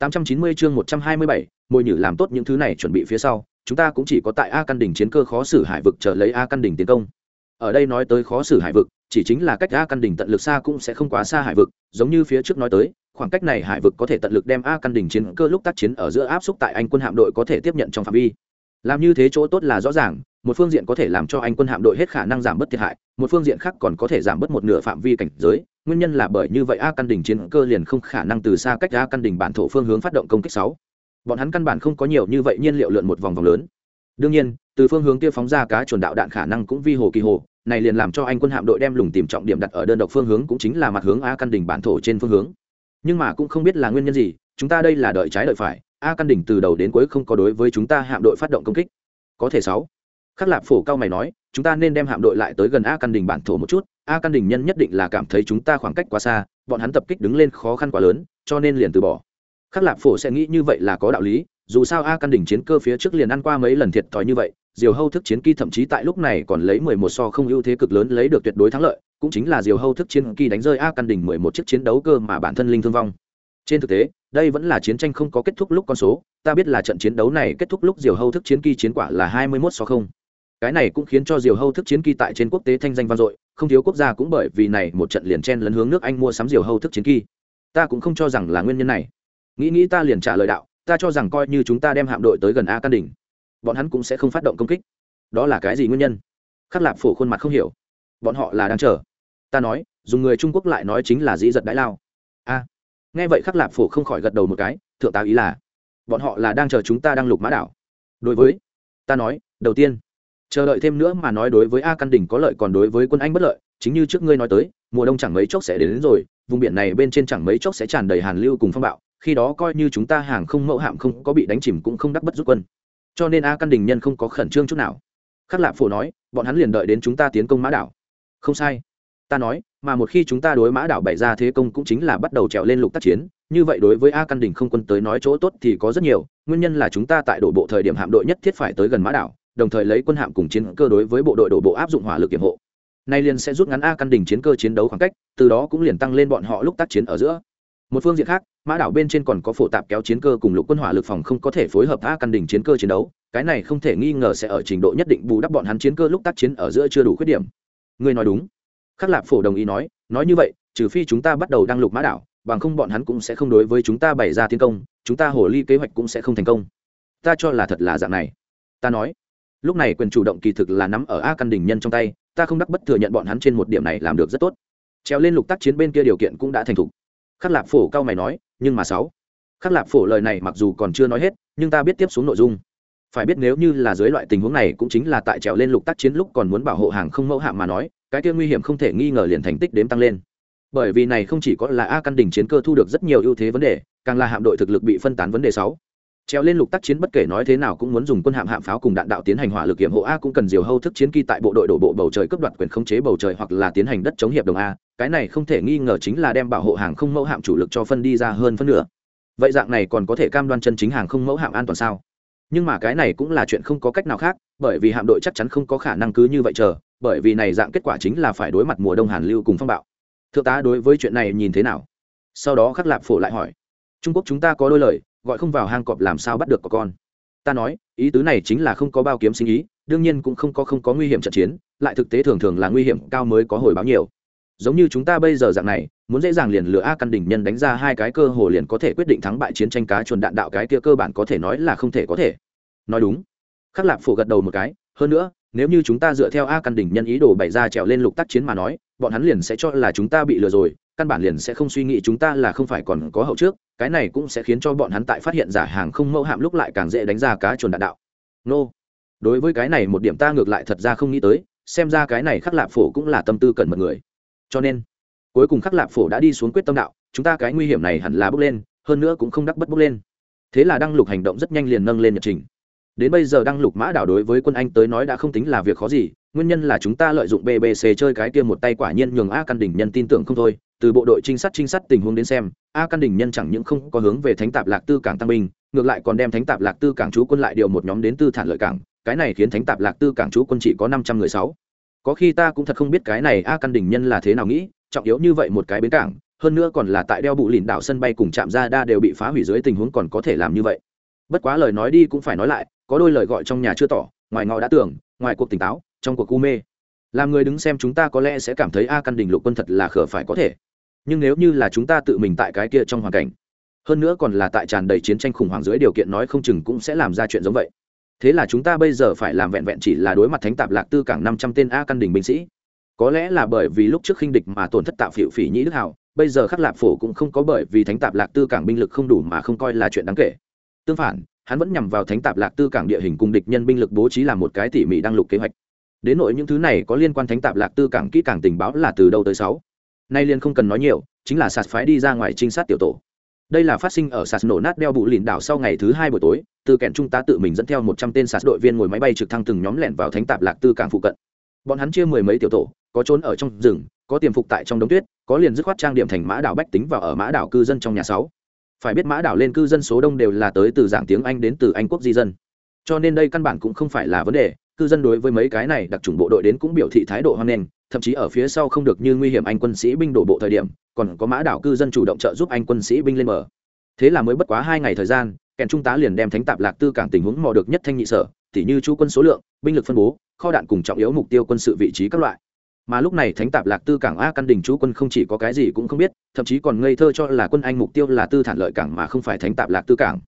890 chương 127, mồi nhử làm tốt những thứ này chuẩn bị phía sau, chúng ta cũng chỉ có tại A Căn đỉnh chiến cơ khó xử hải vực chờ lấy A Căn đỉnh tiến công. Ở đây nói tới khó xử hải vực, chỉ chính là cách A Căn đỉnh tận lực xa cũng sẽ không quá xa hải vực, giống như phía trước nói tới, khoảng cách này hải vực có thể tận lực đem A Căn đỉnh chiến cơ lúc tác chiến ở giữa áp xúc tại anh quân hạm đội có thể tiếp nhận trong phạm vi. Làm như thế chỗ tốt là rõ ràng, một phương diện có thể làm cho anh quân hạm đội hết khả năng giảm bớt thiệt hại, một phương diện khác còn có thể giảm bớt một nửa phạm vi cảnh giới, nguyên nhân là bởi như vậy a căn đỉnh chiến cơ liền không khả năng từ xa cách a căn đỉnh bản thổ phương hướng phát động công kích sáu. Bọn hắn căn bản không có nhiều như vậy nhiên liệu lượn một vòng vòng lớn. Đương nhiên, từ phương hướng kia phóng ra cá chuẩn đạo đạn khả năng cũng vi hồ kỳ hồ, này liền làm cho anh quân hạm đội đem lùng tìm trọng điểm đặt ở đơn độc phương hướng cũng chính là mặt hướng a căn đỉnh bản thổ trên phương hướng. Nhưng mà cũng không biết là nguyên nhân gì, chúng ta đây là đợi trái đợi phải, a căn đỉnh từ đầu đến cuối không có đối với chúng ta hạm đội phát động công kích. Có thể sáu. Khắc lạp phổ cao mày nói chúng ta nên đem hạm đội lại tới gần a căn đình bản thổ một chút, a căn đình nhân nhất định là cảm thấy chúng ta khoảng cách quá xa, bọn hắn tập kích đứng lên khó khăn quá lớn, cho nên liền từ bỏ. Khắc lạp phổ sẽ nghĩ như vậy là có đạo lý, dù sao a căn đỉnh chiến cơ phía trước liền ăn qua mấy lần thiệt thòi như vậy, diều hâu thức chiến kỳ thậm chí tại lúc này còn lấy mười một so không ưu thế cực lớn lấy được tuyệt đối thắng lợi, cũng chính là diều hâu thức chiến kỳ đánh rơi a căn đỉnh mười một chiếc chiến đấu cơ mà bản thân linh thương vong. Trên thực tế, đây vẫn là chiến tranh không có kết thúc lúc con số, ta biết là trận chiến đấu này kết thúc lúc diều hâu thức chiến kỳ chiến quả là hai mươi mốt so không cái này cũng khiến cho diều hâu thức chiến kỳ tại trên quốc tế thanh danh vang dội, không thiếu quốc gia cũng bởi vì này một trận liền chen lấn hướng nước anh mua sắm diều hâu thức chiến kỳ. Ta cũng không cho rằng là nguyên nhân này. Nghĩ nghĩ ta liền trả lời đạo, ta cho rằng coi như chúng ta đem hạm đội tới gần a căn đỉnh, bọn hắn cũng sẽ không phát động công kích. Đó là cái gì nguyên nhân? Khắc lạp phổ khuôn mặt không hiểu. Bọn họ là đang chờ. Ta nói, dùng người trung quốc lại nói chính là dĩ giật đãi lao. A. Nghe vậy khắc lạp phổ không khỏi gật đầu một cái, thượng tá ý là, bọn họ là đang chờ chúng ta đang lục mã đảo. Đối với, ta nói, đầu tiên chờ đợi thêm nữa mà nói đối với a căn đỉnh có lợi còn đối với quân anh bất lợi chính như trước ngươi nói tới mùa đông chẳng mấy chốc sẽ đến, đến rồi vùng biển này bên trên chẳng mấy chốc sẽ tràn đầy hàn lưu cùng phong bạo khi đó coi như chúng ta hàng không mẫu hạm không có bị đánh chìm cũng không đắc bất rút quân. Cho nên a căn đình nhân không có khẩn trương chút nào. Khắc lạp phổ nói bọn hắn liền đợi đến chúng ta tiến công mã đảo. Không sai. Ta nói mà một khi chúng ta đối mã đảo bày ra thế công cũng chính là bắt đầu trèo lên lục tác chiến như vậy đối với a căn đình không quân tới nói chỗ tốt thì có rất nhiều nguyên nhân là chúng ta tại đổ bộ thời điểm hạm đội nhất thiết phải tới gần mã đảo đồng thời lấy quân hạm cùng chiến cơ đối với bộ đội đổ bộ áp dụng hỏa lực kiểm hộ. Nay liền sẽ rút ngắn a căn đình chiến cơ chiến đấu khoảng cách, từ đó cũng liền tăng lên bọn họ lúc tác chiến ở giữa. Một phương diện khác, mã đảo bên trên còn có phổ tạp kéo chiến cơ cùng lục quân hỏa lực phòng không có thể phối hợp a căn đình chiến cơ chiến đấu, cái này không thể nghi ngờ sẽ ở trình độ nhất định bù đắp bọn hắn chiến cơ lúc tác chiến ở giữa chưa đủ khuyết điểm. Ngươi nói đúng. Khắc lạp phổ đồng ý nói nói như vậy, trừ phi chúng ta bắt đầu đăng lục mã đảo, bằng không bọn hắn cũng sẽ không đối với chúng ta bày ra tiến công, chúng ta hồ ly kế hoạch cũng sẽ không thành công. Ta cho là thật là dạng này. Ta nói lúc này quyền chủ động kỳ thực là nắm ở a căn đình nhân trong tay, ta không đắc bất thừa nhận bọn hắn trên một điểm này làm được rất tốt. Treo lên lục tác chiến bên kia điều kiện cũng đã thành thục. Khắc lạp phổ cao mày nói, nhưng mà sáu. Khắc lạp phổ lời này mặc dù còn chưa nói hết, nhưng ta biết tiếp xuống nội dung. Phải biết nếu như là dưới loại tình huống này cũng chính là tại trèo lên lục tác chiến lúc còn muốn bảo hộ hàng không mẫu hạm mà nói, cái kia nguy hiểm không thể nghi ngờ liền thành tích đếm tăng lên. Bởi vì này không chỉ có là a căn đỉnh chiến cơ thu được rất nhiều ưu thế vấn đề, càng là hạm đội thực lực bị phân tán vấn đề sáu treo lên lục tác chiến bất kể nói thế nào cũng muốn dùng quân hạm hạm pháo cùng đạn đạo tiến hành hỏa lực kiểm hộ a cũng cần diều hâu thức chiến kỳ tại bộ đội đổ bộ bầu trời cấp đoạt quyền khống chế bầu trời hoặc là tiến hành đất chống hiệp đồng a, cái này không thể nghi ngờ chính là đem bảo hộ hàng không mẫu hạm chủ lực cho phân đi ra hơn phân nửa. Vậy dạng này còn có thể cam đoan chân chính hàng không mẫu hạm an toàn sao? Nhưng mà cái này cũng là chuyện không có cách nào khác, bởi vì hạm đội chắc chắn không có khả năng cứ như vậy chờ, bởi vì này dạng kết quả chính là phải đối mặt mùa đông hàn lưu cùng phong bạo. Thượng tá đối với chuyện này nhìn thế nào? Sau đó khắc lạp phổ lại hỏi. Trung quốc chúng ta có đôi lời gọi không vào hang cọp làm sao bắt được có con. Ta nói, ý tứ này chính là không có bao kiếm sinh ý, đương nhiên cũng không có không có nguy hiểm trận chiến, lại thực tế thường thường là nguy hiểm cao mới có hồi báo nhiều. Giống như chúng ta bây giờ dạng này, muốn dễ dàng liền lừa a căn đỉnh nhân đánh ra hai cái cơ hồ liền có thể quyết định thắng bại chiến tranh cá chuồn đạn đạo cái kia cơ bản có thể nói là không thể có thể. Nói đúng. Khắc lạp phổ gật đầu một cái, hơn nữa, nếu như chúng ta dựa theo a căn đỉnh nhân ý đồ bày ra trèo lên lục tác chiến mà nói, bọn hắn liền sẽ cho là chúng ta bị lừa rồi căn bản liền sẽ không suy nghĩ chúng ta là không phải còn có hậu trước, cái này cũng sẽ khiến cho bọn hắn tại phát hiện giả hàng không mẫu hạm lúc lại càng dễ đánh ra cá chuồn đạn đạo. Nô. Đối với cái này một điểm ta ngược lại thật ra không nghĩ tới, xem ra cái này khắc lạp phổ cũng là tâm tư cần mật người. Cho nên, cuối cùng khắc lạp phổ đã đi xuống quyết tâm đạo, chúng ta cái nguy hiểm này hẳn là bước lên, hơn nữa cũng không đắc bất bước lên. Thế là đăng lục hành động rất nhanh liền nâng lên nhật trình. Đến bây giờ đăng lục mã đảo đối với quân anh tới nói đã không tính là việc khó gì, nguyên nhân là chúng ta lợi dụng bbc chơi cái kia một tay quả nhiên nhường a căn đỉnh nhân tin tưởng không thôi từ bộ đội trinh sát trinh sát tình huống đến xem, a căn đỉnh nhân chẳng những không có hướng về thánh tạp lạc tư cảng tăng binh, ngược lại còn đem thánh tạp lạc tư cảng chú quân lại điều một nhóm đến tư thản lợi cảng, cái này khiến thánh tạp lạc tư cảng chú quân chỉ có năm trăm người sáu. Có khi ta cũng thật không biết cái này a căn đỉnh nhân là thế nào nghĩ, trọng yếu như vậy một cái bến cảng, hơn nữa còn là tại đeo bụ lìn đảo sân bay cùng trạm ra đa đều bị phá hủy dưới tình huống còn có thể làm như vậy. Bất quá lời nói đi cũng phải nói lại, có đôi lời gọi trong nhà chưa tỏ, ngoài ngọ đã tưởng, ngoài cuộc tỉnh táo, trong cuộc cu mê. Làm người đứng xem chúng ta có lẽ sẽ cảm thấy a căn đình lục quân thật là khở phải có thể nhưng nếu như là chúng ta tự mình tại cái kia trong hoàn cảnh, hơn nữa còn là tại tràn đầy chiến tranh khủng hoảng dưới điều kiện nói không chừng cũng sẽ làm ra chuyện giống vậy. Thế là chúng ta bây giờ phải làm vẹn vẹn chỉ là đối mặt thánh tạp lạc tư cảng năm trăm tên a căn đình binh sĩ. Có lẽ là bởi vì lúc trước khinh địch mà tổn thất tạo phịu phỉ nhĩ đức hảo bây giờ khắc lạp phổ cũng không có bởi vì thánh tạp lạc tư cảng binh lực không đủ mà không coi là chuyện đáng kể. Tương phản, hắn vẫn nhằm vào thánh tạp lạc tư cảng địa hình cùng địch nhân binh lực bố trí làm một cái tỉ mỉ đăng lục kế hoạch. Đến nội những thứ này có liên quan thánh tạp lạc tư cảng kỹ cảng tình báo là từ đâu tới sáu? Nay liên không cần nói nhiều, chính là sạt phái đi ra ngoài trinh sát tiểu tổ. Đây là phát sinh ở sạt nổ nát đeo bụ lìn đảo sau ngày thứ hai buổi tối, từ kẹn trung tá tự mình dẫn theo một trăm tên sạt đội viên ngồi máy bay trực thăng từng nhóm lẻn vào thánh tạp lạc tư cảng phụ cận. Bọn hắn chia mười mấy tiểu tổ, có trốn ở trong rừng, có tiềm phục tại trong đống tuyết, có liền dứt khoát trang điểm thành mã đảo bách tính vào ở mã đảo cư dân trong nhà sáu. Phải biết mã đảo lên cư dân số đông đều là tới từ giảng tiếng anh đến từ anh quốc di dân. Cho nên đây căn bản cũng không phải là vấn đề cư dân đối với mấy cái này đặc trùng bộ đội đến cũng biểu thị thái độ hoan nghênh, thậm chí ở phía sau không được như nguy hiểm anh quân sĩ binh đổ bộ thời điểm, còn có mã đảo cư dân chủ động trợ giúp anh quân sĩ binh lên mở thế là mới bất quá hai ngày thời gian, kèn trung tá liền đem thánh tạp lạc tư cảng tình huống mò được nhất thanh nhị sở, tỉ như chú quân số lượng, binh lực phân bố, kho đạn cùng trọng yếu mục tiêu quân sự vị trí các loại. Mà lúc này thánh tạp lạc tư cảng a căn đình chú quân không chỉ có cái gì cũng không biết, thậm chí còn ngây thơ cho là quân anh mục tiêu là tư thản lợi cảng mà không phải thánh tạp lạc tư cảng.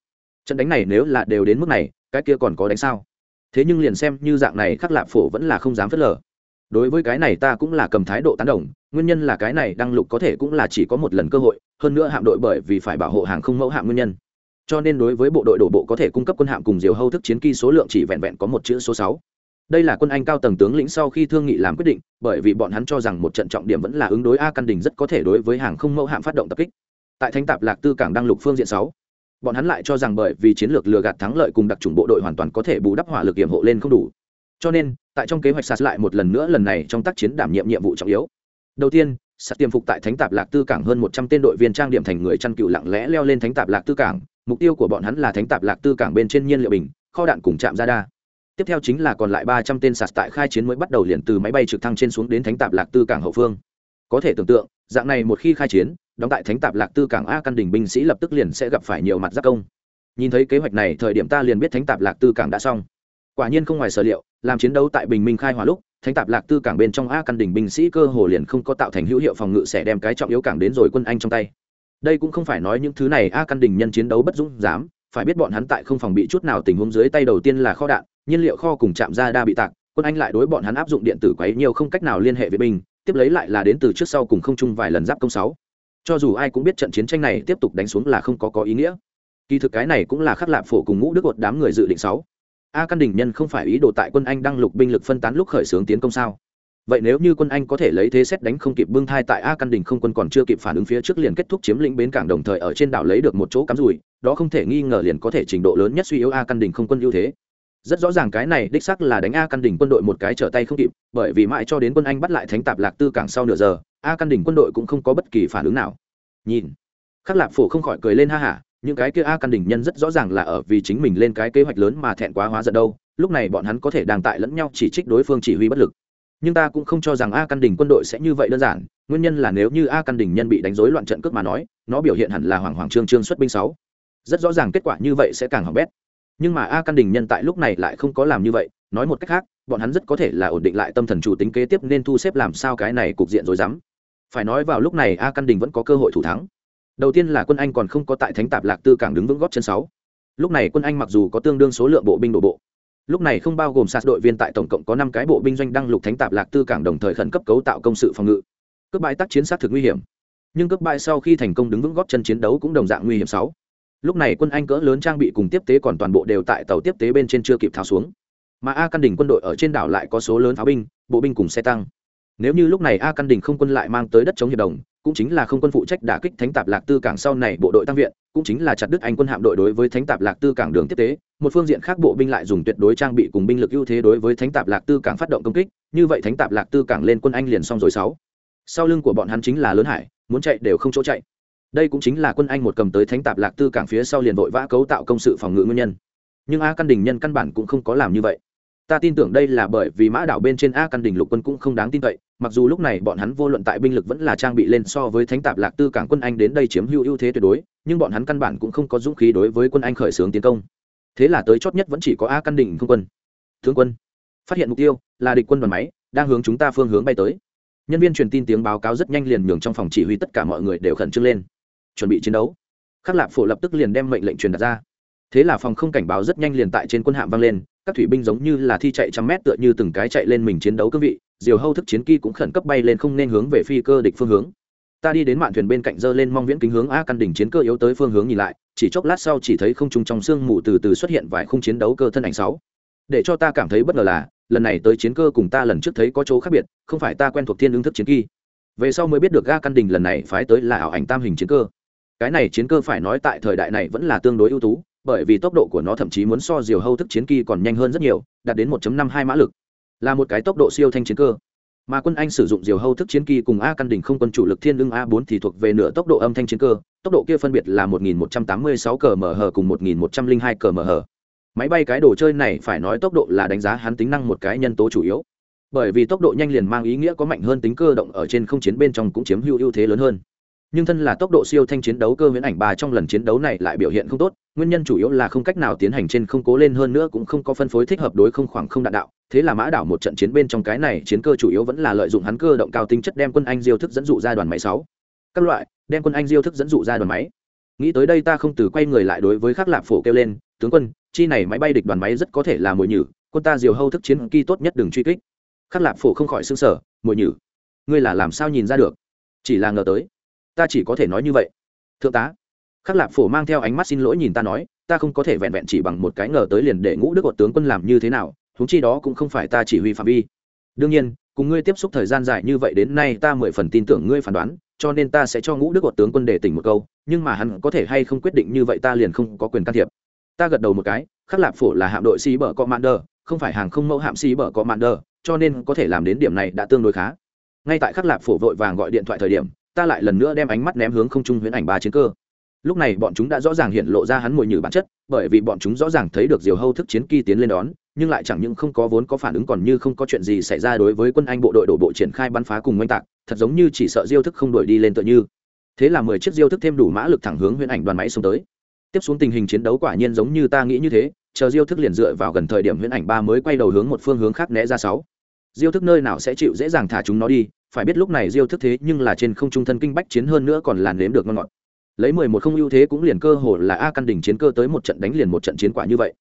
Trận đánh này nếu là đều đến mức này, cái kia còn có đánh sao? Thế nhưng liền xem như dạng này khắc lạp phổ vẫn là không dám phớt lờ. Đối với cái này ta cũng là cầm thái độ tán đồng, nguyên nhân là cái này đăng lục có thể cũng là chỉ có một lần cơ hội, hơn nữa hạm đội bởi vì phải bảo hộ hàng không mẫu hạm nguyên nhân. Cho nên đối với bộ đội đổ bộ có thể cung cấp quân hạm cùng diều hâu thức chiến kỳ số lượng chỉ vẹn vẹn có một chữ số sáu. Đây là quân anh cao tầng tướng lĩnh sau khi thương nghị làm quyết định, bởi vì bọn hắn cho rằng một trận trọng điểm vẫn là ứng đối a căn đình rất có thể đối với hàng không mẫu hạm phát động tập kích. Tại thánh tạp lạc tư cảng đăng lục phương diện sáu bọn hắn lại cho rằng bởi vì chiến lược lừa gạt thắng lợi cùng đặc trùng bộ đội hoàn toàn có thể bù đắp hỏa lực hiểm hộ lên không đủ. Cho nên, tại trong kế hoạch sạt lại một lần nữa, lần này trong tác chiến đảm nhiệm nhiệm vụ trọng yếu. Đầu tiên, sạt tiềm phục tại thánh tạp lạc tư cảng hơn một trăm tên đội viên trang điểm thành người chăn cựu lặng lẽ leo lên thánh tạp lạc tư cảng. Mục tiêu của bọn hắn là thánh tạp lạc tư cảng bên trên nhiên liệu bình, kho đạn cùng trạm ra đa tiếp theo chính là còn lại ba trăm tên sạt tại khai chiến mới bắt đầu liền từ máy bay trực thăng trên xuống đến thánh tạp lạc tư cảng hậu phương. Có thể tưởng tượng dạng này một khi khai chiến, đóng tại thánh tạp lạc tư cảng a căn đình binh sĩ lập tức liền sẽ gặp phải nhiều mặt giác công. Nhìn thấy kế hoạch này, thời điểm ta liền biết thánh tạp lạc tư cảng đã xong. Quả nhiên không ngoài sở liệu, làm chiến đấu tại bình minh khai hỏa lúc, thánh tạp lạc tư cảng bên trong a căn đình binh sĩ cơ hồ liền không có tạo thành hữu hiệu phòng ngự sẽ đem cái trọng yếu cảng đến rồi quân anh trong tay. Đây cũng không phải nói những thứ này a căn đình nhân chiến đấu bất dũng dám, phải biết bọn hắn tại không phòng bị chút nào tình huống dưới tay đầu tiên là kho đạn, nhiên liệu kho cùng chạm ra đa bị tạc, quân anh lại đối bọn hắn áp dụng điện tử quấy nhiều không cách nào liên hệ với binh tiếp lấy lại là đến từ trước sau cùng không chung vài lần giáp công sáu. Cho dù ai cũng biết trận chiến tranh này tiếp tục đánh xuống là không có có ý nghĩa. Kỳ thực cái này cũng là khắc lạp phổ cùng ngũ đức một đám người dự định sáu. A căn đình nhân không phải ý đồ tại quân anh đăng lục binh lực phân tán lúc khởi xướng tiến công sao? Vậy nếu như quân anh có thể lấy thế xét đánh không kịp bưng thai tại a căn đình không quân còn chưa kịp phản ứng phía trước liền kết thúc chiếm lĩnh bến cảng đồng thời ở trên đảo lấy được một chỗ cắm rùi đó không thể nghi ngờ liền có thể trình độ lớn nhất suy yếu a căn đình không quân ưu thế rất rõ ràng cái này đích sắc là đánh a căn đỉnh quân đội một cái trở tay không kịp, bởi vì mãi cho đến quân anh bắt lại thánh tạp lạc tư cảng sau nửa giờ, a căn đỉnh quân đội cũng không có bất kỳ phản ứng nào. Nhìn, khắc lạp phổ không khỏi cười lên ha hả, những cái kia a căn đỉnh nhân rất rõ ràng là ở vì chính mình lên cái kế hoạch lớn mà thẹn quá hóa giận đâu, lúc này bọn hắn có thể đang tại lẫn nhau chỉ trích đối phương chỉ huy bất lực. Nhưng ta cũng không cho rằng a căn đỉnh quân đội sẽ như vậy đơn giản, nguyên nhân là nếu như a căn đỉnh nhân bị đánh rối loạn trận cước mà nói, nó biểu hiện hẳn là hoàng hoàng trương trương xuất binh sáu. Rất rõ ràng kết quả như vậy sẽ càng hỏng bét nhưng mà a căn đình nhân tại lúc này lại không có làm như vậy, nói một cách khác, bọn hắn rất có thể là ổn định lại tâm thần chủ tính kế tiếp nên thu xếp làm sao cái này cục diện rồi dám phải nói vào lúc này a căn đình vẫn có cơ hội thủ thắng. Đầu tiên là quân anh còn không có tại thánh tạp lạc tư cảng đứng vững góp chân sáu. Lúc này quân anh mặc dù có tương đương số lượng bộ binh đổ bộ, lúc này không bao gồm sạt đội viên tại tổng cộng có năm cái bộ binh doanh đăng lục thánh tạp lạc tư cảng đồng thời khẩn cấp cấu tạo công sự phòng ngự. Cướp bãi tác chiến sát thực nguy hiểm. Nhưng cướp bãi sau khi thành công đứng vững góp chân chiến đấu cũng đồng dạng nguy hiểm sáu lúc này quân anh cỡ lớn trang bị cùng tiếp tế còn toàn bộ đều tại tàu tiếp tế bên trên chưa kịp tháo xuống. Mà a căn đình quân đội ở trên đảo lại có số lớn pháo binh, bộ binh cùng xe tăng. Nếu như lúc này a căn đình không quân lại mang tới đất chống hiệp đồng, cũng chính là không quân phụ trách đả kích thánh tạp lạc tư cảng sau này bộ đội tăng viện, cũng chính là chặt đứt anh quân hạm đội đối với thánh tạp lạc tư cảng đường tiếp tế. Một phương diện khác bộ binh lại dùng tuyệt đối trang bị cùng binh lực ưu thế đối với thánh tạp lạc tư cảng phát động công kích, như vậy thánh tạp lạc tư cảng lên quân anh liền xong rồi sáu. Sau lưng của bọn hắn chính là lớn hải, muốn chạy đều không chỗ chạy đây cũng chính là quân anh một cầm tới thánh tạp lạc tư cảng phía sau liền vội vã cấu tạo công sự phòng ngự nguyên nhân. Nhưng a căn đình nhân căn bản cũng không có làm như vậy. Ta tin tưởng đây là bởi vì mã đảo bên trên a căn đình lục quân cũng không đáng tin cậy, mặc dù lúc này bọn hắn vô luận tại binh lực vẫn là trang bị lên so với thánh tạp lạc tư cảng quân anh đến đây chiếm hữu ưu thế tuyệt đối, nhưng bọn hắn căn bản cũng không có dũng khí đối với quân anh khởi xướng tiến công. Thế là tới chót nhất vẫn chỉ có a căn Đình không quân. Thương quân, phát hiện mục tiêu là địch quân đoàn máy, đang hướng chúng ta phương hướng bay tới. Nhân viên truyền tin tiếng báo cáo rất nhanh liền nhường trong phòng chỉ huy tất cả mọi người đều khẩn trương lên chuẩn bị chiến đấu. Khắc lạp phổ lập tức liền đem mệnh lệnh truyền đặt ra. Thế là phòng không cảnh báo rất nhanh liền tại trên quân hạm vang lên, các thủy binh giống như là thi chạy trăm mét tựa như từng cái chạy lên mình chiến đấu cương vị, diều hâu thức chiến kỳ cũng khẩn cấp bay lên không nên hướng về phi cơ địch phương hướng. Ta đi đến mạn thuyền bên cạnh dơ lên mong viễn kính hướng a căn đỉnh chiến cơ yếu tới phương hướng nhìn lại, chỉ chốc lát sau chỉ thấy không trung trong sương mù từ từ xuất hiện vài khung chiến đấu cơ thân ảnh sáu. Để cho ta cảm thấy bất ngờ là, lần này tới chiến cơ cùng ta lần trước thấy có chỗ khác biệt, không phải ta quen thuộc thiên ứng thức chiến kỳ. Về sau mới biết được ga căn đình lần này phái tới là ảo ảnh tam hình chiến cơ cái này chiến cơ phải nói tại thời đại này vẫn là tương đối ưu tú, bởi vì tốc độ của nó thậm chí muốn so diều hâu thức chiến kỳ còn nhanh hơn rất nhiều, đạt đến 1.52 mã lực. Là một cái tốc độ siêu thanh chiến cơ. Mà quân anh sử dụng diều hâu thức chiến kỳ cùng a căn đỉnh không quân chủ lực thiên lưng a 4 thì thuộc về nửa tốc độ âm thanh chiến cơ, tốc độ kia phân biệt là 1186 cờ mở hờ cùng 1102 cờ mở hờ máy bay cái đồ chơi này phải nói tốc độ là đánh giá hắn tính năng một cái nhân tố chủ yếu. Bởi vì tốc độ nhanh liền mang ý nghĩa có mạnh hơn tính cơ động ở trên không chiến bên trong cũng chiếm hữu ưu thế lớn hơn nhưng thân là tốc độ siêu thanh chiến đấu cơ viễn ảnh ba trong lần chiến đấu này lại biểu hiện không tốt, nguyên nhân chủ yếu là không cách nào tiến hành trên không cố lên hơn nữa cũng không có phân phối thích hợp đối không khoảng không đạn đạo, thế là mã đảo một trận chiến bên trong cái này chiến cơ chủ yếu vẫn là lợi dụng hắn cơ động cao tính chất đem quân anh diêu thức dẫn dụ ra đoàn máy sáu. Các loại, đem quân anh diêu thức dẫn dụ ra đoàn máy. Nghĩ tới đây ta không từ quay người lại đối với khắc lạp phổ kêu lên, tướng quân, chi này máy bay địch đoàn máy rất có thể là mồi nhử, quân ta diều hâu thức chiến kỳ tốt nhất đừng truy kích. Khắc lạp phổ không khỏi xương sở mồi nhử. Ngươi là làm sao nhìn ra được? Chỉ là ngờ tới ta chỉ có thể nói như vậy. Thượng tá, khắc lạp phổ mang theo ánh mắt xin lỗi nhìn ta nói, ta không có thể vẹn vẹn chỉ bằng một cái ngờ tới liền để ngũ đức của tướng quân làm như thế nào thúng chi đó cũng không phải ta chỉ huy phạm vi. Đương nhiên, cùng ngươi tiếp xúc thời gian dài như vậy đến nay ta mười phần tin tưởng ngươi phán đoán, cho nên ta sẽ cho ngũ đức của tướng quân để tỉnh một câu, nhưng mà hắn có thể hay không quyết định như vậy ta liền không có quyền can thiệp. Ta gật đầu một cái, khắc lạp phổ là hạm đội sĩ bờ đờ không phải hàng không mẫu hạm sĩ bờ đờ cho nên có thể làm đến điểm này đã tương đối khá. Ngay tại khắc lạp phổ vội vàng gọi điện thoại thời điểm ta lại lần nữa đem ánh mắt ném hướng không trung huyễn ảnh ba chiến cơ. Lúc này bọn chúng đã rõ ràng hiện lộ ra hắn mùi nhử bản chất, bởi vì bọn chúng rõ ràng thấy được diều hâu thức chiến kỳ tiến lên đón, nhưng lại chẳng những không có vốn có phản ứng còn như không có chuyện gì xảy ra đối với quân anh bộ đội đổ bộ triển khai bắn phá cùng oanh tạc, thật giống như chỉ sợ diêu thức không đuổi đi lên tựa như. Thế là mười chiếc diêu thức thêm đủ mã lực thẳng hướng huyễn ảnh đoàn máy xuống tới. Tiếp xuống tình hình chiến đấu quả nhiên giống như ta nghĩ như thế, chờ diêu thức liền dựa vào gần thời điểm huyễn ảnh ba mới quay đầu hướng một phương hướng khác né ra sáu. Diêu thức nơi nào sẽ chịu dễ dàng thả chúng nó đi phải biết lúc này diêu thức thế nhưng là trên không trung thân kinh bách chiến hơn nữa còn làn nếm được ngon ngọt. Lấy mười một không ưu thế cũng liền cơ hồ là a căn đỉnh chiến cơ tới một trận đánh liền một trận chiến quả như vậy.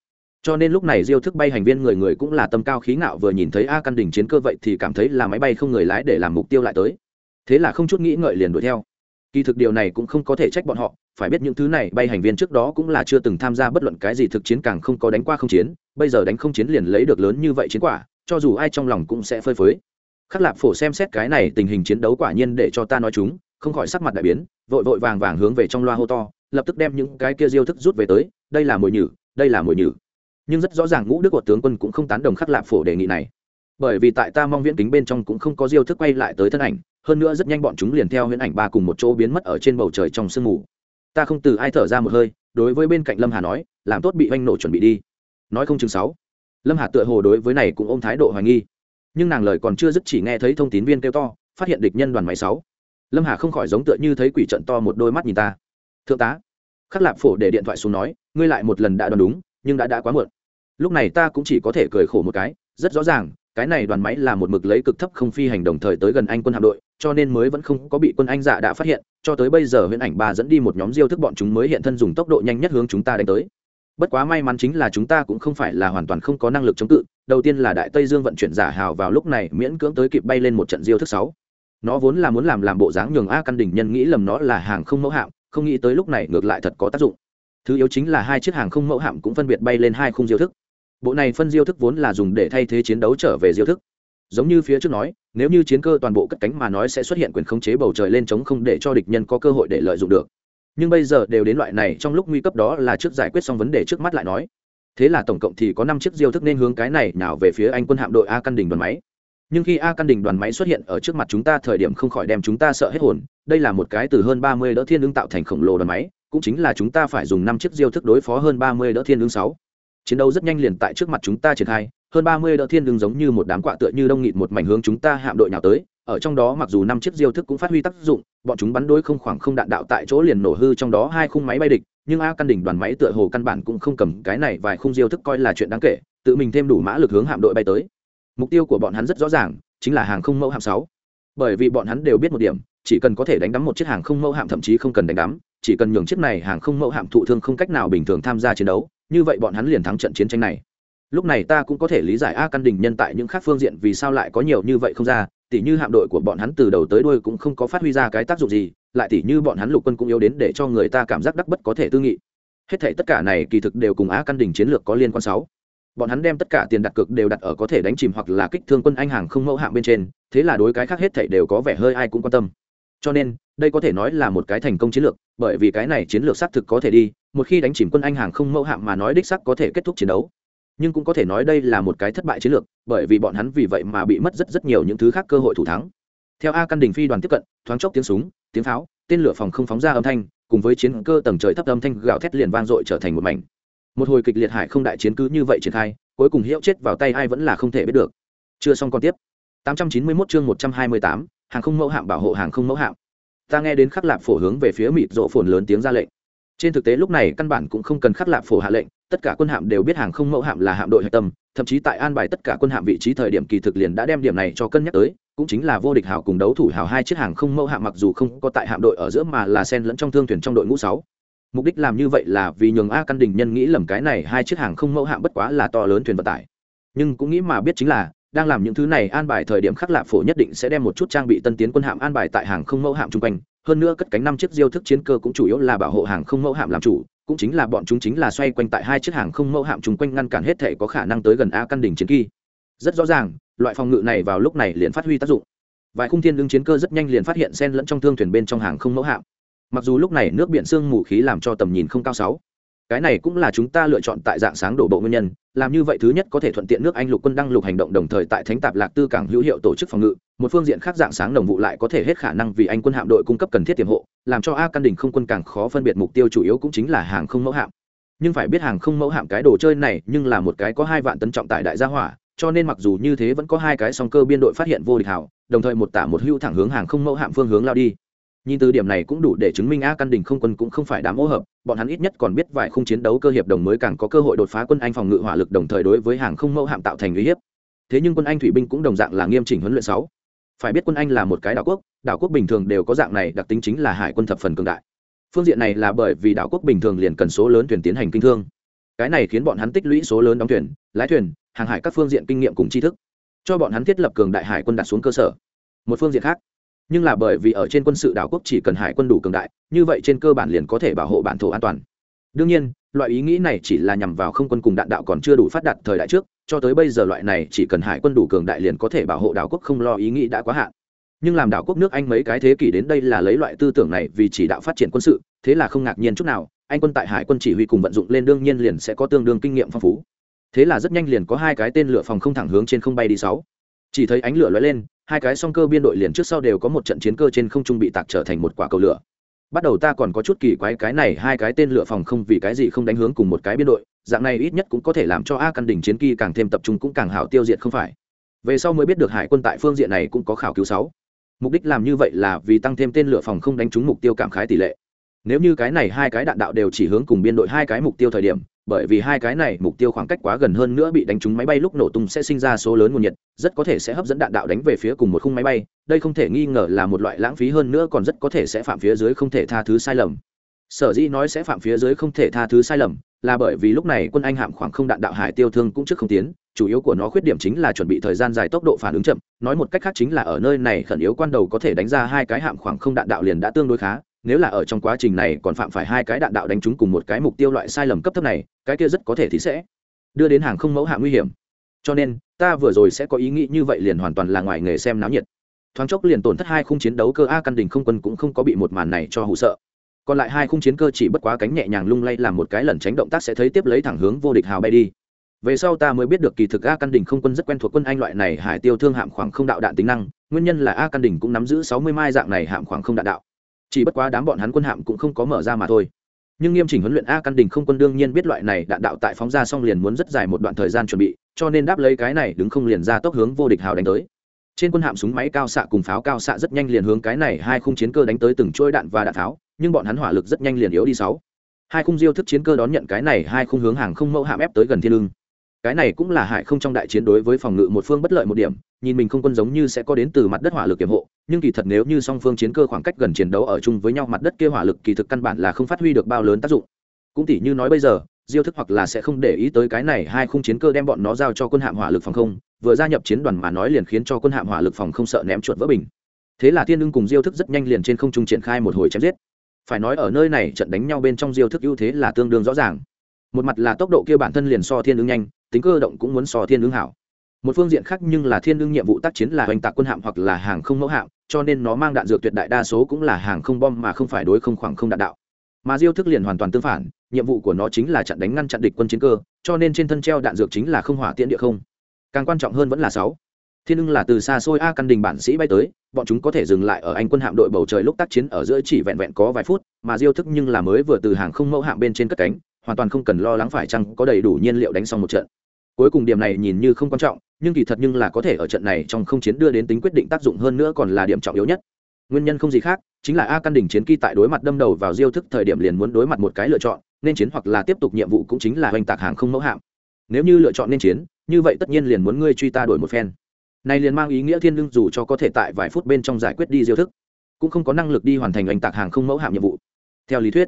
Cho nên lúc này diêu thức bay hành viên người người cũng là tâm cao khí ngạo vừa nhìn thấy a căn đỉnh chiến cơ vậy thì cảm thấy là máy bay không người lái để làm mục tiêu lại tới. Thế là không chút nghĩ ngợi liền đuổi theo. Kỳ thực điều này cũng không có thể trách bọn họ, phải biết những thứ này bay hành viên trước đó cũng là chưa từng tham gia bất luận cái gì thực chiến càng không có đánh qua không chiến, bây giờ đánh không chiến liền lấy được lớn như vậy chiến quả, cho dù ai trong lòng cũng sẽ phơi phới khắc lạp phổ xem xét cái này tình hình chiến đấu quả nhiên để cho ta nói chúng, không khỏi sắc mặt đại biến, vội vội vàng vàng hướng về trong loa hô to, lập tức đem những cái kia diêu thức rút về tới, đây là mồi nhử, đây là mồi nhử. Nhưng rất rõ ràng ngũ đức của tướng quân cũng không tán đồng khắc lạp phổ đề nghị này. Bởi vì tại ta mong viễn kính bên trong cũng không có diêu thức quay lại tới thân ảnh, hơn nữa rất nhanh bọn chúng liền theo huyễn ảnh ba cùng một chỗ biến mất ở trên bầu trời trong sương mù. Ta không từ ai thở ra một hơi, đối với bên cạnh lâm hà nói, làm tốt bị oanh nổ chuẩn bị đi. Nói không chừng sáu. Lâm hà tựa hồ đối với này cũng ôm thái độ hoài nghi nhưng nàng lời còn chưa dứt chỉ nghe thấy thông tín viên kêu to, phát hiện địch nhân đoàn máy sáu. Lâm hà không khỏi giống tựa như thấy quỷ trận to một đôi mắt nhìn ta. Thượng tá, khắc lạp phổ để điện thoại xuống nói, ngươi lại một lần đã đoán đúng, nhưng đã đã quá muộn. Lúc này ta cũng chỉ có thể cười khổ một cái, rất rõ ràng, cái này đoàn máy là một mực lấy cực thấp không phi hành đồng thời tới gần anh quân hạm đội, cho nên mới vẫn không có bị quân anh dạ đã phát hiện, cho tới bây giờ huyễn ảnh ba dẫn đi một nhóm diêu thức bọn chúng mới hiện thân dùng tốc độ nhanh nhất hướng chúng ta đánh tới bất quá may mắn chính là chúng ta cũng không phải là hoàn toàn không có năng lực chống cự, đầu tiên là đại tây dương vận chuyển giả hào vào lúc này miễn cưỡng tới kịp bay lên một trận diêu thức sáu. Nó vốn là muốn làm làm bộ dáng nhường a căn đỉnh nhân nghĩ lầm nó là hàng không mẫu hạm, không nghĩ tới lúc này ngược lại thật có tác dụng. Thứ yếu chính là hai chiếc hàng không mẫu hạm cũng phân biệt bay lên hai khung diêu thức. Bộ này phân diêu thức vốn là dùng để thay thế chiến đấu trở về diêu thức. Giống như phía trước nói, nếu như chiến cơ toàn bộ cất cánh mà nói sẽ xuất hiện quyền khống chế bầu trời lên chống không để cho địch nhân có cơ hội để lợi dụng được nhưng bây giờ đều đến loại này trong lúc nguy cấp đó là trước giải quyết xong vấn đề trước mắt lại nói. Thế là tổng cộng thì có năm chiếc diêu thức nên hướng cái này nào về phía anh quân hạm đội a căn đình đoàn máy. Nhưng khi a căn đình đoàn máy xuất hiện ở trước mặt chúng ta thời điểm không khỏi đem chúng ta sợ hết hồn. Đây là một cái từ hơn ba mươi đỡ thiên ứng tạo thành khổng lồ đoàn máy, cũng chính là chúng ta phải dùng năm chiếc diêu thức đối phó hơn ba mươi đỡ thiên ứng sáu. Chiến đấu rất nhanh liền tại trước mặt chúng ta triển khai, hơn ba mươi đỡ thiên ứng giống như một đám quạ tựa như đông nghịt một mảnh hướng chúng ta hạm đội nào tới ở trong đó mặc dù năm chiếc diêu thức cũng phát huy tác dụng, bọn chúng bắn đối không khoảng không đạn đạo tại chỗ liền nổ hư trong đó hai khung máy bay địch, nhưng a căn đỉnh đoàn máy tựa hồ căn bản cũng không cầm cái này vài khung diêu thức coi là chuyện đáng kể, tự mình thêm đủ mã lực hướng hạm đội bay tới. Mục tiêu của bọn hắn rất rõ ràng, chính là hàng không mẫu hạm sáu. Bởi vì bọn hắn đều biết một điểm, chỉ cần có thể đánh đắm một chiếc hàng không mẫu hạm thậm chí không cần đánh đắm, chỉ cần nhường chiếc này hàng không mẫu hạm thụ thương không cách nào bình thường tham gia chiến đấu, như vậy bọn hắn liền thắng trận chiến tranh này. Lúc này ta cũng có thể lý giải a căn đình nhân tại những khác phương diện vì sao lại có nhiều như vậy không ra tỉ như hạm đội của bọn hắn từ đầu tới đuôi cũng không có phát huy ra cái tác dụng gì, lại tỉ như bọn hắn lục quân cũng yếu đến để cho người ta cảm giác đắc bất có thể tư nghị. Hết thể tất cả này kỳ thực đều cùng Á căn đình chiến lược có liên quan sáu. Bọn hắn đem tất cả tiền đặt cược đều đặt ở có thể đánh chìm hoặc là kích thương quân anh hàng không mẫu hạm bên trên, thế là đối cái khác hết thảy đều có vẻ hơi ai cũng quan tâm. Cho nên, đây có thể nói là một cái thành công chiến lược, bởi vì cái này chiến lược xác thực có thể đi, một khi đánh chìm quân anh hàng không mẫu hạm mà nói đích sắc có thể kết thúc chiến đấu nhưng cũng có thể nói đây là một cái thất bại chiến lược bởi vì bọn hắn vì vậy mà bị mất rất rất nhiều những thứ khác cơ hội thủ thắng. Theo a căn đình phi đoàn tiếp cận thoáng chốc tiếng súng tiếng pháo tên lửa phòng không phóng ra âm thanh cùng với chiến cơ tầng trời thấp âm thanh gào thét liền vang dội trở thành một mảnh. Một hồi kịch liệt hải không đại chiến cứ như vậy triển khai cuối cùng hiệu chết vào tay ai vẫn là không thể biết được. Chưa xong còn tiếp. 891 chương 128, hàng không mẫu hạm bảo hộ hàng không mẫu hạm. Ta nghe đến khắc lạp phổ hướng về phía mịt rộ phồn lớn tiếng ra lệnh. Trên thực tế lúc này căn bản cũng không cần khắc lạp phổ hạ lệnh tất cả quân hạm đều biết hàng không mẫu hạm là hạm đội hạch tâm, thậm chí tại an bài tất cả quân hạm vị trí thời điểm kỳ thực liền đã đem điểm này cho cân nhắc tới, cũng chính là vô địch hảo cùng đấu thủ hảo hai chiếc hàng không mẫu hạm mặc dù không có tại hạm đội ở giữa mà là sen lẫn trong thương thuyền trong đội ngũ sáu. Mục đích làm như vậy là vì nhường a căn đình nhân nghĩ lầm cái này hai chiếc hàng không mẫu hạm bất quá là to lớn thuyền vận tải. Nhưng cũng nghĩ mà biết chính là, đang làm những thứ này an bài thời điểm khắc lạ phổ nhất định sẽ đem một chút trang bị tân tiến quân hạm an bài tại hàng không mẫu hạm chung quanh, hơn nữa cất cánh năm chiếc diêu thức chiến cơ cũng chủ yếu là bảo hộ hàng không mẫu hạm làm chủ cũng chính là bọn chúng chính là xoay quanh tại hai chiếc hàng không mẫu hạm chúng quanh ngăn cản hết thể có khả năng tới gần a căn đỉnh chiến kỳ. Rất rõ ràng, loại phòng ngự này vào lúc này liền phát huy tác dụng. Vài khung thiên đương chiến cơ rất nhanh liền phát hiện sen lẫn trong thương thuyền bên trong hàng không mẫu hạm. Mặc dù lúc này nước biển sương mù khí làm cho tầm nhìn không cao sáu cái này cũng là chúng ta lựa chọn tại dạng sáng đổ bộ nguyên nhân, làm như vậy thứ nhất có thể thuận tiện nước anh lục quân đăng lục hành động đồng thời tại thánh tạp lạc tư cảng hữu hiệu tổ chức phòng ngự, một phương diện khác dạng sáng đồng vụ lại có thể hết khả năng vì anh quân hạm đội cung cấp cần thiết tiềm hộ, làm cho a căn đình không quân càng khó phân biệt mục tiêu chủ yếu cũng chính là hàng không mẫu hạm. Nhưng phải biết hàng không mẫu hạm cái đồ chơi này nhưng là một cái có hai vạn tấn trọng tại đại gia hỏa, cho nên mặc dù như thế vẫn có hai cái song cơ biên đội phát hiện vô địch hảo đồng thời một tả một hưu thẳng hướng hàng không mẫu hạm phương hướng lao đi nhìn từ điểm này cũng đủ để chứng minh a căn đình không quân cũng không phải đám ô hợp, bọn hắn ít nhất còn biết vài khung chiến đấu cơ hiệp đồng mới càng có cơ hội đột phá quân anh phòng ngự hỏa lực đồng thời đối với hàng không mẫu hạm tạo thành uy hiếp. Thế nhưng quân anh thủy binh cũng đồng dạng là nghiêm chỉnh huấn luyện sáu. Phải biết quân anh là một cái đảo quốc đảo quốc bình thường đều có dạng này, đặc tính chính là hải quân thập phần cường đại. Phương diện này là bởi vì đảo quốc bình thường liền cần số lớn thuyền tiến hành kinh thương. Cái này khiến bọn hắn tích lũy số lớn đóng thuyền, lái thuyền, hàng hải các phương diện kinh nghiệm cùng tri thức, cho bọn hắn thiết lập cường đại hải quân đặt xuống cơ sở. Một phương diện khác nhưng là bởi vì ở trên quân sự đảo quốc chỉ cần hải quân đủ cường đại, như vậy trên cơ bản liền có thể bảo hộ bản thổ an toàn. Đương nhiên, loại ý nghĩ này chỉ là nhằm vào không quân cùng đạn đạo còn chưa đủ phát đạt thời đại trước, cho tới bây giờ loại này chỉ cần hải quân đủ cường đại liền có thể bảo hộ đảo quốc không lo ý nghĩ đã quá hạn. Nhưng làm đảo quốc nước anh mấy cái thế kỷ đến đây là lấy loại tư tưởng này vì chỉ đạo phát triển quân sự, thế là không ngạc nhiên chút nào, anh quân tại hải quân chỉ huy cùng vận dụng lên đương nhiên liền sẽ có tương đương kinh nghiệm phong phú. Thế là rất nhanh liền có hai cái tên lửa phòng không thẳng hướng trên không bay đi sáu. Chỉ thấy ánh lửa lóe lên hai cái song cơ biên đội liền trước sau đều có một trận chiến cơ trên không trung bị tạc trở thành một quả cầu lửa. Bắt đầu ta còn có chút kỳ quái cái này hai cái tên lửa phòng không vì cái gì không đánh hướng cùng một cái biên đội, dạng này ít nhất cũng có thể làm cho a căn đỉnh chiến kỳ càng thêm tập trung cũng càng hảo tiêu diệt không phải. Về sau mới biết được hải quân tại phương diện này cũng có khảo cứu sáu. Mục đích làm như vậy là vì tăng thêm tên lửa phòng không đánh trúng mục tiêu cảm khái tỷ lệ. Nếu như cái này hai cái đạn đạo đều chỉ hướng cùng biên đội hai cái mục tiêu thời điểm bởi vì hai cái này mục tiêu khoảng cách quá gần hơn nữa bị đánh trúng máy bay lúc nổ tung sẽ sinh ra số lớn nguồn nhiệt, rất có thể sẽ hấp dẫn đạn đạo đánh về phía cùng một khung máy bay. Đây không thể nghi ngờ là một loại lãng phí hơn nữa còn rất có thể sẽ phạm phía dưới không thể tha thứ sai lầm. Sở dĩ nói sẽ phạm phía dưới không thể tha thứ sai lầm, là bởi vì lúc này quân anh hạm khoảng không đạn đạo hải tiêu thương cũng trước không tiến, chủ yếu của nó khuyết điểm chính là chuẩn bị thời gian dài tốc độ phản ứng chậm, nói một cách khác chính là ở nơi này khẩn yếu quan đầu có thể đánh ra hai cái hạm khoảng không đạn đạo liền đã tương đối khá nếu là ở trong quá trình này còn phạm phải hai cái đạn đạo đánh trúng cùng một cái mục tiêu loại sai lầm cấp thấp này, cái kia rất có thể thì sẽ đưa đến hàng không mẫu hạ nguy hiểm. Cho nên, ta vừa rồi sẽ có ý nghĩ như vậy liền hoàn toàn là ngoài nghề xem náo nhiệt. Thoáng chốc liền tổn thất hai khung chiến đấu cơ a căn đình không quân cũng không có bị một màn này cho hụ sợ. Còn lại hai khung chiến cơ chỉ bất quá cánh nhẹ nhàng lung lay làm một cái lần tránh động tác sẽ thấy tiếp lấy thẳng hướng vô địch hào bay đi. Về sau ta mới biết được kỳ thực a căn đình không quân rất quen thuộc quân anh loại này hải tiêu thương hạm khoảng không đạo đạn tính năng, nguyên nhân là a căn đình cũng nắm giữ sáu mươi mai dạng này hạm khoảng không đạn đạo chỉ bất quá đám bọn hắn quân hạm cũng không có mở ra mà thôi. Nhưng nghiêm chỉnh huấn luyện a căn đình không quân đương nhiên biết loại này đạn đạo tại phóng ra xong liền muốn rất dài một đoạn thời gian chuẩn bị, cho nên đáp lấy cái này đứng không liền ra tốc hướng vô địch hào đánh tới. Trên quân hạm súng máy cao xạ cùng pháo cao xạ rất nhanh liền hướng cái này hai khung chiến cơ đánh tới từng chuỗi đạn và đạn pháo, nhưng bọn hắn hỏa lực rất nhanh liền yếu đi sáu. Hai khung diêu thức chiến cơ đón nhận cái này hai khung hướng hàng không mẫu hạm ép tới gần thiên lương cái này cũng là hải không trong đại chiến đối với phòng ngự một phương bất lợi một điểm, nhìn mình không quân giống như sẽ có đến từ mặt đất hỏa lực kiểm hộ, nhưng kỳ thật nếu như song phương chiến cơ khoảng cách gần chiến đấu ở chung với nhau mặt đất kia hỏa lực kỳ thực căn bản là không phát huy được bao lớn tác dụng. Cũng tỉ như nói bây giờ, diêu thức hoặc là sẽ không để ý tới cái này hai khung chiến cơ đem bọn nó giao cho quân hạm hỏa lực phòng không, vừa gia nhập chiến đoàn mà nói liền khiến cho quân hạm hỏa lực phòng không sợ ném chuột vỡ bình. Thế là thiên ưng cùng diêu thức rất nhanh liền trên không trung triển khai một hồi chém giết. Phải nói ở nơi này trận đánh nhau bên trong diêu thức ưu thế là tương đương rõ ràng. Một mặt là tốc độ kia bản thân liền so thiên ưng nhanh tính cơ động cũng muốn so thiên ứng hảo. Một phương diện khác nhưng là thiên đương nhiệm vụ tác chiến là hoành tạc quân hạm hoặc là hàng không mẫu hạm, cho nên nó mang đạn dược tuyệt đại đa số cũng là hàng không bom mà không phải đối không khoảng không đạn đạo. Mà diêu thức liền hoàn toàn tương phản, nhiệm vụ của nó chính là chặn đánh ngăn chặn địch quân chiến cơ, cho nên trên thân treo đạn dược chính là không hỏa tiễn địa không. Càng quan trọng hơn vẫn là sáu. Thiên ưng là từ xa xôi a căn đình bản sĩ bay tới, bọn chúng có thể dừng lại ở anh quân hạm đội bầu trời lúc tác chiến ở giữa chỉ vẹn vẹn có vài phút, mà diêu thức nhưng là mới vừa từ hàng không mẫu hạm bên trên cất cánh, hoàn toàn không cần lo lắng phải chăng có đầy đủ nhiên liệu đánh xong một trận cuối cùng điểm này nhìn như không quan trọng, nhưng kỳ thật nhưng là có thể ở trận này trong không chiến đưa đến tính quyết định tác dụng hơn nữa còn là điểm trọng yếu nhất. Nguyên nhân không gì khác, chính là a căn đỉnh chiến kỳ tại đối mặt đâm đầu vào diêu thức thời điểm liền muốn đối mặt một cái lựa chọn, nên chiến hoặc là tiếp tục nhiệm vụ cũng chính là oanh tạc hàng không mẫu hạm. Nếu như lựa chọn nên chiến, như vậy tất nhiên liền muốn ngươi truy ta đổi một phen. Này liền mang ý nghĩa thiên lương dù cho có thể tại vài phút bên trong giải quyết đi diêu thức, cũng không có năng lực đi hoàn thành oanh tạc hàng không mẫu hạm nhiệm vụ. Theo lý thuyết,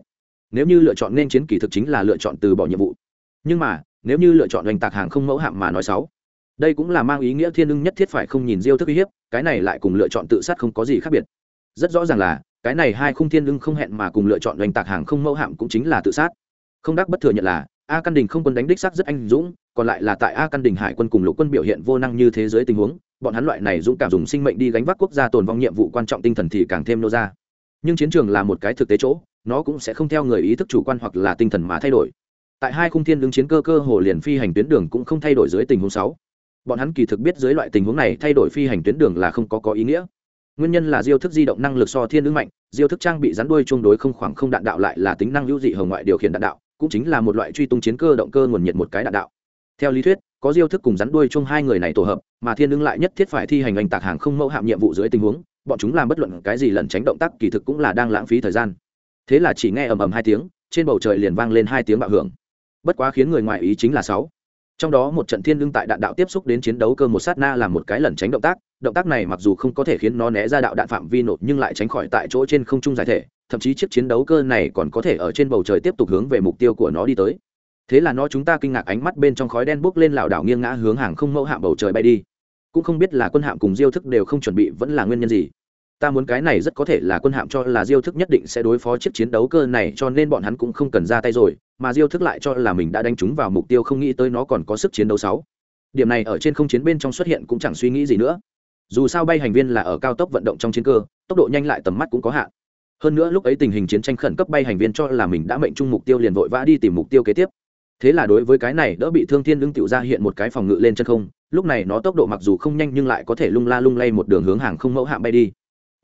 nếu như lựa chọn nên chiến kỳ thực chính là lựa chọn từ bỏ nhiệm vụ. Nhưng mà nếu như lựa chọn oanh tạc hàng không mẫu hạm mà nói xấu đây cũng là mang ý nghĩa thiên ưng nhất thiết phải không nhìn diêu thức uy hiếp, cái này lại cùng lựa chọn tự sát không có gì khác biệt. Rất rõ ràng là, cái này hai khung thiên ưng không hẹn mà cùng lựa chọn oanh tạc hàng không mẫu hạm cũng chính là tự sát. Không đắc bất thừa nhận là, a căn đình không quân đánh đích xác rất anh dũng, còn lại là tại a căn đình hải quân cùng lục quân biểu hiện vô năng như thế giới tình huống, bọn hắn loại này dũng cảm dùng sinh mệnh đi gánh vác quốc gia tồn vong nhiệm vụ quan trọng tinh thần thì càng thêm nô ra. Nhưng chiến trường là một cái thực tế chỗ, nó cũng sẽ không theo người ý thức chủ quan hoặc là tinh thần mà thay đổi tại hai khung thiên đứng chiến cơ cơ hồ liền phi hành tuyến đường cũng không thay đổi dưới tình huống sáu. Bọn hắn kỳ thực biết dưới loại tình huống này thay đổi phi hành tuyến đường là không có có ý nghĩa. Nguyên nhân là diêu thức di động năng lực so thiên ứng mạnh, diêu thức trang bị rắn đuôi chung đối không khoảng không đạn đạo lại là tính năng hữu dị hồng ngoại điều khiển đạn đạo, cũng chính là một loại truy tung chiến cơ động cơ nguồn nhiệt một cái đạn đạo. Theo lý thuyết, có diêu thức cùng rắn đuôi chung hai người này tổ hợp, mà thiên ứng lại nhất thiết phải thi hành anh tạc hàng không mẫu hạm nhiệm vụ dưới tình huống, bọn chúng làm bất luận cái gì lẩn tránh động tác kỳ thực cũng là đang lãng phí thời gian. Thế là chỉ nghe ầm ầm hai tiếng, trên bầu trời liền vang lên hai tiếng bạo hưởng bất quá khiến người ngoài ý chính là sáu. Trong đó một trận thiên lương tại đạn đạo tiếp xúc đến chiến đấu cơ một sát na làm một cái lẩn tránh động tác động tác này mặc dù không có thể khiến nó né ra đạo đạn phạm vi nộp nhưng lại tránh khỏi tại chỗ trên không trung giải thể, thậm chí chiếc chiến đấu cơ này còn có thể ở trên bầu trời tiếp tục hướng về mục tiêu của nó đi tới. Thế là nó chúng ta kinh ngạc ánh mắt bên trong khói đen bốc lên lảo đảo nghiêng ngã hướng hàng không mẫu hạm bầu trời bay đi. Cũng không biết là quân hạm cùng diêu thức đều không chuẩn bị vẫn là nguyên nhân gì. Ta muốn cái này rất có thể là quân hạm cho là diêu thức nhất định sẽ đối phó chiếc chiến đấu cơ này cho nên bọn hắn cũng không cần ra tay rồi mà diêu thức lại cho là mình đã đánh trúng vào mục tiêu không nghĩ tới nó còn có sức chiến đấu sáu. Điểm này ở trên không chiến bên trong xuất hiện cũng chẳng suy nghĩ gì nữa. Dù sao bay hành viên là ở cao tốc vận động trong chiến cơ, tốc độ nhanh lại tầm mắt cũng có hạn. Hơn nữa lúc ấy tình hình chiến tranh khẩn cấp bay hành viên cho là mình đã mệnh chung mục tiêu liền vội vã đi tìm mục tiêu kế tiếp. Thế là đối với cái này đỡ bị thương thiên lưng tiểu ra hiện một cái phòng ngự lên chân không, lúc này nó tốc độ mặc dù không nhanh nhưng lại có thể lung la lung lay một đường hướng hàng không mẫu hạm bay đi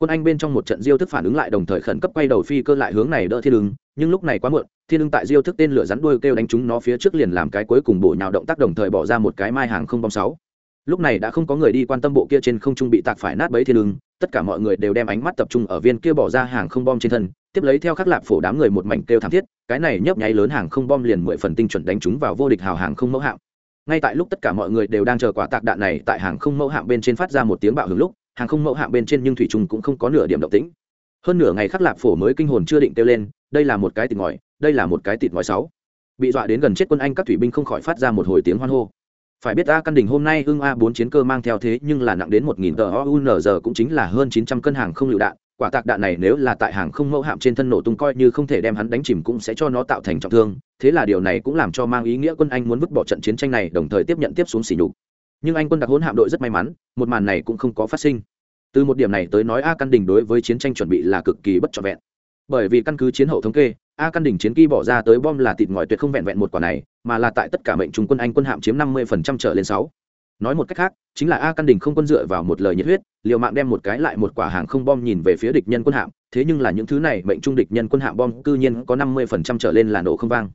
quân anh bên trong một trận diêu thức phản ứng lại đồng thời khẩn cấp quay đầu phi cơ lại hướng này đỡ thiên lưng nhưng lúc này quá muộn, thiên lưng tại diêu thức tên lửa rắn đuôi kêu đánh chúng nó phía trước liền làm cái cuối cùng bổ nhào động tác đồng thời bỏ ra một cái mai hàng không bom sáu. Lúc này đã không có người đi quan tâm bộ kia trên không trung bị tạc phải nát bấy thiên lưng tất cả mọi người đều đem ánh mắt tập trung ở viên kia bỏ ra hàng không bom trên thân, tiếp lấy theo khắc lạp phổ đám người một mảnh kêu thảm thiết, cái này nhấp nháy lớn hàng không bom liền mười phần tinh chuẩn đánh chúng vào vô địch hào hàng không mẫu hạm. Ngay tại lúc tất cả mọi người đều đang chờ quả tạc đạn này tại hàng không mẫu hạm bên trên phát ra một tiếng bạo hưởng lúc hàng không mẫu hạm bên trên nhưng thủy trùng cũng không có nửa điểm động tĩnh. Hơn nửa ngày khắc lạp phổ mới kinh hồn chưa định kêu lên, đây là một cái tịt ngòi, đây là một cái tịt ngòi sáu. Bị dọa đến gần chết quân anh các thủy binh không khỏi phát ra một hồi tiếng hoan hô. Phải biết a căn đỉnh hôm nay hưng a bốn chiến cơ mang theo thế nhưng là nặng đến một nghìn tờ giờ cũng chính là hơn chín trăm cân hàng không lựu đạn, quả tạc đạn này nếu là tại hàng không mẫu hạm trên thân nổ tung coi như không thể đem hắn đánh chìm cũng sẽ cho nó tạo thành trọng thương, thế là điều này cũng làm cho mang ý nghĩa quân anh muốn vứt bỏ trận chiến tranh này đồng thời tiếp nhận tiếp xuống xỉ nhục. Nhưng anh quân đặc hỗn hạm đội rất may mắn, một màn này cũng không có phát sinh từ một điểm này tới nói a căn đình đối với chiến tranh chuẩn bị là cực kỳ bất trọn vẹn. Bởi vì căn cứ chiến hậu thống kê, a căn đỉnh chiến kỳ bỏ ra tới bom là thịt ngòi tuyệt không vẹn vẹn một quả này, mà là tại tất cả mệnh trung quân anh quân hạm chiếm năm mươi phần trăm trở lên sáu. Nói một cách khác, chính là a căn đỉnh không quân dựa vào một lời nhiệt huyết, liều mạng đem một cái lại một quả hàng không bom nhìn về phía địch nhân quân hạm, thế nhưng là những thứ này mệnh trung địch nhân quân hạm bom cư nhiên có năm mươi phần trăm trở lên là nổ không vang.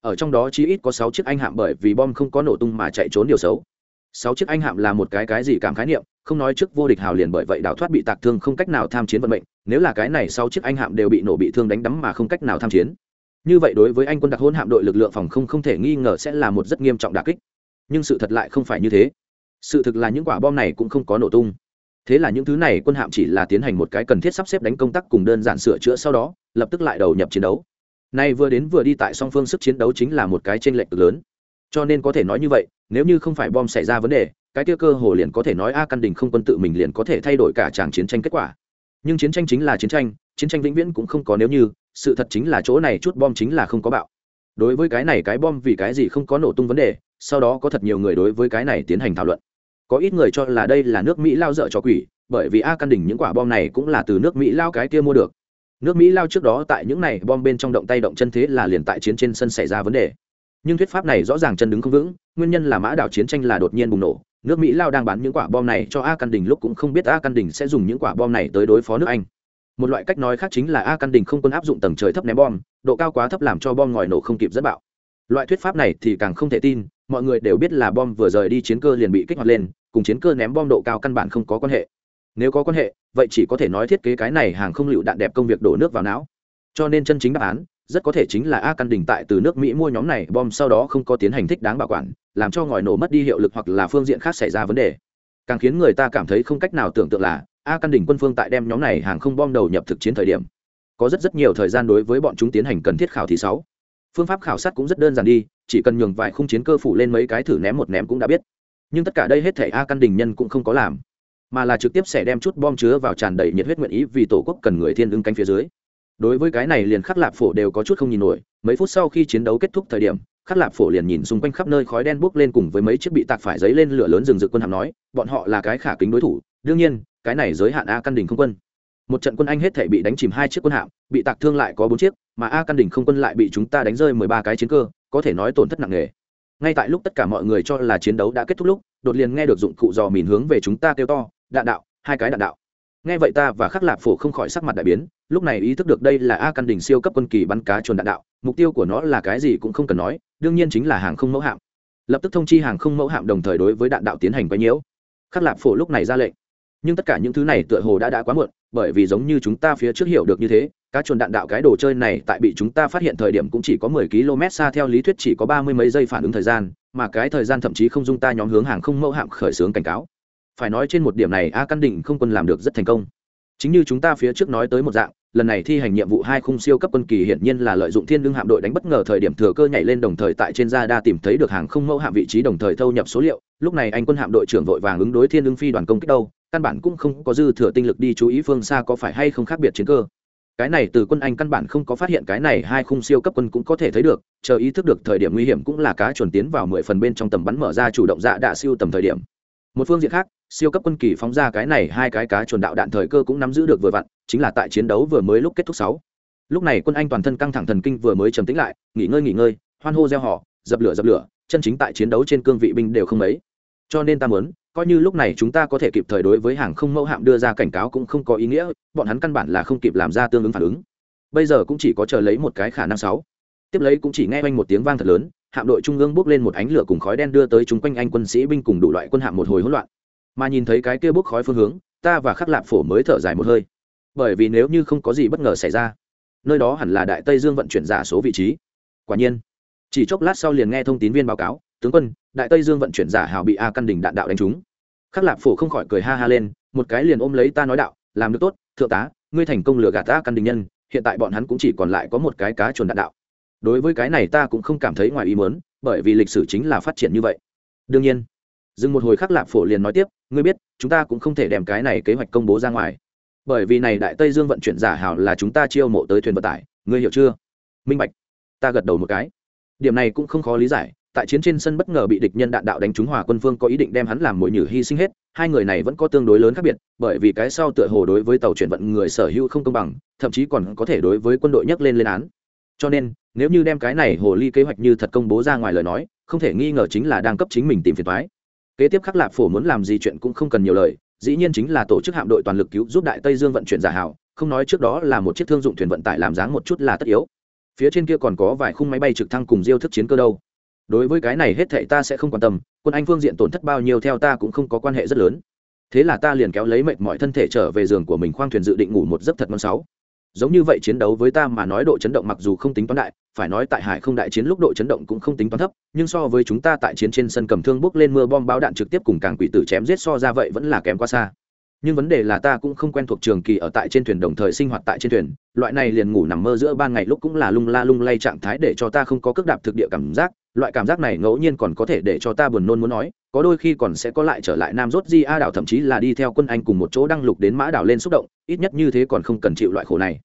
Ở trong đó chỉ ít có sáu chiếc anh hạm bởi vì bom không có nổ tung mà chạy trốn điều xấu. Sáu chiếc anh hạm là một cái cái gì cảm khái niệm? Không nói trước vô địch hào liền bởi vậy đào thoát bị tạc thương không cách nào tham chiến vận mệnh, nếu là cái này sau chiếc anh hạm đều bị nổ bị thương đánh đắm mà không cách nào tham chiến. Như vậy đối với anh quân đặc hôn hạm đội lực lượng phòng không không thể nghi ngờ sẽ là một rất nghiêm trọng đà kích. Nhưng sự thật lại không phải như thế. Sự thực là những quả bom này cũng không có nổ tung. Thế là những thứ này quân hạm chỉ là tiến hành một cái cần thiết sắp xếp đánh công tác cùng đơn giản sửa chữa sau đó, lập tức lại đầu nhập chiến đấu. Nay vừa đến vừa đi tại song phương sức chiến đấu chính là một cái t r ê n lệch lớn. Cho nên có thể nói như vậy, nếu như không phải bom xảy ra vấn đề cái kia cơ hồ liền có thể nói a căn đình không quân tự mình liền có thể thay đổi cả tràng chiến tranh kết quả. Nhưng chiến tranh chính là chiến tranh chiến tranh vĩnh viễn cũng không có nếu như, sự thật chính là chỗ này chút bom chính là không có bạo. Đối với cái này cái bom vì cái gì không có nổ tung vấn đề, sau đó có thật nhiều người đối với cái này tiến hành thảo luận. Có ít người cho là đây là nước mỹ lao dở cho quỷ, bởi vì a căn đỉnh những quả bom này cũng là từ nước mỹ lao cái kia mua được. Nước mỹ lao trước đó tại những này bom bên trong động tay động chân thế là liền tại chiến trên sân xảy ra vấn đề. Nhưng thuyết pháp này rõ ràng chân đứng không vững, nguyên nhân là mã đảo chiến tranh là đột nhiên bùng nổ nước mỹ lao đang bán những quả bom này cho a căn đình lúc cũng không biết a căn đình sẽ dùng những quả bom này tới đối phó nước anh. Một loại cách nói khác chính là a căn đình không quân áp dụng tầng trời thấp ném bom, độ cao quá thấp làm cho bom ngòi nổ không kịp dẫn bạo. Loại thuyết pháp này thì càng không thể tin, mọi người đều biết là bom vừa rời đi chiến cơ liền bị kích hoạt lên, cùng chiến cơ ném bom độ cao căn bản không có quan hệ. Nếu có quan hệ, vậy chỉ có thể nói thiết kế cái này hàng không lựu đạn đẹp công việc đổ nước vào não. Cho nên chân chính đáp án rất có thể chính là a căn đình tại từ nước mỹ mua nhóm này, bom sau đó không có tiến hành thích đáng bảo quản, làm cho ngòi nổ mất đi hiệu lực hoặc là phương diện khác xảy ra vấn đề. Càng khiến người ta cảm thấy không cách nào tưởng tượng là, a căn đình quân phương tại đem nhóm này hàng không bom đầu nhập thực chiến thời điểm. Có rất rất nhiều thời gian đối với bọn chúng tiến hành cần thiết khảo thí sáu. Phương pháp khảo sát cũng rất đơn giản đi, chỉ cần nhường vài khung chiến cơ phủ lên mấy cái thử ném một ném cũng đã biết. Nhưng tất cả đây hết thể a căn đình nhân cũng không có làm, mà là trực tiếp sẽ đem chút bom chứa vào tràn đầy nhiệt huyết nguyện ý vì tổ quốc cần người thiên ứng cánh phía dưới đối với cái này liền khắc lạp phổ đều có chút không nhìn nổi, mấy phút sau khi chiến đấu kết thúc thời điểm, khắc lạp phổ liền nhìn xung quanh khắp nơi khói đen bốc lên cùng với mấy chiếc bị tạc phải giấy lên lửa lớn rừng rực quân hàm nói, bọn họ là cái khả kính đối thủ, đương nhiên, cái này giới hạn a căn đình không quân. Một trận quân anh hết thể bị đánh chìm hai chiếc quân hạm, bị tạc thương lại có bốn chiếc, mà a căn đình không quân lại bị chúng ta đánh rơi mười ba cái chiến cơ, có thể nói tổn thất nặng nề. Ngay tại lúc tất cả mọi người cho là chiến đấu đã kết thúc lúc, đột liền nghe được dụng cụ dò mìn hướng về chúng ta kêu to, đạn đạo, hai cái đạn đạo nghe vậy ta và khắc lạp phổ không khỏi sắc mặt đại biến, lúc này ý thức được đây là a căn đình siêu cấp quân kỳ bắn cá chuồn đạn đạo, mục tiêu của nó là cái gì cũng không cần nói, đương nhiên chính là hàng không mẫu hạm. Lập tức thông chi hàng không mẫu hạm đồng thời đối với đạn đạo tiến hành quấy nhiễu. Khắc lạp phổ lúc này ra lệnh. Nhưng tất cả những thứ này tựa hồ đã đã quá muộn, bởi vì giống như chúng ta phía trước hiểu được như thế, cá chuồn đạn đạo cái đồ chơi này tại bị chúng ta phát hiện thời điểm cũng chỉ có mười km xa theo lý thuyết chỉ có ba mươi mấy giây phản ứng thời gian, mà cái thời gian thậm chí không dung ta nhóm hướng hàng không mẫu hạm khởi xướng cảnh cáo phải nói trên một điểm này a căn định không quân làm được rất thành công. Chính như chúng ta phía trước nói tới một dạng, lần này thi hành nhiệm vụ hai khung siêu cấp quân kỳ hiển nhiên là lợi dụng thiên lương hạm đội đánh bất ngờ thời điểm thừa cơ nhảy lên đồng thời tại trên ra đa tìm thấy được hàng không mẫu hạm vị trí đồng thời thâu nhập số liệu. Lúc này anh quân hạm đội trưởng vội vàng ứng đối thiên lương phi đoàn công kích đâu, căn bản cũng không có dư thừa tinh lực đi chú ý phương xa có phải hay không khác biệt chiến cơ. Cái này từ quân anh căn bản không có phát hiện cái này hai khung siêu cấp quân cũng có thể thấy được, chờ ý thức được thời điểm nguy hiểm cũng là cá chuẩn tiến vào mười phần bên trong tầm bắn mở ra chủ động dạ đạ siêu tầm thời điểm một phương diện khác, siêu cấp quân kỳ phóng ra cái này hai cái cá chuồn đạo đạn thời cơ cũng nắm giữ được vừa vặn, chính là tại chiến đấu vừa mới lúc kết thúc sáu. Lúc này quân anh toàn thân căng thẳng thần kinh vừa mới trầm tĩnh lại, nghỉ ngơi nghỉ ngơi, hoan hô gieo họ, dập lửa dập lửa, chân chính tại chiến đấu trên cương vị binh đều không mấy. Cho nên ta muốn, coi như lúc này chúng ta có thể kịp thời đối với hàng không mẫu hạm đưa ra cảnh cáo cũng không có ý nghĩa, bọn hắn căn bản là không kịp làm ra tương ứng phản ứng. Bây giờ cũng chỉ có chờ lấy một cái khả năng sáu. Tiếp lấy cũng chỉ nghe quanh một tiếng vang thật lớn hạm đội trung ương bốc lên một ánh lửa cùng khói đen đưa tới chúng quanh anh quân sĩ binh cùng đủ loại quân hạm một hồi hỗn loạn. Mà nhìn thấy cái kia bốc khói phương hướng, ta và khắc lạp phổ mới thở dài một hơi. Bởi vì nếu như không có gì bất ngờ xảy ra, nơi đó hẳn là đại tây dương vận chuyển giả số vị trí. Quả nhiên, chỉ chốc lát sau liền nghe thông tin viên báo cáo, tướng quân, đại tây dương vận chuyển giả hào bị a căn đình đạn đạo đánh trúng. Khắc lạp phổ không khỏi cười ha ha lên, một cái liền ôm lấy ta nói đạo, làm được tốt, thượng tá, ngươi thành công lừa gạt ta căn đình nhân, hiện tại bọn hắn cũng chỉ còn lại có một cái cá chuồn đạn đạo đối với cái này ta cũng không cảm thấy ngoài ý mớn bởi vì lịch sử chính là phát triển như vậy. Đương nhiên, dừng một hồi khắc lạp phổ liền nói tiếp, ngươi biết, chúng ta cũng không thể đem cái này kế hoạch công bố ra ngoài. Bởi vì này đại tây dương vận chuyển giả hào là chúng ta chiêu mộ tới thuyền vận tải, ngươi hiểu chưa? Minh bạch, ta gật đầu một cái. Điểm này cũng không khó lý giải, tại chiến trên sân bất ngờ bị địch nhân đạn đạo đánh trúng hòa quân phương có ý định đem hắn làm mồi nhử hy sinh hết, hai người này vẫn có tương đối lớn khác biệt, bởi vì cái sau tựa hồ đối với tàu chuyển vận người sở hữu không công bằng, thậm chí còn có thể đối với quân đội nhắc lên lên án cho nên, nếu như đem cái này hồ ly kế hoạch như thật công bố ra ngoài lời nói, không thể nghi ngờ chính là đang cấp chính mình tìm phiền thoái kế tiếp khắc lạp phổ muốn làm gì chuyện cũng không cần nhiều lời, dĩ nhiên chính là tổ chức hạm đội toàn lực cứu giúp đại tây dương vận chuyển giả hảo, không nói trước đó là một chiếc thương dụng thuyền vận tải làm dáng một chút là tất yếu. Phía trên kia còn có vài khung máy bay trực thăng cùng diêu thức chiến cơ đâu. Đối với cái này hết thệ ta sẽ không quan tâm, quân anh phương diện tổn thất bao nhiêu theo ta cũng không có quan hệ rất lớn. Thế là ta liền kéo lấy mệt mọi thân thể trở về giường của mình khoang thuyền dự định ngủ một giấc thật ngon sáu giống như vậy chiến đấu với ta mà nói độ chấn động mặc dù không tính toán đại, phải nói tại hải không đại chiến lúc độ chấn động cũng không tính toán thấp, nhưng so với chúng ta tại chiến trên sân cầm thương bước lên mưa bom báo đạn trực tiếp cùng càng quỷ tử chém giết so ra vậy vẫn là kém quá xa nhưng vấn đề là ta cũng không quen thuộc trường kỳ ở tại trên thuyền đồng thời sinh hoạt tại trên thuyền, loại này liền ngủ nằm mơ giữa ban ngày lúc cũng là lung la lung lay trạng thái để cho ta không có cước đạp thực địa cảm giác, loại cảm giác này ngẫu nhiên còn có thể để cho ta buồn nôn muốn nói, có đôi khi còn sẽ có lại trở lại nam rốt di a đảo thậm chí là đi theo quân anh cùng một chỗ đăng lục đến mã đảo lên xúc động, ít nhất như thế còn không cần chịu loại khổ này.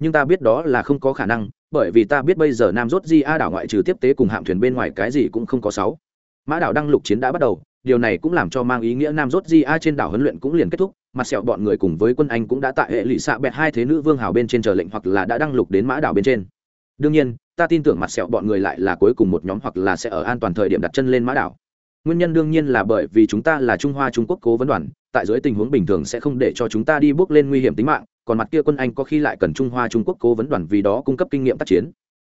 Nhưng ta biết đó là không có khả năng, bởi vì ta biết bây giờ nam rốt di a đảo ngoại trừ tiếp tế cùng hạm thuyền bên ngoài cái gì cũng không có sáu. Mã đảo đăng lục chiến đã bắt đầu điều này cũng làm cho mang ý nghĩa nam rốt di a trên đảo huấn luyện cũng liền kết thúc, mặt sẹo bọn người cùng với quân anh cũng đã tại hệ lụy xạ bẹt hai thế nữ vương hào bên trên chờ lệnh hoặc là đã đăng lục đến mã đảo bên trên. Đương nhiên, ta tin tưởng mặt sẹo bọn người lại là cuối cùng một nhóm hoặc là sẽ ở an toàn thời điểm đặt chân lên mã đảo. Nguyên nhân đương nhiên là bởi vì chúng ta là trung hoa trung quốc cố vấn đoàn, tại dưới tình huống bình thường sẽ không để cho chúng ta đi bước lên nguy hiểm tính mạng, còn mặt kia quân anh có khi lại cần trung hoa trung quốc cố vấn đoàn vì đó cung cấp kinh nghiệm tác chiến.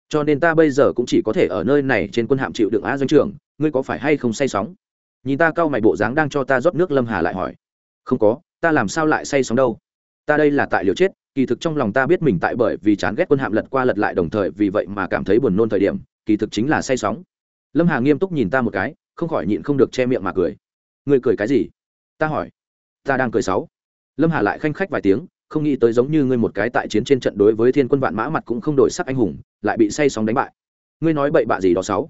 Cho nên ta bây giờ cũng chỉ có thể ở nơi này trên quân hạm chịu đựng a doanh trưởng, ngươi có phải hay không say sóng? Nhìn ta cau mày bộ dáng đang cho ta rót nước lâm hà lại hỏi. Không có, ta làm sao lại say sóng đâu? Ta đây là tại liều chết, kỳ thực trong lòng ta biết mình tại bởi vì chán ghét quân hạm lật qua lật lại đồng thời vì vậy mà cảm thấy buồn nôn thời điểm, kỳ thực chính là say sóng. Lâm hà nghiêm túc nhìn ta một cái, không khỏi nhịn không được che miệng mà cười. Người cười cái gì? Ta hỏi. Ta đang cười sáu lâm hà lại khanh khách vài tiếng, không nghĩ tới giống như ngươi một cái tại chiến trên trận đối với thiên quân vạn mã mặt cũng không đổi sắc anh hùng, lại bị say sóng đánh bại. Ngươi nói bậy bạ gì đó sáu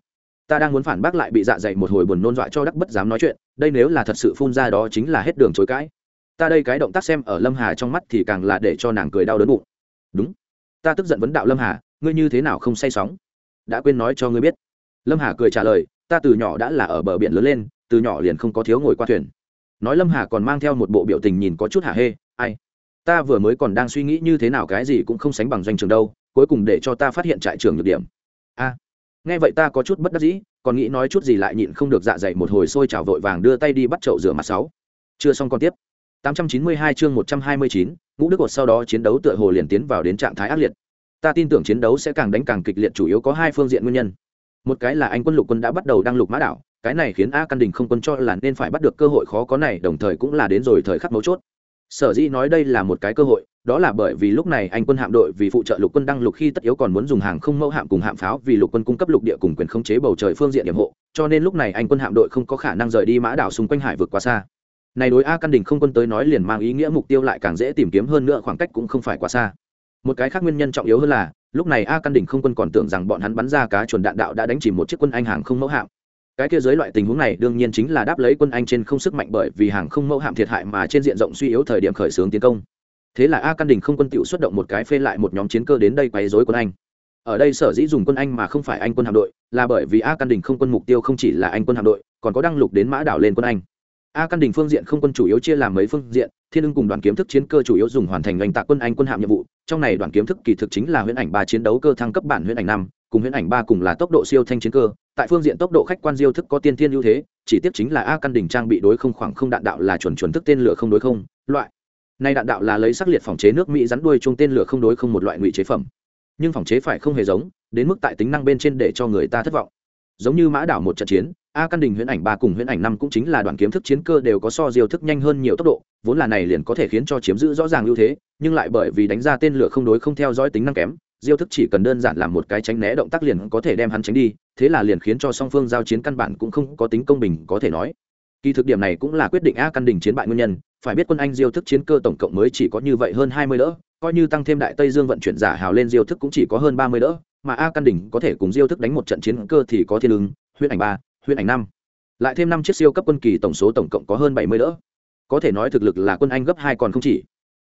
ta đang muốn phản bác lại bị dạ dày một hồi buồn nôn dọa cho đắc bất dám nói chuyện, đây nếu là thật sự phun ra đó chính là hết đường chối cãi. Ta đây cái động tác xem ở lâm hà trong mắt thì càng là để cho nàng cười đau đớn bụng. Đúng. Ta tức giận vấn đạo lâm hà, ngươi như thế nào không say sóng? Đã quên nói cho ngươi biết. Lâm hà cười trả lời, ta từ nhỏ đã là ở bờ biển lớn lên, từ nhỏ liền không có thiếu ngồi qua thuyền. Nói lâm hà còn mang theo một bộ biểu tình nhìn có chút hả hê, ai? Ta vừa mới còn đang suy nghĩ như thế nào cái gì cũng không sánh bằng doanh trường đâu, cuối cùng để cho ta phát hiện trại trường nhược điểm. A nghe vậy ta có chút bất đắc dĩ còn nghĩ nói chút gì lại nhịn không được dạ dày một hồi sôi trào vội vàng đưa tay đi bắt chậu rửa mặt sáu. Chưa xong còn tiếp. 892 chương 129, ngũ đức cột sau đó chiến đấu tựa hồ liền tiến vào đến trạng thái ác liệt. Ta tin tưởng chiến đấu sẽ càng đánh càng kịch liệt chủ yếu có hai phương diện nguyên nhân. Một cái là anh quân lục quân đã bắt đầu đăng lục mã đảo cái này khiến a căn đình không quân cho là nên phải bắt được cơ hội khó có này đồng thời cũng là đến rồi thời khắc mấu chốt sở dĩ nói đây là một cái cơ hội, đó là bởi vì lúc này anh quân hạm đội vì phụ trợ lục quân đăng lục khi tất yếu còn muốn dùng hàng không mẫu hạm cùng hạm pháo vì lục quân cung cấp lục địa cùng quyền khống chế bầu trời phương diện nhiệm hộ, cho nên lúc này anh quân hạm đội không có khả năng rời đi mã đảo xung quanh hải vực quá xa. Này đối a căn đình không quân tới nói liền mang ý nghĩa mục tiêu lại càng dễ tìm kiếm hơn nữa khoảng cách cũng không phải quá xa. Một cái khác nguyên nhân trọng yếu hơn là, lúc này a căn đình không quân còn tưởng rằng bọn hắn bắn ra cá chuồn đạn đạo đã đánh chìm một chiếc quân anh hàng không mẫu hạm cái kia dưới loại tình huống này đương nhiên chính là đáp lấy quân anh trên không sức mạnh bởi vì hàng không mẫu hạm thiệt hại mà trên diện rộng suy yếu thời điểm khởi xướng tiến công. Thế là a căn đình không quân tiểu xuất động một cái phê lại một nhóm chiến cơ đến đây quấy rối quân anh. Ở đây sở dĩ dùng quân anh mà không phải anh quân hạm đội, là bởi vì a căn đình không quân mục tiêu không chỉ là anh quân hạm đội, còn có đăng lục đến mã đảo lên quân anh. A căn đình phương diện không quân chủ yếu chia làm mấy phương diện, thiên ưng cùng đoàn kiếm thức chiến cơ chủ yếu dùng hoàn thành oanh tạc quân anh quân hạm nhiệm vụ, trong này đoàn kiếm thức kỳ thực chính là huyễn ảnh ba chiến đấu cơ thăng cấp bản huyễn ảnh năm cùng huyễn ảnh ba cùng là tốc độ siêu thanh chiến cơ, tại phương diện tốc độ khách quan diêu thức có tiên thiên ưu thế, chỉ tiếp chính là a căn đình trang bị đối không khoảng không đạn đạo là chuẩn chuẩn thức tên lửa không đối không, loại. Nay đạn đạo là lấy sắc liệt phòng chế nước mỹ rắn đuôi chung tên lửa không đối không một loại ngụy chế phẩm. Nhưng phòng chế phải không hề giống, đến mức tại tính năng bên trên để cho người ta thất vọng. Giống như mã đảo một trận chiến, a căn đình huyễn ảnh ba cùng huyễn ảnh năm cũng chính là đoàn kiếm thức chiến cơ đều có so diêu thức nhanh hơn nhiều tốc độ, vốn là này liền có thể khiến cho chiếm giữ rõ ràng ưu thế, nhưng lại bởi vì đánh ra tên lửa không đối không theo dõi tính năng kém diêu thức chỉ cần đơn giản làm một cái tránh né động tác liền có thể đem hắn tránh đi, thế là liền khiến cho song phương giao chiến căn bản cũng không có tính công bình, có thể nói. Kỳ thực điểm này cũng là quyết định a căn đình chiến bại nguyên nhân, phải biết quân anh diêu thức chiến cơ tổng cộng mới chỉ có như vậy hơn hai mươi đỡ, coi như tăng thêm đại tây dương vận chuyển giả hào lên diêu thức cũng chỉ có hơn ba mươi đỡ, mà a căn đình có thể cùng diêu thức đánh một trận chiến cơ thì có thiên ứng huyết ảnh ba huyết ảnh năm. Lại thêm năm chiếc siêu cấp quân kỳ tổng số tổng cộng có hơn bảy mươi đỡ. Có thể nói thực lực là quân anh gấp hai còn không chỉ.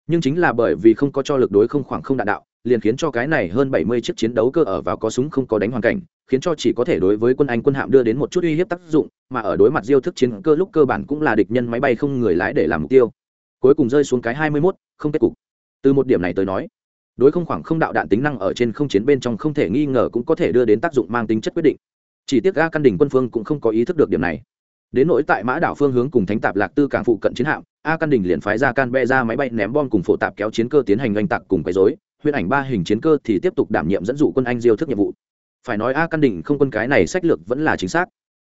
Nhưng chính là bởi vì không có cho lực đối không khoảng không đạn đạo liền khiến cho cái này hơn bảy mươi chiếc chiến đấu cơ ở vào có súng không có đánh hoàn cảnh khiến cho chỉ có thể đối với quân anh quân hạm đưa đến một chút uy hiếp tác dụng mà ở đối mặt diêu thức chiến cơ lúc cơ bản cũng là địch nhân máy bay không người lái để làm mục tiêu. Cuối cùng rơi xuống cái hai mươi 21, không kết cục. Từ một điểm này tới nói đối không khoảng không đạo đạn tính năng ở trên không chiến bên trong không thể nghi ngờ cũng có thể đưa đến tác dụng mang tính chất quyết định. Chỉ tiếc ga căn đỉnh quân phương cũng không có ý thức được điểm này. Đến nỗi tại mã đảo phương hướng cùng thánh tạp lạc tư cảng phụ cận chiến hạm a căn đình liền phái ra can be ra máy bay ném bom cùng phổ tạp kéo chiến cơ tiến hành oanh tạc cùng quấy dối huyễn ảnh ba hình chiến cơ thì tiếp tục đảm nhiệm dẫn dụ quân anh diêu thức nhiệm vụ. Phải nói a căn đỉnh không quân cái này sách lược vẫn là chính xác.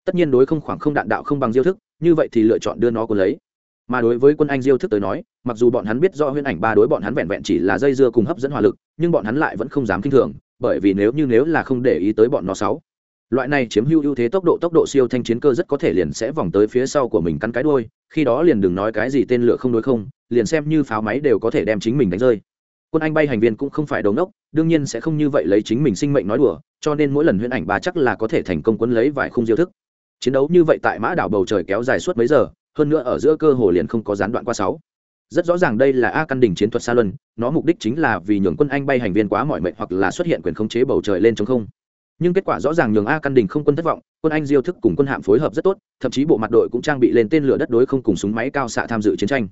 Tất nhiên đối không khoảng không đạn đạo không bằng diêu thức, như vậy thì lựa chọn đưa nó quân lấy. Mà đối với quân anh diêu thức tới nói, mặc dù bọn hắn biết do huyễn ảnh ba đối bọn hắn vẹn vẹn chỉ là dây dưa cùng hấp dẫn hỏa lực, nhưng bọn hắn lại vẫn không dám kinh thường, bởi vì nếu như nếu là không để ý tới bọn nó sáu. Loại này chiếm hữu ưu thế tốc độ tốc độ siêu thanh chiến cơ rất có thể liền sẽ vòng tới phía sau của mình cắn cái đuôi, khi đó liền đừng nói cái gì tên lửa không đối không, liền xem như pháo máy đều có thể đem chính mình đánh rơi quân anh bay hành viên cũng không phải đống đốc đương nhiên sẽ không như vậy lấy chính mình sinh mệnh nói đùa, cho nên mỗi lần huyễn ảnh bà chắc là có thể thành công quấn lấy vài khung diêu thức. Chiến đấu như vậy tại mã đảo bầu trời kéo dài suốt mấy giờ, hơn nữa ở giữa cơ hồ liền không có gián đoạn qua sáu. Rất rõ ràng đây là a căn đỉnh chiến thuật xa luân, nó mục đích chính là vì nhường quân anh bay hành viên quá mọi mệnh hoặc là xuất hiện quyền khống chế bầu trời lên trong không. Nhưng kết quả rõ ràng nhường a căn đình không quân thất vọng, quân anh diêu thức cùng quân hạm phối hợp rất tốt, thậm chí bộ mặt đội cũng trang bị lên tên lửa đất đối không cùng súng máy cao xạ tham dự chiến tranh.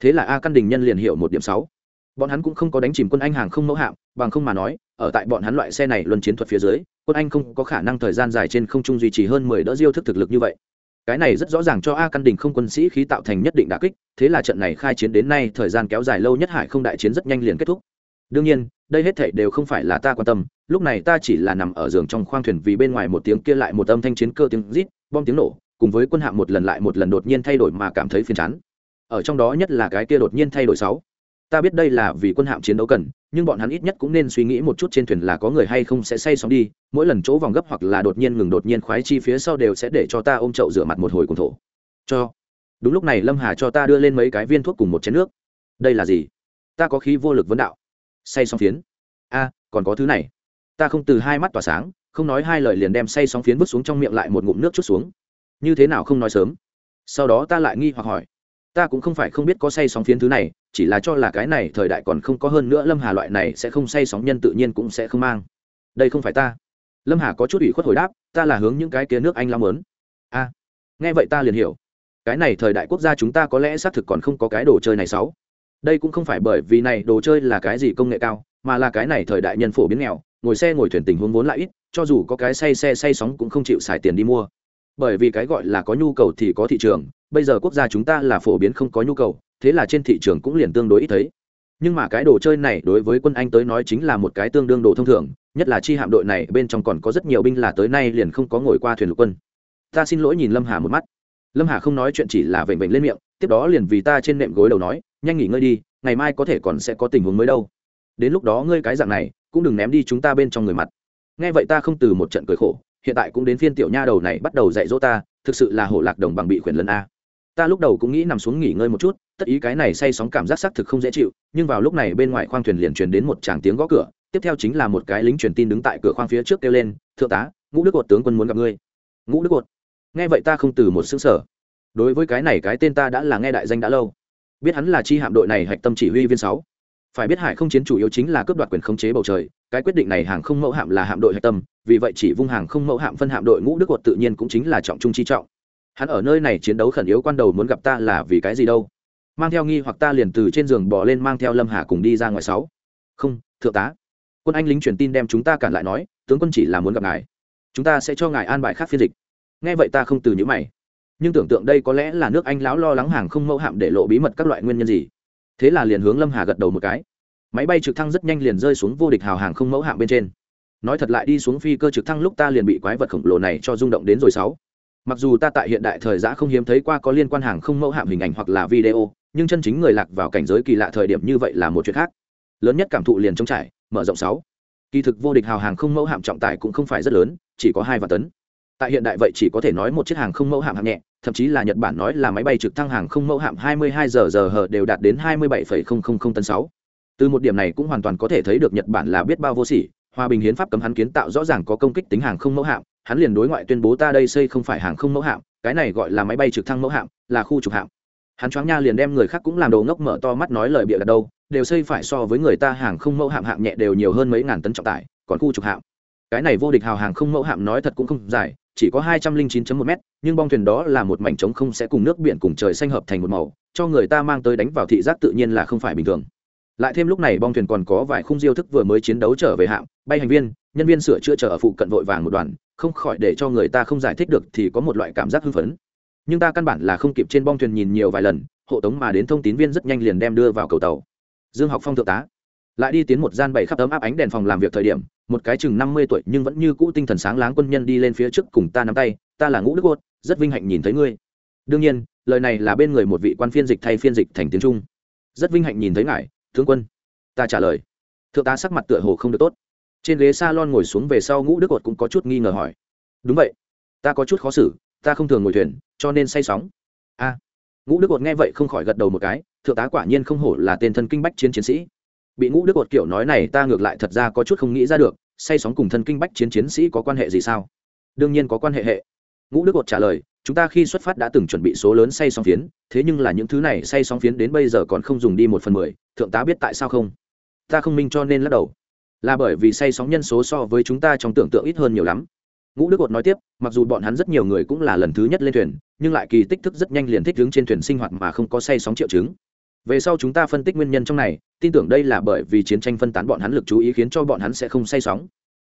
Thế là a căn đình nhân liền hiểu một điểm sáu bọn hắn cũng không có đánh chìm quân anh hàng không mẫu hạm, bằng không mà nói, ở tại bọn hắn loại xe này luân chiến thuật phía dưới, quân anh không có khả năng thời gian dài trên không trung duy trì hơn mười đỡ diêu thức thực lực như vậy. Cái này rất rõ ràng cho a căn đình không quân sĩ khí tạo thành nhất định đà kích, thế là trận này khai chiến đến nay thời gian kéo dài lâu nhất hải không đại chiến rất nhanh liền kết thúc. Đương nhiên, đây hết thảy đều không phải là ta quan tâm, lúc này ta chỉ là nằm ở giường trong khoang thuyền vì bên ngoài một tiếng kia lại một âm thanh chiến cơ tiếng rít, bom tiếng nổ, cùng với quân hạm một lần lại một lần đột nhiên thay đổi mà cảm thấy phiền chán. Ở trong đó nhất là cái kia đột nhiên thay đổi sáu ta biết đây là vì quân hạm chiến đấu cần, nhưng bọn hắn ít nhất cũng nên suy nghĩ một chút trên thuyền là có người hay không sẽ say sóng đi, mỗi lần chỗ vòng gấp hoặc là đột nhiên ngừng đột nhiên khoái chi phía sau đều sẽ để cho ta ôm chậu rửa mặt một hồi cùng thổ. Cho. Đúng lúc này lâm hà cho ta đưa lên mấy cái viên thuốc cùng một chén nước. Đây là gì? Ta có khí vô lực vấn đạo. Say sóng phiến. A, còn có thứ này. Ta không từ hai mắt tỏa sáng, không nói hai lời liền đem say sóng phiến vứt xuống trong miệng lại một ngụm nước chút xuống. Như thế nào không nói sớm? Sau đó ta lại nghi hoặc hỏi. Ta cũng không phải không biết có say sóng phiến thứ này chỉ là cho là cái này thời đại còn không có hơn nữa lâm hà loại này sẽ không say sóng nhân tự nhiên cũng sẽ không mang. Đây không phải ta. Lâm hà có chút ủy khuất hồi đáp, ta là hướng những cái kia nước anh long lớn a, nghe vậy ta liền hiểu. Cái này thời đại quốc gia chúng ta có lẽ xác thực còn không có cái đồ chơi này sáu. Đây cũng không phải bởi vì này đồ chơi là cái gì công nghệ cao, mà là cái này thời đại nhân phổ biến nghèo, ngồi xe ngồi thuyền tình huống vốn lại ít, cho dù có cái say xe say sóng cũng không chịu xài tiền đi mua bởi vì cái gọi là có nhu cầu thì có thị trường, bây giờ quốc gia chúng ta là phổ biến không có nhu cầu, thế là trên thị trường cũng liền tương đối ít thấy. Nhưng mà cái đồ chơi này đối với quân anh tới nói chính là một cái tương đương đồ thông thường, nhất là chi hạm đội này bên trong còn có rất nhiều binh là tới nay liền không có ngồi qua thuyền lục quân. Ta xin lỗi nhìn lâm hà một mắt. Lâm hà không nói chuyện chỉ là vểnh vểnh lên miệng, tiếp đó liền vì ta trên nệm gối đầu nói, nhanh nghỉ ngơi đi, ngày mai có thể còn sẽ có tình huống mới đâu. Đến lúc đó ngươi cái dạng này, cũng đừng ném đi chúng ta bên trong người mặt. Nghe vậy ta không từ một trận cười khổ hiện tại cũng đến phiên tiểu nha đầu này bắt đầu dạy dỗ ta, thực sự là hổ lạc đồng bằng bị khuyển lần a. Ta lúc đầu cũng nghĩ nằm xuống nghỉ ngơi một chút, tất ý cái này say sóng cảm giác xác thực không dễ chịu, nhưng vào lúc này bên ngoài khoang thuyền liền truyền đến một tràng tiếng gõ cửa, tiếp theo chính là một cái lính truyền tin đứng tại cửa khoang phía trước kêu lên, thượng tá, ngũ đức cột tướng quân muốn gặp ngươi. Ngũ đức cột? Nghe vậy ta không từ một xứng sở đối với cái này cái tên ta đã là nghe đại danh đã lâu. Biết hắn là chi hạm đội này hạch tâm chỉ huy viên sáu. Phải biết hải không chiến chủ yếu chính là cướp đoạt quyền khống chế bầu trời, cái quyết định này hàng không mẫu hạm là hạm đội hạch tâm vì vậy chỉ vung hàng không mẫu hạm phân hạm đội ngũ đức quật tự nhiên cũng chính là trọng trung chi trọng. Hắn ở nơi này chiến đấu khẩn yếu quan đầu muốn gặp ta là vì cái gì đâu? Mang theo nghi hoặc ta liền từ trên giường bỏ lên mang theo lâm hà cùng đi ra ngoài sáu. Không, thượng tá. Quân anh lính truyền tin đem chúng ta cản lại nói, tướng quân chỉ là muốn gặp ngài. Chúng ta sẽ cho ngài an bài khác phiên dịch. Nghe vậy ta không từ những mày. Nhưng tưởng tượng đây có lẽ là nước anh lão lo lắng hàng không mẫu hạm để lộ bí mật các loại nguyên nhân gì. Thế là liền hướng lâm hà gật đầu một cái. Máy bay trực thăng rất nhanh liền rơi xuống vô địch hào hàng không mẫu hạm bên trên nói thật lại đi xuống phi cơ trực thăng lúc ta liền bị quái vật khổng lồ này cho rung động đến rồi sáu. Mặc dù ta tại hiện đại thời giã không hiếm thấy qua có liên quan hàng không mẫu hạm hình ảnh hoặc là video nhưng chân chính người lạc vào cảnh giới kỳ lạ thời điểm như vậy là một chuyện khác. Lớn nhất cảm thụ liền trống trải mở rộng sáu. Kỳ thực vô địch hào hàng không mẫu hạm trọng tải cũng không phải rất lớn chỉ có hai vạn tấn. Tại hiện đại vậy chỉ có thể nói một chiếc hàng không mẫu hạm hạng nhẹ thậm chí là nhật bản nói là máy bay trực thăng hàng không mẫu hạm 22 giờ giờ hờ đều đạt đến 27,000 tấn 6. từ một điểm này cũng hoàn toàn có thể thấy được nhật bản là biết bao vô sỉ hòa bình hiến pháp cấm hắn kiến tạo rõ ràng có công kích tính hàng không mẫu hạm, hắn liền đối ngoại tuyên bố ta đây xây không phải hàng không mẫu hạm, cái này gọi là máy bay trực thăng mẫu hạm, là khu trục hạm. Hắn choáng nha liền đem người khác cũng làm đồ ngốc mở to mắt nói lời bịa đặt đâu, đều xây phải so với người ta hàng không mẫu hạm hạng nhẹ đều nhiều hơn mấy ngàn tấn trọng tải, còn khu trục hạm. Cái này vô địch hào hàng không mẫu hạm nói thật cũng không dài, chỉ có hai trăm linh chín một m nhưng bong thuyền đó là một mảnh trống không sẽ cùng nước biển cùng trời xanh hợp thành một màu, cho người ta mang tới đánh vào thị giác tự nhiên là không phải bình thường lại thêm lúc này bong thuyền còn có vài khung diêu thức vừa mới chiến đấu trở về hạm bay hành viên, nhân viên sửa chữa chở ở phụ cận vội vàng một đoàn, không khỏi để cho người ta không giải thích được thì có một loại cảm giác hưng phấn. Nhưng ta căn bản là không kịp trên bong thuyền nhìn nhiều vài lần, hộ tống mà đến thông tín viên rất nhanh liền đem đưa vào cầu tàu. Dương học phong thượng tá. Lại đi tiến một gian bày khắp ấm áp ánh đèn phòng làm việc thời điểm, một cái chừng năm mươi tuổi nhưng vẫn như cũ tinh thần sáng láng quân nhân đi lên phía trước cùng ta nắm tay, ta là ngũ đức ốt rất vinh hạnh nhìn thấy ngươi. Đương nhiên, lời này là bên người một vị quan phiên dịch thay phiên dịch thành tiếng trung. Rất vinh hạnh nhìn thấy ngài tướng quân. Ta trả lời. Thượng tá sắc mặt tựa hồ không được tốt. Trên ghế s a lon ngồi xuống về sau ngũ đức cột cũng có chút nghi ngờ hỏi. Đúng vậy. Ta có chút khó xử, ta không thường ngồi thuyền, cho nên say sóng. A. Ngũ đức cột nghe vậy không khỏi gật đầu một cái, thượng tá quả nhiên không hổ là tên thân kinh bách chiến chiến sĩ. Bị ngũ đức cột kiểu nói này ta ngược lại thật ra có chút không nghĩ ra được, say sóng cùng thân kinh bách chiến chiến sĩ có quan hệ gì sao? Đương nhiên có quan hệ hệ. Ngũ đức cột trả lời chúng ta khi xuất phát đã từng chuẩn bị số lớn say sóng phiến, thế nhưng là những thứ này say sóng phiến đến bây giờ còn không dùng đi một phần mười, thượng tá biết tại sao không? Ta không minh cho nên lắc đầu. Là bởi vì say sóng nhân số so với chúng ta trong tưởng tượng ít hơn nhiều lắm. Ngũ đức bột nói tiếp, mặc dù bọn hắn rất nhiều người cũng là lần thứ nhất lên thuyền, nhưng lại kỳ tích thức rất nhanh liền thích đứng trên thuyền sinh hoạt mà không có say sóng triệu chứng. Về sau chúng ta phân tích nguyên nhân trong này, tin tưởng đây là bởi vì chiến tranh phân tán bọn hắn lực chú ý khiến cho bọn hắn sẽ không say sóng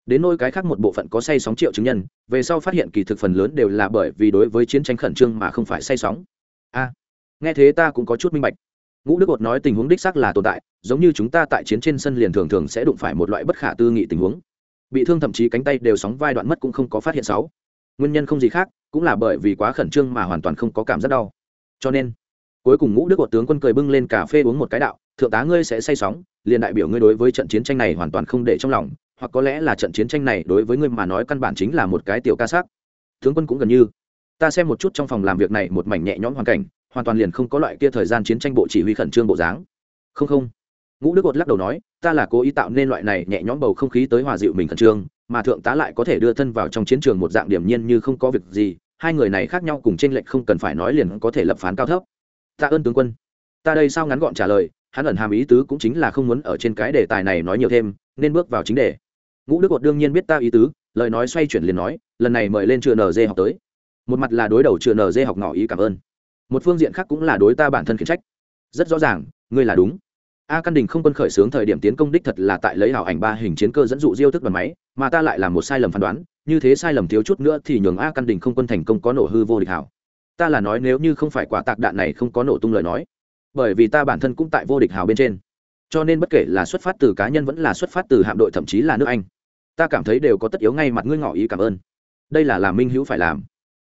đến nôi cái khác một bộ phận có say sóng triệu chứng nhân, về sau phát hiện kỳ thực phần lớn đều là bởi vì đối với chiến tranh khẩn trương mà không phải say sóng. A, nghe thế ta cũng có chút minh bạch. Ngũ đức bột nói tình huống đích xác là tồn tại, giống như chúng ta tại chiến trên sân liền thường thường sẽ đụng phải một loại bất khả tư nghị tình huống. Bị thương thậm chí cánh tay đều sóng vai đoạn mất cũng không có phát hiện sáu nguyên nhân không gì khác, cũng là bởi vì quá khẩn trương mà hoàn toàn không có cảm giác đau. Cho nên, cuối cùng ngũ đức bột tướng quân cười bưng lên cà phê uống một cái đạo, thượng tá ngươi sẽ say sóng, liền đại biểu ngươi đối với trận chiến tranh này hoàn toàn không để trong lòng hoặc có lẽ là trận chiến tranh này đối với ngươi mà nói căn bản chính là một cái tiểu ca sắc tướng quân cũng gần như. Ta xem một chút trong phòng làm việc này một mảnh nhẹ nhõm hoàn cảnh, hoàn toàn liền không có loại kia thời gian chiến tranh bộ chỉ huy khẩn trương bộ dáng. Không không. Ngũ đức bột lắc đầu nói, ta là cố ý tạo nên loại này nhẹ nhõm bầu không khí tới hòa dịu mình khẩn trương, mà thượng tá lại có thể đưa thân vào trong chiến trường một dạng điểm nhiên như không có việc gì, hai người này khác nhau cùng trên lệch không cần phải nói liền có thể lập phán cao thấp. Tạ ơn tướng quân. Ta đây sao ngắn gọn trả lời, hắn ẩn hàm ý tứ cũng chính là không muốn ở trên cái đề tài này nói nhiều thêm, nên bước vào chính đề ngũ đức bột đương nhiên biết ta ý tứ, lời nói xoay chuyển liền nói, lần này mời lên trường nd học tới. Một mặt là đối đầu trường nd học ngỏ ý cảm ơn. Một phương diện khác cũng là đối ta bản thân khiển trách. Rất rõ ràng, ngươi là đúng. A căn đình không quân khởi xướng thời điểm tiến công đích thật là tại lấy hảo ảnh ba hình chiến cơ dẫn dụ diêu thức đoàn máy, mà ta lại là một sai lầm phán đoán, như thế sai lầm thiếu chút nữa thì nhường a căn đình không quân thành công có nổ hư vô địch hảo. Ta là nói nếu như không phải quả tạc đạn này không có nổ tung lời nói, bởi vì ta bản thân cũng tại vô địch hào bên trên. Cho nên bất kể là xuất phát từ cá nhân vẫn là xuất phát từ hạm đội thậm chí là nước anh ta cảm thấy đều có tất yếu ngay mặt ngươi ngỏ ý cảm ơn. Đây là làm minh hữu phải làm.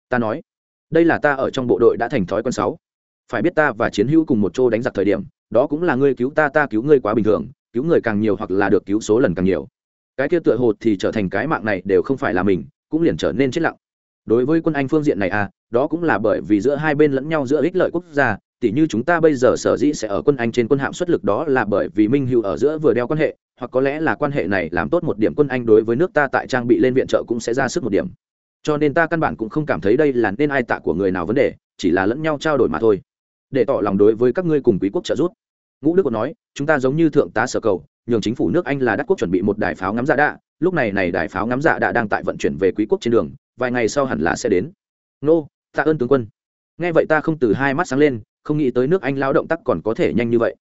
Ta nói, đây là ta ở trong bộ đội đã thành thói quen sáu. Phải biết ta và chiến hữu cùng một chỗ đánh giặc thời điểm, đó cũng là ngươi cứu ta ta cứu ngươi quá bình thường, cứu người càng nhiều hoặc là được cứu số lần càng nhiều. Cái kia tựa hồ thì trở thành cái mạng này đều không phải là mình, cũng liền trở nên chết lặng. Đối với quân anh phương diện này à đó cũng là bởi vì giữa hai bên lẫn nhau giữa ích lợi quốc gia, tỉ như chúng ta bây giờ sở dĩ sẽ ở quân anh trên quân hạm xuất lực đó là bởi vì minh hữu ở giữa vừa đeo quan hệ hoặc có lẽ là quan hệ này làm tốt một điểm quân anh đối với nước ta tại trang bị lên viện trợ cũng sẽ ra sức một điểm. Cho nên ta căn bản cũng không cảm thấy đây là nên ai tạ của người nào vấn đề, chỉ là lẫn nhau trao đổi mà thôi. Để tỏ lòng đối với các ngươi cùng quý quốc trợ giúp. Ngũ đức còn nói, chúng ta giống như thượng tá sở cầu, nhường chính phủ nước anh là đắc quốc chuẩn bị một đài pháo ngắm dạ đạ. Lúc này này đài pháo ngắm dạ đạ đang tại vận chuyển về quý quốc trên đường, vài ngày sau hẳn là sẽ đến. Nô, tạ ơn tướng quân. Nghe vậy ta không từ hai mắt sáng lên, không nghĩ tới nước anh lao động tắc còn có thể nhanh như vậy.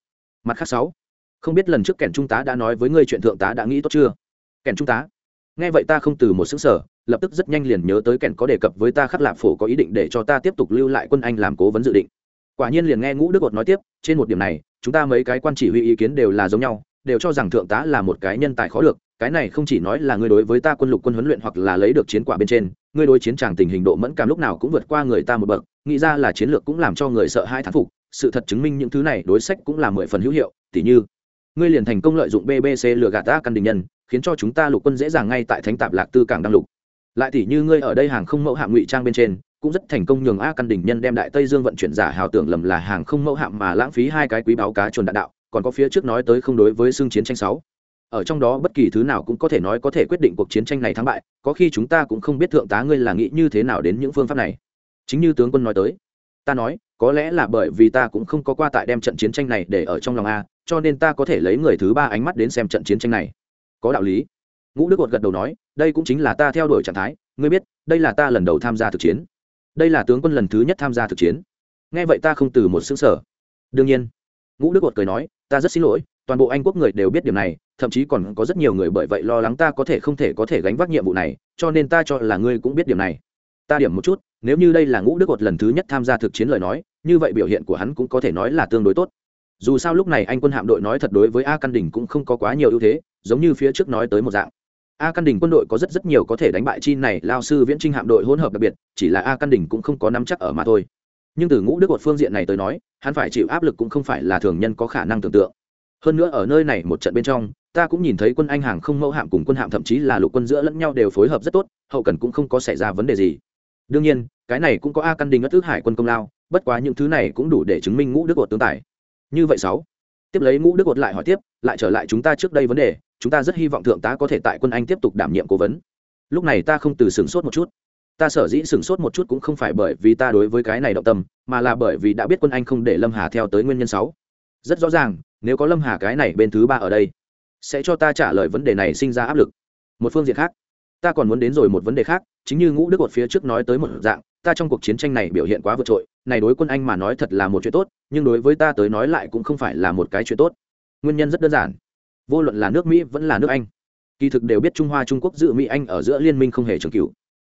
Mặt khác sáu không biết lần trước kẻn trung tá đã nói với ngươi chuyện thượng tá đã nghĩ tốt chưa? Kẻn trung tá, nghe vậy ta không từ một xứng sở lập tức rất nhanh liền nhớ tới kẻn có đề cập với ta khắc lạp phổ có ý định để cho ta tiếp tục lưu lại quân anh làm cố vấn dự định. Quả nhiên liền nghe ngũ đức bột nói tiếp, trên một điểm này, chúng ta mấy cái quan chỉ huy ý kiến đều là giống nhau, đều cho rằng thượng tá là một cái nhân tài khó được, cái này không chỉ nói là ngươi đối với ta quân lục quân huấn luyện hoặc là lấy được chiến quả bên trên, ngươi đối chiến tràng tình hình độ mẫn cảm lúc nào cũng vượt qua người ta một bậc, nghĩ ra là chiến lược cũng làm cho người sợ hai thán phục, sự thật chứng minh những thứ này đối sách cũng là mười phần hữu hiệu, tỉ như ngươi liền thành công lợi dụng bbc lừa gạt ta căn đình nhân, khiến cho chúng ta lục quân dễ dàng ngay tại thánh tạp lạc tư cảng đăng lục. Lại tỉ như ngươi ở đây hàng không mẫu hạm ngụy trang bên trên, cũng rất thành công nhường a căn đình nhân đem đại tây dương vận chuyển giả hào tưởng lầm là hàng không mẫu hạm mà lãng phí hai cái quý báo cá chuồn đạn đạo, còn có phía trước nói tới không đối với xương chiến tranh sáu. Ở trong đó bất kỳ thứ nào cũng có thể nói có thể quyết định cuộc chiến tranh này thắng bại, có khi chúng ta cũng không biết thượng tá ngươi là nghĩ như thế nào đến những phương pháp này. Chính như tướng quân nói tới, ta nói, có lẽ là bởi vì ta cũng không có qua tại đem trận chiến tranh này để ở trong lòng a cho nên ta có thể lấy người thứ ba ánh mắt đến xem trận chiến tranh này. Có đạo lý. Ngũ đức gột gật đầu nói, đây cũng chính là ta theo đuổi trạng thái. Ngươi biết, đây là ta lần đầu tham gia thực chiến. Đây là tướng quân lần thứ nhất tham gia thực chiến. Nghe vậy ta không từ một xứng sở đương nhiên, ngũ đức gột cười nói, ta rất xin lỗi, toàn bộ anh quốc người đều biết điểm này, thậm chí còn có rất nhiều người bởi vậy lo lắng ta có thể không thể có thể gánh vác nhiệm vụ này, cho nên ta cho là ngươi cũng biết điểm này. Ta điểm một chút, nếu như đây là ngũ đức gột lần thứ nhất tham gia thực chiến lời nói, như vậy biểu hiện của hắn cũng có thể nói là tương đối tốt dù sao lúc này anh quân hạm đội nói thật đối với a căn đình cũng không có quá nhiều ưu thế, giống như phía trước nói tới một dạng. A căn đình quân đội có rất rất nhiều có thể đánh bại chi này, lao sư viễn trinh hạm đội hỗn hợp đặc biệt, chỉ là a căn đình cũng không có nắm chắc ở mà thôi. Nhưng từ ngũ đức một phương diện này tới nói, hắn phải chịu áp lực cũng không phải là thường nhân có khả năng tưởng tượng. Hơn nữa ở nơi này một trận bên trong, ta cũng nhìn thấy quân anh hàng không mẫu hạm cùng quân hạm thậm chí là lục quân giữa lẫn nhau đều phối hợp rất tốt, hậu cần cũng không có xảy ra vấn đề gì. Đương nhiên, cái này cũng có a căn đình ất ước hải quân công lao, bất quá những thứ này cũng đủ để chứng minh ngũ đức một tướng tài như vậy sáu. Tiếp lấy ngũ đức ột lại hỏi tiếp, lại trở lại chúng ta trước đây vấn đề, chúng ta rất hy vọng thượng tá có thể tại quân anh tiếp tục đảm nhiệm cố vấn. Lúc này ta không từ sửng sốt một chút. Ta sở dĩ sửng sốt một chút cũng không phải bởi vì ta đối với cái này động tâm, mà là bởi vì đã biết quân anh không để lâm hà theo tới nguyên nhân sáu. Rất rõ ràng, nếu có lâm hà cái này bên thứ ba ở đây, sẽ cho ta trả lời vấn đề này sinh ra áp lực. Một phương diện khác, ta còn muốn đến rồi một vấn đề khác, chính như ngũ đức một phía trước nói tới một dạng ta trong cuộc chiến tranh này biểu hiện quá vượt trội, này đối quân anh mà nói thật là một chuyện tốt, nhưng đối với ta tới nói lại cũng không phải là một cái chuyện tốt. Nguyên nhân rất đơn giản. Vô luận là nước mỹ vẫn là nước anh. Kỳ thực đều biết trung hoa trung quốc dự mỹ anh ở giữa liên minh không hề trường cửu.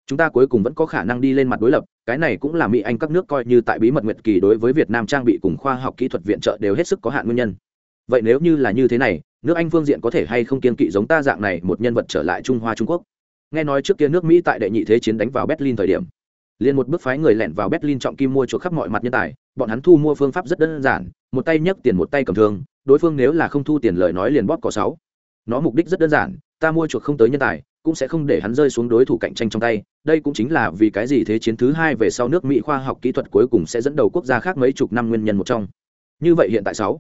Chúng ta cuối cùng vẫn có khả năng đi lên mặt đối lập, cái này cũng là mỹ anh các nước coi như tại bí mật nguyệt kỳ đối với việt nam trang bị cùng khoa học kỹ thuật viện trợ đều hết sức có hạn nguyên nhân. Vậy nếu như là như thế này, nước anh phương diện có thể hay không kiên kỵ giống ta dạng này một nhân vật trở lại trung hoa trung quốc? Nghe nói trước kia nước mỹ tại đệ nhị thế chiến đánh vào berlin thời điểm liền một bước phái người lẻn vào berlin trọng kim mua chuộc khắp mọi mặt nhân tài. Bọn hắn thu mua phương pháp rất đơn giản, một tay nhấc tiền một tay cầm thương, đối phương nếu là không thu tiền lời nói liền bóp cỏ sáu. Nó mục đích rất đơn giản, ta mua chuộc không tới nhân tài, cũng sẽ không để hắn rơi xuống đối thủ cạnh tranh trong tay. Đây cũng chính là vì cái gì thế chiến thứ hai về sau nước mỹ khoa học kỹ thuật cuối cùng sẽ dẫn đầu quốc gia khác mấy chục năm nguyên nhân một trong. Như vậy hiện tại sáu,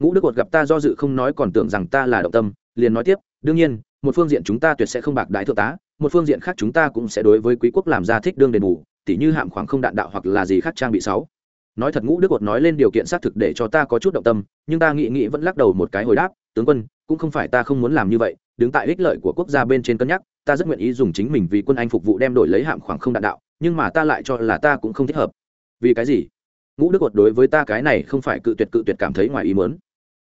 ngũ đức cột gặp ta do dự không nói còn tưởng rằng ta là động tâm, liền nói tiếp, đương nhiên, một phương diện chúng ta tuyệt sẽ không bạc đại thượng tá, một phương diện khác chúng ta cũng sẽ đối với quý quốc làm ra thích đương đền bù tỉ như hạm khoảng không đạn đạo hoặc là gì khác trang bị sáu. Nói thật ngũ đức cột nói lên điều kiện xác thực để cho ta có chút động tâm, nhưng ta nghĩ nghĩ vẫn lắc đầu một cái hồi đáp, tướng quân, cũng không phải ta không muốn làm như vậy, đứng tại ích lợi của quốc gia bên trên cân nhắc, ta rất nguyện ý dùng chính mình vì quân anh phục vụ đem đổi lấy hạm khoảng không đạn đạo, nhưng mà ta lại cho là ta cũng không thích hợp. Vì cái gì? Ngũ đức cột đối với ta cái này không phải cự tuyệt cự tuyệt cảm thấy ngoài ý mớn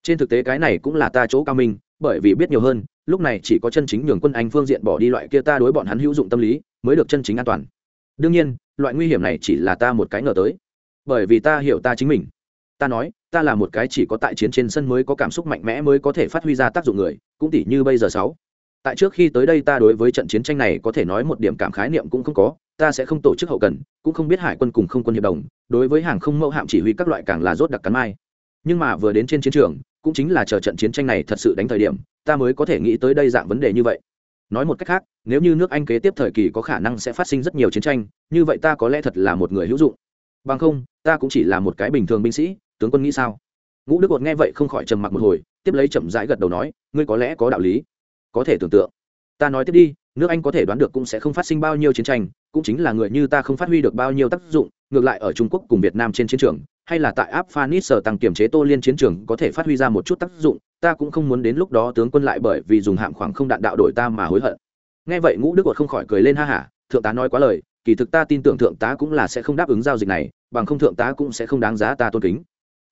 trên thực tế cái này cũng là ta chỗ cao minh, bởi vì biết nhiều hơn, lúc này chỉ có chân chính nhường quân anh phương diện bỏ đi loại kia ta đối bọn hắn hữu dụng tâm lý, mới được chân chính an toàn. Đương nhiên loại nguy hiểm này chỉ là ta một cái ngờ tới. Bởi vì ta hiểu ta chính mình. Ta nói, ta là một cái chỉ có tại chiến trên sân mới có cảm xúc mạnh mẽ mới có thể phát huy ra tác dụng người, cũng tỷ như bây giờ sáu. Tại trước khi tới đây ta đối với trận chiến tranh này có thể nói một điểm cảm khái niệm cũng không có, ta sẽ không tổ chức hậu cần, cũng không biết hải quân cùng không quân hiệp đồng, đối với hàng không mẫu hạm chỉ huy các loại càng là rốt đặc cắn mai. Nhưng mà vừa đến trên chiến trường, cũng chính là chờ trận chiến tranh này thật sự đánh thời điểm, ta mới có thể nghĩ tới đây dạng vấn đề như vậy nói một cách khác, nếu như nước anh kế tiếp thời kỳ có khả năng sẽ phát sinh rất nhiều chiến tranh, như vậy ta có lẽ thật là một người hữu dụng. Bằng không, ta cũng chỉ là một cái bình thường binh sĩ, tướng quân nghĩ sao? Ngũ đức bột nghe vậy không khỏi trầm mặc một hồi, tiếp lấy chậm rãi gật đầu nói, ngươi có lẽ có đạo lý. Có thể tưởng tượng. Ta nói tiếp đi, nước anh có thể đoán được cũng sẽ không phát sinh bao nhiêu chiến tranh cũng chính là người như ta không phát huy được bao nhiêu tác dụng, ngược lại ở trung quốc cùng việt nam trên chiến trường, hay là tại áp phanis sở tăng kiểm chế tô liên chiến trường có thể phát huy ra một chút tác dụng, ta cũng không muốn đến lúc đó tướng quân lại bởi vì dùng hạm khoảng không đạn đạo đổi ta mà hối hận. Nghe vậy ngũ đức quật không khỏi cười lên ha hả, thượng tá nói quá lời, kỳ thực ta tin tưởng thượng tá cũng là sẽ không đáp ứng giao dịch này, bằng không thượng tá cũng sẽ không đáng giá ta tôn kính.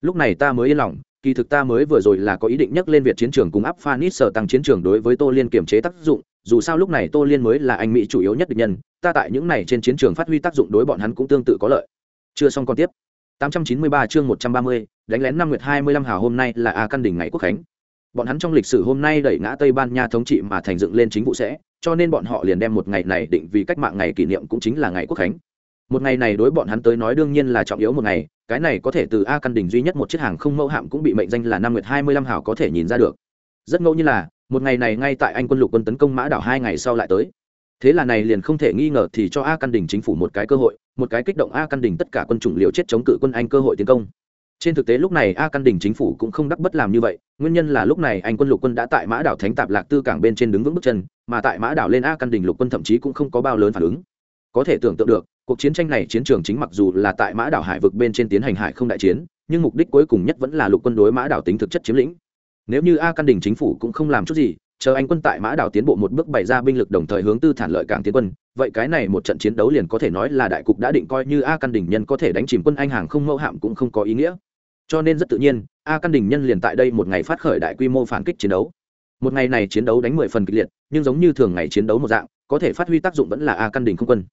Lúc này ta mới yên lòng, kỳ thực ta mới vừa rồi là có ý định nhắc lên việc chiến trường cùng áp phanis sở tăng chiến trường đối với tô liên kiểm chế tác dụng dù sao lúc này tô liên mới là anh mỹ chủ yếu nhất địch nhân ta tại những này trên chiến trường phát huy tác dụng đối bọn hắn cũng tương tự có lợi chưa xong còn tiếp 893 chương 130, đánh lén năm nguyệt 25 hào hôm nay là A Căn đỉnh ngày quốc khánh. Bọn hắn trong lịch sử hôm nay đẩy ngã Tây Ban Nha thống trị mà thành dựng lên chính vụ sẽ, cho nên bọn họ liền đem một ngày này định vì cách mạng ngày kỷ niệm cũng chính là ngày quốc khánh. Một ngày này đối bọn hắn tới nói đương nhiên là trọng yếu một ngày, cái này có thể từ A Căn đỉnh duy nhất một chiếc hàng không mẫu hạm cũng bị mệnh danh là năm nguyệt 25 hào có thể nhìn ra được. Rất ngẫu như là, một ngày này ngay tại Anh quân lục quân tấn công Mã đảo hai ngày sau lại tới. Thế là này liền không thể nghi ngờ thì cho a căn đình chính phủ một cái cơ hội, một cái kích động a căn đình tất cả quân chủng liều chết chống cự quân anh cơ hội tiến công. Trên thực tế lúc này a căn đình chính phủ cũng không đắc bất làm như vậy, nguyên nhân là lúc này anh quân lục quân đã tại mã đảo thánh tạp lạc tư cảng bên trên đứng vững bước chân, mà tại mã đảo lên a căn đình lục quân thậm chí cũng không có bao lớn phản ứng. Có thể tưởng tượng được, cuộc chiến tranh này chiến trường chính mặc dù là tại mã đảo hải vực bên trên tiến hành hải không đại chiến, nhưng mục đích cuối cùng nhất vẫn là lục quân đối mã đảo tính thực chất chiếm lĩnh nếu như a căn đình chính phủ cũng không làm chút gì, chờ anh quân tại mã đảo tiến bộ một bước bày ra binh lực đồng thời hướng tư thản lợi cảng tiến quân, vậy cái này một trận chiến đấu liền có thể nói là đại cục đã định coi như a căn đình nhân có thể đánh chìm quân anh hàng không mẫu hạm cũng không có ý nghĩa. Cho nên rất tự nhiên, a căn đình nhân liền tại đây một ngày phát khởi đại quy mô phản kích chiến đấu. Một ngày này chiến đấu đánh mười phần kịch liệt, nhưng giống như thường ngày chiến đấu một dạng, có thể phát huy tác dụng vẫn là a căn đình không quân.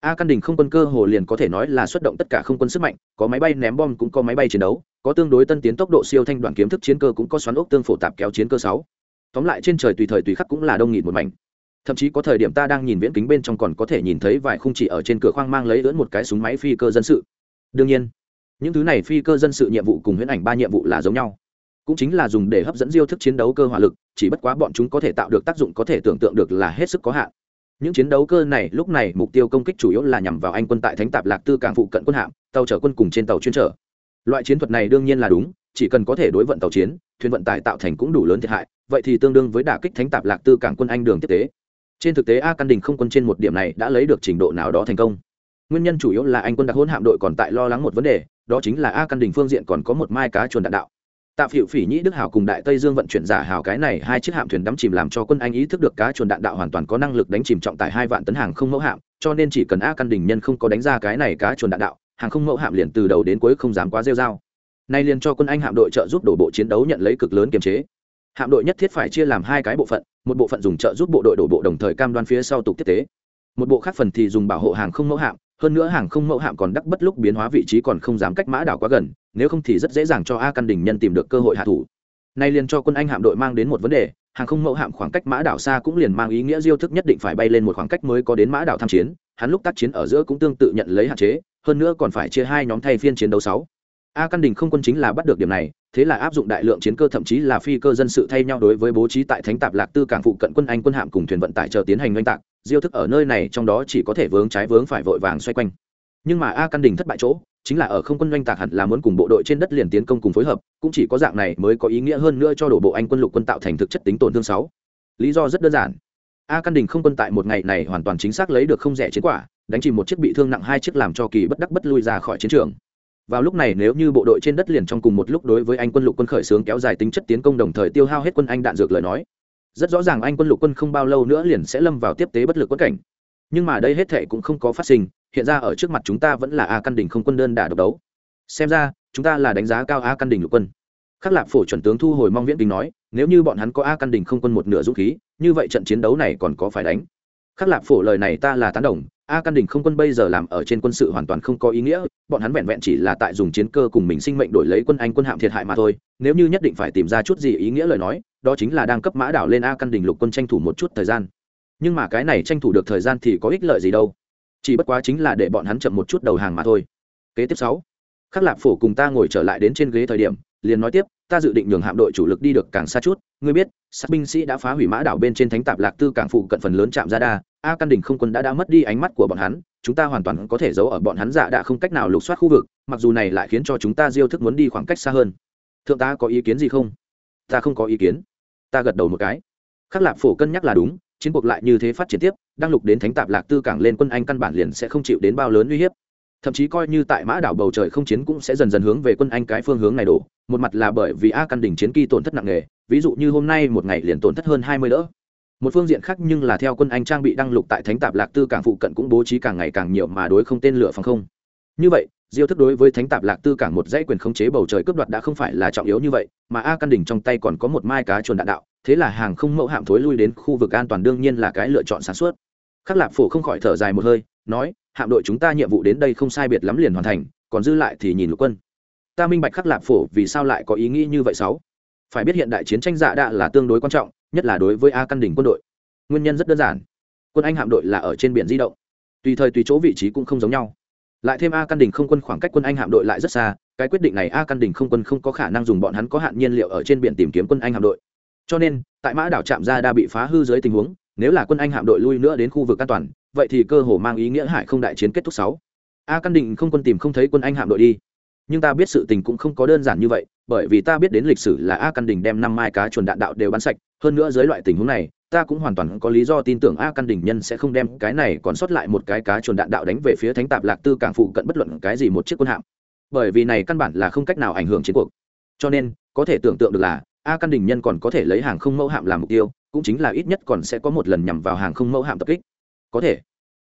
A căn đình không quân cơ hồ liền có thể nói là xuất động tất cả không quân sức mạnh, có máy bay ném bom cũng có máy bay chiến đấu có tương đối tân tiến tốc độ siêu thanh đoạn kiếm thức chiến cơ cũng có xoắn ốc tương phổ tạp kéo chiến cơ sáu. Tóm lại trên trời tùy thời tùy khắc cũng là đông nghịt một mảnh. Thậm chí có thời điểm ta đang nhìn viễn kính bên trong còn có thể nhìn thấy vài khung chỉ ở trên cửa khoang mang lấy lưỡn một cái súng máy phi cơ dân sự. Đương nhiên, những thứ này phi cơ dân sự nhiệm vụ cùng huyễn ảnh ba nhiệm vụ là giống nhau. Cũng chính là dùng để hấp dẫn diêu thức chiến đấu cơ hỏa lực, chỉ bất quá bọn chúng có thể tạo được tác dụng có thể tưởng tượng được là hết sức có hạn. Những chiến đấu cơ này lúc này mục tiêu công kích chủ yếu là nhằm vào anh quân tại thánh tạp lạc tư cảng phụ cận quân hạm, tàu chở quân cùng trên tàu chuyên trở loại chiến thuật này đương nhiên là đúng, chỉ cần có thể đối vận tàu chiến, thuyền vận tải tạo thành cũng đủ lớn thiệt hại, vậy thì tương đương với đả kích thánh tạp lạc tư cảng quân anh đường tiếp tế. Trên thực tế a căn đình không quân trên một điểm này đã lấy được trình độ nào đó thành công. Nguyên nhân chủ yếu là anh quân đặc hôn hạm đội còn tại lo lắng một vấn đề, đó chính là a căn đình phương diện còn có một mai cá chuồn đạn đạo. Tạ phiệu phỉ nhĩ đức hảo cùng đại tây dương vận chuyển giả hào cái này hai chiếc hạm thuyền đắm chìm làm cho quân anh ý thức được cá chuồn đạn đạo hoàn toàn có năng lực đánh chìm trọng tải hai vạn tấn hàng không mẫu hạm, cho nên chỉ cần a căn đình nhân không có đánh ra cái này cá chuồn đạn đạo hàng không mẫu hạm liền từ đầu đến cuối không dám quá rêu dao nay liền cho quân anh hạm đội trợ giúp đổ bộ chiến đấu nhận lấy cực lớn kiềm chế. Hạm đội nhất thiết phải chia làm hai cái bộ phận, một bộ phận dùng trợ giúp bộ đội đổ bộ đồng thời cam đoan phía sau tục tiếp tế. Một bộ khác phần thì dùng bảo hộ hàng không mẫu hạm, hơn nữa hàng không mẫu hạm còn đắc bất lúc biến hóa vị trí còn không dám cách mã đảo quá gần, nếu không thì rất dễ dàng cho a căn đình nhân tìm được cơ hội hạ thủ. Nay liền cho quân anh hạm đội mang đến một vấn đề, hàng không mẫu hạm khoảng cách mã đảo xa cũng liền mang ý nghĩa diêu thức nhất định phải bay lên một khoảng cách mới có đến mã đảo tham chiến, hắn lúc tác chiến ở giữa cũng tương tự nhận lấy hạn chế hơn nữa còn phải chia hai nhóm thay phiên chiến đấu sáu. A căn đình không quân chính là bắt được điểm này, thế là áp dụng đại lượng chiến cơ thậm chí là phi cơ dân sự thay nhau đối với bố trí tại thánh tạp lạc tư cảng phụ cận quân anh quân hạm cùng thuyền vận tải chờ tiến hành oanh tạc, diêu thức ở nơi này trong đó chỉ có thể vướng trái vướng phải vội vàng xoay quanh. Nhưng mà a căn đình thất bại chỗ, chính là ở không quân oanh tạc hẳn là muốn cùng bộ đội trên đất liền tiến công cùng phối hợp, cũng chỉ có dạng này mới có ý nghĩa hơn nữa cho đổ bộ anh quân lục quân tạo thành thực chất tính tổn thương sáu. Lý do rất đơn giản a căn đình không quân tại một ngày này hoàn toàn chính xác lấy được không rẻ chiến quả, đánh chìm một chiếc bị thương nặng hai chiếc làm cho kỳ bất đắc bất lui ra khỏi chiến trường. Vào lúc này nếu như bộ đội trên đất liền trong cùng một lúc đối với anh quân lục quân khởi xướng kéo dài tính chất tiến công đồng thời tiêu hao hết quân anh đạn dược lời nói, rất rõ ràng anh quân lục quân không bao lâu nữa liền sẽ lâm vào tiếp tế bất lực quất cảnh. Nhưng mà đây hết thệ cũng không có phát sinh, hiện ra ở trước mặt chúng ta vẫn là a căn đỉnh không quân đơn đả độc đấu. Xem ra, chúng ta là đánh giá cao a căn đỉnh lục quân khắc lạp phổ chuẩn tướng thu hồi mong viễn kính nói, nếu như bọn hắn có a căn Đình không quân một nửa dũng khí, như vậy trận chiến đấu này còn có phải đánh? Khắc lạp phổ lời này ta là tán đồng, a căn đình không quân bây giờ làm ở trên quân sự hoàn toàn không có ý nghĩa, bọn hắn vẹn vẹn chỉ là tại dùng chiến cơ cùng mình sinh mệnh đổi lấy quân anh quân hạm thiệt hại mà thôi, nếu như nhất định phải tìm ra chút gì ý nghĩa lời nói, đó chính là đang cấp mã đảo lên a căn đình lục quân tranh thủ một chút thời gian. Nhưng mà cái này tranh thủ được thời gian thì có ích lợi gì đâu? Chỉ bất quá chính là để bọn hắn chậm một chút đầu hàng mà thôi. Kế tiếp sáu, khắc lạp phổ cùng ta ngồi trở lại đến trên ghế thời điểm liền nói tiếp, ta dự định nhường hạm đội chủ lực đi được càng xa chút, ngươi biết, sát binh sĩ đã phá hủy mã đảo bên trên thánh tạp lạc tư cảng phụ cận phần lớn chạm ra đa, a căn đỉnh không quân đã đã mất đi ánh mắt của bọn hắn, chúng ta hoàn toàn có thể giấu ở bọn hắn dạ đã không cách nào lục soát khu vực, mặc dù này lại khiến cho chúng ta diêu thức muốn đi khoảng cách xa hơn. Thượng ta có ý kiến gì không? Ta không có ý kiến. Ta gật đầu một cái. Khắc lạp phổ cân nhắc là đúng, chiến cuộc lại như thế phát triển tiếp đang lục đến thánh tạp lạc tư cảng lên quân anh căn bản liền sẽ không chịu đến bao lớn uy hiếp thậm chí coi như tại mã đảo bầu trời không chiến cũng sẽ dần dần hướng về quân anh cái phương hướng này đổ. Một mặt là bởi vì a căn đỉnh chiến kỳ tổn thất nặng nề, ví dụ như hôm nay một ngày liền tổn thất hơn hai mươi đỡ. Một phương diện khác nhưng là theo quân anh trang bị đăng lục tại thánh tạp lạc tư cảng phụ cận cũng bố trí càng ngày càng nhiều mà đối không tên lửa phòng không. Như vậy, diêu thức đối với thánh tạp lạc tư cảng một dãy quyền khống chế bầu trời cướp đoạt đã không phải là trọng yếu như vậy, mà a căn đỉnh trong tay còn có một mai cá chuồn đạn đạo, thế là hàng không mẫu hạm thối lui đến khu vực an toàn đương nhiên là cái lựa chọn sản xuất khắc lạp phổ không khỏi thở dài một hơi nói, hạm đội chúng ta nhiệm vụ đến đây không sai biệt lắm liền hoàn thành, còn dư lại thì nhìn lục quân. Ta minh bạch khắc lạp phổ vì sao lại có ý nghĩ như vậy sáu. Phải biết hiện đại chiến tranh dạ đạ là tương đối quan trọng, nhất là đối với a căn đỉnh quân đội. Nguyên nhân rất đơn giản. Quân anh hạm đội là ở trên biển di động. Tùy thời tùy chỗ vị trí cũng không giống nhau. Lại thêm a căn đỉnh không quân khoảng cách quân anh hạm đội lại rất xa, cái quyết định này a căn đỉnh không quân không có khả năng dùng bọn hắn có hạn nhiên liệu ở trên biển tìm kiếm quân anh hạm đội. Cho nên, tại mã đảo trạm ra đa bị phá hư dưới tình huống, nếu là quân anh hạm đội lui nữa đến khu vực an toàn vậy thì cơ hồ mang ý nghĩa hải không đại chiến kết thúc sáu. A căn định không quân tìm không thấy quân anh hạm đội đi. Nhưng ta biết sự tình cũng không có đơn giản như vậy, bởi vì ta biết đến lịch sử là a căn đình đem năm mai cá chuồn đạn đạo đều bắn sạch. Hơn nữa dưới loại tình huống này, ta cũng hoàn toàn có lý do tin tưởng a căn đình nhân sẽ không đem cái này còn sót lại một cái cá chuồn đạn đạo đánh về phía thánh tạp lạc tư cảng phụ cận bất luận cái gì một chiếc quân hạm. Bởi vì này căn bản là không cách nào ảnh hưởng chiến cuộc. Cho nên, có thể tưởng tượng được là, a căn đình nhân còn có thể lấy hàng không mẫu hạm làm mục tiêu, cũng chính là ít nhất còn sẽ có một lần nhằm vào hàng không mẫu hạm tập kích có thể.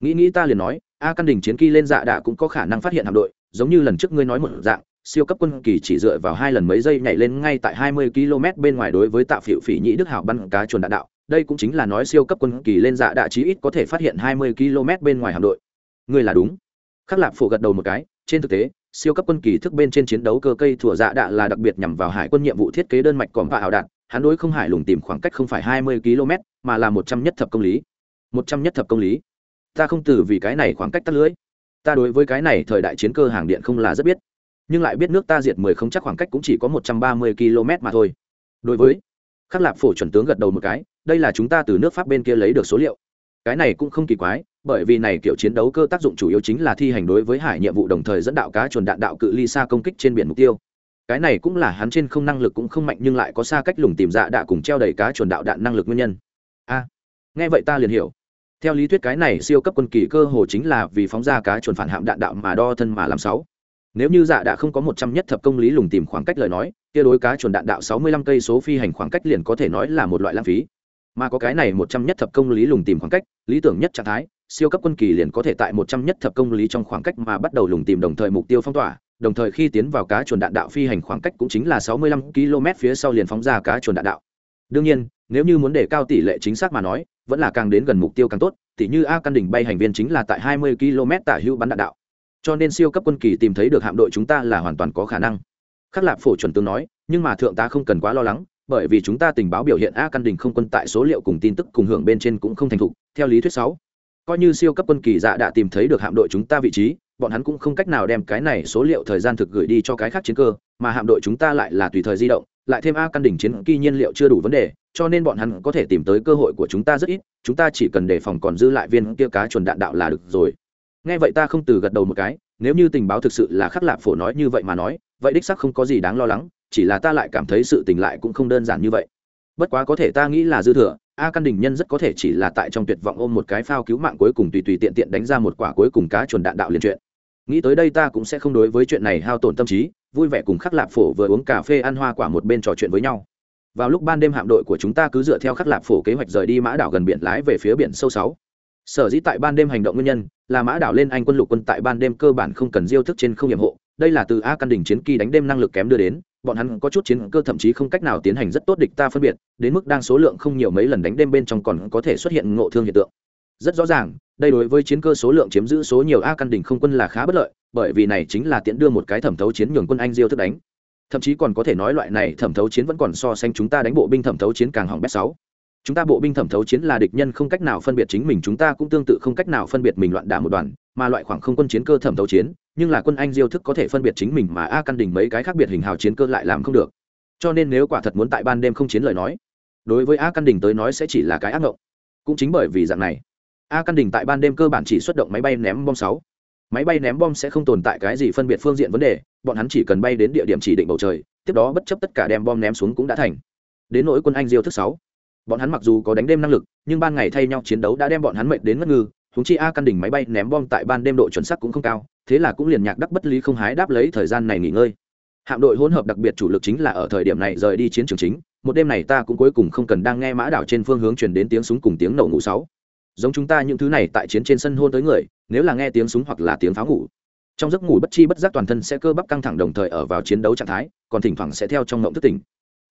Nghĩ nghĩ ta liền nói, a căn đình chiến kỳ lên dạ đạ cũng có khả năng phát hiện hạm đội, giống như lần trước ngươi nói một dạng, siêu cấp quân kỳ chỉ dựa vào hai lần mấy giây nhảy lên ngay tại 20 km bên ngoài đối với tạ phiệu phỉ nhĩ đức hảo bắn cá chuồn đạn đạo. Đây cũng chính là nói siêu cấp quân kỳ lên dạ đạ chí ít có thể phát hiện 20 km bên ngoài hạm đội. Ngươi là đúng. Khắc lạp phổ gật đầu một cái, trên thực tế, siêu cấp quân kỳ thức bên trên chiến đấu cơ cây thủa dạ đạ là đặc biệt nhằm vào hải quân nhiệm vụ thiết kế đơn mạch còm và ảo đạn, hắn đối không hải lùng tìm khoảng cách không phải 20 km, mà là một trăm nhất thập công lý một trăm nhất thập công lý. Ta không từ vì cái này khoảng cách tắt lưới. Ta đối với cái này thời đại chiến cơ hàng điện không là rất biết. Nhưng lại biết nước ta diệt mười không chắc khoảng cách cũng chỉ có một trăm ba mươi km mà thôi. Đối với khắc lạp phổ chuẩn tướng gật đầu một cái, đây là chúng ta từ nước pháp bên kia lấy được số liệu. Cái này cũng không kỳ quái, bởi vì này kiểu chiến đấu cơ tác dụng chủ yếu chính là thi hành đối với hải nhiệm vụ đồng thời dẫn đạo cá chuồn đạn đạo cự ly xa công kích trên biển mục tiêu. Cái này cũng là hắn trên không năng lực cũng không mạnh nhưng lại có xa cách lùng tìm dạ đạ cùng treo đầy cá chuồn đạo đạn năng lực nguyên nhân. A, nghe vậy ta liền hiểu theo lý thuyết cái này siêu cấp quân kỳ cơ hồ chính là vì phóng ra cá chuồn phản hạm đạn đạo mà đo thân mà làm sáu. Nếu như dạ đã không có một trăm nhất thập công lý lùng tìm khoảng cách lời nói, kia đối cá chuồn đạn đạo sáu mươi lăm cây số phi hành khoảng cách liền có thể nói là một loại lãng phí. Mà có cái này một trăm nhất thập công lý lùng tìm khoảng cách, lý tưởng nhất trạng thái, siêu cấp quân kỳ liền có thể tại một trăm nhất thập công lý trong khoảng cách mà bắt đầu lùng tìm đồng thời mục tiêu phong tỏa, đồng thời khi tiến vào cá chuồn đạn đạo phi hành khoảng cách cũng chính là sáu mươi lăm km phía sau liền phóng ra cá chuồn đạn đạo. Đương nhiên nếu như muốn để cao tỷ lệ chính xác mà nói, vẫn là càng đến gần mục tiêu càng tốt, tỉ như a căn đỉnh bay hành viên chính là tại hai mươi km tả hữu bắn đạn đạo cho nên siêu cấp quân kỳ tìm thấy được hạm đội chúng ta là hoàn toàn có khả năng khắc lạp phổ chuẩn tướng nói, nhưng mà thượng tá không cần quá lo lắng, bởi vì chúng ta tình báo biểu hiện a căn đỉnh không quân tại số liệu cùng tin tức cùng hưởng bên trên cũng không thành thục, theo lý thuyết 6. coi như siêu cấp quân kỳ dạ đã tìm thấy được hạm đội chúng ta vị trí, bọn hắn cũng không cách nào đem cái này số liệu thời gian thực gửi đi cho cái khác chiến cơ, mà hạm đội chúng ta lại là tùy thời di động lại thêm a căn đỉnh chiến kỳ nhiên liệu chưa đủ vấn đề, cho nên bọn hắn có thể tìm tới cơ hội của chúng ta rất ít, chúng ta chỉ cần đề phòng còn dư lại viên kia cá chuồn đạn đạo là được rồi. Nghe vậy ta không từ gật đầu một cái, nếu như tình báo thực sự là khắc lạp phổ nói như vậy mà nói, vậy đích sắc không có gì đáng lo lắng, chỉ là ta lại cảm thấy sự tình lại cũng không đơn giản như vậy. Bất quá có thể ta nghĩ là dư thừa, a căn đình nhân rất có thể chỉ là tại trong tuyệt vọng ôm một cái phao cứu mạng cuối cùng tùy tùy tiện tiện đánh ra một quả cuối cùng cá chuồn đạn đạo liền chuyện nghĩ tới đây ta cũng sẽ không đối với chuyện này hao tổn tâm trí, vui vẻ cùng khắc lạp phổ vừa uống cà phê ăn hoa quả một bên trò chuyện với nhau. Vào lúc ban đêm hạm đội của chúng ta cứ dựa theo khắc lạp phổ kế hoạch rời đi mã đảo gần biển lái về phía biển sâu sáu. Sở dĩ tại ban đêm hành động nguyên nhân, là mã đảo lên anh quân lục quân tại ban đêm cơ bản không cần diêu thức trên không nhiệm hộ, đây là từ a căn đỉnh chiến kỳ đánh đêm năng lực kém đưa đến, bọn hắn có chút chiến cơ thậm chí không cách nào tiến hành rất tốt địch ta phân biệt, đến mức đang số lượng không nhiều mấy lần đánh đêm bên trong còn có thể xuất hiện ngộ thương hiện tượng. Rất rõ ràng đây đối với chiến cơ số lượng chiếm giữ số nhiều a căn đỉnh không quân là khá bất lợi, bởi vì này chính là tiễn đưa một cái thẩm thấu chiến nhường quân anh diêu thức đánh. Thậm chí còn có thể nói loại này thẩm thấu chiến vẫn còn so sánh chúng ta đánh bộ binh thẩm thấu chiến càng hỏng bét sáu. Chúng ta bộ binh thẩm thấu chiến là địch nhân không cách nào phân biệt chính mình, chúng ta cũng tương tự không cách nào phân biệt mình loạn đả một đoàn, mà loại khoảng không quân chiến cơ thẩm thấu chiến, nhưng là quân anh diêu thức có thể phân biệt chính mình mà a căn đỉnh mấy cái khác biệt hình hào chiến cơ lại làm không được. Cho nên nếu quả thật muốn tại ban đêm không chiến lời nói, đối với a căn đỉnh tới nói sẽ chỉ là cái ác ngộng. Cũng chính bởi vì dạng này a căn đình tại ban đêm cơ bản chỉ xuất động máy bay ném bom sáu. Máy bay ném bom sẽ không tồn tại cái gì phân biệt phương diện vấn đề, bọn hắn chỉ cần bay đến địa điểm chỉ định bầu trời, tiếp đó bất chấp tất cả đem bom ném xuống cũng đã thành. Đến nỗi quân anh diêu thức sáu. Bọn hắn mặc dù có đánh đêm năng lực, nhưng ban ngày thay nhau chiến đấu đã đem bọn hắn mệt đến ngất ngư húng chi a căn đỉnh máy bay ném bom tại ban đêm độ chuẩn xác cũng không cao, thế là cũng liền nhạc đắc bất lý không hái đáp lấy thời gian này nghỉ ngơi. Hạm đội hỗn hợp đặc biệt chủ lực chính là ở thời điểm này rời đi chiến trường chính, một đêm này ta cũng cuối cùng không cần đang nghe mã đảo trên phương hướng truyền đến tiếng súng cùng tiếng nổ ngủ sáu giống chúng ta những thứ này tại chiến trên sân hôn tới người, nếu là nghe tiếng súng hoặc là tiếng pháo ngủ, trong giấc ngủ bất chi bất giác toàn thân sẽ cơ bắp căng thẳng đồng thời ở vào chiến đấu trạng thái, còn thỉnh thoảng sẽ theo trong ngộng thức tỉnh.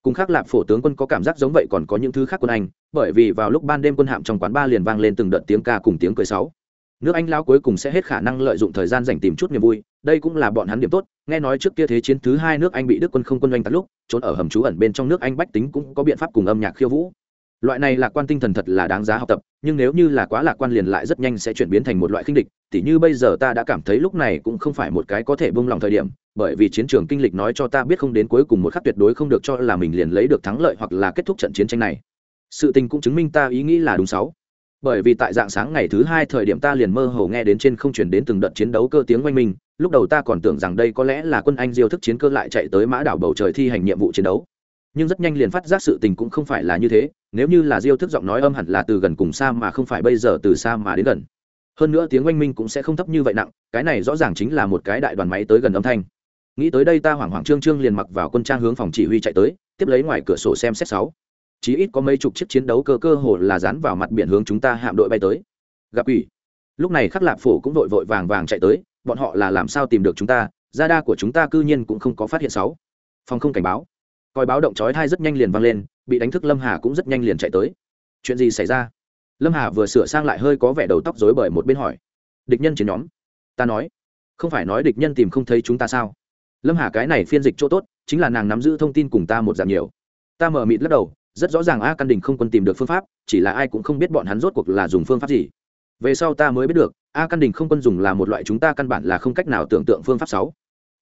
Cùng khác lạp phổ tướng quân có cảm giác giống vậy còn có những thứ khác quân anh, bởi vì vào lúc ban đêm quân hạm trong quán ba liền vang lên từng đợt tiếng ca cùng tiếng cười sáu. Nước anh lao cuối cùng sẽ hết khả năng lợi dụng thời gian dành tìm chút niềm vui, đây cũng là bọn hắn điểm tốt, nghe nói trước kia thế chiến thứ hai nước anh bị đức quân không quân doanh tắt lúc, trốn ở hầm trú ẩn bên trong nước anh bách tính cũng có biện pháp cùng âm nhạc khiêu vũ loại này lạc quan tinh thần thật là đáng giá học tập, nhưng nếu như là quá lạc quan liền lại rất nhanh sẽ chuyển biến thành một loại khinh địch, tỉ như bây giờ ta đã cảm thấy lúc này cũng không phải một cái có thể bông lòng thời điểm, bởi vì chiến trường kinh lịch nói cho ta biết không đến cuối cùng một khắc tuyệt đối không được cho là mình liền lấy được thắng lợi hoặc là kết thúc trận chiến tranh này. Sự tình cũng chứng minh ta ý nghĩ là đúng sáu. Bởi vì tại dạng sáng ngày thứ hai thời điểm ta liền mơ hồ nghe đến trên không chuyển đến từng đợt chiến đấu cơ tiếng oanh minh, lúc đầu ta còn tưởng rằng đây có lẽ là quân anh diêu thức chiến cơ lại chạy tới mã đảo bầu trời thi hành nhiệm vụ chiến đấu nhưng rất nhanh liền phát giác sự tình cũng không phải là như thế, nếu như là diêu thức giọng nói âm hẳn là từ gần cùng xa mà không phải bây giờ từ xa mà đến gần. Hơn nữa tiếng oanh minh cũng sẽ không thấp như vậy nặng, cái này rõ ràng chính là một cái đại đoàn máy tới gần âm thanh. Nghĩ tới đây ta hoảng hoảng trương trương liền mặc vào quân trang hướng phòng chỉ huy chạy tới, tiếp lấy ngoài cửa sổ xem xét sáu. Chí ít có mấy chục chiếc chiến đấu cơ cơ hồ là dán vào mặt biển hướng chúng ta hạm đội bay tới. Gặp ủy. Lúc này khắc lạp phổ cũng vội vội vàng vàng chạy tới, bọn họ là làm sao tìm được chúng ta, gia đa của chúng ta cư nhiên cũng không có phát hiện sáu. Phòng không cảnh báo coi báo động chói thai rất nhanh liền vang lên, bị đánh thức lâm hà cũng rất nhanh liền chạy tới. Chuyện gì xảy ra? Lâm hà vừa sửa sang lại hơi có vẻ đầu tóc rối bởi một bên hỏi. Địch nhân chiến nhóm. Ta nói. Không phải nói địch nhân tìm không thấy chúng ta sao? Lâm hà cái này phiên dịch chỗ tốt, chính là nàng nắm giữ thông tin cùng ta một dạng nhiều. Ta mở mịt lắc đầu, rất rõ ràng a căn đình không quân tìm được phương pháp, chỉ là ai cũng không biết bọn hắn rốt cuộc là dùng phương pháp gì. Về sau ta mới biết được, a căn đình không quân dùng là một loại chúng ta căn bản là không cách nào tưởng tượng phương pháp sáu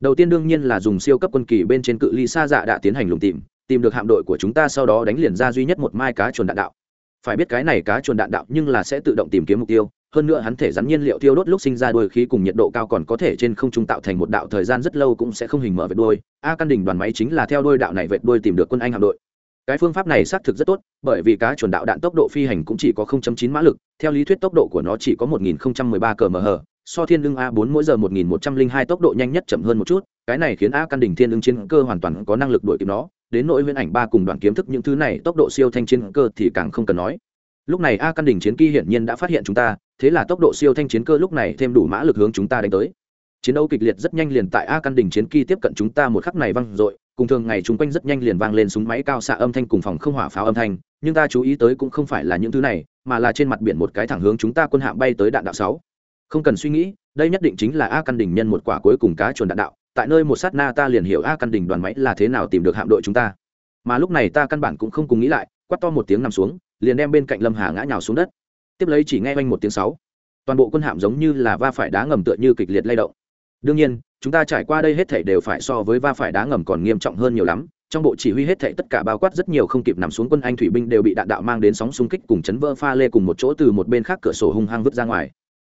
đầu tiên đương nhiên là dùng siêu cấp quân kỳ bên trên cự ly xa dạ đã tiến hành lùng tìm tìm được hạm đội của chúng ta sau đó đánh liền ra duy nhất một mai cá chuồn đạn đạo. Phải biết cái này cá chuồn đạn đạo nhưng là sẽ tự động tìm kiếm mục tiêu, hơn nữa hắn thể rắn nhiên liệu tiêu đốt lúc sinh ra đôi khí cùng nhiệt độ cao còn có thể trên không trung tạo thành một đạo thời gian rất lâu cũng sẽ không hình mở vệt đôi a căn đình đoàn máy chính là theo đôi đạo này vệt đôi tìm được quân anh hạm đội. Cái phương pháp này xác thực rất tốt, bởi vì cá chuồn đạo đạn tốc độ phi hành cũng chỉ có 0.9 mã lực, theo lý thuyết tốc độ của nó chỉ có 1013 kmh so thiên lương a 4 mỗi giờ 1102 tốc độ nhanh nhất chậm hơn một chút, cái này khiến a căn đỉnh thiên lương chiến cơ hoàn toàn có năng lực đuổi kịp nó, đến nỗi huyễn ảnh ba cùng đoàn kiếm thức những thứ này tốc độ siêu thanh chiến cơ thì càng không cần nói. Lúc này a căn đỉnh chiến kỳ hiển nhiên đã phát hiện chúng ta, thế là tốc độ siêu thanh chiến cơ lúc này thêm đủ mã lực hướng chúng ta đánh tới. Chiến đấu kịch liệt rất nhanh liền tại a căn đỉnh chiến kỳ tiếp cận chúng ta một khắc này văng r cùng thường ngày chúng quanh rất nhanh liền vang lên súng máy cao xạ âm thanh cùng phòng không hỏa pháo âm thanh, nhưng ta chú ý tới cũng không phải là những thứ này, mà là trên mặt biển một cái thẳng hướng chúng ta quân hạm bay tới đạn đạo sáu không cần suy nghĩ, đây nhất định chính là a căn đình nhân một quả cuối cùng cá chuồn đạn đạo, tại nơi một sát na ta liền hiểu a căn đình đoàn máy là thế nào tìm được hạm đội chúng ta. Mà lúc này ta căn bản cũng không cùng nghĩ lại quắt to một tiếng nằm xuống, liền đem bên cạnh lâm hà ngã nhào xuống đất. Tiếp lấy chỉ nghe oanh một tiếng sáu. Toàn bộ quân hạm giống như là va phải đá ngầm tựa như kịch liệt lay động. Đương nhiên, chúng ta trải qua đây hết thảy đều phải so với va phải đá ngầm còn nghiêm trọng hơn nhiều lắm, trong bộ chỉ huy hết thảy tất cả bao quát rất nhiều không kịp nằm xuống quân anh thủy binh đều bị đạn đạo mang đến sóng xung kích cùng chấn vỡ pha lê cùng một chỗ từ một bên khác cửa sổ hung hăng vứt ra ngoài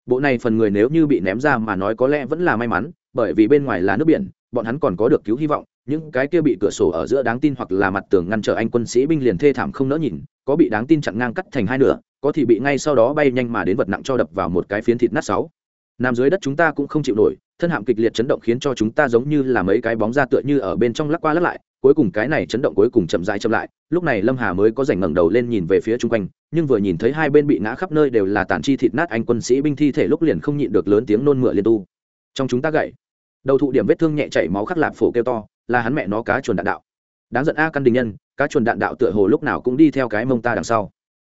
bộ này phần người nếu như bị ném ra mà nói có lẽ vẫn là may mắn, bởi vì bên ngoài là nước biển, bọn hắn còn có được cứu hy vọng. Những cái kia bị cửa sổ ở giữa đáng tin hoặc là mặt tường ngăn trở anh quân sĩ binh liền thê thảm không nỡ nhìn, có bị đáng tin chặn ngang cắt thành hai nửa, có thì bị ngay sau đó bay nhanh mà đến vật nặng cho đập vào một cái phiến thịt nát sáu. Nằm dưới đất chúng ta cũng không chịu nổi, thân hạm kịch liệt chấn động khiến cho chúng ta giống như là mấy cái bóng ra tựa như ở bên trong lắc qua lắc lại cuối cùng cái này chấn động cuối cùng chậm rãi chậm lại, lúc này lâm hà mới có rảnh ngẩng đầu lên nhìn về phía chung quanh, nhưng vừa nhìn thấy hai bên bị ngã khắp nơi đều là tàn chi thịt nát anh quân sĩ binh thi thể lúc liền không nhịn được lớn tiếng nôn mửa liên tu. Trong chúng ta gậy, đầu thụ điểm vết thương nhẹ chảy máu khắc lạp phổ kêu to, là hắn mẹ nó cá chuồn đạn đạo. Đáng giận a căn đình nhân, cá chuồn đạn đạo tựa hồ lúc nào cũng đi theo cái mông ta đằng sau.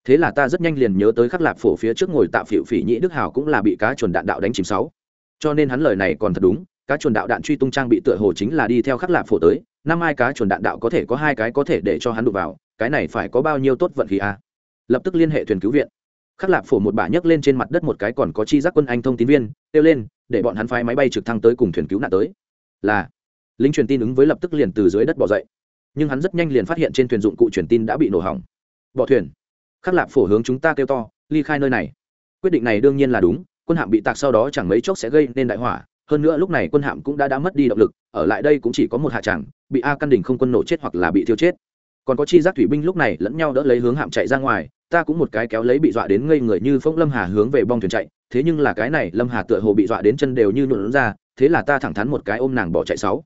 Thế là ta rất nhanh liền nhớ tới khắc lạp phổ phía trước ngồi tạo phịu phỉ nhĩ đức hào cũng là bị cá chuồn đạn đạo đánh chìm sáu. Cho nên hắn lời này còn thật đúng cá chuồn đạo đạn truy tung trang bị tựa hồ chính là đi theo khắc lạp phổ tới, năm ai cá chuồn đạn đạo có thể có hai cái có thể để cho hắn đụng vào, cái này phải có bao nhiêu tốt vận khí a? Lập tức liên hệ thuyền cứu viện. Khắc lạp phổ một bả nhấc lên trên mặt đất một cái còn có chi giác quân anh thông tín viên, kêu lên, để bọn hắn phái máy bay trực thăng tới cùng thuyền cứu nạn tới. Là, lính truyền tin ứng với lập tức liền từ dưới đất bỏ dậy. Nhưng hắn rất nhanh liền phát hiện trên thuyền dụng cụ truyền tin đã bị nổ hỏng. Bỏ thuyền. Khắc lạp phổ hướng chúng ta kêu to, ly khai nơi này. Quyết định này đương nhiên là đúng, quân hạm bị tạc sau đó chẳng mấy chốc sẽ gây nên đại hỏa hơn nữa lúc này quân hạm cũng đã đã mất đi động lực, ở lại đây cũng chỉ có một hạ tràng, bị a căn đình không quân nổ chết hoặc là bị thiêu chết. Còn có chi giác thủy binh lúc này lẫn nhau đỡ lấy hướng hạm chạy ra ngoài, ta cũng một cái kéo lấy bị dọa đến ngây người như phong lâm hà hướng về bong thuyền chạy, thế nhưng là cái này lâm hà tựa hồ bị dọa đến chân đều như nhuộn ra, thế là ta thẳng thắn một cái ôm nàng bỏ chạy sáu.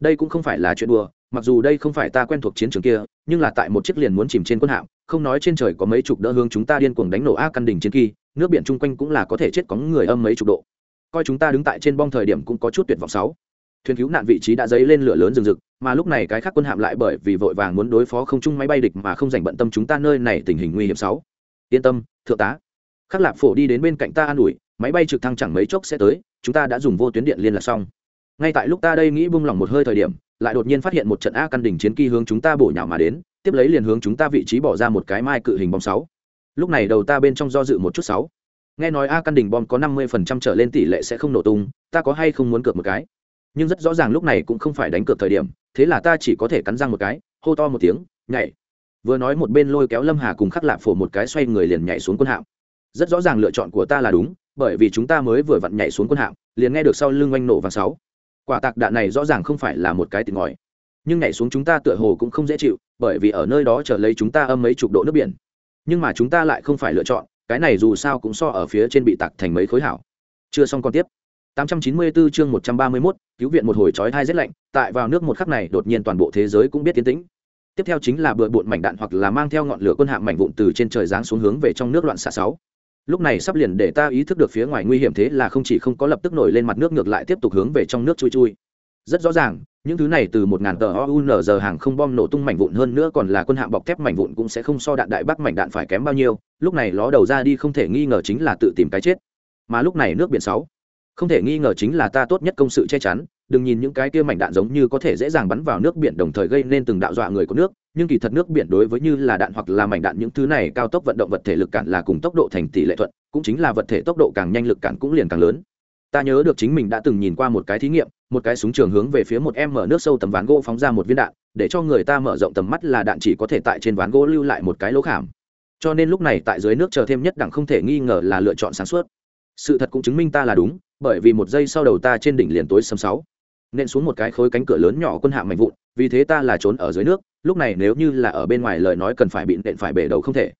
Đây cũng không phải là chuyện đùa, mặc dù đây không phải ta quen thuộc chiến trường kia, nhưng là tại một chiếc liền muốn chìm trên quân hạm, không nói trên trời có mấy chục đỡ hướng chúng ta điên cuồng đánh nổ a căn đỉnh trên kỳ, nước biển chung quanh cũng là có thể chết có người âm mấy chục độ coi chúng ta đứng tại trên bong thời điểm cũng có chút tuyệt vọng sáu. Thuyền cứu nạn vị trí đã dấy lên lửa lớn rừng rực, mà lúc này cái khác quân hạm lại bởi vì vội vàng muốn đối phó không chung máy bay địch mà không dành bận tâm chúng ta nơi này tình hình nguy hiểm sáu. Yên tâm, thượng tá. Khắc lạp phổ đi đến bên cạnh ta an ủi, máy bay trực thăng chẳng mấy chốc sẽ tới, chúng ta đã dùng vô tuyến điện liên lạc xong. Ngay tại lúc ta đây nghĩ bung lòng một hơi thời điểm, lại đột nhiên phát hiện một trận a căn đỉnh chiến kỳ hướng chúng ta bổ nhào mà đến, tiếp lấy liền hướng chúng ta vị trí bỏ ra một cái mai cự hình bóng sáu. Lúc này đầu ta bên trong do dự một chút sáu nghe nói a căn đỉnh bom có năm mươi phần trăm trở lên tỷ lệ sẽ không nổ tung, ta có hay không muốn cược một cái? Nhưng rất rõ ràng lúc này cũng không phải đánh cược thời điểm, thế là ta chỉ có thể cắn răng một cái, hô to một tiếng, nhảy. Vừa nói một bên lôi kéo lâm hà cùng khắc lạp phổ một cái xoay người liền nhảy xuống quân hạm. Rất rõ ràng lựa chọn của ta là đúng, bởi vì chúng ta mới vừa vặn nhảy xuống quân hạm, liền nghe được sau lưng oanh nổ vàng sáu. Quả tạc đạn này rõ ràng không phải là một cái tiền ngòi. Nhưng nhảy xuống chúng ta tựa hồ cũng không dễ chịu, bởi vì ở nơi đó trở lấy chúng ta âm mấy chục độ nước biển. Nhưng mà chúng ta lại không phải lựa chọn cái này dù sao cũng so ở phía trên bị tạc thành mấy khối hảo. Chưa xong còn tiếp. 894 chương 131, cứu viện một hồi chói hai rét lạnh tại vào nước một khắc này đột nhiên toàn bộ thế giới cũng biết tiến tĩnh. Tiếp theo chính là bừa bộn mảnh đạn hoặc là mang theo ngọn lửa quân hạm mảnh vụn từ trên trời giáng xuống hướng về trong nước loạn xạ sáu. Lúc này sắp liền để ta ý thức được phía ngoài nguy hiểm thế là không chỉ không có lập tức nổi lên mặt nước ngược lại tiếp tục hướng về trong nước chui chui rất rõ ràng, những thứ này từ một ngàn tờ ounz hàng không bom nổ tung mảnh vụn hơn nữa còn là quân hạm bọc thép mảnh vụn cũng sẽ không so đạn đại bác mảnh đạn phải kém bao nhiêu, lúc này ló đầu ra đi không thể nghi ngờ chính là tự tìm cái chết. Mà lúc này nước biển sáu, không thể nghi ngờ chính là ta tốt nhất công sự che chắn, đừng nhìn những cái kia mảnh đạn giống như có thể dễ dàng bắn vào nước biển đồng thời gây nên từng đạo dọa người của nước, nhưng kỳ thật nước biển đối với như là đạn hoặc là mảnh đạn những thứ này cao tốc vận động vật thể lực cản là cùng tốc độ thành tỷ lệ thuận, cũng chính là vật thể tốc độ càng nhanh lực cản cũng liền càng lớn. Ta nhớ được chính mình đã từng nhìn qua một cái thí nghiệm một cái súng trường hướng về phía một em mở nước sâu tầm ván gỗ phóng ra một viên đạn, để cho người ta mở rộng tầm mắt là đạn chỉ có thể tại trên ván gỗ lưu lại một cái lỗ khảm. Cho nên lúc này tại dưới nước chờ thêm nhất đẳng không thể nghi ngờ là lựa chọn sáng suốt. Sự thật cũng chứng minh ta là đúng, bởi vì một giây sau đầu ta trên đỉnh liền tối sầm sáu. Nên xuống một cái khối cánh cửa lớn nhỏ quân hạ mạnh vụn, vì thế ta là trốn ở dưới nước, lúc này nếu như là ở bên ngoài lời nói cần phải bị nện phải bể đầu không thể.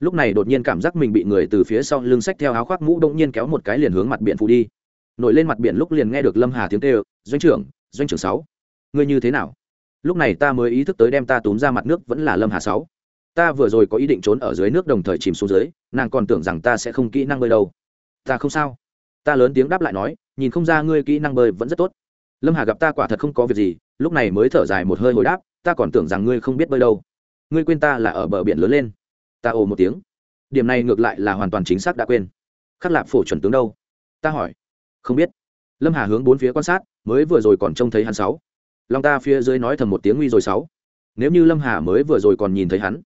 Lúc này đột nhiên cảm giác mình bị người từ phía sau lưng xách theo áo khoác mũ đông nhiên kéo một cái liền hướng mặt biển phụ đi nổi lên mặt biển lúc liền nghe được lâm hà tiếng kêu, doanh trưởng doanh trưởng sáu, ngươi như thế nào? Lúc này ta mới ý thức tới đem ta túm ra mặt nước vẫn là lâm hà sáu. Ta vừa rồi có ý định trốn ở dưới nước đồng thời chìm xuống dưới, nàng còn tưởng rằng ta sẽ không kỹ năng bơi đâu. Ta không sao. Ta lớn tiếng đáp lại nói, nhìn không ra ngươi kỹ năng bơi vẫn rất tốt. Lâm hà gặp ta quả thật không có việc gì, lúc này mới thở dài một hơi hồi đáp, ta còn tưởng rằng ngươi không biết bơi đâu. Ngươi quên ta là ở bờ biển lớn lên. Ta ồ một tiếng. Điểm này ngược lại là hoàn toàn chính xác đã quên. Khắc lạp phổ chuẩn tướng đâu? Ta hỏi không biết. Lâm hà hướng bốn phía quan sát, mới vừa rồi còn trông thấy hắn sáu. Long ta phía dưới nói thầm một tiếng nguy rồi sáu. Nếu như lâm hà mới vừa rồi còn nhìn thấy hắn,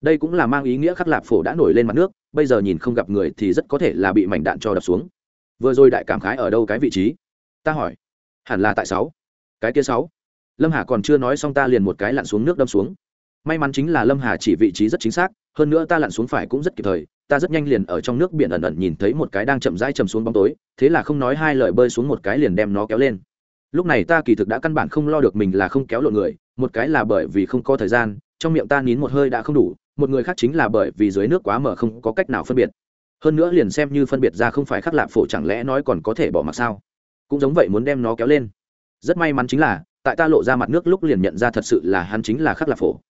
đây cũng là mang ý nghĩa khắc lạp phổ đã nổi lên mặt nước, bây giờ nhìn không gặp người thì rất có thể là bị mảnh đạn cho đập xuống. Vừa rồi đại cảm khái ở đâu cái vị trí? Ta hỏi. Hẳn là tại sáu. Cái kia sáu. Lâm hà còn chưa nói xong ta liền một cái lặn xuống nước đâm xuống. May mắn chính là lâm hà chỉ vị trí rất chính xác hơn nữa ta lặn xuống phải cũng rất kịp thời, ta rất nhanh liền ở trong nước biển ẩn ẩn nhìn thấy một cái đang chậm rãi chầm xuống bóng tối, thế là không nói hai lời bơi xuống một cái liền đem nó kéo lên. Lúc này ta kỳ thực đã căn bản không lo được mình là không kéo lộn người, một cái là bởi vì không có thời gian, trong miệng ta nín một hơi đã không đủ, một người khác chính là bởi vì dưới nước quá mở không có cách nào phân biệt. Hơn nữa liền xem như phân biệt ra không phải khắc lạp phổ chẳng lẽ nói còn có thể bỏ mặc sao? Cũng giống vậy muốn đem nó kéo lên. Rất may mắn chính là, tại ta lộ ra mặt nước lúc liền nhận ra thật sự là hắn chính là khắc lạp phổ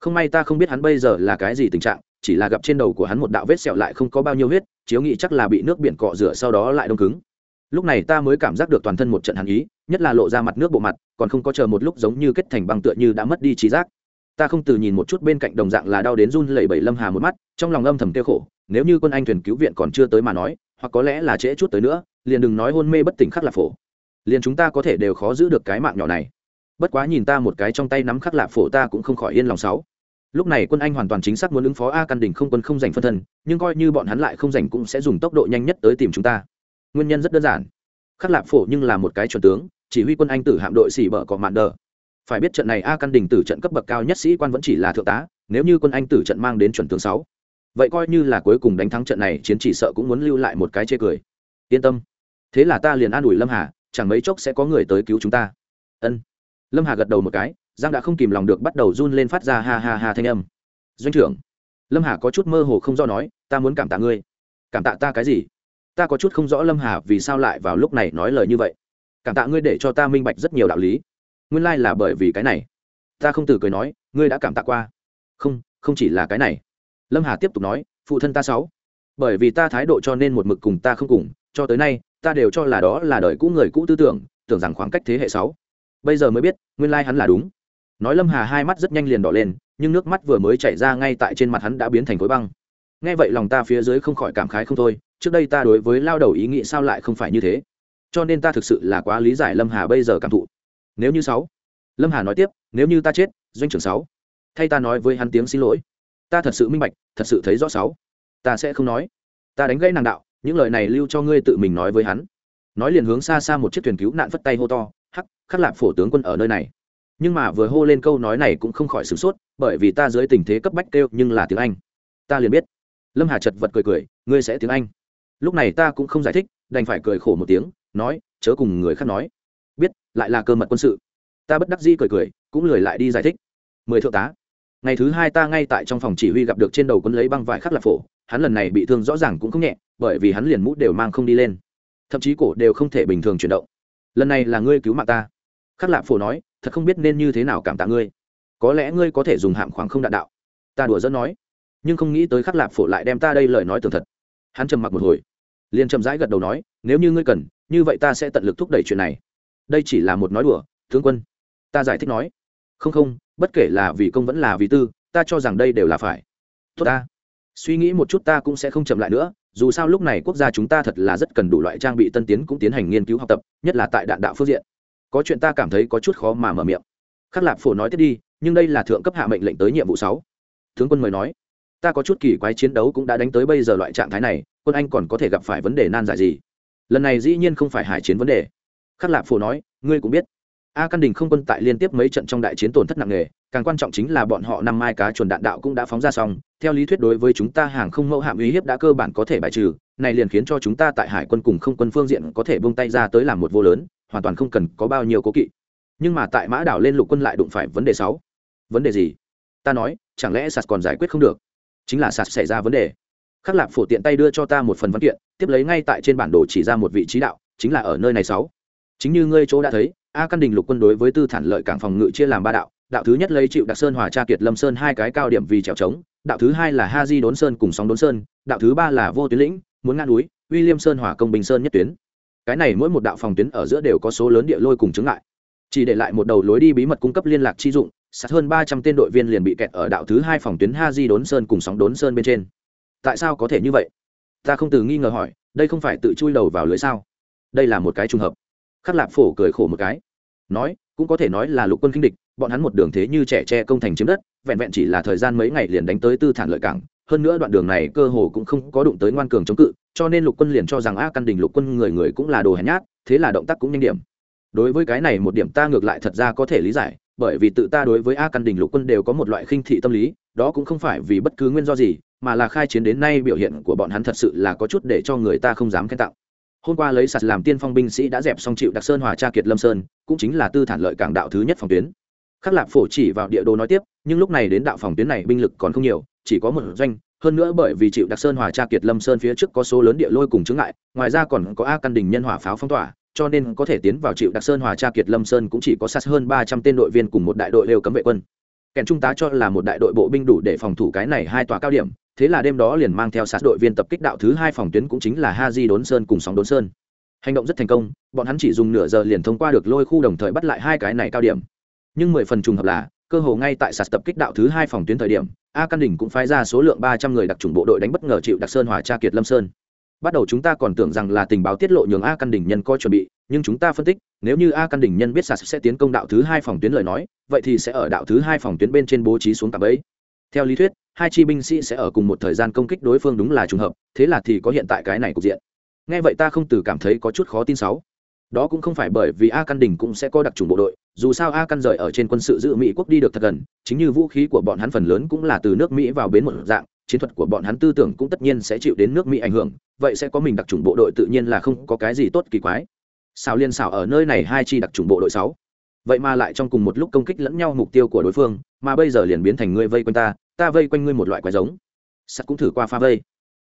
không may ta không biết hắn bây giờ là cái gì tình trạng, chỉ là gặp trên đầu của hắn một đạo vết sẹo lại không có bao nhiêu huyết, chiếu nghĩ chắc là bị nước biển cọ rửa sau đó lại đông cứng. Lúc này ta mới cảm giác được toàn thân một trận hàn ý, nhất là lộ ra mặt nước bộ mặt, còn không có chờ một lúc giống như kết thành băng tựa như đã mất đi trí giác. Ta không từ nhìn một chút bên cạnh đồng dạng là đau đến run lẩy bẩy lâm hà một mắt, trong lòng âm thầm kêu khổ, nếu như quân anh thuyền cứu viện còn chưa tới mà nói, hoặc có lẽ là trễ chút tới nữa, liền đừng nói hôn mê bất tỉnh khắc là phổ. Liền chúng ta có thể đều khó giữ được cái mạng nhỏ này bất quá nhìn ta một cái trong tay nắm khắc lạp phổ ta cũng không khỏi yên lòng sáu. Lúc này quân anh hoàn toàn chính xác muốn ứng phó a căn đình không quân không giành phân thân, nhưng coi như bọn hắn lại không giành cũng sẽ dùng tốc độ nhanh nhất tới tìm chúng ta. Nguyên nhân rất đơn giản. Khắc lạp phổ nhưng là một cái chuẩn tướng, chỉ huy quân anh tử hạm đội xỉ bở cọ mạn đờ. Phải biết trận này a căn đình tử trận cấp bậc cao nhất sĩ quan vẫn chỉ là thượng tá, nếu như quân anh tử trận mang đến chuẩn tướng sáu, vậy coi như là cuối cùng đánh thắng trận này, chiến chỉ sợ cũng muốn lưu lại một cái chê cười. Yên tâm. Thế là ta liền an ủi lâm hà, chẳng mấy chốc sẽ có người tới cứu chúng ta. Ân lâm hà gật đầu một cái, giang đã không kìm lòng được bắt đầu run lên phát ra ha ha ha thanh âm. Doanh trưởng, lâm hà có chút mơ hồ không do nói, ta muốn cảm tạ ngươi. Cảm tạ ta cái gì? Ta có chút không rõ lâm hà vì sao lại vào lúc này nói lời như vậy. Cảm tạ ngươi để cho ta minh bạch rất nhiều đạo lý. Nguyên lai là bởi vì cái này. Ta không từ cười nói, ngươi đã cảm tạ qua. Không không chỉ là cái này. Lâm hà tiếp tục nói, phụ thân ta sáu, bởi vì ta thái độ cho nên một mực cùng ta không cùng, cho tới nay, ta đều cho là đó là đời cũ người cũ tư tưởng tưởng rằng khoảng cách thế hệ sáu bây giờ mới biết, nguyên lai hắn là đúng. Nói lâm hà hai mắt rất nhanh liền đỏ lên, nhưng nước mắt vừa mới chảy ra ngay tại trên mặt hắn đã biến thành khối băng. Nghe vậy lòng ta phía dưới không khỏi cảm khái không thôi, trước đây ta đối với lao đầu ý nghĩ sao lại không phải như thế? Cho nên ta thực sự là quá lý giải lâm hà bây giờ cảm thụ. Nếu như sáu, lâm hà nói tiếp, nếu như ta chết, doanh trưởng sáu, thay ta nói với hắn tiếng xin lỗi. Ta thật sự minh bạch, thật sự thấy rõ sáu. Ta sẽ không nói. Ta đánh gãy nàng đạo, những lời này lưu cho ngươi tự mình nói với hắn. Nói liền hướng xa xa một chiếc thuyền cứu nạn phất tay hô to khắc lạp phổ tướng quân ở nơi này. Nhưng mà vừa hô lên câu nói này cũng không khỏi sửng sốt, bởi vì ta dưới tình thế cấp bách kêu, nhưng là tiếng anh. Ta liền biết. Lâm hà chật vật cười cười, ngươi sẽ tiếng anh. Lúc này ta cũng không giải thích, đành phải cười khổ một tiếng, nói, chớ cùng người khác nói. Biết, lại là cơ mật quân sự. Ta bất đắc dĩ cười cười, cũng lười lại đi giải thích. Mười thượng tá. Ngày thứ hai ta ngay tại trong phòng chỉ huy gặp được trên đầu quân lấy băng vải khắc lạp phổ. Hắn lần này bị thương rõ ràng cũng không nhẹ, bởi vì hắn liền mũ đều mang không đi lên. Thậm chí cổ đều không thể bình thường chuyển động. Lần này là ngươi cứu mạng ta khắc Lạp phổ nói, thật không biết nên như thế nào cảm tạ ngươi. Có lẽ ngươi có thể dùng hạm khoảng không đạn đạo. Ta đùa dẫn nói, nhưng không nghĩ tới khắc Lạp phổ lại đem ta đây lời nói tường thật. Hắn trầm mặc một hồi, liền chậm rãi gật đầu nói, nếu như ngươi cần, như vậy ta sẽ tận lực thúc đẩy chuyện này. Đây chỉ là một nói đùa, tướng quân. Ta giải thích nói, không không, bất kể là vì công vẫn là vì tư, ta cho rằng đây đều là phải. Tốt ta. Suy nghĩ một chút ta cũng sẽ không chậm lại nữa, dù sao lúc này quốc gia chúng ta thật là rất cần đủ loại trang bị tân tiến cũng tiến hành nghiên cứu học tập, nhất là tại đạn đạo phương diện có chuyện ta cảm thấy có chút khó mà mở miệng. Khắc lạp phổ nói tiếp đi, nhưng đây là thượng cấp hạ mệnh lệnh tới nhiệm vụ sáu. Tướng quân mời nói, ta có chút kỳ quái chiến đấu cũng đã đánh tới bây giờ loại trạng thái này, quân anh còn có thể gặp phải vấn đề nan giải gì? Lần này dĩ nhiên không phải hải chiến vấn đề. Khắc lạp phổ nói, ngươi cũng biết. A căn đình không quân tại liên tiếp mấy trận trong đại chiến tổn thất nặng nề, càng quan trọng chính là bọn họ năm mai cá chuồn đạn đạo cũng đã phóng ra xong. Theo lý thuyết đối với chúng ta hàng không mẫu hạm uy hiếp đã cơ bản có thể bài trừ, này liền khiến cho chúng ta tại hải quân cùng không quân phương diện có thể bông tay ra tới làm một vô lớn hoàn toàn không cần có bao nhiêu cố kỵ. Nhưng mà tại mã đảo lên lục quân lại đụng phải vấn đề sáu. Vấn đề gì? Ta nói, chẳng lẽ sạt còn giải quyết không được? Chính là sạt xảy ra vấn đề. Khắc lạp phổ tiện tay đưa cho ta một phần văn kiện, tiếp lấy ngay tại trên bản đồ chỉ ra một vị trí đạo, chính là ở nơi này sáu. Chính như ngươi chỗ đã thấy, a căn đình lục quân đối với tư thản lợi cảng phòng ngự chia làm ba đạo đạo thứ nhất lấy chịu đặc sơn, hòa tra kiệt, lâm sơn hai cái cao điểm vì trèo trống, đạo thứ hai là ha di đốn sơn cùng sóng đốn sơn, đạo thứ ba là vô tuyến lĩnh, muốn ngăn núi William Sơn, hỏa công bình sơn nhất tuyến. Cái này mỗi một đạo phòng tuyến ở giữa đều có số lớn địa lôi cùng chứng ngại. Chỉ để lại một đầu lối đi bí mật cung cấp liên lạc chi dụng, sát hơn ba trăm tên đội viên liền bị kẹt ở đạo thứ hai phòng tuyến Haji Đốn Sơn cùng sóng Đốn Sơn bên trên. Tại sao có thể như vậy? Ta không từ nghi ngờ hỏi, đây không phải tự chui đầu vào lưới sao? Đây là một cái trùng hợp. Khắc Lạp Phổ cười khổ một cái, nói, cũng có thể nói là lục quân kinh địch, bọn hắn một đường thế như trẻ tre công thành chiếm đất, vẹn vẹn chỉ là thời gian mấy ngày liền đánh tới tư thản lợi cảng, hơn nữa đoạn đường này cơ hồ cũng không có đụng tới ngoan cường chống cự, cho nên lục quân liền cho rằng a căn đình lục quân người người cũng là đồ hèn nhát, thế là động tác cũng nhanh điểm. Đối với cái này một điểm ta ngược lại thật ra có thể lý giải, bởi vì tự ta đối với a căn đình lục quân đều có một loại khinh thị tâm lý, đó cũng không phải vì bất cứ nguyên do gì, mà là khai chiến đến nay biểu hiện của bọn hắn thật sự là có chút để cho người ta không dám khen tặng. Hôm qua lấy sạt làm tiên phong binh sĩ đã dẹp xong chịu đặc sơn hòa tra kiệt lâm sơn, cũng chính là tư thản lợi cảng đạo thứ nhất phòng tuyến khắc lạp phổ chỉ vào địa đồ nói tiếp, nhưng lúc này đến đạo phòng tuyến này binh lực còn không nhiều, chỉ có một doanh. Hơn nữa bởi vì chịu đặc sơn hòa tra kiệt lâm sơn phía trước có số lớn địa lôi cùng chứng ngại, ngoài ra còn có a căn đình nhân hỏa pháo phong tỏa, cho nên có thể tiến vào chịu đặc sơn hòa tra kiệt lâm sơn cũng chỉ có sát hơn ba trăm tên đội viên cùng một đại đội lều cấm vệ quân. Kèn trung tá cho là một đại đội bộ binh đủ để phòng thủ cái này hai tòa cao điểm, thế là đêm đó liền mang theo sát đội viên tập kích đạo thứ hai phòng tuyến cũng chính là ha di đốn sơn cùng sóng đốn sơn. Hành động rất thành công, bọn hắn chỉ dùng nửa giờ liền thông qua được lôi khu đồng thời bắt lại hai cái này cao điểm nhưng mười phần trùng hợp là, cơ hồ ngay tại sạt tập kích đạo thứ hai phòng tuyến thời điểm, a căn đỉnh cũng phái ra số lượng ba trăm người đặc trùng bộ đội đánh bất ngờ chịu đặc sơn hỏa tra kiệt lâm sơn. Bắt đầu chúng ta còn tưởng rằng là tình báo tiết lộ nhường a căn đỉnh nhân có chuẩn bị, nhưng chúng ta phân tích, nếu như a căn đỉnh nhân biết sạt sẽ tiến công đạo thứ hai phòng tuyến lời nói, vậy thì sẽ ở đạo thứ hai phòng tuyến bên trên bố trí xuống cặp ấy theo lý thuyết, hai chi binh sĩ sẽ ở cùng một thời gian công kích đối phương đúng là trùng hợp, thế là thì có hiện tại cái này cục diện. Nghe vậy ta không từ cảm thấy có chút khó tin sáu đó cũng không phải bởi vì a căn đình cũng sẽ có đặc trùng bộ đội dù sao a căn rời ở trên quân sự giữ mỹ quốc đi được thật gần, chính như vũ khí của bọn hắn phần lớn cũng là từ nước mỹ vào bến một dạng, chiến thuật của bọn hắn tư tưởng cũng tất nhiên sẽ chịu đến nước mỹ ảnh hưởng, vậy sẽ có mình đặc trùng bộ đội tự nhiên là không có cái gì tốt kỳ quái. Sao liên xảo ở nơi này hai chi đặc trùng bộ đội sáu. Vậy mà lại trong cùng một lúc công kích lẫn nhau mục tiêu của đối phương, mà bây giờ liền biến thành ngươi vây quanh ta ta vây quanh ngươi một loại quái giống. Sắt cũng thử qua pha vây.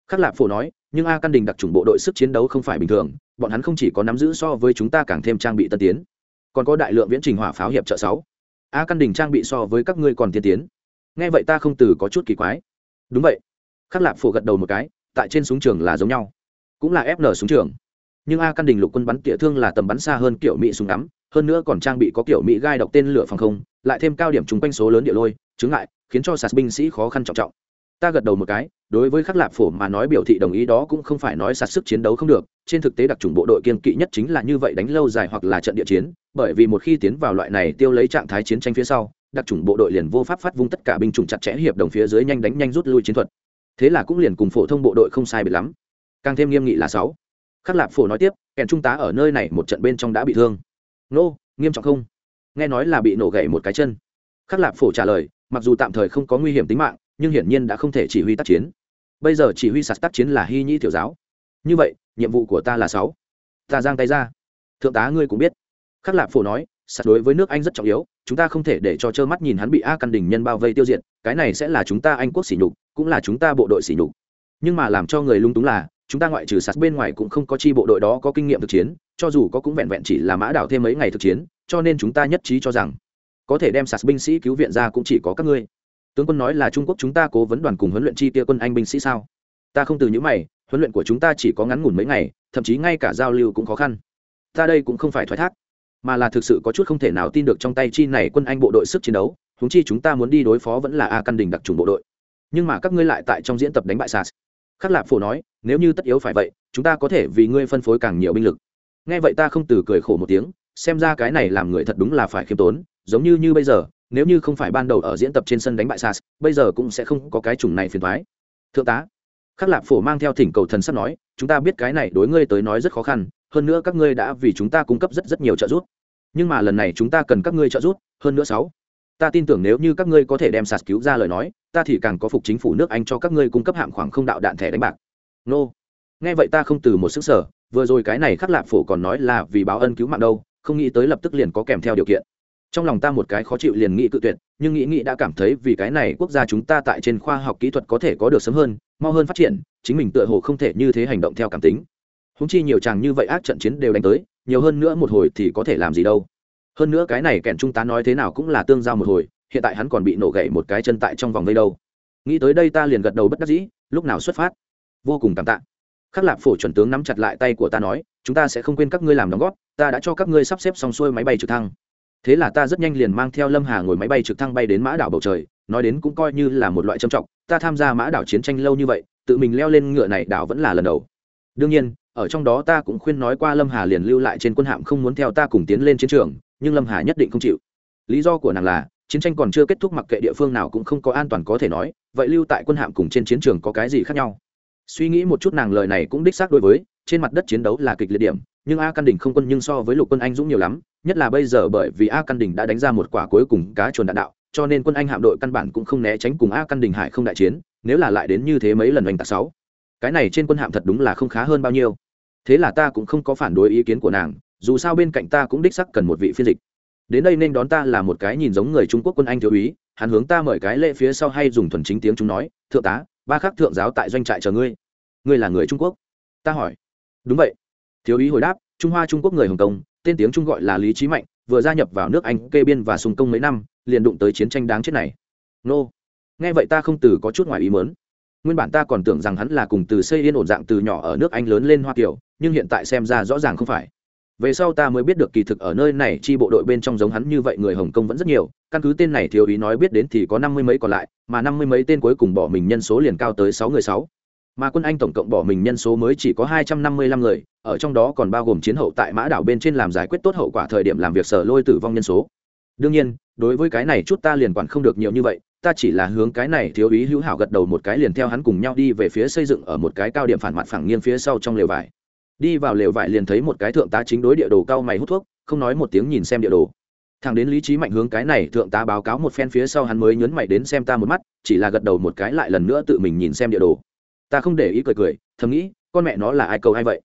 Khắc lạp phổ nói, nhưng a căn đình đặc trùng bộ đội sức chiến đấu không phải bình thường, bọn hắn không chỉ có nắm giữ so với chúng ta càng thêm trang bị tân tiến còn có đại lượng viễn trình hỏa pháo hiệp trợ sáu. A căn đình trang bị so với các ngươi còn tiên tiến. Nghe vậy ta không từ có chút kỳ quái. Đúng vậy. Khắc lạp phổ gật đầu một cái, tại trên súng trường là giống nhau. Cũng là fn súng trường. Nhưng a căn đình lục quân bắn tỉa thương là tầm bắn xa hơn kiểu mỹ súng ngắm, hơn nữa còn trang bị có kiểu mỹ gai độc tên lửa phòng không, lại thêm cao điểm chung quanh số lớn địa lôi chứng lại khiến cho sạt binh sĩ khó khăn trọng trọng. Ta gật đầu một cái đối với khắc lạp phổ mà nói biểu thị đồng ý đó cũng không phải nói sạt sức chiến đấu không được, trên thực tế đặc trùng bộ đội kiên kỵ nhất chính là như vậy đánh lâu dài hoặc là trận địa chiến, bởi vì một khi tiến vào loại này tiêu lấy trạng thái chiến tranh phía sau, đặc trùng bộ đội liền vô pháp phát vung tất cả binh chủng chặt chẽ hiệp đồng phía dưới nhanh đánh nhanh rút lui chiến thuật. Thế là cũng liền cùng phổ thông bộ đội không sai biệt lắm. Càng thêm nghiêm nghị là sáu. Khắc lạp phổ nói tiếp, kèn trung tá ở nơi này một trận bên trong đã bị thương. Nô, nghiêm trọng không? Nghe nói là bị nổ gãy một cái chân. Khắc lạp phổ trả lời, mặc dù tạm thời không có nguy hiểm tính mạng, nhưng hiển nhiên đã không thể chỉ huy tác chiến bây giờ chỉ huy sạt tác chiến là hy nhĩ tiểu giáo. Như vậy, nhiệm vụ của ta là sáu. Ta giang tay ra. Thượng tá ngươi cũng biết. Khắc lạp phổ nói, sạt đối với nước anh rất trọng yếu, chúng ta không thể để cho trơ mắt nhìn hắn bị a căn đình nhân bao vây tiêu diệt, cái này sẽ là chúng ta anh quốc sỉ nhục, cũng là chúng ta bộ đội sỉ nhục. Nhưng mà làm cho người lung túng là, chúng ta ngoại trừ sạt bên ngoài cũng không có chi bộ đội đó có kinh nghiệm thực chiến, cho dù có cũng vẹn vẹn chỉ là mã đảo thêm mấy ngày thực chiến, cho nên chúng ta nhất trí cho rằng, có thể đem sạt binh sĩ cứu viện ra cũng chỉ có các ngươi tướng quân nói là trung quốc chúng ta cố vấn đoàn cùng huấn luyện chi tiêu quân anh binh sĩ sao? Ta không từ những mày, huấn luyện của chúng ta chỉ có ngắn ngủn mấy ngày, thậm chí ngay cả giao lưu cũng khó khăn. Ta đây cũng không phải thoái thác, mà là thực sự có chút không thể nào tin được trong tay chi này quân anh bộ đội sức chiến đấu húng chi chúng ta muốn đi đối phó vẫn là a căn đình đặc trùng bộ đội. Nhưng mà các ngươi lại tại trong diễn tập đánh bại sas khắc lạp phổ nói, nếu như tất yếu phải vậy, chúng ta có thể vì ngươi phân phối càng nhiều binh lực. Nghe vậy ta không từ cười khổ một tiếng, xem ra cái này làm người thật đúng là phải khiêm tốn, giống như như bây giờ nếu như không phải ban đầu ở diễn tập trên sân đánh bại sars bây giờ cũng sẽ không có cái chủng này phiền thoái thượng tá, khắc lạp phổ mang theo thỉnh cầu thần sắp nói, chúng ta biết cái này đối ngươi tới nói rất khó khăn, hơn nữa các ngươi đã vì chúng ta cung cấp rất rất nhiều trợ giúp. Nhưng mà lần này chúng ta cần các ngươi trợ giúp, hơn nữa sáu. Ta tin tưởng nếu như các ngươi có thể đem sạt cứu ra lời nói, ta thì càng có phục chính phủ nước anh cho các ngươi cung cấp hạng khoảng không đạo đạn thẻ đánh bạc. Nô. Nghe vậy ta không từ một sức sở, vừa rồi cái này khắc lạp phổ còn nói là vì báo ân cứu mạng đâu, không nghĩ tới lập tức liền có kèm theo điều kiện trong lòng ta một cái khó chịu liền nghĩ cự tuyệt, nhưng nghĩ nghĩ đã cảm thấy vì cái này quốc gia chúng ta tại trên khoa học kỹ thuật có thể có được sớm hơn, mau hơn phát triển, chính mình tựa hồ không thể như thế hành động theo cảm tính. Húng chi nhiều chàng như vậy ác trận chiến đều đánh tới, nhiều hơn nữa một hồi thì có thể làm gì đâu. Hơn nữa cái này kẻn trung tá nói thế nào cũng là tương giao một hồi, hiện tại hắn còn bị nổ gậy một cái chân tại trong vòng vây đâu. Nghĩ tới đây ta liền gật đầu bất đắc dĩ, lúc nào xuất phát? Vô cùng cảm tạ. Khắc lạp phổ chuẩn tướng nắm chặt lại tay của ta nói, chúng ta sẽ không quên các ngươi làm đóng góp, ta đã cho các ngươi sắp xếp xong xuôi máy bay trực thăng thế là ta rất nhanh liền mang theo lâm hà ngồi máy bay trực thăng bay đến mã đảo bầu trời, nói đến cũng coi như là một loại trầm trọng, ta tham gia mã đảo chiến tranh lâu như vậy, tự mình leo lên ngựa này đảo vẫn là lần đầu. Đương nhiên, ở trong đó ta cũng khuyên nói qua lâm hà liền lưu lại trên quân hạm không muốn theo ta cùng tiến lên chiến trường, nhưng lâm hà nhất định không chịu. Lý do của nàng là, chiến tranh còn chưa kết thúc mặc kệ địa phương nào cũng không có an toàn có thể nói, vậy lưu tại quân hạm cùng trên chiến trường có cái gì khác nhau? Suy nghĩ một chút nàng lời này cũng đích xác đối với, trên mặt đất chiến đấu là kịch liệt điểm, nhưng a căn đỉnh không quân nhưng so với lục quân anh dũng nhiều lắm nhất là bây giờ bởi vì a căn Đình đã đánh ra một quả cuối cùng cá chuồn đạn đạo, cho nên quân anh hạm đội căn bản cũng không né tránh cùng a căn Đình hải không đại chiến, nếu là lại đến như thế mấy lần oanh tạc sáu. Cái này trên quân hạm thật đúng là không khá hơn bao nhiêu. Thế là ta cũng không có phản đối ý kiến của nàng, dù sao bên cạnh ta cũng đích sắc cần một vị phiên dịch. Đến đây nên đón ta là một cái nhìn giống người trung quốc quân anh thiếu úy, hắn hướng ta mời cái lễ phía sau hay dùng thuần chính tiếng chúng nói, thượng tá, ba khắc thượng giáo tại doanh trại chờ ngươi. Ngươi là người trung quốc? Ta hỏi. Đúng vậy. Thiếu úy hồi đáp, trung hoa trung quốc người hồng kông tên tiếng trung gọi là lý trí mạnh, vừa gia nhập vào nước anh, kê biên và sùng công mấy năm, liền đụng tới chiến tranh đáng chết này. Nô. Nghe vậy ta không từ có chút ngoài ý mớn nguyên bản ta còn tưởng rằng hắn là cùng từ xây yên ổn dạng từ nhỏ ở nước anh lớn lên hoa kiều, nhưng hiện tại xem ra rõ ràng không phải. Về sau ta mới biết được kỳ thực ở nơi này chi bộ đội bên trong giống hắn như vậy người hồng kông vẫn rất nhiều, căn cứ tên này thiếu ý nói biết đến thì có năm mươi mấy còn lại, mà năm mươi mấy tên cuối cùng bỏ mình nhân số liền cao tới sáu người sáu mà quân anh tổng cộng bỏ mình nhân số mới chỉ có hai trăm năm mươi lăm người, ở trong đó còn bao gồm chiến hậu tại mã đảo bên trên làm giải quyết tốt hậu quả thời điểm làm việc sở lôi tử vong nhân số. Đương nhiên, đối với cái này chút ta liền quản không được nhiều như vậy, ta chỉ là hướng cái này thiếu ý hữu hảo gật đầu một cái liền theo hắn cùng nhau đi về phía xây dựng ở một cái cao điểm phản mặt phẳng nghiêng phía sau trong lều vải. Đi vào lều vải liền thấy một cái thượng tá chính đối địa đồ cao mày hút thuốc, không nói một tiếng nhìn xem địa đồ. Thằng đến lý trí mạnh hướng cái này thượng tá báo cáo một phen phía sau hắn mới nhấn mày đến xem ta một mắt, chỉ là gật đầu một cái lại lần nữa tự mình nhìn xem địa đồ ta không để ý cười cười, thầm nghĩ, con mẹ nó là ai cầu ai vậy?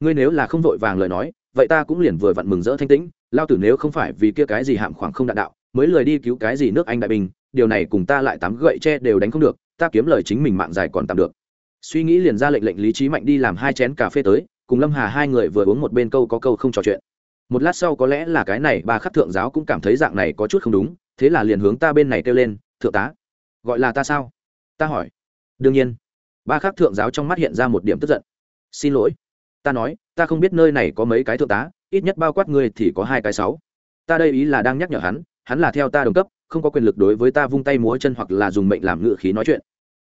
Ngươi nếu là không vội vàng lời nói, vậy ta cũng liền vừa vặn mừng rỡ thanh tĩnh, lao tử nếu không phải vì kia cái gì hạm khoảng không đạn đạo, mới lời đi cứu cái gì nước anh đại bình điều này cùng ta lại tắm gậy tre đều đánh không được, ta kiếm lời chính mình mạng dài còn tạm được. Suy nghĩ liền ra lệnh lệnh lý trí mạnh đi làm hai chén cà phê tới, cùng lâm hà hai người vừa uống một bên câu có câu không trò chuyện. Một lát sau có lẽ là cái này ba khắc thượng giáo cũng cảm thấy dạng này có chút không đúng, thế là liền hướng ta bên này kêu lên, thượng tá, gọi là ta sao? Ta hỏi. Đương nhiên ba khắc thượng giáo trong mắt hiện ra một điểm tức giận. Xin lỗi. Ta nói, ta không biết nơi này có mấy cái thượng tá, ít nhất bao quát ngươi thì có hai cái sáu. Ta đây ý là đang nhắc nhở hắn hắn là theo ta đồng cấp, không có quyền lực đối với ta vung tay múa chân hoặc là dùng mệnh làm ngự khí nói chuyện.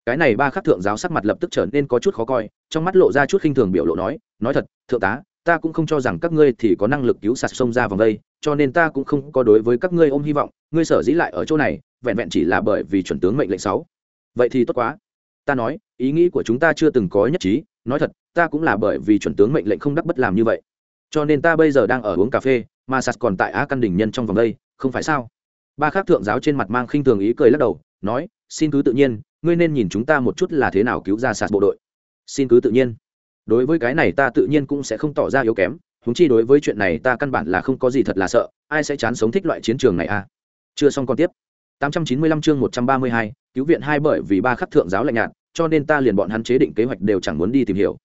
Cái này ba khắc thượng giáo sắc mặt lập tức trở nên có chút khó coi, trong mắt lộ ra chút khinh thường biểu lộ nói nói thật, thượng tá, ta cũng không cho rằng các ngươi thì có năng lực cứu sạt sông ra vòng đây, cho nên ta cũng không có đối với các ngươi ôm hy vọng, ngươi sở dĩ lại ở chỗ này, vẹn vẹn chỉ là bởi vì chuẩn tướng mệnh lệnh sáu. Vậy thì tốt quá ta nói, ý nghĩ của chúng ta chưa từng có nhất trí, nói thật, ta cũng là bởi vì chuẩn tướng mệnh lệnh không đắc bất làm như vậy. Cho nên ta bây giờ đang ở uống cà phê, mà sạt còn tại á căn đỉnh nhân trong vòng đây, không phải sao? Ba khác thượng giáo trên mặt mang khinh thường ý cười lắc đầu, nói, xin cứ tự nhiên, ngươi nên nhìn chúng ta một chút là thế nào cứu ra sạt bộ đội. Xin cứ tự nhiên. Đối với cái này ta tự nhiên cũng sẽ không tỏ ra yếu kém húng chi đối với chuyện này ta căn bản là không có gì thật là sợ, ai sẽ chán sống thích loại chiến trường này à? Chưa xong còn tiếp. 895 chương 132, cứu viện hai bởi vì ba khắc thượng giáo lạnh nhạt cho nên ta liền bọn hắn chế định kế hoạch đều chẳng muốn đi tìm hiểu.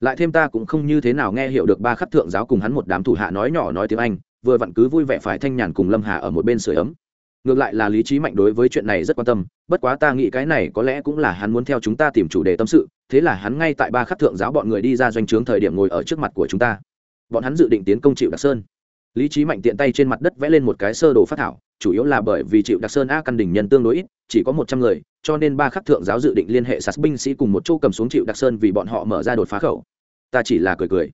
Lại thêm ta cũng không như thế nào nghe hiểu được ba khắc thượng giáo cùng hắn một đám thủ hạ nói nhỏ nói tiếng anh vừa vặn cứ vui vẻ phải thanh nhàn cùng lâm hà ở một bên sưởi ấm. Ngược lại là lý trí mạnh đối với chuyện này rất quan tâm bất quá ta nghĩ cái này có lẽ cũng là hắn muốn theo chúng ta tìm chủ đề tâm sự thế là hắn ngay tại ba khắc thượng giáo bọn người đi ra doanh trướng thời điểm ngồi ở trước mặt của chúng ta. Bọn hắn dự định tiến công chịu đặc sơn lý trí mạnh tiện tay trên mặt đất vẽ lên một cái sơ đồ phát thảo, chủ yếu là bởi vì chịu đặc sơn a căn đỉnh nhân tương đối ít, chỉ có một trăm người, cho nên ba khắc thượng giáo dự định liên hệ sạt binh sĩ cùng một chỗ cầm xuống chịu đặc sơn vì bọn họ mở ra đột phá khẩu. Ta chỉ là cười cười.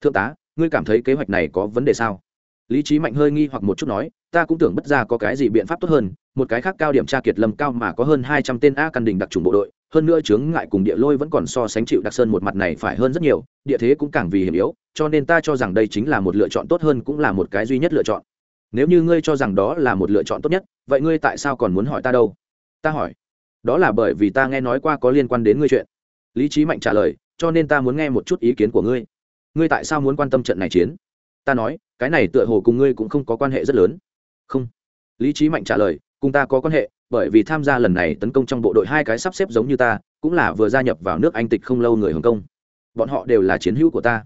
Thượng tá, ngươi cảm thấy kế hoạch này có vấn đề sao? Lý trí mạnh hơi nghi hoặc một chút nói ta cũng tưởng bất ra có cái gì biện pháp tốt hơn, một cái khác cao điểm tra kiệt lâm cao mà có hơn hai trăm tên a căn đình đặc trùng bộ đội, hơn nữa chướng ngại cùng địa lôi vẫn còn so sánh chịu đặc sơn một mặt này phải hơn rất nhiều, địa thế cũng càng vì hiểm yếu, cho nên ta cho rằng đây chính là một lựa chọn tốt hơn cũng là một cái duy nhất lựa chọn. Nếu như ngươi cho rằng đó là một lựa chọn tốt nhất, vậy ngươi tại sao còn muốn hỏi ta đâu? Ta hỏi. Đó là bởi vì ta nghe nói qua có liên quan đến ngươi chuyện. Lý trí mạnh trả lời, cho nên ta muốn nghe một chút ý kiến của ngươi. Ngươi tại sao muốn quan tâm trận này chiến? Ta nói, cái này tựa hồ cùng ngươi cũng không có quan hệ rất lớn không. Lý trí mạnh trả lời, cùng ta có quan hệ, bởi vì tham gia lần này tấn công trong bộ đội hai cái sắp xếp giống như ta, cũng là vừa gia nhập vào nước anh tịch không lâu người hồng kông. Bọn họ đều là chiến hữu của ta.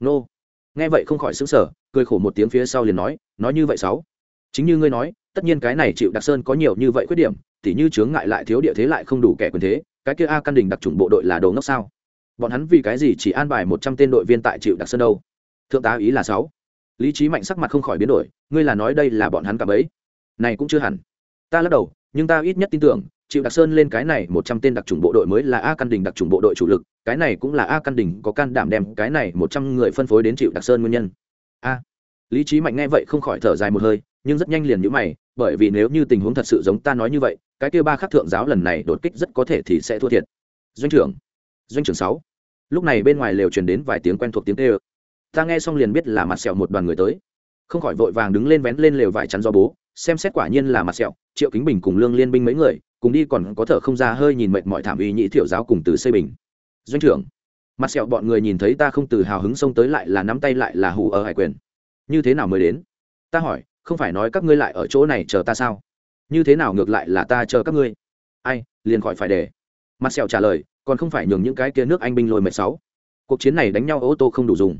Nô. Nghe vậy không khỏi xứng sở cười khổ một tiếng phía sau liền nói nói như vậy sáu. Chính như ngươi nói, tất nhiên cái này chịu đặc sơn có nhiều như vậy khuyết điểm, tỉ như chướng ngại lại thiếu địa thế lại không đủ kẻ quyền thế, cái kia a căn đình đặc trùng bộ đội là đồ ngốc sao? Bọn hắn vì cái gì chỉ an bài một trăm tên đội viên tại chịu đặc sơn đâu? Thượng tá ý là sáu. Lý trí mạnh sắc mặt không khỏi biến đổi ngươi là nói đây là bọn hắn cả bấy này cũng chưa hẳn. Ta lắc đầu, nhưng ta ít nhất tin tưởng, chịu đặc sơn lên cái này một trăm tên đặc trùng bộ đội mới là a căn đình đặc trùng bộ đội chủ lực, cái này cũng là a căn đình có can đảm đem cái này một trăm người phân phối đến chịu đặc sơn nguyên nhân. A. Lý trí mạnh nghe vậy không khỏi thở dài một hơi, nhưng rất nhanh liền nhữ mày, bởi vì nếu như tình huống thật sự giống ta nói như vậy, cái kia ba khắc thượng giáo lần này đột kích rất có thể thì sẽ thua thiệt. Doanh trưởng. Doanh trưởng sáu. Lúc này bên ngoài lều truyền đến vài tiếng quen thuộc tiếng tê ơ ta nghe xong liền biết là mặt sẹo một đoàn người tới không khỏi vội vàng đứng lên vén lên lều vải chắn do bố, xem xét quả nhiên là mặt sẹo, triệu kính bình cùng lương liên binh mấy người, cùng đi còn có thở không ra hơi nhìn mệt mọi thảm uy nhị thiểu giáo cùng từ xây bình. Doanh trưởng, mặt sẹo bọn người nhìn thấy ta không từ hào hứng xông tới lại là nắm tay lại là hủ ở hải quyền. Như thế nào mới đến? Ta hỏi, không phải nói các ngươi lại ở chỗ này chờ ta sao? Như thế nào ngược lại là ta chờ các ngươi? Ai, liền khỏi phải để. Mặt sẹo trả lời, còn không phải nhường những cái kia nước anh binh lôi mệt sáu. Cuộc chiến này đánh nhau ô tô không đủ dùng.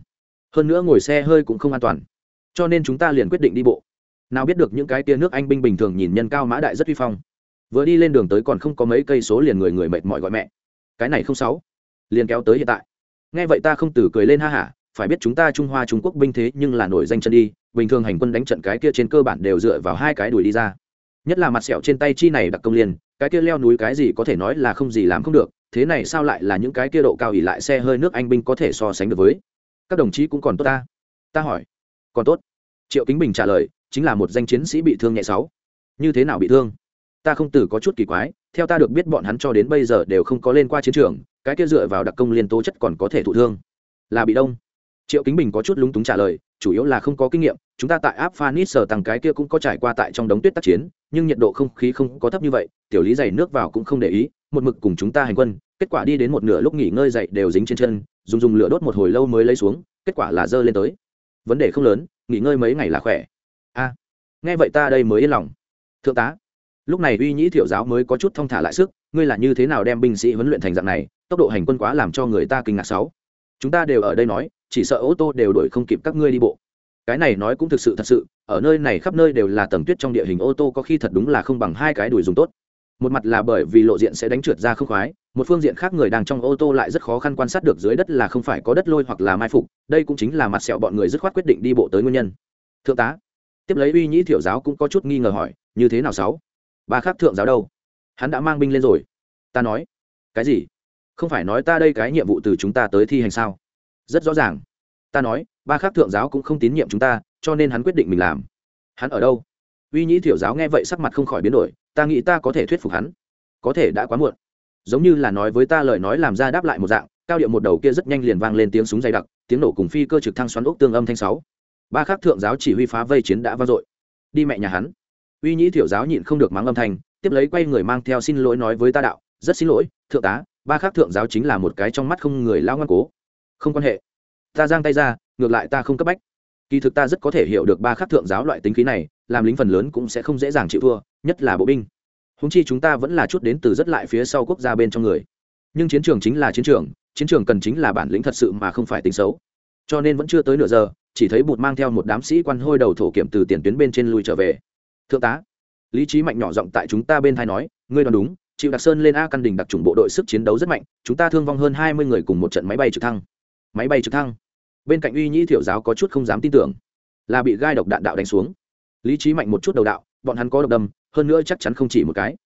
Hơn nữa ngồi xe hơi cũng không an toàn cho nên chúng ta liền quyết định đi bộ. Nào biết được những cái tia nước anh binh bình thường nhìn nhân cao mã đại rất uy phong. Vừa đi lên đường tới còn không có mấy cây số liền người người mệt mỏi gọi mẹ. Cái này không sáu. Liền kéo tới hiện tại. Nghe vậy ta không từ cười lên ha hả, phải biết chúng ta trung hoa trung quốc binh thế nhưng là nổi danh chân đi, bình thường hành quân đánh trận cái kia trên cơ bản đều dựa vào hai cái đùi đi ra. Nhất là mặt sẹo trên tay chi này đặc công liền, cái kia leo núi cái gì có thể nói là không gì làm không được, thế này sao lại là những cái kia độ cao ỉ lại xe hơi nước anh binh có thể so sánh được với? Các đồng chí cũng còn tốt ta. Ta hỏi. Còn tốt triệu kính bình trả lời, chính là một danh chiến sĩ bị thương nhẹ sáu. Như thế nào bị thương? Ta không từ có chút kỳ quái, theo ta được biết bọn hắn cho đến bây giờ đều không có lên qua chiến trường, cái kia dựa vào đặc công liên tố chất còn có thể thụ thương. Là bị đông. Triệu kính bình có chút lúng túng trả lời, chủ yếu là không có kinh nghiệm, chúng ta tại áp phanis sở tăng cái kia cũng có trải qua tại trong đống tuyết tác chiến, nhưng nhiệt độ không khí không có thấp như vậy, tiểu lý dày nước vào cũng không để ý, một mực cùng chúng ta hành quân, kết quả đi đến một nửa lúc nghỉ ngơi dậy đều dính trên chân, dùng dùng lửa đốt một hồi lâu mới lấy xuống, kết quả là dơ lên tới. Vấn đề không lớn nghỉ ngơi mấy ngày là khỏe. A, nghe vậy ta đây mới yên lòng. Thượng tá, lúc này uy nhĩ thiểu giáo mới có chút thong thả lại sức, ngươi là như thế nào đem binh sĩ huấn luyện thành dạng này, tốc độ hành quân quá làm cho người ta kinh ngạc sáu. Chúng ta đều ở đây nói, chỉ sợ ô tô đều đuổi không kịp các ngươi đi bộ. Cái này nói cũng thực sự thật sự, ở nơi này khắp nơi đều là tầng tuyết trong địa hình, ô tô có khi thật đúng là không bằng hai cái đùi dùng tốt một mặt là bởi vì lộ diện sẽ đánh trượt ra không khoái, một phương diện khác người đang trong ô tô lại rất khó khăn quan sát được dưới đất là không phải có đất lôi hoặc là mai phục, đây cũng chính là mặt sẹo bọn người dứt khoát quyết định đi bộ tới nguyên nhân. Thượng tá, tiếp lấy uy nhĩ thiểu giáo cũng có chút nghi ngờ hỏi, như thế nào sáu? Ba khác thượng giáo đâu? Hắn đã mang binh lên rồi. Ta nói. Cái gì? Không phải nói ta đây cái nhiệm vụ từ chúng ta tới thi hành sao? Rất rõ ràng. Ta nói, ba khác thượng giáo cũng không tín nhiệm chúng ta, cho nên hắn quyết định mình làm. Hắn ở đâu? Uy nhĩ thiểu giáo nghe vậy sắc mặt không khỏi biến đổi ta nghĩ ta có thể thuyết phục hắn. Có thể đã quá muộn. Giống như là nói với ta lời nói làm ra đáp lại một dạng, cao điệu một đầu kia rất nhanh liền vang lên tiếng súng dày đặc, tiếng nổ cùng phi cơ trực thăng xoắn ốc tương âm thanh sáu. Ba khác thượng giáo chỉ huy phá vây chiến đã vang dội. Đi mẹ nhà hắn. Uy nhĩ thiểu giáo nhịn không được mắng âm thanh, tiếp lấy quay người mang theo xin lỗi nói với ta đạo, rất xin lỗi, thượng tá, ba khác thượng giáo chính là một cái trong mắt không người lao ngoan cố. Không quan hệ. Ta giang tay ra, ngược lại ta không cấp bách. Kỳ thực ta rất có thể hiểu được ba khác thượng giáo loại tính khí này, làm lính phần lớn cũng sẽ không dễ dàng chịu thua nhất là bộ binh. Húng chi chúng ta vẫn là chút đến từ rất lại phía sau quốc gia bên trong người. Nhưng chiến trường chính là chiến trường chiến trường cần chính là bản lĩnh thật sự mà không phải tính xấu. Cho nên vẫn chưa tới nửa giờ, chỉ thấy bụt mang theo một đám sĩ quan hôi đầu thổ kiểm từ tiền tuyến bên trên lui trở về. Thượng tá, lý trí mạnh nhỏ giọng tại chúng ta bên thai nói, ngươi đoán đúng, chịu đặc sơn lên a căn đình đặc trùng bộ đội sức chiến đấu rất mạnh, chúng ta thương vong hơn hai mươi người cùng một trận máy bay trực thăng. Máy bay trực thăng? Bên cạnh uy nhĩ thiểu giáo có chút không dám tin tưởng, là bị gai độc đạn đạo đánh xuống. Lý trí mạnh một chút đầu đạo, bọn hắn có độc đâm hơn nữa chắc chắn không chỉ một cái.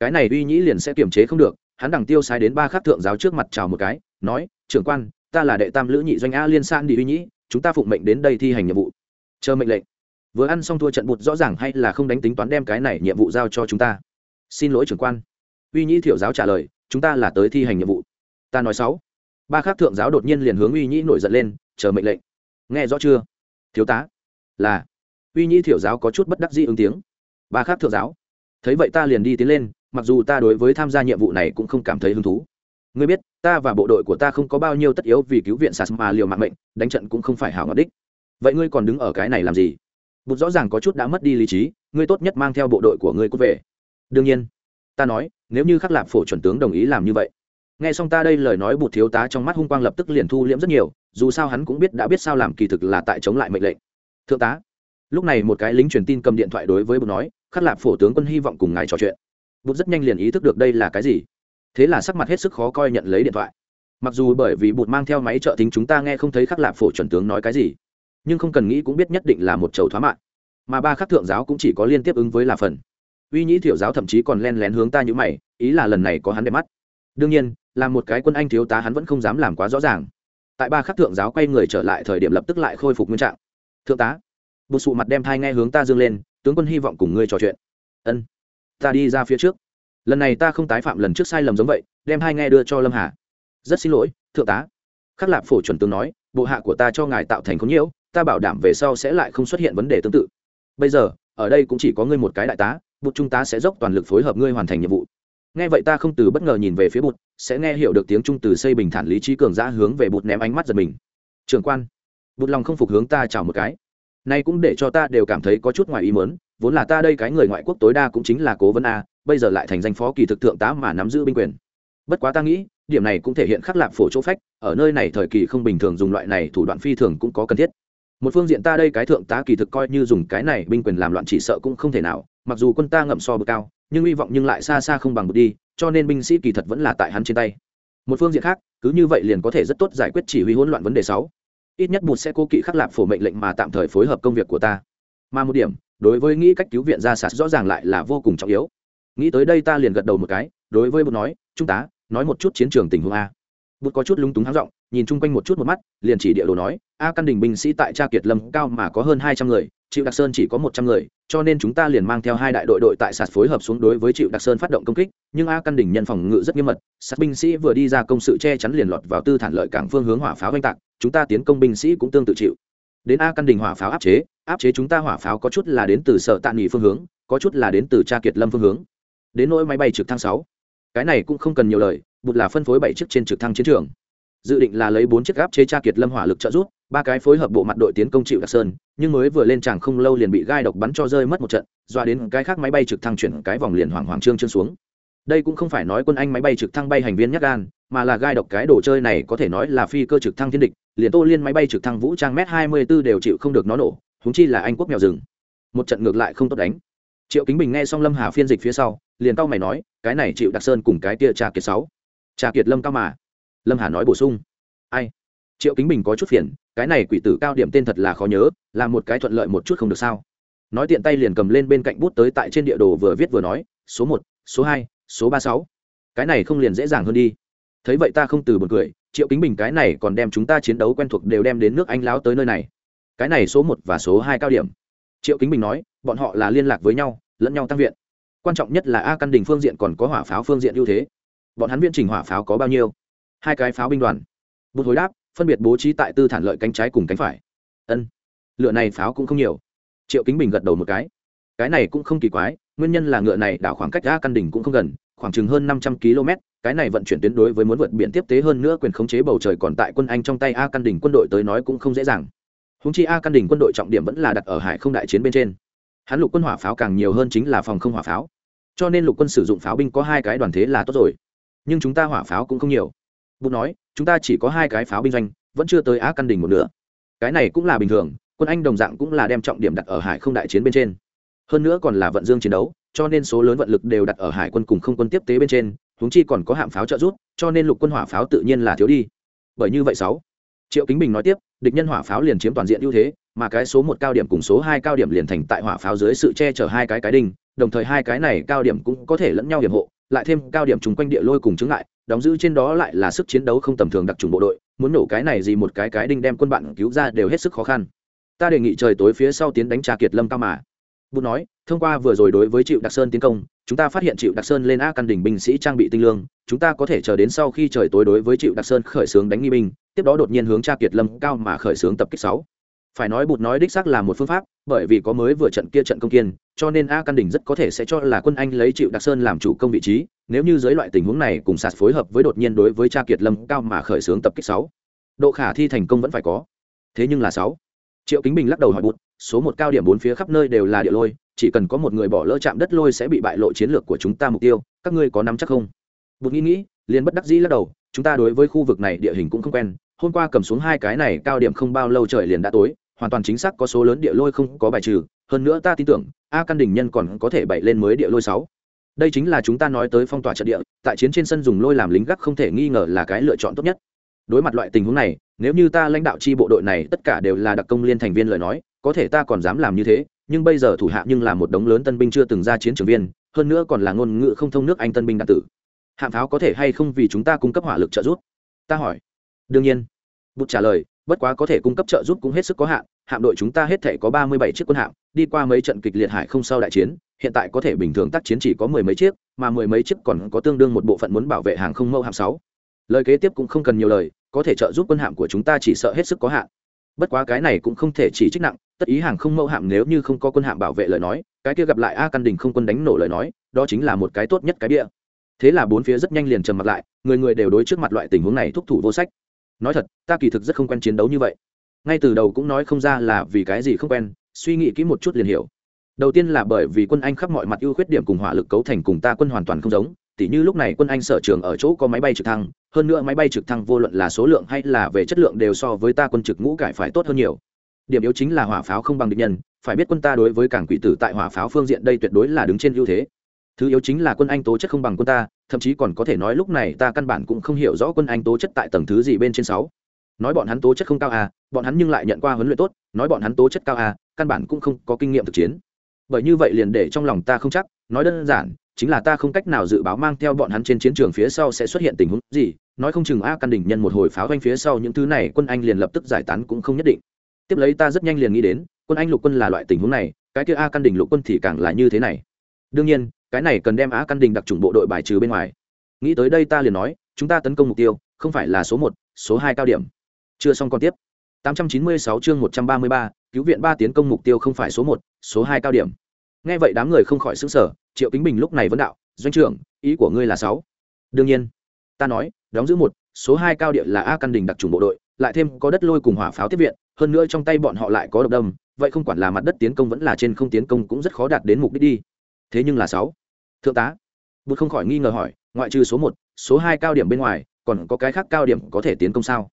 Cái này uy nhĩ liền sẽ kiềm chế không được, hắn đằng tiêu sai đến ba khắc thượng giáo trước mặt chào một cái, nói, trưởng quan, ta là đệ tam lữ nhị doanh a liên san đi uy nhĩ, chúng ta phụng mệnh đến đây thi hành nhiệm vụ. Chờ mệnh lệnh. Vừa ăn xong thua trận bụt rõ ràng hay là không đánh tính toán đem cái này nhiệm vụ giao cho chúng ta. Xin lỗi trưởng quan. Uy nhĩ thiểu giáo trả lời, chúng ta là tới thi hành nhiệm vụ. Ta nói sáu. Ba khác thượng giáo đột nhiên liền hướng uy nhĩ nổi giận lên, chờ mệnh lệnh. Nghe rõ chưa? Thiếu tá. Là. Uy nhĩ thiểu giáo có chút bất đắc dĩ ứng tiếng ba khác thượng giáo. Thấy vậy ta liền đi tiến lên, mặc dù ta đối với tham gia nhiệm vụ này cũng không cảm thấy hứng thú. Ngươi biết, ta và bộ đội của ta không có bao nhiêu tất yếu vì cứu viện sas mà liều mạng mệnh, đánh trận cũng không phải hảo ngọt đích. Vậy ngươi còn đứng ở cái này làm gì? Bụt rõ ràng có chút đã mất đi lý trí, ngươi tốt nhất mang theo bộ đội của ngươi cút về. Đương nhiên, ta nói, nếu như khắc lạp phổ chuẩn tướng đồng ý làm như vậy. Nghe xong ta đây lời nói bụt thiếu tá trong mắt hung quang lập tức liền thu liễm rất nhiều, dù sao hắn cũng biết đã biết sao làm kỳ thực là tại chống lại mệnh lệnh. Thượng tá, lúc này một cái lính truyền tin cầm điện thoại đối với bụt nói khắc lạp phổ tướng quân hy vọng cùng ngài trò chuyện. Bụt rất nhanh liền ý thức được đây là cái gì. Thế là sắc mặt hết sức khó coi nhận lấy điện thoại. Mặc dù bởi vì bụt mang theo máy trợ tính chúng ta nghe không thấy khắc lạp phổ chuẩn tướng nói cái gì, nhưng không cần nghĩ cũng biết nhất định là một chầu thoá mạng mà ba khắc thượng giáo cũng chỉ có liên tiếp ứng với là phần. Uy nhĩ thiểu giáo thậm chí còn len lén hướng ta như mày, ý là lần này có hắn đẹp mắt. Đương nhiên, là một cái quân anh thiếu tá hắn vẫn không dám làm quá rõ ràng. Tại ba khắc thượng giáo quay người trở lại thời điểm lập tức lại khôi phục nguyên trạng. Thượng tá, bụt sụ mặt đem thai nghe hướng ta dương lên tướng quân hy vọng cùng ngươi trò chuyện. Ân, ta đi ra phía trước. Lần này ta không tái phạm lần trước sai lầm giống vậy, đem hai nghe đưa cho lâm hà. Rất xin lỗi, thượng tá. Khắc lạp phổ chuẩn tướng nói, bộ hạ của ta cho ngài tạo thành khốn nhiễu, ta bảo đảm về sau sẽ lại không xuất hiện vấn đề tương tự. Bây giờ, ở đây cũng chỉ có ngươi một cái đại tá, bụt trung tá sẽ dốc toàn lực phối hợp ngươi hoàn thành nhiệm vụ. Nghe vậy ta không từ bất ngờ nhìn về phía bụt, sẽ nghe hiểu được tiếng trung từ xây bình thản lý trí cường giã hướng về bụt ném ánh mắt giật mình. Trường quan. Bụt lòng không phục hướng ta chào một cái nay cũng để cho ta đều cảm thấy có chút ngoài ý mớn vốn là ta đây cái người ngoại quốc tối đa cũng chính là cố vấn a, bây giờ lại thành danh phó kỳ thực thượng tá mà nắm giữ binh quyền. Bất quá ta nghĩ, điểm này cũng thể hiện khắc lạc phổ chỗ phách, ở nơi này thời kỳ không bình thường dùng loại này thủ đoạn phi thường cũng có cần thiết. Một phương diện ta đây cái thượng tá kỳ thực coi như dùng cái này binh quyền làm loạn chỉ sợ cũng không thể nào, mặc dù quân ta ngậm so bực cao, nhưng hy vọng nhưng lại xa xa không bằng bực đi, cho nên binh sĩ kỳ thật vẫn là tại hắn trên tay. Một phương diện khác, cứ như vậy liền có thể rất tốt giải quyết chỉ huy hỗn loạn vấn đề sáu ít nhất bụt sẽ cố kỵ khắc lạp phổ mệnh lệnh mà tạm thời phối hợp công việc của ta. Mà một điểm, đối với nghĩ cách cứu viện ra sạt rõ ràng lại là vô cùng trọng yếu. Nghĩ tới đây ta liền gật đầu một cái, đối với bụt nói, chúng ta, nói một chút chiến trường tình huống a. Bụt có chút lúng túng háng r nhìn chung quanh một chút một mắt, liền chỉ địa đồ nói, a căn đình binh sĩ tại cha kiệt lâm cao mà có hơn hai trăm người, triệu đặc sơn chỉ có một trăm người, cho nên chúng ta liền mang theo hai đại đội đội tại sạt phối hợp xuống đối với triệu đặc sơn phát động công kích, nhưng a căn đình nhân phòng ngự rất nghiêm mật, sạt binh sĩ vừa đi ra công sự che chắn liền lọt vào tư thản lợi cảng phương hướng hỏa pháo oanh tạc, chúng ta tiến công binh sĩ cũng tương tự chịu. Đến a căn đình hỏa pháo áp chế áp chế chúng ta hỏa pháo có chút là đến từ sở tạ nghỉ phương hướng, có chút là đến từ cha kiệt lâm phương hướng. Đến nỗi máy bay trực thăng sáu, cái này cũng không cần nhiều lời, bụt là phân phối bảy chiếc trên trực thăng chiến trường dự định là lấy bốn chiếc gáp chế tra kiệt lâm hỏa lực trợ rút ba cái phối hợp bộ mặt đội tiến công chịu đặc sơn, nhưng mới vừa lên tràng không lâu liền bị gai độc bắn cho rơi mất một trận, doa đến cái khác máy bay trực thăng chuyển cái vòng liền hoảng hoảng trương trương xuống. Đây cũng không phải nói quân anh máy bay trực thăng bay hành viên nhắc gan, mà là gai độc cái đồ chơi này có thể nói là phi cơ trực thăng thiên địch, liền tô liên máy bay trực thăng vũ trang m hai mươi bốn đều chịu không được nó nổ húng chi là anh quốc mèo rừng. Một trận ngược lại không tốt đánh. Triệu kính bình nghe xong lâm hà phiên dịch phía sau, liền tao mày nói, cái này chịu đặc sơn cùng cái tia trà kiệt sáu. Trà kiệt lâm cao mà lâm hà nói bổ sung ai triệu kính bình có chút phiền cái này quỷ tử cao điểm tên thật là khó nhớ là một cái thuận lợi một chút không được sao nói tiện tay liền cầm lên bên cạnh bút tới tại trên địa đồ vừa viết vừa nói số một, số hai, số ba sáu. cái này không liền dễ dàng hơn đi thấy vậy ta không từ một cười triệu kính bình cái này còn đem chúng ta chiến đấu quen thuộc đều đem đến nước anh láo tới nơi này cái này số một và số hai cao điểm triệu kính bình nói bọn họ là liên lạc với nhau lẫn nhau tăng viện quan trọng nhất là a căn đình phương diện còn có hỏa pháo phương diện ưu thế bọn hắn viễn trình hỏa pháo có bao nhiêu hai cái pháo binh đoàn. Bút hồi đáp, phân biệt bố trí tại tư thản lợi cánh trái cùng cánh phải. Ân, lựa này pháo cũng không nhiều. Triệu kính bình gật đầu một cái. Cái này cũng không kỳ quái, nguyên nhân là ngựa này đảo khoảng cách a căn đỉnh cũng không gần, khoảng chừng hơn năm trăm km cái này vận chuyển tuyến đối với muốn vượt biển tiếp tế hơn nữa quyền khống chế bầu trời còn tại quân anh trong tay a căn đỉnh quân đội tới nói cũng không dễ dàng. Húng chi a căn đỉnh quân đội trọng điểm vẫn là đặt ở hải không đại chiến bên trên. Hắn lục quân hỏa pháo càng nhiều hơn chính là phòng không hỏa pháo. Cho nên lục quân sử dụng pháo binh có hai cái đoàn thế là tốt rồi. Nhưng chúng ta hỏa pháo cũng không nhiều bút nói, chúng ta chỉ có hai cái pháo binh doanh, vẫn chưa tới á căn đỉnh một nửa. Cái này cũng là bình thường, quân anh đồng dạng cũng là đem trọng điểm đặt ở hải không đại chiến bên trên. Hơn nữa còn là vận dương chiến đấu, cho nên số lớn vận lực đều đặt ở hải quân cùng không quân tiếp tế bên trên, huống chi còn có hạm pháo trợ giúp, cho nên lục quân hỏa pháo tự nhiên là thiếu đi. Bởi như vậy sáu, triệu kính bình nói tiếp, địch nhân hỏa pháo liền chiếm toàn diện ưu thế, mà cái số một cao điểm cùng số hai cao điểm liền thành tại hỏa pháo dưới sự che chở hai cái cái đinh, đồng thời hai cái này cao điểm cũng có thể lẫn nhau hiểm hộ, lại thêm cao điểm chung quanh địa lôi cùng chứng lại đóng giữ trên đó lại là sức chiến đấu không tầm thường đặc trùng bộ đội, muốn nổ cái này gì một cái cái đinh đem quân bạn cứu ra đều hết sức khó khăn. Ta đề nghị trời tối phía sau tiến đánh trà kiệt lâm cao mà. Bút nói, thông qua vừa rồi đối với triệu đặc sơn tiến công, chúng ta phát hiện triệu đặc sơn lên a căn đỉnh binh sĩ trang bị tinh lương, chúng ta có thể chờ đến sau khi trời tối đối với triệu đặc sơn khởi xướng đánh nghi binh, tiếp đó đột nhiên hướng tra kiệt lâm cao mà khởi xướng tập kích sáu phải nói bụt nói đích xác là một phương pháp, bởi vì có mới vừa trận kia trận công kiên, cho nên a căn đỉnh rất có thể sẽ cho là quân anh lấy triệu đặc sơn làm chủ công vị trí, nếu như dưới loại tình huống này cùng sạt phối hợp với đột nhiên đối với tra kiệt lâm cao mà khởi xướng tập kích sáu, độ khả thi thành công vẫn phải có. Thế nhưng là sáu, triệu kính bình lắc đầu hỏi bụt, số một cao điểm bốn phía khắp nơi đều là địa lôi, chỉ cần có một người bỏ lỡ chạm đất lôi sẽ bị bại lộ chiến lược của chúng ta mục tiêu, các ngươi có nắm chắc không? Bụt nghĩ nghĩ, liền bất đắc dĩ lắc đầu, chúng ta đối với khu vực này địa hình cũng không quen hôm qua cầm xuống hai cái này cao điểm không bao lâu trời liền đã tối, hoàn toàn chính xác có số lớn địa lôi không có bài trừ, hơn nữa ta tin tưởng, a căn đình nhân còn có thể bậy lên mới địa lôi sáu. Đây chính là chúng ta nói tới phong tỏa trận địa, tại chiến trên sân dùng lôi làm lính gác không thể nghi ngờ là cái lựa chọn tốt nhất. Đối mặt loại tình huống này, nếu như ta lãnh đạo chi bộ đội này tất cả đều là đặc công liên thành viên lời nói, có thể ta còn dám làm như thế, nhưng bây giờ thủ hạ nhưng là một đống lớn tân binh chưa từng ra chiến trường viên, hơn nữa còn là ngôn ngữ không thông nước anh tân binh đạn tử. Hạng pháo có thể hay không vì chúng ta cung cấp hỏa lực trợ giúp? Ta hỏi đương nhiên. Bút trả lời, bất quá có thể cung cấp trợ giúp cũng hết sức có hạn, hạm đội chúng ta hết thể có ba mươi bảy chiếc quân hạm, đi qua mấy trận kịch liệt hải không sau đại chiến, hiện tại có thể bình thường tác chiến chỉ có mười mấy chiếc, mà mười mấy chiếc còn có tương đương một bộ phận muốn bảo vệ hàng không mẫu hạm sáu. Lời kế tiếp cũng không cần nhiều lời, có thể trợ giúp quân hạm của chúng ta chỉ sợ hết sức có hạn. Bất quá cái này cũng không thể chỉ trích nặng, tất ý hàng không mẫu hạm nếu như không có quân hạm bảo vệ lời nói, cái kia gặp lại a căn đình không quân đánh nổ lời nói, đó chính là một cái tốt nhất cái bia thế là bốn phía rất nhanh liền trầm mặt lại, người người đều đối trước mặt loại tình huống này thúc thủ vô sách nói thật, ta kỳ thực rất không quen chiến đấu như vậy. Ngay từ đầu cũng nói không ra là vì cái gì không quen, suy nghĩ kỹ một chút liền hiểu. Đầu tiên là bởi vì quân anh khắp mọi mặt ưu khuyết điểm cùng hỏa lực cấu thành cùng ta quân hoàn toàn không giống, tỉ như lúc này quân anh sở trường ở chỗ có máy bay trực thăng, hơn nữa máy bay trực thăng vô luận là số lượng hay là về chất lượng đều so với ta quân trực ngũ cải phải tốt hơn nhiều. Điểm yếu chính là hỏa pháo không bằng địch nhân, phải biết quân ta đối với cảng quỷ tử tại hỏa pháo phương diện đây tuyệt đối là đứng trên ưu thế thứ yếu chính là quân anh tố chất không bằng quân ta, thậm chí còn có thể nói lúc này ta căn bản cũng không hiểu rõ quân anh tố chất tại tầng thứ gì bên trên sáu. Nói bọn hắn tố chất không cao à bọn hắn nhưng lại nhận qua huấn luyện tốt, nói bọn hắn tố chất cao à căn bản cũng không có kinh nghiệm thực chiến. Bởi như vậy liền để trong lòng ta không chắc, nói đơn giản, chính là ta không cách nào dự báo mang theo bọn hắn trên chiến trường phía sau sẽ xuất hiện tình huống gì, nói không chừng a căn đỉnh nhân một hồi pháo quanh phía sau những thứ này, quân anh liền lập tức giải tán cũng không nhất định. Tiếp lấy ta rất nhanh liền nghĩ đến, quân anh lục quân là loại tình huống này, cái kia a căn đỉnh lục quân thì càng là như thế này. Đương nhiên cái này cần đem á căn đình đặc trùng bộ đội bài trừ bên ngoài. Nghĩ tới đây ta liền nói chúng ta tấn công mục tiêu không phải là số một số hai cao điểm. Chưa xong còn tiếp. 896 chương 133, cứu viện ba tiến công mục tiêu không phải số một số hai cao điểm. Nghe vậy đám người không khỏi xứng sở triệu kính bình lúc này vẫn đạo doanh trưởng ý của ngươi là sáu? Đương nhiên. Ta nói đóng giữ một số hai cao địa là a căn đình đặc trùng bộ đội lại thêm có đất lôi cùng hỏa pháo tiếp viện hơn nữa trong tay bọn họ lại có độc đâm vậy không quản là mặt đất tiến công vẫn là trên không tiến công cũng rất khó đạt đến mục đích đi. Thế nhưng là sáu? Thượng tá. Bụt không khỏi nghi ngờ hỏi, ngoại trừ số một, số hai cao điểm bên ngoài, còn có cái khác cao điểm có thể tiến công sao?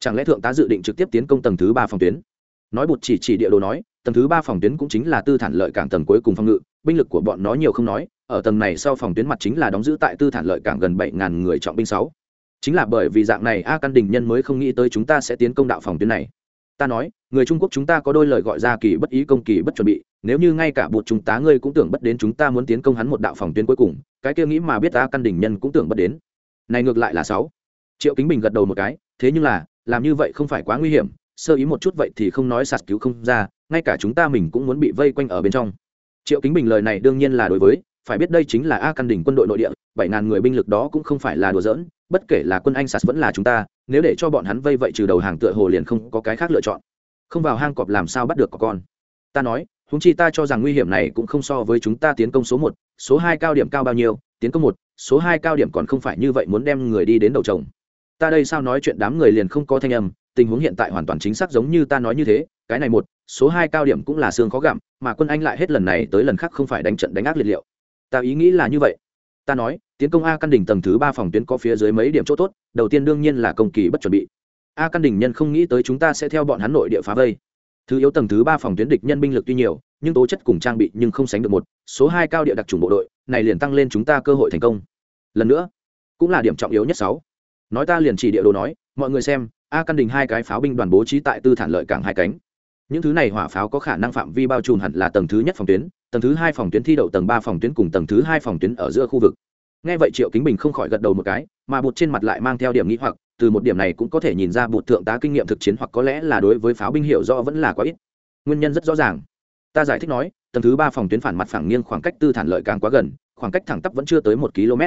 Chẳng lẽ thượng tá dự định trực tiếp tiến công tầng thứ ba phòng tuyến? Nói bụt chỉ chỉ địa đồ nói, tầng thứ ba phòng tuyến cũng chính là tư thản lợi cảng tầng cuối cùng phòng ngự, binh lực của bọn nó nhiều không nói, ở tầng này sau phòng tuyến mặt chính là đóng giữ tại tư thản lợi cảng gần bảy ngàn người trọng binh sáu. Chính là bởi vì dạng này, a căn đình nhân mới không nghĩ tới chúng ta sẽ tiến công đạo phòng tuyến này. Ta nói người trung quốc chúng ta có đôi lời gọi ra kỳ bất ý công kỳ bất chuẩn bị, nếu như ngay cả bụt chúng ta ngươi cũng tưởng bất đến chúng ta muốn tiến công hắn một đạo phòng tuyến cuối cùng, cái kia nghĩ mà biết ta căn đình nhân cũng tưởng bất đến. Này ngược lại là sáu. Triệu kính bình gật đầu một cái, thế nhưng là, làm như vậy không phải quá nguy hiểm, sơ ý một chút vậy thì không nói sạt cứu không ra, ngay cả chúng ta mình cũng muốn bị vây quanh ở bên trong. Triệu kính bình lời này đương nhiên là đối với, phải biết đây chính là a căn đỉnh quân đội nội địa, bảy ngàn người binh lực đó cũng không phải là đùa giỡn, bất kể là quân anh sạt vẫn là chúng ta, nếu để cho bọn hắn vây vậy trừ đầu hàng tựa hồ liền không có cái khác lựa chọn không vào hang cọp làm sao bắt được có con. Ta nói húng chi ta cho rằng nguy hiểm này cũng không so với chúng ta tiến công số một, số hai cao điểm cao bao nhiêu, tiến công một, số hai cao điểm còn không phải như vậy muốn đem người đi đến đầu chồng ta đây sao nói chuyện đám người liền không có thanh âm, tình huống hiện tại hoàn toàn chính xác giống như ta nói như thế, cái này một, số hai cao điểm cũng là xương khó gặm, mà quân anh lại hết lần này tới lần khác không phải đánh trận đánh ác liệt liệu. Ta ý nghĩ là như vậy. Ta nói, tiến công a căn đỉnh tầng thứ ba phòng tuyến có phía dưới mấy điểm chỗ tốt, đầu tiên đương nhiên là công kỳ bất chuẩn bị a căn đỉnh nhân không nghĩ tới chúng ta sẽ theo bọn hắn nội địa phá vây. Thứ yếu tầng thứ ba phòng tuyến địch nhân binh lực tuy nhiều, nhưng tố chất cùng trang bị nhưng không sánh được một. Số hai cao địa đặc trùng bộ đội, này liền tăng lên chúng ta cơ hội thành công. Lần nữa, cũng là điểm trọng yếu nhất sáu. Nói ta liền chỉ địa đồ nói, mọi người xem, a căn đình hai cái pháo binh đoàn bố trí tại tư thản lợi cảng hai cánh. Những thứ này hỏa pháo có khả năng phạm vi bao trùm hẳn là tầng thứ nhất phòng tuyến, tầng thứ hai phòng tuyến thi đậu tầng ba phòng tuyến cùng tầng thứ hai phòng tuyến ở giữa khu vực. Nghe vậy triệu kính bình không khỏi gật đầu một cái, mà bụt trên mặt lại mang theo điểm nghĩ hoặc từ một điểm này cũng có thể nhìn ra bụt thượng tá kinh nghiệm thực chiến hoặc có lẽ là đối với pháo binh hiểu rõ vẫn là quá ít. Nguyên nhân rất rõ ràng. Ta giải thích nói, tầng thứ ba phòng tuyến phản mặt phẳng nghiêng khoảng cách tư thản lợi càng quá gần, khoảng cách thẳng tắp vẫn chưa tới một km.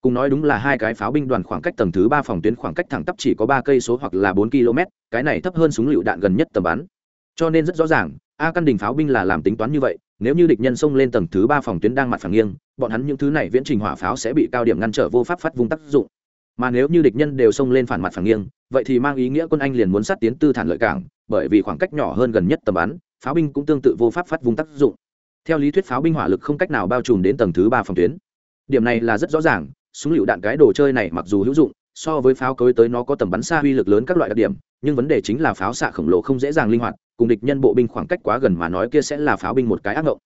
Cùng nói đúng là hai cái pháo binh đoàn khoảng cách tầng thứ ba phòng tuyến khoảng cách thẳng tắp chỉ có ba cây số hoặc là bốn km, cái này thấp hơn súng lựu đạn gần nhất tầm bắn. Cho nên rất rõ ràng, a căn đình pháo binh là làm tính toán như vậy, nếu như địch nhân xông lên tầng thứ ba phòng tuyến đang mặt phẳng nghiêng, bọn hắn những thứ này viễn trình hỏa pháo sẽ bị cao điểm ngăn trở vô pháp phát vùng tác dụng mà nếu như địch nhân đều xông lên phản mặt phản nghiêng, vậy thì mang ý nghĩa quân anh liền muốn sát tiến tư thản lợi cảng, bởi vì khoảng cách nhỏ hơn gần nhất tầm bắn, pháo binh cũng tương tự vô pháp phát vùng tác dụng. Theo lý thuyết pháo binh hỏa lực không cách nào bao trùm đến tầng thứ ba phòng tuyến. Điểm này là rất rõ ràng, súng lựu đạn cái đồ chơi này mặc dù hữu dụng, so với pháo cối tới nó có tầm bắn xa uy lực lớn các loại đặc điểm, nhưng vấn đề chính là pháo xạ khổng lồ không dễ dàng linh hoạt, cùng địch nhân bộ binh khoảng cách quá gần mà nói kia sẽ là pháo binh một cái ác ngộng.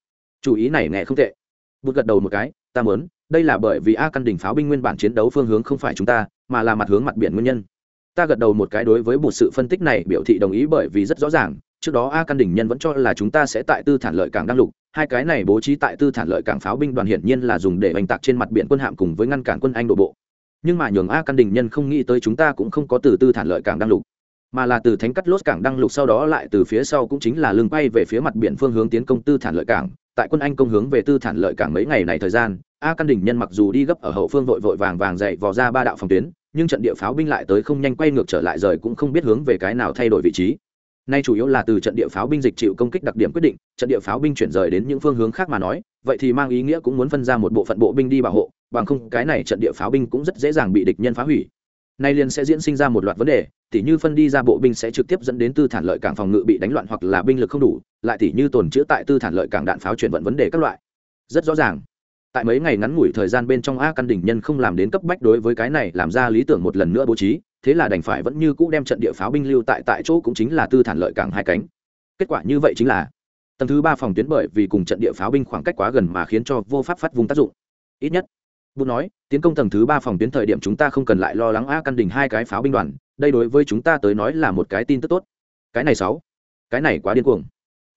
Chủ ý này nghe không tệ. Bút gật đầu một cái, ta mớn đây là bởi vì a căn đỉnh pháo binh nguyên bản chiến đấu phương hướng không phải chúng ta, mà là mặt hướng mặt biển nguyên nhân. Ta gật đầu một cái đối với một sự phân tích này biểu thị đồng ý bởi vì rất rõ ràng, trước đó a căn đỉnh nhân vẫn cho là chúng ta sẽ tại tư thản lợi cảng đăng lục, hai cái này bố trí tại tư thản lợi cảng pháo binh đoàn hiển nhiên là dùng để oanh tạc trên mặt biển quân hạm cùng với ngăn cản quân anh đổ bộ. Nhưng mà nhường a căn đỉnh nhân không nghĩ tới chúng ta cũng không có từ tư thản lợi cảng đăng lục mà là từ thánh cắt lốt cảng đăng lục sau đó lại từ phía sau cũng chính là lưng bay về phía mặt biển phương hướng tiến công tư thản lợi cảng. Tại quân anh công hướng về tư thản lợi cảng mấy ngày này thời gian, a căn đỉnh nhân mặc dù đi gấp ở hậu phương vội vội vàng vàng dậy vò ra ba đạo phòng tuyến, nhưng trận địa pháo binh lại tới không nhanh quay ngược trở lại rời cũng không biết hướng về cái nào thay đổi vị trí. Nay chủ yếu là từ trận địa pháo binh dịch chịu công kích đặc điểm quyết định, trận địa pháo binh chuyển rời đến những phương hướng khác mà nói, vậy thì mang ý nghĩa cũng muốn phân ra một bộ phận bộ binh đi bảo hộ, bằng không cái này trận địa pháo binh cũng rất dễ dàng bị địch nhân phá hủy nay liền sẽ diễn sinh ra một loạt vấn đề, tỉ như phân đi ra bộ binh sẽ trực tiếp dẫn đến tư thản lợi cảng phòng ngự bị đánh loạn hoặc là binh lực không đủ, lại tỉ như tồn chữ tại tư thản lợi cảng đạn pháo chuyển vận vấn đề các loại. Rất rõ ràng. Tại mấy ngày ngắn ngủi thời gian bên trong a căn đỉnh nhân không làm đến cấp bách đối với cái này làm ra lý tưởng một lần nữa bố trí, thế là đành phải vẫn như cũ đem trận địa pháo binh lưu tại tại chỗ cũng chính là tư thản lợi cảng hai cánh. Kết quả như vậy chính là, tầng thứ ba phòng tuyến bởi vì cùng trận địa pháo binh khoảng cách quá gần mà khiến cho vô pháp phát vùng tác dụng. Ít nhất bút nói, tiến công tầng thứ ba phòng tuyến thời điểm chúng ta không cần lại lo lắng a căn đỉnh hai cái pháo binh đoàn, đây đối với chúng ta tới nói là một cái tin tức tốt. Cái này sáu, cái này quá điên cuồng.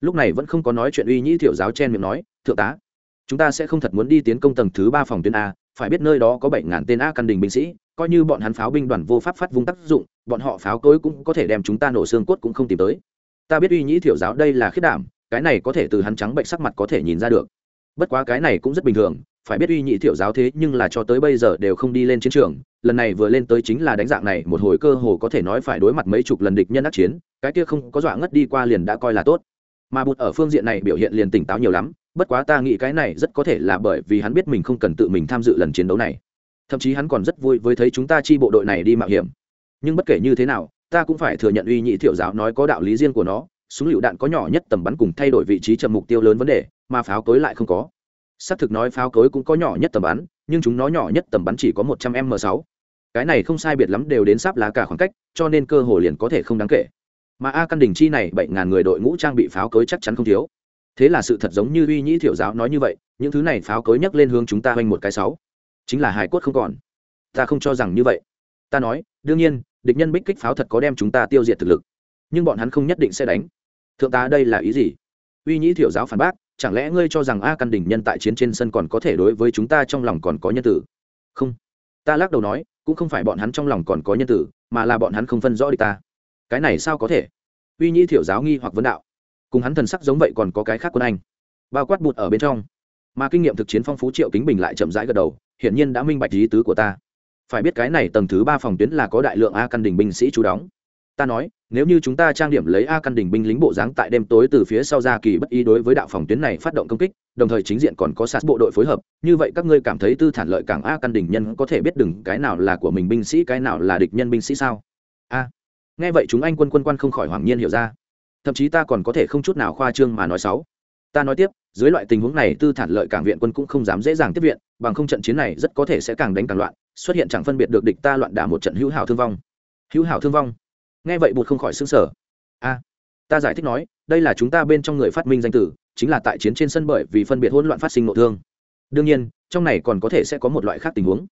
Lúc này vẫn không có nói chuyện uy nhĩ tiểu giáo chen miệng nói, thượng tá, chúng ta sẽ không thật muốn đi tiến công tầng thứ ba phòng tuyến a, phải biết nơi đó có bảy ngàn tên a căn đình binh sĩ, coi như bọn hắn pháo binh đoàn vô pháp phát vung tác dụng, bọn họ pháo cối cũng có thể đem chúng ta nổ xương cốt cũng không tìm tới. Ta biết uy nhĩ tiểu giáo đây là khiết đảm, cái này có thể từ hắn trắng bệnh sắc mặt có thể nhìn ra được. Bất quá cái này cũng rất bình thường phải biết uy nhị thiểu giáo thế nhưng là cho tới bây giờ đều không đi lên chiến trường, lần này vừa lên tới chính là đánh dạng này, một hồi cơ hồ có thể nói phải đối mặt mấy chục lần địch nhân ác chiến, cái kia không có dọa ngất đi qua liền đã coi là tốt. Mà bụt ở phương diện này biểu hiện liền tỉnh táo nhiều lắm, bất quá ta nghĩ cái này rất có thể là bởi vì hắn biết mình không cần tự mình tham dự lần chiến đấu này. Thậm chí hắn còn rất vui với thấy chúng ta chi bộ đội này đi mạo hiểm. Nhưng bất kể như thế nào, ta cũng phải thừa nhận uy nhị thiểu giáo nói có đạo lý riêng của nó, súng lựu đạn có nhỏ nhất tầm bắn cùng thay đổi vị trí chậm mục tiêu lớn vấn đề, mà pháo cối lại không có xác thực nói pháo cối cũng có nhỏ nhất tầm bắn, nhưng chúng nó nhỏ nhất tầm bắn chỉ có một trăm m sáu. Cái này không sai biệt lắm đều đến sáp lá cả khoảng cách, cho nên cơ hồ liền có thể không đáng kể. Mà a căn đình chi này bảy ngàn người đội ngũ trang bị pháo cối chắc chắn không thiếu. Thế là sự thật giống như uy nhĩ thiểu giáo nói như vậy, những thứ này pháo cối nhấc lên hướng chúng ta hoành một cái sáu. Chính là hài cốt không còn. Ta không cho rằng như vậy. Ta nói, đương nhiên, địch nhân bích kích pháo thật có đem chúng ta tiêu diệt thực lực. Nhưng bọn hắn không nhất định sẽ đánh. Thượng tá đây là ý gì? Uy nhĩ thiểu giáo phản bác chẳng lẽ ngươi cho rằng a căn đỉnh nhân tại chiến trên sân còn có thể đối với chúng ta trong lòng còn có nhân tử? Không. Ta lắc đầu nói, cũng không phải bọn hắn trong lòng còn có nhân tử, mà là bọn hắn không phân rõ đi ta. Cái này sao có thể? Uy nhĩ thiểu giáo nghi hoặc vấn đạo. Cùng hắn thần sắc giống vậy còn có cái khác quân anh. Bao quát bụt ở bên trong. Mà kinh nghiệm thực chiến phong phú triệu kính bình lại chậm rãi gật đầu, hiển nhiên đã minh bạch lý tứ của ta. Phải biết cái này tầng thứ ba phòng tuyến là có đại lượng a căn đình binh sĩ chú đóng ta nói, nếu như chúng ta trang điểm lấy a căn đình binh lính bộ dáng tại đêm tối từ phía sau ra kỳ bất ý đối với đạo phòng tuyến này phát động công kích, đồng thời chính diện còn có sát bộ đội phối hợp, như vậy các ngươi cảm thấy tư thản lợi cảng a căn đình nhân có thể biết đừng cái nào là của mình binh sĩ, cái nào là địch nhân binh sĩ sao? A. Nghe vậy chúng anh quân quân quan không khỏi hoàng nhiên hiểu ra. Thậm chí ta còn có thể không chút nào khoa trương mà nói xấu. Ta nói tiếp, dưới loại tình huống này tư thản lợi cảng viện quân cũng không dám dễ dàng tiếp viện, bằng không trận chiến này rất có thể sẽ càng đánh càng loạn, xuất hiện chẳng phân biệt được địch ta loạn đả một trận hữu hảo thương vong. Hữu hảo thương vong nghe vậy bụt không khỏi xứng sở a, ta giải thích nói, đây là chúng ta bên trong người phát minh danh tử, chính là tại chiến trên sân bởi vì phân biệt hỗn loạn phát sinh nội thương. Đương nhiên, trong này còn có thể sẽ có một loại khác tình huống.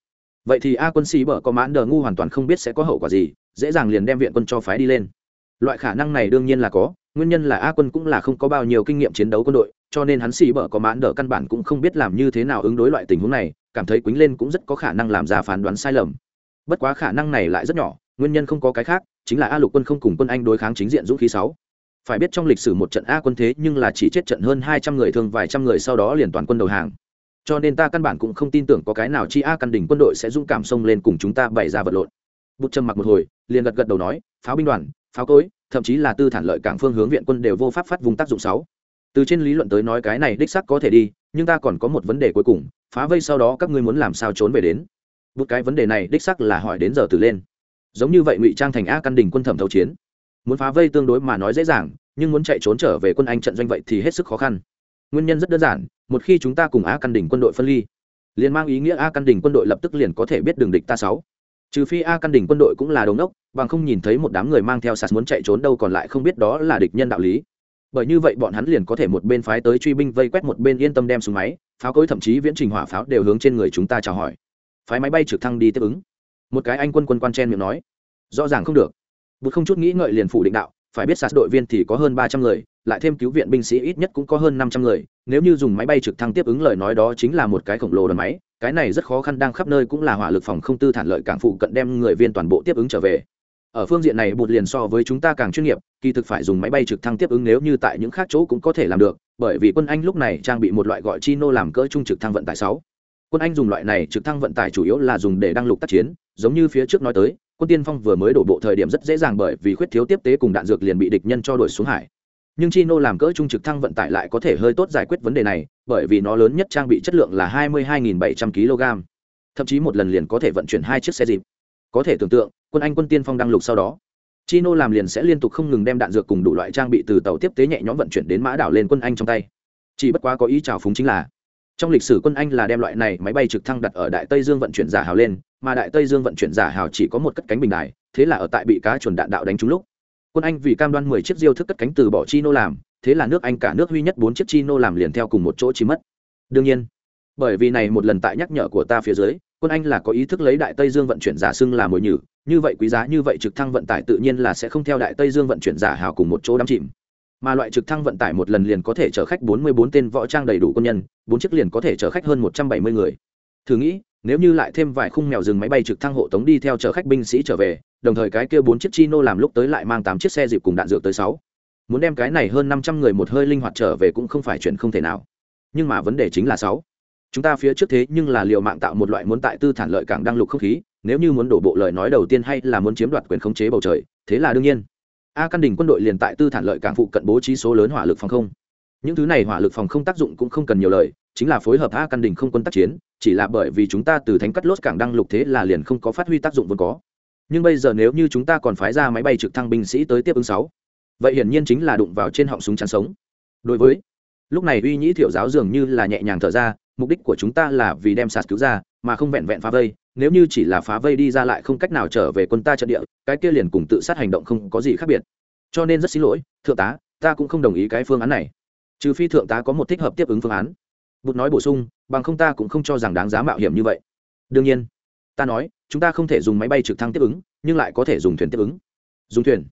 Vậy thì a quân sĩ bở có mãn đờ ngu hoàn toàn không biết sẽ có hậu quả gì, dễ dàng liền đem viện quân cho phái đi lên. Loại khả năng này đương nhiên là có, nguyên nhân là a quân cũng là không có bao nhiêu kinh nghiệm chiến đấu quân đội, cho nên hắn xì bở có mãn đờ căn bản cũng không biết làm như thế nào ứng đối loại tình huống này, cảm thấy quýnh lên cũng rất có khả năng làm ra phán đoán sai lầm. Bất quá khả năng này lại rất nhỏ, nguyên nhân không có cái khác chính là a lục quân không cùng quân anh đối kháng chính diện dũng khí sáu. Phải biết trong lịch sử một trận a quân thế nhưng là chỉ chết trận hơn hai trăm người thương vài trăm người sau đó liền toàn quân đầu hàng. Cho nên ta căn bản cũng không tin tưởng có cái nào chi a căn đỉnh quân đội sẽ dũng cảm xông lên cùng chúng ta bày ra vật lộn. Bút trầm mặc một hồi, liền gật gật đầu nói, pháo binh đoàn, pháo cối, thậm chí là tư thản lợi cảng phương hướng viện quân đều vô pháp phát vùng tác dụng sáu. Từ trên lý luận tới nói cái này đích xác có thể đi, nhưng ta còn có một vấn đề cuối cùng, phá vây sau đó các ngươi muốn làm sao trốn về đến? Một cái vấn đề này đích xác là hỏi đến giờ từ lên giống như vậy ngụy trang thành a căn đỉnh quân thẩm thấu chiến. Muốn phá vây tương đối mà nói dễ dàng, nhưng muốn chạy trốn trở về quân anh trận doanh vậy thì hết sức khó khăn. Nguyên nhân rất đơn giản, một khi chúng ta cùng a căn đỉnh quân đội phân ly, liền mang ý nghĩa a căn đỉnh quân đội lập tức liền có thể biết đường địch ta sáu. Trừ phi a căn đỉnh quân đội cũng là đống đốc, bằng không nhìn thấy một đám người mang theo sạt muốn chạy trốn đâu còn lại không biết đó là địch nhân đạo lý. Bởi như vậy bọn hắn liền có thể một bên phái tới truy binh vây quét một bên yên tâm đem súng máy, pháo cối thậm chí viễn trình hỏa pháo đều hướng trên người chúng ta chào hỏi. Phái máy bay trực thăng đi tiếp ứng một cái anh quân quân quan chen miệng nói, rõ ràng không được. Bụt không chút nghĩ ngợi liền phủ định đạo, phải biết sạt đội viên thì có hơn ba trăm người, lại thêm cứu viện binh sĩ ít nhất cũng có hơn năm trăm người, nếu như dùng máy bay trực thăng tiếp ứng lời nói đó chính là một cái khổng lồ đòn máy, cái này rất khó khăn, đang khắp nơi cũng là hỏa lực phòng không tư thản lợi cảng phụ cận đem người viên toàn bộ tiếp ứng trở về. Ở phương diện này bụt liền so với chúng ta càng chuyên nghiệp, kỳ thực phải dùng máy bay trực thăng tiếp ứng nếu như tại những khác chỗ cũng có thể làm được, bởi vì quân anh lúc này trang bị một loại gọi chi nô làm cỡ trung trực thăng vận tải sáu quân anh dùng loại này trực thăng vận tải chủ yếu là dùng để đăng lục tác chiến, giống như phía trước nói tới, quân tiên phong vừa mới đổ bộ thời điểm rất dễ dàng bởi vì khuyết thiếu tiếp tế cùng đạn dược liền bị địch nhân cho đuổi xuống hải. Nhưng chino làm cỡ trung trực thăng vận tải lại có thể hơi tốt giải quyết vấn đề này, bởi vì nó lớn nhất trang bị chất lượng là 22.700 kg thậm chí một lần liền có thể vận chuyển hai chiếc xe dịp. Có thể tưởng tượng, quân anh quân tiên phong đăng lục sau đó chino làm liền sẽ liên tục không ngừng đem đạn dược cùng đủ loại trang bị từ tàu tiếp tế nhẹ nhõm vận chuyển đến mã đảo lên quân anh trong tay. Chỉ bất quá có ý trào phúng chính là trong lịch sử quân anh là đem loại này máy bay trực thăng đặt ở đại tây dương vận chuyển giả hào lên, mà đại tây dương vận chuyển giả hào chỉ có một cất cánh bình đài, thế là ở tại bị cá chuồn đạn đạo đánh trúng lúc. Quân anh vì cam đoan mười chiếc diêu thức cất cánh từ bỏ chi nô làm, thế là nước anh cả nước huy nhất bốn chiếc chi nô làm liền theo cùng một chỗ chi mất. Đương nhiên, bởi vì này một lần tại nhắc nhở của ta phía dưới, quân anh là có ý thức lấy đại tây dương vận chuyển giả xưng là mồi nhử, như vậy quý giá như vậy trực thăng vận tải tự nhiên là sẽ không theo đại tây dương vận chuyển giả hào cùng một chỗ đắm chìm mà loại trực thăng vận tải một lần liền có thể chở khách 44 tên võ trang đầy đủ quân nhân, bốn chiếc liền có thể chở khách hơn 170 người. Thử nghĩ, nếu như lại thêm vài khung mèo rừng máy bay trực thăng hộ tống đi theo chở khách binh sĩ trở về, đồng thời cái kia bốn chiếc Chino làm lúc tới lại mang 8 chiếc xe dịp cùng đạn dược tới 6. Muốn đem cái này hơn 500 người một hơi linh hoạt trở về cũng không phải chuyện không thể nào. Nhưng mà vấn đề chính là 6. Chúng ta phía trước thế nhưng là liệu mạng tạo một loại muốn tại tư thản lợi càng đang lục không khí, nếu như muốn đổ bộ lời nói đầu tiên hay là muốn chiếm đoạt quyền khống chế bầu trời, thế là đương nhiên a căn đình quân đội liền tại tư thản lợi cảng phụ cận bố trí số lớn hỏa lực phòng không. Những thứ này hỏa lực phòng không tác dụng cũng không cần nhiều lời, chính là phối hợp a căn đình không quân tác chiến, chỉ là bởi vì chúng ta từ thánh cắt lốt cảng đăng lục thế là liền không có phát huy tác dụng vốn có. Nhưng bây giờ nếu như chúng ta còn phái ra máy bay trực thăng binh sĩ tới tiếp ứng sáu, vậy hiển nhiên chính là đụng vào trên họng súng chắn sống. Đối với, lúc này uy nhĩ thiểu giáo dường như là nhẹ nhàng thở ra mục đích của chúng ta là vì đem sạt cứu ra, mà không vẹn vẹn phá vây. Nếu như chỉ là phá vây đi ra lại không cách nào trở về quân ta trận địa, cái kia liền cùng tự sát hành động không có gì khác biệt. Cho nên rất xin lỗi, thượng tá, ta cũng không đồng ý cái phương án này. Trừ phi thượng tá có một thích hợp tiếp ứng phương án. Bụt nói bổ sung, bằng không ta cũng không cho rằng đáng giá mạo hiểm như vậy. Đương nhiên, ta nói, chúng ta không thể dùng máy bay trực thăng tiếp ứng, nhưng lại có thể dùng thuyền tiếp ứng. Dùng thuyền.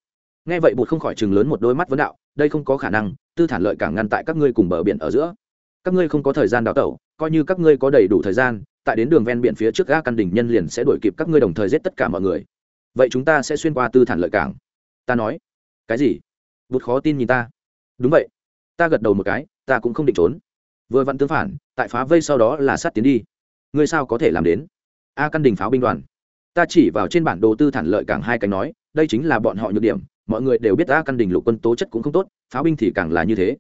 Nghe vậy bụt không khỏi chừng lớn một đôi mắt vấn đạo, đây không có khả năng, tư thản lợi càng ngăn tại các ngươi cùng bờ biển ở giữa. Các ngươi không có thời gian đào tẩu coi như các ngươi có đầy đủ thời gian, tại đến đường ven biển phía trước ga căn đỉnh nhân liền sẽ đuổi kịp các ngươi đồng thời giết tất cả mọi người. Vậy chúng ta sẽ xuyên qua tư thản lợi cảng. Ta nói. Cái gì? Bụt khó tin nhìn ta. Đúng vậy. Ta gật đầu một cái, ta cũng không định trốn. Vừa vặn tương phản, tại phá vây sau đó là sát tiến đi. Ngươi sao có thể làm đến? A căn đình pháo binh đoàn. Ta chỉ vào trên bản đồ tư thản lợi cảng hai cánh nói, đây chính là bọn họ nhược điểm, mọi người đều biết a căn đình lục quân tố chất cũng không tốt, pháo binh thì càng là như thế.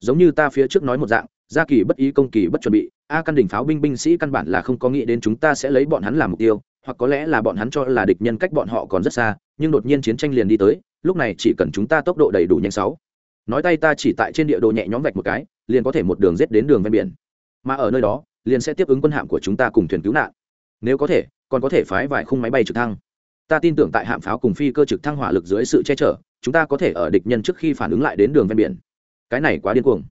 Giống như ta phía trước nói một dạng gia kỳ bất ý công kỳ bất chuẩn bị, a căn đỉnh pháo binh binh sĩ căn bản là không có nghĩ đến chúng ta sẽ lấy bọn hắn làm mục tiêu, hoặc có lẽ là bọn hắn cho là địch nhân cách bọn họ còn rất xa, nhưng đột nhiên chiến tranh liền đi tới, lúc này chỉ cần chúng ta tốc độ đầy đủ nhanh sáu. Nói tay ta chỉ tại trên địa đồ nhẹ nhõm vạch một cái, liền có thể một đường rết đến đường ven biển. Mà ở nơi đó, liền sẽ tiếp ứng quân hạm của chúng ta cùng thuyền cứu nạn. Nếu có thể, còn có thể phái vài khung máy bay trực thăng. Ta tin tưởng tại hạm pháo cùng phi cơ trực thăng hỏa lực dưới sự che chở, chúng ta có thể ở địch nhân trước khi phản ứng lại đến đường ven biển. Cái này quá điên cuồng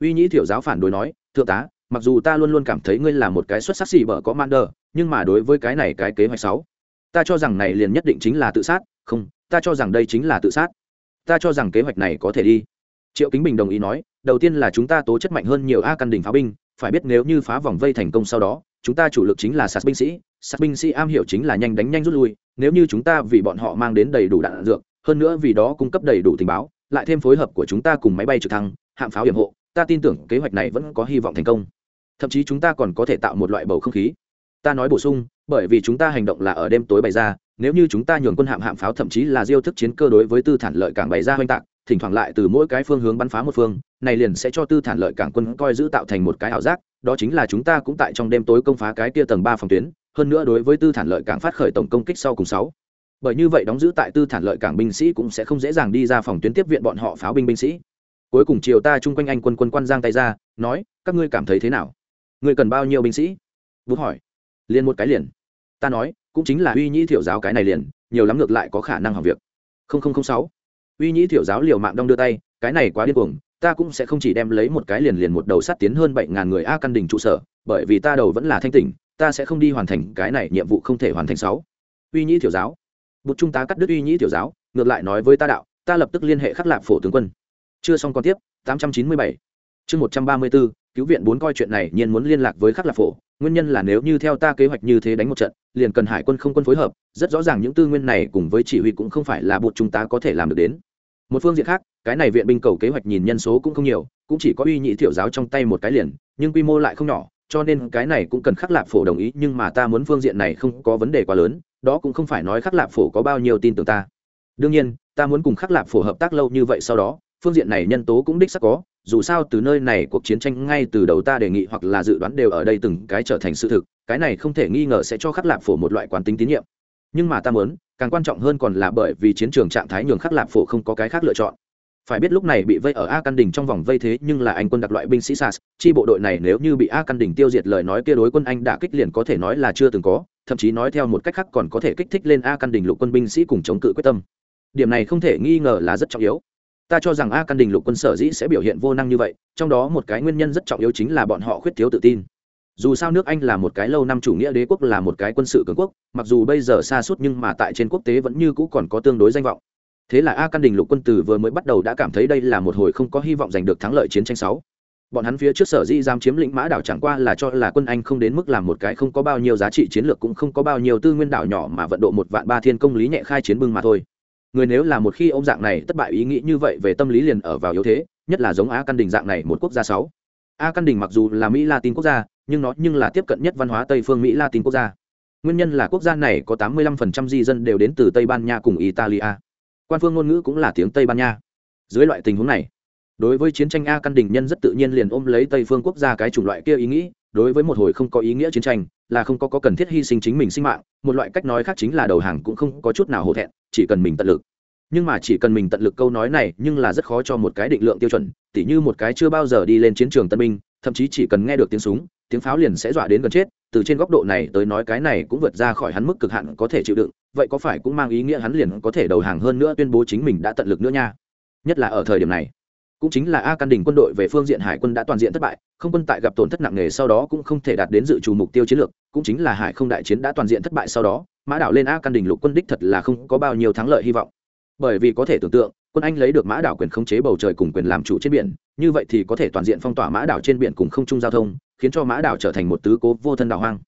uy nhĩ thiểu giáo phản đối nói, thượng tá, mặc dù ta luôn luôn cảm thấy ngươi là một cái xuất sắc xì bở có man đờ, nhưng mà đối với cái này cái kế hoạch sáu, ta cho rằng này liền nhất định chính là tự sát, không, ta cho rằng đây chính là tự sát. Ta cho rằng kế hoạch này có thể đi. Triệu kính bình đồng ý nói, đầu tiên là chúng ta tố chất mạnh hơn nhiều a căn đỉnh pháo binh, phải biết nếu như phá vòng vây thành công sau đó, chúng ta chủ lực chính là sạt binh sĩ sạt binh sĩ am hiểu chính là nhanh đánh nhanh rút lui, nếu như chúng ta vì bọn họ mang đến đầy đủ đạn dược, hơn nữa vì đó cung cấp đầy đủ tình báo, lại thêm phối hợp của chúng ta cùng máy bay trực thăng, hạm pháo hiểm hộ ta tin tưởng kế hoạch này vẫn có hy vọng thành công. Thậm chí chúng ta còn có thể tạo một loại bầu không khí. Ta nói bổ sung, bởi vì chúng ta hành động là ở đêm tối bày ra, nếu như chúng ta nhường quân hạm hạm pháo thậm chí là diêu thức chiến cơ đối với tư thản lợi cảng bày ra oanh tạc, thỉnh thoảng lại từ mỗi cái phương hướng bắn phá một phương, này liền sẽ cho tư thản lợi cảng quân coi giữ tạo thành một cái ảo giác, đó chính là chúng ta cũng tại trong đêm tối công phá cái kia tầng ba phòng tuyến, hơn nữa đối với tư thản lợi cảng phát khởi tổng công kích sau cùng sáu. Bởi như vậy đóng giữ tại tư thản lợi cảng binh sĩ cũng sẽ không dễ dàng đi ra phòng tuyến tiếp viện bọn họ pháo binh binh sĩ cuối cùng chiều ta chung quanh anh quân quân quan giang tay ra, nói, các ngươi cảm thấy thế nào? Ngươi cần bao nhiêu binh sĩ? Bút hỏi. Liền một cái liền. Ta nói, cũng chính là uy nhĩ thiểu giáo cái này liền, nhiều lắm ngược lại có khả năng hỏng việc. Sáu. Uy nhĩ thiểu giáo liều mạng đong đưa tay, cái này quá điên cuồng, ta cũng sẽ không chỉ đem lấy một cái liền liền một đầu sắt tiến hơn bảy ngàn người a căn đình trụ sở, bởi vì ta đầu vẫn là thanh tỉnh, ta sẽ không đi hoàn thành cái này nhiệm vụ không thể hoàn thành sáu. Uy nhĩ thiểu giáo. Bút trung tá cắt đứt uy nhĩ thiểu giáo, ngược lại nói với ta đạo, ta lập tức liên hệ khắc lạp phổ tướng quân chưa xong còn tiếp 897 chương 134 cứu viện bốn coi chuyện này nhiên muốn liên lạc với khắc lạc phổ. Nguyên nhân là nếu như theo ta kế hoạch như thế đánh một trận, liền cần hải quân không quân phối hợp. Rất rõ ràng những tư nguyên này cùng với chỉ huy cũng không phải là buộc chúng ta có thể làm được đến. Một phương diện khác, cái này viện binh cầu kế hoạch nhìn nhân số cũng không nhiều, cũng chỉ có uy nhị thiểu giáo trong tay một cái liền, nhưng quy mô lại không nhỏ, cho nên cái này cũng cần khắc lạp phổ đồng ý, nhưng mà ta muốn phương diện này không có vấn đề quá lớn, đó cũng không phải nói khắc lạp phổ có bao nhiêu tin tưởng ta. Đương nhiên, ta muốn cùng khắc lạp phổ hợp tác lâu như vậy sau đó phương diện này nhân tố cũng đích sắc có, dù sao từ nơi này cuộc chiến tranh ngay từ đầu ta đề nghị hoặc là dự đoán đều ở đây từng cái trở thành sự thực, cái này không thể nghi ngờ sẽ cho khắc lạp phổ một loại quán tính tín nhiệm. Nhưng mà ta muốn, càng quan trọng hơn còn là bởi vì chiến trường trạng thái nhường khắc lạp phổ không có cái khác lựa chọn. Phải biết lúc này bị vây ở a căn đình trong vòng vây thế nhưng là anh quân đặc loại binh sĩ sas, chi bộ đội này nếu như bị a căn đình tiêu diệt lời nói kia đối quân anh đã kích liền có thể nói là chưa từng có, thậm chí nói theo một cách khác còn có thể kích thích lên a căn đình lục quân binh sĩ cùng chống cự quyết tâm. Điểm này không thể nghi ngờ là rất trọng yếu ta cho rằng a căn đình lục quân sở dĩ sẽ biểu hiện vô năng như vậy, trong đó một cái nguyên nhân rất trọng yếu chính là bọn họ khuyết thiếu tự tin. Dù sao nước anh là một cái lâu năm chủ nghĩa đế quốc, là một cái quân sự cường quốc, mặc dù bây giờ xa suốt nhưng mà tại trên quốc tế vẫn như cũ còn có tương đối danh vọng. Thế là a căn đình lục quân tử vừa mới bắt đầu đã cảm thấy đây là một hồi không có hy vọng giành được thắng lợi chiến tranh sáu. Bọn hắn phía trước sở di giam chiếm lĩnh mã đảo chẳng qua là cho là quân anh không đến mức làm một cái không có bao nhiêu giá trị chiến lược cũng không có bao nhiêu tư nguyên đảo nhỏ mà vận độ một vạn ba thiên công lý nhẹ khai chiến bưng mà thôi người nếu là một khi ông dạng này thất bại ý nghĩ như vậy về tâm lý liền ở vào yếu thế, nhất là giống a căn đình dạng này một quốc gia sáu. A căn đình mặc dù là mỹ latin quốc gia, nhưng nó nhưng là tiếp cận nhất văn hóa tây phương mỹ latin quốc gia. Nguyên nhân là quốc gia này có 85% di dân đều đến từ tây ban nha cùng italia. Quan phương ngôn ngữ cũng là tiếng tây ban nha. Dưới loại tình huống này, đối với chiến tranh a căn đình nhân rất tự nhiên liền ôm lấy tây phương quốc gia cái chủng loại kia ý nghĩ, đối với một hồi không có ý nghĩa chiến tranh là không có, có cần thiết hy sinh chính mình sinh mạng một loại cách nói khác chính là đầu hàng cũng không có chút nào hổ thẹn chỉ cần mình tận lực. Nhưng mà chỉ cần mình tận lực câu nói này nhưng là rất khó cho một cái định lượng tiêu chuẩn tỉ như một cái chưa bao giờ đi lên chiến trường tân binh thậm chí chỉ cần nghe được tiếng súng tiếng pháo liền sẽ dọa đến gần chết từ trên góc độ này tới nói cái này cũng vượt ra khỏi hắn mức cực hạn có thể chịu đựng vậy có phải cũng mang ý nghĩa hắn liền có thể đầu hàng hơn nữa tuyên bố chính mình đã tận lực nữa nha? Nhất là ở thời điểm này cũng chính là a căn đình quân đội về phương diện hải quân đã toàn diện thất bại, không quân tại gặp tổn thất nặng nề sau đó cũng không thể đạt đến dự trù mục tiêu chiến lược, cũng chính là hải không đại chiến đã toàn diện thất bại sau đó, mã đảo lên a căn đình lục quân đích thật là không có bao nhiêu thắng lợi hy vọng. Bởi vì có thể tưởng tượng, quân anh lấy được mã đảo quyền khống chế bầu trời cùng quyền làm chủ trên biển, như vậy thì có thể toàn diện phong tỏa mã đảo trên biển cùng không trung giao thông, khiến cho mã đảo trở thành một tứ cố vô thân đảo hoang.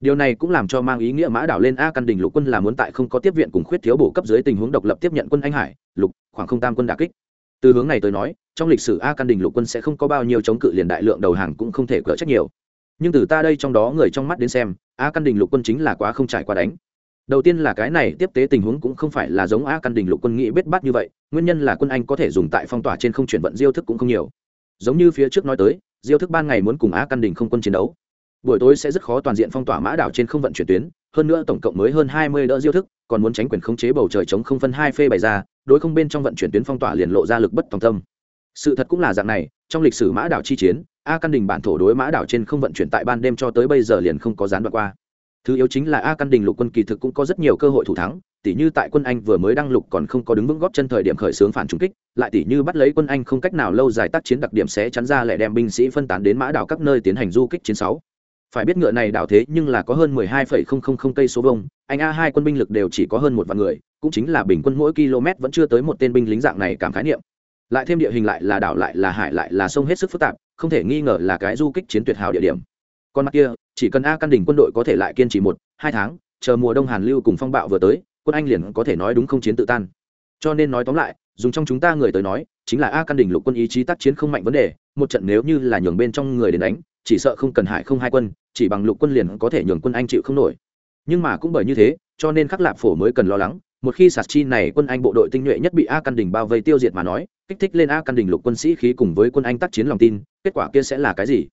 Điều này cũng làm cho mang ý nghĩa mã đảo lên a căn đình lục quân là muốn tại không có tiếp viện cùng khuyết thiếu bổ cấp dưới tình huống độc lập tiếp nhận quân anh hải, lục, khoảng không tam quân đà kích. Từ hướng này tới nói trong lịch sử a căn đình lục quân sẽ không có bao nhiêu chống cự liền đại lượng đầu hàng cũng không thể cỡ trách nhiều. Nhưng từ ta đây trong đó người trong mắt đến xem, a căn đình lục quân chính là quá không trải qua đánh. Đầu tiên là cái này, tiếp tế tình huống cũng không phải là giống a căn đình lục quân nghĩ bết bát như vậy, nguyên nhân là quân anh có thể dùng tại phong tỏa trên không chuyển vận diêu thức cũng không nhiều. Giống như phía trước nói tới, diêu thức ban ngày muốn cùng a căn đình không quân chiến đấu. Buổi tối sẽ rất khó toàn diện phong tỏa mã đảo trên không vận chuyển tuyến, hơn nữa tổng cộng mới hơn hai mươi đỡ diêu thức, còn muốn tránh quyền khống chế bầu trời chống không phân hai phê bày ra, đối không bên trong vận chuyển tuyến phong tỏa liền lộ ra lực bất tòng tâm sự thật cũng là dạng này, trong lịch sử mã đảo chi chiến, a căn đình bản thổ đối mã đảo trên không vận chuyển tại ban đêm cho tới bây giờ liền không có gián đoạn qua. Thứ yếu chính là a căn đình lục quân kỳ thực cũng có rất nhiều cơ hội thủ thắng tỷ như tại quân anh vừa mới đăng lục còn không có đứng vững góp chân thời điểm khởi xướng phản trung kích, lại tỷ như bắt lấy quân anh không cách nào lâu dài tác chiến đặc điểm sẽ chắn ra lại đem binh sĩ phân tán đến mã đảo các nơi tiến hành du kích chiến sáu. Phải biết ngựa này đảo thế nhưng là có hơn mười hai phẩy không không không cây số vông anh a hai quân binh lực đều chỉ có hơn một vạn người, cũng chính là bình quân mỗi km vẫn chưa tới một tên binh lính dạng này cảm khái niệm lại thêm địa hình lại là đảo lại là hải lại là sông hết sức phức tạp, không thể nghi ngờ là cái du kích chiến tuyệt hảo địa điểm. Còn mặt kia, chỉ cần a căn đỉnh quân đội có thể lại kiên trì một, hai tháng, chờ mùa đông hàn lưu cùng phong bạo vừa tới, quân anh liền có thể nói đúng không chiến tự tan. Cho nên nói tóm lại, dùng trong chúng ta người tới nói, chính là a căn đỉnh lục quân ý chí tác chiến không mạnh vấn đề, một trận nếu như là nhường bên trong người đến đánh, chỉ sợ không cần hải không hai quân, chỉ bằng lục quân liền có thể nhường quân anh chịu không nổi. Nhưng mà cũng bởi như thế, cho nên khắc lạp phổ mới cần lo lắng, một khi sạt chi này quân anh bộ đội tinh nhuệ nhất bị a căn đình bao vây tiêu diệt mà nói kích thích lên a căn đình lục quân sĩ khí cùng với quân anh tác chiến lòng tin, kết quả kia sẽ là cái gì?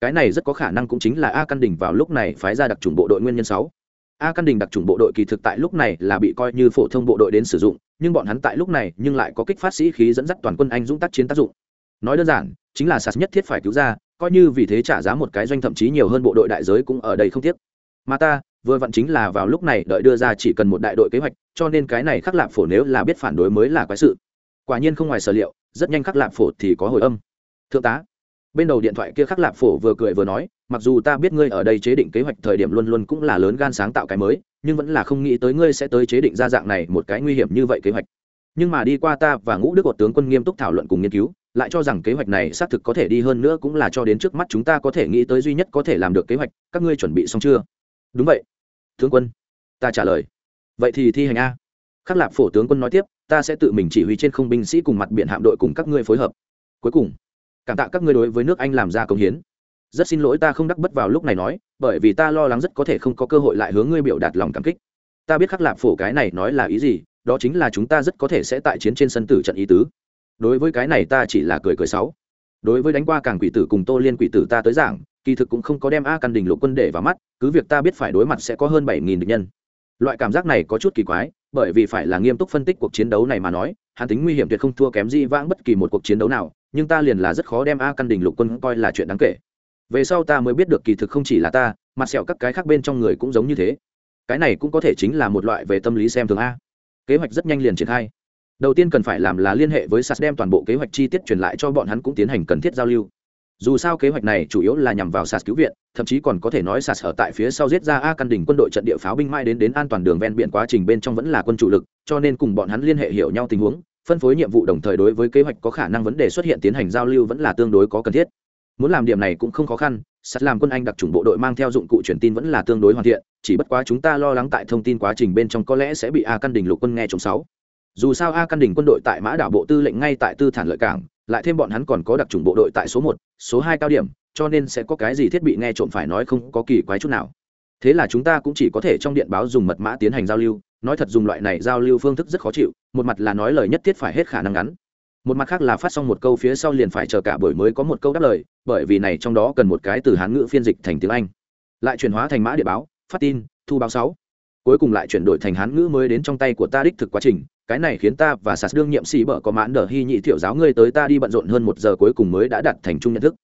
Cái này rất có khả năng cũng chính là a căn đình vào lúc này phái ra đặc trùng bộ đội nguyên nhân sáu. A căn đình đặc trùng bộ đội kỳ thực tại lúc này là bị coi như phổ thông bộ đội đến sử dụng, nhưng bọn hắn tại lúc này nhưng lại có kích phát sĩ khí dẫn dắt toàn quân anh dũng tác chiến tác dụng. Nói đơn giản, chính là sạt nhất thiết phải cứu ra, coi như vì thế trả giá một cái doanh thậm chí nhiều hơn bộ đội đại giới cũng ở đây không tiếc. Mà ta, vừa vặn chính là vào lúc này đợi đưa ra chỉ cần một đại đội kế hoạch, cho nên cái này khắc lạp phổ nếu là biết phản đối mới là quái sự quả nhiên không ngoài sở liệu, rất nhanh khắc lạp phổ thì có hồi âm. Thượng tá, bên đầu điện thoại kia khắc lạp phổ vừa cười vừa nói, mặc dù ta biết ngươi ở đây chế định kế hoạch thời điểm luôn luôn cũng là lớn gan sáng tạo cái mới, nhưng vẫn là không nghĩ tới ngươi sẽ tới chế định ra dạng này một cái nguy hiểm như vậy kế hoạch. Nhưng mà đi qua ta và ngũ đức cột tướng quân nghiêm túc thảo luận cùng nghiên cứu, lại cho rằng kế hoạch này xác thực có thể đi hơn nữa cũng là cho đến trước mắt chúng ta có thể nghĩ tới duy nhất có thể làm được kế hoạch, các ngươi chuẩn bị xong chưa? Đúng vậy. Tướng quân, ta trả lời. Vậy thì thi hành a. Khắc lạp phổ tướng quân nói tiếp ta sẽ tự mình chỉ huy trên không binh sĩ cùng mặt biển hạm đội cùng các ngươi phối hợp. Cuối cùng, cảm tạ các ngươi đối với nước anh làm ra công hiến. Rất xin lỗi ta không đắc bất vào lúc này nói, bởi vì ta lo lắng rất có thể không có cơ hội lại hướng ngươi biểu đạt lòng cảm kích. Ta biết khắc lạp phổ cái này nói là ý gì, đó chính là chúng ta rất có thể sẽ tại chiến trên sân tử trận ý tứ. Đối với cái này ta chỉ là cười cười sáu đối với đánh qua càng quỷ tử cùng tô liên quỷ tử ta tới giảng, kỳ thực cũng không có đem a căn đình lục quân để vào mắt, cứ việc ta biết phải đối mặt sẽ có hơn bảy nghìn địch nhân. Loại cảm giác này có chút kỳ quái bởi vì phải là nghiêm túc phân tích cuộc chiến đấu này mà nói hàn tính nguy hiểm tuyệt không thua kém di vãng bất kỳ một cuộc chiến đấu nào, nhưng ta liền là rất khó đem a căn đình lục quân coi là chuyện đáng kể. Về sau ta mới biết được kỳ thực không chỉ là ta, mặt sẹo các cái khác bên trong người cũng giống như thế. Cái này cũng có thể chính là một loại về tâm lý xem thường a. Kế hoạch rất nhanh liền triển khai. Đầu tiên cần phải làm là liên hệ với sas đem toàn bộ kế hoạch chi tiết truyền lại cho bọn hắn cũng tiến hành cần thiết giao lưu dù sao kế hoạch này chủ yếu là nhằm vào sạt cứu viện, thậm chí còn có thể nói sạt ở tại phía sau giết ra a căn đỉnh quân đội trận địa pháo binh mai đến đến an toàn đường ven biển quá trình bên trong vẫn là quân chủ lực, cho nên cùng bọn hắn liên hệ hiểu nhau tình huống, phân phối nhiệm vụ đồng thời đối với kế hoạch có khả năng vấn đề xuất hiện tiến hành giao lưu vẫn là tương đối có cần thiết. Muốn làm điểm này cũng không khó khăn sắt làm quân anh đặc trùng bộ đội mang theo dụng cụ truyền tin vẫn là tương đối hoàn thiện, chỉ bất quá chúng ta lo lắng tại thông tin quá trình bên trong có lẽ sẽ bị a căn đình lục quân nghe chống sáu. Dù sao a căn đình quân đội tại mã đảo bộ tư lệnh ngay tại tư thản lợi cảng lại thêm bọn hắn còn có đặc trùng bộ đội tại số một, số hai cao điểm, cho nên sẽ có cái gì thiết bị nghe trộm phải nói không có kỳ quái chút nào. Thế là chúng ta cũng chỉ có thể trong điện báo dùng mật mã tiến hành giao lưu, nói thật dùng loại này giao lưu phương thức rất khó chịu, một mặt là nói lời nhất thiết phải hết khả năng ngắn. Một mặt khác là phát xong một câu phía sau liền phải chờ cả buổi mới có một câu đáp lời, bởi vì này trong đó cần một cái từ hán ngữ phiên dịch thành tiếng anh. Lại chuyển hóa thành mã địa báo, phát tin, thu báo sáu. Cuối cùng lại chuyển đổi thành hán ngữ mới đến trong tay của ta đích thực quá trình cái này khiến ta và sạt đương nhiệm sĩ bở có mãn đờ hy nhị thiệu giáo ngươi tới ta đi bận rộn hơn một giờ cuối cùng mới đã đặt thành chung nhận thức.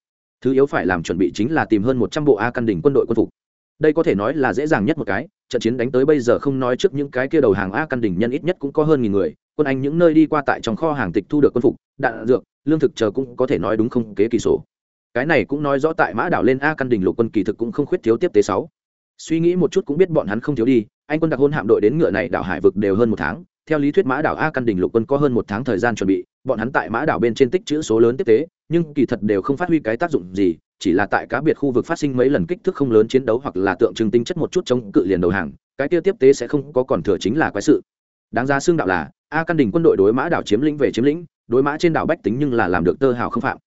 Thứ yếu phải làm chuẩn bị chính là tìm hơn một trăm bộ a căn đỉnh quân đội quân phục. Đây có thể nói là dễ dàng nhất một cái, trận chiến đánh tới bây giờ không nói trước những cái kia đầu hàng a căn đỉnh nhân ít nhất cũng có hơn nghìn người, quân anh những nơi đi qua tại trong kho hàng tịch thu được quân phục, đạn, dược, lương thực chờ cũng có thể nói đúng không kế kỳ sổ. Cái này cũng nói rõ tại mã đảo lên a căn đỉnh lục quân kỳ thực cũng không khuyết thiếu tiếp tế sáu. Suy nghĩ một chút cũng biết bọn hắn không thiếu đi, anh quân đặc hôn hạm đội đến ngựa này đảo hải vực đều hơn một tháng theo lý thuyết mã đảo a căn đỉnh lục quân có hơn một tháng thời gian chuẩn bị, bọn hắn tại mã đảo bên trên tích chữ số lớn tiếp tế, nhưng kỳ thật đều không phát huy cái tác dụng gì, chỉ là tại cá biệt khu vực phát sinh mấy lần kích thước không lớn chiến đấu hoặc là tượng trưng tinh chất một chút chống cự liền đầu hàng, cái tiêu tiếp tế sẽ không có còn thừa chính là quái sự. Đáng ra xương đạo là, a căn đình quân đội đối mã đảo chiếm lĩnh về chiếm lĩnh, đối mã trên đảo bách tính nhưng là làm được tơ hào không phạm.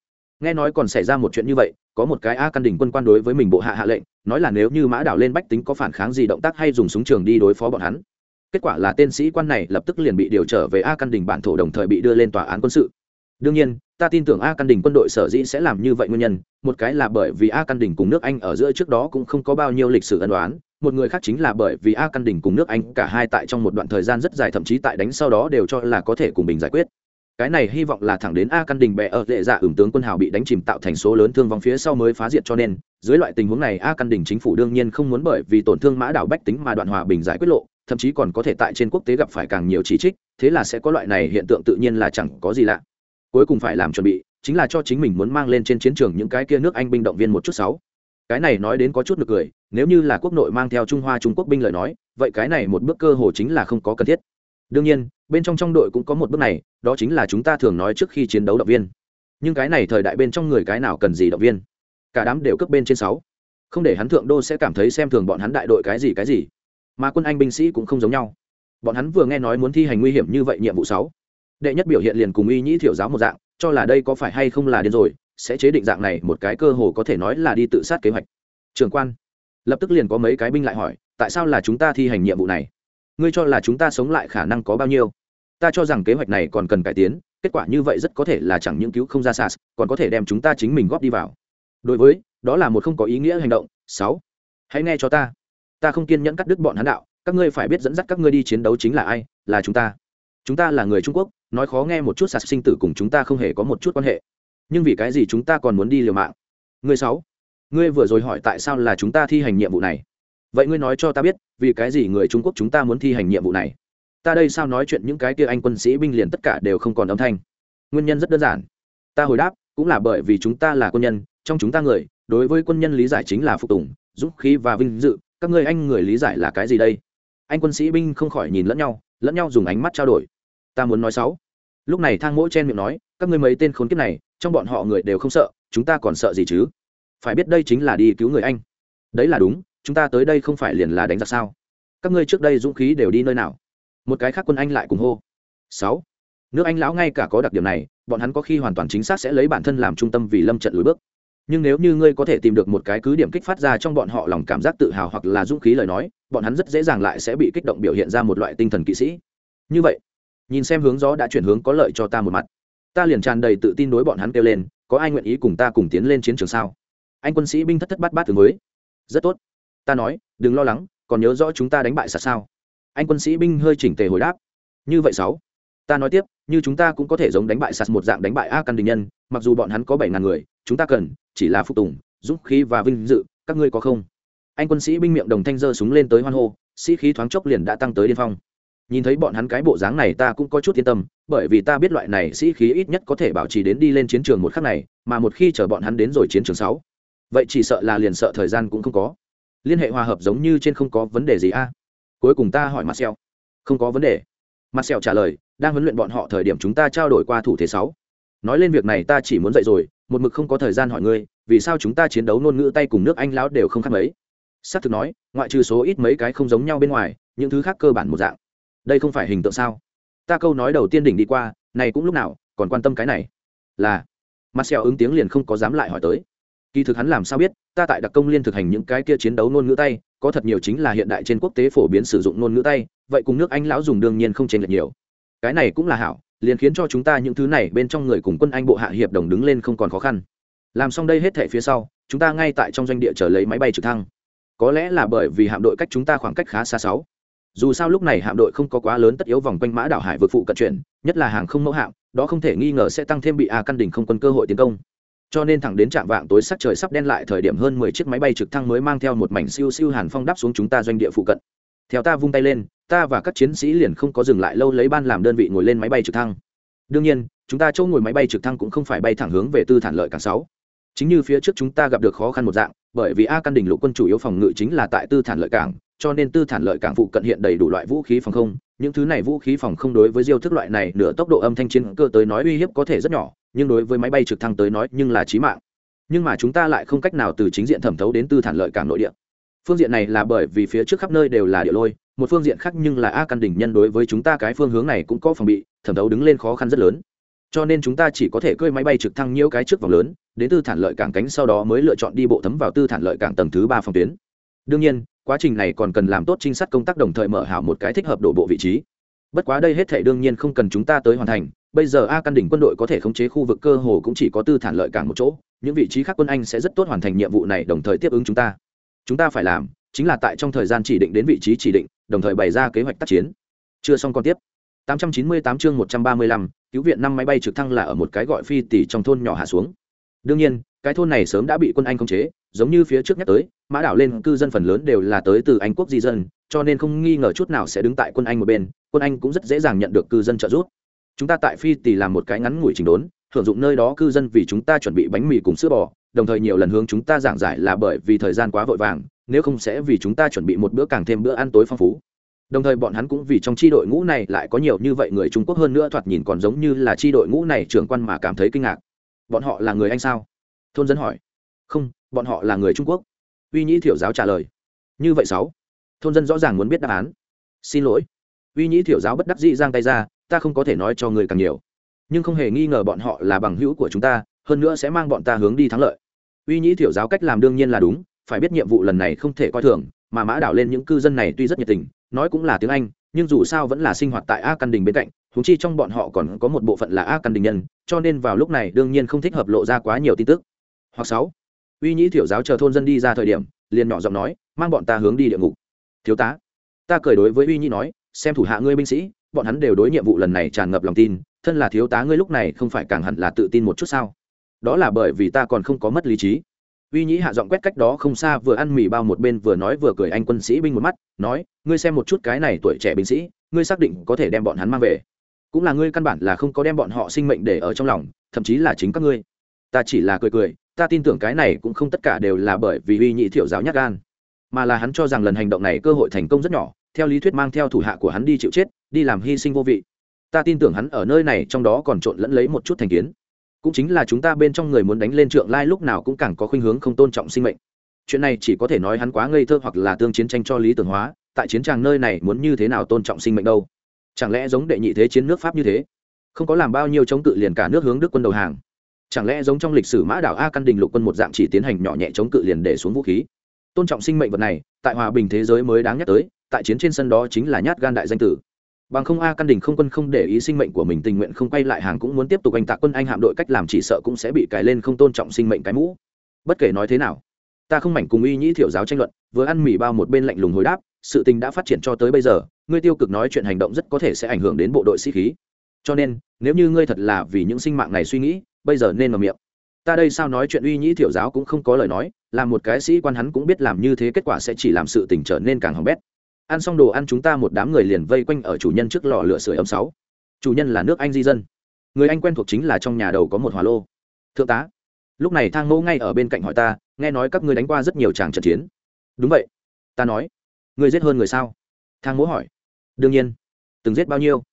Nghe nói còn xảy ra một chuyện như vậy, có một cái a căn đình quân quan đối với mình bộ hạ hạ lệnh, nói là nếu như mã đảo lên bách tính có phản kháng gì động tác hay dùng súng trường đi đối phó bọn hắn kết quả là tên sĩ quan này lập tức liền bị điều trở về a căn đình bản thổ đồng thời bị đưa lên tòa án quân sự. Đương nhiên, ta tin tưởng a căn đình quân đội sở dĩ sẽ làm như vậy nguyên nhân, một cái là bởi vì a căn đình cùng nước anh ở giữa trước đó cũng không có bao nhiêu lịch sử ân đoán một người khác chính là bởi vì a căn đình cùng nước anh cả hai tại trong một đoạn thời gian rất dài thậm chí tại đánh sau đó đều cho là có thể cùng bình giải quyết. Cái này hy vọng là thẳng đến a căn đình bè ở lệ dạ ửng tướng quân hào bị đánh chìm tạo thành số lớn thương vong phía sau mới phá diệt cho nên, dưới loại tình huống này a căn đình chính phủ đương nhiên không muốn bởi vì tổn thương mã đảo bách tính mà đoạn hòa bình giải quyết lộ thậm chí còn có thể tại trên quốc tế gặp phải càng nhiều chỉ trích, thế là sẽ có loại này hiện tượng tự nhiên là chẳng có gì lạ. Cuối cùng phải làm chuẩn bị, chính là cho chính mình muốn mang lên trên chiến trường những cái kia nước anh binh động viên một chút sáu. Cái này nói đến có chút được cười, nếu như là quốc nội mang theo trung hoa, trung quốc binh lời nói, vậy cái này một bước cơ hồ chính là không có cần thiết. Đương nhiên, bên trong trong đội cũng có một bước này, đó chính là chúng ta thường nói trước khi chiến đấu động viên. Nhưng cái này thời đại bên trong người cái nào cần gì động viên? Cả đám đều cấp bên trên sáu. Không để hắn thượng đô sẽ cảm thấy xem thường bọn hắn đại đội cái gì cái gì mà quân anh binh sĩ cũng không giống nhau. Bọn hắn vừa nghe nói muốn thi hành nguy hiểm như vậy nhiệm vụ sáu, đệ nhất biểu hiện liền cùng uy nhĩ thiểu giáo một dạng, cho là đây có phải hay không là điên rồi, sẽ chế định dạng này một cái cơ hồ có thể nói là đi tự sát kế hoạch. Trường quan, lập tức liền có mấy cái binh lại hỏi, tại sao là chúng ta thi hành nhiệm vụ này? Ngươi cho là chúng ta sống lại khả năng có bao nhiêu? Ta cho rằng kế hoạch này còn cần cải tiến, kết quả như vậy rất có thể là chẳng những cứu không ra sas còn có thể đem chúng ta chính mình góp đi vào. Đối với, đó là một không có ý nghĩa hành động, sáu, hãy nghe cho ta ta không kiên nhẫn cắt đứt bọn hắn đạo, các ngươi phải biết dẫn dắt các ngươi đi chiến đấu chính là ai, là chúng ta. Chúng ta là người trung quốc, nói khó nghe một chút sạt sinh tử cùng chúng ta không hề có một chút quan hệ. Nhưng vì cái gì chúng ta còn muốn đi liều mạng? Ngươi sáu, ngươi vừa rồi hỏi tại sao là chúng ta thi hành nhiệm vụ này? Vậy ngươi nói cho ta biết, vì cái gì người trung quốc chúng ta muốn thi hành nhiệm vụ này? Ta đây sao nói chuyện những cái kia anh quân sĩ binh liền tất cả đều không còn âm thanh? Nguyên nhân rất đơn giản. Ta hồi đáp, cũng là bởi vì chúng ta là quân nhân, trong chúng ta người, đối với quân nhân lý giải chính là phục tùng, dũng khí và vinh dự các ngươi anh người lý giải là cái gì đây? Anh quân sĩ binh không khỏi nhìn lẫn nhau lẫn nhau dùng ánh mắt trao đổi. Ta muốn nói sáu. Lúc này thang mỗi chen miệng nói, các ngươi mấy tên khốn kiếp này, trong bọn họ người đều không sợ, chúng ta còn sợ gì chứ? Phải biết đây chính là đi cứu người anh. Đấy là đúng, chúng ta tới đây không phải liền là đánh giặc sao? Các ngươi trước đây dũng khí đều đi nơi nào? Một cái khác quân anh lại cùng hô. Sáu. Nước anh lão ngay cả có đặc điểm này, bọn hắn có khi hoàn toàn chính xác sẽ lấy bản thân làm trung tâm vì lâm trận lùi bước nhưng nếu như ngươi có thể tìm được một cái cứ điểm kích phát ra trong bọn họ lòng cảm giác tự hào hoặc là dũng khí lời nói, bọn hắn rất dễ dàng lại sẽ bị kích động biểu hiện ra một loại tinh thần kỵ sĩ. Như vậy, nhìn xem hướng gió đã chuyển hướng có lợi cho ta một mặt. Ta liền tràn đầy tự tin đối bọn hắn kêu lên, có ai nguyện ý cùng ta cùng tiến lên chiến trường sao? Anh quân sĩ binh thất thất bát bát từ mới. Rất tốt. Ta nói, đừng lo lắng, còn nhớ rõ chúng ta đánh bại sạt sao? Anh quân sĩ binh hơi chỉnh tề hồi đáp. Như vậy sáu. Ta nói tiếp, như chúng ta cũng có thể giống đánh bại sạt một dạng đánh bại a căn đình nhân, mặc dù bọn hắn có bảy ngàn người, chúng ta cần chỉ là phục tùng, dũng khí và vinh dự, các ngươi có không? Anh quân sĩ binh miệng đồng thanh giơ súng lên tới hoan hô, sĩ khí thoáng chốc liền đã tăng tới điên phong. Nhìn thấy bọn hắn cái bộ dáng này ta cũng có chút yên tâm, bởi vì ta biết loại này sĩ khí ít nhất có thể bảo trì đến đi lên chiến trường một khắc này, mà một khi chờ bọn hắn đến rồi chiến trường sáu, vậy chỉ sợ là liền sợ thời gian cũng không có. Liên hệ hòa hợp giống như trên không có vấn đề gì a? Cuối cùng ta hỏi marcel. Không có vấn đề. Marcel trả lời, đang huấn luyện bọn họ thời điểm chúng ta trao đổi qua thủ thế sáu. Nói lên việc này ta chỉ muốn dạy rồi một mực không có thời gian hỏi ngươi, vì sao chúng ta chiến đấu ngôn ngữ tay cùng nước anh lão đều không khác mấy? Xác thực nói, ngoại trừ số ít mấy cái không giống nhau bên ngoài, những thứ khác cơ bản một dạng. Đây không phải hình tượng sao? Ta câu nói đầu tiên đỉnh đi qua, này cũng lúc nào, còn quan tâm cái này. Là, marcel ứng tiếng liền không có dám lại hỏi tới. Kỳ thực hắn làm sao biết, ta tại đặc công liên thực hành những cái kia chiến đấu ngôn ngữ tay, có thật nhiều chính là hiện đại trên quốc tế phổ biến sử dụng ngôn ngữ tay, vậy cùng nước anh lão dùng đương nhiên không chênh lệch nhiều. Cái này cũng là hảo liền khiến cho chúng ta những thứ này bên trong người cùng quân anh bộ hạ hiệp đồng đứng lên không còn khó khăn. Làm xong đây hết thể phía sau, chúng ta ngay tại trong doanh địa chờ lấy máy bay trực thăng. Có lẽ là bởi vì hạm đội cách chúng ta khoảng cách khá xa sáu. Dù sao lúc này hạm đội không có quá lớn tất yếu vòng quanh mã đảo hải vượt phụ cận chuyển nhất là hàng không mẫu hạm, đó không thể nghi ngờ sẽ tăng thêm bị a căn đỉnh không quân cơ hội tiến công. Cho nên thẳng đến trạm vạng tối sắc trời sắp đen lại thời điểm hơn mười chiếc máy bay trực thăng mới mang theo một mảnh siêu siêu hàn phong đáp xuống chúng ta doanh địa phụ cận. Theo ta vung tay lên ta và các chiến sĩ liền không có dừng lại lâu lấy ban làm đơn vị ngồi lên máy bay trực thăng. Đương nhiên, chúng ta chỗ ngồi máy bay trực thăng cũng không phải bay thẳng hướng về tư thản lợi cảng sáu. Chính như phía trước chúng ta gặp được khó khăn một dạng, bởi vì a căn đỉnh lục quân chủ yếu phòng ngự chính là tại tư thản lợi cảng, cho nên tư thản lợi cảng phụ cận hiện đầy đủ loại vũ khí phòng không. Những thứ này vũ khí phòng không đối với diêu thức loại này nửa tốc độ âm thanh chiến cơ tới nói uy hiếp có thể rất nhỏ, nhưng đối với máy bay trực thăng tới nói nhưng là chí mạng. Nhưng mà chúng ta lại không cách nào từ chính diện thẩm thấu đến tư thản lợi cảng nội địa. Phương diện này là bởi vì phía trước khắp nơi đều là địa lôi một phương diện khác nhưng là a căn đỉnh nhân đối với chúng ta cái phương hướng này cũng có phòng bị, thẩm thấu đứng lên khó khăn rất lớn. Cho nên chúng ta chỉ có thể cơi máy bay trực thăng nhiễu cái trước vòng lớn, đến tư thản lợi cảng cánh sau đó mới lựa chọn đi bộ thấm vào tư thản lợi cảng tầng thứ ba phòng tuyến. Đương nhiên, quá trình này còn cần làm tốt trinh sát công tác đồng thời mở hảo một cái thích hợp đổ bộ vị trí. Bất quá đây hết thể đương nhiên không cần chúng ta tới hoàn thành, bây giờ a căn đỉnh quân đội có thể khống chế khu vực cơ hồ cũng chỉ có tư thản lợi cảng một chỗ, những vị trí khác quân anh sẽ rất tốt hoàn thành nhiệm vụ này đồng thời tiếp ứng chúng ta. Chúng ta phải làm chính là tại trong thời gian chỉ định đến vị trí chỉ định đồng thời bày ra kế hoạch tác chiến. Chưa xong còn tiếp. 898 chương 135, cứu viện năm máy bay trực thăng là ở một cái gọi phi tỷ trong thôn nhỏ hạ xuống. Đương nhiên cái thôn này sớm đã bị quân anh khống chế giống như phía trước nhắc tới mã đảo lên cư dân phần lớn đều là tới từ anh quốc di dân cho nên không nghi ngờ chút nào sẽ đứng tại quân anh một bên quân anh cũng rất dễ dàng nhận được cư dân trợ giúp. Chúng ta tại phi tỷ làm một cái ngắn ngủi trình đốn hưởng dụng nơi đó cư dân vì chúng ta chuẩn bị bánh mì cùng sữa bò đồng thời nhiều lần hướng chúng ta giảng giải là bởi vì thời gian quá vội vàng nếu không sẽ vì chúng ta chuẩn bị một bữa càng thêm bữa ăn tối phong phú. Đồng thời bọn hắn cũng vì trong tri đội ngũ này lại có nhiều như vậy người trung quốc hơn nữa thoạt nhìn còn giống như là tri đội ngũ này trưởng quan mà cảm thấy kinh ngạc. Bọn họ là người anh sao? Thôn dân hỏi. Không, bọn họ là người trung quốc. Uy nhĩ thiểu giáo trả lời. Như vậy sáu. Thôn dân rõ ràng muốn biết đáp án. Xin lỗi. Uy nhĩ thiểu giáo bất đắc dĩ giang tay ra, ta không có thể nói cho người càng nhiều. Nhưng không hề nghi ngờ bọn họ là bằng hữu của chúng ta, hơn nữa sẽ mang bọn ta hướng đi thắng lợi. Uy nhĩ thiểu giáo cách làm đương nhiên là đúng phải biết nhiệm vụ lần này không thể coi thường, mà mã đảo lên những cư dân này tuy rất nhiệt tình, nói cũng là tiếng anh, nhưng dù sao vẫn là sinh hoạt tại a căn đình bên cạnh húng chi trong bọn họ còn có một bộ phận là a căn đình nhân, cho nên vào lúc này đương nhiên không thích hợp lộ ra quá nhiều tin tức. Hoặc sáu, uy nhĩ thiểu giáo chờ thôn dân đi ra thời điểm, liền nhỏ giọng nói, mang bọn ta hướng đi địa ngục. Thiếu tá, ta cười đối với uy nhĩ nói, xem thủ hạ ngươi binh sĩ, bọn hắn đều đối nhiệm vụ lần này tràn ngập lòng tin, thân là thiếu tá ngươi lúc này không phải càng hẳn là tự tin một chút sao? Đó là bởi vì ta còn không có mất lý trí uy nhĩ hạ giọng quét cách đó không xa vừa ăn mì bao một bên vừa nói vừa cười anh quân sĩ binh một mắt, nói, ngươi xem một chút cái này tuổi trẻ binh sĩ, ngươi xác định có thể đem bọn hắn mang về. Cũng là ngươi căn bản là không có đem bọn họ sinh mệnh để ở trong lòng, thậm chí là chính các ngươi. Ta chỉ là cười cười, ta tin tưởng cái này cũng không tất cả đều là bởi vì uy nhị thiệu giáo nhắc gan, mà là hắn cho rằng lần hành động này cơ hội thành công rất nhỏ, theo lý thuyết mang theo thủ hạ của hắn đi chịu chết, đi làm hy sinh vô vị. Ta tin tưởng hắn ở nơi này trong đó còn trộn lẫn lấy một chút thành kiến cũng chính là chúng ta bên trong người muốn đánh lên trượng lai lúc nào cũng càng có khuynh hướng không tôn trọng sinh mệnh. Chuyện này chỉ có thể nói hắn quá ngây thơ hoặc là tương chiến tranh cho lý tưởng hóa, tại chiến tràng nơi này muốn như thế nào tôn trọng sinh mệnh đâu? Chẳng lẽ giống đệ nhị thế chiến nước pháp như thế? Không có làm bao nhiêu chống cự liền cả nước hướng đức quân đầu hàng. Chẳng lẽ giống trong lịch sử mã đảo a căn đình lục quân một dạng chỉ tiến hành nhỏ nhẹ chống cự liền để xuống vũ khí? Tôn trọng sinh mệnh vật này, tại hòa bình thế giới mới đáng nhắc tới, tại chiến trên sân đó chính là nhát gan đại danh tử bằng không a căn đình không quân không để ý sinh mệnh của mình, tình nguyện không quay lại hàng cũng muốn tiếp tục anh tạ quân, anh hạm đội cách làm chỉ sợ cũng sẽ bị cài lên không tôn trọng sinh mệnh cái mũ. Bất kể nói thế nào, ta không mảnh cùng uy nhĩ thiểu giáo tranh luận, vừa ăn mì bao một bên lạnh lùng hồi đáp, sự tình đã phát triển cho tới bây giờ, ngươi tiêu cực nói chuyện hành động rất có thể sẽ ảnh hưởng đến bộ đội sĩ khí. Cho nên, nếu như ngươi thật là vì những sinh mạng này suy nghĩ, bây giờ nên mở miệng. Ta đây sao nói chuyện uy nhĩ thiểu giáo cũng không có lời nói là một cái sĩ quan hắn cũng biết làm như thế kết quả sẽ chỉ làm sự tình trở nên càng hỏng bét ăn xong đồ ăn chúng ta một đám người liền vây quanh ở chủ nhân trước lò lửa sưởi ấm sáu. Chủ nhân là nước anh di dân. Người anh quen thuộc chính là trong nhà đầu có một hỏa lô. Thượng tá, lúc này thang mẫu ngay ở bên cạnh hỏi ta, nghe nói các ngươi đánh qua rất nhiều tràng trận chiến. Đúng vậy. Ta nói, ngươi giết hơn người sao? Thang mẫu hỏi. Đương nhiên. Từng giết bao nhiêu?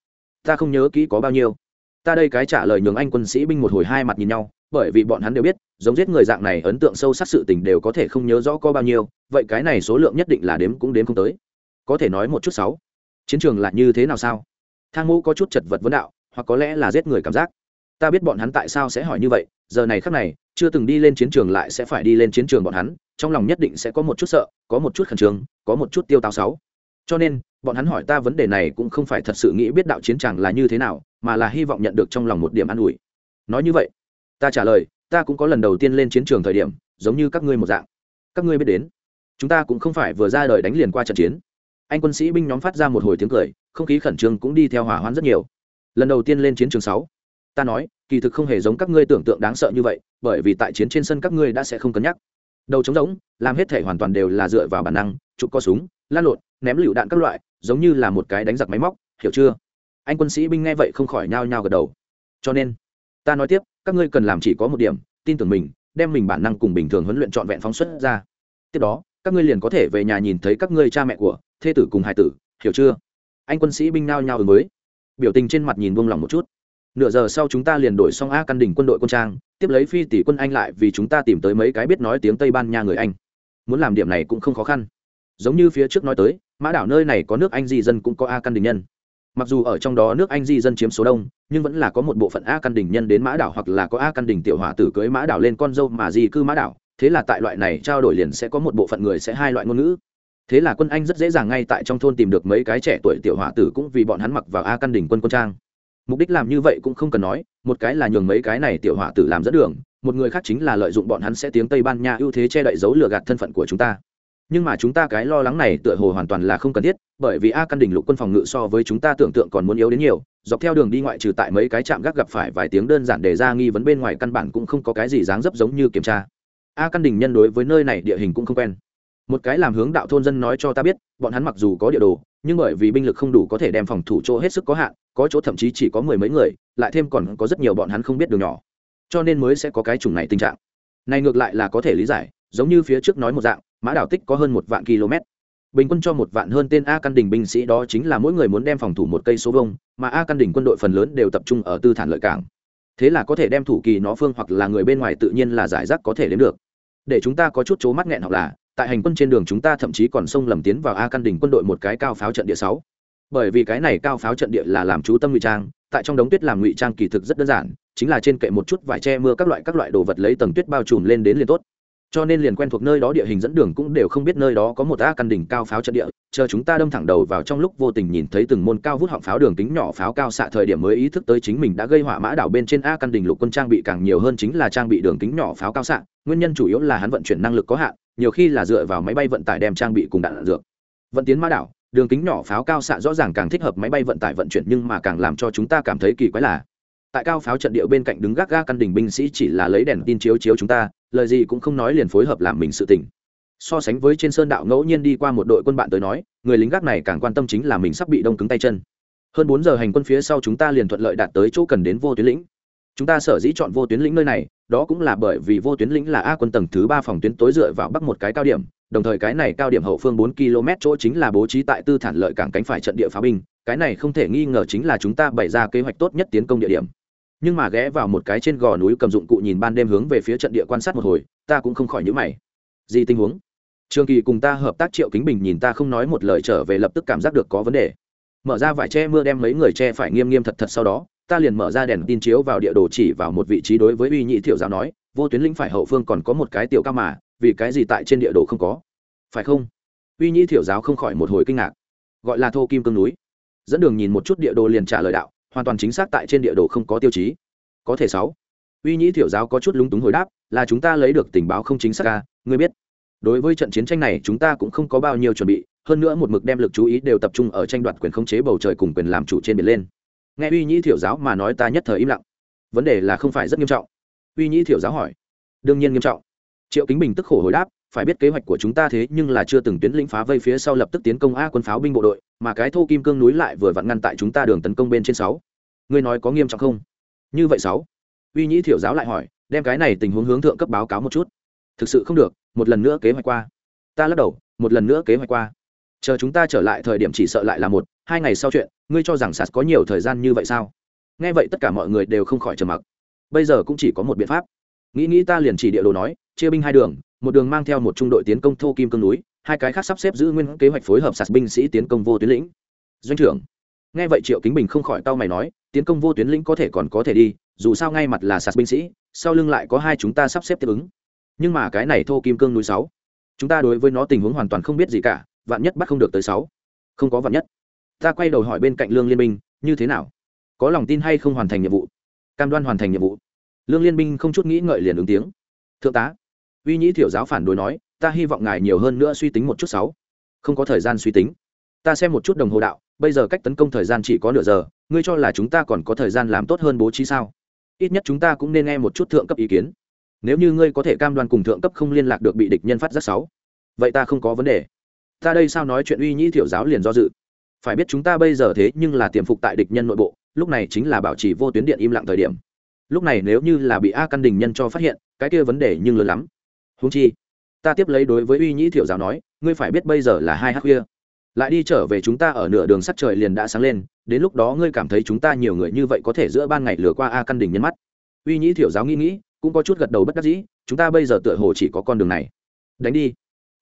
Ta không nhớ kỹ có bao nhiêu. Ta đây cái trả lời nhường anh quân sĩ binh một hồi hai mặt nhìn nhau, bởi vì bọn hắn đều biết, giống giết người dạng này ấn tượng sâu sắc sự tình đều có thể không nhớ rõ có bao nhiêu, vậy cái này số lượng nhất định là đếm cũng đếm không tới có thể nói một chút sáu. Chiến trường là như thế nào sao? Thang mũ có chút chật vật vấn đạo, hoặc có lẽ là giết người cảm giác. Ta biết bọn hắn tại sao sẽ hỏi như vậy, giờ này khác này, chưa từng đi lên chiến trường lại sẽ phải đi lên chiến trường bọn hắn, trong lòng nhất định sẽ có một chút sợ, có một chút khẩn trương, có một chút tiêu táo sáu. Cho nên, bọn hắn hỏi ta vấn đề này cũng không phải thật sự nghĩ biết đạo chiến tràng là như thế nào, mà là hy vọng nhận được trong lòng một điểm an ủi. Nói như vậy, ta trả lời, ta cũng có lần đầu tiên lên chiến trường thời điểm, giống như các ngươi một dạng. Các ngươi biết đến, chúng ta cũng không phải vừa ra đời đánh liền qua trận chiến anh quân sĩ binh nhóm phát ra một hồi tiếng cười, không khí khẩn trương cũng đi theo hỏa hoạn rất nhiều. Lần đầu tiên lên chiến trường sáu, ta nói, kỳ thực không hề giống các ngươi tưởng tượng đáng sợ như vậy, bởi vì tại chiến trên sân các ngươi đã sẽ không cân nhắc. Đầu trống rỗng, làm hết thể hoàn toàn đều là dựa vào bản năng, chụp co súng, lan lộn, ném lựu đạn các loại, giống như là một cái đánh giặc máy móc, hiểu chưa? Anh quân sĩ binh nghe vậy không khỏi nhao nhao gật đầu. Cho nên, ta nói tiếp, các ngươi cần làm chỉ có một điểm, tin tưởng mình, đem mình bản năng cùng bình thường huấn luyện trọn vẹn phóng xuất ra. Tiếp đó, các ngươi liền có thể về nhà nhìn thấy các ngươi cha mẹ của thê tử cùng hải tử, hiểu chưa? Anh quân sĩ binh nao nhao ứng mới biểu tình trên mặt nhìn buông lỏng một chút. Nửa giờ sau chúng ta liền đổi xong a căn đỉnh quân đội quân trang, tiếp lấy phi tỷ quân anh lại vì chúng ta tìm tới mấy cái biết nói tiếng tây ban nha người anh. Muốn làm điểm này cũng không khó khăn. Giống như phía trước nói tới, mã đảo nơi này có nước anh di dân cũng có a căn đình nhân. Mặc dù ở trong đó nước anh di dân chiếm số đông, nhưng vẫn là có một bộ phận a căn đình nhân đến mã đảo hoặc là có a căn đình tiểu hỏa tử cưới mã đảo lên con dâu mà di cư mã đảo. Thế là tại loại này trao đổi liền sẽ có một bộ phận người sẽ hai loại ngôn ngữ thế là quân anh rất dễ dàng ngay tại trong thôn tìm được mấy cái trẻ tuổi tiểu họa tử cũng vì bọn hắn mặc vào a căn đỉnh quân quân trang. Mục đích làm như vậy cũng không cần nói, một cái là nhường mấy cái này tiểu họa tử làm dẫn đường, một người khác chính là lợi dụng bọn hắn sẽ tiếng tây ban nha ưu thế che đậy dấu lừa gạt thân phận của chúng ta. Nhưng mà chúng ta cái lo lắng này tựa hồ hoàn toàn là không cần thiết, bởi vì a căn đỉnh lục quân phòng ngự so với chúng ta tưởng tượng còn muốn yếu đến nhiều, dọc theo đường đi ngoại trừ tại mấy cái trạm gác gặp phải vài tiếng đơn giản để ra nghi vấn bên ngoài căn bản cũng không có cái gì dáng dấp giống như kiểm tra. A căn đỉnh nhân đối với nơi này địa hình cũng không quen một cái làm hướng đạo thôn dân nói cho ta biết, bọn hắn mặc dù có địa đồ, nhưng bởi vì binh lực không đủ có thể đem phòng thủ chỗ hết sức có hạn, có chỗ thậm chí chỉ có mười mấy người, lại thêm còn có rất nhiều bọn hắn không biết đường nhỏ. Cho nên mới sẽ có cái chủng này tình trạng. Này ngược lại là có thể lý giải, giống như phía trước nói một dạng, mã đảo tích có hơn một vạn km. Bình quân cho một vạn hơn tên a căn đình binh sĩ đó chính là mỗi người muốn đem phòng thủ một cây số vông mà a căn đình quân đội phần lớn đều tập trung ở tư thản lợi cảng. Thế là có thể đem thủ kỳ nó phương hoặc là người bên ngoài tự nhiên là giải rác có thể đến được. Để chúng ta có chút chỗ mắt nghẹn hoặc là tại hành quân trên đường chúng ta thậm chí còn xông lầm tiến vào a căn đỉnh quân đội một cái cao pháo trận địa sáu. Bởi vì cái này cao pháo trận địa là làm chú tâm ngụy trang, tại trong đống tuyết làm ngụy trang kỳ thực rất đơn giản, chính là trên kệ một chút vải che mưa các loại các loại đồ vật lấy tầng tuyết bao trùm lên đến liền tốt cho nên liền quen thuộc nơi đó địa hình dẫn đường cũng đều không biết nơi đó có một a căn đỉnh cao pháo trận địa. Chờ chúng ta đâm thẳng đầu vào trong lúc vô tình nhìn thấy từng môn cao vút họng pháo đường kính nhỏ pháo cao xạ thời điểm mới ý thức tới chính mình đã gây hỏa mã đảo bên trên a căn đỉnh lục quân trang bị càng nhiều hơn chính là trang bị đường kính nhỏ pháo cao xạ. Nguyên nhân chủ yếu là hắn vận chuyển năng lực có hạn nhiều khi là dựa vào máy bay vận tải đem trang bị cùng đạn, đạn dược. Vận tiến mã đảo đường kính nhỏ pháo cao xạ rõ ràng càng thích hợp máy bay vận tải vận chuyển nhưng mà càng làm cho chúng ta cảm thấy kỳ quái là tại cao pháo trận địa bên cạnh đứng gác ga căn đỉnh binh sĩ chỉ là lấy đèn tin chiếu chiếu chúng ta lời gì cũng không nói liền phối hợp làm mình sự tình. So sánh với trên sơn đạo ngẫu nhiên đi qua một đội quân bạn tới nói, người lính gác này càng quan tâm chính là mình sắp bị đông cứng tay chân. Hơn bốn giờ hành quân phía sau chúng ta liền thuận lợi đạt tới chỗ cần đến vô tuyến lĩnh. Chúng ta sở dĩ chọn vô tuyến lĩnh nơi này, đó cũng là bởi vì vô tuyến lĩnh là a quân tầng thứ ba phòng tuyến tối dựa vào bắc một cái cao điểm, đồng thời cái này cao điểm hậu phương bốn km chỗ chính là bố trí tại tư thản lợi cảng cánh phải trận địa pháo binh, cái này không thể nghi ngờ chính là chúng ta bày ra kế hoạch tốt nhất tiến công địa điểm nhưng mà ghé vào một cái trên gò núi cầm dụng cụ nhìn ban đêm hướng về phía trận địa quan sát một hồi, ta cũng không khỏi nhữ mày. Gì tình huống? Trường kỳ cùng ta hợp tác triệu kính bình nhìn ta không nói một lời trở về lập tức cảm giác được có vấn đề. Mở ra vải che mưa đem mấy người che phải nghiêm nghiêm thật thật sau đó, ta liền mở ra đèn tin chiếu vào địa đồ chỉ vào một vị trí đối với uy nhị thiệu giáo nói, vô tuyến lĩnh phải hậu phương còn có một cái tiểu cao mà, vì cái gì tại trên địa đồ không có? Phải không? Uy nhị thiệu giáo không khỏi một hồi kinh ngạc. Gọi là thô kim cương núi. Dẫn đường nhìn một chút địa đồ liền trả lời đạo hoàn toàn chính xác tại trên địa đồ không có tiêu chí. Có thể sáu. Uy nhĩ thiểu giáo có chút lúng túng hồi đáp, là chúng ta lấy được tình báo không chính xác ca ngươi biết. Đối với trận chiến tranh này, chúng ta cũng không có bao nhiêu chuẩn bị, hơn nữa một mực đem lực chú ý đều tập trung ở tranh đoạt quyền khống chế bầu trời cùng quyền làm chủ trên biển lên. Nghe uy nhĩ thiểu giáo mà nói ta nhất thời im lặng. Vấn đề là không phải rất nghiêm trọng. Uy nhĩ thiểu giáo hỏi. Đương nhiên nghiêm trọng. Triệu kính bình tức khổ hồi đáp, phải biết kế hoạch của chúng ta thế nhưng là chưa từng tuyến lĩnh phá vây phía sau lập tức tiến công a quân pháo binh bộ đội mà cái thô kim cương núi lại vừa vặn ngăn tại chúng ta đường tấn công bên trên sáu. Ngươi nói có nghiêm trọng không? Như vậy sáu. Uy nhĩ thiểu giáo lại hỏi, đem cái này tình huống hướng thượng cấp báo cáo một chút. Thực sự không được, một lần nữa kế hoạch qua. Ta lắc đầu, một lần nữa kế hoạch qua. Chờ chúng ta trở lại thời điểm chỉ sợ lại là một, hai ngày sau chuyện, ngươi cho rằng sạt có nhiều thời gian như vậy sao? Nghe vậy tất cả mọi người đều không khỏi trầm mặc. Bây giờ cũng chỉ có một biện pháp. Nghĩ nghĩ ta liền chỉ địa đồ nói, chia binh hai đường, một đường mang theo một trung đội tiến công thô kim cương núi hai cái khác sắp xếp giữ nguyên kế hoạch phối hợp sạt binh sĩ tiến công vô tuyến lĩnh. Doanh trưởng, nghe vậy triệu kính bình không khỏi tao mày nói, tiến công vô tuyến lĩnh có thể còn có thể đi, dù sao ngay mặt là sạt binh sĩ, sau lưng lại có hai chúng ta sắp xếp tiếp ứng. Nhưng mà cái này thô kim cương núi sáu, chúng ta đối với nó tình huống hoàn toàn không biết gì cả, vạn nhất bắt không được tới sáu. Không có vạn nhất. Ta quay đầu hỏi bên cạnh lương liên minh, như thế nào? Có lòng tin hay không hoàn thành nhiệm vụ? Cam đoan hoàn thành nhiệm vụ. Lương liên minh không chút nghĩ ngợi liền ứng tiếng. Thượng tá uy nhĩ thiểu giáo phản đối nói, ta hy vọng ngài nhiều hơn nữa suy tính một chút sáu. Không có thời gian suy tính. Ta xem một chút đồng hồ đạo, bây giờ cách tấn công thời gian chỉ có nửa giờ, ngươi cho là chúng ta còn có thời gian làm tốt hơn bố trí sao? Ít nhất chúng ta cũng nên nghe một chút thượng cấp ý kiến. Nếu như ngươi có thể cam đoan cùng thượng cấp không liên lạc được bị địch nhân phát giác sáu, vậy ta không có vấn đề. Ta đây sao nói chuyện uy nhĩ thiểu giáo liền do dự. Phải biết chúng ta bây giờ thế nhưng là tiềm phục tại địch nhân nội bộ, lúc này chính là bảo trì vô tuyến điện im lặng thời điểm. Lúc này nếu như là bị a căn đình nhân cho phát hiện, cái kia vấn đề nhưng lớn lắm húng chi. Ta tiếp lấy đối với uy nhĩ thiệu giáo nói, ngươi phải biết bây giờ là hai h khuya. Lại đi trở về chúng ta ở nửa đường sắt trời liền đã sáng lên, đến lúc đó ngươi cảm thấy chúng ta nhiều người như vậy có thể giữa ban ngày lừa qua a căn đình nhân mắt. Uy nhĩ thiệu giáo nghĩ nghĩ, cũng có chút gật đầu bất đắc dĩ, chúng ta bây giờ tựa hồ chỉ có con đường này. Đánh đi.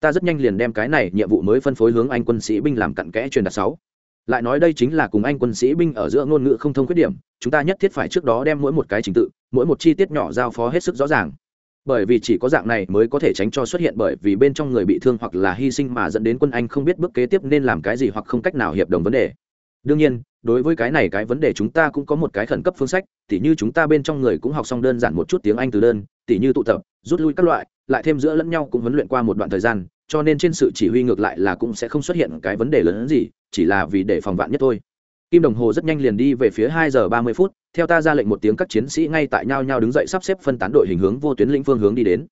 Ta rất nhanh liền đem cái này nhiệm vụ mới phân phối hướng anh quân sĩ binh làm cặn kẽ truyền đạt sáu. Lại nói đây chính là cùng anh quân sĩ binh ở giữa ngôn ngữ không thông khuyết điểm, chúng ta nhất thiết phải trước đó đem mỗi một cái trình tự, mỗi một chi tiết nhỏ giao phó hết sức rõ ràng bởi vì chỉ có dạng này mới có thể tránh cho xuất hiện bởi vì bên trong người bị thương hoặc là hy sinh mà dẫn đến quân anh không biết bước kế tiếp nên làm cái gì hoặc không cách nào hiệp đồng vấn đề. Đương nhiên, đối với cái này cái vấn đề chúng ta cũng có một cái khẩn cấp phương sách, tỉ như chúng ta bên trong người cũng học xong đơn giản một chút tiếng anh từ đơn, tỉ như tụ tập, rút lui các loại, lại thêm giữa lẫn nhau cũng huấn luyện qua một đoạn thời gian, cho nên trên sự chỉ huy ngược lại là cũng sẽ không xuất hiện cái vấn đề lớn hơn gì, chỉ là vì để phòng vạn nhất thôi kim đồng hồ rất nhanh liền đi về phía hai giờ ba mươi phút, theo ta ra lệnh một tiếng các chiến sĩ ngay tại nhau nhau đứng dậy sắp xếp phân tán đội hình hướng vô tuyến lĩnh phương hướng đi đến.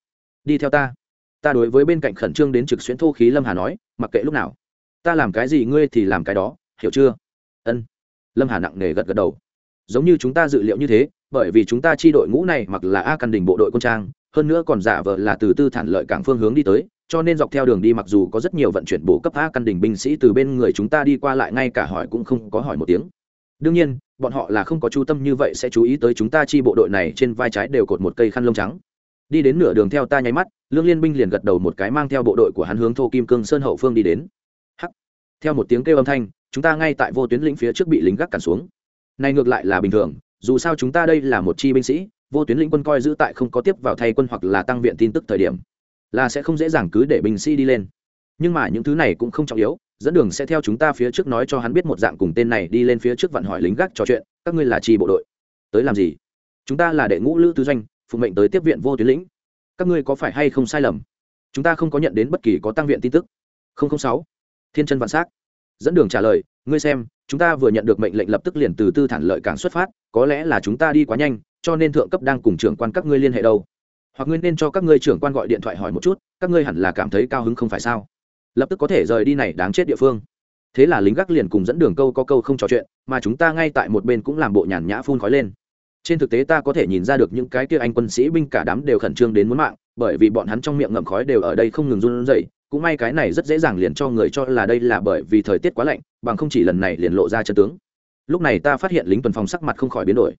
Đi theo ta. Ta đối với bên cạnh khẩn trương đến trực xuyến thô khí lâm hà nói, mặc kệ lúc nào. Ta làm cái gì ngươi thì làm cái đó, hiểu chưa? Ân. Lâm hà nặng nề gật gật đầu. Giống như chúng ta dự liệu như thế, bởi vì chúng ta chi đội ngũ này mặc là a căn đình bộ đội quân trang hơn nữa còn giả vờ là từ tư thản lợi cảng phương hướng đi tới, cho nên dọc theo đường đi mặc dù có rất nhiều vận chuyển bổ cấp a căn đình binh sĩ từ bên người chúng ta đi qua lại ngay cả hỏi cũng không có hỏi một tiếng. Đương nhiên, bọn họ là không có chú tâm như vậy sẽ chú ý tới chúng ta chi bộ đội này trên vai trái đều cột một cây khăn lông trắng. Đi đến nửa đường theo ta nháy mắt, lương liên binh liền gật đầu một cái mang theo bộ đội của hắn hướng thô kim cương sơn hậu phương đi đến. Hắc. Theo một tiếng kêu âm thanh, chúng ta ngay tại vô tuyến lĩnh phía trước bị lính gác cản xuống. Này ngược lại là bình thường, dù sao chúng ta đây là một chi binh sĩ vô tuyến lĩnh quân coi giữ tại không có tiếp vào thay quân hoặc là tăng viện tin tức thời điểm, là sẽ không dễ dàng cứ để binh sĩ đi lên. Nhưng mà những thứ này cũng không trọng yếu, dẫn đường sẽ theo chúng ta phía trước nói cho hắn biết một dạng cùng tên này đi lên phía trước vặn hỏi lính gác trò chuyện, các ngươi là chi bộ đội, tới làm gì? Chúng ta là đệ ngũ lữ tư doanh, phụ mệnh tới tiếp viện vô tuyến lĩnh. Các ngươi có phải hay không sai lầm? Chúng ta không có nhận đến bất kỳ có tăng viện tin tức. Sáu. Thiên chân vạn s á c dẫn đường trả lời, ngươi xem, chúng ta vừa nhận được mệnh lệnh lập tức liền từ tư thản lợi cảng xuất phát, có lẽ là chúng ta đi quá nhanh cho nên thượng cấp đang cùng trưởng quan các ngươi liên hệ đâu? Hoặc ngươi nên cho các ngươi trưởng quan gọi điện thoại hỏi một chút, các ngươi hẳn là cảm thấy cao hứng không phải sao? Lập tức có thể rời đi này đáng chết địa phương. Thế là lính gác liền cùng dẫn đường câu có câu không trò chuyện, mà chúng ta ngay tại một bên cũng làm bộ nhàn nhã phun khói lên. Trên thực tế ta có thể nhìn ra được những cái kia anh quân sĩ binh cả đám đều khẩn trương đến muốn mạng, bởi vì bọn hắn trong miệng ngậm khói đều ở đây không ngừng run rẩy, cũng may cái này rất dễ dàng liền cho người cho là đây là bởi vì thời tiết quá lạnh, bằng không chỉ lần này liền lộ ra chân tướng. Lúc này ta phát hiện lính tuần phòng sắc mặt không khỏi biến đổi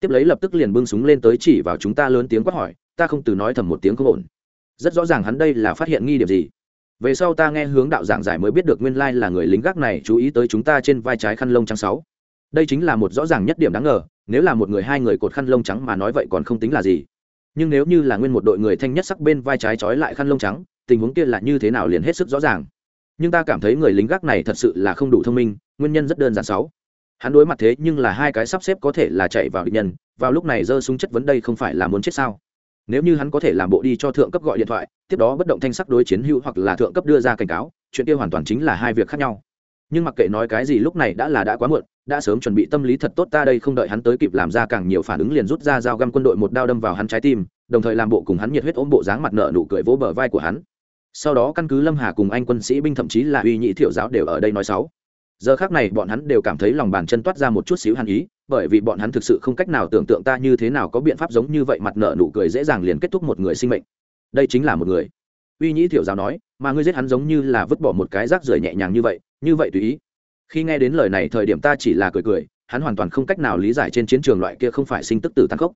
tiếp lấy lập tức liền bưng súng lên tới chỉ vào chúng ta lớn tiếng quát hỏi, ta không từ nói thầm một tiếng không ổn. Rất rõ ràng hắn đây là phát hiện nghi điểm gì. Về sau ta nghe hướng đạo giảng giải mới biết được nguyên lai là người lính gác này chú ý tới chúng ta trên vai trái khăn lông trắng sáu. Đây chính là một rõ ràng nhất điểm đáng ngờ, nếu là một người hai người cột khăn lông trắng mà nói vậy còn không tính là gì. Nhưng nếu như là nguyên một đội người thanh nhất sắc bên vai trái trói lại khăn lông trắng, tình huống kia là như thế nào liền hết sức rõ ràng. Nhưng ta cảm thấy người lính gác này thật sự là không đủ thông minh, nguyên nhân rất đơn giản sáu hắn đối mặt thế nhưng là hai cái sắp xếp có thể là chạy vào địch nhân, vào lúc này giơ súng chất vấn đây không phải là muốn chết sao? Nếu như hắn có thể làm bộ đi cho thượng cấp gọi điện thoại, tiếp đó bất động thanh sắc đối chiến hữu hoặc là thượng cấp đưa ra cảnh cáo, chuyện kia hoàn toàn chính là hai việc khác nhau. Nhưng mặc kệ nói cái gì lúc này đã là đã quá muộn, đã sớm chuẩn bị tâm lý thật tốt ta đây không đợi hắn tới kịp làm ra càng nhiều phản ứng liền rút ra dao găm quân đội một đao đâm vào hắn trái tim, đồng thời làm bộ cùng hắn nhiệt huyết ôm bộ dáng mặt nợ nụ cười vỗ bờ vai của hắn. Sau đó căn cứ lâm hà cùng anh quân sĩ binh thậm chí là uy nhị thiệu giáo đều ở đây nói sáu giờ khác này bọn hắn đều cảm thấy lòng bàn chân toát ra một chút xíu hàn ý, bởi vì bọn hắn thực sự không cách nào tưởng tượng ta như thế nào có biện pháp giống như vậy mặt nợ nụ cười dễ dàng liền kết thúc một người sinh mệnh. Đây chính là một người. Uy nhĩ thiểu giáo nói, mà ngươi giết hắn giống như là vứt bỏ một cái rác rưởi nhẹ nhàng như vậy như vậy tùy ý. Khi nghe đến lời này thời điểm ta chỉ là cười cười, hắn hoàn toàn không cách nào lý giải trên chiến trường loại kia không phải sinh tức tử tăng khốc.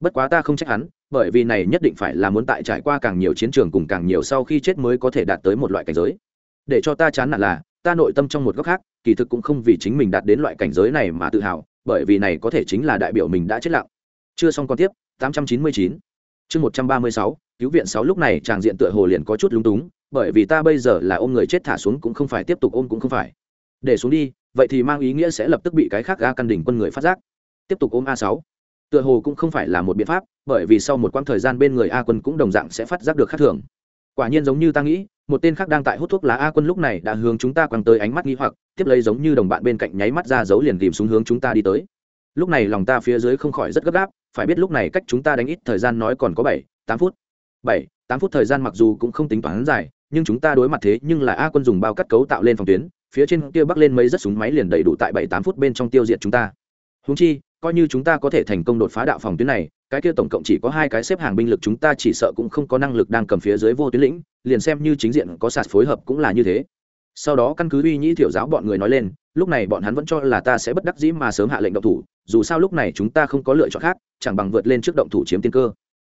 Bất quá ta không trách hắn, bởi vì này nhất định phải là muốn tại trải qua càng nhiều chiến trường cùng càng nhiều sau khi chết mới có thể đạt tới một loại cảnh giới. Để cho ta chán nản là ta nội tâm trong một góc khác, kỳ thực cũng không vì chính mình đạt đến loại cảnh giới này mà tự hào, bởi vì này có thể chính là đại biểu mình đã chết lặng. Chưa xong còn tiếp 899 chương 136 cứu viện 6 lúc này tràng diện tựa hồ liền có chút lúng túng, bởi vì ta bây giờ là ôm người chết thả xuống cũng không phải tiếp tục ôm cũng không phải. Để xuống đi, vậy thì mang ý nghĩa sẽ lập tức bị cái khác ga căn đỉnh quân người phát giác. Tiếp tục ôm a 6 tựa hồ cũng không phải là một biện pháp, bởi vì sau một quãng thời gian bên người a quân cũng đồng dạng sẽ phát giác được khác thường. Quả nhiên giống như ta nghĩ một tên khác đang tại hút thuốc lá a quân lúc này đã hướng chúng ta quăng tới ánh mắt nghi hoặc, tiếp lấy giống như đồng bạn bên cạnh nháy mắt ra giấu liền tìm xuống hướng chúng ta đi tới. Lúc này lòng ta phía dưới không khỏi rất gấp gáp, phải biết lúc này cách chúng ta đánh ít thời gian nói còn có bảy, tám phút. Bảy, tám phút thời gian mặc dù cũng không tính toán dài, nhưng chúng ta đối mặt thế nhưng là a quân dùng bao cắt cấu tạo lên phòng tuyến, phía trên kia bắc lên mấy rất súng máy liền đầy đủ tại bảy, tám phút bên trong tiêu diệt chúng ta. Húng chi, coi như chúng ta có thể thành công đột phá đạo phòng tuyến này cái kia tổng cộng chỉ có hai cái xếp hàng binh lực chúng ta chỉ sợ cũng không có năng lực đang cầm phía dưới vô tuyến lĩnh, liền xem như chính diện có sạt phối hợp cũng là như thế. Sau đó căn cứ uy nhĩ thiểu giáo bọn người nói lên, lúc này bọn hắn vẫn cho là ta sẽ bất đắc dĩ mà sớm hạ lệnh động thủ, dù sao lúc này chúng ta không có lựa chọn khác, chẳng bằng vượt lên trước động thủ chiếm tiên cơ.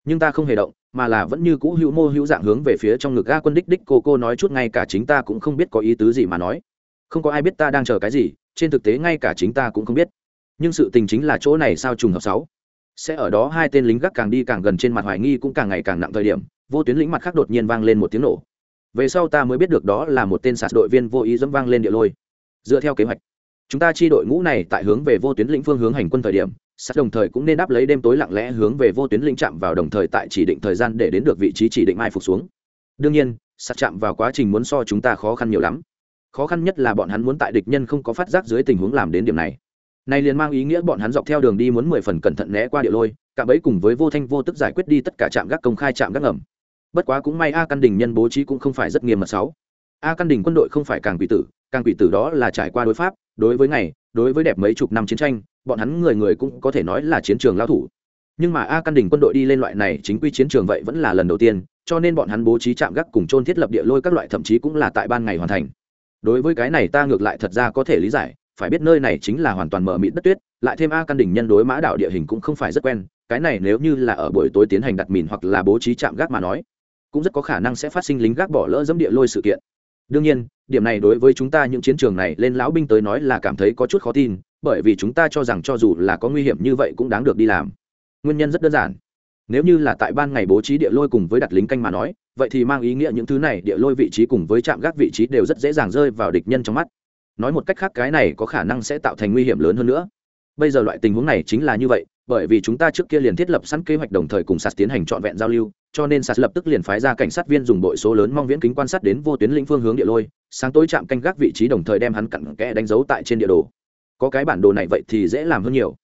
Nhưng ta không hề động, mà là vẫn như cũ hữu mô hữu dạng hướng về phía trong ngực ga quân đích đích cô cô nói chút ngay cả chính ta cũng không biết có ý tứ gì mà nói. Không có ai biết ta đang chờ cái gì, trên thực tế ngay cả chính ta cũng không biết. Nhưng sự tình chính là chỗ này sao trùng hợp sáu? Sẽ ở đó hai tên lính gác càng đi càng gần trên mặt hoài nghi cũng càng ngày càng nặng thời điểm, vô tuyến lĩnh mặt khác đột nhiên vang lên một tiếng nổ. Về sau ta mới biết được đó là một tên sạt đội viên vô ý dẫm vang lên địa lôi. Dựa theo kế hoạch, chúng ta chi đội ngũ này tại hướng về vô tuyến lĩnh phương hướng hành quân thời điểm, sạt đồng thời cũng nên đáp lấy đêm tối lặng lẽ hướng về vô tuyến lĩnh chạm vào đồng thời tại chỉ định thời gian để đến được vị trí chỉ định mai phục xuống. Đương nhiên, sạt chạm vào quá trình muốn so chúng ta khó khăn nhiều lắm. Khó khăn nhất là bọn hắn muốn tại địch nhân không có phát giác dưới tình huống làm đến điểm này này liền mang ý nghĩa bọn hắn dọc theo đường đi muốn mười phần cẩn thận né qua địa lôi, cả bấy cùng với vô thanh vô tức giải quyết đi tất cả trạm gác công khai trạm gác ngầm. Bất quá cũng may a căn đình nhân bố trí cũng không phải rất nghiêm mật sáu. A căn đình quân đội không phải càng quỷ tử, càng quỷ tử đó là trải qua đối pháp, đối với ngày, đối với đẹp mấy chục năm chiến tranh, bọn hắn người người cũng có thể nói là chiến trường lao thủ. Nhưng mà a căn đình quân đội đi lên loại này chính quy chiến trường vậy vẫn là lần đầu tiên, cho nên bọn hắn bố trí trạm gác cùng chôn thiết lập địa lôi các loại thậm chí cũng là tại ban ngày hoàn thành. Đối với cái này ta ngược lại thật ra có thể lý giải phải biết nơi này chính là hoàn toàn mở mịt đất tuyết, lại thêm a căn đỉnh nhân đối mã đảo địa hình cũng không phải rất quen, cái này nếu như là ở buổi tối tiến hành đặt mìn hoặc là bố trí chạm gác mà nói, cũng rất có khả năng sẽ phát sinh lính gác bỏ lỡ dẫm địa lôi sự kiện. Đương nhiên, điểm này đối với chúng ta những chiến trường này lên lão binh tới nói là cảm thấy có chút khó tin, bởi vì chúng ta cho rằng cho dù là có nguy hiểm như vậy cũng đáng được đi làm. Nguyên nhân rất đơn giản. Nếu như là tại ban ngày bố trí địa lôi cùng với đặt lính canh mà nói, vậy thì mang ý nghĩa những thứ này địa lôi vị trí cùng với trạm gác vị trí đều rất dễ dàng rơi vào địch nhân trong mắt nói một cách khác cái này có khả năng sẽ tạo thành nguy hiểm lớn hơn nữa. Bây giờ loại tình huống này chính là như vậy, bởi vì chúng ta trước kia liền thiết lập sẵn kế hoạch đồng thời cùng sạt tiến hành trọn vẹn giao lưu, cho nên sạt lập tức liền phái ra cảnh sát viên dùng đội số lớn mong viễn kính quan sát đến vô tuyến lĩnh phương hướng địa lôi, sáng tối chạm canh gác vị trí đồng thời đem hắn cặn kẽ đánh dấu tại trên địa đồ. Có cái bản đồ này vậy thì dễ làm hơn nhiều.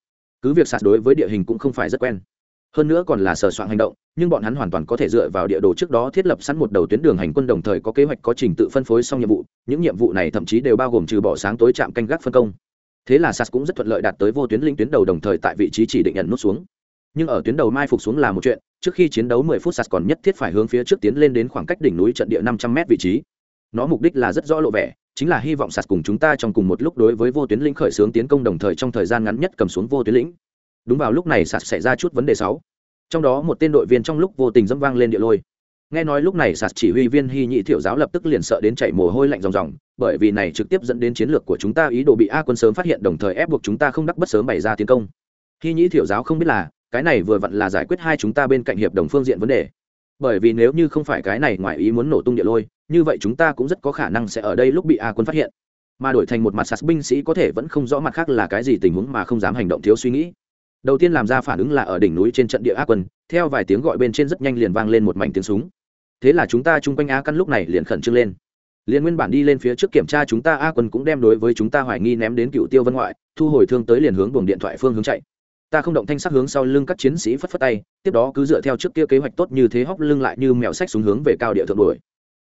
Cứ việc sạt đối với địa hình cũng không phải rất quen hơn nữa còn là sờ soạn hành động, nhưng bọn hắn hoàn toàn có thể dựa vào địa đồ trước đó thiết lập sẵn một đầu tuyến đường hành quân đồng thời có kế hoạch có trình tự phân phối xong nhiệm vụ, những nhiệm vụ này thậm chí đều bao gồm trừ bỏ sáng tối chạm canh gác phân công. Thế là sas cũng rất thuận lợi đạt tới vô tuyến linh tuyến đầu đồng thời tại vị trí chỉ định nhận nút xuống. Nhưng ở tuyến đầu mai phục xuống là một chuyện, trước khi chiến đấu 10 phút sas còn nhất thiết phải hướng phía trước tiến lên đến khoảng cách đỉnh núi trận địa 500 m vị trí. Nó mục đích là rất rõ lộ vẻ, chính là hy vọng sas cùng chúng ta trong cùng một lúc đối với vô tuyến lĩnh khởi xướng tiến công đồng thời trong thời gian ngắn nhất cầm xuống vô tuyến lĩnh đúng vào lúc này sạt xảy ra chút vấn đề sáu. Trong đó một tên đội viên trong lúc vô tình dẫm vang lên địa lôi. Nghe nói lúc này sạt chỉ huy viên hy nhị thiệu giáo lập tức liền sợ đến chảy mồ hôi lạnh ròng ròng, bởi vì này trực tiếp dẫn đến chiến lược của chúng ta ý đồ bị a quân sớm phát hiện, đồng thời ép buộc chúng ta không đắc bất sớm bày ra tiến công. Hy nhị thiệu giáo không biết là, cái này vừa vặn là giải quyết hai chúng ta bên cạnh hiệp đồng phương diện vấn đề. Bởi vì nếu như không phải cái này ngoài ý muốn nổ tung địa lôi, như vậy chúng ta cũng rất có khả năng sẽ ở đây lúc bị a quân phát hiện. Mà đổi thành một mặt sạt binh sĩ có thể vẫn không rõ mặt khác là cái gì tình huống mà không dám hành động thiếu suy nghĩ đầu tiên làm ra phản ứng là ở đỉnh núi trên trận địa Á quân, theo vài tiếng gọi bên trên rất nhanh liền vang lên một mảnh tiếng súng. Thế là chúng ta chung quanh Á căn lúc này liền khẩn trương lên. Liền nguyên bản đi lên phía trước kiểm tra chúng ta a quân cũng đem đối với chúng ta hoài nghi ném đến cựu tiêu vân ngoại, thu hồi thương tới liền hướng buồng điện thoại phương hướng chạy. Ta không động thanh sắc hướng sau lưng các chiến sĩ phất phất tay, tiếp đó cứ dựa theo trước kia kế hoạch tốt như thế hóc lưng lại như mèo sách xuống hướng về cao địa thượng đuổi.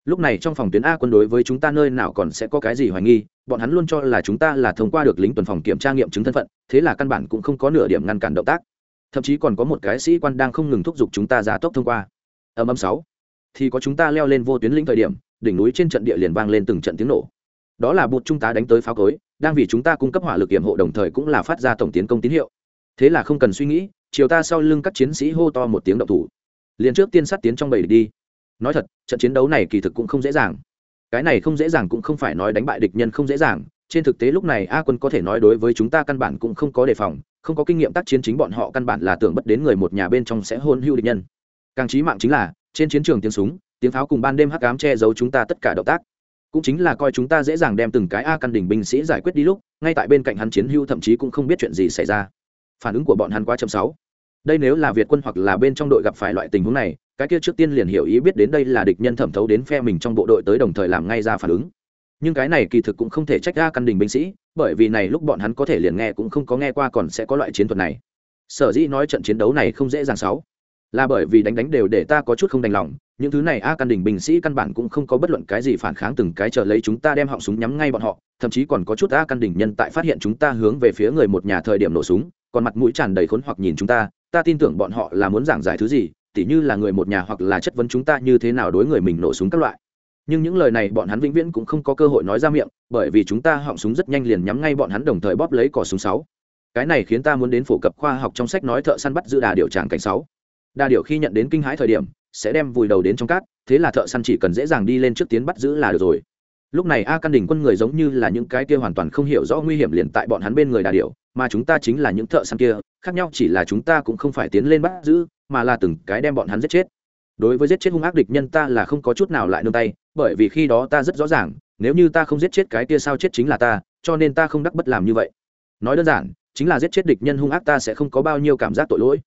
Lúc này trong phòng tuyến a quân đối với chúng ta nơi nào còn sẽ có cái gì hoài nghi bọn hắn luôn cho là chúng ta là thông qua được lính tuần phòng kiểm tra nghiệm chứng thân phận, thế là căn bản cũng không có nửa điểm ngăn cản động tác. Thậm chí còn có một cái sĩ quan đang không ngừng thúc giục chúng ta ra tốc thông qua. Âm âm sáu. Thì có chúng ta leo lên vô tuyến lĩnh thời điểm, đỉnh núi trên trận địa liền vang lên từng trận tiếng nổ. Đó là bụt trung tá đánh tới pháo cối, đang vì chúng ta cung cấp hỏa lực hiểm hộ đồng thời cũng là phát ra tổng tiến công tín hiệu. Thế là không cần suy nghĩ, chiều ta sau lưng các chiến sĩ hô to một tiếng động thủ. Liền trước tiên sát tiến trong bầy đi. Nói thật, trận chiến đấu này kỳ thực cũng không dễ dàng cái này không dễ dàng cũng không phải nói đánh bại địch nhân không dễ dàng, trên thực tế lúc này a quân có thể nói đối với chúng ta căn bản cũng không có đề phòng, không có kinh nghiệm tác chiến chính bọn họ căn bản là tưởng bất đến người một nhà bên trong sẽ hôn hưu địch nhân. Càng trí mạng chính là, trên chiến trường tiếng súng, tiếng pháo cùng ban đêm hắc ám che giấu chúng ta tất cả động tác. Cũng chính là coi chúng ta dễ dàng đem từng cái a căn đỉnh binh sĩ giải quyết đi lúc, ngay tại bên cạnh hắn chiến hưu thậm chí cũng không biết chuyện gì xảy ra. Phản ứng của bọn hắn quá chậm sáu. Đây nếu là việt quân hoặc là bên trong đội gặp phải loại tình huống này cái kia trước tiên liền hiểu ý biết đến đây là địch nhân thẩm thấu đến phe mình trong bộ đội tới đồng thời làm ngay ra phản ứng. Nhưng cái này kỳ thực cũng không thể trách ra căn đình binh sĩ, bởi vì này lúc bọn hắn có thể liền nghe cũng không có nghe qua còn sẽ có loại chiến thuật này. Sở dĩ nói trận chiến đấu này không dễ dàng sáu, là bởi vì đánh đánh đều để ta có chút không đành lòng, những thứ này a căn đình binh sĩ căn bản cũng không có bất luận cái gì phản kháng từng cái chờ lấy chúng ta đem họng súng nhắm ngay bọn họ, thậm chí còn có chút a căn đình nhân tại phát hiện chúng ta hướng về phía người một nhà thời điểm nổ súng, còn mặt mũi tràn đầy khốn hoặc nhìn chúng ta ta tin tưởng bọn họ là muốn giảng giải thứ gì tỉ như là người một nhà hoặc là chất vấn chúng ta như thế nào đối người mình nổ súng các loại. Nhưng những lời này bọn hắn vĩnh viễn cũng không có cơ hội nói ra miệng, bởi vì chúng ta họng súng rất nhanh liền nhắm ngay bọn hắn đồng thời bóp lấy cỏ súng sáu. Cái này khiến ta muốn đến phổ cập khoa học trong sách nói thợ săn bắt giữ đà điều tràng cảnh sáu. Đà điều khi nhận đến kinh hãi thời điểm, sẽ đem vùi đầu đến trong cát, thế là thợ săn chỉ cần dễ dàng đi lên trước tiến bắt giữ là được rồi lúc này a căn đỉnh quân người giống như là những cái kia hoàn toàn không hiểu rõ nguy hiểm liền tại bọn hắn bên người đà điểu, mà chúng ta chính là những thợ săn kia, khác nhau chỉ là chúng ta cũng không phải tiến lên bắt giữ, mà là từng cái đem bọn hắn giết chết. Đối với giết chết hung ác địch nhân ta là không có chút nào lại nương tay, bởi vì khi đó ta rất rõ ràng, nếu như ta không giết chết cái kia sao chết chính là ta, cho nên ta không đắc bất làm như vậy. Nói đơn giản, chính là giết chết địch nhân hung ác ta sẽ không có bao nhiêu cảm giác tội lỗi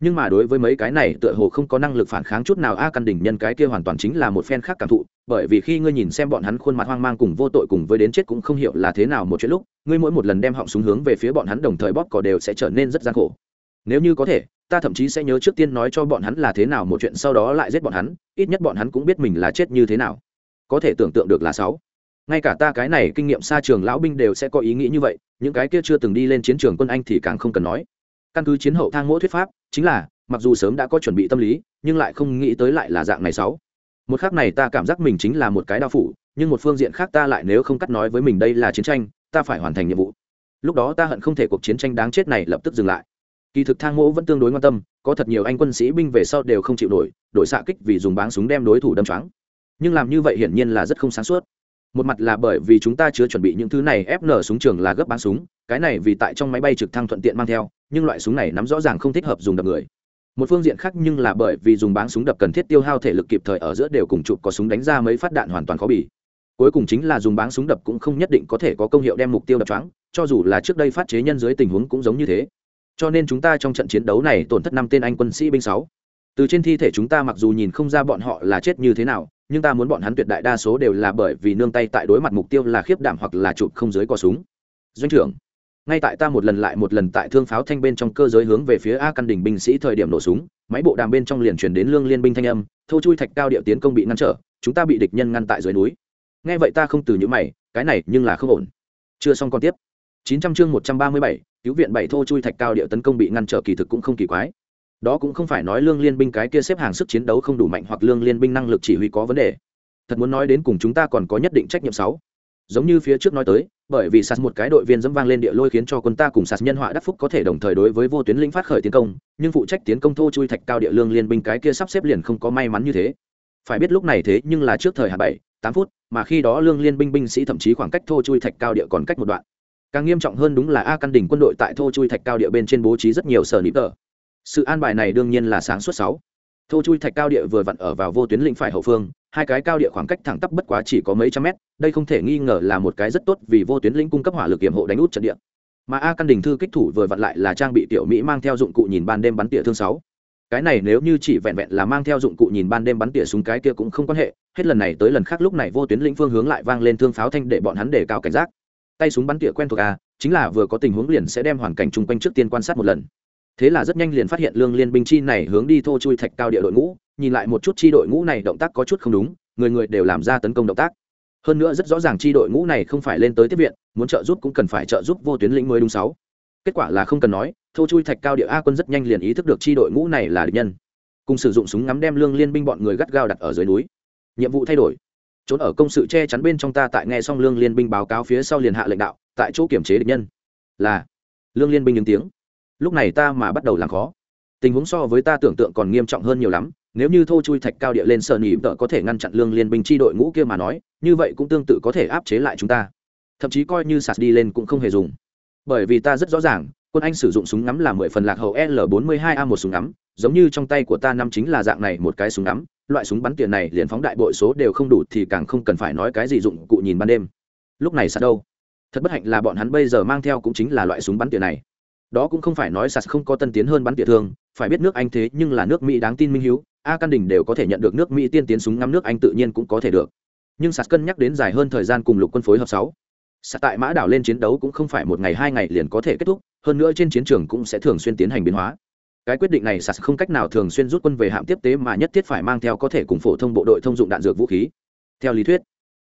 nhưng mà đối với mấy cái này tựa hồ không có năng lực phản kháng chút nào, a căn đỉnh nhân cái kia hoàn toàn chính là một phen khác cảm thụ, bởi vì khi ngươi nhìn xem bọn hắn khuôn mặt hoang mang cùng vô tội cùng với đến chết cũng không hiểu là thế nào một chuyện lúc, ngươi mỗi một lần đem họng súng hướng về phía bọn hắn đồng thời bóp cò đều sẽ trở nên rất gian khổ. Nếu như có thể, ta thậm chí sẽ nhớ trước tiên nói cho bọn hắn là thế nào một chuyện, sau đó lại giết bọn hắn, ít nhất bọn hắn cũng biết mình là chết như thế nào. Có thể tưởng tượng được là sáu. Ngay cả ta cái này kinh nghiệm xa trường lão binh đều sẽ có ý nghĩ như vậy, những cái kia chưa từng đi lên chiến trường quân anh thì càng không cần nói căn cứ chiến hậu thang mỗi thuyết pháp, chính là, mặc dù sớm đã có chuẩn bị tâm lý, nhưng lại không nghĩ tới lại là dạng này sáu. Một khác này ta cảm giác mình chính là một cái đao phủ, nhưng một phương diện khác ta lại nếu không cắt nói với mình đây là chiến tranh, ta phải hoàn thành nhiệm vụ. Lúc đó ta hận không thể cuộc chiến tranh đáng chết này lập tức dừng lại. Kỳ thực thang mỗ vẫn tương đối quan tâm, có thật nhiều anh quân sĩ binh về sau đều không chịu nổi, đổi xạ kích vì dùng báng súng đem đối thủ đâm choáng. Nhưng làm như vậy hiển nhiên là rất không sáng suốt. Một mặt là bởi vì chúng ta chưa chuẩn bị những thứ này fn súng trường là gấp bán súng cái này vì tại trong máy bay trực thăng thuận tiện mang theo, nhưng loại súng này nắm rõ ràng không thích hợp dùng đập người. Một phương diện khác nhưng là bởi vì dùng báng súng đập cần thiết tiêu hao thể lực kịp thời ở giữa đều cùng chụp có súng đánh ra mấy phát đạn hoàn toàn khó bỉ cuối cùng chính là dùng báng súng đập cũng không nhất định có thể có công hiệu đem mục tiêu đập choáng, cho dù là trước đây phát chế nhân dưới tình huống cũng giống như thế. Cho nên chúng ta trong trận chiến đấu này tổn thất năm tên anh quân sĩ binh sáu. Từ trên thi thể chúng ta mặc dù nhìn không ra bọn họ là chết như thế nào, nhưng ta muốn bọn hắn tuyệt đại đa số đều là bởi vì nương tay tại đối mặt mục tiêu là khiếp đảm hoặc là chụp không dưới cò súng. Doanh trưởng ngay tại ta một lần lại một lần tại thương pháo thanh bên trong cơ giới hướng về phía a căn đỉnh binh sĩ thời điểm nổ súng máy bộ đàm bên trong liền chuyển đến lương liên binh thanh âm thô chui thạch cao điệu tiến công bị ngăn trở chúng ta bị địch nhân ngăn tại dưới núi. Nghe vậy ta không từ những mày cái này nhưng là không ổn. Chưa xong còn tiếp. 900 chương 137, cứu viện bảy thô chui thạch cao điệu tấn công bị ngăn trở kỳ thực cũng không kỳ quái. Đó cũng không phải nói lương liên binh cái kia xếp hàng sức chiến đấu không đủ mạnh hoặc lương liên binh năng lực chỉ huy có vấn đề. Thật muốn nói đến cùng chúng ta còn có nhất định trách nhiệm sáu. Giống như phía trước nói tới bởi vì sạt một cái đội viên dẫm vang lên địa lôi khiến cho quân ta cùng sạt nhân họa đắc phúc có thể đồng thời đối với vô tuyến lĩnh phát khởi tiến công, nhưng phụ trách tiến công thô chui thạch cao địa lương liên binh cái kia sắp xếp liền không có may mắn như thế. Phải biết lúc này thế nhưng là trước thời hạ bảy, tám phút, mà khi đó lương liên binh binh sĩ thậm chí khoảng cách thô chui thạch cao địa còn cách một đoạn. Càng nghiêm trọng hơn đúng là a căn đỉnh quân đội tại thô chui thạch cao địa bên trên bố trí rất nhiều sở nịp tờ. Sự an bài này đương nhiên là sáng suốt sáu. Thô chui thạch cao địa vừa vặn ở vào vô tuyến lĩnh phải hậu phương hai cái cao địa khoảng cách thẳng tắp bất quá chỉ có mấy trăm mét, đây không thể nghi ngờ là một cái rất tốt vì vô tuyến lĩnh cung cấp hỏa lực kiểm hộ đánh út trận địa. Mà a căn đình thư kích thủ vừa vặn lại là trang bị tiểu mỹ mang theo dụng cụ nhìn ban đêm bắn tỉa thương sáu. Cái này nếu như chỉ vẹn vẹn là mang theo dụng cụ nhìn ban đêm bắn tỉa súng cái kia cũng không quan hệ, hết lần này tới lần khác lúc này vô tuyến lĩnh phương hướng lại vang lên thương pháo thanh để bọn hắn để cao cảnh giác. Tay súng bắn tỉa quen thuộc a, chính là vừa có tình huống liền sẽ đem hoàn cảnh chung quanh trước tiên quan sát một lần thế là rất nhanh liền phát hiện lương liên binh chi này hướng đi thô chui thạch cao địa đội ngũ, nhìn lại một chút chi đội ngũ này động tác có chút không đúng, người người đều làm ra tấn công động tác. Hơn nữa rất rõ ràng chi đội ngũ này không phải lên tới tiếp viện, muốn trợ giúp cũng cần phải trợ giúp vô tuyến lĩnh mới đúng sáu. Kết quả là không cần nói, thô chui thạch cao địa a quân rất nhanh liền ý thức được chi đội ngũ này là địch nhân. Cùng sử dụng súng ngắm đem lương liên binh bọn người gắt gao đặt ở dưới núi. Nhiệm vụ thay đổi. Trốn ở công sự che chắn bên trong ta tại nghe xong lương liên binh báo cáo phía sau liền hạ lệnh đạo, tại chỗ kiểm chế địch nhân. Là. Lương liên binh những tiếng lúc này ta mà bắt đầu làm khó. Tình huống so với ta tưởng tượng còn nghiêm trọng hơn nhiều lắm, nếu như thô chui thạch cao địa lên sợ nỉ vợ có thể ngăn chặn lương liên binh chi đội ngũ kia mà nói, như vậy cũng tương tự có thể áp chế lại chúng ta. Thậm chí coi như sạt đi lên cũng không hề dùng. Bởi vì ta rất rõ ràng, quân anh sử dụng súng ngắm là mười phần lạc hậu l 42 a một súng ngắm, giống như trong tay của ta năm chính là dạng này một cái súng ngắm, loại súng bắn tiền này liền phóng đại bội số đều không đủ thì càng không cần phải nói cái gì dụng cụ nhìn ban đêm. Lúc này sạt đâu? Thật bất hạnh là bọn hắn bây giờ mang theo cũng chính là loại súng bắn tiền này đó cũng không phải nói sạt không có tân tiến hơn bắn tỉa thương, phải biết nước anh thế nhưng là nước mỹ đáng tin minh hiếu, a căn đình đều có thể nhận được nước mỹ tiên tiến súng ngắm nước anh tự nhiên cũng có thể được. Nhưng sạt cân nhắc đến dài hơn thời gian cùng lục quân phối hợp sáu. Sạt tại mã đảo lên chiến đấu cũng không phải một ngày hai ngày liền có thể kết thúc, hơn nữa trên chiến trường cũng sẽ thường xuyên tiến hành biến hóa. Cái quyết định này sạt không cách nào thường xuyên rút quân về hạm tiếp tế mà nhất thiết phải mang theo có thể cùng phổ thông bộ đội thông dụng đạn dược vũ khí. Theo lý thuyết,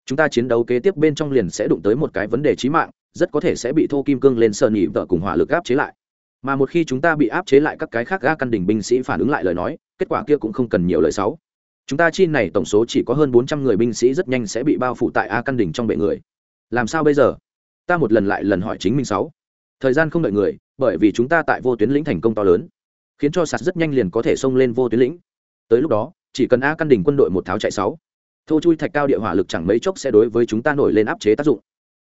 chúng ta chiến đấu kế tiếp bên trong liền sẽ đụng tới một cái vấn đề chí mạng rất có thể sẽ bị thô kim cương lên sơn nhị vợ cùng hỏa lực áp chế lại. Mà một khi chúng ta bị áp chế lại các cái khác ga căn đỉnh binh sĩ phản ứng lại lời nói, kết quả kia cũng không cần nhiều lời sáu chúng ta chi này tổng số chỉ có hơn bốn trăm người binh sĩ rất nhanh sẽ bị bao phủ tại a căn đỉnh trong bệ người. Làm sao bây giờ? Ta một lần lại lần hỏi chính mình sáu thời gian không đợi người, bởi vì chúng ta tại vô tuyến lĩnh thành công to lớn, khiến cho sạt rất nhanh liền có thể xông lên vô tuyến lĩnh. Tới lúc đó, chỉ cần a căn đỉnh quân đội một tháo chạy sáu thô chui thạch cao địa hỏa lực chẳng mấy chốc sẽ đối với chúng ta nổi lên áp chế tác dụng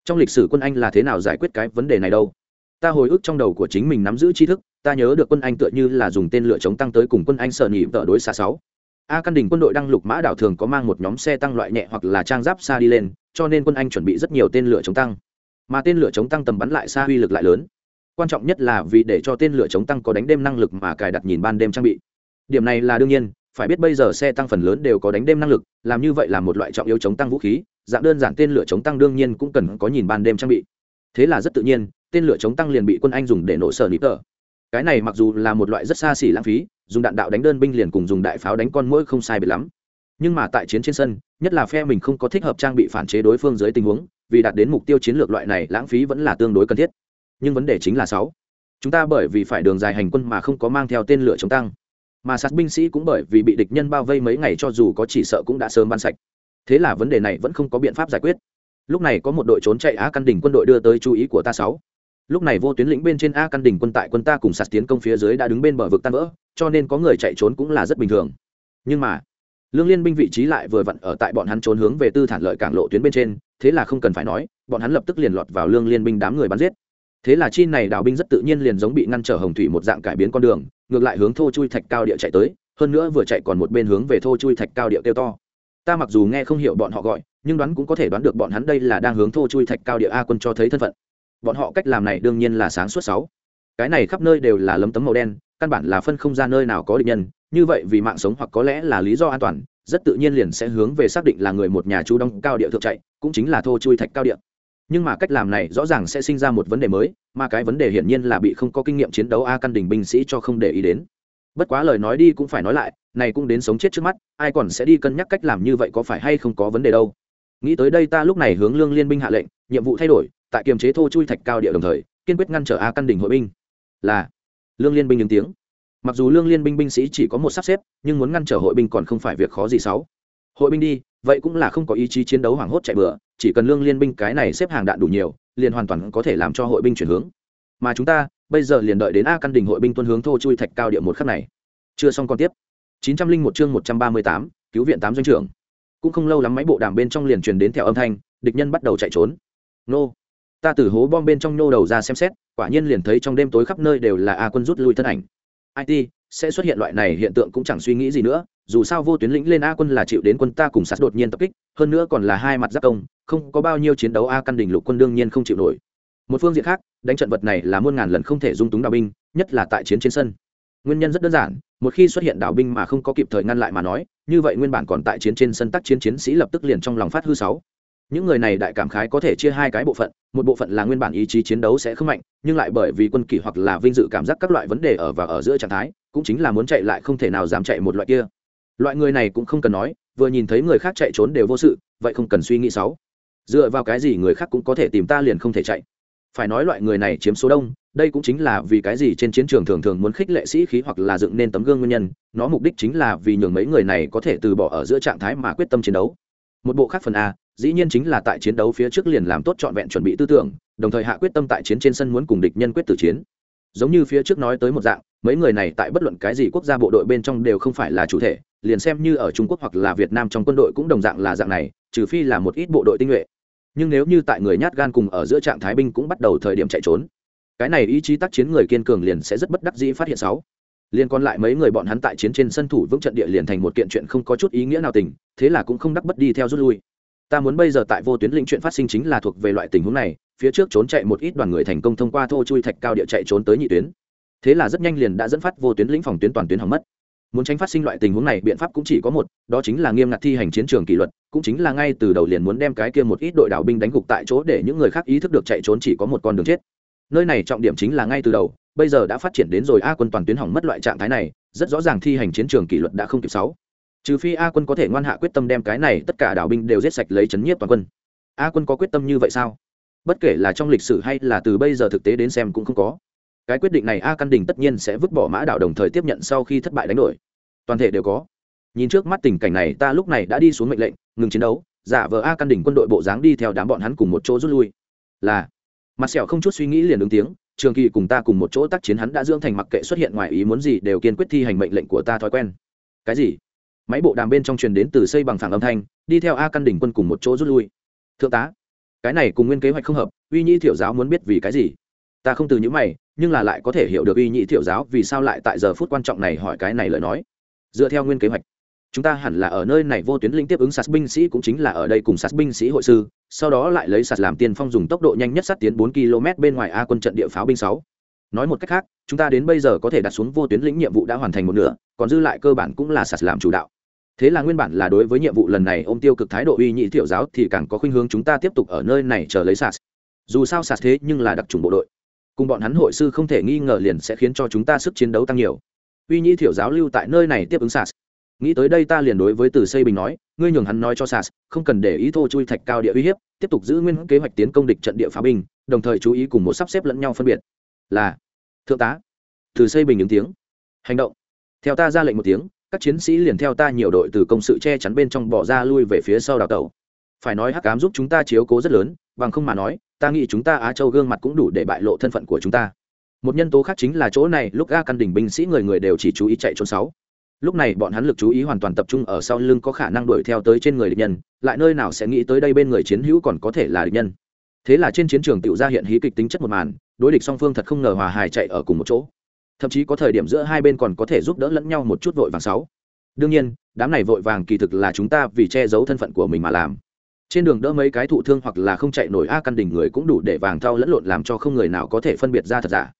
trong lịch sử quân anh là thế nào giải quyết cái vấn đề này đâu? Ta hồi ức trong đầu của chính mình nắm giữ tri thức, ta nhớ được quân anh tựa như là dùng tên lửa chống tăng tới cùng quân anh sợ nhị vợ đối xa sáu. A căn đình quân đội đăng lục mã đảo thường có mang một nhóm xe tăng loại nhẹ hoặc là trang giáp xa đi lên, cho nên quân anh chuẩn bị rất nhiều tên lửa chống tăng. Mà tên lửa chống tăng tầm bắn lại xa uy lực lại lớn. Quan trọng nhất là vì để cho tên lửa chống tăng có đánh đêm năng lực mà cài đặt nhìn ban đêm trang bị. Điểm này là đương nhiên phải biết bây giờ xe tăng phần lớn đều có đánh đêm năng lực, làm như vậy là một loại trọng yếu chống tăng vũ khí, dạng đơn giản tên lửa chống tăng đương nhiên cũng cần có nhìn ban đêm trang bị. Thế là rất tự nhiên, tên lửa chống tăng liền bị quân anh dùng để nổ sở nịp tờ. Cái này mặc dù là một loại rất xa xỉ lãng phí, dùng đạn đạo đánh đơn binh liền cùng dùng đại pháo đánh con mũi không sai biệt lắm. Nhưng mà tại chiến trên sân, nhất là phe mình không có thích hợp trang bị phản chế đối phương dưới tình huống, vì đạt đến mục tiêu chiến lược loại này, lãng phí vẫn là tương đối cần thiết. Nhưng vấn đề chính là sáu. Chúng ta bởi vì phải đường dài hành quân mà không có mang theo tên lửa chống tăng mà sát binh sĩ cũng bởi vì bị địch nhân bao vây mấy ngày cho dù có chỉ sợ cũng đã sớm ban sạch. Thế là vấn đề này vẫn không có biện pháp giải quyết. Lúc này có một đội trốn chạy á căn đỉnh quân đội đưa tới chú ý của ta sáu. Lúc này vô tuyến lĩnh bên trên a căn đỉnh quân tại quân ta cùng sạt tiến công phía dưới đã đứng bên bờ vực tan vỡ, cho nên có người chạy trốn cũng là rất bình thường. Nhưng mà, lương liên binh vị trí lại vừa vặn ở tại bọn hắn trốn hướng về tư thản lợi cảng lộ tuyến bên trên, thế là không cần phải nói, bọn hắn lập tức liền lọt vào lương liên binh đám người bắn giết. Thế là chi này đào binh rất tự nhiên liền giống bị ngăn trở hồng thủy một dạng cải biến con đường ngược lại hướng thô chui thạch cao địa chạy tới, hơn nữa vừa chạy còn một bên hướng về thô chui thạch cao địa kêu to. Ta mặc dù nghe không hiểu bọn họ gọi, nhưng đoán cũng có thể đoán được bọn hắn đây là đang hướng thô chui thạch cao địa a quân cho thấy thân phận. Bọn họ cách làm này đương nhiên là sáng suốt sáu. Cái này khắp nơi đều là lấm tấm màu đen, căn bản là phân không ra nơi nào có địch nhân, như vậy vì mạng sống hoặc có lẽ là lý do an toàn, rất tự nhiên liền sẽ hướng về xác định là người một nhà chú đông cao địa thượng chạy, cũng chính là thô chui thạch cao địa nhưng mà cách làm này rõ ràng sẽ sinh ra một vấn đề mới, mà cái vấn đề hiển nhiên là bị không có kinh nghiệm chiến đấu a căn đình binh sĩ cho không để ý đến. Bất quá lời nói đi cũng phải nói lại, này cũng đến sống chết trước mắt, ai còn sẽ đi cân nhắc cách làm như vậy có phải hay không có vấn đề đâu. Nghĩ tới đây ta lúc này hướng lương liên binh hạ lệnh, nhiệm vụ thay đổi, tại kiềm chế thô chui thạch cao địa đồng thời, kiên quyết ngăn trở a căn đình hội binh. Là, lương liên binh ứng tiếng. Mặc dù lương liên binh binh sĩ chỉ có một sắp xếp, nhưng muốn ngăn trở hội binh còn không phải việc khó gì sáu. Hội binh đi vậy cũng là không có ý chí chiến đấu hoảng hốt chạy bừa, chỉ cần lương liên binh cái này xếp hàng đạn đủ nhiều, liền hoàn toàn có thể làm cho hội binh chuyển hướng. Mà chúng ta, bây giờ liền đợi đến a căn đình hội binh tuân hướng thô chui thạch cao địa một khắc này. Chưa xong còn tiếp. chín trăm linh một chương một trăm ba mươi tám, cứu viện tám doanh trưởng. Cũng không lâu lắm máy bộ đàm bên trong liền truyền đến theo âm thanh, địch nhân bắt đầu chạy trốn. Nô. Ta từ hố bom bên trong nhô đầu ra xem xét, quả nhiên liền thấy trong đêm tối khắp nơi đều là a quân rút lui thân ảnh. It sẽ xuất hiện loại này hiện tượng cũng chẳng suy nghĩ gì nữa, dù sao vô tuyến lĩnh lên a quân là chịu đến quân ta cùng sát đột nhiên tập kích, hơn nữa còn là hai mặt giáp công, không có bao nhiêu chiến đấu a căn đình lục quân đương nhiên không chịu nổi. Một phương diện khác, đánh trận vật này là muôn ngàn lần không thể dung túng đào binh, nhất là tại chiến trên sân. Nguyên nhân rất đơn giản, một khi xuất hiện đảo binh mà không có kịp thời ngăn lại mà nói, như vậy nguyên bản còn tại chiến trên sân tác chiến chiến sĩ lập tức liền trong lòng phát hư sáu. Những người này đại cảm khái có thể chia hai cái bộ phận, một bộ phận là nguyên bản ý chí chiến đấu sẽ không mạnh, nhưng lại bởi vì quân kỷ hoặc là vinh dự cảm giác các loại vấn đề ở và ở giữa trạng thái cũng chính là muốn chạy lại không thể nào dám chạy một loại kia. Loại người này cũng không cần nói, vừa nhìn thấy người khác chạy trốn đều vô sự, vậy không cần suy nghĩ sáu dựa vào cái gì người khác cũng có thể tìm ta liền không thể chạy. Phải nói loại người này chiếm số đông, đây cũng chính là vì cái gì trên chiến trường thường thường muốn khích lệ sĩ khí hoặc là dựng nên tấm gương nguyên nhân, nó mục đích chính là vì nhường mấy người này có thể từ bỏ ở giữa trạng thái mà quyết tâm chiến đấu. Một bộ khác phần a, dĩ nhiên chính là tại chiến đấu phía trước liền làm tốt trọn vẹn chuẩn bị tư tưởng, đồng thời hạ quyết tâm tại chiến trên sân muốn cùng địch nhân quyết tử chiến. Giống như phía trước nói tới một dạng mấy người này tại bất luận cái gì quốc gia bộ đội bên trong đều không phải là chủ thể, liền xem như ở trung quốc hoặc là việt nam trong quân đội cũng đồng dạng là dạng này, trừ phi là một ít bộ đội tinh nhuệ. Nhưng nếu như tại người nhát gan cùng ở giữa trạng thái binh cũng bắt đầu thời điểm chạy trốn, cái này ý chí tác chiến người kiên cường liền sẽ rất bất đắc dĩ phát hiện sáu liên còn lại mấy người bọn hắn tại chiến trên sân thủ vững trận địa liền thành một kiện chuyện không có chút ý nghĩa nào tình, thế là cũng không đắc bất đi theo rút lui. Ta muốn bây giờ tại vô tuyến lĩnh chuyện phát sinh chính là thuộc về loại tình huống này, phía trước trốn chạy một ít đoàn người thành công thông qua thô chui thạch cao địa chạy trốn tới nhị tuyến thế là rất nhanh liền đã dẫn phát vô tuyến lĩnh phòng tuyến toàn tuyến hỏng mất. Muốn tránh phát sinh loại tình huống này, biện pháp cũng chỉ có một, đó chính là nghiêm ngặt thi hành chiến trường kỷ luật, cũng chính là ngay từ đầu liền muốn đem cái kia một ít đội đảo binh đánh gục tại chỗ để những người khác ý thức được chạy trốn chỉ có một con đường chết. Nơi này trọng điểm chính là ngay từ đầu, bây giờ đã phát triển đến rồi a quân toàn tuyến hỏng mất loại trạng thái này, rất rõ ràng thi hành chiến trường kỷ luật đã không kịp sáu. Trừ phi a quân có thể ngoan hạ quyết tâm đem cái này tất cả đảo binh đều giết sạch lấy chấn nhiếp toàn quân. A quân có quyết tâm như vậy sao? Bất kể là trong lịch sử hay là từ bây giờ thực tế đến xem cũng không có cái quyết định này a căn đình tất nhiên sẽ vứt bỏ mã đảo đồng thời tiếp nhận sau khi thất bại đánh đổi. Toàn thể đều có. Nhìn trước mắt tình cảnh này, ta lúc này đã đi xuống mệnh lệnh, ngừng chiến đấu, giả vờ a căn đình quân đội bộ dáng đi theo đám bọn hắn cùng một chỗ rút lui. Là. Mặt sẹo không chút suy nghĩ liền ứng tiếng, trường kỳ cùng ta cùng một chỗ tác chiến hắn đã dưỡng thành mặc kệ xuất hiện ngoài ý muốn gì đều kiên quyết thi hành mệnh lệnh của ta thói quen. Cái gì? Máy bộ đàm bên trong truyền đến từ xây bằng phẳng âm thanh, đi theo a căn đỉnh quân cùng một chỗ rút lui. Thượng tá, cái này cùng nguyên kế hoạch không hợp, uy nhĩ thiểu giáo muốn biết vì cái gì? Ta không từ những mày nhưng là lại có thể hiểu được uy nhị thiểu giáo vì sao lại tại giờ phút quan trọng này hỏi cái này lời nói. Dựa theo nguyên kế hoạch, chúng ta hẳn là ở nơi này vô tuyến linh tiếp ứng sạt binh sĩ cũng chính là ở đây cùng sạt binh sĩ hội sư, sau đó lại lấy sạt làm tiền phong dùng tốc độ nhanh nhất sát tiến bốn km bên ngoài a quân trận địa pháo binh sáu. Nói một cách khác, chúng ta đến bây giờ có thể đặt xuống vô tuyến lĩnh nhiệm vụ đã hoàn thành một nửa, còn dư lại cơ bản cũng là sạt làm chủ đạo. Thế là nguyên bản là đối với nhiệm vụ lần này ôm tiêu cực thái độ uy nhị tiểu giáo thì càng có khuynh hướng chúng ta tiếp tục ở nơi này chờ lấy sạt dù sao sạt thế nhưng là đặc trùng bộ đội cùng bọn hắn hội sư không thể nghi ngờ liền sẽ khiến cho chúng ta sức chiến đấu tăng nhiều. Uy nhị thiểu giáo lưu tại nơi này tiếp ứng sas nghĩ tới đây ta liền đối với từ xây bình nói, ngươi nhường hắn nói cho sas không cần để ý thô chui thạch cao địa uy hiếp, tiếp tục giữ nguyên kế hoạch tiến công địch trận địa phá binh, đồng thời chú ý cùng một sắp xếp lẫn nhau phân biệt. Là, thượng tá. Từ xây bình ứng tiếng. Hành động. Theo ta ra lệnh một tiếng, các chiến sĩ liền theo ta nhiều đội từ công sự che chắn bên trong bỏ ra lui về phía sau đào tàu. Phải nói hắc cám giúp chúng ta chiếu cố rất lớn, bằng không mà nói ta nghĩ chúng ta á châu gương mặt cũng đủ để bại lộ thân phận của chúng ta. Một nhân tố khác chính là chỗ này, lúc ga căn đỉnh binh sĩ người người đều chỉ chú ý chạy trốn sáu. Lúc này bọn hắn lực chú ý hoàn toàn tập trung ở sau lưng có khả năng đuổi theo tới trên người địch nhân, lại nơi nào sẽ nghĩ tới đây bên người chiến hữu còn có thể là địch nhân. Thế là trên chiến trường tiểu ra hiện hí kịch tính chất một màn, đối địch song phương thật không ngờ hòa hài chạy ở cùng một chỗ. Thậm chí có thời điểm giữa hai bên còn có thể giúp đỡ lẫn nhau một chút vội vàng sáu. Đương nhiên, đám này vội vàng kỳ thực là chúng ta vì che giấu thân phận của mình mà làm trên đường đỡ mấy cái thụ thương hoặc là không chạy nổi a căn đỉnh người cũng đủ để vàng thau lẫn lộn làm cho không người nào có thể phân biệt ra thật giả.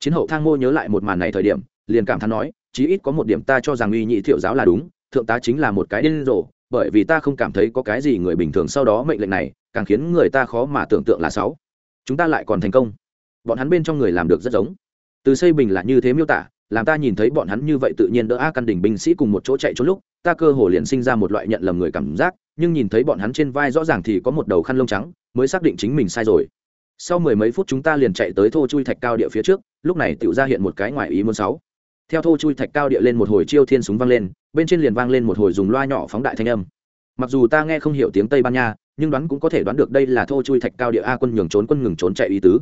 Chiến hậu thang mô nhớ lại một màn này thời điểm, liền cảm thán nói, chí ít có một điểm ta cho rằng uy nhị thiệu giáo là đúng, thượng tá chính là một cái điên rồ, bởi vì ta không cảm thấy có cái gì người bình thường sau đó mệnh lệnh này, càng khiến người ta khó mà tưởng tượng là sáu. Chúng ta lại còn thành công. Bọn hắn bên trong người làm được rất giống. Từ xây bình là như thế miêu tả làm ta nhìn thấy bọn hắn như vậy tự nhiên đỡ a căn đỉnh binh sĩ cùng một chỗ chạy trốn lúc, ta cơ hồ liền sinh ra một loại nhận lầm người cảm giác, nhưng nhìn thấy bọn hắn trên vai rõ ràng thì có một đầu khăn lông trắng, mới xác định chính mình sai rồi. Sau mười mấy phút chúng ta liền chạy tới thô chui thạch cao địa phía trước, lúc này tự ra hiện một cái ngoài ý muốn sáu. Theo thô chui thạch cao địa lên một hồi chiêu thiên súng vang lên, bên trên liền vang lên một hồi dùng loa nhỏ phóng đại thanh âm. Mặc dù ta nghe không hiểu tiếng tây ban nha, nhưng đoán cũng có thể đoán được đây là thô chui thạch cao địa a quân nhường trốn quân ngừng trốn chạy ý tứ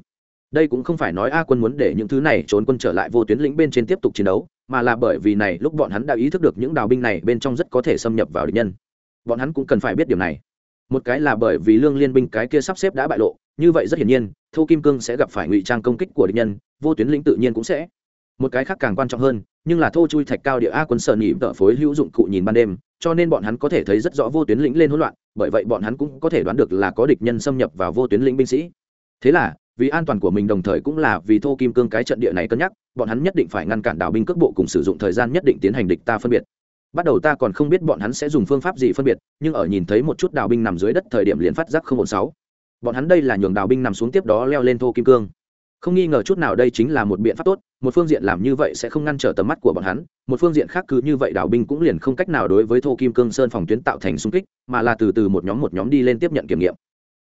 đây cũng không phải nói a quân muốn để những thứ này trốn quân trở lại vô tuyến lĩnh bên trên tiếp tục chiến đấu, mà là bởi vì này lúc bọn hắn đã ý thức được những đào binh này bên trong rất có thể xâm nhập vào địch nhân. Bọn hắn cũng cần phải biết điều này. Một cái là bởi vì lương liên binh cái kia sắp xếp đã bại lộ, như vậy rất hiển nhiên, thô kim cương sẽ gặp phải ngụy trang công kích của địch nhân, vô tuyến lĩnh tự nhiên cũng sẽ. Một cái khác càng quan trọng hơn, nhưng là thô chui thạch cao địa a quân sợ nhị tợ phối hữu dụng cụ nhìn ban đêm, cho nên bọn hắn có thể thấy rất rõ vô tuyến lĩnh lên hỗn loạn, bởi vậy bọn hắn cũng có thể đoán được là có địch nhân xâm nhập vào vô tuyến lĩnh binh sĩ. Thế là vì an toàn của mình đồng thời cũng là vì thô kim cương cái trận địa này cân nhắc, bọn hắn nhất định phải ngăn cản đảo binh cước bộ cùng sử dụng thời gian nhất định tiến hành địch ta phân biệt. Bắt đầu ta còn không biết bọn hắn sẽ dùng phương pháp gì phân biệt, nhưng ở nhìn thấy một chút đào binh nằm dưới đất thời điểm liền phát giác không ổn sáu. Bọn hắn đây là nhường đào binh nằm xuống tiếp đó leo lên thô kim cương. Không nghi ngờ chút nào đây chính là một biện pháp tốt, một phương diện làm như vậy sẽ không ngăn trở tầm mắt của bọn hắn, một phương diện khác cứ như vậy đảo binh cũng liền không cách nào đối với thô kim cương sơn phòng tuyến tạo thành xung kích, mà là từ từ một nhóm một nhóm đi lên tiếp nhận kiểm nghiệm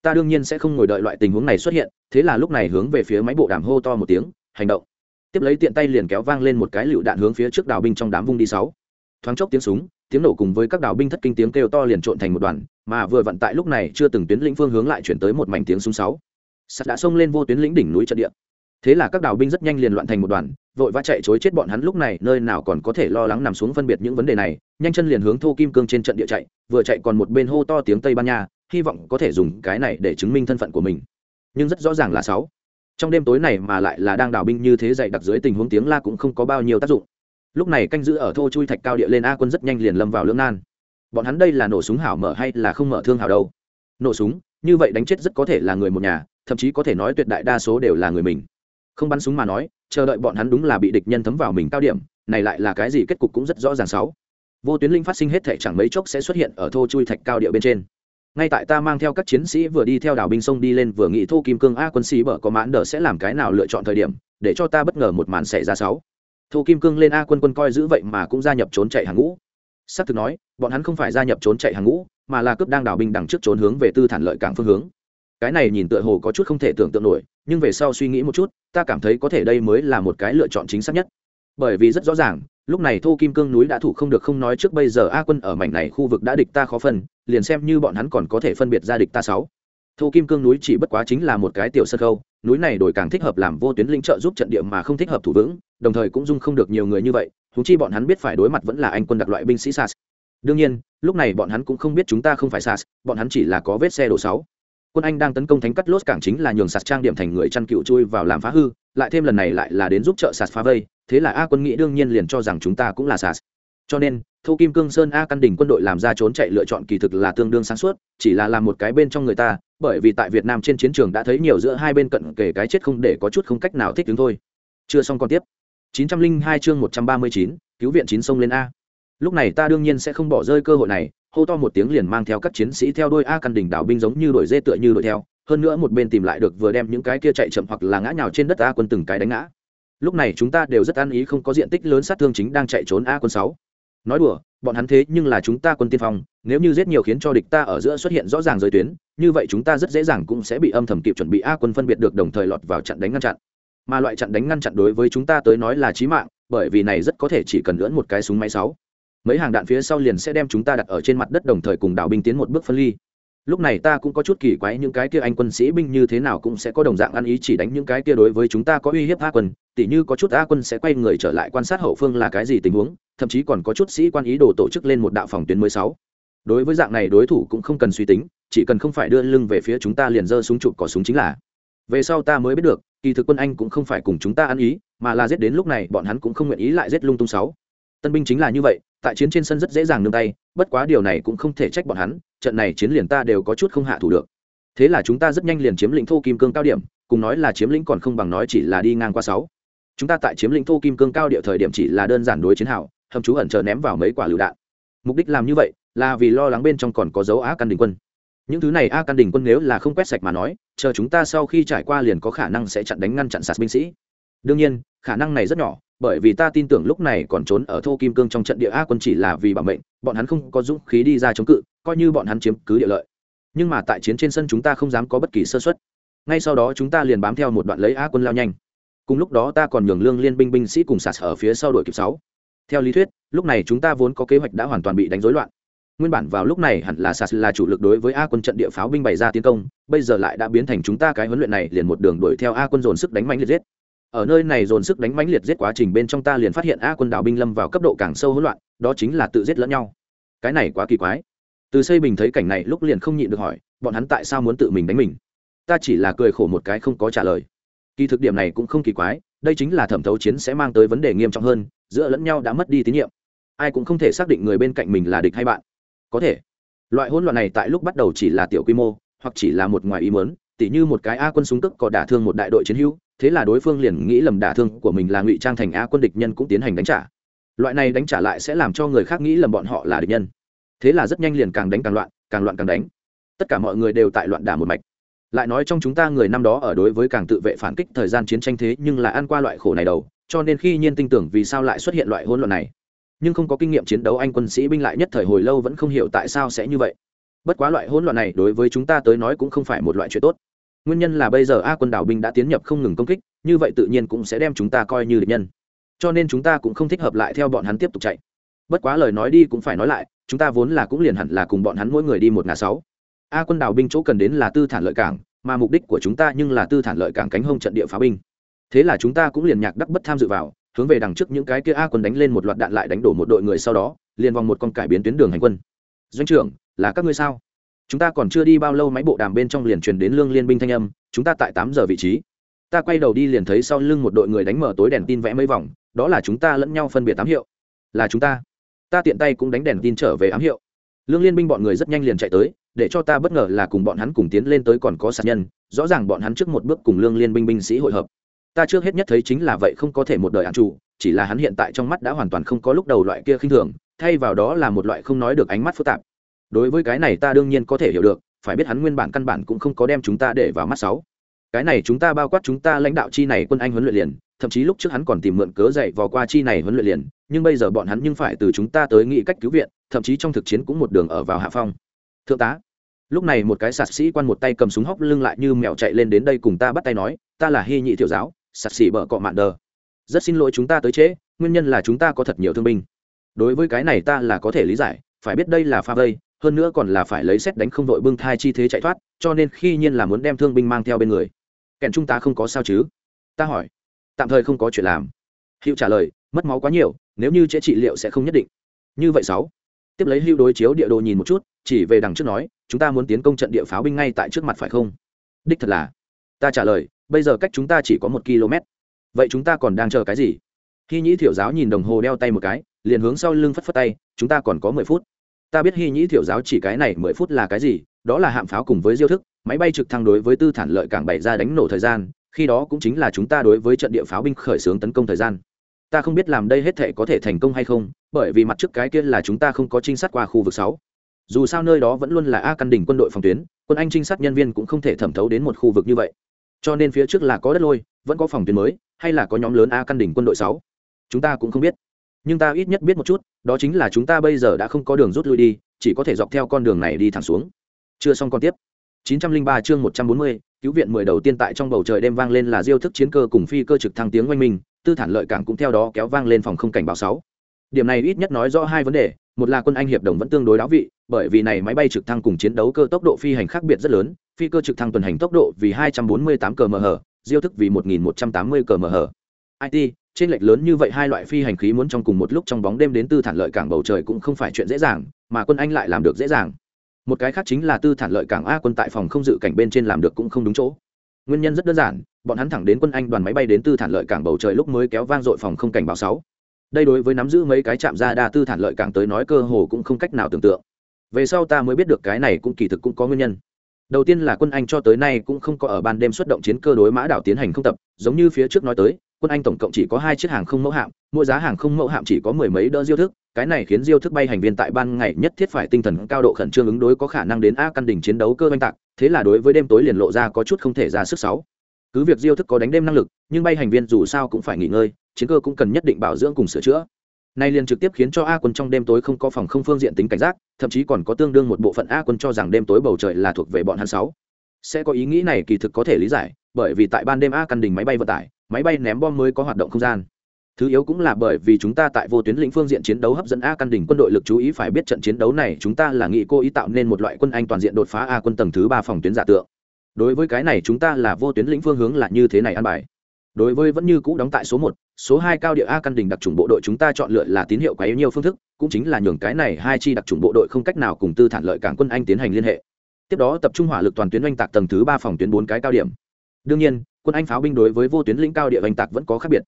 ta đương nhiên sẽ không ngồi đợi loại tình huống này xuất hiện, thế là lúc này hướng về phía máy bộ đàm hô to một tiếng, hành động. Tiếp lấy tiện tay liền kéo vang lên một cái lựu đạn hướng phía trước đào binh trong đám vung đi sáu. Thoáng chốc tiếng súng, tiếng nổ cùng với các đào binh thất kinh tiếng kêu to liền trộn thành một đoàn, mà vừa vận tại lúc này chưa từng tuyến lĩnh phương hướng lại chuyển tới một mảnh tiếng súng sáu. Sắt đã xông lên vô tuyến lĩnh đỉnh núi trận địa. Thế là các đào binh rất nhanh liền loạn thành một đoàn, vội vã chạy chối chết bọn hắn lúc này, nơi nào còn có thể lo lắng nằm xuống phân biệt những vấn đề này, nhanh chân liền hướng thô kim cương trên trận địa chạy, vừa chạy còn một bên hô to tiếng tây ban nha hy vọng có thể dùng cái này để chứng minh thân phận của mình. Nhưng rất rõ ràng là sáu. Trong đêm tối này mà lại là đang đào binh như thế dậy đặc dưới tình huống tiếng la cũng không có bao nhiêu tác dụng. Lúc này canh giữ ở thô chui thạch cao địa lên a quân rất nhanh liền lâm vào lưỡng nan. Bọn hắn đây là nổ súng hảo mở hay là không mở thương hảo đâu? Nổ súng, như vậy đánh chết rất có thể là người một nhà, thậm chí có thể nói tuyệt đại đa số đều là người mình. Không bắn súng mà nói, chờ đợi bọn hắn đúng là bị địch nhân thấm vào mình cao điểm, này lại là cái gì kết cục cũng rất rõ ràng sáu. Vô tuyến linh phát sinh hết thể chẳng mấy chốc sẽ xuất hiện ở thô chui thạch cao địa bên trên ngay tại ta mang theo các chiến sĩ vừa đi theo đảo binh sông đi lên vừa nghĩ thô kim cương a quân sĩ bở có mãn đờ sẽ làm cái nào lựa chọn thời điểm, để cho ta bất ngờ một màn xảy ra sáu. Thô kim cương lên a quân quân coi giữ vậy mà cũng gia nhập trốn chạy hàng ngũ. Xác thực nói, bọn hắn không phải gia nhập trốn chạy hàng ngũ, mà là cướp đang đảo binh đằng trước trốn hướng về tư thản lợi cảng phương hướng. Cái này nhìn tựa hồ có chút không thể tưởng tượng nổi, nhưng về sau suy nghĩ một chút, ta cảm thấy có thể đây mới là một cái lựa chọn chính xác nhất. Bởi vì rất rõ ràng, lúc này thô kim cương núi đã thủ không được không nói trước bây giờ a quân ở mảnh này khu vực đã địch ta khó phân liền xem như bọn hắn còn có thể phân biệt ra địch ta sáu. Thô kim cương núi chỉ bất quá chính là một cái tiểu sân khâu núi này đổi càng thích hợp làm vô tuyến linh trợ giúp trận địa mà không thích hợp thủ vững, đồng thời cũng dung không được nhiều người như vậy húng chi bọn hắn biết phải đối mặt vẫn là anh quân đặc loại binh sĩ sas. Đương nhiên, lúc này bọn hắn cũng không biết chúng ta không phải sas, bọn hắn chỉ là có vết xe đổ sáu. Quân anh đang tấn công thánh cắt lốt cảng chính là nhường sạt trang điểm thành người chăn cựu chui vào làm phá hư, lại thêm lần này lại là đến giúp trợ sạt phá vây, thế là a quân nghĩ đương nhiên liền cho rằng chúng ta cũng là sạt cho nên thô kim cương sơn a căn đỉnh quân đội làm ra trốn chạy lựa chọn kỳ thực là tương đương sáng suốt chỉ là làm một cái bên trong người ta bởi vì tại việt nam trên chiến trường đã thấy nhiều giữa hai bên cận kể cái chết không để có chút không cách nào thích ứng thôi. Chưa xong còn tiếp. 902 chương 139, cứu viện chín sông lên a. Lúc này ta đương nhiên sẽ không bỏ rơi cơ hội này hô to một tiếng liền mang theo các chiến sĩ theo đôi a căn đỉnh đảo binh giống như đuổi dê tựa như đuổi theo hơn nữa một bên tìm lại được vừa đem những cái kia chạy chậm hoặc là ngã nhào trên đất a quân từng cái đánh ngã. Lúc này chúng ta đều rất an ý không có diện tích lớn sát thương chính đang chạy trốn a quân sáu nói đùa, bọn hắn thế nhưng là chúng ta quân tiên phong, nếu như giết nhiều khiến cho địch ta ở giữa xuất hiện rõ ràng giới tuyến, như vậy chúng ta rất dễ dàng cũng sẽ bị âm thầm kịp chuẩn bị a quân phân biệt được đồng thời lọt vào trận đánh ngăn chặn. Mà loại trận đánh ngăn chặn đối với chúng ta tới nói là chí mạng, bởi vì này rất có thể chỉ cần lưỡn một cái súng máy sáu. Mấy hàng đạn phía sau liền sẽ đem chúng ta đặt ở trên mặt đất đồng thời cùng đảo binh tiến một bước phân ly lúc này ta cũng có chút kỳ quái, những cái kia anh quân sĩ binh như thế nào cũng sẽ có đồng dạng ăn ý chỉ đánh những cái kia đối với chúng ta có uy hiếp a quân. Tỉ như có chút a quân sẽ quay người trở lại quan sát hậu phương là cái gì tình huống, thậm chí còn có chút sĩ quan ý đồ tổ chức lên một đạo phòng tuyến mới sáu. Đối với dạng này đối thủ cũng không cần suy tính, chỉ cần không phải đưa lưng về phía chúng ta liền giơ súng chụp cỏ súng chính là. Về sau ta mới biết được, kỳ thực quân anh cũng không phải cùng chúng ta ăn ý, mà là giết đến lúc này, bọn hắn cũng không nguyện ý lại giết lung tung sáu tân binh chính là như vậy, tại chiến trên sân rất dễ dàng nương tay, bất quá điều này cũng không thể trách bọn hắn, trận này chiến liền ta đều có chút không hạ thủ được. Thế là chúng ta rất nhanh liền chiếm lĩnh thô kim cương cao điểm, cùng nói là chiếm lĩnh còn không bằng nói chỉ là đi ngang qua sáu. Chúng ta tại chiếm lĩnh thô kim cương cao địa thời điểm chỉ là đơn giản đối chiến hảo hầm chú ẩn chờ ném vào mấy quả lựu đạn. Mục đích làm như vậy, là vì lo lắng bên trong còn có dấu á căn đình quân. Những thứ này a căn đình quân nếu là không quét sạch mà nói, chờ chúng ta sau khi trải qua liền có khả năng sẽ chặn đánh ngăn chặn sạt binh sĩ. Đương nhiên, khả năng này rất nhỏ bởi vì ta tin tưởng lúc này còn trốn ở thô kim cương trong trận địa a quân chỉ là vì bảo mệnh, bọn hắn không có dũng khí đi ra chống cự, coi như bọn hắn chiếm cứ địa lợi. Nhưng mà tại chiến trên sân chúng ta không dám có bất kỳ sơ xuất ngay sau đó chúng ta liền bám theo một đoạn lấy a quân lao nhanh. Cùng lúc đó ta còn nhường lương liên binh binh sĩ cùng sạt ở phía sau đội kịp sáu. Theo lý thuyết, lúc này chúng ta vốn có kế hoạch đã hoàn toàn bị đánh rối loạn. Nguyên bản vào lúc này hẳn là sạt là chủ lực đối với a quân trận địa pháo binh bày ra tiến công, bây giờ lại đã biến thành chúng ta cái huấn luyện này liền một đường đuổi theo a quân dồn sức đánh mạnh liệt giết ở nơi này dồn sức đánh mãnh liệt giết quá trình bên trong ta liền phát hiện a quân đảo binh lâm vào cấp độ càng sâu hỗn loạn, đó chính là tự giết lẫn nhau. Cái này quá kỳ quái. Từ xây bình thấy cảnh này lúc liền không nhịn được hỏi, bọn hắn tại sao muốn tự mình đánh mình? Ta chỉ là cười khổ một cái không có trả lời. Kỳ thực điểm này cũng không kỳ quái, đây chính là thẩm thấu chiến sẽ mang tới vấn đề nghiêm trọng hơn, giữa lẫn nhau đã mất đi tín nhiệm. Ai cũng không thể xác định người bên cạnh mình là địch hay bạn. Có thể, loại hỗn loạn này tại lúc bắt đầu chỉ là tiểu quy mô, hoặc chỉ là một ngoài ý mớn tỉ như một cái a quân súng tức có đả thương một đại đội chiến hữu thế là đối phương liền nghĩ lầm đả thương của mình là ngụy trang thành a quân địch nhân cũng tiến hành đánh trả. Loại này đánh trả lại sẽ làm cho người khác nghĩ lầm bọn họ là địch nhân. Thế là rất nhanh liền càng đánh càng loạn càng loạn càng đánh. Tất cả mọi người đều tại loạn đả một mạch. Lại nói trong chúng ta người năm đó ở đối với càng tự vệ phản kích thời gian chiến tranh thế nhưng là ăn qua loại khổ này đầu, cho nên khi nhiên tin tưởng vì sao lại xuất hiện loại hỗn loạn này. Nhưng không có kinh nghiệm chiến đấu anh quân sĩ binh lại nhất thời hồi lâu vẫn không hiểu tại sao sẽ như vậy. Bất quá loại hỗn loạn này đối với chúng ta tới nói cũng không phải một loại chuyện tốt nguyên nhân là bây giờ a quân đảo binh đã tiến nhập không ngừng công kích, như vậy tự nhiên cũng sẽ đem chúng ta coi như địch nhân. Cho nên chúng ta cũng không thích hợp lại theo bọn hắn tiếp tục chạy. Bất quá lời nói đi cũng phải nói lại, chúng ta vốn là cũng liền hẳn là cùng bọn hắn mỗi người đi một ngã sáu. A quân đảo binh chỗ cần đến là tư thản lợi cảng, mà mục đích của chúng ta nhưng là tư thản lợi cảng cánh hông trận địa phá binh. Thế là chúng ta cũng liền nhạc đắc bất tham dự vào, hướng về đằng trước những cái kia a quân đánh lên một loạt đạn lại đánh đổ một đội người sau đó, liền vòng một con cải biến tuyến đường hành quân. Doanh trưởng, là các ngươi sao? Chúng ta còn chưa đi bao lâu máy bộ đàm bên trong liền truyền đến lương liên binh thanh âm, chúng ta tại tám giờ vị trí. Ta quay đầu đi liền thấy sau lưng một đội người đánh mở tối đèn tin vẽ mấy vòng, đó là chúng ta lẫn nhau phân biệt ám hiệu. Là chúng ta. Ta tiện tay cũng đánh đèn tin trở về ám hiệu. Lương liên binh bọn người rất nhanh liền chạy tới, để cho ta bất ngờ là cùng bọn hắn cùng tiến lên tới còn có sạt nhân, rõ ràng bọn hắn trước một bước cùng lương liên binh binh sĩ hội hợp. Ta trước hết nhất thấy chính là vậy không có thể một đời ăn chủ chỉ là hắn hiện tại trong mắt đã hoàn toàn không có lúc đầu loại kia khinh thường, thay vào đó là một loại không nói được ánh mắt phức tạp đối với cái này ta đương nhiên có thể hiểu được, phải biết hắn nguyên bản căn bản cũng không có đem chúng ta để vào mắt sáu. Cái này chúng ta bao quát chúng ta lãnh đạo chi này quân anh huấn luyện liền, thậm chí lúc trước hắn còn tìm mượn cớ dạy vào qua chi này huấn luyện liền, nhưng bây giờ bọn hắn nhưng phải từ chúng ta tới nghĩ cách cứu viện, thậm chí trong thực chiến cũng một đường ở vào hạ phong. Thượng tá, lúc này một cái sạt sĩ quan một tay cầm súng hóc lưng lại như mèo chạy lên đến đây cùng ta bắt tay nói, ta là hy nhị tiểu giáo sạt sĩ bở cọ mạn đờ. Rất xin lỗi chúng ta tới trễ, nguyên nhân là chúng ta có thật nhiều thương binh. Đối với cái này ta là có thể lý giải, phải biết đây là pha vây hơn nữa còn là phải lấy xét đánh không đội bưng thai chi thế chạy thoát, cho nên khi nhiên là muốn đem thương binh mang theo bên người. Kèn chúng ta không có sao chứ? Ta hỏi. Tạm thời không có chuyện làm. Hữu trả lời, mất máu quá nhiều, nếu như chế trị liệu sẽ không nhất định. Như vậy sáu. Tiếp lấy hữu đối chiếu địa đồ nhìn một chút, chỉ về đằng trước nói, chúng ta muốn tiến công trận địa pháo binh ngay tại trước mặt phải không? Đích thật là. Ta trả lời, bây giờ cách chúng ta chỉ có một km vậy chúng ta còn đang chờ cái gì? Khi nhĩ thiểu giáo nhìn đồng hồ đeo tay một cái, liền hướng sau lưng phất phất tay, chúng ta còn có mười phút ta biết hy nhĩ thiểu giáo chỉ cái này mười phút là cái gì, đó là hạm pháo cùng với diêu thức, máy bay trực thăng đối với tư thản lợi cảng bày ra đánh nổ thời gian, khi đó cũng chính là chúng ta đối với trận địa pháo binh khởi xướng tấn công thời gian. Ta không biết làm đây hết thể có thể thành công hay không, bởi vì mặt trước cái kia là chúng ta không có trinh sát qua khu vực sáu. Dù sao nơi đó vẫn luôn là a căn đỉnh quân đội phòng tuyến, quân anh trinh sát nhân viên cũng không thể thẩm thấu đến một khu vực như vậy. Cho nên phía trước là có đất lôi, vẫn có phòng tuyến mới, hay là có nhóm lớn a căn đỉnh quân đội sáu. Chúng ta cũng không biết nhưng ta ít nhất biết một chút đó chính là chúng ta bây giờ đã không có đường rút lui đi chỉ có thể dọc theo con đường này đi thẳng xuống. Chưa xong con tiếp. 903 chương 140, cứu viện mười đầu tiên tại trong bầu trời đêm vang lên là diêu thức chiến cơ cùng phi cơ trực thăng tiếng oanh minh tư thản lợi cảng cũng theo đó kéo vang lên phòng không cảnh báo sáu. Điểm này ít nhất nói rõ hai vấn đề một là quân anh hiệp đồng vẫn tương đối đáo vị bởi vì này máy bay trực thăng cùng chiến đấu cơ tốc độ phi hành khác biệt rất lớn phi cơ trực thăng tuần hành tốc độ vì 248 km/h diêu thức vì 1180 km/h. It trên lệch lớn như vậy hai loại phi hành khí muốn trong cùng một lúc trong bóng đêm đến tư thản lợi cảng bầu trời cũng không phải chuyện dễ dàng, mà quân anh lại làm được dễ dàng. Một cái khác chính là tư thản lợi cảng a quân tại phòng không dự cảnh bên trên làm được cũng không đúng chỗ. Nguyên nhân rất đơn giản, bọn hắn thẳng đến quân anh đoàn máy bay đến tư thản lợi cảng bầu trời lúc mới kéo vang dội phòng không cảnh báo sáu. Đây đối với nắm giữ mấy cái chạm ra đa tư thản lợi cảng tới nói cơ hồ cũng không cách nào tưởng tượng. Về sau ta mới biết được cái này cũng kỳ thực cũng có nguyên nhân. Đầu tiên là quân anh cho tới nay cũng không có ở ban đêm xuất động chiến cơ đối mã đảo tiến hành không tập, giống như phía trước nói tới quân anh tổng cộng chỉ có hai chiếc hàng không mẫu hạm, mỗi giá hàng không mẫu hạm chỉ có mười mấy đỡ diêu thức, cái này khiến diêu thức bay hành viên tại ban ngày nhất thiết phải tinh thần cao độ khẩn trương ứng đối có khả năng đến a căn đỉnh chiến đấu cơ oanh tạc, thế là đối với đêm tối liền lộ ra có chút không thể ra sức sáu. Cứ việc diêu thức có đánh đêm năng lực, nhưng bay hành viên dù sao cũng phải nghỉ ngơi, chiến cơ cũng cần nhất định bảo dưỡng cùng sửa chữa. Nay liền trực tiếp khiến cho a quân trong đêm tối không có phòng không phương diện tính cảnh giác, thậm chí còn có tương đương một bộ phận a quân cho rằng đêm tối bầu trời là thuộc về bọn hắn sáu. Sẽ có ý nghĩ này kỳ thực có thể lý giải, bởi vì tại ban đêm a căn đình máy bay vận tải máy bay ném bom mới có hoạt động không gian. Thứ yếu cũng là bởi vì chúng ta tại vô tuyến lĩnh phương diện chiến đấu hấp dẫn a căn đỉnh quân đội lực chú ý phải biết trận chiến đấu này chúng ta là nghị cô ý tạo nên một loại quân anh toàn diện đột phá a quân tầng thứ ba phòng tuyến giả tượng. Đối với cái này chúng ta là vô tuyến lĩnh phương hướng là như thế này ăn bài. Đối với vẫn như cũ đóng tại số một, số hai cao địa a căn đỉnh đặc trùng bộ đội chúng ta chọn lựa là tín hiệu quá yếu nhiều phương thức, cũng chính là nhường cái này hai chi đặc trùng bộ đội không cách nào cùng tư thản lợi cảng quân anh tiến hành liên hệ. Tiếp đó tập trung hỏa lực toàn tuyến oanh tạc tầng thứ ba phòng tuyến bốn cái cao điểm đương nhiên, quân anh pháo binh đối với vô tuyến lĩnh cao địa oanh tạc vẫn có khác biệt.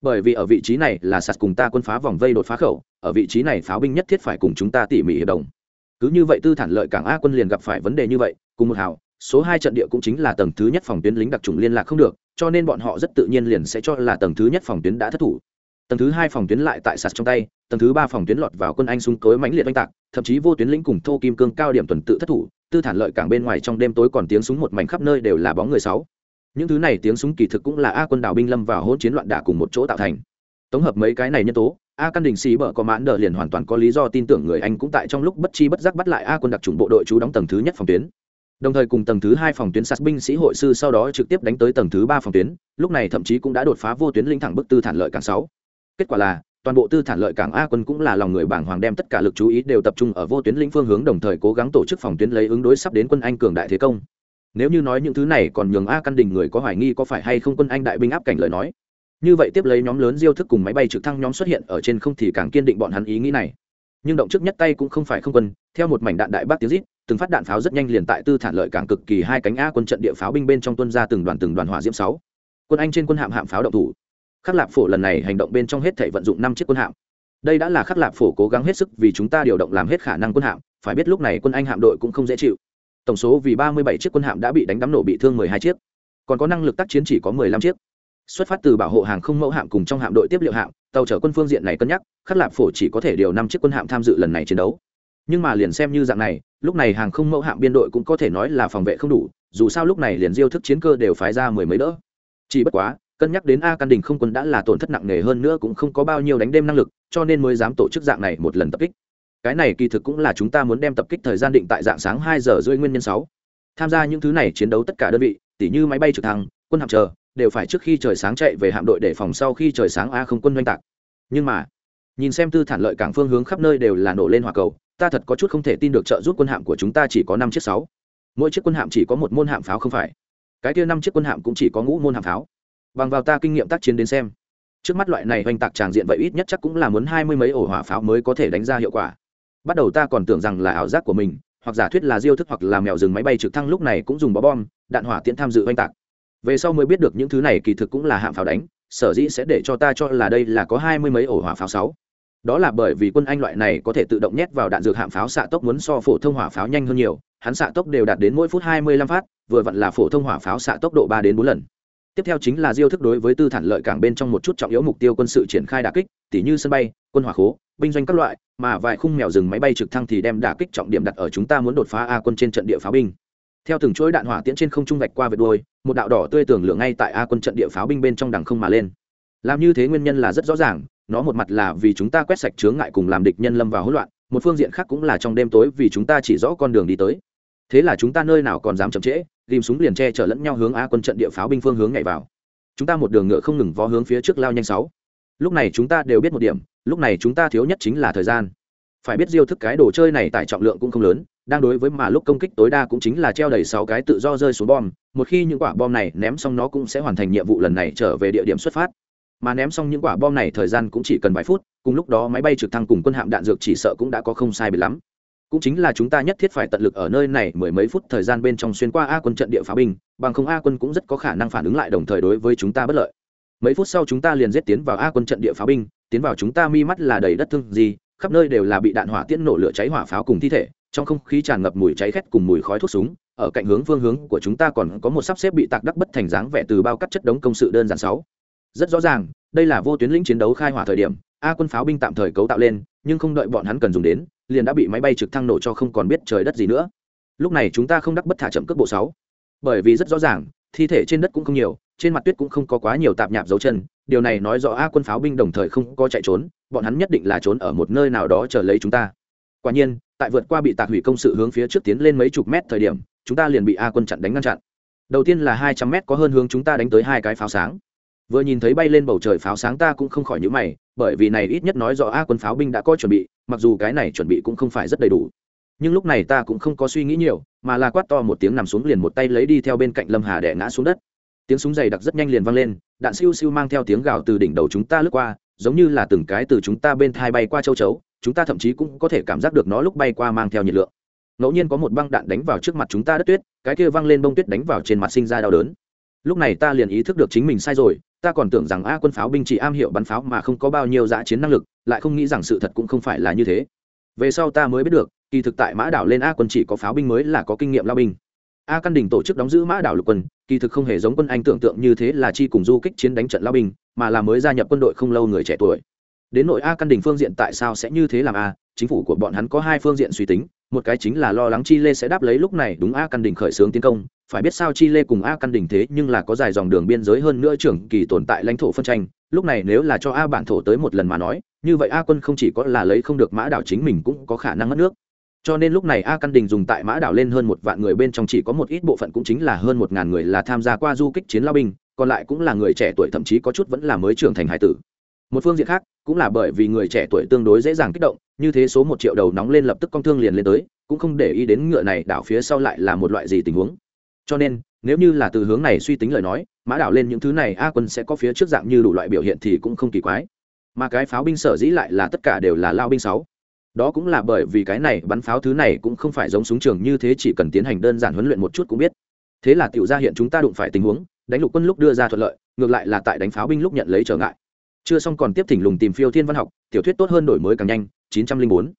Bởi vì ở vị trí này là sạt cùng ta quân phá vòng vây đột phá khẩu, ở vị trí này pháo binh nhất thiết phải cùng chúng ta tỉ mỉ hiệp đồng. Cứ như vậy tư thản lợi cảng a quân liền gặp phải vấn đề như vậy, cùng một hào, số hai trận địa cũng chính là tầng thứ nhất phòng tuyến lính đặc trùng liên lạc không được, cho nên bọn họ rất tự nhiên liền sẽ cho là tầng thứ nhất phòng tuyến đã thất thủ. Tầng thứ hai phòng tuyến lại tại sạt trong tay, tầng thứ ba phòng tuyến lọt vào quân anh xung cối mãnh liệt oanh tạc, thậm chí vô tuyến lĩnh cùng thô kim cương cao điểm tuần tự thất thủ, tư thản lợi cảng bên ngoài trong đêm tối còn tiếng súng một mảnh khắp nơi đều là bóng người sáu những thứ này tiếng súng kỳ thực cũng là a quân đảo binh lâm vào hỗn chiến loạn đả cùng một chỗ tạo thành. Tổng hợp mấy cái này nhân tố, a căn đình xì bở có mãn đờ liền hoàn toàn có lý do tin tưởng người anh cũng tại trong lúc bất chi bất giác bắt lại a quân đặc trùng bộ đội chú đóng tầng thứ nhất phòng tuyến. Đồng thời cùng tầng thứ hai phòng tuyến sát binh sĩ hội sư sau đó trực tiếp đánh tới tầng thứ ba phòng tuyến, lúc này thậm chí cũng đã đột phá vô tuyến linh thẳng bức tư thản lợi cảng sáu. Kết quả là, toàn bộ tư thản lợi cảng a quân cũng là lòng người bảng hoàng đem tất cả lực chú ý đều tập trung ở vô tuyến lĩnh phương hướng, đồng thời cố gắng tổ chức phòng tuyến lấy ứng đối sắp đến quân anh cường đại thế công nếu như nói những thứ này còn nhường a căn đình người có hoài nghi có phải hay không quân anh đại binh áp cảnh lời nói. Như vậy tiếp lấy nhóm lớn diêu thức cùng máy bay trực thăng nhóm xuất hiện ở trên không thì càng kiên định bọn hắn ý nghĩ này. Nhưng động trước nhất tay cũng không phải không quân, theo một mảnh đạn đại bác tiếng rít, từng phát đạn pháo rất nhanh liền tại tư thản lợi cảng cực kỳ hai cánh a quân trận địa pháo binh bên trong tuân ra từng đoàn từng đoàn hỏa diễm sáu. Quân anh trên quân hạm hạm pháo động thủ. Khắc lạp phổ lần này hành động bên trong hết thể vận dụng năm chiếc quân hạm. Đây đã là khắc lạp phổ cố gắng hết sức vì chúng ta điều động làm hết khả năng quân hạm, phải biết lúc này quân anh hạm đội cũng không dễ chịu tổng số vì ba mươi bảy chiếc quân hạm đã bị đánh đắm nổ bị thương mười hai chiếc. Còn có năng lực tác chiến chỉ có mười lăm chiếc. Xuất phát từ bảo hộ hàng không mẫu hạm cùng trong hạm đội tiếp liệu hạm, tàu chở quân phương diện này cân nhắc, khắc lạp phổ chỉ có thể điều năm chiếc quân hạm tham dự lần này chiến đấu. Nhưng mà liền xem như dạng này, lúc này hàng không mẫu hạm biên đội cũng có thể nói là phòng vệ không đủ, dù sao lúc này liền diêu thức chiến cơ đều phái ra mười mấy đỡ. Chỉ bất quá, cân nhắc đến a căn đình không quân đã là tổn thất nặng nề hơn nữa cũng không có bao nhiêu đánh đêm năng lực, cho nên mới dám tổ chức dạng này một lần tập kích cái này kỳ thực cũng là chúng ta muốn đem tập kích thời gian định tại dạng sáng hai giờ rưỡi nguyên nhân sáu. Tham gia những thứ này chiến đấu tất cả đơn vị, tỉ như máy bay trực thăng, quân hạm chờ, đều phải trước khi trời sáng chạy về hạm đội để phòng sau khi trời sáng a không quân doanh tạc. Nhưng mà, nhìn xem tư thản lợi cảng phương hướng khắp nơi đều là nổ lên hỏa cầu, ta thật có chút không thể tin được trợ giúp quân hạm của chúng ta chỉ có năm chiếc sáu. Mỗi chiếc quân hạm chỉ có một môn hạm pháo không phải. Cái kia năm chiếc quân hạm cũng chỉ có ngũ môn hạm pháo. Bằng vào ta kinh nghiệm tác chiến đến xem, trước mắt loại này oanh tạc tràng diện vậy ít nhất chắc cũng là muốn hai mươi mấy ổ hỏa pháo mới có thể đánh ra hiệu quả bắt đầu ta còn tưởng rằng là ảo giác của mình, hoặc giả thuyết là diêu thức hoặc là mèo rừng máy bay trực thăng lúc này cũng dùng bó bom, đạn hỏa tiễn tham dự oanh tạc. Về sau mới biết được những thứ này kỳ thực cũng là hạm pháo đánh, sở dĩ sẽ để cho ta cho là đây là có hai mươi mấy ổ hỏa pháo sáu. Đó là bởi vì quân anh loại này có thể tự động nhét vào đạn dược hạm pháo xạ tốc muốn so phổ thông hỏa pháo nhanh hơn nhiều, hắn xạ tốc đều đạt đến mỗi phút hai mươi lăm phát, vừa vặn là phổ thông hỏa pháo xạ tốc độ ba đến bốn lần tiếp theo chính là diêu thức đối với tư thản lợi cảng bên trong một chút trọng yếu mục tiêu quân sự triển khai đà kích, tỉ như sân bay, quân hỏa khố, binh doanh các loại, mà vài khung mèo rừng máy bay trực thăng thì đem đà kích trọng điểm đặt ở chúng ta muốn đột phá a quân trên trận địa pháo binh. Theo từng chuỗi đạn hỏa tiễn trên không trung vạch qua vệt đuôi, một đạo đỏ tươi tưởng lửa ngay tại a quân trận địa pháo binh bên trong đằng không mà lên. Làm như thế nguyên nhân là rất rõ ràng, nó một mặt là vì chúng ta quét sạch chướng ngại cùng làm địch nhân lâm vào hỗn loạn, một phương diện khác cũng là trong đêm tối vì chúng ta chỉ rõ con đường đi tới. Thế là chúng ta nơi nào còn dám chậm trễ ghim súng liền che chở lẫn nhau hướng a quân trận địa pháo binh phương hướng nhảy vào. Chúng ta một đường ngựa không ngừng vó hướng phía trước lao nhanh sáu. Lúc này chúng ta đều biết một điểm, lúc này chúng ta thiếu nhất chính là thời gian. Phải biết diêu thức cái đồ chơi này tải trọng lượng cũng không lớn, đang đối với mà lúc công kích tối đa cũng chính là treo đầy sáu cái tự do rơi xuống bom, một khi những quả bom này ném xong nó cũng sẽ hoàn thành nhiệm vụ lần này trở về địa điểm xuất phát. Mà ném xong những quả bom này thời gian cũng chỉ cần vài phút, cùng lúc đó máy bay trực thăng cùng quân hạm đạn dược chỉ sợ cũng đã có không sai bị lắm cũng chính là chúng ta nhất thiết phải tận lực ở nơi này mười mấy phút thời gian bên trong xuyên qua a quân trận địa pháo binh, bằng không a quân cũng rất có khả năng phản ứng lại đồng thời đối với chúng ta bất lợi. Mấy phút sau chúng ta liền giết tiến vào a quân trận địa pháo binh, tiến vào chúng ta mi mắt là đầy đất thương gì, khắp nơi đều là bị đạn hỏa tiễn nổ lửa cháy hỏa pháo cùng thi thể, trong không khí tràn ngập mùi cháy khét cùng mùi khói thuốc súng, ở cạnh hướng phương hướng của chúng ta còn có một sắp xếp bị tạc đắc bất thành dáng vẻ từ bao cắt chất đống công sự đơn giản sáu. Rất rõ ràng, đây là vô tuyến lĩnh chiến đấu khai hỏa thời điểm, a quân pháo binh tạm thời cấu tạo lên, nhưng không đợi bọn hắn cần dùng đến liền đã bị máy bay trực thăng nổ cho không còn biết trời đất gì nữa. Lúc này chúng ta không đắc bất thả chậm cước bộ sáu. Bởi vì rất rõ ràng, thi thể trên đất cũng không nhiều, trên mặt tuyết cũng không có quá nhiều tạp nhạp dấu chân. Điều này nói rõ a quân pháo binh đồng thời không có chạy trốn, bọn hắn nhất định là trốn ở một nơi nào đó chờ lấy chúng ta. Quả nhiên, tại vượt qua bị tạc hủy công sự hướng phía trước tiến lên mấy chục mét thời điểm, chúng ta liền bị a quân chặn đánh ngăn chặn. Đầu tiên là hai trăm mét có hơn hướng chúng ta đánh tới hai cái pháo sáng. Vừa nhìn thấy bay lên bầu trời pháo sáng ta cũng không khỏi nhữ mày, bởi vì này ít nhất nói rõ a quân pháo binh đã có chuẩn bị mặc dù cái này chuẩn bị cũng không phải rất đầy đủ. Nhưng lúc này ta cũng không có suy nghĩ nhiều, mà là quát to một tiếng nằm xuống liền một tay lấy đi theo bên cạnh lâm hà đẻ ngã xuống đất. Tiếng súng dày đặc rất nhanh liền vang lên, đạn siêu siêu mang theo tiếng gào từ đỉnh đầu chúng ta lướt qua, giống như là từng cái từ chúng ta bên thai bay qua châu chấu, chúng ta thậm chí cũng có thể cảm giác được nó lúc bay qua mang theo nhiệt lượng. Ngẫu nhiên có một băng đạn đánh vào trước mặt chúng ta đất tuyết, cái kia văng lên bông tuyết đánh vào trên mặt sinh ra đau đớn. Lúc này ta liền ý thức được chính mình sai rồi ta còn tưởng rằng a quân pháo binh chỉ am hiểu bắn pháo mà không có bao nhiêu giã chiến năng lực, lại không nghĩ rằng sự thật cũng không phải là như thế. Về sau ta mới biết được, kỳ thực tại mã đảo lên a quân chỉ có pháo binh mới là có kinh nghiệm lao binh. A căn đình tổ chức đóng giữ mã đảo lục quân, kỳ thực không hề giống quân anh tưởng tượng như thế là chi cùng du kích chiến đánh trận lao binh, mà là mới gia nhập quân đội không lâu người trẻ tuổi. Đến nội a căn đình phương diện tại sao sẽ như thế làm a, chính phủ của bọn hắn có hai phương diện suy tính một cái chính là lo lắng chi lê sẽ đáp lấy lúc này đúng a căn đình khởi xướng tiến công, phải biết sao chi lê cùng a căn đình thế nhưng là có dài dòng đường biên giới hơn nữa trưởng kỳ tồn tại lãnh thổ phân tranh, lúc này nếu là cho a bản thổ tới một lần mà nói, như vậy a quân không chỉ có là lấy không được mã đảo chính mình cũng có khả năng mất nước. Cho nên lúc này a căn đình dùng tại mã đảo lên hơn một vạn người bên trong chỉ có một ít bộ phận cũng chính là hơn một ngàn người là tham gia qua du kích chiến lao binh, còn lại cũng là người trẻ tuổi thậm chí có chút vẫn là mới trưởng thành hải tử một phương diện khác, cũng là bởi vì người trẻ tuổi tương đối dễ dàng kích động, như thế số một triệu đầu nóng lên lập tức con thương liền lên tới, cũng không để ý đến ngựa này đảo phía sau lại là một loại gì tình huống. Cho nên, nếu như là từ hướng này suy tính lời nói, mã đảo lên những thứ này, a quân sẽ có phía trước dạng như đủ loại biểu hiện thì cũng không kỳ quái. Mà cái pháo binh sở dĩ lại là tất cả đều là lao binh sáu. Đó cũng là bởi vì cái này, bắn pháo thứ này cũng không phải giống súng trường như thế chỉ cần tiến hành đơn giản huấn luyện một chút cũng biết. Thế là tiểu ra hiện chúng ta đụng phải tình huống, đánh lục quân lúc đưa ra thuận lợi, ngược lại là tại đánh pháo binh lúc nhận lấy trở ngại chưa xong còn tiếp thỉnh lùng tìm phiêu thiên văn học, tiểu thuyết tốt hơn đổi mới càng nhanh 904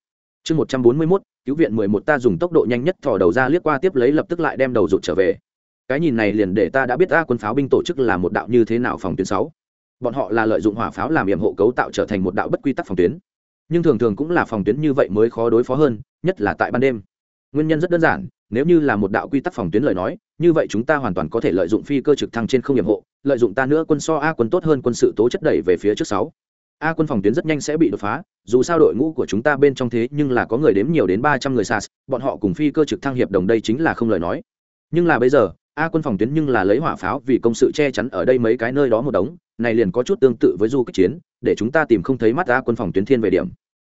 chương 141 cứu viện 11 ta dùng tốc độ nhanh nhất thò đầu ra liếc qua tiếp lấy lập tức lại đem đầu rụt trở về. Cái nhìn này liền để ta đã biết ta quân pháo binh tổ chức là một đạo như thế nào phòng tuyến sáu. Bọn họ là lợi dụng hỏa pháo làm yểm hộ cấu tạo trở thành một đạo bất quy tắc phòng tuyến. Nhưng thường thường cũng là phòng tuyến như vậy mới khó đối phó hơn, nhất là tại ban đêm. Nguyên nhân rất đơn giản, nếu như là một đạo quy tắc phòng tuyến lời nói như vậy chúng ta hoàn toàn có thể lợi dụng phi cơ trực thăng trên không hiểm hộ, lợi dụng ta nữa quân so a quân tốt hơn quân sự tố chất đẩy về phía trước sáu. A quân phòng tuyến rất nhanh sẽ bị đột phá, dù sao đội ngũ của chúng ta bên trong thế nhưng là có người đếm nhiều đến ba trăm người sas, bọn họ cùng phi cơ trực thăng hiệp đồng đây chính là không lời nói. Nhưng là bây giờ, a quân phòng tuyến nhưng là lấy hỏa pháo vì công sự che chắn ở đây mấy cái nơi đó một đống, này liền có chút tương tự với du kích chiến, để chúng ta tìm không thấy mắt a quân phòng tuyến thiên về điểm.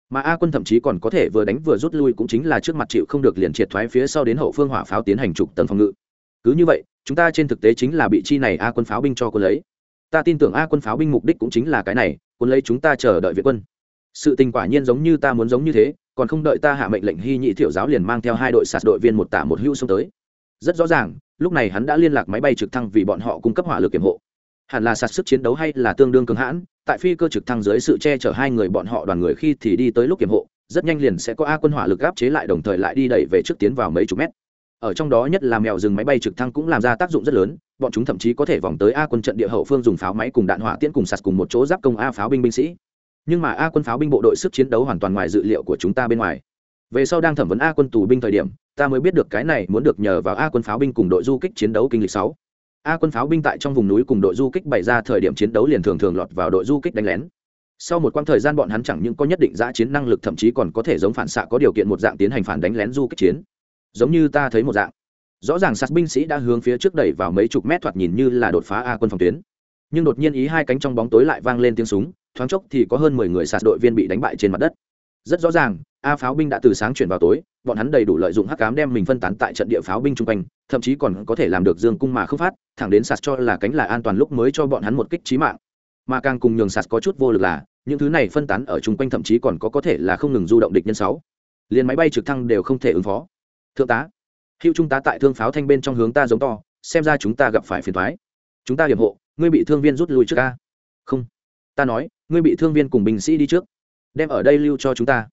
Mà a quân thậm chí còn có thể vừa đánh vừa rút lui cũng chính là trước mặt chịu không được liền triệt thoái phía sau đến hậu phương hỏa pháo tiến hành trục tầng phòng ngự cứ như vậy, chúng ta trên thực tế chính là bị chi này a quân pháo binh cho quân lấy. Ta tin tưởng a quân pháo binh mục đích cũng chính là cái này, quân lấy chúng ta chờ đợi viện quân. Sự tình quả nhiên giống như ta muốn giống như thế, còn không đợi ta hạ mệnh lệnh hy nhị thiệu giáo liền mang theo hai đội sạt đội viên một tả một hưu xông tới. Rất rõ ràng, lúc này hắn đã liên lạc máy bay trực thăng vì bọn họ cung cấp hỏa lực kiểm hộ. Hẳn là sạt sức chiến đấu hay là tương đương cường hãn, tại phi cơ trực thăng dưới sự che chở hai người bọn họ đoàn người khi thì đi tới lúc kiểm hộ, rất nhanh liền sẽ có a quân hỏa lực áp chế lại đồng thời lại đi đẩy về trước tiến vào mấy chục mét ở trong đó nhất là mèo rừng máy bay trực thăng cũng làm ra tác dụng rất lớn, bọn chúng thậm chí có thể vòng tới a quân trận địa hậu phương dùng pháo máy cùng đạn hỏa tiễn cùng sạt cùng một chỗ giáp công a pháo binh binh sĩ. Nhưng mà a quân pháo binh bộ đội sức chiến đấu hoàn toàn ngoài dự liệu của chúng ta bên ngoài. Về sau đang thẩm vấn a quân tù binh thời điểm, ta mới biết được cái này muốn được nhờ vào a quân pháo binh cùng đội du kích chiến đấu kinh lịch sáu. A quân pháo binh tại trong vùng núi cùng đội du kích bày ra thời điểm chiến đấu liền thường thường lọt vào đội du kích đánh lén. Sau một quãng thời gian bọn hắn chẳng những có nhất định giã chiến năng lực, thậm chí còn có thể giống phản xạ có điều kiện một dạng tiến hành phản đánh lén du kích chiến giống như ta thấy một dạng. Rõ ràng sạt binh sĩ đã hướng phía trước đẩy vào mấy chục mét thoạt nhìn như là đột phá a quân phòng tuyến. Nhưng đột nhiên ý hai cánh trong bóng tối lại vang lên tiếng súng, thoáng chốc thì có hơn mười người sạt đội viên bị đánh bại trên mặt đất. Rất rõ ràng, a pháo binh đã từ sáng chuyển vào tối, bọn hắn đầy đủ lợi dụng hắc cám đem mình phân tán tại trận địa pháo binh chung quanh, thậm chí còn có thể làm được dương cung mà không phát, thẳng đến sạt cho là cánh là an toàn lúc mới cho bọn hắn một kích trí mạng. Mà càng cùng nhường sạt có chút vô lực là, những thứ này phân tán ở chung quanh thậm chí còn có có thể là không ngừng du động địch nhân sáu. Liền máy bay trực thăng đều không thể ứng phó thượng tá. Hữu trung tá tại thương pháo thanh bên trong hướng ta giống to, xem ra chúng ta gặp phải phiền thoái chúng ta hiểm hộ, ngươi bị thương viên rút lui trước ca. Không. Ta nói, ngươi bị thương viên cùng binh sĩ đi trước. Đem ở đây lưu cho chúng ta.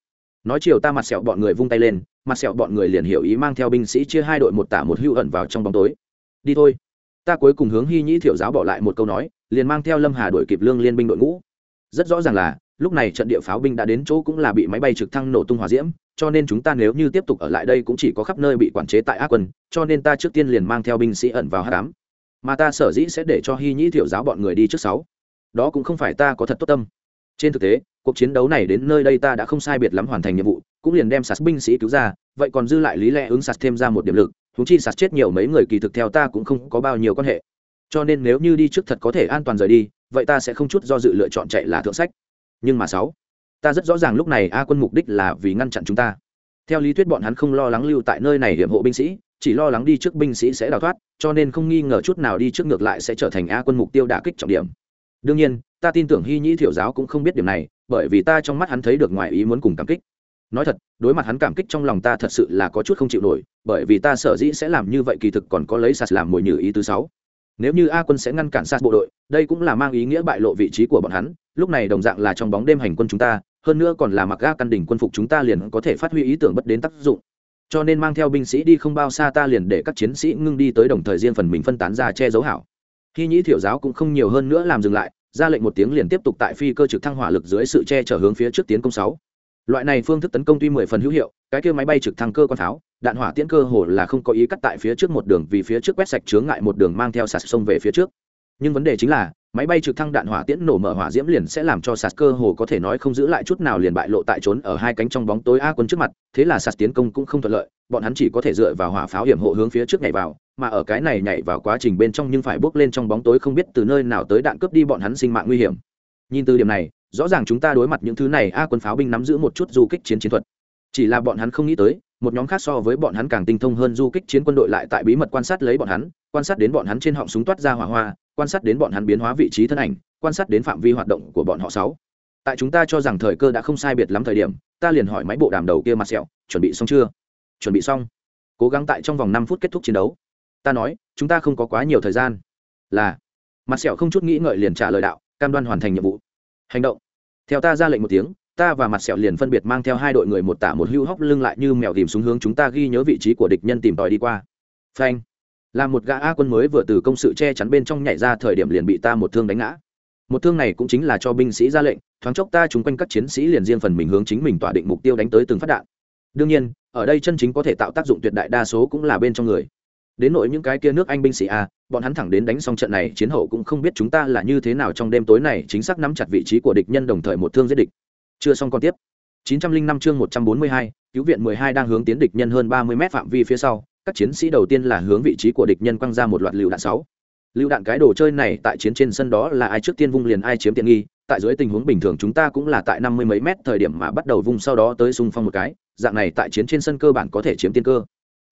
Nói chiều ta mặt sẹo bọn người vung tay lên, mặt sẹo bọn người liền hiểu ý mang theo binh sĩ chia hai đội một tả một hưu ẩn vào trong bóng tối. Đi thôi. Ta cuối cùng hướng hy nhĩ thiểu giáo bỏ lại một câu nói, liền mang theo lâm hà đội kịp lương liên binh đội ngũ. Rất rõ ràng là, lúc này trận địa pháo binh đã đến chỗ cũng là bị máy bay trực thăng nổ tung hòa diễm cho nên chúng ta nếu như tiếp tục ở lại đây cũng chỉ có khắp nơi bị quản chế tại ác quân, cho nên ta trước tiên liền mang theo binh sĩ ẩn vào hát đám. Mà ta sở dĩ sẽ để cho hy nhĩ thiểu giáo bọn người đi trước sáu. Đó cũng không phải ta có thật tốt tâm. Trên thực tế, cuộc chiến đấu này đến nơi đây ta đã không sai biệt lắm hoàn thành nhiệm vụ, cũng liền đem sạt binh sĩ cứu ra, vậy còn dư lại lý lẽ ứng sạt thêm ra một điểm lực thú chi sạt chết nhiều mấy người kỳ thực theo ta cũng không có bao nhiêu quan hệ. Cho nên nếu như đi trước thật có thể an toàn rời đi, vậy ta sẽ không chút do dự lựa chọn chạy là thượng sách. Nhưng mà sáu ta rất rõ ràng lúc này a quân mục đích là vì ngăn chặn chúng ta. Theo lý thuyết bọn hắn không lo lắng lưu tại nơi này hiểm hộ binh sĩ, chỉ lo lắng đi trước binh sĩ sẽ đào thoát, cho nên không nghi ngờ chút nào đi trước ngược lại sẽ trở thành a quân mục tiêu đả kích trọng điểm. Đương nhiên, ta tin tưởng hy nhĩ thiểu giáo cũng không biết điểm này, bởi vì ta trong mắt hắn thấy được ngoài ý muốn cùng cảm kích. Nói thật, đối mặt hắn cảm kích trong lòng ta thật sự là có chút không chịu nổi, bởi vì ta sở dĩ sẽ làm như vậy kỳ thực còn có lấy sạt làm mồi nhử ý thứ sáu nếu như a quân sẽ ngăn cản sát bộ đội, đây cũng là mang ý nghĩa bại lộ vị trí của bọn hắn, lúc này đồng dạng là trong bóng đêm hành quân chúng ta, hơn nữa còn là mặc ga căn đỉnh quân phục chúng ta liền có thể phát huy ý tưởng bất đến tác dụng. Cho nên mang theo binh sĩ đi không bao xa ta liền để các chiến sĩ ngưng đi tới đồng thời riêng phần mình phân tán ra che giấu hảo. Khi nhĩ thiểu giáo cũng không nhiều hơn nữa làm dừng lại, ra lệnh một tiếng liền tiếp tục tại phi cơ trực thăng hỏa lực dưới sự che chở hướng phía trước tiến công sáu loại này phương thức tấn công tuy mười phần hữu hiệu, cái kia máy bay trực thăng cơ quan pháo, đạn hỏa tiễn cơ hồ là không có ý cắt tại phía trước một đường vì phía trước quét sạch chướng ngại một đường mang theo sạt sông về phía trước. Nhưng vấn đề chính là, máy bay trực thăng đạn hỏa tiễn nổ mở hỏa diễm liền sẽ làm cho sạt cơ hồ có thể nói không giữ lại chút nào liền bại lộ tại trốn ở hai cánh trong bóng tối a quân trước mặt, thế là sạt tiến công cũng không thuận lợi, bọn hắn chỉ có thể dựa vào hỏa pháo hiểm hộ hướng phía trước nhảy vào, mà ở cái này nhảy vào quá trình bên trong nhưng phải bước lên trong bóng tối không biết từ nơi nào tới đạn cướp đi bọn hắn sinh mạng nguy hiểm. Nhìn từ điểm này rõ ràng chúng ta đối mặt những thứ này, a quân pháo binh nắm giữ một chút du kích chiến chiến thuật. Chỉ là bọn hắn không nghĩ tới, một nhóm khác so với bọn hắn càng tinh thông hơn du kích chiến quân đội lại tại bí mật quan sát lấy bọn hắn, quan sát đến bọn hắn trên họng súng toát ra hỏa hoa, quan sát đến bọn hắn biến hóa vị trí thân ảnh, quan sát đến phạm vi hoạt động của bọn họ sáu. Tại chúng ta cho rằng thời cơ đã không sai biệt lắm thời điểm, ta liền hỏi máy bộ đàm đầu kia mặt sẹo, chuẩn bị xong chưa? Chuẩn bị xong. Cố gắng tại trong vòng năm phút kết thúc chiến đấu. Ta nói, chúng ta không có quá nhiều thời gian. Là, mặt sẹo không chút nghĩ ngợi liền trả lời đạo, cam đoan hoàn thành nhiệm vụ. Hành động theo ta ra lệnh một tiếng, ta và mặt sẹo liền phân biệt mang theo hai đội người một tả một hưu hóc lưng lại như mèo tìm xuống hướng chúng ta ghi nhớ vị trí của địch nhân tìm tòi đi qua. Phanh. Là một gã a quân mới vừa từ công sự che chắn bên trong nhảy ra thời điểm liền bị ta một thương đánh ngã. Một thương này cũng chính là cho binh sĩ ra lệnh, thoáng chốc ta chúng quanh các chiến sĩ liền riêng phần mình hướng chính mình tỏa định mục tiêu đánh tới từng phát đạn. Đương nhiên, ở đây chân chính có thể tạo tác dụng tuyệt đại, đa số cũng là bên trong người đến nỗi những cái kia nước anh binh sĩ a bọn hắn thẳng đến đánh xong trận này chiến hậu cũng không biết chúng ta là như thế nào trong đêm tối này chính xác nắm chặt vị trí của địch nhân đồng thời một thương giết địch. Chưa xong còn tiếp. 905 chương 142, cứu viện 12 đang hướng tiến địch nhân hơn 30 mét phạm vi phía sau các chiến sĩ đầu tiên là hướng vị trí của địch nhân quăng ra một loạt lựu đạn sáu. Lựu đạn cái đồ chơi này tại chiến trên sân đó là ai trước tiên vung liền ai chiếm tiện nghi tại dưới tình huống bình thường chúng ta cũng là tại năm mươi mấy mét thời điểm mà bắt đầu vung sau đó tới xung phong một cái dạng này tại chiến trên sân cơ bản có thể chiếm tiên cơ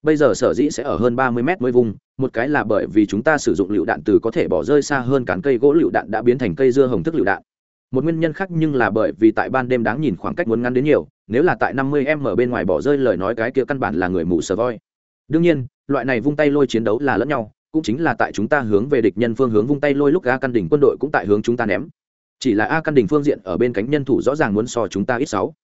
bây giờ sở dĩ sẽ ở hơn ba mươi mét mới vung một cái là bởi vì chúng ta sử dụng lựu đạn từ có thể bỏ rơi xa hơn cán cây gỗ lựu đạn đã biến thành cây dưa hồng thức lựu đạn. Một nguyên nhân khác nhưng là bởi vì tại ban đêm đáng nhìn khoảng cách muốn ngắn đến nhiều, nếu là tại năm mươi m bên ngoài bỏ rơi lời nói cái kia căn bản là người mù sờ voi. Đương nhiên, loại này vung tay lôi chiến đấu là lẫn nhau, cũng chính là tại chúng ta hướng về địch nhân phương hướng vung tay lôi lúc a căn đỉnh quân đội cũng tại hướng chúng ta ném. Chỉ là a căn đỉnh phương diện ở bên cánh nhân thủ rõ ràng muốn so chúng ta ít sáu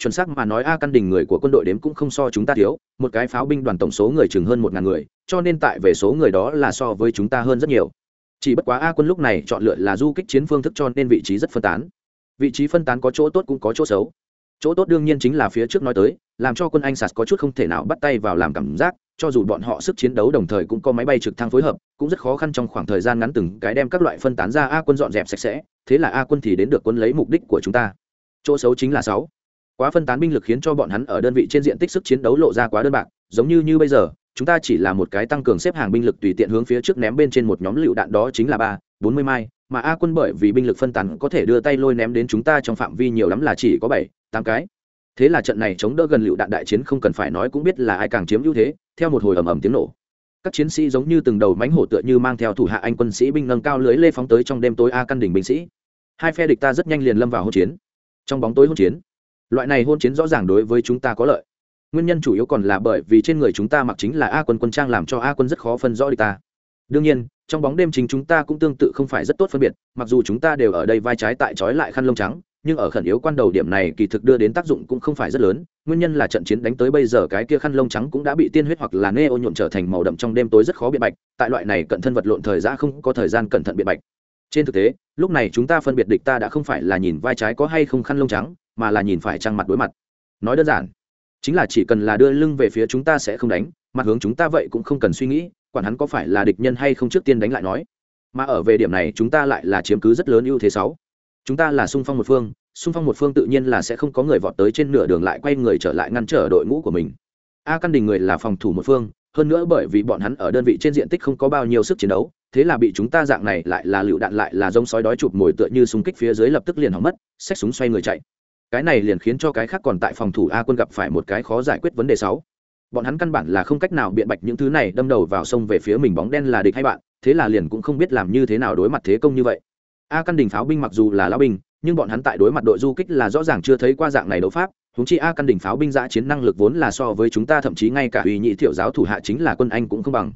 chuẩn xác mà nói a căn đình người của quân đội đếm cũng không so chúng ta thiếu, một cái pháo binh đoàn tổng số người chừng hơn một ngàn người, cho nên tại về số người đó là so với chúng ta hơn rất nhiều. Chỉ bất quá a quân lúc này chọn lựa là du kích chiến phương thức cho nên vị trí rất phân tán. Vị trí phân tán có chỗ tốt cũng có chỗ xấu. Chỗ tốt đương nhiên chính là phía trước nói tới, làm cho quân anh sạt có chút không thể nào bắt tay vào làm cảm giác, cho dù bọn họ sức chiến đấu đồng thời cũng có máy bay trực thăng phối hợp, cũng rất khó khăn trong khoảng thời gian ngắn từng cái đem các loại phân tán ra a quân dọn dẹp sạch sẽ, thế là a quân thì đến được quân lấy mục đích của chúng ta. Chỗ xấu chính là sáu quá phân tán binh lực khiến cho bọn hắn ở đơn vị trên diện tích sức chiến đấu lộ ra quá đơn bạc, giống như như bây giờ, chúng ta chỉ là một cái tăng cường xếp hàng binh lực tùy tiện hướng phía trước ném bên trên một nhóm lựu đạn đó chính là ba, bốn mươi mai, mà a quân bởi vì binh lực phân tán có thể đưa tay lôi ném đến chúng ta trong phạm vi nhiều lắm là chỉ có bảy, tám cái. Thế là trận này chống đỡ gần lựu đạn đại chiến không cần phải nói cũng biết là ai càng chiếm ưu thế, theo một hồi ầm ầm tiếng nổ. Các chiến sĩ giống như từng đầu mánh hổ tựa như mang theo thủ hạ anh quân sĩ binh nâng cao lưới lê phóng tới trong đêm tối a căn đỉnh binh sĩ. Hai phe địch ta rất nhanh liền lâm vào hỗn chiến. Trong bóng tối hỗn chiến loại này hôn chiến rõ ràng đối với chúng ta có lợi. Nguyên nhân chủ yếu còn là bởi vì trên người chúng ta mặc chính là a quân quân trang làm cho a quân rất khó phân rõ địch ta. Đương nhiên, trong bóng đêm chính chúng ta cũng tương tự không phải rất tốt phân biệt, mặc dù chúng ta đều ở đây vai trái tại trói lại khăn lông trắng, nhưng ở khẩn yếu quan đầu điểm này kỳ thực đưa đến tác dụng cũng không phải rất lớn, nguyên nhân là trận chiến đánh tới bây giờ cái kia khăn lông trắng cũng đã bị tiên huyết hoặc là nê ô nhuộm trở thành màu đậm trong đêm tối rất khó biện bạch, tại loại này cận thân vật lộn thời gian không có thời gian cẩn thận biện bạch. Trên thực tế, lúc này chúng ta phân biệt địch ta đã không phải là nhìn vai trái có hay không khăn lông trắng mà là nhìn phải trăng mặt đối mặt. Nói đơn giản, chính là chỉ cần là đưa lưng về phía chúng ta sẽ không đánh, mặt hướng chúng ta vậy cũng không cần suy nghĩ, quản hắn có phải là địch nhân hay không trước tiên đánh lại nói. Mà ở về điểm này, chúng ta lại là chiếm cứ rất lớn ưu thế sáu. Chúng ta là sung phong một phương sung phong một phương tự nhiên là sẽ không có người vọt tới trên nửa đường lại quay người trở lại ngăn trở đội ngũ của mình. A căn đình người là phòng thủ một phương, hơn nữa bởi vì bọn hắn ở đơn vị trên diện tích không có bao nhiêu sức chiến đấu, thế là bị chúng ta dạng này lại là lựu đạn lại là giống sói đói chụp mồi tựa như súng kích phía dưới lập tức liền hỏng mất, xách súng xoay người chạy cái này liền khiến cho cái khác còn tại phòng thủ a quân gặp phải một cái khó giải quyết vấn đề sáu. Bọn hắn căn bản là không cách nào biện bạch những thứ này, đâm đầu vào sông về phía mình bóng đen là địch hay bạn, thế là liền cũng không biết làm như thế nào đối mặt thế công như vậy. A căn đình pháo binh mặc dù là lao binh, nhưng bọn hắn tại đối mặt đội du kích là rõ ràng chưa thấy qua dạng này đấu pháp húng chi a căn đỉnh pháo binh giã chiến năng lực vốn là so với chúng ta thậm chí ngay cả uy nhị thiệu giáo thủ hạ chính là quân anh cũng không bằng.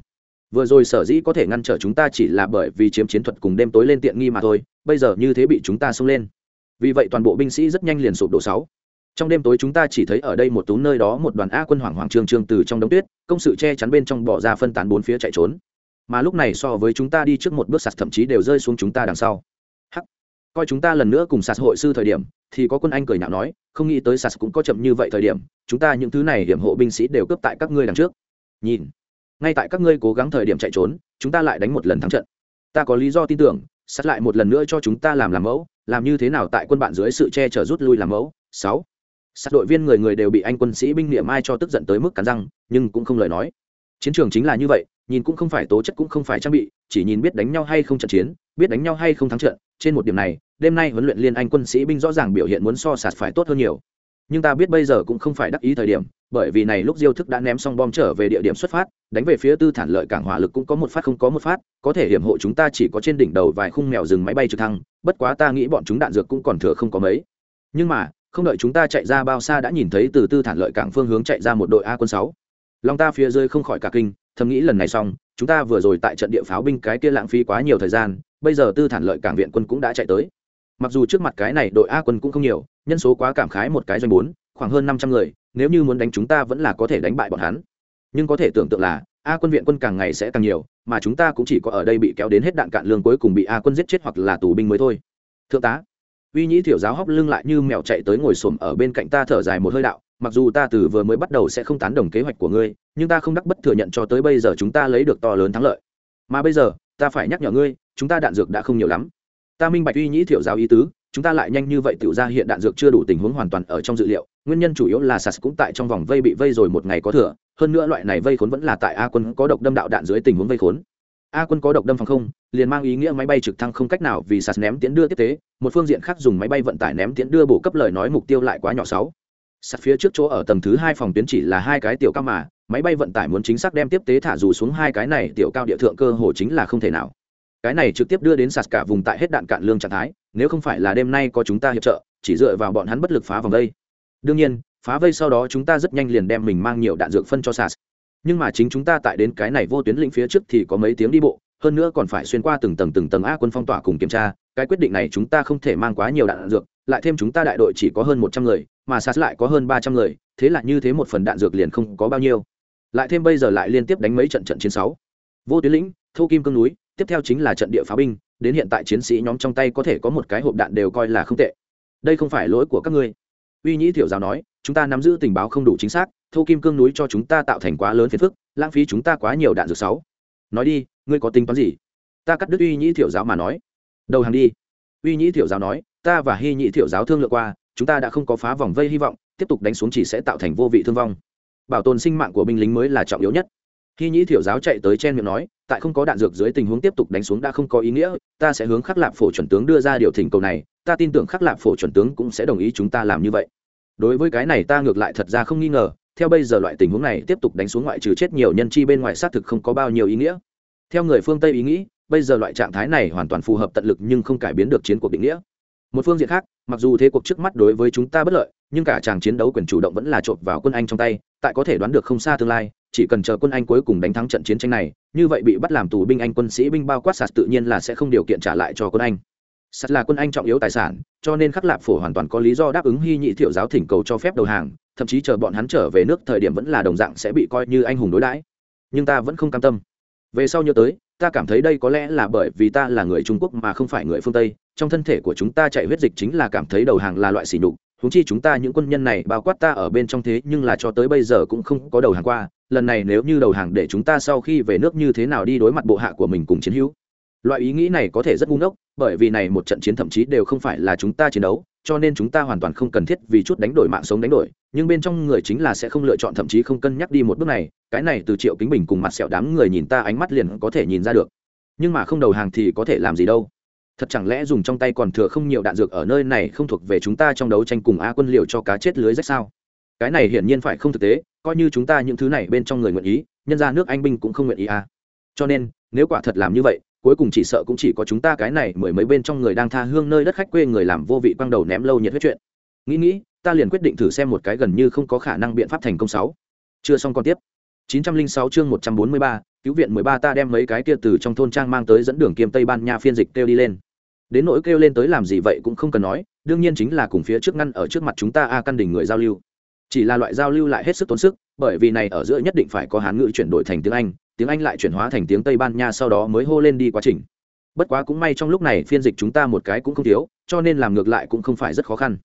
Vừa rồi sở dĩ có thể ngăn trở chúng ta chỉ là bởi vì chiếm chiến thuật cùng đêm tối lên tiện nghi mà thôi, bây giờ như thế bị chúng ta xông lên vì vậy toàn bộ binh sĩ rất nhanh liền sụp đổ sáu. Trong đêm tối chúng ta chỉ thấy ở đây một tú nơi đó một đoàn a quân hoảng hoảng trương trương từ trong đống tuyết, công sự che chắn bên trong bỏ ra phân tán bốn phía chạy trốn. Mà lúc này so với chúng ta đi trước một bước sạt thậm chí đều rơi xuống chúng ta đằng sau. Hắc. Coi chúng ta lần nữa cùng sạt hội sư thời điểm, thì có quân anh cười nhạo nói, không nghĩ tới sạt cũng có chậm như vậy thời điểm, chúng ta những thứ này hiểm hộ binh sĩ đều cướp tại các ngươi đằng trước. Nhìn. Ngay tại các ngươi cố gắng thời điểm chạy trốn, chúng ta lại đánh một lần thắng trận. Ta có lý do tin tưởng, sạt lại một lần nữa cho chúng ta làm làm mẫu làm như thế nào tại quân bạn dưới sự che chở rút lui làm mẫu? Sáu. Sát đội viên người người đều bị anh quân sĩ binh niệm mai cho tức giận tới mức cắn răng, nhưng cũng không lời nói. Chiến trường chính là như vậy, nhìn cũng không phải tố chất cũng không phải trang bị, chỉ nhìn biết đánh nhau hay không trận chiến, biết đánh nhau hay không thắng trận, trên một điểm này, đêm nay huấn luyện liên anh quân sĩ binh rõ ràng biểu hiện muốn so sạt phải tốt hơn nhiều. Nhưng ta biết bây giờ cũng không phải đắc ý thời điểm bởi vì này lúc diêu thức đã ném xong bom trở về địa điểm xuất phát, đánh về phía tư thản lợi cảng hỏa lực cũng có một phát không có một phát, có thể hiểm hộ chúng ta chỉ có trên đỉnh đầu vài khung mèo rừng máy bay trực thăng, bất quá ta nghĩ bọn chúng đạn dược cũng còn thừa không có mấy. Nhưng mà, không đợi chúng ta chạy ra bao xa đã nhìn thấy từ tư thản lợi cảng phương hướng chạy ra một đội a quân sáu. Lòng ta phía dưới không khỏi cả kinh, thầm nghĩ lần này xong, chúng ta vừa rồi tại trận địa pháo binh cái kia lãng phí quá nhiều thời gian, bây giờ tư thản lợi cảng viện quân cũng đã chạy tới. Mặc dù trước mặt cái này đội a quân cũng không nhiều, nhân số quá cảm khái một cái doanh bốn, khoảng hơn năm trăm người nếu như muốn đánh chúng ta vẫn là có thể đánh bại bọn hắn. Nhưng có thể tưởng tượng là, a quân viện quân càng ngày sẽ càng nhiều, mà chúng ta cũng chỉ có ở đây bị kéo đến hết đạn cạn lương cuối cùng bị a quân giết chết hoặc là tù binh mới thôi. Thượng tá, uy nhĩ thiểu giáo hóc lưng lại như mèo chạy tới ngồi xổm ở bên cạnh ta thở dài một hơi đạo, mặc dù ta từ vừa mới bắt đầu sẽ không tán đồng kế hoạch của ngươi, nhưng ta không đắc bất thừa nhận cho tới bây giờ chúng ta lấy được to lớn thắng lợi. Mà bây giờ, ta phải nhắc nhở ngươi, chúng ta đạn dược đã không nhiều lắm. Ta minh bạch uy nhĩ thiểu giáo ý tứ chúng ta lại nhanh như vậy tự ra hiện đạn dược chưa đủ tình huống hoàn toàn ở trong dự liệu, nguyên nhân chủ yếu là sas cũng tại trong vòng vây bị vây rồi một ngày có thừa, hơn nữa loại này vây khốn vẫn là tại a quân có độc đâm đạo đạn dưới tình huống vây khốn. A quân có độc đâm phòng không, liền mang ý nghĩa máy bay trực thăng không cách nào vì sas ném tiến đưa tiếp tế, một phương diện khác dùng máy bay vận tải ném tiến đưa bổ cấp lời nói mục tiêu lại quá nhỏ sáu. Sắt phía trước chỗ ở tầng thứ hai phòng tuyến chỉ là hai cái tiểu cao mà, máy bay vận tải muốn chính xác đem tiếp tế thả dù xuống hai cái này tiểu cao địa thượng cơ hồ chính là không thể nào. Cái này trực tiếp đưa đến sạt cả vùng tại hết đạn cạn lương trạng thái nếu không phải là đêm nay có chúng ta hiệp trợ, chỉ dựa vào bọn hắn bất lực phá vòng vây đương nhiên, phá vây sau đó chúng ta rất nhanh liền đem mình mang nhiều đạn dược phân cho sas. Nhưng mà chính chúng ta tại đến cái này vô tuyến lĩnh phía trước thì có mấy tiếng đi bộ, hơn nữa còn phải xuyên qua từng tầng từng tầng a quân phong tỏa cùng kiểm tra, cái quyết định này chúng ta không thể mang quá nhiều đạn dược, lại thêm chúng ta đại đội chỉ có hơn một trăm người, mà sas lại có hơn ba trăm người, thế là như thế một phần đạn dược liền không có bao nhiêu. Lại thêm bây giờ lại liên tiếp đánh mấy trận trận chiến sáu. Vô tuyến lĩnh thu kim cương núi tiếp theo chính là trận địa pháo binh, đến hiện tại chiến sĩ nhóm trong tay có thể có một cái hộp đạn đều coi là không tệ. Đây không phải lỗi của các ngươi. Uy nhĩ thiểu giáo nói, chúng ta nắm giữ tình báo không đủ chính xác thu kim cương núi cho chúng ta tạo thành quá lớn phiền phức, lãng phí chúng ta quá nhiều đạn dược sáu. Nói đi, ngươi có tính toán gì? Ta cắt đứt uy nhĩ thiểu giáo mà nói. Đầu hàng đi. Uy nhĩ thiểu giáo nói, ta và hy nhĩ thiểu giáo thương lượng qua, chúng ta đã không có phá vòng vây hy vọng, tiếp tục đánh xuống chỉ sẽ tạo thành vô vị thương vong. Bảo tồn sinh mạng của binh lính mới là trọng yếu nhất hy nhĩ thiểu giáo chạy tới chen miệng nói, tại không có đạn dược dưới tình huống tiếp tục đánh xuống đã không có ý nghĩa, ta sẽ hướng khắc lạp phổ chuẩn tướng đưa ra điều thỉnh cầu này, ta tin tưởng khắc lạp phổ chuẩn tướng cũng sẽ đồng ý chúng ta làm như vậy. Đối với cái này ta ngược lại thật ra không nghi ngờ, theo bây giờ loại tình huống này tiếp tục đánh xuống ngoại trừ chết nhiều nhân chi bên ngoài xác thực không có bao nhiêu ý nghĩa. Theo người phương tây ý nghĩ, bây giờ loại trạng thái này hoàn toàn phù hợp tận lực nhưng không cải biến được chiến cuộc định nghĩa. Một phương diện khác, mặc dù thế cuộc trước mắt đối với chúng ta bất lợi, nhưng cả chàng chiến đấu quyền chủ động vẫn là trộm vào quân anh trong tay, tại có thể đoán được không xa tương lai chỉ cần chờ quân anh cuối cùng đánh thắng trận chiến tranh này, như vậy bị bắt làm tù binh anh quân sĩ binh bao quát sạt tự nhiên là sẽ không điều kiện trả lại cho quân anh. Sạt là quân anh trọng yếu tài sản, cho nên khắc lạp phổ hoàn toàn có lý do đáp ứng hy nhị thiệu giáo thỉnh cầu cho phép đầu hàng, thậm chí chờ bọn hắn trở về nước thời điểm vẫn là đồng dạng sẽ bị coi như anh hùng đối đãi. Nhưng ta vẫn không cam tâm. Về sau nhớ tới, ta cảm thấy đây có lẽ là bởi vì ta là người trung quốc mà không phải người phương tây, trong thân thể của chúng ta chạy huyết dịch chính là cảm thấy đầu hàng là loại xỉ nhục húng chi chúng ta những quân nhân này bao quát ta ở bên trong thế nhưng là cho tới bây giờ cũng không có đầu hàng qua lần này nếu như đầu hàng để chúng ta sau khi về nước như thế nào đi đối mặt bộ hạ của mình cùng chiến hữu. Loại ý nghĩ này có thể rất ngu ngốc, bởi vì này một trận chiến thậm chí đều không phải là chúng ta chiến đấu, cho nên chúng ta hoàn toàn không cần thiết vì chút đánh đổi mạng sống đánh đổi, nhưng bên trong người chính là sẽ không lựa chọn, thậm chí không cân nhắc đi một bước này, cái này từ triệu kính bình cùng mặt sẹo đám người nhìn ta ánh mắt liền có thể nhìn ra được. Nhưng mà không đầu hàng thì có thể làm gì đâu. Thật chẳng lẽ dùng trong tay còn thừa không nhiều đạn dược ở nơi này không thuộc về chúng ta trong đấu tranh cùng a quân liều cho cá chết lưới rách sao? Cái này hiển nhiên phải không thực tế coi như chúng ta những thứ này bên trong người nguyện ý nhân ra nước anh binh cũng không nguyện ý à cho nên nếu quả thật làm như vậy cuối cùng chỉ sợ cũng chỉ có chúng ta cái này mười mấy bên trong người đang tha hương nơi đất khách quê người làm vô vị quăng đầu ném lâu nhiệt huyết chuyện nghĩ nghĩ ta liền quyết định thử xem một cái gần như không có khả năng biện pháp thành công sáu chưa xong còn tiếp 906 chương 143, cứu viện 13 ta đem mấy cái kia từ trong thôn trang mang tới dẫn đường kiêm Tây Ban Nha phiên dịch kêu đi lên. Đến nỗi kêu lên tới làm gì vậy cũng không cần nói, đương nhiên chính là cùng phía trước ngăn ở trước mặt chúng ta a căn đỉnh người giao lưu. Chỉ là loại giao lưu lại hết sức tốn sức, bởi vì này ở giữa nhất định phải có hán ngữ chuyển đổi thành tiếng Anh, tiếng Anh lại chuyển hóa thành tiếng Tây Ban Nha sau đó mới hô lên đi quá trình. Bất quá cũng may trong lúc này phiên dịch chúng ta một cái cũng không thiếu, cho nên làm ngược lại cũng không phải rất khó khăn.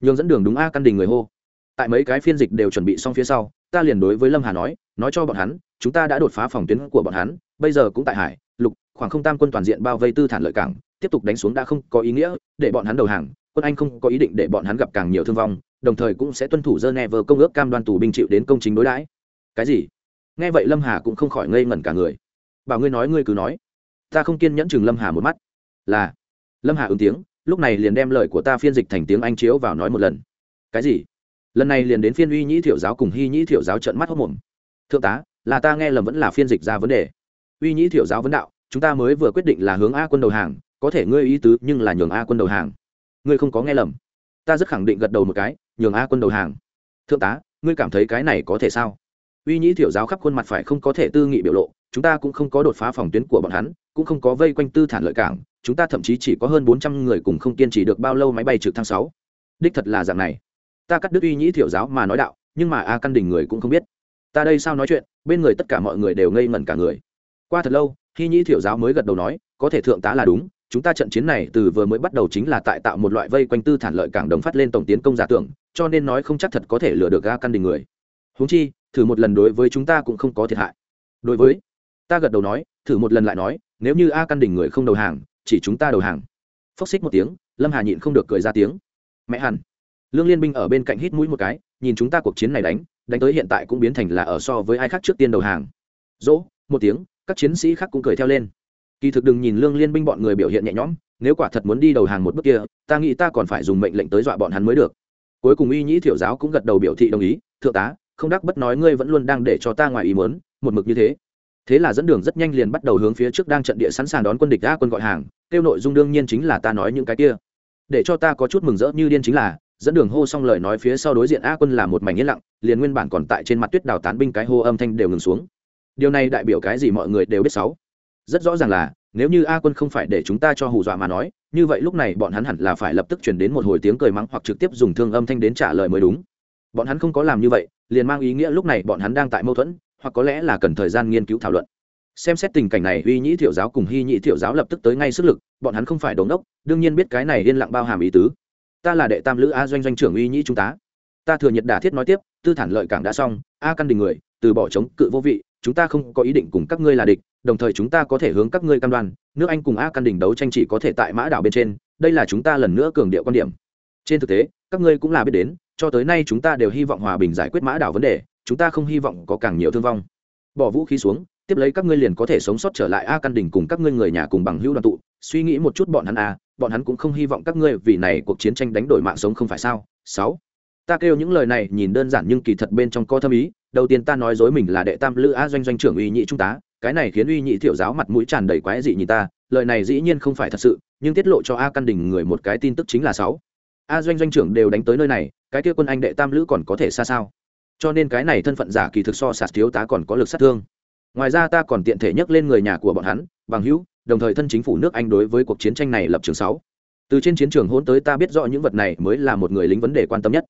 Nhường dẫn đường đúng a căn đình người hô. Tại mấy cái phiên dịch đều chuẩn bị xong phía sau, ta liền đối với Lâm Hà nói, nói cho bọn hắn chúng ta đã đột phá phòng tuyến của bọn hắn bây giờ cũng tại hải lục khoảng không tam quân toàn diện bao vây tư thản lợi cảng tiếp tục đánh xuống đã không có ý nghĩa để bọn hắn đầu hàng quân anh không có ý định để bọn hắn gặp càng nhiều thương vong, đồng thời cũng sẽ tuân thủ geneva công ước cam đoan tù binh chịu đến công chính đối đãi. Cái gì? Nghe vậy lâm hà cũng không khỏi ngây ngẩn cả người. Bảo ngươi nói ngươi cứ nói. Ta không kiên nhẫn chừng lâm hà một mắt. Là. Lâm hà ứng tiếng, lúc này liền đem lời của ta phiên dịch thành tiếng anh chiếu vào nói một lần. Cái gì? Lần này liền đến phiên uy nhĩ thiểu giáo cùng hy nhĩ thiểu giáo trận mắt hốc mồm. Thượng tá, là ta nghe lầm vẫn là phiên dịch ra vấn đề. Uy nhĩ thiểu giáo vấn đạo, chúng ta mới vừa quyết định là hướng a quân đầu hàng, có thể ngươi ý tứ nhưng là nhường a quân đầu hàng ngươi không có nghe lầm. Ta rất khẳng định gật đầu một cái, nhường a quân đầu hàng. Thượng tá, ngươi cảm thấy cái này có thể sao? Uy nhĩ thiểu giáo khắp khuôn mặt phải không có thể tư nghị biểu lộ, chúng ta cũng không có đột phá phòng tuyến của bọn hắn, cũng không có vây quanh tư thản lợi cảng, chúng ta thậm chí chỉ có hơn bốn trăm người cùng không kiên trì được bao lâu máy bay trực thăng sáu. Đích thật là dạng này. Ta cắt đứt uy nhĩ thiểu giáo mà nói đạo, nhưng mà a căn đình người cũng không biết. Ta đây sao nói chuyện, bên người tất cả mọi người đều ngây ngẩn cả người. Qua thật lâu khi nhĩ thiểu giáo mới gật đầu nói, có thể thượng tá là đúng chúng ta trận chiến này từ vừa mới bắt đầu chính là tại tạo một loại vây quanh tư thản lợi cảng đồng phát lên tổng tiến công giả tưởng, cho nên nói không chắc thật có thể lừa được ga căn đình người. Húng chi, thử một lần đối với chúng ta cũng không có thiệt hại. Đối với, ta gật đầu nói, thử một lần lại nói, nếu như a căn đình người không đầu hàng, chỉ chúng ta đầu hàng. Phốc xích một tiếng, lâm hà nhịn không được cười ra tiếng. Mẹ hẳn. Lương liên binh ở bên cạnh hít mũi một cái, nhìn chúng ta cuộc chiến này đánh đánh tới hiện tại cũng biến thành là ở so với ai khác trước tiên đầu hàng. Dỗ, một tiếng, các chiến sĩ khác cũng cười theo lên kỳ thực đừng nhìn lương liên binh bọn người biểu hiện nhẹ nhõm, nếu quả thật muốn đi đầu hàng một bước kia, ta nghĩ ta còn phải dùng mệnh lệnh tới dọa bọn hắn mới được. Cuối cùng uy nhĩ thiểu giáo cũng gật đầu biểu thị đồng ý, thượng tá, không đắc bất nói ngươi vẫn luôn đang để cho ta ngoài ý muốn, một mực như thế. Thế là dẫn đường rất nhanh liền bắt đầu hướng phía trước đang trận địa sẵn sàng đón quân địch ra quân gọi hàng, kêu nội dung đương nhiên chính là ta nói những cái kia. Để cho ta có chút mừng rỡ như điên chính là, dẫn đường hô xong lời nói phía sau đối diện a quân là một mảnh yên lặng, liền nguyên bản còn tại trên mặt tuyết đào tán binh cái hô âm thanh đều ngừng xuống. Điều này đại biểu cái gì mọi người đều biết sáu rất rõ ràng là, nếu như a quân không phải để chúng ta cho hù dọa mà nói, như vậy lúc này bọn hắn hẳn là phải lập tức chuyển đến một hồi tiếng cười mắng hoặc trực tiếp dùng thương âm thanh đến trả lời mới đúng. Bọn hắn không có làm như vậy, liền mang ý nghĩa lúc này bọn hắn đang tại mâu thuẫn, hoặc có lẽ là cần thời gian nghiên cứu thảo luận. Xem xét tình cảnh này, uy nhĩ thiểu giáo cùng hy nhĩ thiểu giáo lập tức tới ngay sức lực, bọn hắn không phải đống đốc đương nhiên biết cái này yên lặng bao hàm ý tứ. Ta là đệ tam lữ a doanh doanh trưởng uy nhĩ trung tá ta thừa nhiệt đả thiết nói tiếp, tư thản lợi cảng đã xong, a căn đình người từ bỏ chống cự vô vị, chúng ta không có ý định cùng các ngươi là địch, đồng thời chúng ta có thể hướng các ngươi cam đoan, nước anh cùng a căn đỉnh đấu tranh chỉ có thể tại mã đảo bên trên, đây là chúng ta lần nữa cường điệu quan điểm. Trên thực tế, các ngươi cũng là biết đến, cho tới nay chúng ta đều hy vọng hòa bình giải quyết mã đảo vấn đề, chúng ta không hy vọng có càng nhiều thương vong. Bỏ vũ khí xuống, tiếp lấy các ngươi liền có thể sống sót trở lại a căn đỉnh cùng các ngươi người nhà cùng bằng hữu đoàn tụ, suy nghĩ một chút bọn hắn a bọn hắn cũng không hy vọng các ngươi vì này cuộc chiến tranh đánh đổi mạng sống không phải sao? Sáu, ta kêu những lời này nhìn đơn giản nhưng kỳ thật bên trong có thâm ý đầu tiên ta nói dối mình là đệ tam lữ a doanh doanh trưởng uy nhị trung tá, cái này khiến uy nhị thiểu giáo mặt mũi tràn đầy quái dị nhìn ta, lời này dĩ nhiên không phải thật sự, nhưng tiết lộ cho a căn đình người một cái tin tức chính là sáu. A doanh doanh trưởng đều đánh tới nơi này, cái kia quân anh đệ tam lữ còn có thể xa sao? Cho nên cái này thân phận giả kỳ thực so sạt thiếu tá còn có lực sát thương. Ngoài ra ta còn tiện thể nhắc lên người nhà của bọn hắn, bằng hữu, đồng thời thân chính phủ nước anh đối với cuộc chiến tranh này lập trường sáu. Từ trên chiến trường hôn tới ta biết rõ những vật này mới là một người lính vấn đề quan tâm nhất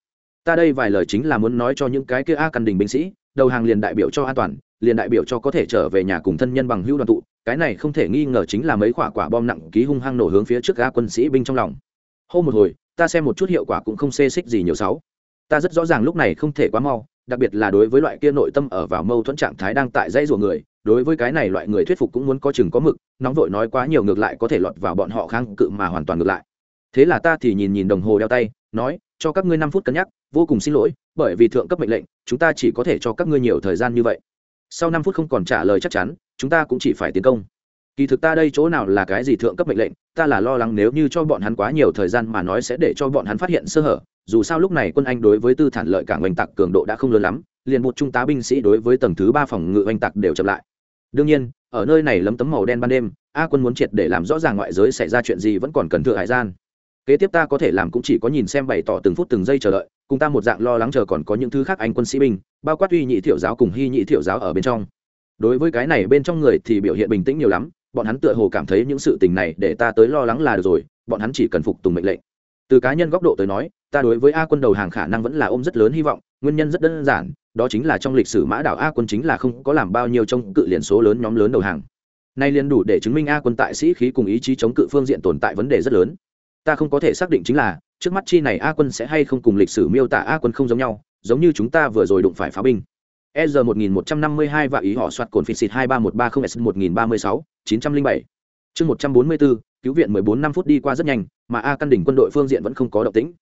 ta đây vài lời chính là muốn nói cho những cái kia a căn đình binh sĩ, đầu hàng liền đại biểu cho an toàn, liền đại biểu cho có thể trở về nhà cùng thân nhân bằng hữu đoàn tụ, cái này không thể nghi ngờ chính là mấy quả quả bom nặng ký hung hăng nổ hướng phía trước a quân sĩ binh trong lòng. Hôm một hồi, ta xem một chút hiệu quả cũng không xê xích gì nhiều sáu. Ta rất rõ ràng lúc này không thể quá mau, đặc biệt là đối với loại kia nội tâm ở vào mâu thuẫn trạng thái đang tại dây rùa người, đối với cái này loại người thuyết phục cũng muốn có chừng có mực, nóng vội nói quá nhiều ngược lại có thể lọt vào bọn họ kháng cự mà hoàn toàn ngược lại. Thế là ta thì nhìn nhìn đồng hồ đeo tay, nói cho các ngươi năm phút cân nhắc, vô cùng xin lỗi, bởi vì thượng cấp mệnh lệnh, chúng ta chỉ có thể cho các ngươi nhiều thời gian như vậy. Sau năm phút không còn trả lời chắc chắn, chúng ta cũng chỉ phải tiến công. Kỳ thực ta đây chỗ nào là cái gì thượng cấp mệnh lệnh, ta là lo lắng nếu như cho bọn hắn quá nhiều thời gian mà nói sẽ để cho bọn hắn phát hiện sơ hở, dù sao lúc này quân anh đối với tư thản lợi cảng oanh tặc cường độ đã không lớn lắm, liền một trung tá binh sĩ đối với tầng thứ ba phòng ngự oanh tặc đều chậm lại. Đương nhiên, ở nơi này lấm tấm màu đen ban đêm, a quân muốn triệt để làm rõ ràng ngoại giới xảy ra chuyện gì vẫn còn cần thừa hải gian kế tiếp ta có thể làm cũng chỉ có nhìn xem bày tỏ từng phút từng giây chờ đợi, cùng ta một dạng lo lắng chờ còn có những thứ khác anh quân sĩ binh, bao quát uy nhị thiệu giáo cùng hy nhị thiệu giáo ở bên trong. Đối với cái này bên trong người thì biểu hiện bình tĩnh nhiều lắm, bọn hắn tựa hồ cảm thấy những sự tình này để ta tới lo lắng là được rồi, bọn hắn chỉ cần phục tùng mệnh lệnh. Từ cá nhân góc độ tới nói, ta đối với a quân đầu hàng khả năng vẫn là ôm rất lớn hy vọng, nguyên nhân rất đơn giản, đó chính là trong lịch sử mã đảo a quân chính là không có làm bao nhiêu trong cự liền số lớn nhóm lớn đầu hàng. Nay liền đủ để chứng minh a quân tại sĩ khí cùng ý chí chống cự phương diện tồn tại vấn đề rất lớn ta không có thể xác định chính là trước mắt chi này a quân sẽ hay không cùng lịch sử miêu tả a quân không giống nhau giống như chúng ta vừa rồi đụng phải pháo binh. E r và ý họ soạt cồn phịt xịt hai ba một ba không s một nghìn ba mươi sáu chín trăm linh bảy. Chương một trăm bốn mươi bốn cứu viện mười bốn năm phút đi qua rất nhanh mà a căn đỉnh quân đội phương diện vẫn không có động tĩnh.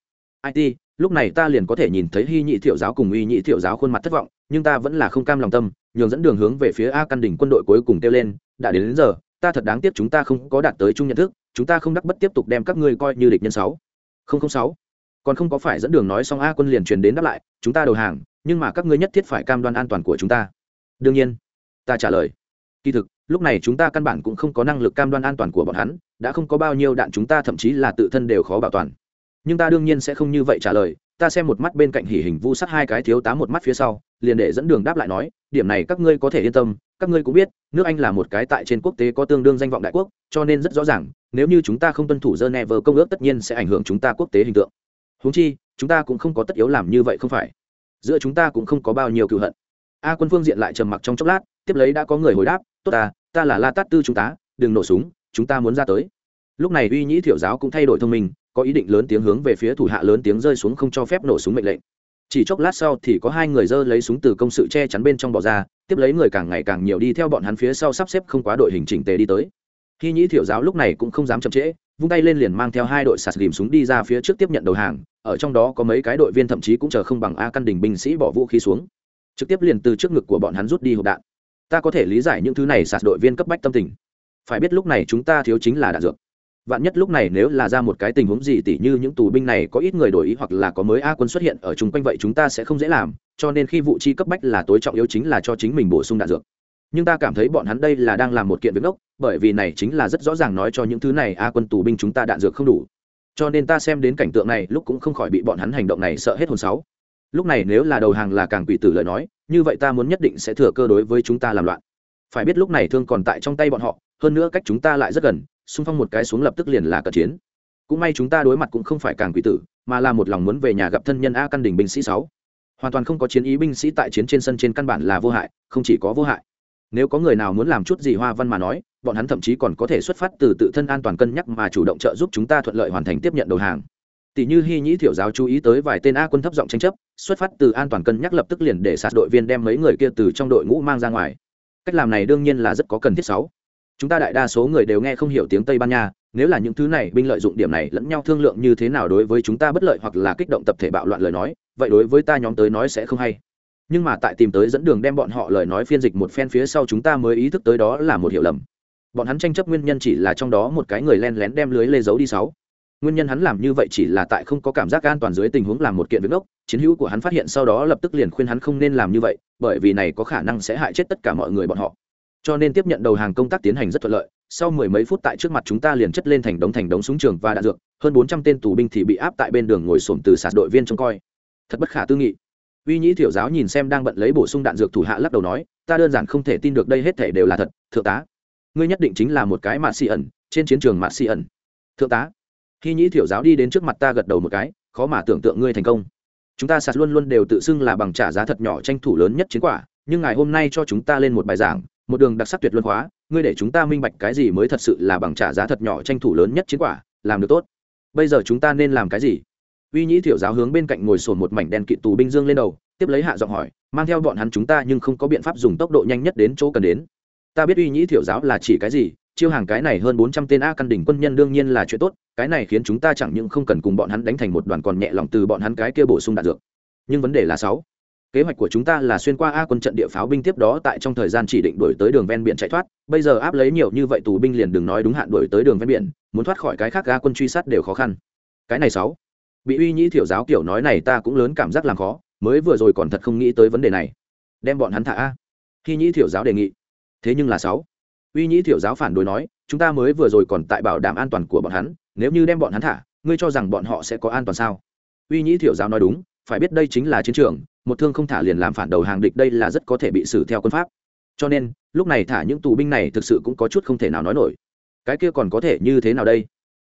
It lúc này ta liền có thể nhìn thấy hy nhị thiệu giáo cùng uy nhị thiệu giáo khuôn mặt thất vọng nhưng ta vẫn là không cam lòng tâm nhường dẫn đường hướng về phía a căn đỉnh quân đội cuối cùng kêu lên đã đến, đến giờ ta thật đáng tiếc chúng ta không có đạt tới chung nhận thức chúng ta không đắc bất tiếp tục đem các ngươi coi như địch nhân sáu. Không sáu. Còn không có phải dẫn đường nói xong a quân liền truyền đến đáp lại, chúng ta đầu hàng, nhưng mà các ngươi nhất thiết phải cam đoan an toàn của chúng ta. Đương nhiên, ta trả lời. Kỳ thực, lúc này chúng ta căn bản cũng không có năng lực cam đoan an toàn của bọn hắn, đã không có bao nhiêu đạn chúng ta thậm chí là tự thân đều khó bảo toàn. Nhưng ta đương nhiên sẽ không như vậy trả lời ta xem một mắt bên cạnh hỉ hình vu sắt hai cái thiếu tá một mắt phía sau, liền để dẫn đường đáp lại nói, điểm này các ngươi có thể yên tâm, các ngươi cũng biết, nước anh là một cái tại trên quốc tế có tương đương danh vọng đại quốc, cho nên rất rõ ràng, nếu như chúng ta không tuân thủ geneva công ước tất nhiên sẽ ảnh hưởng chúng ta quốc tế hình tượng. Húng chi, chúng ta cũng không có tất yếu làm như vậy không phải. Giữa chúng ta cũng không có bao nhiêu cựu hận. A quân phương diện lại trầm mặc trong chốc lát, tiếp lấy đã có người hồi đáp, tốt ta ta là la tát tư chúng ta, đừng nổ súng, chúng ta muốn ra tới. Lúc này uy nhĩ thiểu giáo cũng thay đổi thông minh có ý định lớn tiếng hướng về phía thủ hạ lớn tiếng rơi xuống không cho phép nổ súng mệnh lệnh. Chỉ chốc lát sau thì có hai người dơ lấy súng từ công sự che chắn bên trong bỏ ra, tiếp lấy người càng ngày càng nhiều đi theo bọn hắn phía sau sắp xếp không quá đội hình chỉnh tề đi tới. Khi nhĩ thiểu giáo lúc này cũng không dám chậm trễ, vung tay lên liền mang theo hai đội sạt ghìm súng đi ra phía trước tiếp nhận đầu hàng, ở trong đó có mấy cái đội viên thậm chí cũng chờ không bằng a căn đình binh sĩ bỏ vũ khí xuống. Trực tiếp liền từ trước ngực của bọn hắn rút đi hộp đạn. Ta có thể lý giải những thứ này sạt đội viên cấp bách tâm tình. Phải biết lúc này chúng ta thiếu chính là đạn dược vạn nhất lúc này nếu là ra một cái tình huống gì tỉ như những tù binh này có ít người đổi ý hoặc là có mới a quân xuất hiện ở chung quanh vậy chúng ta sẽ không dễ làm, cho nên khi vụ chi cấp bách là tối trọng yếu chính là cho chính mình bổ sung đạn dược. Nhưng ta cảm thấy bọn hắn đây là đang làm một kiện việc ốc bởi vì này chính là rất rõ ràng nói cho những thứ này a quân tù binh chúng ta đạn dược không đủ. Cho nên ta xem đến cảnh tượng này lúc cũng không khỏi bị bọn hắn hành động này sợ hết hồn sáu. Lúc này nếu là đầu hàng là càng quỷ tử lời nói, như vậy ta muốn nhất định sẽ thừa cơ đối với chúng ta làm loạn. Phải biết lúc này thương còn tại trong tay bọn họ, hơn nữa cách chúng ta lại rất gần xung phong một cái xuống lập tức liền là cận chiến. Cũng may chúng ta đối mặt cũng không phải càng quỷ tử, mà là một lòng muốn về nhà gặp thân nhân a căn đình binh sĩ sáu. Hoàn toàn không có chiến ý binh sĩ tại chiến trên sân trên căn bản là vô hại, không chỉ có vô hại. Nếu có người nào muốn làm chút gì hoa văn mà nói, bọn hắn thậm chí còn có thể xuất phát từ tự thân an toàn cân nhắc mà chủ động trợ giúp chúng ta thuận lợi hoàn thành tiếp nhận đầu hàng. Tỷ như hy nhĩ thiểu giáo chú ý tới vài tên a quân thấp giọng tranh chấp, xuất phát từ an toàn cân nhắc lập tức liền để sạt đội viên đem mấy người kia từ trong đội ngũ mang ra ngoài. Cách làm này đương nhiên là rất có cần thiết sáu chúng ta đại đa số người đều nghe không hiểu tiếng tây ban nha, nếu là những thứ này binh lợi dụng điểm này lẫn nhau thương lượng như thế nào đối với chúng ta bất lợi hoặc là kích động tập thể bạo loạn lời nói, vậy đối với ta nhóm tới nói sẽ không hay. Nhưng mà tại tìm tới dẫn đường đem bọn họ lời nói phiên dịch một phen phía sau chúng ta mới ý thức tới đó là một hiểu lầm. Bọn hắn tranh chấp nguyên nhân chỉ là trong đó một cái người len lén đem lưới lê giấu đi sáu. Nguyên nhân hắn làm như vậy chỉ là tại không có cảm giác an toàn dưới tình huống làm một kiện việc ốc chiến hữu của hắn phát hiện sau đó lập tức liền khuyên hắn không nên làm như vậy, bởi vì này có khả năng sẽ hại chết tất cả mọi người bọn họ cho nên tiếp nhận đầu hàng công tác tiến hành rất thuận lợi. Sau mười mấy phút tại trước mặt chúng ta liền chất lên thành đống thành đống súng trường và đạn dược, hơn bốn trăm tên tù binh thì bị áp tại bên đường ngồi xổm từ sạt đội viên trông coi. Thật bất khả tư nghị. Uy nhĩ thiểu giáo nhìn xem đang bận lấy bổ sung đạn dược thủ hạ lắc đầu nói, ta đơn giản không thể tin được đây hết thể đều là thật, thượng tá. Ngươi nhất định chính là một cái mạ xì ẩn, trên chiến trường mạ xì ẩn. Thượng tá. Khi nhĩ thiểu giáo đi đến trước mặt ta gật đầu một cái, khó mà tưởng tượng ngươi thành công. Chúng ta sạt luôn luôn đều tự xưng là bằng trả giá thật nhỏ tranh thủ lớn nhất chiến quả, nhưng ngày hôm nay cho chúng ta lên một bài giảng một đường đặc sắc tuyệt luân hóa ngươi để chúng ta minh bạch cái gì mới thật sự là bằng trả giá thật nhỏ tranh thủ lớn nhất chiến quả, làm được tốt. Bây giờ chúng ta nên làm cái gì? Uy nhĩ thiểu giáo hướng bên cạnh ngồi sồn một mảnh đen kịt tù binh dương lên đầu, tiếp lấy hạ giọng hỏi, mang theo bọn hắn chúng ta nhưng không có biện pháp dùng tốc độ nhanh nhất đến chỗ cần đến. Ta biết uy nhĩ thiểu giáo là chỉ cái gì, chiêu hàng cái này hơn bốn trăm tên a căn đỉnh quân nhân đương nhiên là chuyện tốt, cái này khiến chúng ta chẳng những không cần cùng bọn hắn đánh thành một đoàn còn nhẹ lòng từ bọn hắn cái kia bổ sung đạn dược. Nhưng vấn đề là sáu kế hoạch của chúng ta là xuyên qua a quân trận địa pháo binh tiếp đó tại trong thời gian chỉ định đổi tới đường ven biển chạy thoát. Bây giờ áp lấy nhiều như vậy tù binh liền đừng nói đúng hạn đổi tới đường ven biển, muốn thoát khỏi cái khác a quân truy sát đều khó khăn. Cái này sáu. Bị uy nhĩ thiểu giáo kiểu nói này ta cũng lớn cảm giác làm khó, mới vừa rồi còn thật không nghĩ tới vấn đề này. Đem bọn hắn thả a. Khi nhĩ thiểu giáo đề nghị. Thế nhưng là sáu. Uy nhĩ thiểu giáo phản đối nói, chúng ta mới vừa rồi còn tại bảo đảm an toàn của bọn hắn, nếu như đem bọn hắn thả, ngươi cho rằng bọn họ sẽ có an toàn sao? Uy nhĩ thiểu giáo nói đúng, phải biết đây chính là chiến trường một thương không thả liền làm phản đầu hàng địch đây là rất có thể bị xử theo quân pháp. Cho nên, lúc này thả những tù binh này thực sự cũng có chút không thể nào nói nổi. Cái kia còn có thể như thế nào đây?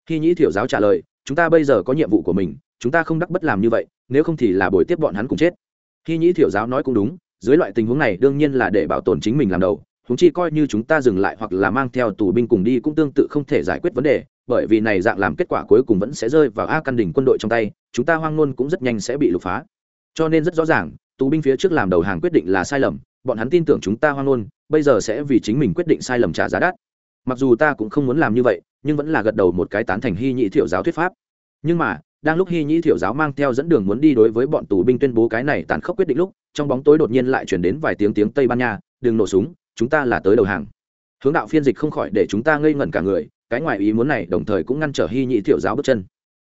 Khi nhĩ thiểu giáo trả lời, chúng ta bây giờ có nhiệm vụ của mình, chúng ta không đắc bất làm như vậy, nếu không thì là buổi tiếp bọn hắn cùng chết. Khi nhĩ thiểu giáo nói cũng đúng, dưới loại tình huống này đương nhiên là để bảo tồn chính mình làm đầu húng chi coi như chúng ta dừng lại hoặc là mang theo tù binh cùng đi cũng tương tự không thể giải quyết vấn đề, bởi vì này dạng làm kết quả cuối cùng vẫn sẽ rơi vào a căn đỉnh quân đội trong tay, chúng ta hoang ngôn cũng rất nhanh sẽ bị lục phá cho nên rất rõ ràng, tù binh phía trước làm đầu hàng quyết định là sai lầm, bọn hắn tin tưởng chúng ta hoang ngôn, bây giờ sẽ vì chính mình quyết định sai lầm trả giá đắt. Mặc dù ta cũng không muốn làm như vậy, nhưng vẫn là gật đầu một cái tán thành hy nhị thiệu giáo thuyết pháp. Nhưng mà, đang lúc hy nhị thiệu giáo mang theo dẫn đường muốn đi đối với bọn tù binh tuyên bố cái này tàn khốc quyết định lúc, trong bóng tối đột nhiên lại chuyển đến vài tiếng tiếng tây ban nha, đừng nổ súng, chúng ta là tới đầu hàng. Hướng đạo phiên dịch không khỏi để chúng ta ngây ngẩn cả người, cái ngoài ý muốn này đồng thời cũng ngăn trở hy nhị thiệu giáo bước chân.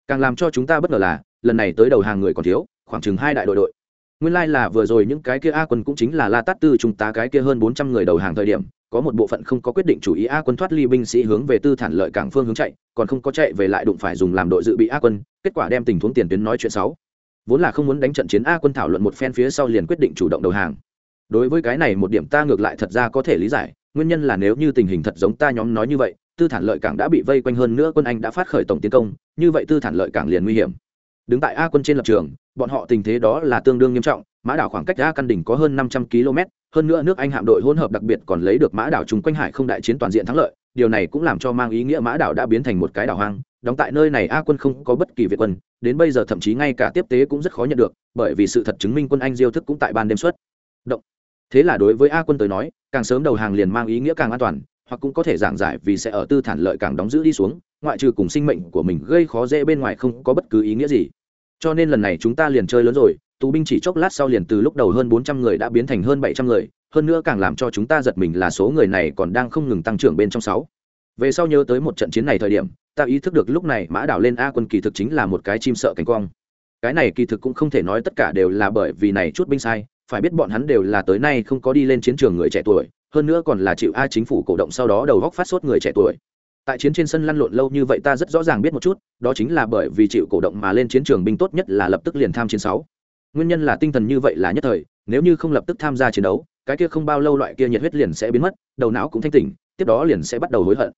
Càng làm cho chúng ta bất ngờ là, lần này tới đầu hàng người còn thiếu khoảng chừng hai đại đội đội. Nguyên lai、like、là vừa rồi những cái kia a quân cũng chính là la tát tư chúng ta cái kia hơn bốn trăm người đầu hàng thời điểm, có một bộ phận không có quyết định chủ ý a quân thoát ly binh sĩ hướng về tư thản lợi cảng phương hướng chạy, còn không có chạy về lại đụng phải dùng làm đội dự bị a quân, kết quả đem tình huống tiền tuyến nói chuyện sáu vốn là không muốn đánh trận chiến a quân thảo luận một phen phía sau liền quyết định chủ động đầu hàng. Đối với cái này một điểm ta ngược lại thật ra có thể lý giải, nguyên nhân là nếu như tình hình thật giống ta nhóm nói như vậy, tư thản lợi cảng đã bị vây quanh hơn nữa quân anh đã phát khởi tổng tiến công, như vậy tư thản lợi cảng liền nguy hiểm đứng tại a quân trên lập trường, bọn họ tình thế đó là tương đương nghiêm trọng, mã đảo khoảng cách a căn đỉnh có hơn năm trăm km, hơn nữa nước anh hạm đội hỗn hợp đặc biệt còn lấy được mã đảo chung quanh hải không đại chiến toàn diện thắng lợi, điều này cũng làm cho mang ý nghĩa mã đảo đã biến thành một cái đảo hoang, đóng tại nơi này a quân không có bất kỳ việt quân, đến bây giờ thậm chí ngay cả tiếp tế cũng rất khó nhận được, bởi vì sự thật chứng minh quân anh diêu thức cũng tại ban đêm xuất động. Thế là đối với a quân tới nói, càng sớm đầu hàng liền mang ý nghĩa càng an toàn hoặc cũng có thể giảng giải vì sẽ ở tư thản lợi càng đóng giữ đi xuống, ngoại trừ cùng sinh mệnh của mình gây khó dễ bên ngoài không có bất cứ ý nghĩa gì. Cho nên lần này chúng ta liền chơi lớn rồi, tù binh chỉ chốc lát sau liền từ lúc đầu hơn bốn trăm người đã biến thành hơn bảy trăm người, hơn nữa càng làm cho chúng ta giật mình là số người này còn đang không ngừng tăng trưởng bên trong sáu. Về sau nhớ tới một trận chiến này thời điểm, ta ý thức được lúc này mã đảo lên a quân kỳ thực chính là một cái chim sợ cánh quang. Cái này kỳ thực cũng không thể nói tất cả đều là bởi vì này chút binh sai, phải biết bọn hắn đều là tới nay không có đi lên chiến trường người trẻ tuổi hơn nữa còn là chịu a chính phủ cổ động sau đó đầu góc phát sốt người trẻ tuổi. Tại chiến trên sân lăn lộn lâu như vậy ta rất rõ ràng biết một chút, đó chính là bởi vì chịu cổ động mà lên chiến trường binh tốt nhất là lập tức liền tham chiến sáu. Nguyên nhân là tinh thần như vậy là nhất thời, nếu như không lập tức tham gia chiến đấu, cái kia không bao lâu loại kia nhiệt huyết liền sẽ biến mất, đầu não cũng thanh tỉnh, tiếp đó liền sẽ bắt đầu hối hận.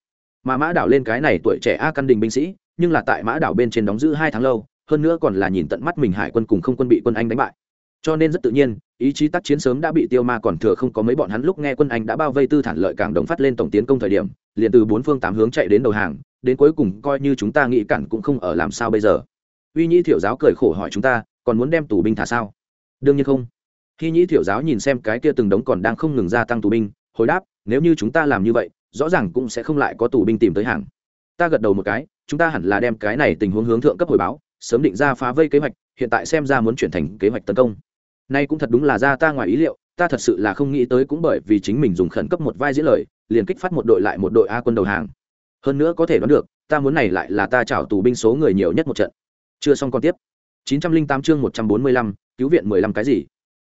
Mà mã đảo lên cái này tuổi trẻ a căn đình binh sĩ, nhưng là tại mã đảo bên trên đóng giữ hai tháng lâu, hơn nữa còn là nhìn tận mắt mình hải quân cùng không quân bị quân anh đánh bại cho nên rất tự nhiên, ý chí tác chiến sớm đã bị tiêu ma còn thừa không có mấy bọn hắn lúc nghe quân anh đã bao vây tư thản lợi cảng đồng phát lên tổng tiến công thời điểm, liền từ bốn phương tám hướng chạy đến đầu hàng, đến cuối cùng coi như chúng ta nghĩ cản cũng không ở làm sao bây giờ. Uy nhĩ thiểu giáo cười khổ hỏi chúng ta, còn muốn đem tù binh thả sao? Đương nhiên không. Khi nhĩ thiểu giáo nhìn xem cái kia từng đống còn đang không ngừng gia tăng tù binh, hồi đáp, nếu như chúng ta làm như vậy, rõ ràng cũng sẽ không lại có tù binh tìm tới hàng. Ta gật đầu một cái, chúng ta hẳn là đem cái này tình huống hướng thượng cấp hồi báo, sớm định ra phá vây kế hoạch, hiện tại xem ra muốn chuyển thành kế hoạch tấn công nay cũng thật đúng là ra ta ngoài ý liệu ta thật sự là không nghĩ tới cũng bởi vì chính mình dùng khẩn cấp một vai diễn lời liền kích phát một đội lại một đội a quân đầu hàng hơn nữa có thể đoán được ta muốn này lại là ta chảo tù binh số người nhiều nhất một trận chưa xong còn tiếp 908 chương 145, cứu viện 15 cái gì?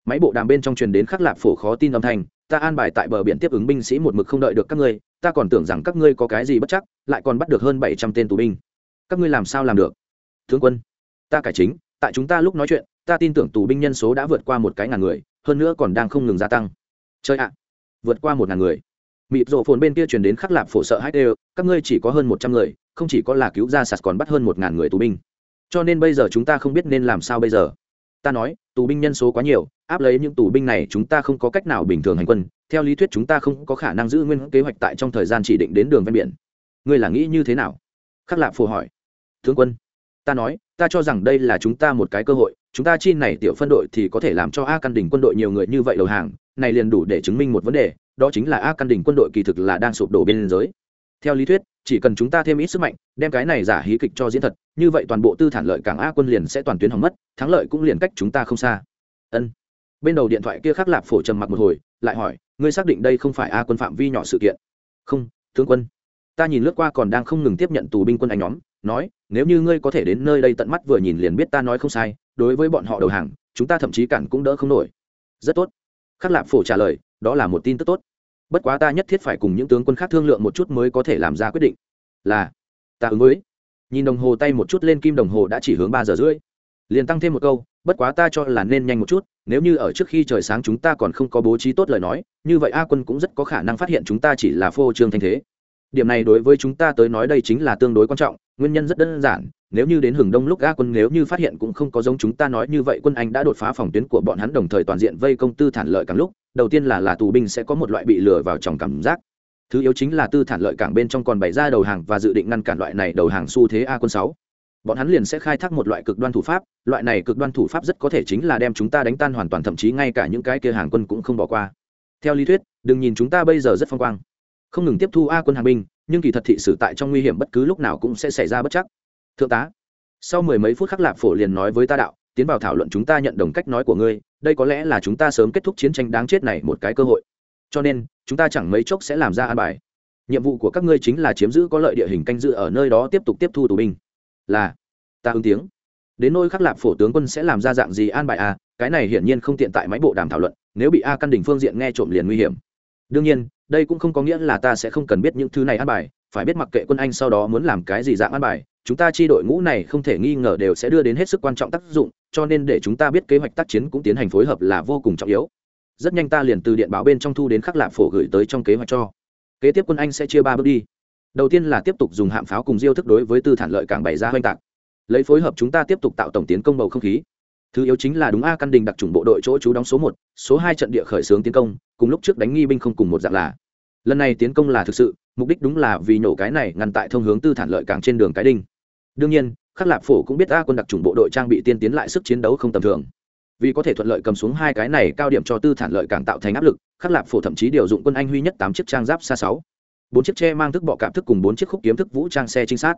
Máy bộ đàm bên trong truyền đến khắc lạp phổ khó tin âm thanh, ta an bài tại bờ biển tiếp ứng binh sĩ một mực không đợi được các ngươi, ta còn tưởng rằng các ngươi có cái gì bất chắc, lại còn bắt được hơn 700 tên tù binh. Các ngươi làm sao làm được? Tướng quân, ta cải chính, tại chúng ta lúc nói chuyện, ta tin tưởng tù binh nhân số đã vượt qua một cái ngàn người, hơn nữa còn đang không ngừng gia tăng. Chơi ạ, vượt qua một ngàn người. Mịp rộ phồn bên kia truyền đến khắc lạp phổ sợ hãi đều, các ngươi chỉ có hơn 100 người, không chỉ có là cứu ra sạt còn bắt hơn một ngàn người tù binh. Cho nên bây giờ chúng ta không biết nên làm sao bây giờ. Ta nói tù binh nhân số quá nhiều áp lấy những tù binh này chúng ta không có cách nào bình thường hành quân. Theo lý thuyết chúng ta không có khả năng giữ nguyên kế hoạch tại trong thời gian chỉ định đến đường ven biển. Ngươi là nghĩ như thế nào? Khắc lạp phổ hỏi. Tướng quân ta nói ta cho rằng đây là chúng ta một cái cơ hội chúng ta chi này tiểu phân đội thì có thể làm cho a căn đỉnh quân đội nhiều người như vậy đầu hàng, này liền đủ để chứng minh một vấn đề, đó chính là a căn đỉnh quân đội kỳ thực là đang sụp đổ biên giới. Theo lý thuyết, chỉ cần chúng ta thêm ít sức mạnh, đem cái này giả hí kịch cho diễn thật, như vậy toàn bộ tư thản lợi cảng a quân liền sẽ toàn tuyến hỏng mất, thắng lợi cũng liền cách chúng ta không xa. Ân. Bên đầu điện thoại kia khắc lạp phổ trầm mặc một hồi, lại hỏi, ngươi xác định đây không phải a quân phạm vi nhỏ sự kiện? Không, tướng quân. Ta nhìn lướt qua còn đang không ngừng tiếp nhận tù binh quân anh nhóm, nói, nếu như ngươi có thể đến nơi đây tận mắt vừa nhìn liền biết ta nói không sai đối với bọn họ đầu hàng, chúng ta thậm chí cản cũng đỡ không nổi. Rất tốt. Khắc lạp phổ trả lời, đó là một tin tức tốt. Bất quá ta nhất thiết phải cùng những tướng quân khác thương lượng một chút mới có thể làm ra quyết định. Là, ta ứng với. Nhìn đồng hồ tay một chút lên kim đồng hồ đã chỉ hướng ba giờ rưỡi. Liền tăng thêm một câu, bất quá ta cho là nên nhanh một chút, nếu như ở trước khi trời sáng chúng ta còn không có bố trí tốt lời nói, như vậy a quân cũng rất có khả năng phát hiện chúng ta chỉ là phô trương thanh thế. Điểm này đối với chúng ta tới nói đây chính là tương đối quan trọng, nguyên nhân rất đơn giản nếu như đến hừng đông lúc a quân nếu như phát hiện cũng không có giống chúng ta nói như vậy quân anh đã đột phá phòng tuyến của bọn hắn đồng thời toàn diện vây công tư thản lợi càng lúc, đầu tiên là là tù binh sẽ có một loại bị lừa vào trong cảm giác. Thứ yếu chính là tư thản lợi cảng bên trong còn bày ra đầu hàng và dự định ngăn cản loại này đầu hàng xu thế a quân sáu. Bọn hắn liền sẽ khai thác một loại cực đoan thủ pháp, loại này cực đoan thủ pháp rất có thể chính là đem chúng ta đánh tan hoàn toàn, thậm chí ngay cả những cái kia hàng quân cũng không bỏ qua. Theo lý thuyết, đừng nhìn chúng ta bây giờ rất phong quang. Không ngừng tiếp thu a quân hàng binh, nhưng kỳ thật thị sử tại trong nguy hiểm bất cứ lúc nào cũng sẽ xảy ra bất chắc thượng tá, sau mười mấy phút khắc lạp phổ liền nói với ta đạo, tiến vào thảo luận chúng ta nhận đồng cách nói của ngươi, đây có lẽ là chúng ta sớm kết thúc chiến tranh đáng chết này một cái cơ hội. Cho nên, chúng ta chẳng mấy chốc sẽ làm ra an bài. Nhiệm vụ của các ngươi chính là chiếm giữ có lợi địa hình canh giữ ở nơi đó tiếp tục tiếp thu tù binh. Là, ta ứng tiếng. Đến nôi khắc lạp phổ tướng quân sẽ làm ra dạng gì an bài à cái này hiển nhiên không tiện tại máy bộ đàm thảo luận, nếu bị a căn đỉnh phương diện nghe trộm liền nguy hiểm. Đương nhiên, đây cũng không có nghĩa là ta sẽ không cần biết những thứ này an bài, phải biết mặc kệ quân anh sau đó muốn làm cái gì dạng an bài chúng ta chi đội ngũ này không thể nghi ngờ đều sẽ đưa đến hết sức quan trọng tác dụng, cho nên để chúng ta biết kế hoạch tác chiến cũng tiến hành phối hợp là vô cùng trọng yếu. Rất nhanh ta liền từ điện báo bên trong thu đến khắc lạp phổ gửi tới trong kế hoạch cho. Kế tiếp quân anh sẽ chia ba bước đi. Đầu tiên là tiếp tục dùng hạm pháo cùng diêu thức đối với tư thản lợi cảng bày ra hoành tạc. Lấy phối hợp chúng ta tiếp tục tạo tổng tiến công bầu không khí. Thứ yếu chính là đúng a căn đình đặc chủng bộ đội chỗ trú đóng số một, số hai trận địa khởi xướng tiến công, cùng lúc trước đánh nghi binh không cùng một dạng là. Lần này tiến công là thực sự, mục đích đúng là vì nổ cái này ngăn tại thông hướng tư thản lợi cảng trên đường cái đinh đương nhiên, khắc lạp phổ cũng biết a quân đặc trùng bộ đội trang bị tiên tiến lại sức chiến đấu không tầm thường. Vì có thể thuận lợi cầm xuống hai cái này cao điểm cho tư thản lợi càng tạo thành áp lực, khắc lạp phổ thậm chí điều dụng quân anh huy nhất tám chiếc trang giáp xa sáu. Bốn chiếc tre mang thức bọ cảm thức cùng bốn chiếc khúc kiếm thức vũ trang xe trinh sát.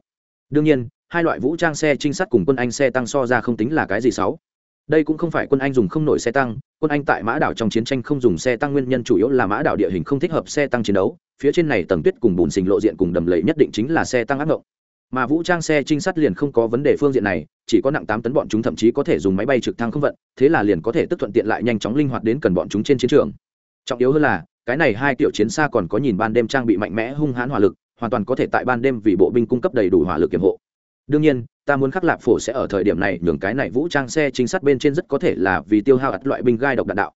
Đương nhiên, hai loại vũ trang xe trinh sát cùng quân anh xe tăng so ra không tính là cái gì sáu. Đây cũng không phải quân anh dùng không nổi xe tăng, quân anh tại mã đảo trong chiến tranh không dùng xe tăng nguyên nhân chủ yếu là mã đảo địa hình không thích hợp xe tăng chiến đấu, phía trên này tầng tuyết cùng bùn xình lộ diện cùng đầm lầy nhất định chính là xe tăng ác ngộng mà vũ trang xe trinh sát liền không có vấn đề phương diện này, chỉ có nặng tám tấn bọn chúng thậm chí có thể dùng máy bay trực thăng không vận, thế là liền có thể tức thuận tiện lại nhanh chóng linh hoạt đến cần bọn chúng trên chiến trường. Trọng yếu hơn là, cái này hai tiểu chiến xa còn có nhìn ban đêm trang bị mạnh mẽ hung hãn hỏa lực, hoàn toàn có thể tại ban đêm vì bộ binh cung cấp đầy đủ hỏa lực kiểm hộ. Đương nhiên, ta muốn khắc lạp phổ sẽ ở thời điểm này nhường cái này vũ trang xe chính sát bên trên rất có thể là vì tiêu hao ắt loại binh gai độc đạn đạo.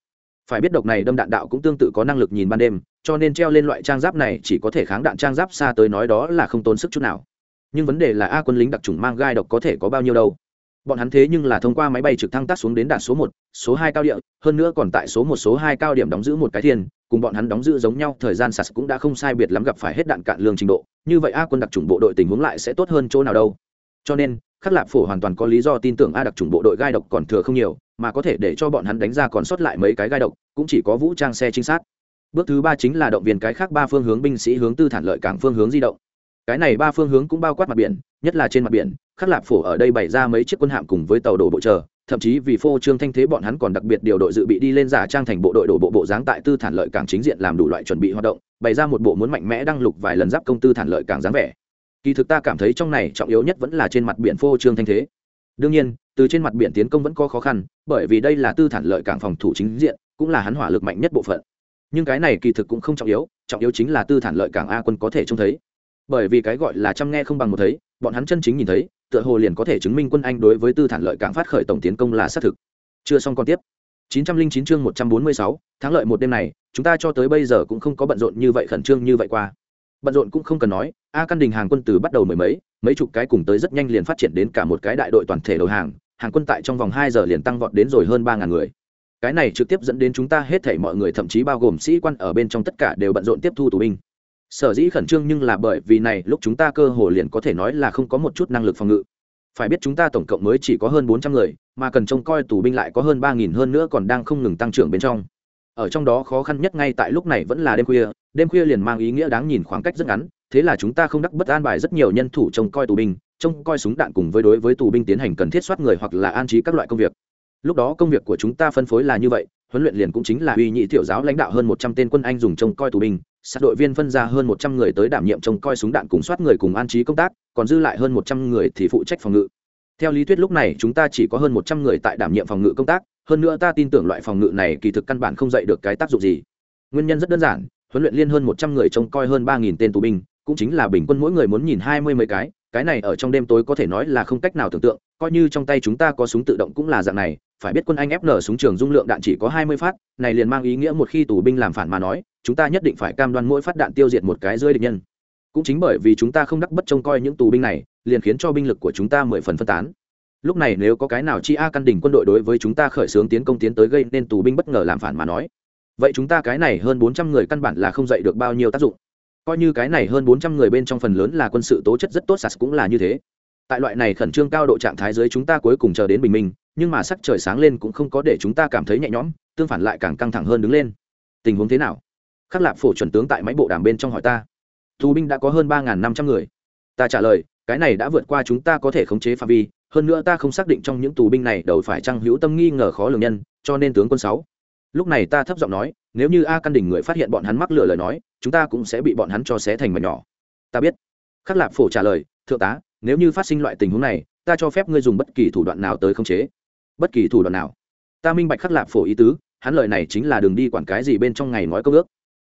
Phải biết độc này đâm đạn đạo cũng tương tự có năng lực nhìn ban đêm, cho nên treo lên loại trang giáp này chỉ có thể kháng đạn trang giáp xa tới nói đó là không tốn sức chút nào nhưng vấn đề là a quân lính đặc trùng mang gai độc có thể có bao nhiêu đâu. Bọn hắn thế nhưng là thông qua máy bay trực thăng tác xuống đến đạt số một, số hai cao địa, hơn nữa còn tại số một, số hai cao điểm đóng giữ một cái thiên, cùng bọn hắn đóng giữ giống nhau, thời gian sạt cũng đã không sai biệt lắm gặp phải hết đạn cạn lương trình độ, như vậy a quân đặc trùng bộ đội tình huống lại sẽ tốt hơn chỗ nào đâu. Cho nên, khắc lạp phổ hoàn toàn có lý do tin tưởng a đặc trùng bộ đội gai độc còn thừa không nhiều, mà có thể để cho bọn hắn đánh ra còn sót lại mấy cái gai độc, cũng chỉ có vũ trang xe trinh sát. Bước thứ ba chính là động viên cái khác ba phương hướng binh sĩ hướng tư thản lợi cảng phương hướng di động cái này ba phương hướng cũng bao quát mặt biển, nhất là trên mặt biển, khắc lạp phổ ở đây bày ra mấy chiếc quân hạm cùng với tàu đổ bộ chờ, thậm chí vì phô trương thanh thế bọn hắn còn đặc biệt điều đội dự bị đi lên giả trang thành bộ đội đổ bộ bộ dáng tại tư thản lợi cảng chính diện làm đủ loại chuẩn bị hoạt động, bày ra một bộ muốn mạnh mẽ đăng lục vài lần giáp công tư thản lợi cảng dáng vẻ. Kỳ thực ta cảm thấy trong này trọng yếu nhất vẫn là trên mặt biển phô trương thanh thế. Đương nhiên, từ trên mặt biển tiến công vẫn có khó khăn, bởi vì đây là tư thản lợi cảng phòng thủ chính diện, cũng là hắn hỏa lực mạnh nhất bộ phận. Nhưng cái này kỳ thực cũng không trọng yếu trọng yếu chính là tư thản lợi cảng a quân có thể trông thấy bởi vì cái gọi là chăm nghe không bằng một thấy bọn hắn chân chính nhìn thấy tựa hồ liền có thể chứng minh quân anh đối với tư thản lợi cảng phát khởi tổng tiến công là xác thực. Chưa xong còn tiếp. 909 chương 146, tháng lợi một đêm này chúng ta cho tới bây giờ cũng không có bận rộn như vậy khẩn trương như vậy qua. Bận rộn cũng không cần nói a căn đình hàng quân từ bắt đầu mười mấy mấy chục cái cùng tới rất nhanh liền phát triển đến cả một cái đại đội toàn thể đầu hàng hàng quân tại trong vòng hai giờ liền tăng vọt đến rồi hơn ba ngàn người. Cái này trực tiếp dẫn đến chúng ta hết thảy mọi người thậm chí bao gồm sĩ quan ở bên trong tất cả đều bận rộn tiếp thu tù binh sở dĩ khẩn trương nhưng là bởi vì này, lúc chúng ta cơ hồ liền có thể nói là không có một chút năng lực phòng ngự. Phải biết chúng ta tổng cộng mới chỉ có hơn bốn trăm người, mà cần trông coi tù binh lại có hơn ba nghìn hơn nữa còn đang không ngừng tăng trưởng bên trong. Ở trong đó khó khăn nhất ngay tại lúc này vẫn là đêm khuya đêm khuya liền mang ý nghĩa đáng nhìn khoảng cách rất ngắn, thế là chúng ta không đắc bất an bài rất nhiều nhân thủ trông coi tù binh, trông coi súng đạn cùng với đối với tù binh tiến hành cần thiết soát người hoặc là an trí các loại công việc. Lúc đó công việc của chúng ta phân phối là như vậy huấn luyện liền cũng chính là uy nhị tiểu giáo lãnh đạo hơn một trăm tên quân anh dùng trông coi tù binh, sát đội viên phân ra hơn một trăm người tới đảm nhiệm trông coi súng đạn cùng soát người cùng an trí công tác, còn dư lại hơn một trăm người thì phụ trách phòng ngự. Theo lý thuyết lúc này chúng ta chỉ có hơn một trăm người tại đảm nhiệm phòng ngự công tác, hơn nữa ta tin tưởng loại phòng ngự này kỳ thực căn bản không dạy được cái tác dụng gì. Nguyên nhân rất đơn giản, huấn luyện liên hơn một trăm người trông coi hơn ba nghìn tên tù binh, cũng chính là bình quân mỗi người muốn nhìn hai mươi mấy cái cái này ở trong đêm tối có thể nói là không cách nào tưởng tượng, coi như trong tay chúng ta có súng tự động cũng là dạng này phải biết quân anh ép nở súng trường dung lượng đạn chỉ có hai mươi phát, này liền mang ý nghĩa một khi tù binh làm phản mà nói, chúng ta nhất định phải cam đoan mỗi phát đạn tiêu diệt một cái rơi địch nhân. Cũng chính bởi vì chúng ta không đắc bất trông coi những tù binh này, liền khiến cho binh lực của chúng ta mười phần phân tán. Lúc này nếu có cái nào chi a căn đỉnh quân đội đối với chúng ta khởi xướng tiến công tiến tới gây nên tù binh bất ngờ làm phản mà nói, vậy chúng ta cái này hơn bốn trăm người căn bản là không dạy được bao nhiêu tác dụng. Coi như cái này hơn bốn trăm người bên trong phần lớn là quân sự tố chất rất tốt sas cũng là như thế. Tại loại này khẩn trương cao độ trạng thái dưới chúng ta cuối cùng chờ đến bình minh nhưng mà sắc trời sáng lên cũng không có để chúng ta cảm thấy nhẹ nhõm, tương phản lại càng căng thẳng hơn đứng lên. Tình huống thế nào? Khắc lạp phổ chuẩn tướng tại máy bộ đàm bên trong hỏi ta. Tù binh đã có hơn ba năm trăm người. Ta trả lời, cái này đã vượt qua chúng ta có thể khống chế phạm vi, hơn nữa ta không xác định trong những tù binh này đầu phải trăng hữu tâm nghi ngờ khó lường nhân, cho nên tướng quân sáu. Lúc này ta thấp giọng nói, nếu như a căn đỉnh người phát hiện bọn hắn mắc lừa lời nói, chúng ta cũng sẽ bị bọn hắn cho xé thành mảnh nhỏ. Ta biết. Khắc lạp phổ trả lời, thượng tá, nếu như phát sinh loại tình huống này, ta cho phép ngươi dùng bất kỳ thủ đoạn nào tới khống chế bất kỳ thủ đoạn nào. Ta minh bạch khắc lạp phổ ý tứ hắn lời này chính là đường đi quản cái gì bên trong ngày nói công ước.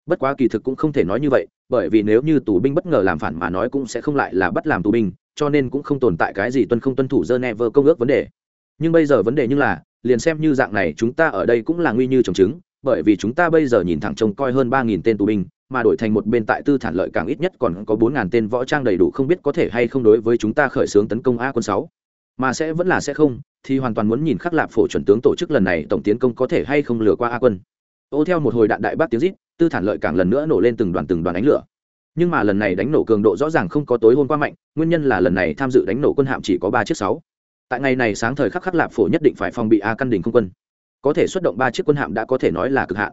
Bất quá kỳ thực cũng không thể nói như vậy bởi vì nếu như tù binh bất ngờ làm phản mà nói cũng sẽ không lại là bắt làm tù binh cho nên cũng không tồn tại cái gì tuân không tuân thủ Geneva công ước vấn đề. Nhưng bây giờ vấn đề như là, liền xem như dạng này chúng ta ở đây cũng là nguy như trồng trứng, bởi vì chúng ta bây giờ nhìn thẳng trông coi hơn ba nghìn tên tù binh, mà đổi thành một bên tại tư thản lợi càng ít nhất còn có bốn ngàn tên võ trang đầy đủ không biết có thể hay không đối với chúng ta khởi xướng tấn công A quân sáu. Mà sẽ vẫn là sẽ không, thì hoàn toàn muốn nhìn khắc lạp phổ chuẩn tướng tổ chức lần này tổng tiến công có thể hay không lừa qua A quân. Ô theo một hồi đạn đại bác tiếng rít, tư thản lợi càng lần nữa nổ lên từng đoàn từng đoàn ánh lửa. Nhưng mà lần này đánh nổ cường độ rõ ràng không có tối hôm qua mạnh nguyên nhân là lần này tham dự đánh nổ quân hạm chỉ có ba chiếc sáu. Tại ngày này sáng thời khắc khắc lạp phổ nhất định phải phòng bị a căn đình không quân. Có thể xuất động ba chiếc quân hạm đã có thể nói là cực hạn.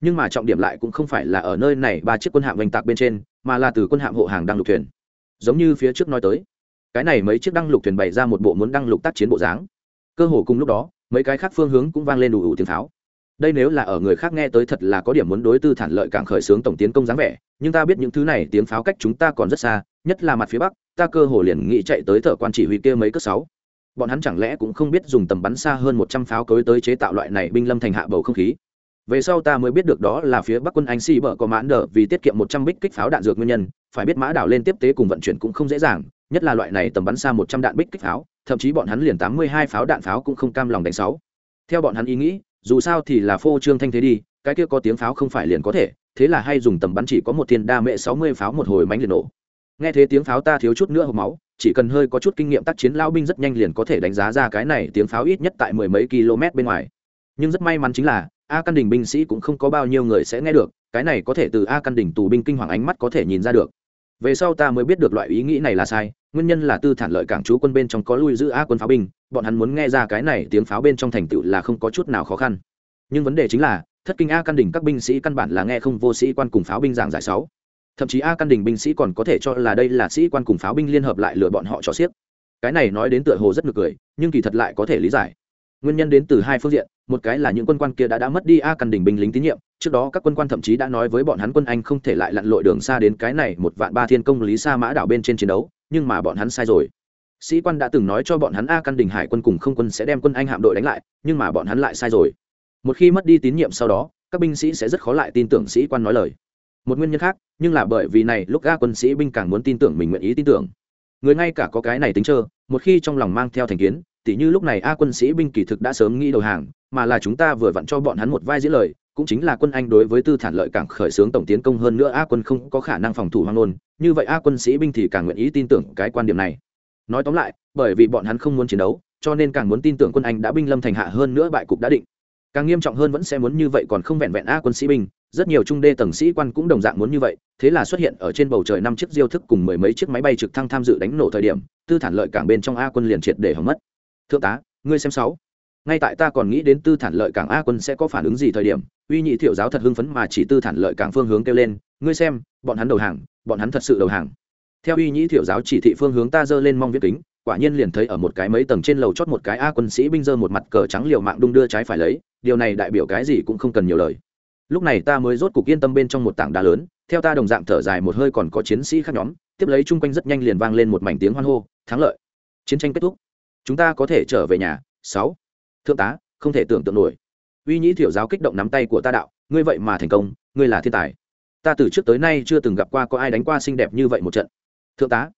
Nhưng mà trọng điểm lại cũng không phải là ở nơi này ba chiếc quân hạm oanh tạc bên trên mà là từ quân hạm hộ hàng đang lục thuyền. Giống như phía trước nói tới cái này mấy chiếc đăng lục thuyền bày ra một bộ muốn đăng lục tác chiến bộ dáng. Cơ hồ cùng lúc đó, mấy cái khác phương hướng cũng vang lên đủ đủ tiếng tháo đây nếu là ở người khác nghe tới thật là có điểm muốn đối tư thản lợi càng khởi xướng tổng tiến công dáng vẻ, nhưng ta biết những thứ này tiếng pháo cách chúng ta còn rất xa, nhất là mặt phía bắc, ta cơ hồ liền nghĩ chạy tới thợ quan chỉ huy kia mấy cất sáu. Bọn hắn chẳng lẽ cũng không biết dùng tầm bắn xa hơn một trăm pháo cối tới chế tạo loại này binh lâm thành hạ bầu không khí? Về sau ta mới biết được đó là phía bắc quân anh si bờ có mãn đờ vì tiết kiệm một trăm bích kích pháo đạn dược nguyên nhân, phải biết mã đảo lên tiếp tế cùng vận chuyển cũng không dễ dàng nhất là loại này tầm bắn xa một trăm đạn bích kích pháo, thậm chí bọn hắn liền tám mươi hai pháo đạn pháo cũng không cam lòng đánh sáu. Theo bọn hắn ý nghĩ, dù sao thì là phô trương thanh thế đi, cái kia có tiếng pháo không phải liền có thể, thế là hay dùng tầm bắn chỉ có một thiên đa mệ sáu mươi pháo một hồi mánh liền nổ. Nghe thế tiếng pháo ta thiếu chút nữa hộp máu, chỉ cần hơi có chút kinh nghiệm tác chiến lao binh rất nhanh liền có thể đánh giá ra cái này tiếng pháo ít nhất tại mười mấy km bên ngoài. Nhưng rất may mắn chính là, a căn đình binh sĩ cũng không có bao nhiêu người sẽ nghe được, cái này có thể từ a căn đình tù binh kinh hoàng ánh mắt có thể nhìn ra được. Về sau ta mới biết được loại ý nghĩ này là sai nguyên nhân là tư thản lợi cảng chú quân bên trong có lui giữ a quân pháo binh, bọn hắn muốn nghe ra cái này tiếng pháo bên trong thành tựu là không có chút nào khó khăn. Nhưng vấn đề chính là, thất kinh a căn đỉnh các binh sĩ căn bản là nghe không vô sĩ quan cùng pháo binh giảng giải sáu. Thậm chí a căn đỉnh binh sĩ còn có thể cho là đây là sĩ quan cùng pháo binh liên hợp lại lừa bọn họ cho xiếc. Cái này nói đến tựa hồ rất ngược cười, nhưng kỳ thật lại có thể lý giải. Nguyên nhân đến từ hai phương diện, một cái là những quân quan kia đã đã mất đi a căn đỉnh binh lính tín nhiệm, trước đó các quân quan thậm chí đã nói với bọn hắn quân anh không thể lại lặn lội đường xa đến cái này một vạn ba thiên công lý sa mã đảo bên trên chiến đấu nhưng mà bọn hắn sai rồi. Sĩ quan đã từng nói cho bọn hắn a căn đình hải quân cùng không quân sẽ đem quân anh hạm đội đánh lại, nhưng mà bọn hắn lại sai rồi. Một khi mất đi tín nhiệm sau đó, các binh sĩ sẽ rất khó lại tin tưởng sĩ quan nói lời. Một nguyên nhân khác, nhưng là bởi vì này, lúc a quân sĩ binh càng muốn tin tưởng mình nguyện ý tin tưởng. Người ngay cả có cái này tính trơ, một khi trong lòng mang theo thành kiến, tỉ như lúc này a quân sĩ binh kỳ thực đã sớm nghĩ đầu hàng, mà là chúng ta vừa vặn cho bọn hắn một vai diễn lời cũng chính là quân anh đối với tư thản lợi càng khởi xướng tổng tiến công hơn nữa a quân không có khả năng phòng thủ hoang nôn như vậy a quân sĩ binh thì càng nguyện ý tin tưởng cái quan điểm này. Nói tóm lại, bởi vì bọn hắn không muốn chiến đấu, cho nên càng muốn tin tưởng quân anh đã binh lâm thành hạ hơn nữa bại cục đã định. Càng nghiêm trọng hơn vẫn sẽ muốn như vậy còn không vẹn vẹn a quân sĩ binh, rất nhiều trung đê tầng sĩ quan cũng đồng dạng muốn như vậy, thế là xuất hiện ở trên bầu trời năm chiếc diêu thức cùng mười mấy chiếc máy bay trực thăng tham dự đánh nổ thời điểm, tư thản lợi cảng bên trong a quân liền triệt để hỏng mất. Thượng tá, ngươi xem sáu ngay tại ta còn nghĩ đến tư thản lợi cảng a quân sẽ có phản ứng gì thời điểm, uy nhị thiệu giáo thật hưng phấn mà chỉ tư thản lợi cảng phương hướng kêu lên, ngươi xem, bọn hắn đầu hàng, bọn hắn thật sự đầu hàng. Theo uy nhị thiệu giáo chỉ thị phương hướng ta dơ lên mong viết kính, quả nhiên liền thấy ở một cái mấy tầng trên lầu chót một cái a quân sĩ binh dơ một mặt cờ trắng liều mạng đung đưa trái phải lấy, điều này đại biểu cái gì cũng không cần nhiều lời. Lúc này ta mới rốt cục yên tâm bên trong một tảng đá lớn, theo ta đồng dạng thở dài một hơi còn có chiến sĩ khác nhóm, tiếp lấy chung quanh rất nhanh liền vang lên một mảnh tiếng hoan hô, thắng lợi! Chiến tranh kết thúc! Chúng ta có thể trở về nhà! Sáu! Thượng tá, không thể tưởng tượng nổi. Uy nhĩ thiểu giáo kích động nắm tay của ta đạo, ngươi vậy mà thành công, ngươi là thiên tài. Ta từ trước tới nay chưa từng gặp qua có ai đánh qua xinh đẹp như vậy một trận. Thượng tá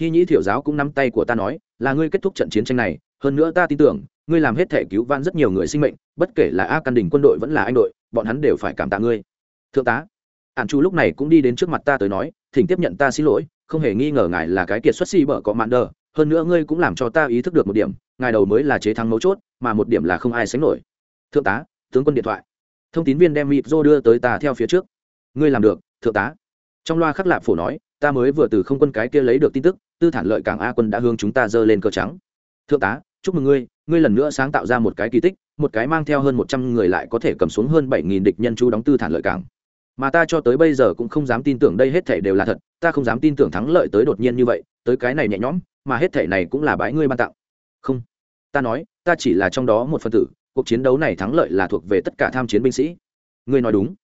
khi nhĩ thiểu giáo cũng nắm tay của ta nói, là ngươi kết thúc trận chiến tranh này, hơn nữa ta tin tưởng, ngươi làm hết thể cứu vãn rất nhiều người sinh mệnh, bất kể là a căn đình quân đội vẫn là anh đội, bọn hắn đều phải cảm tạ ngươi. Thượng tá, ản chu lúc này cũng đi đến trước mặt ta tới nói, thỉnh tiếp nhận ta xin lỗi, không hề nghi ngờ ngài là cái kiệt xuất si bở có mạn đờ hơn nữa ngươi cũng làm cho ta ý thức được một điểm, ngài đầu mới là chế thắng mấu chốt, mà một điểm là không ai sánh nổi. Thượng tá, tướng quân điện thoại. Thông tín viên đem mịp rô đưa tới ta theo phía trước. Ngươi làm được, thượng tá. Trong loa khắc lạp phổ nói, ta mới vừa từ không quân cái kia lấy được tin tức, tư thản lợi cảng a quân đã hướng chúng ta dơ lên cờ trắng. Thượng tá, chúc mừng ngươi ngươi lần nữa sáng tạo ra một cái kỳ tích, một cái mang theo hơn một trăm người lại có thể cầm xuống hơn bảy nghìn địch nhân chú đóng tư thản lợi cảng. Mà ta cho tới bây giờ cũng không dám tin tưởng đây hết thể đều là thật, ta không dám tin tưởng thắng lợi tới đột nhiên như vậy, tới cái này nhẹ nhõm mà hết thể này cũng là bãi ngươi ban tặng. Không. Ta nói, ta chỉ là trong đó một phần tử, cuộc chiến đấu này thắng lợi là thuộc về tất cả tham chiến binh sĩ. Ngươi nói đúng.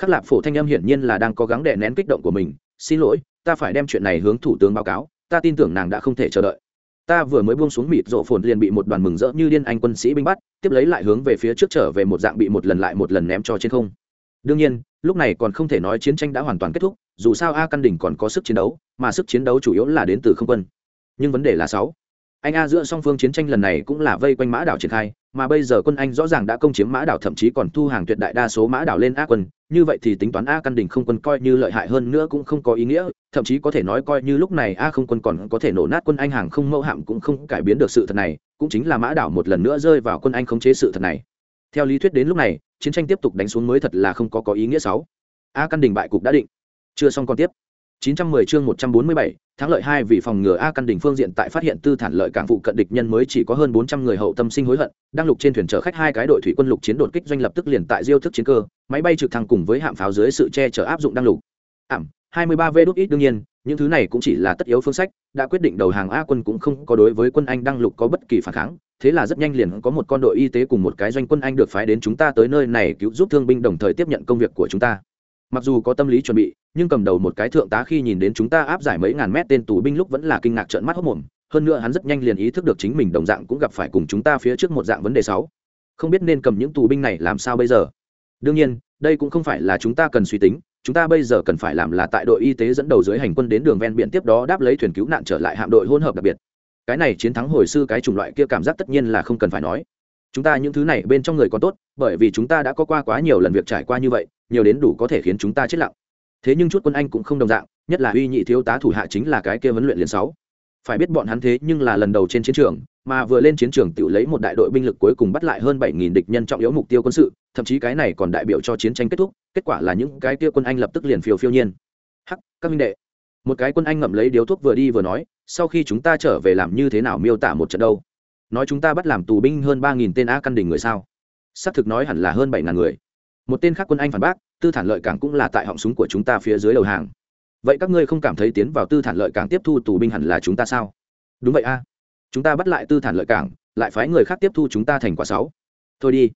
Khắc lạp phổ thanh âm hiển nhiên là đang cố gắng đè nén kích động của mình. Xin lỗi, ta phải đem chuyện này hướng thủ tướng báo cáo, ta tin tưởng nàng đã không thể chờ đợi. Ta vừa mới buông xuống mịt rộ phồn liền bị một đoàn mừng rỡ như điên anh quân sĩ binh bắt, tiếp lấy lại hướng về phía trước trở về một dạng bị một lần lại một lần ném cho trên không. Đương nhiên, lúc này còn không thể nói chiến tranh đã hoàn toàn kết thúc, dù sao a căn đỉnh còn có sức chiến đấu, mà sức chiến đấu chủ yếu là đến từ không quân nhưng vấn đề là sáu. Anh a giữa song phương chiến tranh lần này cũng là vây quanh mã đảo triển khai, mà bây giờ quân anh rõ ràng đã công chiếm mã đảo, thậm chí còn thu hàng tuyệt đại đa số mã đảo lên a quân. Như vậy thì tính toán a căn đỉnh không quân coi như lợi hại hơn nữa cũng không có ý nghĩa, thậm chí có thể nói coi như lúc này a không quân còn có thể nổ nát quân anh hàng không mẫu hạm cũng không cải biến được sự thật này, cũng chính là mã đảo một lần nữa rơi vào quân anh khống chế sự thật này. Theo lý thuyết đến lúc này, chiến tranh tiếp tục đánh xuống mới thật là không có có ý nghĩa sáu. A căn đỉnh bại cục đã định. Chưa xong còn tiếp. 910 chương 147, thắng lợi hai vì phòng ngừa A căn đỉnh phương diện tại phát hiện tư thản lợi cảng vụ cận địch nhân mới chỉ có hơn 400 người hậu tâm sinh hối hận, đang lục trên thuyền chở khách hai cái đội thủy quân lục chiến đột kích doanh lập tức liền tại diêu thức chiến cơ, máy bay trực thăng cùng với hạm pháo dưới sự che chở áp dụng đang lục. Ảm, 23V đút ít đương nhiên, những thứ này cũng chỉ là tất yếu phương sách, đã quyết định đầu hàng A quân cũng không có đối với quân Anh đang lục có bất kỳ phản kháng, thế là rất nhanh liền có một con đội y tế cùng một cái doanh quân Anh được phái đến chúng ta tới nơi này cứu giúp thương binh đồng thời tiếp nhận công việc của chúng ta mặc dù có tâm lý chuẩn bị, nhưng cầm đầu một cái thượng tá khi nhìn đến chúng ta áp giải mấy ngàn mét tên tù binh lúc vẫn là kinh ngạc trợn mắt hốc mồm hơn nữa hắn rất nhanh liền ý thức được chính mình đồng dạng cũng gặp phải cùng chúng ta phía trước một dạng vấn đề sáu. Không biết nên cầm những tù binh này làm sao bây giờ? Đương nhiên, đây cũng không phải là chúng ta cần suy tính, chúng ta bây giờ cần phải làm là tại đội y tế dẫn đầu dưới hành quân đến đường ven biển tiếp đó đáp lấy thuyền cứu nạn trở lại hạm đội hỗn hợp đặc biệt. Cái này chiến thắng hồi sư cái chủng loại kia cảm giác tất nhiên là không cần phải nói chúng ta những thứ này bên trong người còn tốt, bởi vì chúng ta đã có qua quá nhiều lần việc trải qua như vậy, nhiều đến đủ có thể khiến chúng ta chết lặng. Thế nhưng chút quân anh cũng không đồng dạng, nhất là uy nhị thiếu tá thủ hạ chính là cái kia huấn luyện liền sáu. Phải biết bọn hắn thế nhưng là lần đầu trên chiến trường, mà vừa lên chiến trường tự lấy một đại đội binh lực cuối cùng bắt lại hơn bảy nghìn địch nhân trọng yếu mục tiêu quân sự, thậm chí cái này còn đại biểu cho chiến tranh kết thúc, kết quả là những cái kia quân anh lập tức liền phiêu phiêu nhiên. Hắc, các minh đệ. Một cái quân anh ngậm lấy điếu thuốc vừa đi vừa nói, sau khi chúng ta trở về làm như thế nào miêu tả một trận đâu? Nói chúng ta bắt làm tù binh hơn ba nghìn tên a căn đỉnh người sao? Xác thực nói hẳn là hơn bảy ngàn người. Một tên khác quân anh phản bác, tư thản lợi cảng cũng là tại họng súng của chúng ta phía dưới đầu hàng. Vậy các ngươi không cảm thấy tiến vào tư thản lợi cảng tiếp thu tù binh hẳn là chúng ta sao? Đúng vậy a. Chúng ta bắt lại tư thản lợi cảng, lại phái người khác tiếp thu chúng ta thành quả sáu. Thôi đi.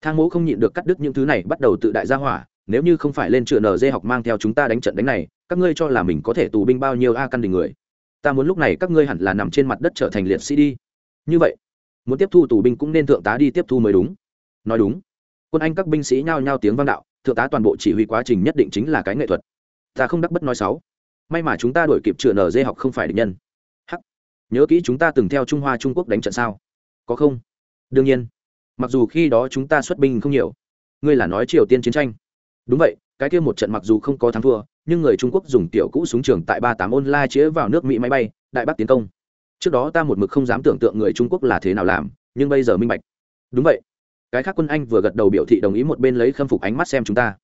Thang mỗ không nhịn được cắt đứt những thứ này, bắt đầu tự đại gia hỏa. Nếu như không phải lên trường nd học mang theo chúng ta đánh trận đánh này, các ngươi cho là mình có thể tù binh bao nhiêu a căn đình người? Ta muốn lúc này các ngươi hẳn là nằm trên mặt đất trở thành liệt sĩ đi như vậy, muốn tiếp thu tù binh cũng nên thượng tá đi tiếp thu mới đúng. Nói đúng. Quân anh các binh sĩ nhao nhao tiếng vang đạo, thượng tá toàn bộ chỉ huy quá trình nhất định chính là cái nghệ thuật. Ta không đắc bất nói sáu may mà chúng ta đổi kịp chữa nở dê học không phải địch nhân. Hắc. Nhớ kỹ chúng ta từng theo trung hoa trung quốc đánh trận sao? Có không? Đương nhiên. Mặc dù khi đó chúng ta xuất binh không nhiều, ngươi là nói triều tiên chiến tranh. Đúng vậy, cái kia một trận mặc dù không có thắng thua, nhưng người trung quốc dùng tiểu cũ súng trường tại ba tám online chĩa vào nước mỹ máy bay, đại bắc tiến công trước đó ta một mực không dám tưởng tượng người trung quốc là thế nào làm nhưng bây giờ minh bạch đúng vậy cái khác quân anh vừa gật đầu biểu thị đồng ý một bên lấy khâm phục ánh mắt xem chúng ta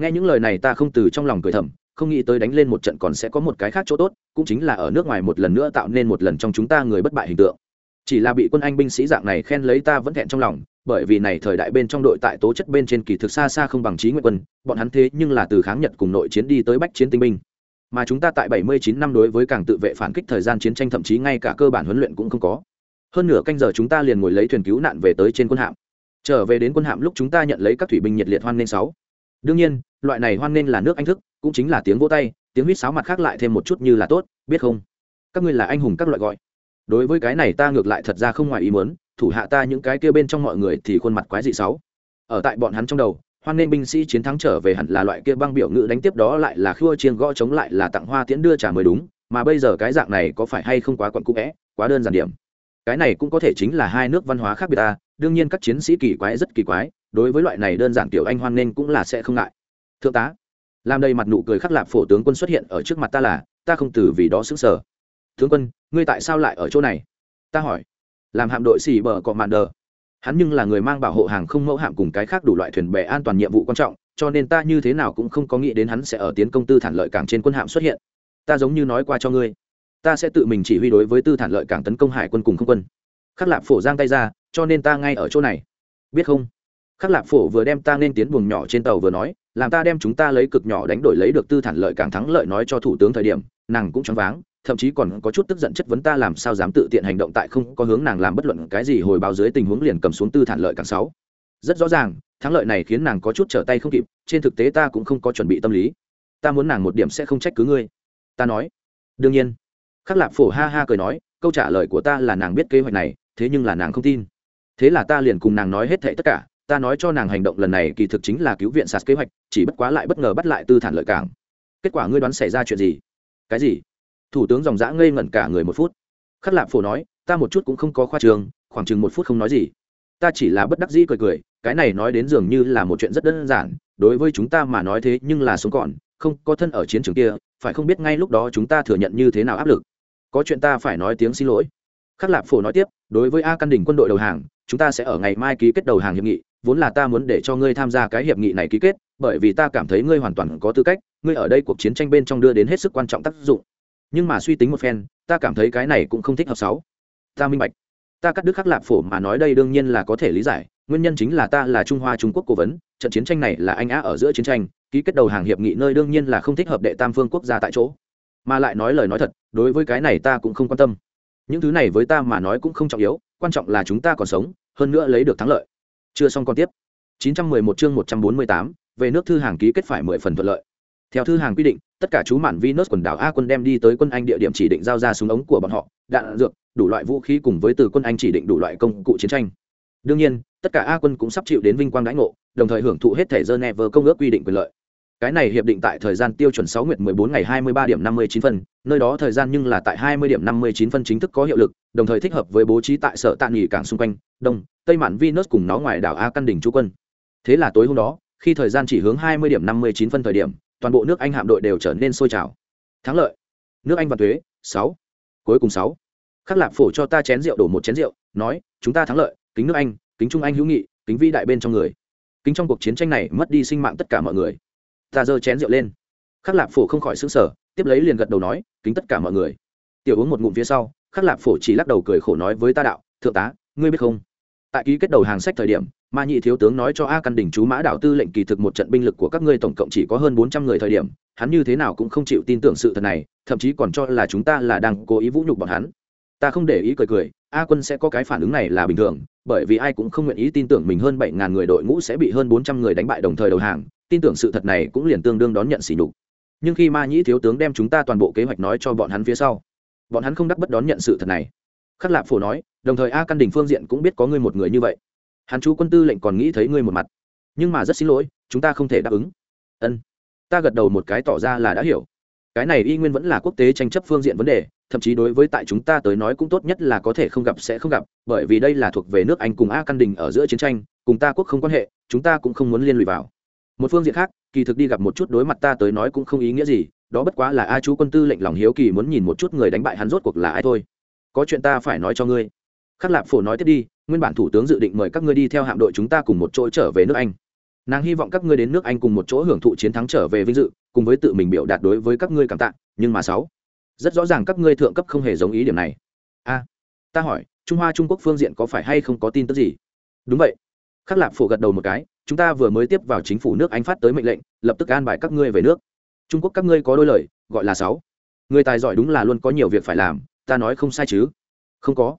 nghe những lời này ta không từ trong lòng cười thầm, không nghĩ tới đánh lên một trận còn sẽ có một cái khác chỗ tốt, cũng chính là ở nước ngoài một lần nữa tạo nên một lần trong chúng ta người bất bại hình tượng. Chỉ là bị quân anh binh sĩ dạng này khen lấy ta vẫn thẹn trong lòng, bởi vì này thời đại bên trong đội tại tố chất bên trên kỳ thực xa xa không bằng trí nguyện quân, bọn hắn thế nhưng là từ kháng nhật cùng nội chiến đi tới bách chiến tinh binh mà chúng ta tại 79 năm đối với càng tự vệ phản kích thời gian chiến tranh thậm chí ngay cả cơ bản huấn luyện cũng không có. Hơn nửa canh giờ chúng ta liền ngồi lấy thuyền cứu nạn về tới trên quân hạm. Trở về đến quân hạm lúc chúng ta nhận lấy các thủy binh nhiệt liệt hoan nghênh sáu. Đương nhiên, loại này hoan nghênh là nước anh thức, cũng chính là tiếng vỗ tay, tiếng huýt sáo mặt khác lại thêm một chút như là tốt, biết không? Các ngươi là anh hùng các loại gọi. Đối với cái này ta ngược lại thật ra không ngoài ý muốn, thủ hạ ta những cái kia bên trong mọi người thì khuôn mặt quái dị sáu. Ở tại bọn hắn trong đầu hoan nên binh sĩ chiến thắng trở về hẳn là loại kia băng biểu ngữ đánh tiếp đó lại là khua chiên gõ chống lại là tặng hoa tiễn đưa trả mới đúng, mà bây giờ cái dạng này có phải hay không quá quặn cũ vẽ, quá đơn giản điểm. Cái này cũng có thể chính là hai nước văn hóa khác biệt ta, đương nhiên các chiến sĩ kỳ quái rất kỳ quái, đối với loại này đơn giản kiểu anh hoan nên cũng là sẽ không ngại. Thượng tá, làm đây mặt nụ cười khắc lạp phổ tướng quân xuất hiện ở trước mặt ta là, ta không từ vì đó xứng sở tướng quân, ngươi tại sao lại ở chỗ này? Ta hỏi. Làm hạm đội xì bờ cọ mạn đờ hắn nhưng là người mang bảo hộ hàng không mẫu hạm cùng cái khác đủ loại thuyền bè an toàn nhiệm vụ quan trọng, cho nên ta như thế nào cũng không có nghĩ đến hắn sẽ ở tiến công tư thản lợi cảng trên quân hạm xuất hiện. Ta giống như nói qua cho ngươi, ta sẽ tự mình chỉ huy đối với tư thản lợi cảng tấn công hải quân cùng không quân. Khắc lạp phổ giang tay ra, cho nên ta ngay ở chỗ này. Biết không? Khắc lạp phổ vừa đem ta nên tiến buồng nhỏ trên tàu vừa nói, làm ta đem chúng ta lấy cực nhỏ đánh đổi lấy được tư thản lợi cảng thắng lợi nói cho thủ tướng thời điểm, nàng cũng choáng váng thậm chí còn có chút tức giận chất vấn ta làm sao dám tự tiện hành động tại không có hướng nàng làm bất luận cái gì hồi báo dưới tình huống liền cầm xuống tư thản lợi càng sáu. Rất rõ ràng, thắng lợi này khiến nàng có chút trở tay không kịp, trên thực tế ta cũng không có chuẩn bị tâm lý. Ta muốn nàng một điểm sẽ không trách cứ ngươi. Ta nói, đương nhiên. Khắc lạp phổ ha ha cười nói, câu trả lời của ta là nàng biết kế hoạch này, thế nhưng là nàng không tin. Thế là ta liền cùng nàng nói hết thệ tất cả, ta nói cho nàng hành động lần này kỳ thực chính là cứu viện sạt kế hoạch, chỉ bất quá lại bất ngờ bắt lại tư thản lợi cảng kết quả ngươi đoán xảy ra chuyện gì? Cái gì? Thủ tướng dòng dã ngây ngẩn cả người một phút. Khắc lạp phổ nói, ta một chút cũng không có khoa trường, khoảng chừng một phút không nói gì. Ta chỉ là bất đắc dĩ cười cười, cái này nói đến dường như là một chuyện rất đơn giản, đối với chúng ta mà nói thế nhưng là sống còn, không có thân ở chiến trường kia, phải không biết ngay lúc đó chúng ta thừa nhận như thế nào áp lực. Có chuyện ta phải nói tiếng xin lỗi. Khắc lạp phổ nói tiếp, đối với a căn đỉnh quân đội đầu hàng, chúng ta sẽ ở ngày mai ký kết đầu hàng hiệp nghị, vốn là ta muốn để cho ngươi tham gia cái hiệp nghị này ký kết, bởi vì ta cảm thấy ngươi hoàn toàn có tư cách, ngươi ở đây cuộc chiến tranh bên trong đưa đến hết sức quan trọng tác dụng nhưng mà suy tính một phen ta cảm thấy cái này cũng không thích hợp sáu. Ta minh bạch. Ta cắt đứt khắc lạp phổ mà nói đây đương nhiên là có thể lý giải nguyên nhân chính là ta là trung hoa trung quốc cố vấn trận chiến tranh này là anh á ở giữa chiến tranh ký kết đầu hàng hiệp nghị nơi đương nhiên là không thích hợp đệ tam phương quốc gia tại chỗ. Mà lại nói lời nói thật đối với cái này ta cũng không quan tâm. Những thứ này với ta mà nói cũng không trọng yếu quan trọng là chúng ta còn sống hơn nữa lấy được thắng lợi. Chưa xong còn tiếp. 911 chương 148, về nước thư hàng ký kết phải 10 phần thuận lợi theo thư hàng quy định tất cả chú mạn Venus quần đảo A quân đem đi tới quân Anh địa điểm chỉ định giao ra súng ống của bọn họ, đạn dược, đủ loại vũ khí cùng với từ quân Anh chỉ định đủ loại công cụ chiến tranh. Đương nhiên, tất cả A quân cũng sắp chịu đến vinh quang đãi ngộ, đồng thời hưởng thụ hết thể Geneva công ước quy định quyền lợi. Cái này hiệp định tại thời gian tiêu chuẩn 6 nguyệt 14 ngày 23 điểm 59 phân, nơi đó thời gian nhưng là tại 20 điểm 59 phân chính thức có hiệu lực, đồng thời thích hợp với bố trí tại sở tạn nghỉ cảng xung quanh, đông, tây mạn Venus cùng nó ngoài đảo A căn đỉnh chú quân. Thế là tối hôm đó, khi thời gian chỉ hướng 20 điểm 59 phân thời điểm, toàn bộ nước anh hạm đội đều trở nên sôi trào. Thắng lợi. Nước anh và thuế, sáu. Cuối cùng sáu. Khắc lạp phổ cho ta chén rượu, đổ một chén rượu, nói, chúng ta thắng lợi, kính nước anh, kính trung anh hữu nghị, kính vĩ đại bên trong người. Kính trong cuộc chiến tranh này mất đi sinh mạng tất cả mọi người. Ta giơ chén rượu lên. Khắc lạp phổ không khỏi xứng sở tiếp lấy liền gật đầu nói, kính tất cả mọi người. Tiểu uống một ngụm phía sau, khắc lạp phổ chỉ lắc đầu cười khổ nói với ta đạo, thượng tá, ngươi biết không? Tại ký kết đầu hàng sách thời điểm, ma nhị thiếu tướng nói cho a căn đỉnh chú mã đảo tư lệnh kỳ thực một trận binh lực của các ngươi tổng cộng chỉ có hơn bốn trăm người thời điểm, hắn như thế nào cũng không chịu tin tưởng sự thật này, thậm chí còn cho là chúng ta là đang cố ý vũ nhục bọn hắn. Ta không để ý cười cười, a quân sẽ có cái phản ứng này là bình thường, bởi vì ai cũng không nguyện ý tin tưởng mình hơn bảy ngàn người đội ngũ sẽ bị hơn bốn trăm người đánh bại đồng thời đầu hàng, tin tưởng sự thật này cũng liền tương đương đón nhận sỉ nhục. Nhưng khi ma nhĩ thiếu tướng đem chúng ta toàn bộ kế hoạch nói cho bọn hắn phía sau, bọn hắn không đắc bất đón nhận sự thật này khắc lạp phổ nói, đồng thời a căn đình phương diện cũng biết có ngươi một người như vậy. Hắn chú quân tư lệnh còn nghĩ thấy ngươi một mặt. Nhưng mà rất xin lỗi, chúng ta không thể đáp ứng. Ân. Ta gật đầu một cái tỏ ra là đã hiểu. Cái này y nguyên vẫn là quốc tế tranh chấp phương diện vấn đề, thậm chí đối với tại chúng ta tới nói cũng tốt nhất là có thể không gặp sẽ không gặp, bởi vì đây là thuộc về nước anh cùng a căn đình ở giữa chiến tranh, cùng ta quốc không quan hệ, chúng ta cũng không muốn liên lụy vào. Một phương diện khác, kỳ thực đi gặp một chút đối mặt ta tới nói cũng không ý nghĩa gì, đó bất quá là a chú quân tư lệnh lòng hiếu kỳ muốn nhìn một chút người đánh bại hắn rốt cuộc là ai thôi có chuyện ta phải nói cho ngươi. Khắc lạp phổ nói tiếp đi, nguyên bản thủ tướng dự định mời các ngươi đi theo hạm đội chúng ta cùng một chỗ trở về nước anh. Nàng hy vọng các ngươi đến nước anh cùng một chỗ hưởng thụ chiến thắng trở về vinh dự, cùng với tự mình biểu đạt đối với các ngươi cảm tạ, nhưng mà sáu, rất rõ ràng các ngươi thượng cấp không hề giống ý điểm này. A, ta hỏi, trung hoa trung quốc phương diện có phải hay không có tin tức gì? Đúng vậy. Khắc lạp phổ gật đầu một cái, chúng ta vừa mới tiếp vào chính phủ nước anh phát tới mệnh lệnh, lập tức an bài các ngươi về nước. Trung quốc các ngươi có đôi lời, gọi là sáu. Người tài giỏi đúng là luôn có nhiều việc phải làm ta nói không sai chứ? Không có.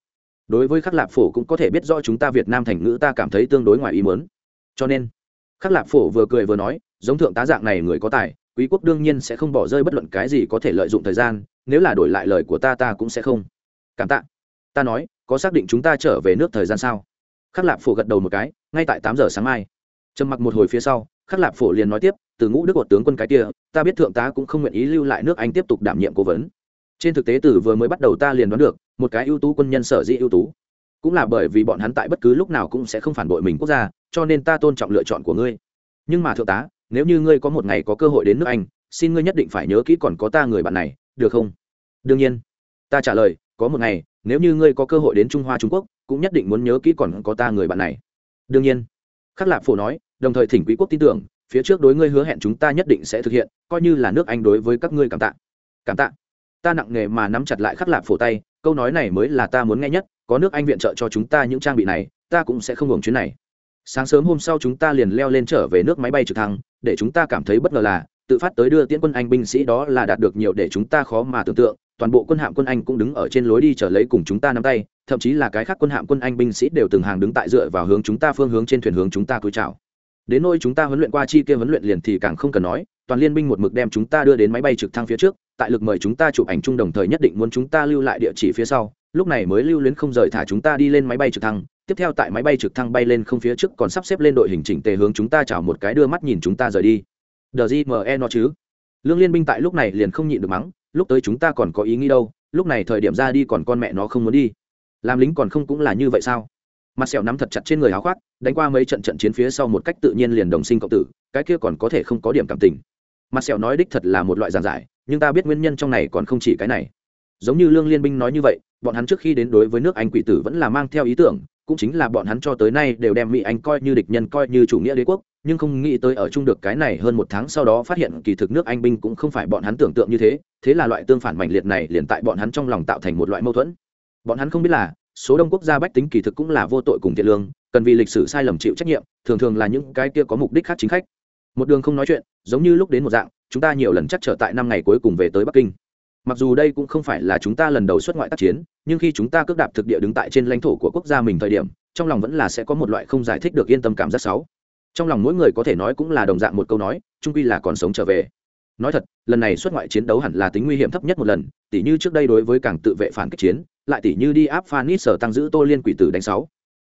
Đối với khắc lạp phổ cũng có thể biết rõ chúng ta việt nam thành ngữ ta cảm thấy tương đối ngoài ý muốn. Cho nên, khắc lạp phổ vừa cười vừa nói, giống thượng tá dạng này người có tài, quý quốc đương nhiên sẽ không bỏ rơi bất luận cái gì có thể lợi dụng thời gian, nếu là đổi lại lời của ta ta cũng sẽ không. Cảm tạ. Ta nói, có xác định chúng ta trở về nước thời gian sao? Khắc lạp phổ gật đầu một cái, ngay tại tám giờ sáng mai. Trầm mặc một hồi phía sau, khắc lạp phổ liền nói tiếp, từ ngũ đức của tướng quân cái kia, ta biết thượng tá cũng không nguyện ý lưu lại nước anh tiếp tục đảm nhiệm cố vấn trên thực tế từ vừa mới bắt đầu ta liền đoán được, một cái ưu tú quân nhân sở dĩ ưu tú. Cũng là bởi vì bọn hắn tại bất cứ lúc nào cũng sẽ không phản bội mình quốc gia, cho nên ta tôn trọng lựa chọn của ngươi. Nhưng mà thượng tá, nếu như ngươi có một ngày có cơ hội đến nước anh, xin ngươi nhất định phải nhớ kỹ còn có ta người bạn này, được không? Đương nhiên. Ta trả lời, có một ngày, nếu như ngươi có cơ hội đến trung hoa trung quốc, cũng nhất định muốn nhớ kỹ còn có ta người bạn này. Đương nhiên. Khắc lạp phổ nói, đồng thời thỉnh quý quốc tin tưởng, phía trước đối ngươi hứa hẹn chúng ta nhất định sẽ thực hiện, coi như là nước anh đối với các ngươi cảm tạ. Cảm tạ ta nặng nề mà nắm chặt lại khắc lạp phổ tay, câu nói này mới là ta muốn nghe nhất, có nước anh viện trợ cho chúng ta những trang bị này, ta cũng sẽ không hưởng chuyến này. Sáng sớm hôm sau chúng ta liền leo lên trở về nước máy bay trực thăng, để chúng ta cảm thấy bất ngờ là, tự phát tới đưa tiễn quân anh binh sĩ đó là đạt được nhiều để chúng ta khó mà tưởng tượng, toàn bộ quân hạm quân anh cũng đứng ở trên lối đi trở lấy cùng chúng ta nắm tay, thậm chí là cái khác quân hạm quân anh binh sĩ đều từng hàng đứng tại dựa vào hướng chúng ta phương hướng trên thuyền hướng chúng ta cúi chào. Đến nơi chúng ta huấn luyện qua chi kia huấn luyện liền thì càng không cần nói, toàn liên binh một mực đem chúng ta đưa đến máy bay trực thăng phía trước tại lực mời chúng ta chụp ảnh chung đồng thời nhất định muốn chúng ta lưu lại địa chỉ phía sau. Lúc này mới lưu luyến không rời thả chúng ta đi lên máy bay trực thăng. Tiếp theo tại máy bay trực thăng bay lên không phía trước còn sắp xếp lên đội hình chỉnh tề hướng chúng ta chào một cái đưa mắt nhìn chúng ta rời đi. Đờ gì mẹ e nó chứ? Lương liên binh tại lúc này liền không nhịn được mắng, lúc tới chúng ta còn có ý nghĩ đâu, lúc này thời điểm ra đi còn con mẹ nó không muốn đi. Làm lính còn không cũng là như vậy sao? Mặt sẹo nắm thật chặt trên người áo khoác, đánh qua mấy trận trận chiến phía sau một cách tự nhiên liền đồng sinh cộng tử, cái kia còn có thể không có điểm cảm tình. Mặt sẹo nói đích thật là một loại giàn giải nhưng ta biết nguyên nhân trong này còn không chỉ cái này. Giống như lương liên binh nói như vậy, bọn hắn trước khi đến đối với nước anh quỷ tử vẫn là mang theo ý tưởng, cũng chính là bọn hắn cho tới nay đều đem mỹ anh coi như địch nhân, coi như chủ nghĩa đế quốc, nhưng không nghĩ tới ở chung được cái này hơn một tháng sau đó phát hiện kỳ thực nước anh binh cũng không phải bọn hắn tưởng tượng như thế thế là loại tương phản mạnh liệt này liền tại bọn hắn trong lòng tạo thành một loại mâu thuẫn. Bọn hắn không biết là, số đông quốc gia bách tính kỳ thực cũng là vô tội cùng thiện lương, cần vì lịch sử sai lầm chịu trách nhiệm, thường thường là những cái kia có mục đích khác chính khách một đường không nói chuyện, giống như lúc đến một dạng, chúng ta nhiều lần chắc trở tại năm ngày cuối cùng về tới bắc kinh. Mặc dù đây cũng không phải là chúng ta lần đầu xuất ngoại tác chiến, nhưng khi chúng ta cước đạp thực địa đứng tại trên lãnh thổ của quốc gia mình thời điểm, trong lòng vẫn là sẽ có một loại không giải thích được yên tâm cảm giác xấu. Trong lòng mỗi người có thể nói cũng là đồng dạng một câu nói trung quy là còn sống trở về. Nói thật, lần này xuất ngoại chiến đấu hẳn là tính nguy hiểm thấp nhất một lần, tỉ như trước đây đối với cảng tự vệ phản kích chiến, lại tỉ như đi áp phanit sở tăng giữ tô liên quỷ tử đánh sáu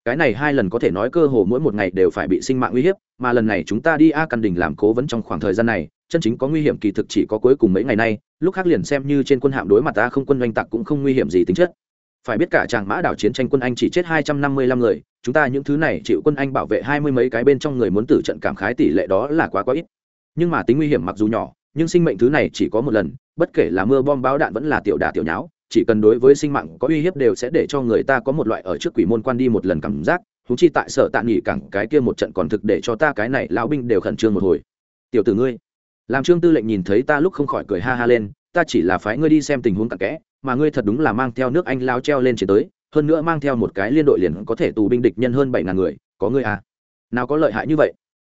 cái này hai lần có thể nói cơ hồ mỗi một ngày đều phải bị sinh mạng uy hiếp, mà lần này chúng ta đi a căn đình làm cố vấn trong khoảng thời gian này, chân chính có nguy hiểm kỳ thực chỉ có cuối cùng mấy ngày nay, lúc khác liền xem như trên quân hạm đối mặt ta không quân oanh tặc cũng không nguy hiểm gì tính chất. Phải biết cả chàng mã đảo chiến tranh quân anh chỉ chết hai trăm năm mươi lăm người, chúng ta những thứ này chịu quân anh bảo vệ hai mươi mấy cái bên trong người muốn tử trận cảm khái tỷ lệ đó là quá quá ít. Nhưng mà tính nguy hiểm mặc dù nhỏ, nhưng sinh mệnh thứ này chỉ có một lần, bất kể là mưa bom báo đạn vẫn là tiểu đà tiểu nháo chỉ cần đối với sinh mạng có uy hiếp đều sẽ để cho người ta có một loại ở trước quỷ môn quan đi một lần cảm giác thú chi tại sở tạ nghỉ cẳng cái kia một trận còn thực để cho ta cái này lão binh đều khẩn trương một hồi. Tiểu tử ngươi, làm trương tư lệnh nhìn thấy ta lúc không khỏi cười ha ha lên, ta chỉ là phái ngươi đi xem tình huống cặn kẽ, mà ngươi thật đúng là mang theo nước anh lao treo lên chiến tới, hơn nữa mang theo một cái liên đội liền có thể tù binh địch nhân hơn bảy ngàn người, có ngươi à? Nào có lợi hại như vậy?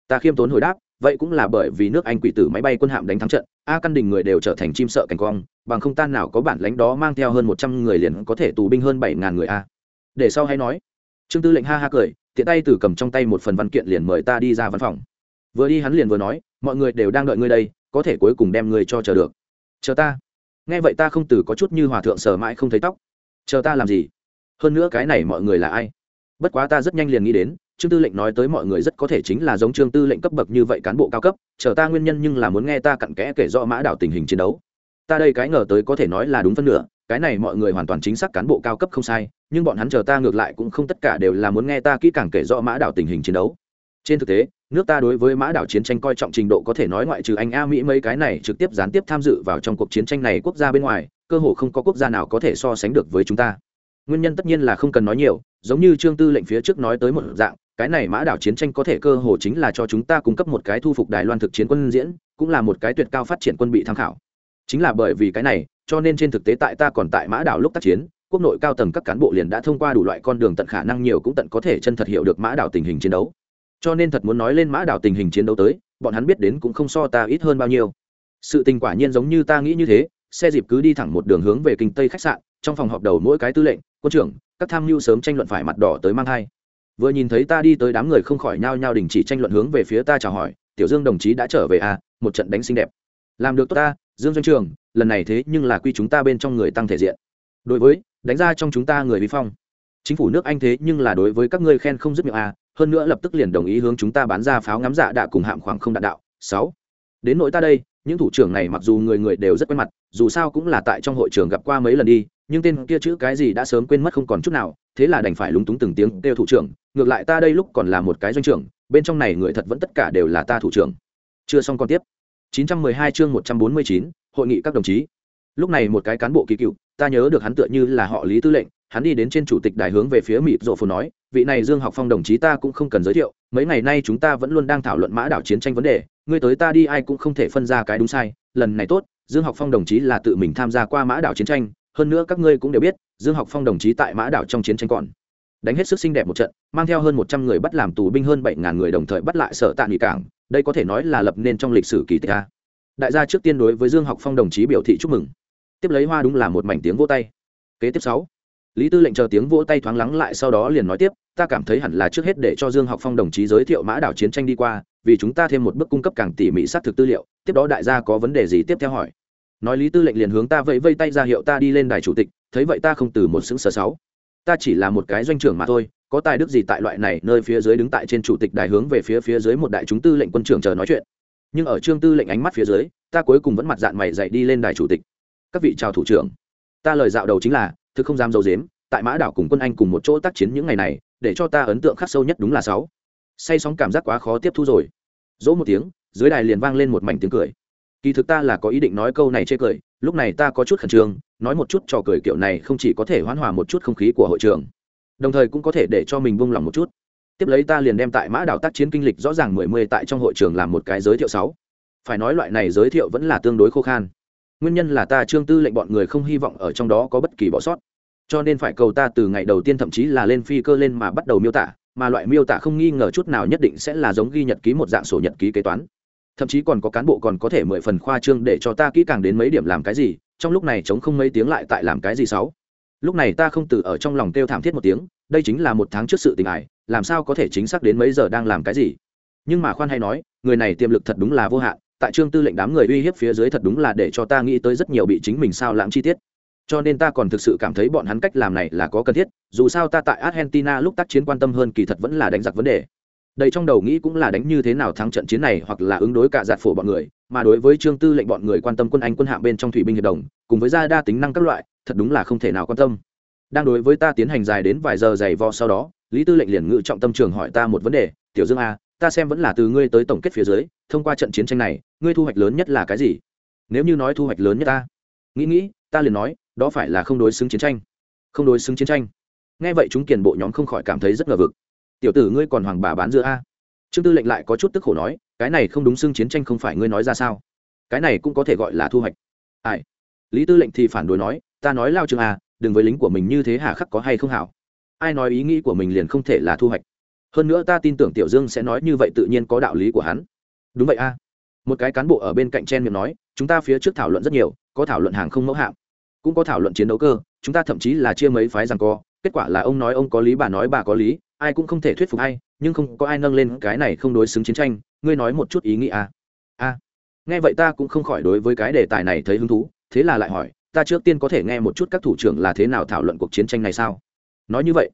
Ta khiêm tốn hồi đáp, vậy cũng là bởi vì nước anh quỷ tử máy bay quân hạm đánh thắng trận a căn đình người đều trở thành chim sợ cảnh quang, bằng không tan nào có bản lãnh đó mang theo hơn một trăm người liền có thể tù binh hơn bảy ngàn người a. Để sau hay nói. Trương tư lệnh ha ha cười, tiện tay từ cầm trong tay một phần văn kiện liền mời ta đi ra văn phòng. Vừa đi hắn liền vừa nói, mọi người đều đang đợi ngươi đây, có thể cuối cùng đem ngươi cho chờ được. Chờ ta. Nghe vậy ta không từ có chút như hòa thượng sờ mãi không thấy tóc. Chờ ta làm gì? Hơn nữa cái này mọi người là ai? Bất quá ta rất nhanh liền nghĩ đến trương tư lệnh nói tới mọi người rất có thể chính là giống trương tư lệnh cấp bậc như vậy cán bộ cao cấp, chờ ta nguyên nhân nhưng là muốn nghe ta cặn kẽ kể rõ mã đảo tình hình chiến đấu. Ta đây cái ngờ tới có thể nói là đúng phân nửa, cái này mọi người hoàn toàn chính xác cán bộ cao cấp không sai, nhưng bọn hắn chờ ta ngược lại cũng không tất cả đều là muốn nghe ta kỹ càng kể rõ mã đảo tình hình chiến đấu. Trên thực tế, nước ta đối với mã đảo chiến tranh coi trọng trình độ có thể nói ngoại trừ anh, a, mỹ mấy cái này trực tiếp gián tiếp tham dự vào trong cuộc chiến tranh này quốc gia bên ngoài, cơ hồ không có quốc gia nào có thể so sánh được với chúng ta. Nguyên nhân tất nhiên là không cần nói nhiều, giống như trương tư lệnh phía trước nói tới một dạng cái này mã đảo chiến tranh có thể cơ hồ chính là cho chúng ta cung cấp một cái thu phục đài loan thực chiến quân diễn, cũng là một cái tuyệt cao phát triển quân bị tham khảo. Chính là bởi vì cái này, cho nên trên thực tế tại ta còn tại mã đảo lúc tác chiến, quốc nội cao tầng các cán bộ liền đã thông qua đủ loại con đường tận khả năng nhiều cũng tận có thể chân thật hiểu được mã đảo tình hình chiến đấu. Cho nên thật muốn nói lên mã đảo tình hình chiến đấu tới, bọn hắn biết đến cũng không so ta ít hơn bao nhiêu. Sự tình quả nhiên giống như ta nghĩ như thế, xe dịp cứ đi thẳng một đường hướng về kinh tây khách sạn, trong phòng họp đầu mỗi cái tư lệnh, quân trưởng, các tham mưu sớm tranh luận phải mặt đỏ tới mang hai vừa nhìn thấy ta đi tới đám người không khỏi nhao nhao đình chỉ tranh luận hướng về phía ta chào hỏi, tiểu dương đồng chí đã trở về à? Một trận đánh xinh đẹp. Làm được tốt ta, dương doanh trường lần này thế nhưng là quy chúng ta bên trong người tăng thể diện. Đối với, đánh ra trong chúng ta người vi phong. Chính phủ nước anh thế nhưng là đối với các ngươi khen không dứt miệng à? Hơn nữa lập tức liền đồng ý hướng chúng ta bán ra pháo ngắm dạ đạ cùng hạm khoảng không đạn đạo. Sáu. Đến nỗi ta đây, những thủ trưởng này mặc dù người người đều rất quen mặt, dù sao cũng là tại trong hội trường gặp qua mấy lần đi, nhưng tên kia chữ cái gì đã sớm quên mất không còn chút nào, thế là đành phải lúng túng từng tiếng kêu thủ trưởng ngược lại ta đây lúc còn là một cái doanh trưởng bên trong này người thật vẫn tất cả đều là ta thủ trưởng. Chưa xong còn tiếp. 912 chương 149, hội nghị các đồng chí. Lúc này một cái cán bộ kỳ cựu ta nhớ được hắn tựa như là họ lý tư lệnh hắn đi đến trên chủ tịch đài hướng về phía mịt rộ phù nói vị này dương học phong đồng chí ta cũng không cần giới thiệu mấy ngày nay chúng ta vẫn luôn đang thảo luận mã đảo chiến tranh vấn đề ngươi tới ta đi ai cũng không thể phân ra cái đúng sai lần này tốt dương học phong đồng chí là tự mình tham gia qua mã đảo chiến tranh hơn nữa các ngươi cũng đều biết dương học phong đồng chí tại mã đảo trong chiến tranh còn đánh hết sức xinh đẹp một trận, mang theo hơn một trăm người bắt làm tù binh hơn bảy ngàn người đồng thời bắt lại sở tạ nghỉ cảng, đây có thể nói là lập nên trong lịch sử kỳ tích a. Đại gia trước tiên đối với dương học phong đồng chí biểu thị chúc mừng. Tiếp lấy hoa đúng là một mảnh tiếng vỗ tay. Kế tiếp sáu, lý tư lệnh chờ tiếng vỗ tay thoáng lắng lại sau đó liền nói tiếp, ta cảm thấy hẳn là trước hết để cho dương học phong đồng chí giới thiệu mã đảo chiến tranh đi qua, vì chúng ta thêm một bước cung cấp càng tỉ mỉ xác thực tư liệu, tiếp đó đại gia có vấn đề gì tiếp theo hỏi. Nói lý tư lệnh liền hướng ta vẫy vây tay ra hiệu ta đi lên đài chủ tịch, thấy vậy ta không từ một xứng sở sáu ta chỉ là một cái doanh trưởng mà thôi, có tài đức gì tại loại này nơi phía dưới đứng tại trên chủ tịch đài hướng về phía phía dưới một đại chúng tư lệnh quân trưởng chờ nói chuyện. Nhưng ở trương tư lệnh ánh mắt phía dưới, ta cuối cùng vẫn mặt dạng mày dậy đi lên đài chủ tịch. Các vị chào thủ trưởng, ta lời dạo đầu chính là, thực không dám dầu dếm, tại mã đảo cùng quân anh cùng một chỗ tác chiến những ngày này, để cho ta ấn tượng khắc sâu nhất đúng là sáu. Say sóng cảm giác quá khó tiếp thu rồi. Dỗ một tiếng, dưới đài liền vang lên một mảnh tiếng cười. Kỳ thực ta là có ý định nói câu này chê cười, lúc này ta có chút khẩn trương nói một chút trò cười kiểu này không chỉ có thể hoán hòa một chút không khí của hội trường, đồng thời cũng có thể để cho mình vung lòng một chút. Tiếp lấy ta liền đem tại mã đảo tác chiến kinh lịch rõ ràng mười mươi tại trong hội trường làm một cái giới thiệu sáu. Phải nói loại này giới thiệu vẫn là tương đối khô khan. Nguyên nhân là ta trương tư lệnh bọn người không hy vọng ở trong đó có bất kỳ bỏ sót. Cho nên phải cầu ta từ ngày đầu tiên thậm chí là lên phi cơ lên mà bắt đầu miêu tả, mà loại miêu tả không nghi ngờ chút nào nhất định sẽ là giống ghi nhật ký một dạng sổ nhật ký kế toán. Thậm chí còn có cán bộ còn có thể mười phần khoa trương để cho ta kỹ càng đến mấy điểm làm cái gì trong lúc này chống không mấy tiếng lại tại làm cái gì sáu? Lúc này ta không từ ở trong lòng kêu thảm thiết một tiếng, đây chính là một tháng trước sự tình ải, làm sao có thể chính xác đến mấy giờ đang làm cái gì? Nhưng mà khoan hay nói, người này tiềm lực thật đúng là vô hạn, tại trương tư lệnh đám người uy hiếp phía dưới thật đúng là để cho ta nghĩ tới rất nhiều bị chính mình sao lãng chi tiết. Cho nên ta còn thực sự cảm thấy bọn hắn cách làm này là có cần thiết, dù sao ta tại argentina lúc tác chiến quan tâm hơn kỳ thật vẫn là đánh giặc vấn đề. Đây trong đầu nghĩ cũng là đánh như thế nào thắng trận chiến này hoặc là ứng đối cả giạt phổ bọn người mà đối với trương tư lệnh bọn người quan tâm quân anh quân hạ bên trong thủy binh hiệp đồng, cùng với gia đa tính năng các loại, thật đúng là không thể nào quan tâm. Đang đối với ta tiến hành dài đến vài giờ dày vò sau đó, lý tư lệnh liền ngự trọng tâm trường hỏi ta một vấn đề, tiểu dương a ta xem vẫn là từ ngươi tới tổng kết phía dưới, thông qua trận chiến tranh này, ngươi thu hoạch lớn nhất là cái gì? Nếu như nói thu hoạch lớn nhất ta, nghĩ nghĩ, ta liền nói, đó phải là không đối xứng chiến tranh. Không đối xứng chiến tranh. Nghe vậy chúng kiền bộ nhóm không khỏi cảm thấy rất ngờ vực. Tiểu tử ngươi còn hoàng bà bán dưa a? Trương tư lệnh lại có chút tức khổ nói, cái này không đúng xưng chiến tranh không phải ngươi nói ra sao? Cái này cũng có thể gọi là thu hoạch. Ai? Lý tư lệnh thì phản đối nói, ta nói lao trường a à, đừng với lính của mình như thế hà khắc có hay không hảo? Ai nói ý nghĩ của mình liền không thể là thu hoạch? Hơn nữa ta tin tưởng tiểu dương sẽ nói như vậy tự nhiên có đạo lý của hắn. Đúng vậy a một cái cán bộ ở bên cạnh chen miệng nói, chúng ta phía trước thảo luận rất nhiều, có thảo luận hàng không mẫu hạng cũng có thảo luận chiến đấu cơ, chúng ta thậm chí là chia mấy phái rằng co, kết quả là ông nói ông có lý, bà nói bà có lý, ai cũng không thể thuyết phục ai nhưng không có ai nâng lên cái này không đối xứng chiến tranh, ngươi nói một chút ý nghĩ a a nghe vậy ta cũng không khỏi đối với cái đề tài này thấy hứng thú, thế là lại hỏi, ta trước tiên có thể nghe một chút các thủ trưởng là thế nào thảo luận cuộc chiến tranh này sao? Nói như vậy,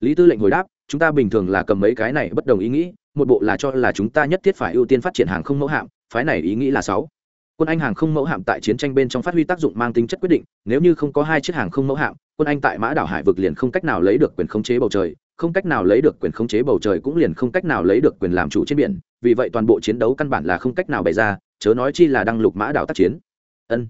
lý tư lệnh hồi đáp, chúng ta bình thường là cầm mấy cái này bất đồng ý nghĩ, một bộ là cho là chúng ta nhất thiết phải ưu tiên phát triển hàng không mẫu hạm, phái này ý nghĩ là sáu. Quân anh hàng không mẫu hạm tại chiến tranh bên trong phát huy tác dụng mang tính chất quyết định, nếu như không có hai chiếc hàng không mẫu hạm, quân anh tại mã đảo hải vực liền không cách nào lấy được quyền khống chế bầu trời không cách nào lấy được quyền khống chế bầu trời cũng liền không cách nào lấy được quyền làm chủ trên biển, vì vậy toàn bộ chiến đấu căn bản là không cách nào bày ra, chớ nói chi là đăng lục mã đảo tác chiến. Ân,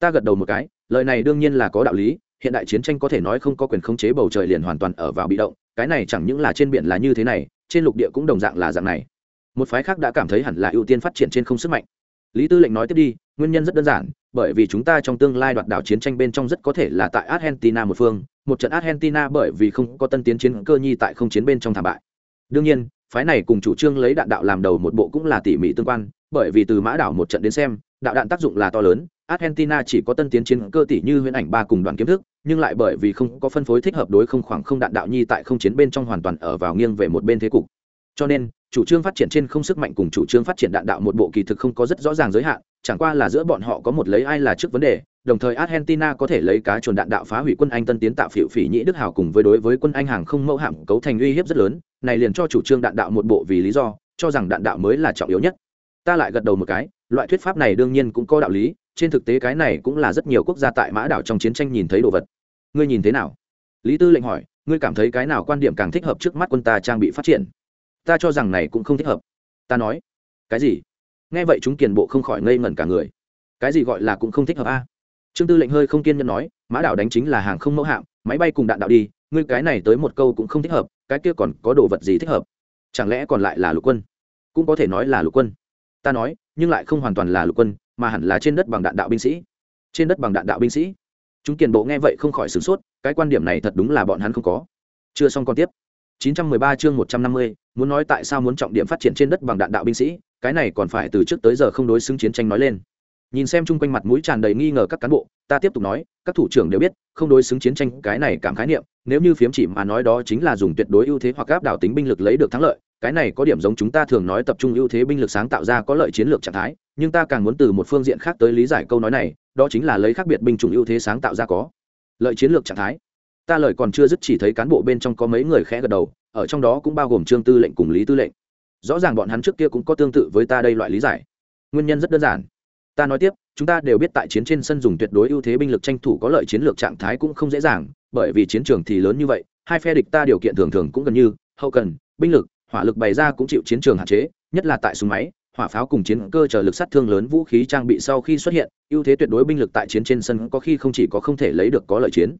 ta gật đầu một cái, lời này đương nhiên là có đạo lý, hiện đại chiến tranh có thể nói không có quyền khống chế bầu trời liền hoàn toàn ở vào bị động, cái này chẳng những là trên biển là như thế này, trên lục địa cũng đồng dạng là dạng này. Một phái khác đã cảm thấy hẳn là ưu tiên phát triển trên không sức mạnh. Lý tư lệnh nói tiếp đi, nguyên nhân rất đơn giản, bởi vì chúng ta trong tương lai đoạt đảo chiến tranh bên trong rất có thể là tại argentina một phương một trận argentina bởi vì không có tân tiến chiến cơ nhi tại không chiến bên trong thảm bại. Đương nhiên, phái này cùng chủ trương lấy đạn đạo làm đầu một bộ cũng là tỉ mỉ tương quan, bởi vì từ mã đảo một trận đến xem, đạo đạn tác dụng là to lớn, argentina chỉ có tân tiến chiến cơ tỷ như huyền ảnh ba cùng đoàn kiếm thức, nhưng lại bởi vì không có phân phối thích hợp đối không khoảng không đạn đạo nhi tại không chiến bên trong hoàn toàn ở vào nghiêng về một bên thế cục. Cho nên, chủ trương phát triển trên không sức mạnh cùng chủ trương phát triển đạn đạo một bộ kỳ thực không có rất rõ ràng giới hạn, chẳng qua là giữa bọn họ có một lấy ai là trước vấn đề đồng thời argentina có thể lấy cá chuồn đạn đạo phá hủy quân anh tân tiến tạo phỉ phỉ nhĩ đức hào cùng với đối với quân anh hàng không mẫu hạm cấu thành uy hiếp rất lớn, này liền cho chủ trương đạn đạo một bộ vì lý do, cho rằng đạn đạo mới là trọng yếu nhất. Ta lại gật đầu một cái, loại thuyết pháp này đương nhiên cũng có đạo lý, trên thực tế cái này cũng là rất nhiều quốc gia tại mã đảo trong chiến tranh nhìn thấy đồ vật. Ngươi nhìn thế nào? Lý tư lệnh hỏi, ngươi cảm thấy cái nào quan điểm càng thích hợp trước mắt quân ta trang bị phát triển? Ta cho rằng này cũng không thích hợp. Ta nói, cái gì? Nghe vậy chúng kiền bộ không khỏi ngây ngẩn cả người. Cái gì gọi là cũng không thích hợp a? Trương tư lệnh hơi không kiên nhẫn nói mã đảo đánh chính là hàng không mẫu hạm máy bay cùng đạn đạo đi ngươi cái này tới một câu cũng không thích hợp cái kia còn có đồ vật gì thích hợp? Chẳng lẽ còn lại là lục quân? Cũng có thể nói là lục quân. Ta nói nhưng lại không hoàn toàn là lục quân mà hẳn là trên đất bằng đạn đạo binh sĩ. Trên đất bằng đạn đạo binh sĩ? Chúng kiền bộ nghe vậy không khỏi sửng sốt cái quan điểm này thật đúng là bọn hắn không có. Chưa xong còn tiếp. 913 chương 150, muốn nói tại sao muốn trọng điểm phát triển trên đất bằng đạn đạo binh sĩ, cái này còn phải từ trước tới giờ không đối xứng chiến tranh nói lên. Nhìn xem chung quanh mặt mũi tràn đầy nghi ngờ các cán bộ, ta tiếp tục nói, các thủ trưởng đều biết, không đối xứng chiến tranh cái này cảm khái niệm, nếu như phiếm chỉ mà nói đó chính là dùng tuyệt đối ưu thế hoặc áp đảo tính binh lực lấy được thắng lợi, cái này có điểm giống chúng ta thường nói tập trung ưu thế binh lực sáng tạo ra có lợi chiến lược trạng thái, nhưng ta càng muốn từ một phương diện khác tới lý giải câu nói này, đó chính là lấy khác biệt binh chủng ưu thế sáng tạo ra có lợi chiến lược trạng thái. Ta lời còn chưa dứt chỉ thấy cán bộ bên trong có mấy người khẽ gật đầu ở trong đó cũng bao gồm trương tư lệnh cùng lý tư lệnh. Rõ ràng bọn hắn trước kia cũng có tương tự với ta đây loại lý giải. Nguyên nhân rất đơn giản ta nói tiếp, chúng ta đều biết tại chiến trên sân dùng tuyệt đối ưu thế binh lực tranh thủ có lợi chiến lược trạng thái cũng không dễ dàng, bởi vì chiến trường thì lớn như vậy, hai phe địch ta điều kiện thường thường cũng gần như, hậu cần, binh lực, hỏa lực bày ra cũng chịu chiến trường hạn chế, nhất là tại súng máy, hỏa pháo cùng chiến cơ chờ lực sát thương lớn vũ khí trang bị sau khi xuất hiện, ưu thế tuyệt đối binh lực tại chiến trên sân có khi không chỉ có không thể lấy được có lợi chiến.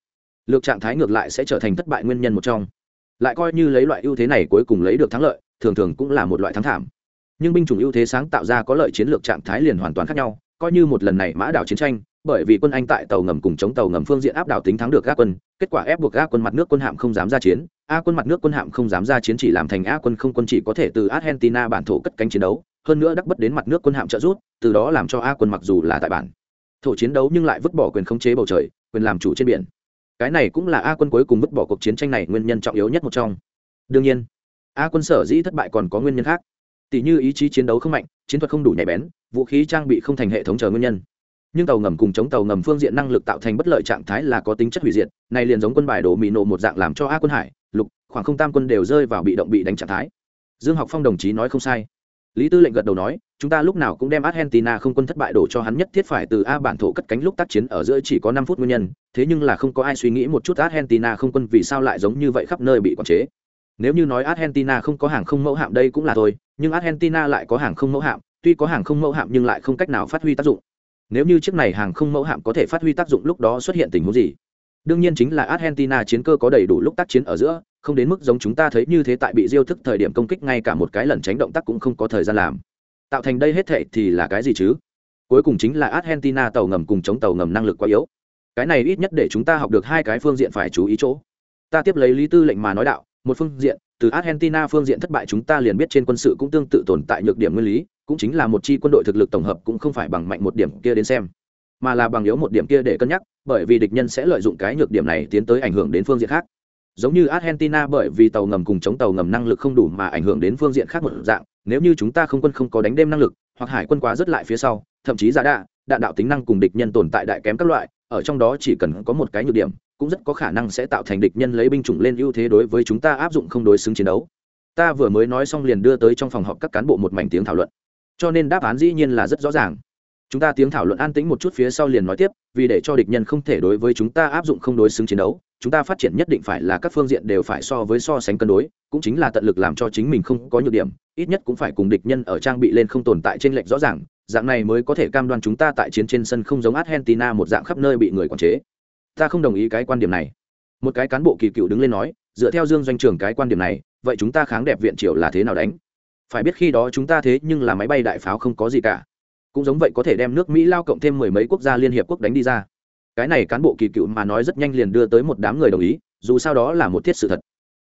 Lược trạng thái ngược lại sẽ trở thành thất bại nguyên nhân một trong. Lại coi như lấy loại ưu thế này cuối cùng lấy được thắng lợi, thường thường cũng là một loại thắng thảm. Nhưng binh chủng ưu thế sáng tạo ra có lợi chiến lược trạng thái liền hoàn toàn khác nhau coi như một lần này mã đảo chiến tranh, bởi vì quân anh tại tàu ngầm cùng chống tàu ngầm phương diện áp đảo tính thắng được các quân, kết quả ép buộc a quân mặt nước quân hạm không dám ra chiến. A quân mặt nước quân hạm không dám ra chiến chỉ làm thành a quân không quân chỉ có thể từ argentina bản thổ cất cánh chiến đấu, hơn nữa đắc bất đến mặt nước quân hạm trợ rút từ đó làm cho a quân mặc dù là tại bản thổ chiến đấu nhưng lại vứt bỏ quyền khống chế bầu trời, quyền làm chủ trên biển. Cái này cũng là a quân cuối cùng vứt bỏ cuộc chiến tranh này nguyên nhân trọng yếu nhất một trong. Đương nhiên a quân sở dĩ thất bại còn có nguyên nhân khác tỷ như ý chí chiến đấu không mạnh, chiến thuật không đủ nhạy bén, vũ khí trang bị không thành hệ thống chờ nguyên nhân. Nhưng tàu ngầm cùng chống tàu ngầm phương diện năng lực tạo thành bất lợi trạng thái là có tính chất hủy diệt, này liền giống quân bài đổ mì nổ một dạng làm cho a quân hải, lục, khoảng không tam quân đều rơi vào bị động bị đánh trạng thái. Dương học phong đồng chí nói không sai. Lý tư lệnh gật đầu nói, chúng ta lúc nào cũng đem argentina không quân thất bại đổ cho hắn nhất thiết phải từ a bản thổ cất cánh lúc tác chiến ở giữa chỉ có năm phút nguyên nhân, thế nhưng là không có ai suy nghĩ một chút argentina không quân vì sao lại giống như vậy khắp nơi bị quản chế nếu như nói argentina không có hàng không mẫu hạm đây cũng là thôi, nhưng argentina lại có hàng không mẫu hạm, tuy có hàng không mẫu hạm nhưng lại không cách nào phát huy tác dụng. Nếu như chiếc này hàng không mẫu hạm có thể phát huy tác dụng lúc đó xuất hiện tình huống gì? Đương nhiên chính là argentina chiến cơ có đầy đủ lúc tác chiến ở giữa, không đến mức giống chúng ta thấy như thế tại bị diêu thức thời điểm công kích ngay cả một cái lần tránh động tác cũng không có thời gian làm. Tạo thành đây hết thệ thì là cái gì chứ? Cuối cùng chính là argentina tàu ngầm cùng chống tàu ngầm năng lực quá yếu. Cái này ít nhất để chúng ta học được hai cái phương diện phải chú ý chỗ. Ta tiếp lấy lý tư lệnh mà nói đạo một phương diện, từ argentina phương diện thất bại chúng ta liền biết trên quân sự cũng tương tự tồn tại nhược điểm nguyên lý, cũng chính là một chi quân đội thực lực tổng hợp cũng không phải bằng mạnh một điểm kia đến xem, mà là bằng yếu một điểm kia để cân nhắc, bởi vì địch nhân sẽ lợi dụng cái nhược điểm này tiến tới ảnh hưởng đến phương diện khác. Giống như argentina bởi vì tàu ngầm cùng chống tàu ngầm năng lực không đủ mà ảnh hưởng đến phương diện khác một dạng, nếu như chúng ta không quân không có đánh đêm năng lực, hoặc hải quân quá rất lại phía sau, thậm chí giả đạ, đạn đạo tính năng cùng địch nhân tồn tại đại kém các loại, ở trong đó chỉ cần có một cái nhược điểm cũng rất có khả năng sẽ tạo thành địch nhân lấy binh chủng lên ưu thế đối với chúng ta áp dụng không đối xứng chiến đấu. Ta vừa mới nói xong liền đưa tới trong phòng họp các cán bộ một mảnh tiếng thảo luận. Cho nên đáp án dĩ nhiên là rất rõ ràng. Chúng ta tiếng thảo luận an tĩnh một chút phía sau liền nói tiếp, vì để cho địch nhân không thể đối với chúng ta áp dụng không đối xứng chiến đấu, chúng ta phát triển nhất định phải là các phương diện đều phải so với so sánh cân đối, cũng chính là tận lực làm cho chính mình không có nhược điểm, ít nhất cũng phải cùng địch nhân ở trang bị lên không tồn tại trên lệnh rõ ràng, dạng này mới có thể cam đoan chúng ta tại chiến trên sân không giống argentina một dạng khắp nơi bị người quản chế ta không đồng ý cái quan điểm này. Một cái cán bộ kỳ cựu đứng lên nói, dựa theo dương doanh trường cái quan điểm này, vậy chúng ta kháng đẹp viện triều là thế nào đánh? Phải biết khi đó chúng ta thế nhưng là máy bay đại pháo không có gì cả. Cũng giống vậy có thể đem nước mỹ lao cộng thêm mười mấy quốc gia liên hiệp quốc đánh đi ra. Cái này cán bộ kỳ cựu mà nói rất nhanh liền đưa tới một đám người đồng ý, dù sao đó là một thiết sự thật.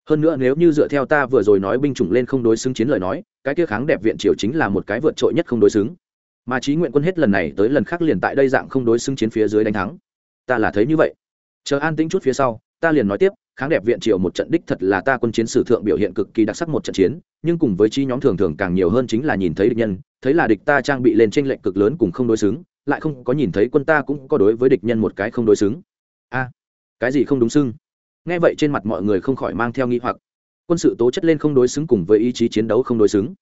Hơn nữa nếu như dựa theo ta vừa rồi nói binh chủng lên không đối xứng chiến lời nói, cái kia kháng đẹp viện triều chính là một cái vượt trội nhất không đối xứng. Mà trí nguyện quân hết lần này tới lần khác liền tại đây dạng không đối xứng chiến phía dưới đánh thắng. Ta là thấy như vậy chờ an tĩnh chút phía sau, ta liền nói tiếp, kháng đẹp viện triều một trận đích thật là ta quân chiến sử thượng biểu hiện cực kỳ đặc sắc một trận chiến, nhưng cùng với chi nhóm thường thường càng nhiều hơn chính là nhìn thấy địch nhân, thấy là địch ta trang bị lên tranh lệnh cực lớn cùng không đối xứng, lại không có nhìn thấy quân ta cũng có đối với địch nhân một cái không đối xứng. A, cái gì không đúng xưng? Nghe vậy trên mặt mọi người không khỏi mang theo nghi hoặc. Quân sự tố chất lên không đối xứng cùng với ý chí chiến đấu không đối xứng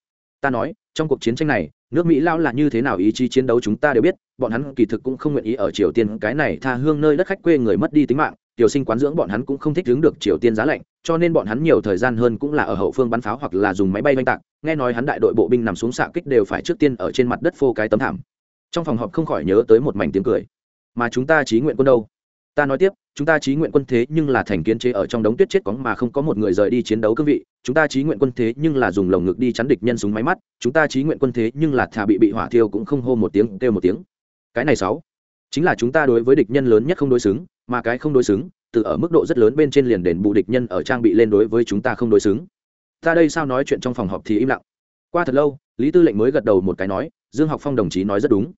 ta nói, trong cuộc chiến tranh này, nước mỹ lao là như thế nào ý chí chiến đấu chúng ta đều biết, bọn hắn kỳ thực cũng không nguyện ý ở triều tiên, cái này tha hương nơi đất khách quê người mất đi tính mạng, tiểu sinh quán dưỡng bọn hắn cũng không thích đứng được triều tiên giá lạnh, cho nên bọn hắn nhiều thời gian hơn cũng là ở hậu phương bắn pháo hoặc là dùng máy bay oanh tạc, nghe nói hắn đại đội bộ binh nằm xuống xạ kích đều phải trước tiên ở trên mặt đất phô cái tấm thảm. Trong phòng họp không khỏi nhớ tới một mảnh tiếng cười. Mà chúng ta trí nguyện quân đâu? Ta nói tiếp, chúng ta trí nguyện quân thế nhưng là thành kiến chế ở trong đống tuyết chết cóng mà không có một người rời đi chiến đấu cương vị, chúng ta trí nguyện quân thế nhưng là dùng lồng ngực đi chắn địch nhân súng máy mắt, chúng ta trí nguyện quân thế nhưng là thà bị bị hỏa thiêu cũng không hô một tiếng, kêu một tiếng. Cái này sáu, chính là chúng ta đối với địch nhân lớn nhất không đối xứng, mà cái không đối xứng, từ ở mức độ rất lớn bên trên liền đền bù địch nhân ở trang bị lên đối với chúng ta không đối xứng. Ta đây sao nói chuyện trong phòng họp thì im lặng. Qua thật lâu, lý tư lệnh mới gật đầu một cái nói, dương học phong đồng chí nói rất đúng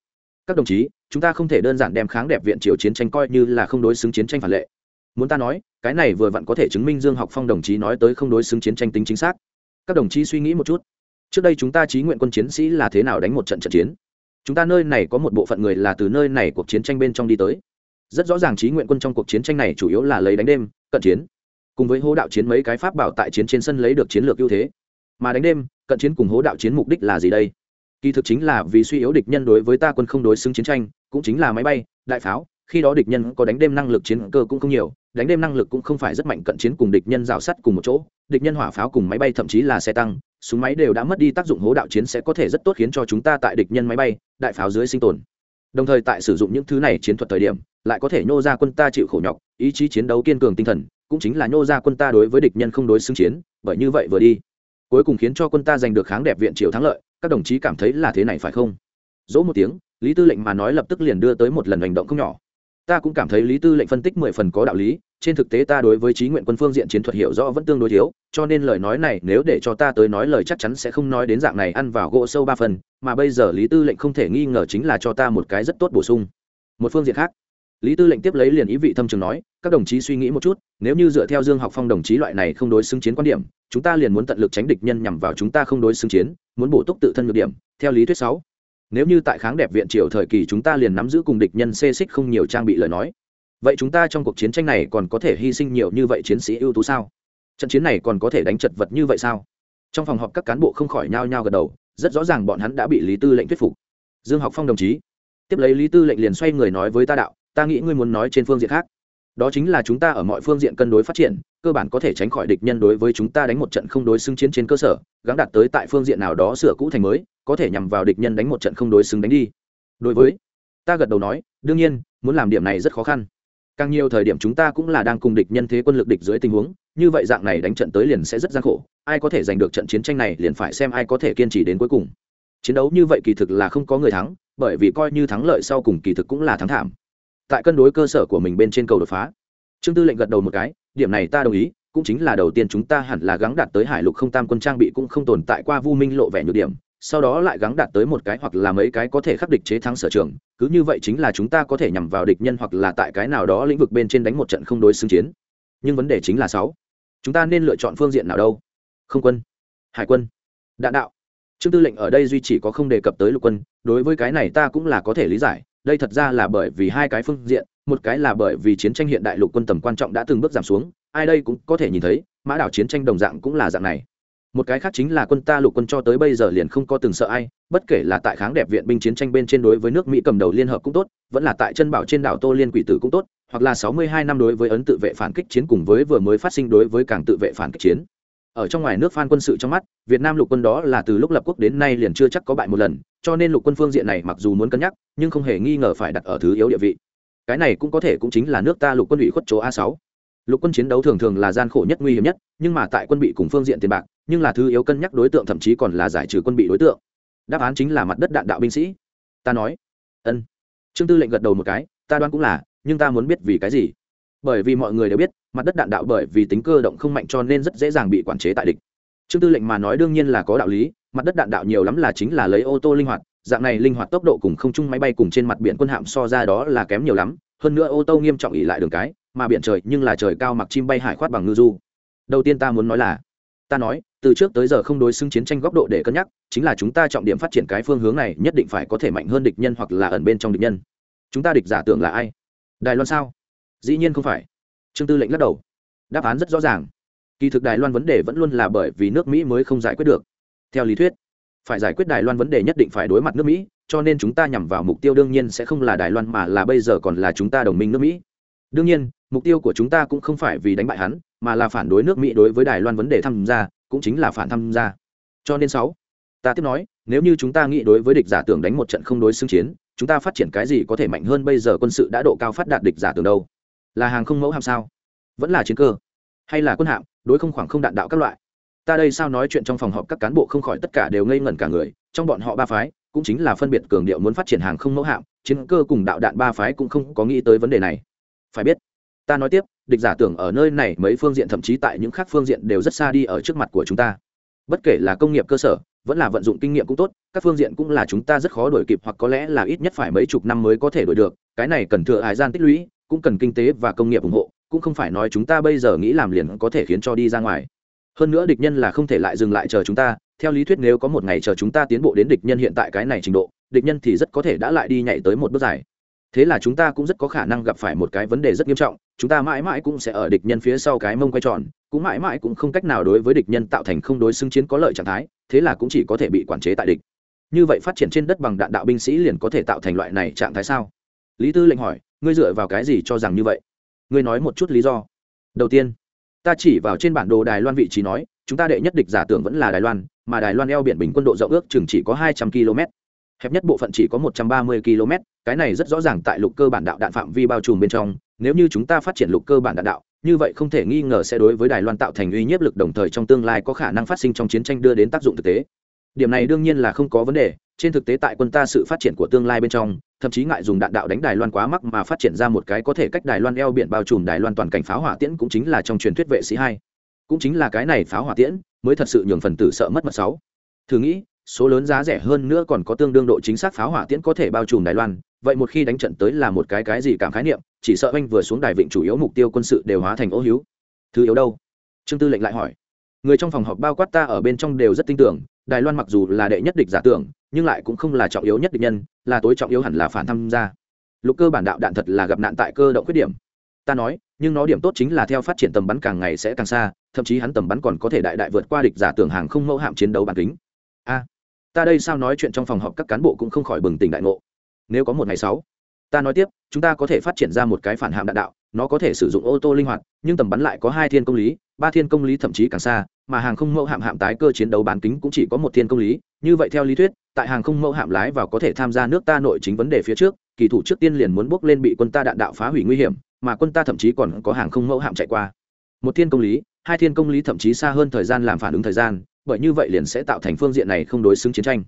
các đồng chí, chúng ta không thể đơn giản đem kháng đẹp viện triều chiến tranh coi như là không đối xứng chiến tranh phản lệ. Muốn ta nói, cái này vừa vặn có thể chứng minh dương học phong đồng chí nói tới không đối xứng chiến tranh tính chính xác. Các đồng chí suy nghĩ một chút. Trước đây chúng ta trí nguyện quân chiến sĩ là thế nào đánh một trận trận chiến? Chúng ta nơi này có một bộ phận người là từ nơi này cuộc chiến tranh bên trong đi tới. Rất rõ ràng trí nguyện quân trong cuộc chiến tranh này chủ yếu là lấy đánh đêm, cận chiến. Cùng với hố đạo chiến mấy cái pháp bảo tại chiến trên sân lấy được chiến lược ưu thế. Mà đánh đêm, cận chiến cùng hố đạo chiến mục đích là gì đây? Kỳ thực chính là vì suy yếu địch nhân đối với ta quân không đối xứng chiến tranh, cũng chính là máy bay, đại pháo, khi đó địch nhân có đánh đêm năng lực chiến cơ cũng không nhiều, đánh đêm năng lực cũng không phải rất mạnh cận chiến cùng địch nhân rào sắt cùng một chỗ, địch nhân hỏa pháo cùng máy bay thậm chí là xe tăng, súng máy đều đã mất đi tác dụng hố đạo chiến sẽ có thể rất tốt khiến cho chúng ta tại địch nhân máy bay, đại pháo dưới sinh tồn. Đồng thời tại sử dụng những thứ này chiến thuật thời điểm, lại có thể nhô ra quân ta chịu khổ nhọc, ý chí chiến đấu kiên cường tinh thần, cũng chính là nhô ra quân ta đối với địch nhân không đối xứng chiến, bởi như vậy vừa đi. Cuối cùng khiến cho quân ta giành được kháng đẹp viện triều thắng lợi các đồng chí cảm thấy là thế này phải không? Dỗ một tiếng, lý tư lệnh mà nói lập tức liền đưa tới một lần hành động không nhỏ. Ta cũng cảm thấy lý tư lệnh phân tích mười phần có đạo lý, trên thực tế ta đối với trí nguyện quân phương diện chiến thuật hiểu rõ vẫn tương đối thiếu, cho nên lời nói này nếu để cho ta tới nói lời chắc chắn sẽ không nói đến dạng này ăn vào gỗ sâu ba phần, mà bây giờ lý tư lệnh không thể nghi ngờ chính là cho ta một cái rất tốt bổ sung. Một phương diện khác lý tư lệnh tiếp lấy liền ý vị thâm trường nói, các đồng chí suy nghĩ một chút, nếu như dựa theo dương học phong đồng chí loại này không đối xứng chiến quan điểm, chúng ta liền muốn tận lực tránh địch nhân nhằm vào chúng ta không đối xứng chiến, muốn bổ túc tự thân nhược điểm, theo lý thuyết sáu. Nếu như tại kháng đẹp viện triều thời kỳ chúng ta liền nắm giữ cùng địch nhân xê xích không nhiều trang bị lời nói, vậy chúng ta trong cuộc chiến tranh này còn có thể hy sinh nhiều như vậy chiến sĩ ưu tú sao? Trận chiến này còn có thể đánh chật vật như vậy sao? Trong phòng họp các cán bộ không khỏi nhao nhao gật đầu, rất rõ ràng bọn hắn đã bị lý tư lệnh thuyết phục. Dương học phong đồng chí. Tiếp lấy lý tư lệnh liền xoay người nói với ta đạo ta nghĩ ngươi muốn nói trên phương diện khác. Đó chính là chúng ta ở mọi phương diện cân đối phát triển, cơ bản có thể tránh khỏi địch nhân đối với chúng ta đánh một trận không đối xứng chiến trên cơ sở, gắng đạt tới tại phương diện nào đó sửa cũ thành mới, có thể nhằm vào địch nhân đánh một trận không đối xứng đánh đi. Đối với, ta gật đầu nói, đương nhiên, muốn làm điểm này rất khó khăn. Càng nhiều thời điểm chúng ta cũng là đang cùng địch nhân thế quân lực địch dưới tình huống, như vậy dạng này đánh trận tới liền sẽ rất gian khổ, ai có thể giành được trận chiến tranh này liền phải xem ai có thể kiên trì đến cuối cùng. Chiến đấu như vậy kỳ thực là không có người thắng, bởi vì coi như thắng lợi sau cùng kỳ thực cũng là thắng thảm tại cân đối cơ sở của mình bên trên cầu đột phá. Trương tư lệnh gật đầu một cái, điểm này ta đồng ý, cũng chính là đầu tiên chúng ta hẳn là gắng đạt tới hải lục không tam quân trang bị cũng không tồn tại qua vu minh lộ vẻ nhược điểm, sau đó lại gắng đạt tới một cái hoặc là mấy cái có thể khắc địch chế thắng sở trường, cứ như vậy chính là chúng ta có thể nhằm vào địch nhân hoặc là tại cái nào đó lĩnh vực bên trên đánh một trận không đối xứng chiến. Nhưng vấn đề chính là sáu, chúng ta nên lựa chọn phương diện nào đâu? Không quân, hải quân, đạn đạo. Trương tư lệnh ở đây duy chỉ có không đề cập tới lục quân, đối với cái này ta cũng là có thể lý giải đây thật ra là bởi vì hai cái phương diện, một cái là bởi vì chiến tranh hiện đại lục quân tầm quan trọng đã từng bước giảm xuống, ai đây cũng có thể nhìn thấy, mã đảo chiến tranh đồng dạng cũng là dạng này. Một cái khác chính là quân ta lục quân cho tới bây giờ liền không có từng sợ ai, bất kể là tại kháng đẹp viện binh chiến tranh bên trên đối với nước mỹ cầm đầu liên hợp cũng tốt, vẫn là tại chân bảo trên đảo tô liên quỷ tử cũng tốt, hoặc là sáu mươi hai năm đối với ấn tự vệ phản kích chiến cùng với vừa mới phát sinh đối với cảng tự vệ phản kích chiến ở trong ngoài nước phan quân sự trong mắt, việt nam lục quân đó là từ lúc lập quốc đến nay liền chưa chắc có bại một lần, cho nên lục quân phương diện này mặc dù muốn cân nhắc, nhưng không hề nghi ngờ phải đặt ở thứ yếu địa vị. Cái này cũng có thể cũng chính là nước ta lục quân ủy khuất chỗ a sáu. Lục quân chiến đấu thường thường là gian khổ nhất, nguy hiểm nhất, nhưng mà tại quân bị cùng phương diện tiền bạc, nhưng là thứ yếu cân nhắc đối tượng thậm chí còn là giải trừ quân bị đối tượng. Đáp án chính là mặt đất đạn đạo binh sĩ. Ta nói, ân. Trương tư lệnh gật đầu một cái, ta đoán cũng là, nhưng ta muốn biết vì cái gì? Bởi vì mọi người đều biết, mặt đất đạn đạo bởi vì tính cơ động không mạnh cho nên rất dễ dàng bị quản chế tại địch. Trương tư lệnh mà nói đương nhiên là có đạo lý, mặt đất đạn đạo nhiều lắm là chính là lấy ô tô linh hoạt, dạng này linh hoạt tốc độ cùng không chung máy bay cùng trên mặt biển quân hạm so ra đó là kém nhiều lắm, hơn nữa ô tô nghiêm trọng ỉ lại đường cái, mà biển trời nhưng là trời cao mặc chim bay hải khoát bằng ngư du. Đầu tiên ta muốn nói là, ta nói, từ trước tới giờ không đối xứng chiến tranh góc độ để cân nhắc, chính là chúng ta trọng điểm phát triển cái phương hướng này nhất định phải có thể mạnh hơn địch nhân hoặc là ẩn bên trong địch nhân. Chúng ta địch giả tưởng là ai? Đài loan sao? Dĩ nhiên không phải. Trương tư lệnh lắc đầu. Đáp án rất rõ ràng. Kỳ thực đài loan vấn đề vẫn luôn là bởi vì nước mỹ mới không giải quyết được. Theo lý thuyết, phải giải quyết đài loan vấn đề nhất định phải đối mặt nước mỹ, cho nên chúng ta nhằm vào mục tiêu đương nhiên sẽ không là đài loan mà là bây giờ còn là chúng ta đồng minh nước mỹ. Đương nhiên, mục tiêu của chúng ta cũng không phải vì đánh bại hắn, mà là phản đối nước mỹ đối với đài loan vấn đề tham gia, cũng chính là phản tham gia. Cho nên sáu, ta tiếp nói, nếu như chúng ta nghĩ đối với địch giả tưởng đánh một trận không đối xứng chiến, chúng ta phát triển cái gì có thể mạnh hơn bây giờ quân sự đã độ cao phát đạt địch giả tưởng đâu? Là hàng không mẫu hạm sao? Vẫn là chiến cơ? Hay là quân hạm, đối không khoảng không đạn đạo các loại? Ta đây sao nói chuyện trong phòng họp các cán bộ không khỏi tất cả đều ngây ngẩn cả người, trong bọn họ ba phái, cũng chính là phân biệt cường điệu muốn phát triển hàng không mẫu hạm, chiến cơ cùng đạo đạn ba phái cũng không có nghĩ tới vấn đề này. Phải biết, ta nói tiếp, địch giả tưởng ở nơi này mấy phương diện thậm chí tại những khác phương diện đều rất xa đi ở trước mặt của chúng ta. Bất kể là công nghiệp cơ sở, vẫn là vận dụng kinh nghiệm cũng tốt, các phương diện cũng là chúng ta rất khó đổi kịp hoặc có lẽ là ít nhất phải mấy chục năm mới có thể đổi được, cái này cần thừa hải gian tích lũy cũng cần kinh tế và công nghiệp ủng hộ, cũng không phải nói chúng ta bây giờ nghĩ làm liền có thể khiến cho đi ra ngoài. Hơn nữa địch nhân là không thể lại dừng lại chờ chúng ta, theo lý thuyết nếu có một ngày chờ chúng ta tiến bộ đến địch nhân hiện tại cái này trình độ, địch nhân thì rất có thể đã lại đi nhảy tới một bước dài. Thế là chúng ta cũng rất có khả năng gặp phải một cái vấn đề rất nghiêm trọng, chúng ta mãi mãi cũng sẽ ở địch nhân phía sau cái mông quay tròn, cũng mãi mãi cũng không cách nào đối với địch nhân tạo thành không đối xứng chiến có lợi trạng thái, thế là cũng chỉ có thể bị quản chế tại địch. Như vậy phát triển trên đất bằng đạn đạo binh sĩ liền có thể tạo thành loại này trạng thái sao? Lý tư lệnh hỏi ngươi dựa vào cái gì cho rằng như vậy? Ngươi nói một chút lý do. Đầu tiên, ta chỉ vào trên bản đồ đài loan vị trí nói, chúng ta đệ nhất địch giả tưởng vẫn là đài loan, mà đài loan eo biển bình quân độ rộng ước chừng chỉ có hai trăm km hẹp nhất bộ phận chỉ có một trăm ba mươi km cái này rất rõ ràng tại lục cơ bản đạo đạn phạm vi bao trùm bên trong, nếu như chúng ta phát triển lục cơ bản đạn đạo, như vậy không thể nghi ngờ sẽ đối với đài loan tạo thành uy nhiếp lực đồng thời trong tương lai có khả năng phát sinh trong chiến tranh đưa đến tác dụng thực tế điểm này đương nhiên là không có vấn đề, trên thực tế tại quân ta sự phát triển của tương lai bên trong, thậm chí ngại dùng đạn đạo đánh đài loan quá mắc mà phát triển ra một cái có thể cách đài loan eo biển bao trùm đài loan toàn cảnh pháo hỏa tiễn cũng chính là trong truyền thuyết vệ sĩ hai. Cũng chính là cái này pháo hỏa tiễn, mới thật sự nhường phần tử sợ mất mật sáu. Thử nghĩ, số lớn giá rẻ hơn nữa còn có tương đương độ chính xác pháo hỏa tiễn có thể bao trùm đài loan, vậy một khi đánh trận tới là một cái cái gì cảm khái niệm, chỉ sợ anh vừa xuống đài vịnh chủ yếu mục tiêu quân sự đều hóa thành ô hiếu. Thứ yếu đâu? Trương tư lệnh lại hỏi. Người trong phòng họp bao quát ta ở bên trong đều rất tin tưởng đài loan mặc dù là đệ nhất địch giả tưởng, nhưng lại cũng không là trọng yếu nhất địch nhân, là tối trọng yếu hẳn là phản tham gia. Lục cơ bản đạo đạn thật là gặp nạn tại cơ động khuyết điểm. Ta nói, nhưng nó điểm tốt chính là theo phát triển tầm bắn càng ngày sẽ càng xa, thậm chí hắn tầm bắn còn có thể đại đại vượt qua địch giả tưởng hàng không mẫu hạm chiến đấu bản kính. A, ta đây sao nói chuyện trong phòng họp các cán bộ cũng không khỏi bừng tỉnh đại ngộ. Nếu có một ngày sáu, ta nói tiếp, chúng ta có thể phát triển ra một cái phản hạm đạn đạo, nó có thể sử dụng ô tô linh hoạt, nhưng tầm bắn lại có hai thiên công lý, ba thiên công lý thậm chí càng xa mà hàng không mẫu hạm hạm tái cơ chiến đấu bán kính cũng chỉ có một thiên công lý, như vậy theo lý thuyết, tại hàng không mẫu hạm lái vào có thể tham gia nước ta nội chính vấn đề phía trước, kỳ thủ trước tiên liền muốn bước lên bị quân ta đạn đạo phá hủy nguy hiểm, mà quân ta thậm chí còn có hàng không mẫu hạm chạy qua. Một thiên công lý, hai thiên công lý thậm chí xa hơn thời gian làm phản ứng thời gian, bởi như vậy liền sẽ tạo thành phương diện này không đối xứng chiến tranh.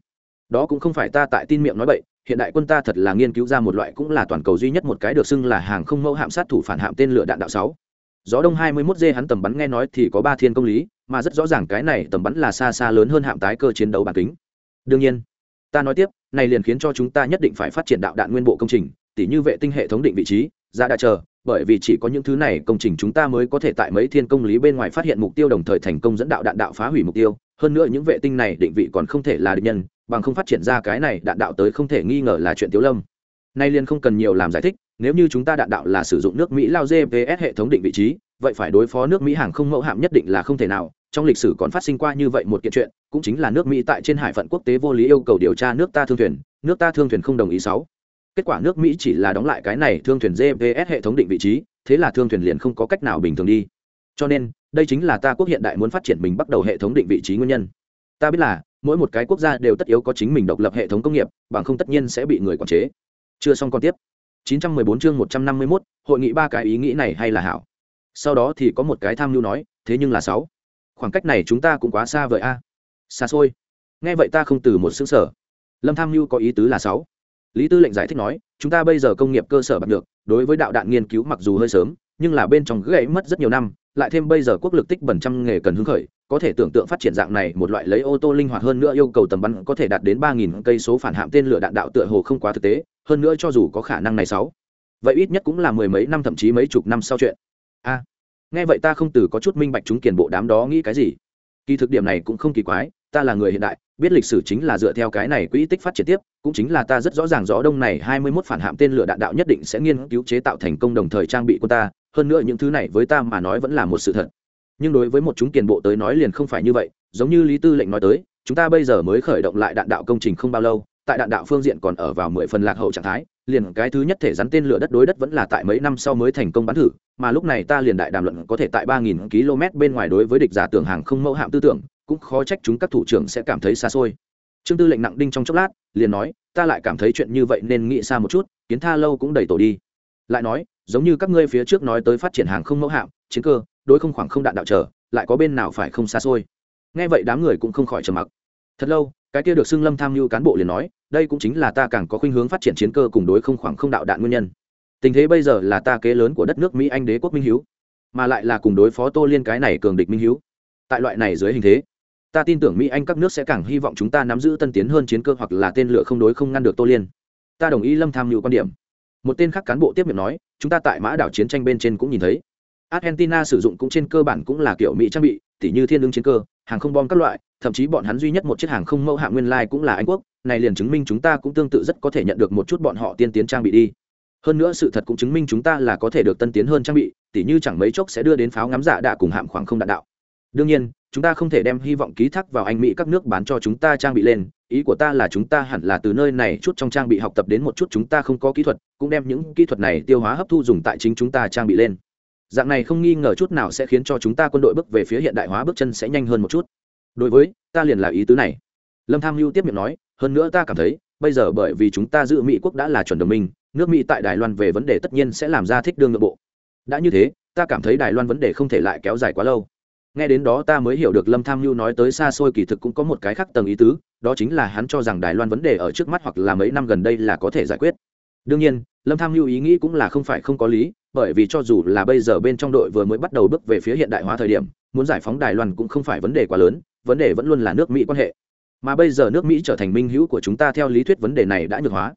Đó cũng không phải ta tại tin miệng nói bậy, hiện đại quân ta thật là nghiên cứu ra một loại cũng là toàn cầu duy nhất một cái được xưng là hàng không mẫu hạm sát thủ phản hạm tên lửa đạn đạo sáu gió đông hai mươi 21 d hắn tầm bắn nghe nói thì có ba thiên công lý, mà rất rõ ràng cái này tầm bắn là xa xa lớn hơn hạm tái cơ chiến đấu bản kính. Đương nhiên, ta nói tiếp, này liền khiến cho chúng ta nhất định phải phát triển đạo đạn nguyên bộ công trình, tỉ như vệ tinh hệ thống định vị trí, ra đã chờ, bởi vì chỉ có những thứ này công trình chúng ta mới có thể tại mấy thiên công lý bên ngoài phát hiện mục tiêu đồng thời thành công dẫn đạo đạn đạo phá hủy mục tiêu. Hơn nữa những vệ tinh này định vị còn không thể là định nhân, bằng không phát triển ra cái này đạn đạo tới không thể nghi ngờ là chuyện tiếu lâm. Nay liền không cần nhiều làm giải thích nếu như chúng ta đạn đạo là sử dụng nước mỹ lao gps hệ thống định vị trí, vậy phải đối phó nước mỹ hàng không mẫu hạm nhất định là không thể nào. Trong lịch sử còn phát sinh qua như vậy một kiện chuyện, cũng chính là nước mỹ tại trên hải phận quốc tế vô lý yêu cầu điều tra nước ta thương thuyền, nước ta thương thuyền không đồng ý sáu. Kết quả nước mỹ chỉ là đóng lại cái này thương thuyền gps hệ thống định vị trí, thế là thương thuyền liền không có cách nào bình thường đi. Cho nên, đây chính là ta quốc hiện đại muốn phát triển mình bắt đầu hệ thống định vị trí nguyên nhân. Ta biết là, mỗi một cái quốc gia đều tất yếu có chính mình độc lập hệ thống công nghiệp, bằng không tất nhiên sẽ bị người quản chế. Chưa xong còn tiếp. 914 chương 151, hội nghị ba cái ý nghĩ này hay là hảo? Sau đó thì có một cái tham lưu nói thế nhưng là sáu. Khoảng cách này chúng ta cũng quá xa vời a. Xa xôi. Nghe vậy ta không từ một sững sở lâm tham Nhu có ý tứ là sáu. Lý tư lệnh giải thích nói chúng ta bây giờ công nghiệp cơ sở bạc được đối với đạo đạn nghiên cứu mặc dù hơi sớm nhưng là bên trong gãy mất rất nhiều năm lại thêm bây giờ quốc lực tích bẩn trăm nghề cần hứng khởi có thể tưởng tượng phát triển dạng này, một loại lấy ô tô linh hoạt hơn nữa yêu cầu tầm bắn có thể đạt đến ba nghìn cây số phản hạm tên lửa đạn đạo tựa hồ không quá thực tế, hơn nữa cho dù có khả năng này sáu, vậy ít nhất cũng là mười mấy năm thậm chí mấy chục năm sau chuyện. A, nghe vậy ta không từ có chút minh bạch chúng kiền bộ đám đó nghĩ cái gì. Kỳ thực điểm này cũng không kỳ quái, ta là người hiện đại, biết lịch sử chính là dựa theo cái này quỹ tích phát triển tiếp, cũng chính là ta rất rõ ràng rõ đông này hai mươi 21 phản hạm tên lửa đạn đạo nhất định sẽ nghiên cứu chế tạo thành công đồng thời trang bị của ta, hơn nữa những thứ này với ta mà nói vẫn là một sự thật nhưng đối với một chúng tiền bộ tới nói liền không phải như vậy, giống như lý tư lệnh nói tới, chúng ta bây giờ mới khởi động lại đạn đạo công trình không bao lâu, tại đạn đạo phương diện còn ở vào mười phần lạc hậu trạng thái, liền cái thứ nhất thể rắn tên lửa đất đối đất vẫn là tại mấy năm sau mới thành công bắn thử, mà lúc này ta liền đại đàm luận có thể tại ba nghìn km bên ngoài đối với địch giả tưởng hàng không mẫu hạm tư tưởng, cũng khó trách chúng các thủ trưởng sẽ cảm thấy xa xôi. Trương tư lệnh nặng đinh trong chốc lát, liền nói, ta lại cảm thấy chuyện như vậy nên nghĩ xa một chút, kiến tha lâu cũng đầy tổ đi. Lại nói, giống như các ngươi phía trước nói tới phát triển hàng không mẫu hạm, chiến cơ đối không khoảng không đạn đạo trở lại có bên nào phải không xa xôi. Nghe vậy đám người cũng không khỏi trầm mặc. Thật lâu, cái kia được xưng lâm tham mưu cán bộ liền nói, đây cũng chính là ta càng có khuynh hướng phát triển chiến cơ cùng đối không khoảng không đạo đạn nguyên nhân. Tình thế bây giờ là ta kế lớn của đất nước mỹ anh đế quốc minh hiếu, mà lại là cùng đối phó tô liên cái này cường địch minh hiếu. Tại loại này dưới hình thế, ta tin tưởng mỹ anh các nước sẽ càng hy vọng chúng ta nắm giữ tân tiến hơn chiến cơ hoặc là tên lửa không đối không ngăn được tô liên. Ta đồng ý lâm tham mưu quan điểm. Một tên khác cán bộ tiếp miệng nói, chúng ta tại mã đảo chiến tranh bên trên cũng nhìn thấy argentina sử dụng cũng trên cơ bản cũng là kiểu mỹ trang bị, tỉ như thiên ứng chiến cơ, hàng không bom các loại, thậm chí bọn hắn duy nhất một chiếc hàng không mẫu hạng nguyên lai cũng là anh quốc, này liền chứng minh chúng ta cũng tương tự rất có thể nhận được một chút bọn họ tiên tiến trang bị đi. Hơn nữa sự thật cũng chứng minh chúng ta là có thể được tân tiến hơn trang bị, tỉ như chẳng mấy chốc sẽ đưa đến pháo ngắm dạ đạ cùng hạm khoảng không đạn đạo. Đương nhiên, chúng ta không thể đem hy vọng ký thác vào anh mỹ các nước bán cho chúng ta trang bị lên, ý của ta là chúng ta hẳn là từ nơi này chút trong trang bị học tập đến một chút chúng ta không có kỹ thuật, cũng đem những kỹ thuật này tiêu hóa hấp thu dùng tại chính chúng ta trang bị lên dạng này không nghi ngờ chút nào sẽ khiến cho chúng ta quân đội bước về phía hiện đại hóa bước chân sẽ nhanh hơn một chút. Đối với, ta liền là ý tứ này. Lâm tham mưu tiếp miệng nói, hơn nữa ta cảm thấy, bây giờ bởi vì chúng ta giữ mỹ quốc đã là chuẩn đồng minh, nước mỹ tại đài loan về vấn đề tất nhiên sẽ làm ra thích đương nội bộ. Đã như thế, ta cảm thấy đài loan vấn đề không thể lại kéo dài quá lâu. Nghe đến đó ta mới hiểu được lâm tham mưu nói tới xa xôi kỳ thực cũng có một cái khác tầng ý tứ, đó chính là hắn cho rằng đài loan vấn đề ở trước mắt hoặc là mấy năm gần đây là có thể giải quyết. Đương nhiên, lâm tham mưu ý nghĩ cũng là không phải không có lý bởi vì cho dù là bây giờ bên trong đội vừa mới bắt đầu bước về phía hiện đại hóa thời điểm, muốn giải phóng đài loan cũng không phải vấn đề quá lớn, vấn đề vẫn luôn là nước mỹ quan hệ. Mà bây giờ nước mỹ trở thành minh hữu của chúng ta theo lý thuyết vấn đề này đã nhược hóa.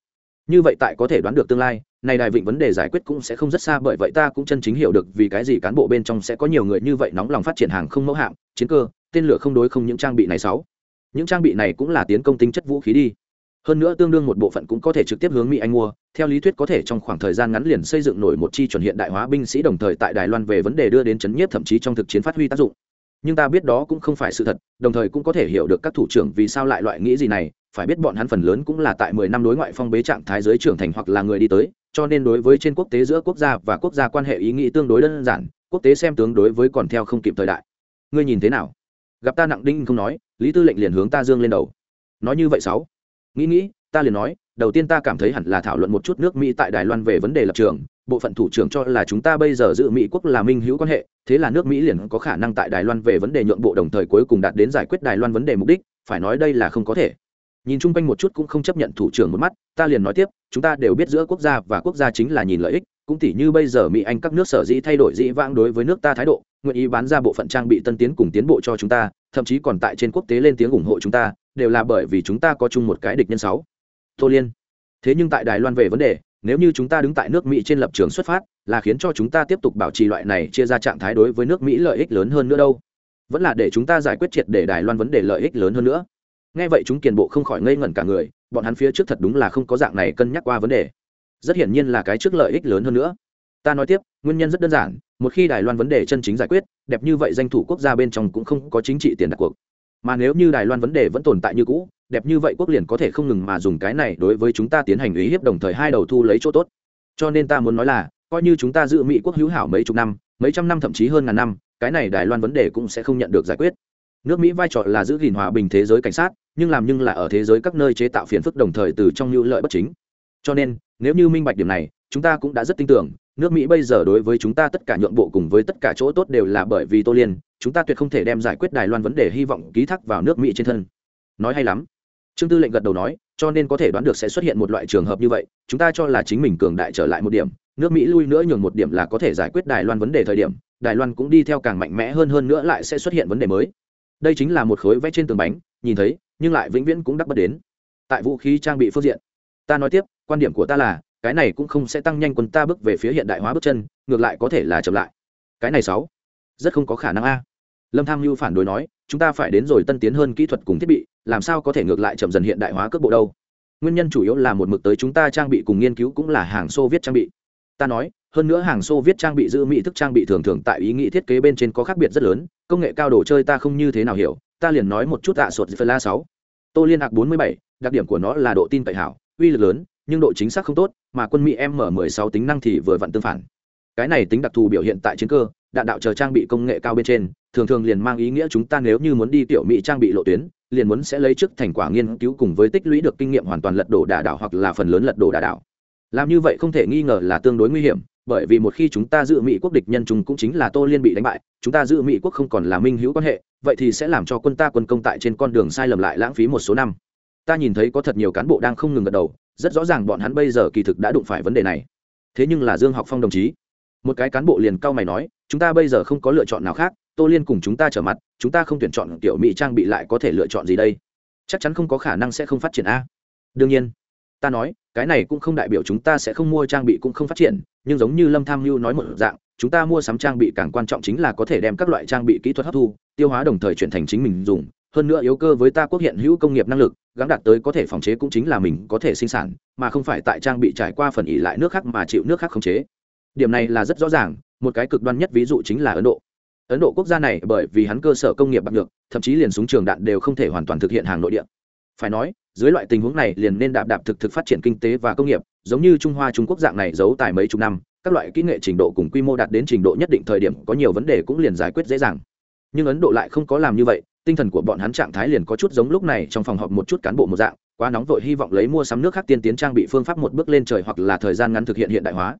Như vậy tại có thể đoán được tương lai, này đài vịnh vấn đề giải quyết cũng sẽ không rất xa bởi vậy ta cũng chân chính hiểu được vì cái gì cán bộ bên trong sẽ có nhiều người như vậy nóng lòng phát triển hàng không mẫu hạm, chiến cơ, tên lửa không đối không những trang bị này sáu. Những trang bị này cũng là tiến công tính chất vũ khí đi hơn nữa tương đương một bộ phận cũng có thể trực tiếp hướng mỹ anh mua. Theo lý thuyết có thể trong khoảng thời gian ngắn liền xây dựng nổi một chi chuẩn hiện đại hóa binh sĩ đồng thời tại đài loan về vấn đề đưa đến chấn nhiếp thậm chí trong thực chiến phát huy tác dụng. Nhưng ta biết đó cũng không phải sự thật, đồng thời cũng có thể hiểu được các thủ trưởng vì sao lại loại nghĩ gì này. Phải biết bọn hắn phần lớn cũng là tại mười năm đối ngoại phong bế trạng thái giới trưởng thành hoặc là người đi tới, cho nên đối với trên quốc tế giữa quốc gia và quốc gia quan hệ ý nghĩ tương đối đơn giản, quốc tế xem tướng đối với còn theo không kịp thời đại. Ngươi nhìn thế nào? Gặp ta nặng đinh không nói, lý tư lệnh liền hướng ta dương lên đầu. Nói như vậy sáu nghĩ nghĩ, ta liền nói, đầu tiên ta cảm thấy hẳn là thảo luận một chút nước mỹ tại đài loan về vấn đề lập trường, bộ phận thủ trưởng cho là chúng ta bây giờ giữ mỹ quốc là minh hữu quan hệ, thế là nước mỹ liền có khả năng tại đài loan về vấn đề nhượng bộ đồng thời cuối cùng đạt đến giải quyết đài loan vấn đề mục đích, phải nói đây là không có thể. Nhìn chung quanh một chút cũng không chấp nhận thủ trưởng một mắt, ta liền nói tiếp, chúng ta đều biết giữa quốc gia và quốc gia chính là nhìn lợi ích, cũng tỉ như bây giờ mỹ, anh các nước sở dĩ thay đổi dĩ vãng đối với nước ta thái độ, nguyện ý bán ra bộ phận trang bị tân tiến cùng tiến bộ cho chúng ta, thậm chí còn tại trên quốc tế lên tiếng ủng hộ chúng ta đều là bởi vì chúng ta có chung một cái địch nhân sáu. Tô liên, thế nhưng tại đài loan về vấn đề, nếu như chúng ta đứng tại nước mỹ trên lập trường xuất phát, là khiến cho chúng ta tiếp tục bảo trì loại này chia ra trạng thái đối với nước mỹ lợi ích lớn hơn nữa đâu. Vẫn là để chúng ta giải quyết triệt để đài loan vấn đề lợi ích lớn hơn nữa. Nghe vậy chúng kiền bộ không khỏi ngây ngẩn cả người, bọn hắn phía trước thật đúng là không có dạng này cân nhắc qua vấn đề. Rất hiển nhiên là cái trước lợi ích lớn hơn nữa. Ta nói tiếp, nguyên nhân rất đơn giản, một khi đài loan vấn đề chân chính giải quyết, đẹp như vậy danh thủ quốc gia bên trong cũng không có chính trị tiền đặt cuộc mà nếu như đài loan vấn đề vẫn tồn tại như cũ, đẹp như vậy quốc liền có thể không ngừng mà dùng cái này đối với chúng ta tiến hành uy hiếp đồng thời hai đầu thu lấy chỗ tốt. Cho nên ta muốn nói là, coi như chúng ta giữ mỹ quốc hữu hảo mấy chục năm, mấy trăm năm thậm chí hơn ngàn năm, cái này đài loan vấn đề cũng sẽ không nhận được giải quyết. Nước mỹ vai trò là giữ gìn hòa bình thế giới cảnh sát, nhưng làm nhưng là ở thế giới các nơi chế tạo phiền phức đồng thời từ trong hữu lợi bất chính. Cho nên, nếu như minh bạch điểm này, chúng ta cũng đã rất tin tưởng, nước mỹ bây giờ đối với chúng ta tất cả nhượng bộ cùng với tất cả chỗ tốt đều là bởi vì tô liên chúng ta tuyệt không thể đem giải quyết đài loan vấn đề hy vọng ký thác vào nước mỹ trên thân. Nói hay lắm. Trương tư lệnh gật đầu nói, cho nên có thể đoán được sẽ xuất hiện một loại trường hợp như vậy, chúng ta cho là chính mình cường đại trở lại một điểm, nước mỹ lui nữa nhường một điểm là có thể giải quyết đài loan vấn đề thời điểm, đài loan cũng đi theo càng mạnh mẽ hơn hơn nữa lại sẽ xuất hiện vấn đề mới. Đây chính là một khối vẽ trên tường bánh, nhìn thấy, nhưng lại vĩnh viễn cũng đắc bất đến. Tại vũ khí trang bị phương diện, ta nói tiếp, quan điểm của ta là, cái này cũng không sẽ tăng nhanh quân ta bước về phía hiện đại hóa bước chân, ngược lại có thể là chậm lại. Cái này sáu rất không có khả năng a. Lâm tham mưu phản đối nói, chúng ta phải đến rồi tân tiến hơn kỹ thuật cùng thiết bị, làm sao có thể ngược lại chậm dần hiện đại hóa cước bộ đâu. Nguyên nhân chủ yếu là một mực tới chúng ta trang bị cùng nghiên cứu cũng là hàng xô viết trang bị. Ta nói, hơn nữa hàng xô viết trang bị giữ mỹ thức trang bị thường thường tại ý nghĩ thiết kế bên trên có khác biệt rất lớn, công nghệ cao đồ chơi ta không như thế nào hiểu, ta liền nói một chút tạ sột phần la sáu. Tô liên hạc bốn mươi bảy, đặc điểm của nó là độ tin cậy hảo, uy lực lớn, nhưng độ chính xác không tốt, mà quân mỹ m mười sáu tính năng thì vừa vặn tương phản. Cái này tính đặc thù biểu hiện tại chiến cơ đạn đạo chờ trang bị công nghệ cao bên trên, thường thường liền mang ý nghĩa chúng ta nếu như muốn đi tiểu mỹ trang bị lộ tuyến, liền muốn sẽ lấy trước thành quả nghiên cứu cùng với tích lũy được kinh nghiệm hoàn toàn lật đổ đả đảo hoặc là phần lớn lật đổ đả đảo. Làm như vậy không thể nghi ngờ là tương đối nguy hiểm, bởi vì một khi chúng ta giữ mỹ quốc địch nhân chúng cũng chính là tô liên bị đánh bại, chúng ta giữ mỹ quốc không còn là minh hữu quan hệ, vậy thì sẽ làm cho quân ta quân công tại trên con đường sai lầm lại lãng phí một số năm. Ta nhìn thấy có thật nhiều cán bộ đang không ngừng gật đầu, rất rõ ràng bọn hắn bây giờ kỳ thực đã đụng phải vấn đề này. Thế nhưng là dương học phong đồng chí một cái cán bộ liền cao mày nói, chúng ta bây giờ không có lựa chọn nào khác, tô liên cùng chúng ta trở mặt, chúng ta không tuyển chọn tiểu mỹ trang bị lại có thể lựa chọn gì đây? Chắc chắn không có khả năng sẽ không phát triển a. Đương nhiên. Ta nói, cái này cũng không đại biểu chúng ta sẽ không mua trang bị cũng không phát triển, nhưng giống như lâm tham mưu nói một dạng, chúng ta mua sắm trang bị càng quan trọng chính là có thể đem các loại trang bị kỹ thuật hấp thu, tiêu hóa đồng thời chuyển thành chính mình dùng. Hơn nữa yếu cơ với ta quốc hiện hữu công nghiệp năng lực gắn đạt tới có thể phòng chế cũng chính là mình có thể sinh sản, mà không phải tại trang bị trải qua phần ỉ lại nước khác mà chịu nước khác khống chế điểm này là rất rõ ràng, một cái cực đoan nhất ví dụ chính là ấn độ. Ấn độ quốc gia này bởi vì hắn cơ sở công nghiệp bạc được thậm chí liền súng trường đạn đều không thể hoàn toàn thực hiện hàng nội địa. Phải nói, dưới loại tình huống này liền nên đạp đạp thực thực phát triển kinh tế và công nghiệp, giống như trung hoa, trung quốc dạng này giấu tài mấy chục năm, các loại kỹ nghệ trình độ cùng quy mô đạt đến trình độ nhất định thời điểm có nhiều vấn đề cũng liền giải quyết dễ dàng. Nhưng ấn độ lại không có làm như vậy, tinh thần của bọn hắn trạng thái liền có chút giống lúc này trong phòng họp một chút cán bộ một dạng, quá nóng vội hy vọng lấy mua sắm nước khác tiên tiến trang bị phương pháp một bước lên trời hoặc là thời gian ngắn thực hiện hiện đại hóa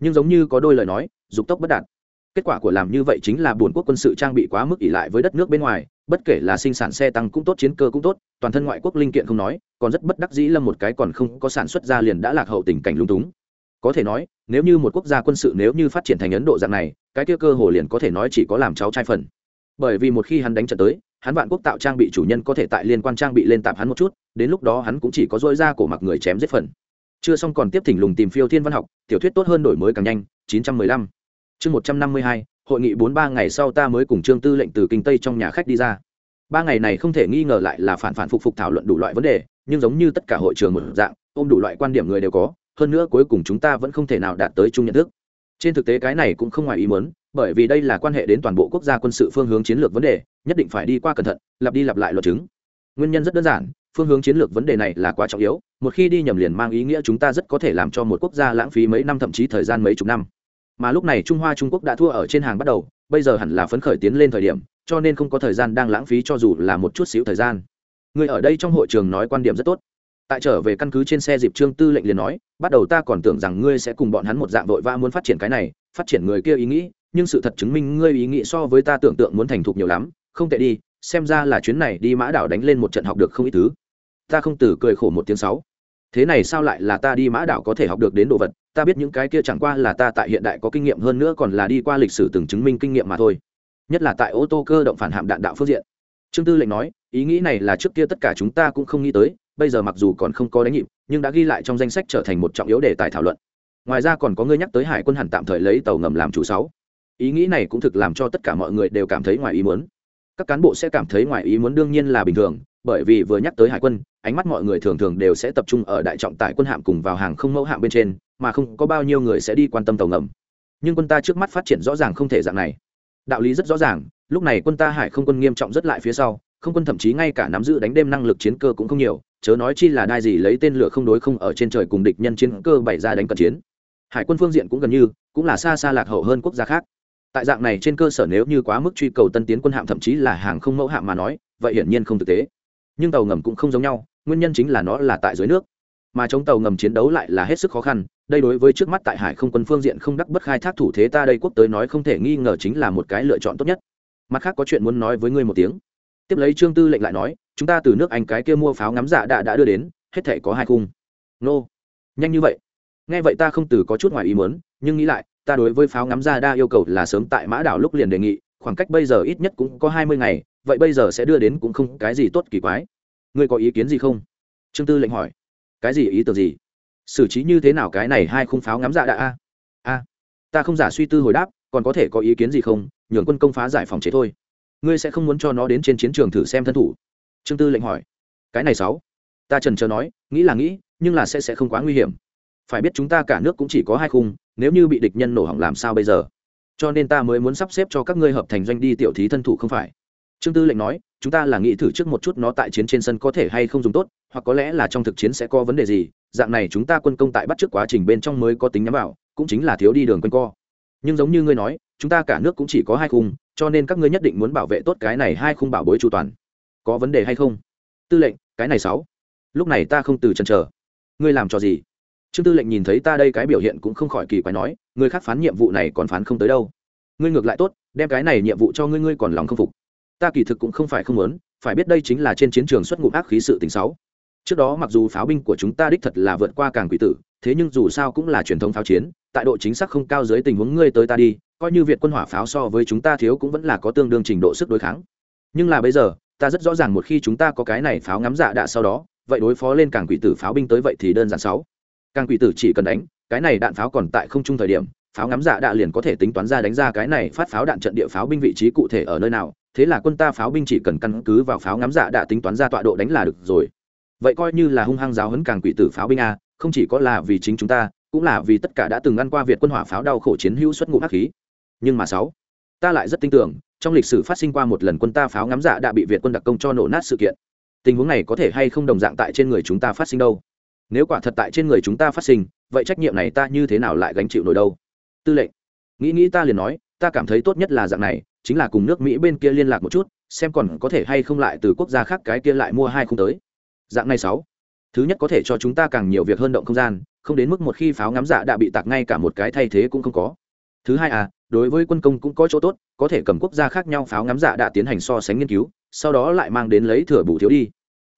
nhưng giống như có đôi lời nói, dục tốc bất đạt. Kết quả của làm như vậy chính là buồn quốc quân sự trang bị quá mức ỉ lại với đất nước bên ngoài, bất kể là sinh sản xe tăng cũng tốt, chiến cơ cũng tốt, toàn thân ngoại quốc linh kiện không nói, còn rất bất đắc dĩ lâm một cái còn không có sản xuất ra liền đã lạc hậu tình cảnh lung túng. Có thể nói, nếu như một quốc gia quân sự nếu như phát triển thành ấn độ dạng này, cái kia cơ hồ liền có thể nói chỉ có làm cháu trai phần. Bởi vì một khi hắn đánh trận tới, hắn vạn quốc tạo trang bị chủ nhân có thể tại liên quan trang bị lên tạp hắn một chút, đến lúc đó hắn cũng chỉ có dôi ra cổ mặc người chém giết phần chưa xong còn tiếp thỉnh lùng tìm phiêu thiên văn học, tiểu thuyết tốt hơn đổi mới càng nhanh 915 chương 152 hội nghị bốn ba ngày sau ta mới cùng trương tư lệnh từ kinh tây trong nhà khách đi ra. Ba ngày này không thể nghi ngờ lại là phản phản phục phục thảo luận đủ loại vấn đề, nhưng giống như tất cả hội trường một dạng, ôm đủ loại quan điểm người đều có, hơn nữa cuối cùng chúng ta vẫn không thể nào đạt tới chung nhận thức. Trên thực tế cái này cũng không ngoài ý muốn, bởi vì đây là quan hệ đến toàn bộ quốc gia quân sự phương hướng chiến lược vấn đề, nhất định phải đi qua cẩn thận, lặp đi lặp lại luật chứng. Nguyên nhân rất đơn giản phương hướng chiến lược vấn đề này là quá trọng yếu, một khi đi nhầm liền mang ý nghĩa chúng ta rất có thể làm cho một quốc gia lãng phí mấy năm thậm chí thời gian mấy chục năm. Mà lúc này trung hoa trung quốc đã thua ở trên hàng bắt đầu, bây giờ hẳn là phấn khởi tiến lên thời điểm, cho nên không có thời gian đang lãng phí cho dù là một chút xíu thời gian. Người ở đây trong hội trường nói quan điểm rất tốt. Tại trở về căn cứ trên xe dịp trương tư lệnh liền nói, bắt đầu ta còn tưởng rằng ngươi sẽ cùng bọn hắn một dạng vội vã muốn phát triển cái này, phát triển người kia ý nghĩ, nhưng sự thật chứng minh ngươi ý nghĩ so với ta tưởng tượng muốn thành thục nhiều lắm. Không tệ đi, xem ra là chuyến này đi mã đảo đánh lên một trận học được không ít thứ ta không từ cười khổ một tiếng sáu. Thế này sao lại là ta đi mã đảo có thể học được đến đồ vật, ta biết những cái kia chẳng qua là ta tại hiện đại có kinh nghiệm hơn nữa còn là đi qua lịch sử từng chứng minh kinh nghiệm mà thôi. Nhất là tại ô tô cơ động phản hạm đạn đạo phương diện. Trương tư lệnh nói, ý nghĩ này là trước kia tất cả chúng ta cũng không nghĩ tới, bây giờ mặc dù còn không có đánh nhịp, nhưng đã ghi lại trong danh sách trở thành một trọng yếu đề tài thảo luận. Ngoài ra còn có người nhắc tới hải quân hẳn tạm thời lấy tàu ngầm làm chủ sáu. Ý nghĩ này cũng thực làm cho tất cả mọi người đều cảm thấy ngoài ý muốn. Các cán bộ sẽ cảm thấy ngoài ý muốn đương nhiên là bình thường bởi vì vừa nhắc tới hải quân, ánh mắt mọi người thường thường đều sẽ tập trung ở đại trọng tại quân hạm cùng vào hàng không mẫu hạm bên trên, mà không có bao nhiêu người sẽ đi quan tâm tàu ngầm. Nhưng quân ta trước mắt phát triển rõ ràng không thể dạng này. Đạo lý rất rõ ràng, lúc này quân ta hải không quân nghiêm trọng rất lại phía sau, không quân thậm chí ngay cả nắm giữ đánh đêm năng lực chiến cơ cũng không nhiều, chớ nói chi là đai gì lấy tên lửa không đối không ở trên trời cùng địch nhân chiến cơ bày ra đánh cận chiến. Hải quân phương diện cũng gần như, cũng là xa xa lạc hậu hơn quốc gia khác. Tại dạng này trên cơ sở nếu như quá mức truy cầu tân tiến quân hạm thậm chí là hàng không mẫu hạm mà nói, vậy hiển nhiên không thực tế nhưng tàu ngầm cũng không giống nhau, nguyên nhân chính là nó là tại dưới nước. Mà chống tàu ngầm chiến đấu lại là hết sức khó khăn, đây đối với trước mắt tại hải không quân phương diện không đắc bất khai thác thủ thế ta đây quốc tới nói không thể nghi ngờ chính là một cái lựa chọn tốt nhất. Mặt khác có chuyện muốn nói với ngươi một tiếng. Tiếp lấy trương tư lệnh lại nói, chúng ta từ nước anh cái kia mua pháo ngắm dạ đã đã đưa đến, hết thể có hai khung. Nô. Nhanh như vậy. Nghe vậy ta không từ có chút ngoài ý muốn, nhưng nghĩ lại, ta đối với pháo ngắm ra đa yêu cầu là sớm tại mã đảo lúc liền đề nghị, khoảng cách bây giờ ít nhất cũng có hai mươi ngày vậy bây giờ sẽ đưa đến cũng không cái gì tốt kỳ quái. Ngươi có ý kiến gì không? Trương tư lệnh hỏi. Cái gì ý tưởng gì? Xử trí như thế nào cái này hai khung pháo ngắm dạ đã a? A. Ta không giả suy tư hồi đáp, còn có thể có ý kiến gì không? Nhường quân công phá giải phòng chế thôi. Ngươi sẽ không muốn cho nó đến trên chiến trường thử xem thân thủ? Trương tư lệnh hỏi. Cái này sáu. Ta trần chờ nói, nghĩ là nghĩ, nhưng là sẽ sẽ không quá nguy hiểm. Phải biết chúng ta cả nước cũng chỉ có hai khung, nếu như bị địch nhân nổ hỏng làm sao bây giờ? Cho nên ta mới muốn sắp xếp cho các ngươi hợp thành doanh đi tiểu thí thân thủ không phải? Trương tư lệnh nói, chúng ta là nghĩ thử trước một chút nó tại chiến trên sân có thể hay không dùng tốt, hoặc có lẽ là trong thực chiến sẽ có vấn đề gì, dạng này chúng ta quân công tại bắt trước quá trình bên trong mới có tính nhắm vào, cũng chính là thiếu đi đường quanh co. Nhưng giống như ngươi nói, chúng ta cả nước cũng chỉ có hai khung, cho nên các ngươi nhất định muốn bảo vệ tốt cái này hai khung bảo bối chu toàn. Có vấn đề hay không? Tư lệnh, cái này sáu. Lúc này ta không từ chần chờ. Ngươi làm cho gì? Trương tư lệnh nhìn thấy ta đây cái biểu hiện cũng không khỏi kỳ quái nói, người khác phán nhiệm vụ này còn phán không tới đâu. Ngươi ngược lại tốt, đem cái này nhiệm vụ cho ngươi ngươi còn lòng không phục ta kỳ thực cũng không phải không muốn, phải biết đây chính là trên chiến trường xuất ngụ ác khí sự tình xấu trước đó mặc dù pháo binh của chúng ta đích thật là vượt qua càng quỷ tử, thế nhưng dù sao cũng là truyền thống pháo chiến, tại độ chính xác không cao dưới tình huống ngươi tới ta đi, coi như việt quân hỏa pháo so với chúng ta thiếu cũng vẫn là có tương đương trình độ sức đối kháng. Nhưng là bây giờ, ta rất rõ ràng một khi chúng ta có cái này pháo ngắm dạ đạ sau đó, vậy đối phó lên càng quỷ tử pháo binh tới vậy thì đơn giản sáu. Càng quỷ tử chỉ cần đánh, cái này đạn pháo còn tại không trung thời điểm, pháo ngắm dạ đạ liền có thể tính toán ra đánh ra cái này phát pháo đạn trận địa pháo binh vị trí cụ thể ở nơi nào thế là quân ta pháo binh chỉ cần căn cứ vào pháo ngắm dạ đã tính toán ra tọa độ đánh là được rồi. Vậy coi như là hung hăng giáo hấn càng quỷ tử pháo binh a, không chỉ có là vì chính chúng ta, cũng là vì tất cả đã từng ăn qua việt quân hỏa pháo đau khổ chiến hữu xuất ngũ hắc khí. Nhưng mà sáu, ta lại rất tin tưởng, trong lịch sử phát sinh qua một lần quân ta pháo ngắm dạ đã bị việt quân đặc công cho nổ nát sự kiện. Tình huống này có thể hay không đồng dạng tại trên người chúng ta phát sinh đâu? Nếu quả thật tại trên người chúng ta phát sinh, vậy trách nhiệm này ta như thế nào lại gánh chịu nổi đâu? Tư lệnh, nghĩ nghĩ ta liền nói, ta cảm thấy tốt nhất là dạng này chính là cùng nước mỹ bên kia liên lạc một chút, xem còn có thể hay không lại từ quốc gia khác cái kia lại mua hai không tới. Dạng này sáu. Thứ nhất có thể cho chúng ta càng nhiều việc hơn động không gian, không đến mức một khi pháo ngắm dạ đã bị tạc ngay cả một cái thay thế cũng không có. Thứ hai à đối với quân công cũng có chỗ tốt, có thể cầm quốc gia khác nhau pháo ngắm dạ đã tiến hành so sánh nghiên cứu, sau đó lại mang đến lấy thừa bù thiếu đi.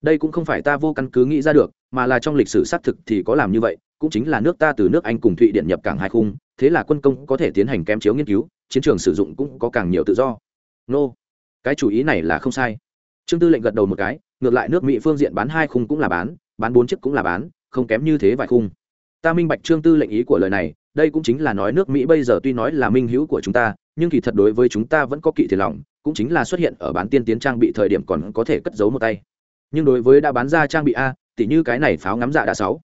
Đây cũng không phải ta vô căn cứ nghĩ ra được, mà là trong lịch sử xác thực thì có làm như vậy cũng chính là nước ta từ nước anh cùng thụy điện nhập cảng hai khung, thế là quân công có thể tiến hành kém chiếu nghiên cứu, chiến trường sử dụng cũng có càng nhiều tự do. Nô, cái chủ ý này là không sai. Trương tư lệnh gật đầu một cái, ngược lại nước mỹ phương diện bán hai khung cũng là bán bán bốn chiếc cũng là bán, không kém như thế vài khung. Ta minh bạch trương tư lệnh ý của lời này, đây cũng chính là nói nước mỹ bây giờ tuy nói là minh hữu của chúng ta, nhưng kỳ thật đối với chúng ta vẫn có kỵ thiệt lòng, cũng chính là xuất hiện ở bán tiên tiến trang bị thời điểm còn có thể cất giấu một tay. Nhưng đối với đã bán ra trang bị a tỷ như cái này pháo ngắm dạ đã sáu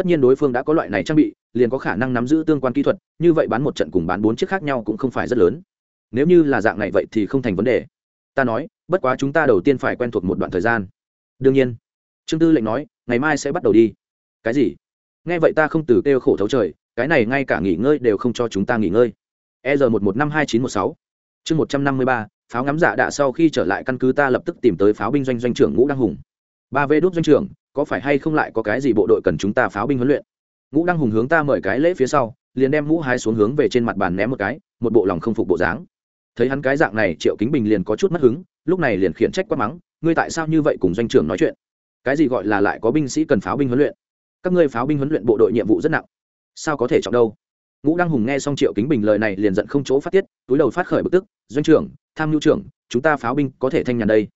tất nhiên đối phương đã có loại này trang bị, liền có khả năng nắm giữ tương quan kỹ thuật, như vậy bán một trận cùng bán bốn chiếc khác nhau cũng không phải rất lớn. Nếu như là dạng này vậy thì không thành vấn đề. Ta nói, bất quá chúng ta đầu tiên phải quen thuộc một đoạn thời gian. Đương nhiên. Trương tư lệnh nói, ngày mai sẽ bắt đầu đi. Cái gì? Nghe vậy ta không từ kêu khổ thấu trời, cái này ngay cả nghỉ ngơi đều không cho chúng ta nghỉ ngơi. E r một một năm hai chín một sáu. Chương một trăm năm mươi ba, pháo ngắm giả đạ sau khi trở lại căn cứ ta lập tức tìm tới pháo binh doanh doanh trưởng ngũ đăng hùng. Ba vê đốt doanh trưởng có phải hay không lại có cái gì bộ đội cần chúng ta pháo binh huấn luyện? Ngũ đăng hùng hướng ta mời cái lễ phía sau, liền đem mũ hai xuống hướng về trên mặt bàn ném một cái, một bộ lòng không phục bộ dáng. Thấy hắn cái dạng này, triệu kính bình liền có chút mất hứng, lúc này liền khiển trách quát mắng, ngươi tại sao như vậy cùng doanh trưởng nói chuyện? Cái gì gọi là lại có binh sĩ cần pháo binh huấn luyện? Các ngươi pháo binh huấn luyện bộ đội nhiệm vụ rất nặng. Sao có thể trọng đâu? Ngũ đăng hùng nghe xong triệu kính bình lời này liền giận không chỗ phát tiết, túi đầu phát khởi bực tức, doanh trưởng, tham mưu trưởng, chúng ta pháo binh có thể thanh nhàn đây.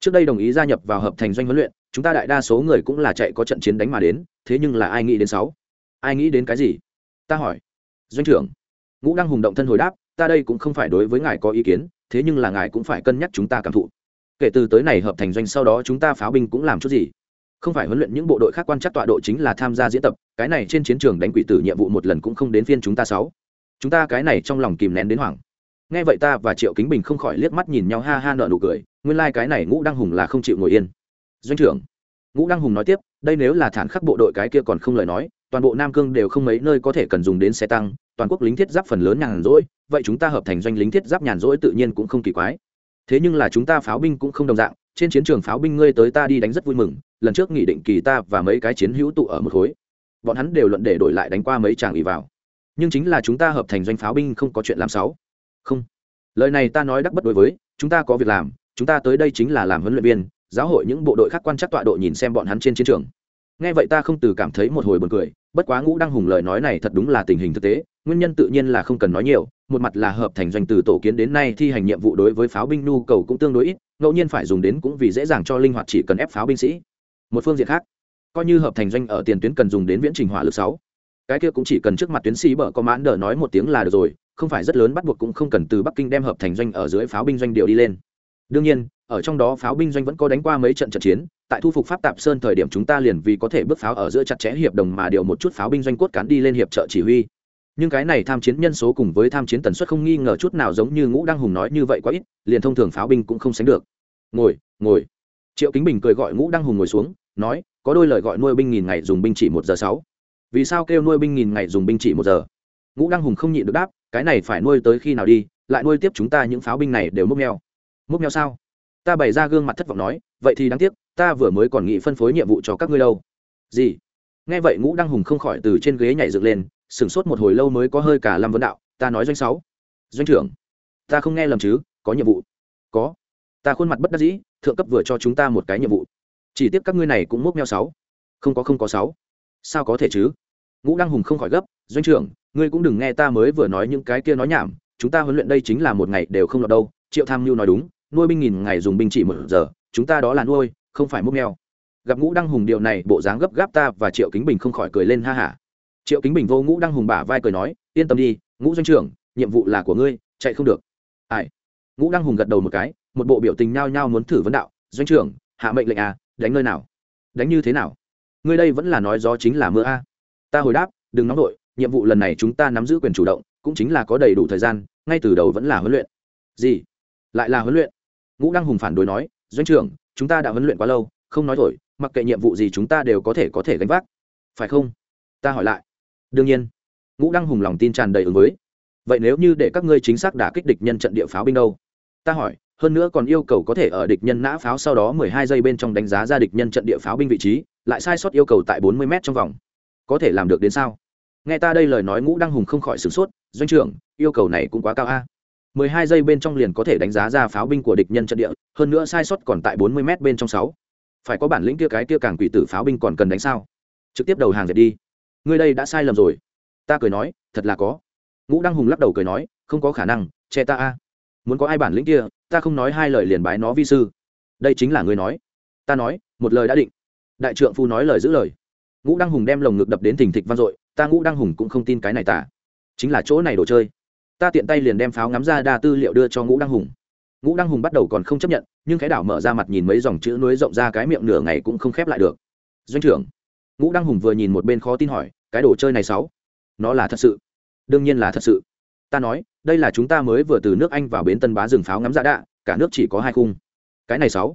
Trước đây đồng ý gia nhập vào hợp thành doanh huấn luyện chúng ta đại đa số người cũng là chạy có trận chiến đánh mà đến, thế nhưng là ai nghĩ đến sáu? Ai nghĩ đến cái gì? Ta hỏi. Doanh trưởng. Ngũ đăng hùng động thân hồi đáp, ta đây cũng không phải đối với ngài có ý kiến, thế nhưng là ngài cũng phải cân nhắc chúng ta cảm thụ. Kể từ tới này hợp thành doanh sau đó chúng ta pháo binh cũng làm chút gì? Không phải huấn luyện những bộ đội khác quan chắc tọa độ chính là tham gia diễn tập, cái này trên chiến trường đánh quỷ tử nhiệm vụ một lần cũng không đến phiên chúng ta sáu. Chúng ta cái này trong lòng kìm nén đến hoảng. Nghe vậy ta và triệu kính bình không khỏi liếc mắt nhìn nhau ha ha nợ nụ cười, nguyên lai cái này ngũ đăng hùng là không chịu ngồi yên doanh trưởng. Ngũ đăng hùng nói tiếp, đây nếu là thản khắc bộ đội cái kia còn không lời nói, toàn bộ nam cương đều không mấy nơi có thể cần dùng đến xe tăng, toàn quốc lính thiết giáp phần lớn nhàn rỗi, vậy chúng ta hợp thành doanh lính thiết giáp nhàn rỗi tự nhiên cũng không kỳ quái. Thế nhưng là chúng ta pháo binh cũng không đồng dạng, trên chiến trường pháo binh ngươi tới ta đi đánh rất vui mừng, lần trước nghị định kỳ ta và mấy cái chiến hữu tụ ở một khối. Bọn hắn đều luận để đổi lại đánh qua mấy chàng ỉ vào. Nhưng chính là chúng ta hợp thành doanh pháo binh không có chuyện làm sáu không. Lời này ta nói đắc bất đối với, chúng ta có việc làm, chúng ta tới đây chính là làm huấn luyện viên giáo hội những bộ đội khác quan chắc tọa độ nhìn xem bọn hắn trên chiến trường. Nghe vậy ta không từ cảm thấy một hồi buồn cười, bất quá ngũ đăng hùng lời nói này thật đúng là tình hình thực tế, nguyên nhân tự nhiên là không cần nói nhiều, một mặt là hợp thành doanh từ tổ kiến đến nay thi hành nhiệm vụ đối với pháo binh nhu cầu cũng tương đối ít, ngẫu nhiên phải dùng đến cũng vì dễ dàng cho linh hoạt chỉ cần ép pháo binh sĩ. Một phương diện khác, coi như hợp thành doanh ở tiền tuyến cần dùng đến viễn trình hỏa lực sáu. Cái kia cũng chỉ cần trước mặt tuyến sĩ bở có mãn đờ nói một tiếng là được rồi, không phải rất lớn bắt buộc cũng không cần từ bắc kinh đem hợp thành doanh ở dưới pháo binh doanh điều đi lên. Đương nhiên ở trong đó pháo binh doanh vẫn có đánh qua mấy trận trận chiến, tại thu phục pháp tạp sơn thời điểm chúng ta liền vì có thể bước pháo ở giữa chặt chẽ hiệp đồng mà điều một chút pháo binh doanh cốt cán đi lên hiệp trợ chỉ huy. Nhưng cái này tham chiến nhân số cùng với tham chiến tần suất không nghi ngờ chút nào giống như ngũ đăng hùng nói như vậy quá ít, liền thông thường pháo binh cũng không sánh được. Ngồi ngồi. Triệu kính bình cười gọi ngũ đăng hùng ngồi xuống, nói, có đôi lời gọi nuôi binh nghìn ngày dùng binh chỉ một giờ sáu. Vì sao kêu nuôi binh nghìn ngày dùng binh chỉ một giờ? Ngũ đăng hùng không nhịn được đáp, cái này phải nuôi tới khi nào đi, lại nuôi tiếp chúng ta những pháo binh này đều múc neo múc neo sao? Ta bày ra gương mặt thất vọng nói, vậy thì đáng tiếc, ta vừa mới còn nghĩ phân phối nhiệm vụ cho các ngươi đâu. Gì? Nghe vậy ngũ đăng hùng không khỏi từ trên ghế nhảy dựng lên, sửng sốt một hồi lâu mới có hơi cả lâm vấn đạo, ta nói doanh sáu. Doanh trưởng, ta không nghe lầm chứ, có nhiệm vụ. Có. Ta khuôn mặt bất đắc dĩ, thượng cấp vừa cho chúng ta một cái nhiệm vụ. Chỉ tiếp các ngươi này cũng mốc meo sáu. Không có không có sáu. Sao có thể chứ? Ngũ đăng hùng không khỏi gấp, doanh trưởng, ngươi cũng đừng nghe ta mới vừa nói những cái kia nói nhảm, chúng ta huấn luyện đây chính là một ngày đều không lọt đâu, triệu tham mưu nói đúng nuôi binh nghìn ngày dùng binh chỉ một giờ, chúng ta đó là nuôi, không phải múc mèo. Gặp ngũ đăng hùng điều này, bộ dáng gấp gáp ta và triệu kính bình không khỏi cười lên ha hả. Triệu kính bình vô ngũ đăng hùng bả vai cười nói, yên tâm đi, ngũ doanh trưởng, nhiệm vụ là của ngươi, chạy không được. Ai? Ngũ đăng hùng gật đầu một cái, một bộ biểu tình nhao nhao muốn thử vấn đạo, doanh trưởng, hạ mệnh lệnh à đánh nơi nào? Đánh như thế nào? Ngươi đây vẫn là nói gió chính là mưa a. À. ta hồi đáp, đừng nóng đội nhiệm vụ lần này chúng ta nắm giữ quyền chủ động, cũng chính là có đầy đủ thời gian, ngay từ đầu vẫn là huấn luyện. Gì? Lại là huấn luyện? Ngũ đăng hùng phản đối nói, doanh trưởng, chúng ta đã huấn luyện quá lâu, không nói thổi mặc kệ nhiệm vụ gì chúng ta đều có thể có thể gánh vác. Phải không? Ta hỏi lại. Đương nhiên. Ngũ đăng hùng lòng tin tràn đầy ứng với. Vậy nếu như để các ngươi chính xác đả kích địch nhân trận địa pháo binh đâu? Ta hỏi, hơn nữa còn yêu cầu có thể ở địch nhân nã pháo sau đó mười hai giây bên trong đánh giá ra địch nhân trận địa pháo binh vị trí, lại sai sót yêu cầu tại bốn mươi m trong vòng. Có thể làm được đến sao? Nghe ta đây lời nói ngũ đăng hùng không khỏi sửng sốt, doanh trưởng, yêu cầu này cũng quá cao a mười hai giây bên trong liền có thể đánh giá ra pháo binh của địch nhân trận địa, hơn nữa sai sót còn tại bốn mươi m bên trong sáu. Phải có bản lĩnh kia cái kia càng quỷ tử pháo binh còn cần đánh sao? Trực tiếp đầu hàng dệt đi. Ngươi đây đã sai lầm rồi. Ta cười nói, thật là có. Ngũ đăng hùng lắc đầu cười nói, không có khả năng, che ta a. Muốn có ai bản lĩnh kia, ta không nói hai lời liền bái nó vi sư. Đây chính là ngươi nói. Ta nói, một lời đã định. Đại trượng phu nói lời giữ lời. Ngũ đăng hùng đem lồng ngực đập đến thình thịch vang dội, ta ngũ đăng hùng cũng không tin cái này tả chính là chỗ này đồ chơi ta tiện tay liền đem pháo ngắm ra đa tư liệu đưa cho ngũ đăng hùng. Ngũ đăng hùng bắt đầu còn không chấp nhận, nhưng cái đảo mở ra mặt nhìn mấy dòng chữ núi rộng ra cái miệng nửa ngày cũng không khép lại được. Doanh trưởng, ngũ đăng hùng vừa nhìn một bên khó tin hỏi, cái đồ chơi này sáu, nó là thật sự? Đương nhiên là thật sự. Ta nói, đây là chúng ta mới vừa từ nước anh vào bến tân bá rừng pháo ngắm ra đạ, cả nước chỉ có hai khung. Cái này sáu,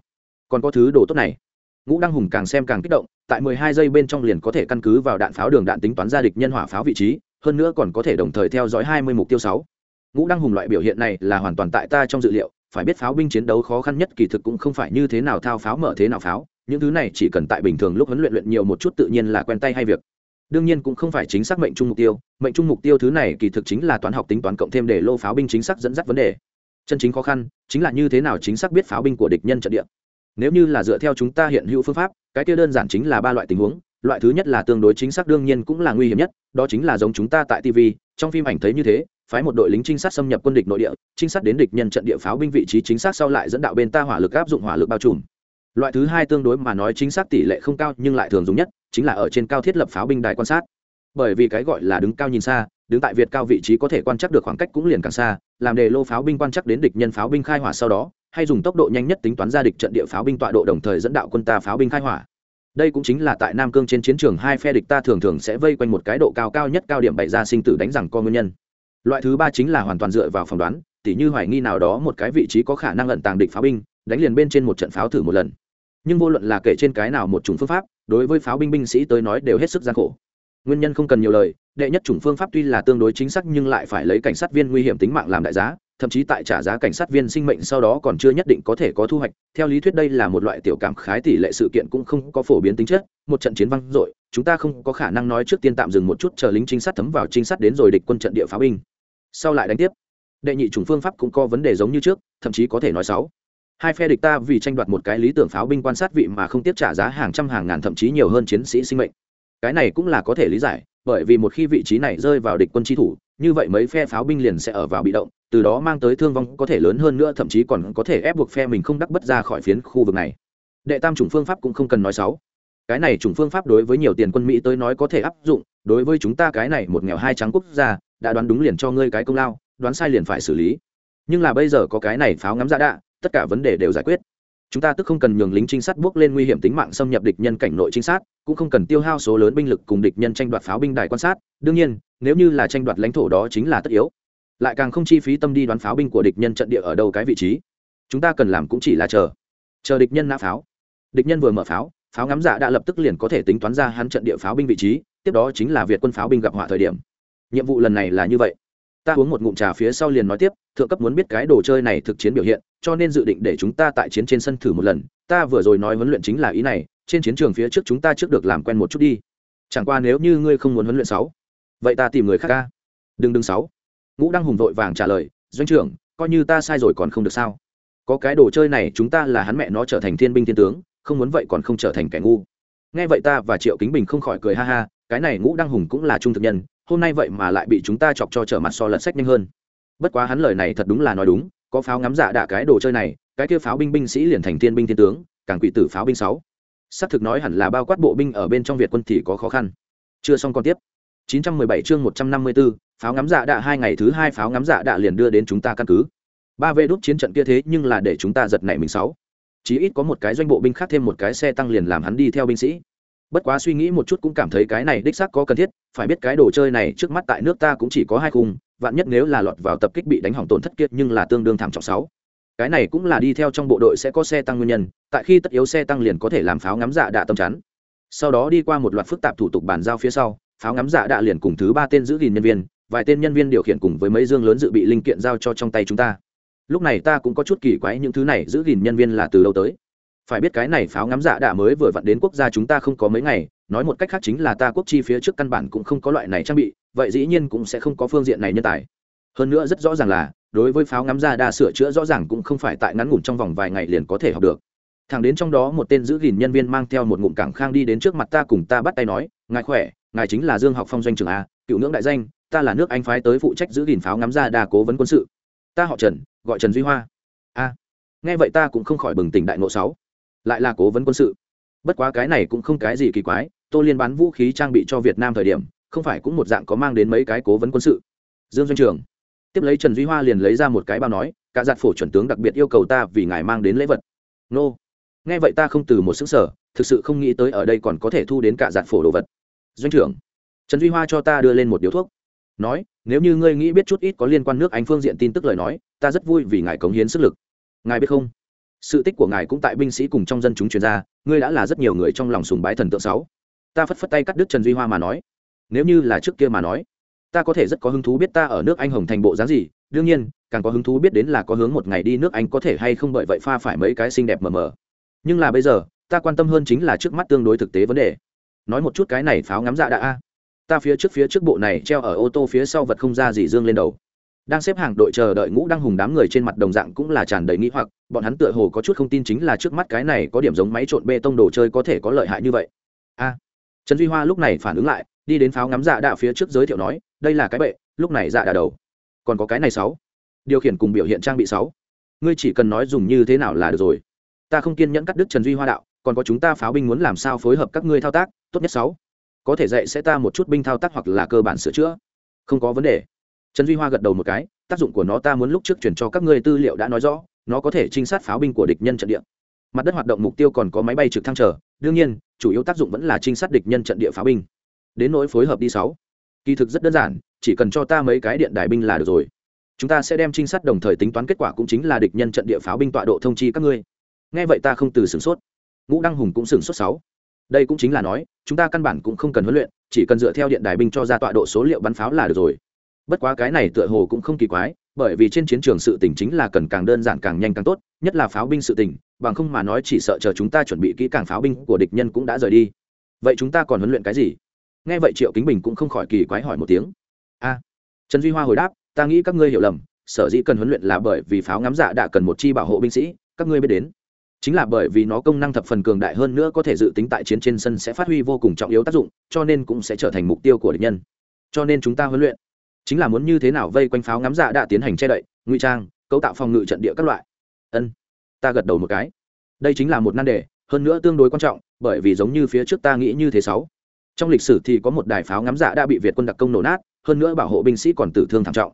còn có thứ đồ tốt này. Ngũ đăng hùng càng xem càng kích động, tại mười hai giây bên trong liền có thể căn cứ vào đạn pháo đường đạn tính toán ra địch nhân hỏa pháo vị trí, hơn nữa còn có thể đồng thời theo dõi hai mươi mục tiêu sáu ngũ đăng hùng loại biểu hiện này là hoàn toàn tại ta trong dự liệu, phải biết pháo binh chiến đấu khó khăn nhất kỳ thực cũng không phải như thế nào thao pháo mở thế nào pháo, những thứ này chỉ cần tại bình thường lúc huấn luyện luyện nhiều một chút tự nhiên là quen tay hay việc. Đương nhiên cũng không phải chính xác mệnh chung mục tiêu, mệnh chung mục tiêu thứ này kỳ thực chính là toán học tính toán cộng thêm để lô pháo binh chính xác dẫn dắt vấn đề. Chân chính khó khăn chính là như thế nào chính xác biết pháo binh của địch nhân trận địa. Nếu như là dựa theo chúng ta hiện hữu phương pháp, cái kia đơn giản chính là ba loại tình huống, loại thứ nhất là tương đối chính xác đương nhiên cũng là nguy hiểm nhất, đó chính là giống chúng ta tại tv trong phim ảnh thấy như thế phái một đội lính trinh sát xâm nhập quân địch nội địa, trinh sát đến địch nhân trận địa pháo binh vị trí chính xác sau lại dẫn đạo bên ta hỏa lực áp dụng hỏa lực bao trùm. Loại thứ hai tương đối mà nói chính xác tỷ lệ không cao, nhưng lại thường dùng nhất, chính là ở trên cao thiết lập pháo binh đài quan sát. Bởi vì cái gọi là đứng cao nhìn xa, đứng tại việt cao vị trí có thể quan trắc được khoảng cách cũng liền càng xa, làm đề lô pháo binh quan trắc đến địch nhân pháo binh khai hỏa sau đó, hay dùng tốc độ nhanh nhất tính toán ra địch trận địa pháo binh tọa độ đồng thời dẫn đạo quân ta pháo binh khai hỏa. Đây cũng chính là tại nam cương trên chiến trường hai phe địch ta thường thường sẽ vây quanh một cái độ cao cao nhất cao điểm bày ra sinh tử đánh rằng co nguyên nhân loại thứ ba chính là hoàn toàn dựa vào phỏng đoán, tỉ như hoài nghi nào đó một cái vị trí có khả năng lận tàng địch pháo binh, đánh liền bên trên một trận pháo thử một lần. Nhưng vô luận là kể trên cái nào một chủng phương pháp, đối với pháo binh binh sĩ tới nói đều hết sức gian khổ. Nguyên nhân không cần nhiều lời, đệ nhất chủng phương pháp tuy là tương đối chính xác nhưng lại phải lấy cảnh sát viên nguy hiểm tính mạng làm đại giá, thậm chí tại trả giá cảnh sát viên sinh mệnh sau đó còn chưa nhất định có thể có thu hoạch. Theo lý thuyết đây là một loại tiểu cảm khái tỷ lệ sự kiện cũng không có phổ biến tính chất, một trận chiến văng dội, chúng ta không có khả năng nói trước tiên tạm dừng một chút chờ lính trinh sát thấm vào trinh sát đến rồi địch quân trận địa pháo binh sau lại đánh tiếp. Đệ nhị chủng phương pháp cũng có vấn đề giống như trước, thậm chí có thể nói sáu. Hai phe địch ta vì tranh đoạt một cái lý tưởng pháo binh quan sát vị mà không tiếp trả giá hàng trăm hàng ngàn thậm chí nhiều hơn chiến sĩ sinh mệnh. Cái này cũng là có thể lý giải, bởi vì một khi vị trí này rơi vào địch quân chi thủ, như vậy mấy phe pháo binh liền sẽ ở vào bị động, từ đó mang tới thương vong có thể lớn hơn nữa, thậm chí còn có thể ép buộc phe mình không đắc bất ra khỏi phiến khu vực này. Đệ tam chủng phương pháp cũng không cần nói sáu. Cái này chủng phương pháp đối với nhiều tiền quân mỹ tới nói có thể áp dụng, đối với chúng ta cái này một nghèo hai trắng quốc gia đã đoán đúng liền cho ngươi cái công lao, đoán sai liền phải xử lý. Nhưng là bây giờ có cái này pháo ngắm ra đạ, tất cả vấn đề đều giải quyết. Chúng ta tức không cần nhường lính trinh sát bước lên nguy hiểm tính mạng xâm nhập địch nhân cảnh nội trinh sát, cũng không cần tiêu hao số lớn binh lực cùng địch nhân tranh đoạt pháo binh đài quan sát. Đương nhiên, nếu như là tranh đoạt lãnh thổ đó chính là tất yếu. Lại càng không chi phí tâm đi đoán pháo binh của địch nhân trận địa ở đâu cái vị trí. Chúng ta cần làm cũng chỉ là chờ. Chờ địch nhân nã pháo. Địch nhân vừa mở pháo pháo ngắm dạ giả đã lập tức liền có thể tính toán ra hắn trận địa pháo binh vị trí, tiếp đó chính là việt quân pháo binh gặp họa thời điểm nhiệm vụ lần này là như vậy. Ta uống một ngụm trà phía sau liền nói tiếp, thượng cấp muốn biết cái đồ chơi này thực chiến biểu hiện, cho nên dự định để chúng ta tại chiến trên sân thử một lần. Ta vừa rồi nói huấn luyện chính là ý này, trên chiến trường phía trước chúng ta trước được làm quen một chút đi. Chẳng qua nếu như ngươi không muốn huấn luyện sáu, vậy ta tìm người khác ca. Đừng đừng sáu. Ngũ đăng hùng vội vàng trả lời, doanh trưởng, coi như ta sai rồi còn không được sao? Có cái đồ chơi này chúng ta là hắn mẹ nó trở thành thiên binh thiên tướng, không muốn vậy còn không trở thành kẻ ngu. Nghe vậy ta và triệu kính bình không khỏi cười ha ha, cái này ngũ đăng hùng cũng là trung thực nhân hôm nay vậy mà lại bị chúng ta chọc cho trở mặt so lật sách nhanh hơn. Bất quá hắn lời này thật đúng là nói đúng có pháo ngắm dạ đạ cái đồ chơi này cái kia pháo binh binh sĩ liền thành thiên binh thiên tướng càng quỷ tử pháo binh sáu. Xác thực nói hẳn là bao quát bộ binh ở bên trong việt quân thì có khó khăn. Chưa xong còn tiếp. 917 chương 154, pháo ngắm dạ đạ hai ngày thứ hai pháo ngắm dạ đạ liền đưa đến chúng ta căn cứ. Ba vệ đốt chiến trận kia thế nhưng là để chúng ta giật nảy mình sáu. Chí ít có một cái doanh bộ binh khác thêm một cái xe tăng liền làm hắn đi theo binh sĩ bất quá suy nghĩ một chút cũng cảm thấy cái này đích xác có cần thiết, phải biết cái đồ chơi này trước mắt tại nước ta cũng chỉ có hai khung, vạn nhất nếu là lọt vào tập kích bị đánh hỏng tổn thất kiệt nhưng là tương đương thảm trọng sáu. Cái này cũng là đi theo trong bộ đội sẽ có xe tăng nguyên nhân, tại khi tất yếu xe tăng liền có thể làm pháo ngắm dạ đạ tâm chắn. Sau đó đi qua một loạt phức tạp thủ tục bàn giao phía sau, pháo ngắm dạ đạ liền cùng thứ ba tên giữ gìn nhân viên, vài tên nhân viên điều khiển cùng với mấy dương lớn dự bị linh kiện giao cho trong tay chúng ta. Lúc này ta cũng có chút kỳ quái những thứ này giữ gìn nhân viên là từ đâu tới phải biết cái này pháo ngắm dạ đã mới vừa vặn đến quốc gia chúng ta không có mấy ngày, nói một cách khác chính là ta quốc chi phía trước căn bản cũng không có loại này trang bị, vậy dĩ nhiên cũng sẽ không có phương diện này nhân tài. Hơn nữa rất rõ ràng là, đối với pháo ngắm dạ ra đa sửa chữa rõ ràng cũng không phải tại ngắn ngủn trong vòng vài ngày liền có thể học được. Thẳng đến trong đó một tên giữ gìn nhân viên mang theo một ngụm cảng khang đi đến trước mặt ta cùng ta bắt tay nói, ngài khỏe, ngài chính là dương học phong doanh trường a, cựu ngưỡng đại danh, ta là nước anh phái tới phụ trách giữ gìn pháo ngắm dạ ra đa cố vấn quân sự. Ta họ trần, gọi trần duy hoa. A. Nghe vậy ta cũng không khỏi bừng tỉnh đại ngộ sáu lại là cố vấn quân sự. Bất quá cái này cũng không cái gì kỳ quái, tô liên bán vũ khí trang bị cho việt nam thời điểm, không phải cũng một dạng có mang đến mấy cái cố vấn quân sự. Dương doanh trường. Tiếp lấy trần duy hoa liền lấy ra một cái bao nói, cả giặt phổ chuẩn tướng đặc biệt yêu cầu ta vì ngài mang đến lễ vật. Nô. Nghe vậy ta không từ một xứng sở thực sự không nghĩ tới ở đây còn có thể thu đến cả giặt phổ đồ vật. Doanh trưởng trần duy hoa cho ta đưa lên một điếu thuốc. Nói, nếu như ngươi nghĩ biết chút ít có liên quan nước anh phương diện tin tức lời nói, ta rất vui vì ngài cống hiến sức lực. Ngài biết không? Sự tích của ngài cũng tại binh sĩ cùng trong dân chúng truyền ra, ngươi đã là rất nhiều người trong lòng sùng bái thần tượng sáu. Ta phất phất tay cắt đứt trần duy hoa mà nói. Nếu như là trước kia mà nói, ta có thể rất có hứng thú biết ta ở nước anh hồng thành bộ dáng gì. Đương nhiên, càng có hứng thú biết đến là có hướng một ngày đi nước anh có thể hay không bởi vậy pha phải mấy cái xinh đẹp mờ mờ. Nhưng là bây giờ, ta quan tâm hơn chính là trước mắt tương đối thực tế vấn đề. Nói một chút cái này pháo ngắm dạ đã a. Ta phía trước phía trước bộ này treo ở ô tô phía sau vật không ra gì dương lên đầu đang xếp hàng đội chờ đợi ngũ đăng hùng đám người trên mặt đồng dạng cũng là tràn đầy nghĩ hoặc, bọn hắn tựa hồ có chút không tin chính là trước mắt cái này có điểm giống máy trộn bê tông đồ chơi có thể có lợi hại như vậy. A. Trần duy hoa lúc này phản ứng lại, đi đến pháo ngắm dạ đạ phía trước giới thiệu nói, đây là cái bệ, lúc này dạ đà đầu. Còn có cái này sáu. Điều khiển cùng biểu hiện trang bị sáu. Ngươi chỉ cần nói dùng như thế nào là được rồi. Ta không kiên nhẫn cắt đứt trần duy hoa đạo, còn có chúng ta pháo binh muốn làm sao phối hợp các ngươi thao tác, tốt nhất sáu. Có thể dạy sẽ ta một chút binh thao tác hoặc là cơ bản sửa chữa. Không có vấn đề trần duy hoa gật đầu một cái, tác dụng của nó ta muốn lúc trước chuyển cho các ngươi tư liệu đã nói rõ, nó có thể trinh sát pháo binh của địch nhân trận địa. Mặt đất hoạt động mục tiêu còn có máy bay trực thăng chờ, đương nhiên, chủ yếu tác dụng vẫn là trinh sát địch nhân trận địa pháo binh. Đến nỗi phối hợp đi sáu. Kỳ thực rất đơn giản, chỉ cần cho ta mấy cái điện đài binh là được rồi. Chúng ta sẽ đem trinh sát đồng thời tính toán kết quả cũng chính là địch nhân trận địa pháo binh tọa độ thông chi các ngươi. Nghe vậy ta không từ sửng sốt. Ngũ đăng hùng cũng sửng sốt sáu. Đây cũng chính là nói, chúng ta căn bản cũng không cần huấn luyện, chỉ cần dựa theo điện đài binh cho ra tọa độ số liệu bắn pháo là được rồi bất quá cái này tựa hồ cũng không kỳ quái, bởi vì trên chiến trường sự tình chính là cần càng đơn giản càng nhanh càng tốt, nhất là pháo binh sự tình, bằng không mà nói chỉ sợ chờ chúng ta chuẩn bị kỹ càng pháo binh của địch nhân cũng đã rời đi. Vậy chúng ta còn huấn luyện cái gì? Nghe vậy triệu kính bình cũng không khỏi kỳ quái hỏi một tiếng. A, trần duy hoa hồi đáp, ta nghĩ các ngươi hiểu lầm, sở dĩ cần huấn luyện là bởi vì pháo ngắm dạ đã cần một chi bảo hộ binh sĩ, các ngươi biết đến. Chính là bởi vì nó công năng thập phần cường đại hơn nữa có thể dự tính tại chiến trên sân sẽ phát huy vô cùng trọng yếu tác dụng, cho nên cũng sẽ trở thành mục tiêu của địch nhân. Cho nên chúng ta huấn luyện chính là muốn như thế nào vây quanh pháo ngắm dạ đã tiến hành che đậy, ngụy trang, cấu tạo phòng ngự trận địa các loại. Ân, ta gật đầu một cái. Đây chính là một nan đề, hơn nữa tương đối quan trọng, bởi vì giống như phía trước ta nghĩ như thế sáu. Trong lịch sử thì có một đài pháo ngắm dạ đã bị việt quân đặc công nổ nát, hơn nữa bảo hộ binh sĩ còn tử thương thảm trọng.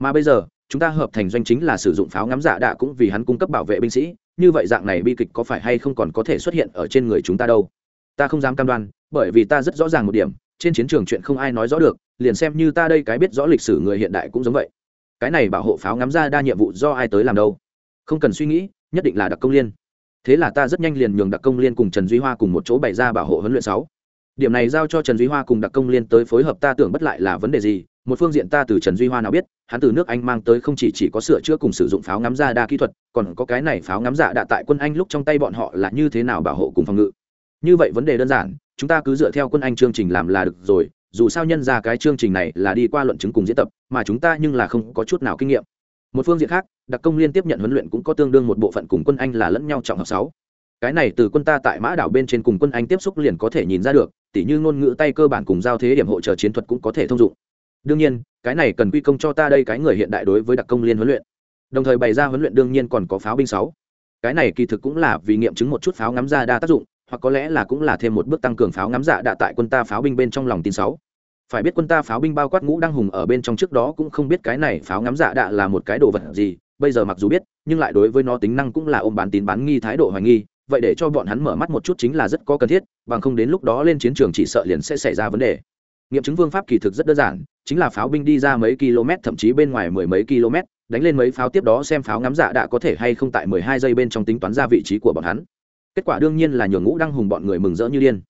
Mà bây giờ, chúng ta hợp thành doanh chính là sử dụng pháo ngắm dạ đã cũng vì hắn cung cấp bảo vệ binh sĩ, như vậy dạng này bi kịch có phải hay không còn có thể xuất hiện ở trên người chúng ta đâu? Ta không dám cam đoan, bởi vì ta rất rõ ràng một điểm, trên chiến trường chuyện không ai nói rõ được liền xem như ta đây cái biết rõ lịch sử người hiện đại cũng giống vậy. Cái này bảo hộ pháo ngắm ra đa nhiệm vụ do ai tới làm đâu? Không cần suy nghĩ, nhất định là đặc công liên. Thế là ta rất nhanh liền nhường đặc công liên cùng trần duy hoa cùng một chỗ bày ra bảo hộ huấn luyện sáu. Điểm này giao cho trần duy hoa cùng đặc công liên tới phối hợp ta tưởng bất lại là vấn đề gì? Một phương diện ta từ trần duy hoa nào biết, hắn từ nước anh mang tới không chỉ chỉ có sửa chữa cùng sử dụng pháo ngắm ra đa kỹ thuật, còn có cái này pháo ngắm dạ đạ tại quân anh lúc trong tay bọn họ là như thế nào bảo hộ cùng phòng ngự. Như vậy vấn đề đơn giản, chúng ta cứ dựa theo quân anh chương trình làm là được rồi dù sao nhân ra cái chương trình này là đi qua luận chứng cùng diễn tập, mà chúng ta nhưng là không có chút nào kinh nghiệm. Một phương diện khác, đặc công liên tiếp nhận huấn luyện cũng có tương đương một bộ phận cùng quân anh là lẫn nhau trọng hợp sáu. Cái này từ quân ta tại mã đảo bên trên cùng quân anh tiếp xúc liền có thể nhìn ra được, tỉ như ngôn ngữ tay cơ bản cùng giao thế điểm hỗ trợ chiến thuật cũng có thể thông dụng. Đương nhiên, cái này cần quy công cho ta đây cái người hiện đại đối với đặc công liên huấn luyện. Đồng thời bày ra huấn luyện đương nhiên còn có pháo binh sáu. Cái này kỳ thực cũng là vì nghiệm chứng một chút pháo ngắm ra đa tác dụng, hoặc có lẽ là cũng là thêm một bước tăng cường pháo ngắm dạ đạ tại quân ta pháo binh bên trong lòng tin sáu phải biết quân ta pháo binh bao quát ngũ đăng hùng ở bên trong trước đó cũng không biết cái này pháo ngắm dạ đạ là một cái đồ vật gì, bây giờ mặc dù biết, nhưng lại đối với nó tính năng cũng là ôm bán tín bán nghi thái độ hoài nghi, vậy để cho bọn hắn mở mắt một chút chính là rất có cần thiết, bằng không đến lúc đó lên chiến trường chỉ sợ liền sẽ xảy ra vấn đề. Nghiệm chứng phương pháp kỳ thực rất đơn giản, chính là pháo binh đi ra mấy km, thậm chí bên ngoài mười mấy km, đánh lên mấy pháo tiếp đó xem pháo ngắm dạ đã có thể hay không tại mười hai giây bên trong tính toán ra vị trí của bọn hắn. Kết quả đương nhiên là nhường ngũ đăng hùng bọn người mừng rỡ như điên.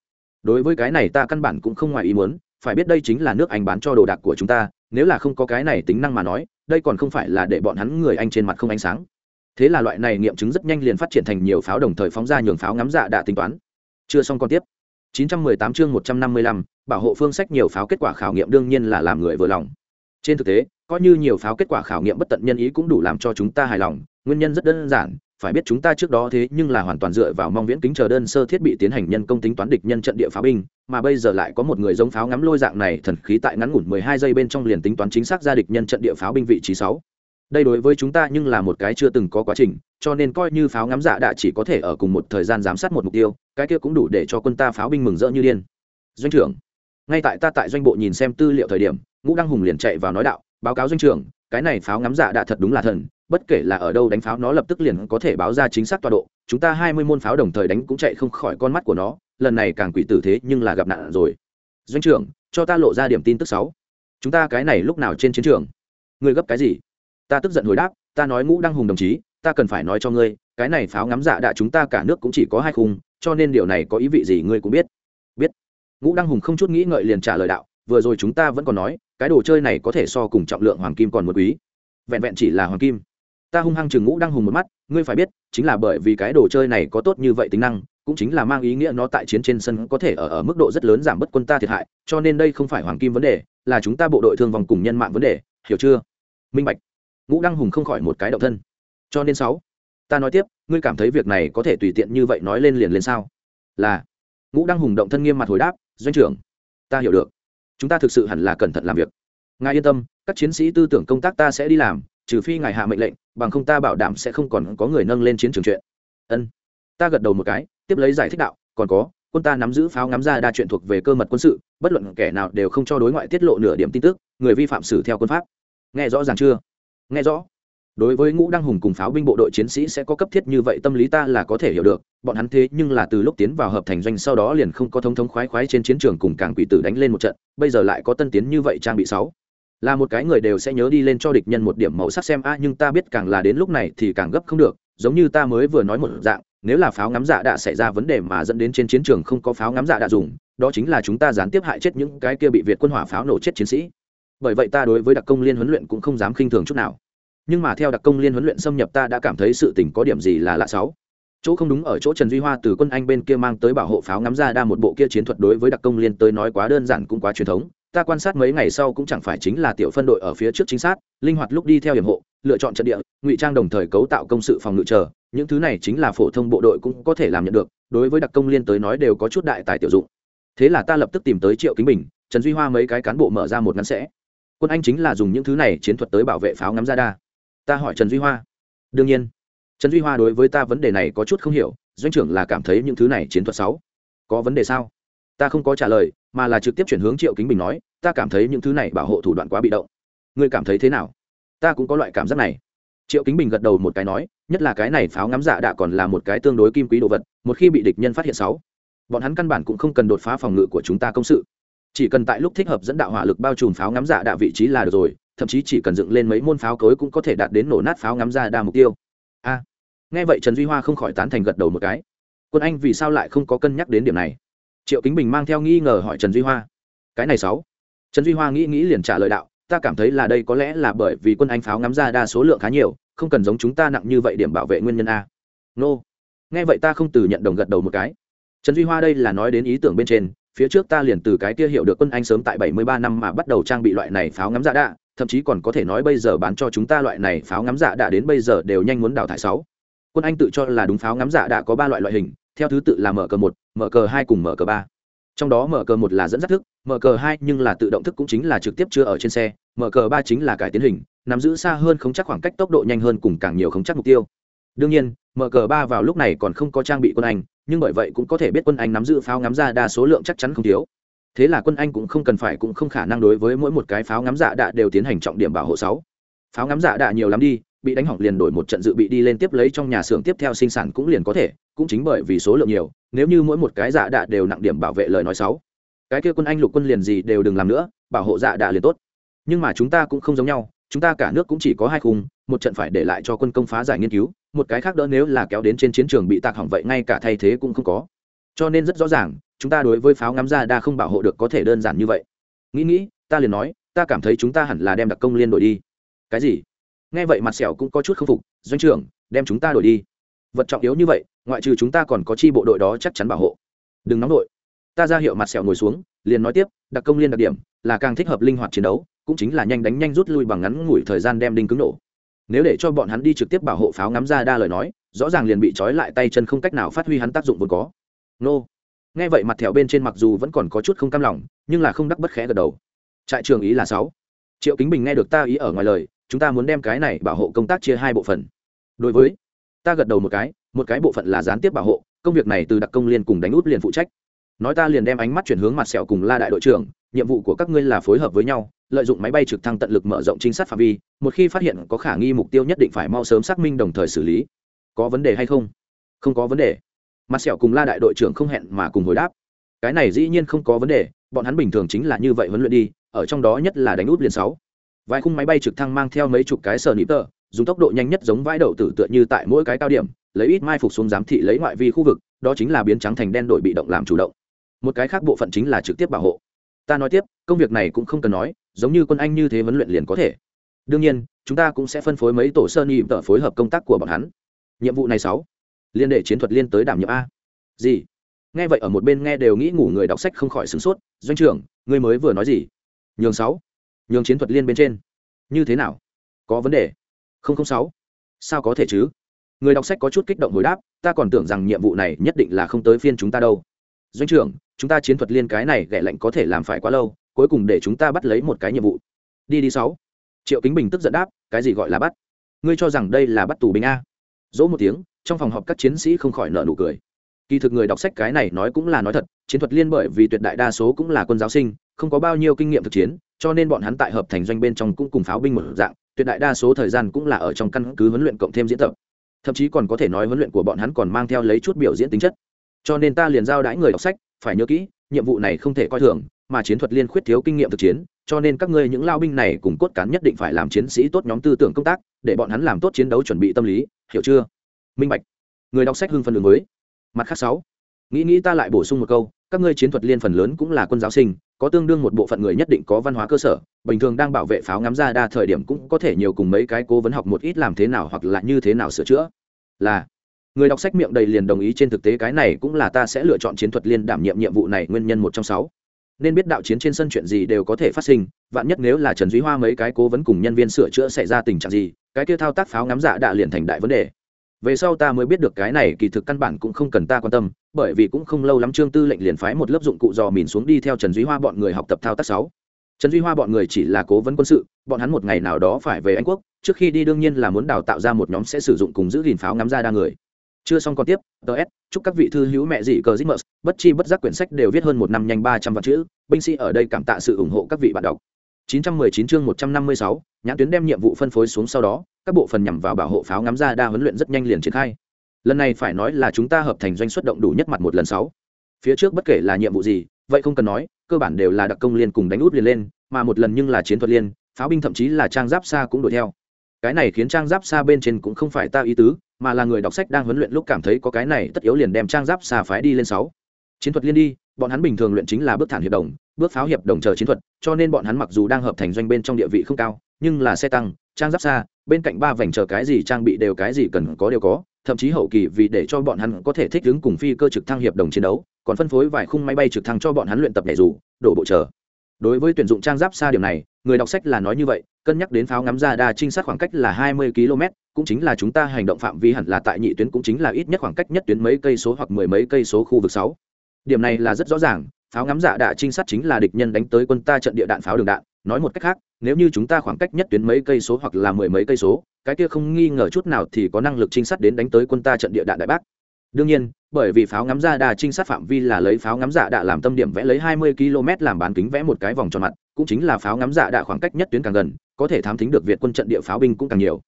Đối với cái này ta căn bản cũng không ngoài ý muốn phải biết đây chính là nước anh bán cho đồ đạc của chúng ta nếu là không có cái này tính năng mà nói đây còn không phải là để bọn hắn người anh trên mặt không ánh sáng. Thế là loại này nghiệm chứng rất nhanh liền phát triển thành nhiều pháo đồng thời phóng ra nhường pháo ngắm dạ đã tính toán. Chưa xong còn tiếp. 918 chương 155, bảo hộ phương sách nhiều pháo kết quả khảo nghiệm đương nhiên là làm người vừa lòng. Trên thực tế coi như nhiều pháo kết quả khảo nghiệm bất tận nhân ý cũng đủ làm cho chúng ta hài lòng nguyên nhân rất đơn giản phải biết chúng ta trước đó thế nhưng là hoàn toàn dựa vào mong viễn kính chờ đơn sơ thiết bị tiến hành nhân công tính toán địch nhân trận địa pháo binh, mà bây giờ lại có một người giống pháo ngắm lôi dạng này thần khí tại ngắn ngủn 12 giây bên trong liền tính toán chính xác ra địch nhân trận địa pháo binh vị trí 6 đây đối với chúng ta nhưng là một cái chưa từng có quá trình, cho nên coi như pháo ngắm dạ đã chỉ có thể ở cùng một thời gian giám sát một mục tiêu, cái kia cũng đủ để cho quân ta pháo binh mừng rỡ như điên. Doanh trưởng, ngay tại ta tại doanh bộ nhìn xem tư liệu thời điểm, ngũ đăng hùng liền chạy vào nói đạo, báo cáo doanh trưởng, cái này pháo ngắm dạ đã thật đúng là thần bất kể là ở đâu đánh pháo nó lập tức liền có thể báo ra chính xác tọa độ. Chúng ta hai mươi môn pháo đồng thời đánh cũng chạy không khỏi con mắt của nó, lần này càng quỷ tử thế nhưng là gặp nạn rồi. Doanh trưởng, cho ta lộ ra điểm tin tức sáu. Chúng ta cái này lúc nào trên chiến trường? Ngươi gấp cái gì? Ta tức giận hồi đáp, ta nói ngũ đăng hùng đồng chí, ta cần phải nói cho ngươi, cái này pháo ngắm dạ đạ chúng ta cả nước cũng chỉ có hai khung, cho nên điều này có ý vị gì ngươi cũng biết. Biết. Ngũ đăng hùng không chút nghĩ ngợi liền trả lời đạo, vừa rồi chúng ta vẫn còn nói, cái đồ chơi này có thể so cùng trọng lượng hoàng kim còn một quý. Vẹn vẹn chỉ là hoàng kim ta hung hăng chừng ngũ đăng hùng một mắt, ngươi phải biết, chính là bởi vì cái đồ chơi này có tốt như vậy tính năng, cũng chính là mang ý nghĩa nó tại chiến trên sân có thể ở ở mức độ rất lớn giảm bớt quân ta thiệt hại, cho nên đây không phải hoàng kim vấn đề, là chúng ta bộ đội thương vòng cùng nhân mạng vấn đề, hiểu chưa? Minh bạch. Ngũ đăng hùng không khỏi một cái động thân. Cho nên sáu, ta nói tiếp, ngươi cảm thấy việc này có thể tùy tiện như vậy nói lên liền lên sao? Là. Ngũ đăng hùng động thân nghiêm mặt hồi đáp, doanh trưởng, ta hiểu được. Chúng ta thực sự hẳn là cẩn thận làm việc. Ngài yên tâm, các chiến sĩ tư tưởng công tác ta sẽ đi làm trừ phi ngài hạ mệnh lệnh, bằng không ta bảo đảm sẽ không còn có người nâng lên chiến trường chuyện. Ân. Ta gật đầu một cái, tiếp lấy giải thích đạo, còn có, quân ta nắm giữ pháo ngắm ra đa chuyện thuộc về cơ mật quân sự, bất luận kẻ nào đều không cho đối ngoại tiết lộ nửa điểm tin tức, người vi phạm xử theo quân pháp. Nghe rõ ràng chưa? Nghe rõ. Đối với ngũ đăng hùng cùng pháo binh bộ đội chiến sĩ sẽ có cấp thiết như vậy tâm lý ta là có thể hiểu được, bọn hắn thế nhưng là từ lúc tiến vào hợp thành doanh sau đó liền không có thống thống khoái khoái trên chiến trường cùng càng quỷ tử đánh lên một trận, bây giờ lại có tân tiến như vậy trang bị sáu là một cái người đều sẽ nhớ đi lên cho địch nhân một điểm màu sắc xem, a, nhưng ta biết càng là đến lúc này thì càng gấp không được, giống như ta mới vừa nói một dạng, nếu là pháo ngắm dạ đã xảy ra vấn đề mà dẫn đến trên chiến trường không có pháo ngắm dạ đã dùng, đó chính là chúng ta gián tiếp hại chết những cái kia bị việt quân hỏa pháo nổ chết chiến sĩ. Bởi vậy ta đối với đặc công liên huấn luyện cũng không dám khinh thường chút nào. Nhưng mà theo đặc công liên huấn luyện xâm nhập ta đã cảm thấy sự tình có điểm gì là lạ sáu. Chỗ không đúng ở chỗ trần duy hoa từ quân anh bên kia mang tới bảo hộ pháo ngắm ra đa một bộ kia chiến thuật đối với đặc công liên tới nói quá đơn giản cũng quá truyền thống ta quan sát mấy ngày sau cũng chẳng phải chính là tiểu phân đội ở phía trước chính xác linh hoạt lúc đi theo hiểm hộ, lựa chọn trận địa, ngụy trang đồng thời cấu tạo công sự phòng ngự chờ. Những thứ này chính là phổ thông bộ đội cũng có thể làm nhận được, đối với đặc công liên tới nói đều có chút đại tài tiểu dụng. Thế là ta lập tức tìm tới triệu kính bình, trần duy hoa mấy cái cán bộ mở ra một ngắn sẽ. Quân anh chính là dùng những thứ này chiến thuật tới bảo vệ pháo ngắm ra đa ta hỏi trần duy hoa. Đương nhiên. Trần duy hoa đối với ta vấn đề này có chút không hiểu, doanh trưởng là cảm thấy những thứ này chiến thuật sáu có vấn đề sao? Ta không có trả lời, mà là trực tiếp chuyển hướng triệu kính bình nói, ta cảm thấy những thứ này bảo hộ thủ đoạn quá bị động. Ngươi cảm thấy thế nào? Ta cũng có loại cảm giác này. Triệu kính bình gật đầu một cái nói, nhất là cái này pháo ngắm dạ đã còn là một cái tương đối kim quý đồ vật, một khi bị địch nhân phát hiện sáu, bọn hắn căn bản cũng không cần đột phá phòng ngự của chúng ta công sự. Chỉ cần tại lúc thích hợp dẫn đạo hỏa lực bao trùm pháo ngắm dạ đạ vị trí là được rồi, thậm chí chỉ cần dựng lên mấy môn pháo cối cũng có thể đạt đến nổ nát pháo ngắm dạ ra đa mục tiêu. A. Nghe vậy trần duy hoa không khỏi tán thành gật đầu một cái. Quân anh vì sao lại không có cân nhắc đến điểm này? Triệu kính bình mang theo nghi ngờ hỏi trần duy hoa, cái này sáu? Trần duy hoa nghĩ nghĩ liền trả lời đạo, ta cảm thấy là đây có lẽ là bởi vì quân anh pháo ngắm ra đa số lượng khá nhiều, không cần giống chúng ta nặng như vậy điểm bảo vệ nguyên nhân a. Nô, nghe vậy ta không từ nhận đồng gật đầu một cái. Trần duy hoa đây là nói đến ý tưởng bên trên, phía trước ta liền từ cái kia hiểu được quân anh sớm tại 73 năm mà bắt đầu trang bị loại này pháo ngắm dạ đạ, thậm chí còn có thể nói bây giờ bán cho chúng ta loại này pháo ngắm dạ đạ đến bây giờ đều nhanh muốn đào thải sáu. Quân anh tự cho là đúng pháo ngắm dạ đạ có ba loại loại hình theo thứ tự là mở cờ một, mở cờ hai cùng mở cờ ba. Trong đó mở cờ một là dẫn dắt thức, mở cờ hai nhưng là tự động thức cũng chính là trực tiếp chưa ở trên xe, mở cờ ba chính là cải tiến hình, nắm giữ xa hơn không chắc khoảng cách tốc độ nhanh hơn cùng càng nhiều không chắc mục tiêu. Đương nhiên, mở cờ ba vào lúc này còn không có trang bị quân anh, nhưng bởi vậy cũng có thể biết quân anh nắm giữ pháo ngắm ra đa số lượng chắc chắn không thiếu. Thế là quân anh cũng không cần phải cũng không khả năng đối với mỗi một cái pháo ngắm dạ đạ đều tiến hành trọng điểm bảo hộ sáu. Pháo ngắm dạ đạ nhiều lắm đi bị đánh hỏng liền đổi một trận dự bị đi lên tiếp lấy trong nhà xưởng tiếp theo sinh sản cũng liền có thể, cũng chính bởi vì số lượng nhiều, nếu như mỗi một cái dạ đạ đều nặng điểm bảo vệ lời nói sáu cái kia quân anh lục quân liền gì đều đừng làm nữa, bảo hộ dạ đạ liền tốt. Nhưng mà chúng ta cũng không giống nhau, chúng ta cả nước cũng chỉ có hai khung, một trận phải để lại cho quân công phá giải nghiên cứu, một cái khác đỡ nếu là kéo đến trên chiến trường bị tạc hỏng vậy ngay cả thay thế cũng không có. Cho nên rất rõ ràng, chúng ta đối với pháo ngắm dạ ra đa không bảo hộ được có thể đơn giản như vậy. Nghĩ nghĩ, ta liền nói, ta cảm thấy chúng ta hẳn là đem đặc công liên đổi đi. Cái gì? Nghe vậy mặt sẹo cũng có chút k phục, doanh trưởng, đem chúng ta đổi đi. Vật trọng yếu như vậy, ngoại trừ chúng ta còn có chi bộ đội đó chắc chắn bảo hộ. Đừng nóng đội ta ra hiệu mặt sẹo ngồi xuống, liền nói tiếp, đặc công liên đặc điểm là càng thích hợp linh hoạt chiến đấu, cũng chính là nhanh đánh nhanh rút lui bằng ngắn ngủi thời gian đem đinh cứng nổ. Nếu để cho bọn hắn đi trực tiếp bảo hộ pháo ngắm ra đa lời nói, rõ ràng liền bị trói lại tay chân không cách nào phát huy hắn tác dụng vốn có. Nô. Nghe vậy mặt thẹo bên trên mặc dù vẫn còn có chút không cam lòng, nhưng là không đắc bất khẽ gật đầu. Trại trường ý là sáu. Triệu kính bình nghe được ta ý ở ngoài lời chúng ta muốn đem cái này bảo hộ công tác chia hai bộ phận. Đối với, ta gật đầu một cái một cái bộ phận là gián tiếp bảo hộ, công việc này từ đặc công liên cùng đánh út liền phụ trách. Nói ta liền đem ánh mắt chuyển hướng mặt sẹo cùng la đại đội trưởng, nhiệm vụ của các ngươi là phối hợp với nhau, lợi dụng máy bay trực thăng tận lực mở rộng trinh sát phạm vi, một khi phát hiện có khả nghi mục tiêu nhất định phải mau sớm xác minh đồng thời xử lý. Có vấn đề hay không? Không có vấn đề. Mặt sẹo cùng la đại đội trưởng không hẹn mà cùng hồi đáp. Cái này dĩ nhiên không có vấn đề, bọn hắn bình thường chính là như vậy huấn luyện đi, ở trong đó nhất là đánh út liền sáu vài khung máy bay trực thăng mang theo mấy chục cái sờ nịp tờ, dùng tốc độ nhanh nhất giống vãi đậu tử tựa như tại mỗi cái cao điểm, lấy ít mai phục xuống giám thị lấy ngoại vi khu vực, đó chính là biến trắng thành đen đội bị động làm chủ động. Một cái khác bộ phận chính là trực tiếp bảo hộ. Ta nói tiếp, công việc này cũng không cần nói, giống như quân anh như thế huấn luyện liền có thể. Đương nhiên, chúng ta cũng sẽ phân phối mấy tổ sơ nhị tờ phối hợp công tác của bọn hắn. Nhiệm vụ này sáu. Liên đệ chiến thuật liên tới đảm nhiệm a. Gì? Nghe vậy ở một bên nghe đều nghĩ ngủ người đọc sách không khỏi sửng sốt. Doanh trưởng, ngươi mới vừa nói gì? Nhường sáu nhường chiến thuật liên bên trên. Như thế nào? Có vấn đề? Không không sáu. Sao có thể chứ? Người đọc sách có chút kích động hồi đáp, ta còn tưởng rằng nhiệm vụ này nhất định là không tới phiên chúng ta đâu. Doanh trưởng, chúng ta chiến thuật liên cái này ghẻ lạnh có thể làm phải quá lâu, cuối cùng để chúng ta bắt lấy một cái nhiệm vụ. Đi đi sáu. Triệu kính bình tức giận đáp, cái gì gọi là bắt? Ngươi cho rằng đây là bắt tù binh a. Dỗ một tiếng, trong phòng họp các chiến sĩ không khỏi nợ nụ cười. Kỳ thực người đọc sách cái này nói cũng là nói thật, chiến thuật liên bởi vì tuyệt đại đa số cũng là quân giáo sinh, không có bao nhiêu kinh nghiệm thực chiến cho nên bọn hắn tại hợp thành doanh bên trong cũng cùng pháo binh một dạng, tuyệt đại đa số thời gian cũng là ở trong căn cứ huấn luyện cộng thêm diễn tập. Thậm chí còn có thể nói huấn luyện của bọn hắn còn mang theo lấy chút biểu diễn tính chất. Cho nên ta liền giao đãi người đọc sách, phải nhớ kỹ, nhiệm vụ này không thể coi thường, mà chiến thuật liên khuyết thiếu kinh nghiệm thực chiến, cho nên các ngươi những lao binh này cùng cốt cán nhất định phải làm chiến sĩ tốt nhóm tư tưởng công tác, để bọn hắn làm tốt chiến đấu chuẩn bị tâm lý, hiểu chưa? Minh bạch. Người đọc sách hưng phân đường mới. Mặt khác sáu. Nghĩ nghĩ ta lại bổ sung một câu các ngươi chiến thuật liên phần lớn cũng là quân giáo sinh, có tương đương một bộ phận người nhất định có văn hóa cơ sở, bình thường đang bảo vệ pháo ngắm ra đa thời điểm cũng có thể nhiều cùng mấy cái cố vấn học một ít làm thế nào hoặc là như thế nào sửa chữa. Là, người đọc sách miệng đầy liền đồng ý trên thực tế cái này cũng là ta sẽ lựa chọn chiến thuật liên đảm nhiệm nhiệm vụ này nguyên nhân một trong sáu. Nên biết đạo chiến trên sân chuyện gì đều có thể phát sinh, vạn nhất nếu là trần duy hoa mấy cái cố vấn cùng nhân viên sửa chữa xảy ra tình trạng gì, cái kia thao tác pháo ngắm dạ đã liền thành đại vấn đề về sau ta mới biết được cái này kỳ thực căn bản cũng không cần ta quan tâm bởi vì cũng không lâu lắm trương tư lệnh liền phái một lớp dụng cụ dò mìn xuống đi theo trần duy hoa bọn người học tập thao tác sáu. Trần duy hoa bọn người chỉ là cố vấn quân sự bọn hắn một ngày nào đó phải về anh quốc trước khi đi đương nhiên là muốn đào tạo ra một nhóm sẽ sử dụng cùng giữ gìn pháo ngắm ra đa người. Chưa xong còn tiếp ts chúc các vị thư hữu mẹ dị cờ dít mờ bất chi bất giác quyển sách đều viết hơn một năm nhanh ba trăm vạn chữ binh sĩ ở đây cảm tạ sự ủng hộ các vị bạn đọc. 919 chương 156, nhãn tuyến đem nhiệm vụ phân phối xuống sau đó các bộ phần nhằm vào bảo hộ pháo ngắm ra đa huấn luyện rất nhanh liền triển khai. Lần này phải nói là chúng ta hợp thành doanh xuất động đủ nhất mặt một lần sáu. Phía trước bất kể là nhiệm vụ gì, vậy không cần nói, cơ bản đều là đặc công liên cùng đánh út liền lên, mà một lần nhưng là chiến thuật liên, pháo binh thậm chí là trang giáp xa cũng đuổi theo. Cái này khiến trang giáp xa bên trên cũng không phải ta ý tứ, mà là người đọc sách đang huấn luyện lúc cảm thấy có cái này tất yếu liền đem trang giáp xa phái đi lên sáu. Chiến thuật liên đi, bọn hắn bình thường luyện chính là bước thản hiệp đồng, bước pháo hiệp đồng chờ chiến thuật, cho nên bọn hắn mặc dù đang hợp thành doanh bên trong địa vị không cao, nhưng là xe tăng, trang giáp xa bên cạnh ba vành chờ cái gì trang bị đều cái gì cần có đều có, thậm chí hậu kỳ vì để cho bọn hắn có thể thích ứng cùng phi cơ trực thăng hiệp đồng chiến đấu, còn phân phối vài khung máy bay trực thăng cho bọn hắn luyện tập nhảy dù, đổ bộ chờ. Đối với tuyển dụng trang giáp xa điểm này, người đọc sách là nói như vậy, cân nhắc đến pháo ngắm ra đa trinh sát khoảng cách là hai mươi km, cũng chính là chúng ta hành động phạm vi hẳn là tại nhị tuyến cũng chính là ít nhất khoảng cách nhất tuyến mấy cây số hoặc mười mấy cây số khu vực sáu. Điểm này là rất rõ ràng, pháo ngắm dạ giả đạ trinh sát chính là địch nhân đánh tới quân ta trận địa đạn pháo đường đạn, nói một cách khác nếu như chúng ta khoảng cách nhất tuyến mấy cây số hoặc là mười mấy cây số, cái kia không nghi ngờ chút nào thì có năng lực trinh sát đến đánh tới quân ta trận địa đạn đại bác. Đương nhiên, bởi vì pháo ngắm ra đà trinh sát phạm vi là lấy pháo ngắm dạ đạ làm tâm điểm vẽ lấy hai mươi km làm bán kính vẽ một cái vòng tròn mặt, cũng chính là pháo ngắm dạ đạ khoảng cách nhất tuyến càng gần, có thể thám thính được việt quân trận địa pháo binh cũng càng nhiều.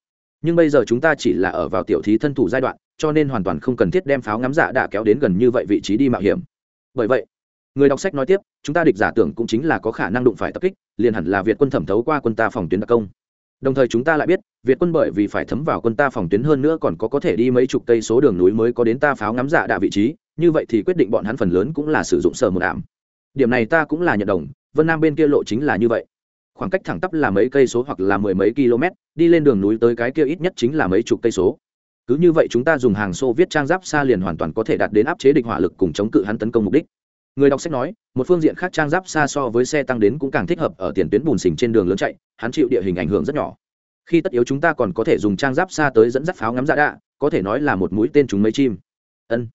Nhưng bây giờ chúng ta chỉ là ở vào tiểu thí thân thủ giai đoạn, cho nên hoàn toàn không cần thiết đem pháo ngắm dạ đạ kéo đến gần như vậy vị trí đi mạo hiểm. Bởi vậy người đọc sách nói tiếp, chúng ta địch giả tưởng cũng chính là có khả năng đụng phải tập kích, liền hẳn là việt quân thẩm thấu qua quân ta phòng tuyến đặc công. Đồng thời chúng ta lại biết, việt quân bởi vì phải thấm vào quân ta phòng tuyến hơn nữa còn có có thể đi mấy chục cây số đường núi mới có đến ta pháo ngắm giả đạ vị trí, như vậy thì quyết định bọn hắn phần lớn cũng là sử dụng sở một ảm. Điểm này ta cũng là nhận đồng, vân nam bên kia lộ chính là như vậy. Khoảng cách thẳng tắp là mấy cây số hoặc là mười mấy km, đi lên đường núi tới cái kia ít nhất chính là mấy chục cây số. Cứ như vậy chúng ta dùng hàng xô viết trang giáp xa liền hoàn toàn có thể đạt đến áp chế địch hỏa lực cùng chống cự hắn tấn công mục đích người đọc sách nói, một phương diện khác trang giáp xa so với xe tăng đến cũng càng thích hợp ở tiền tuyến bùn xình trên đường lớn chạy, hắn chịu địa hình ảnh hưởng rất nhỏ. Khi tất yếu chúng ta còn có thể dùng trang giáp xa tới dẫn dắt pháo ngắm dạ đạ, có thể nói là một mũi tên chúng mấy chim. Ân.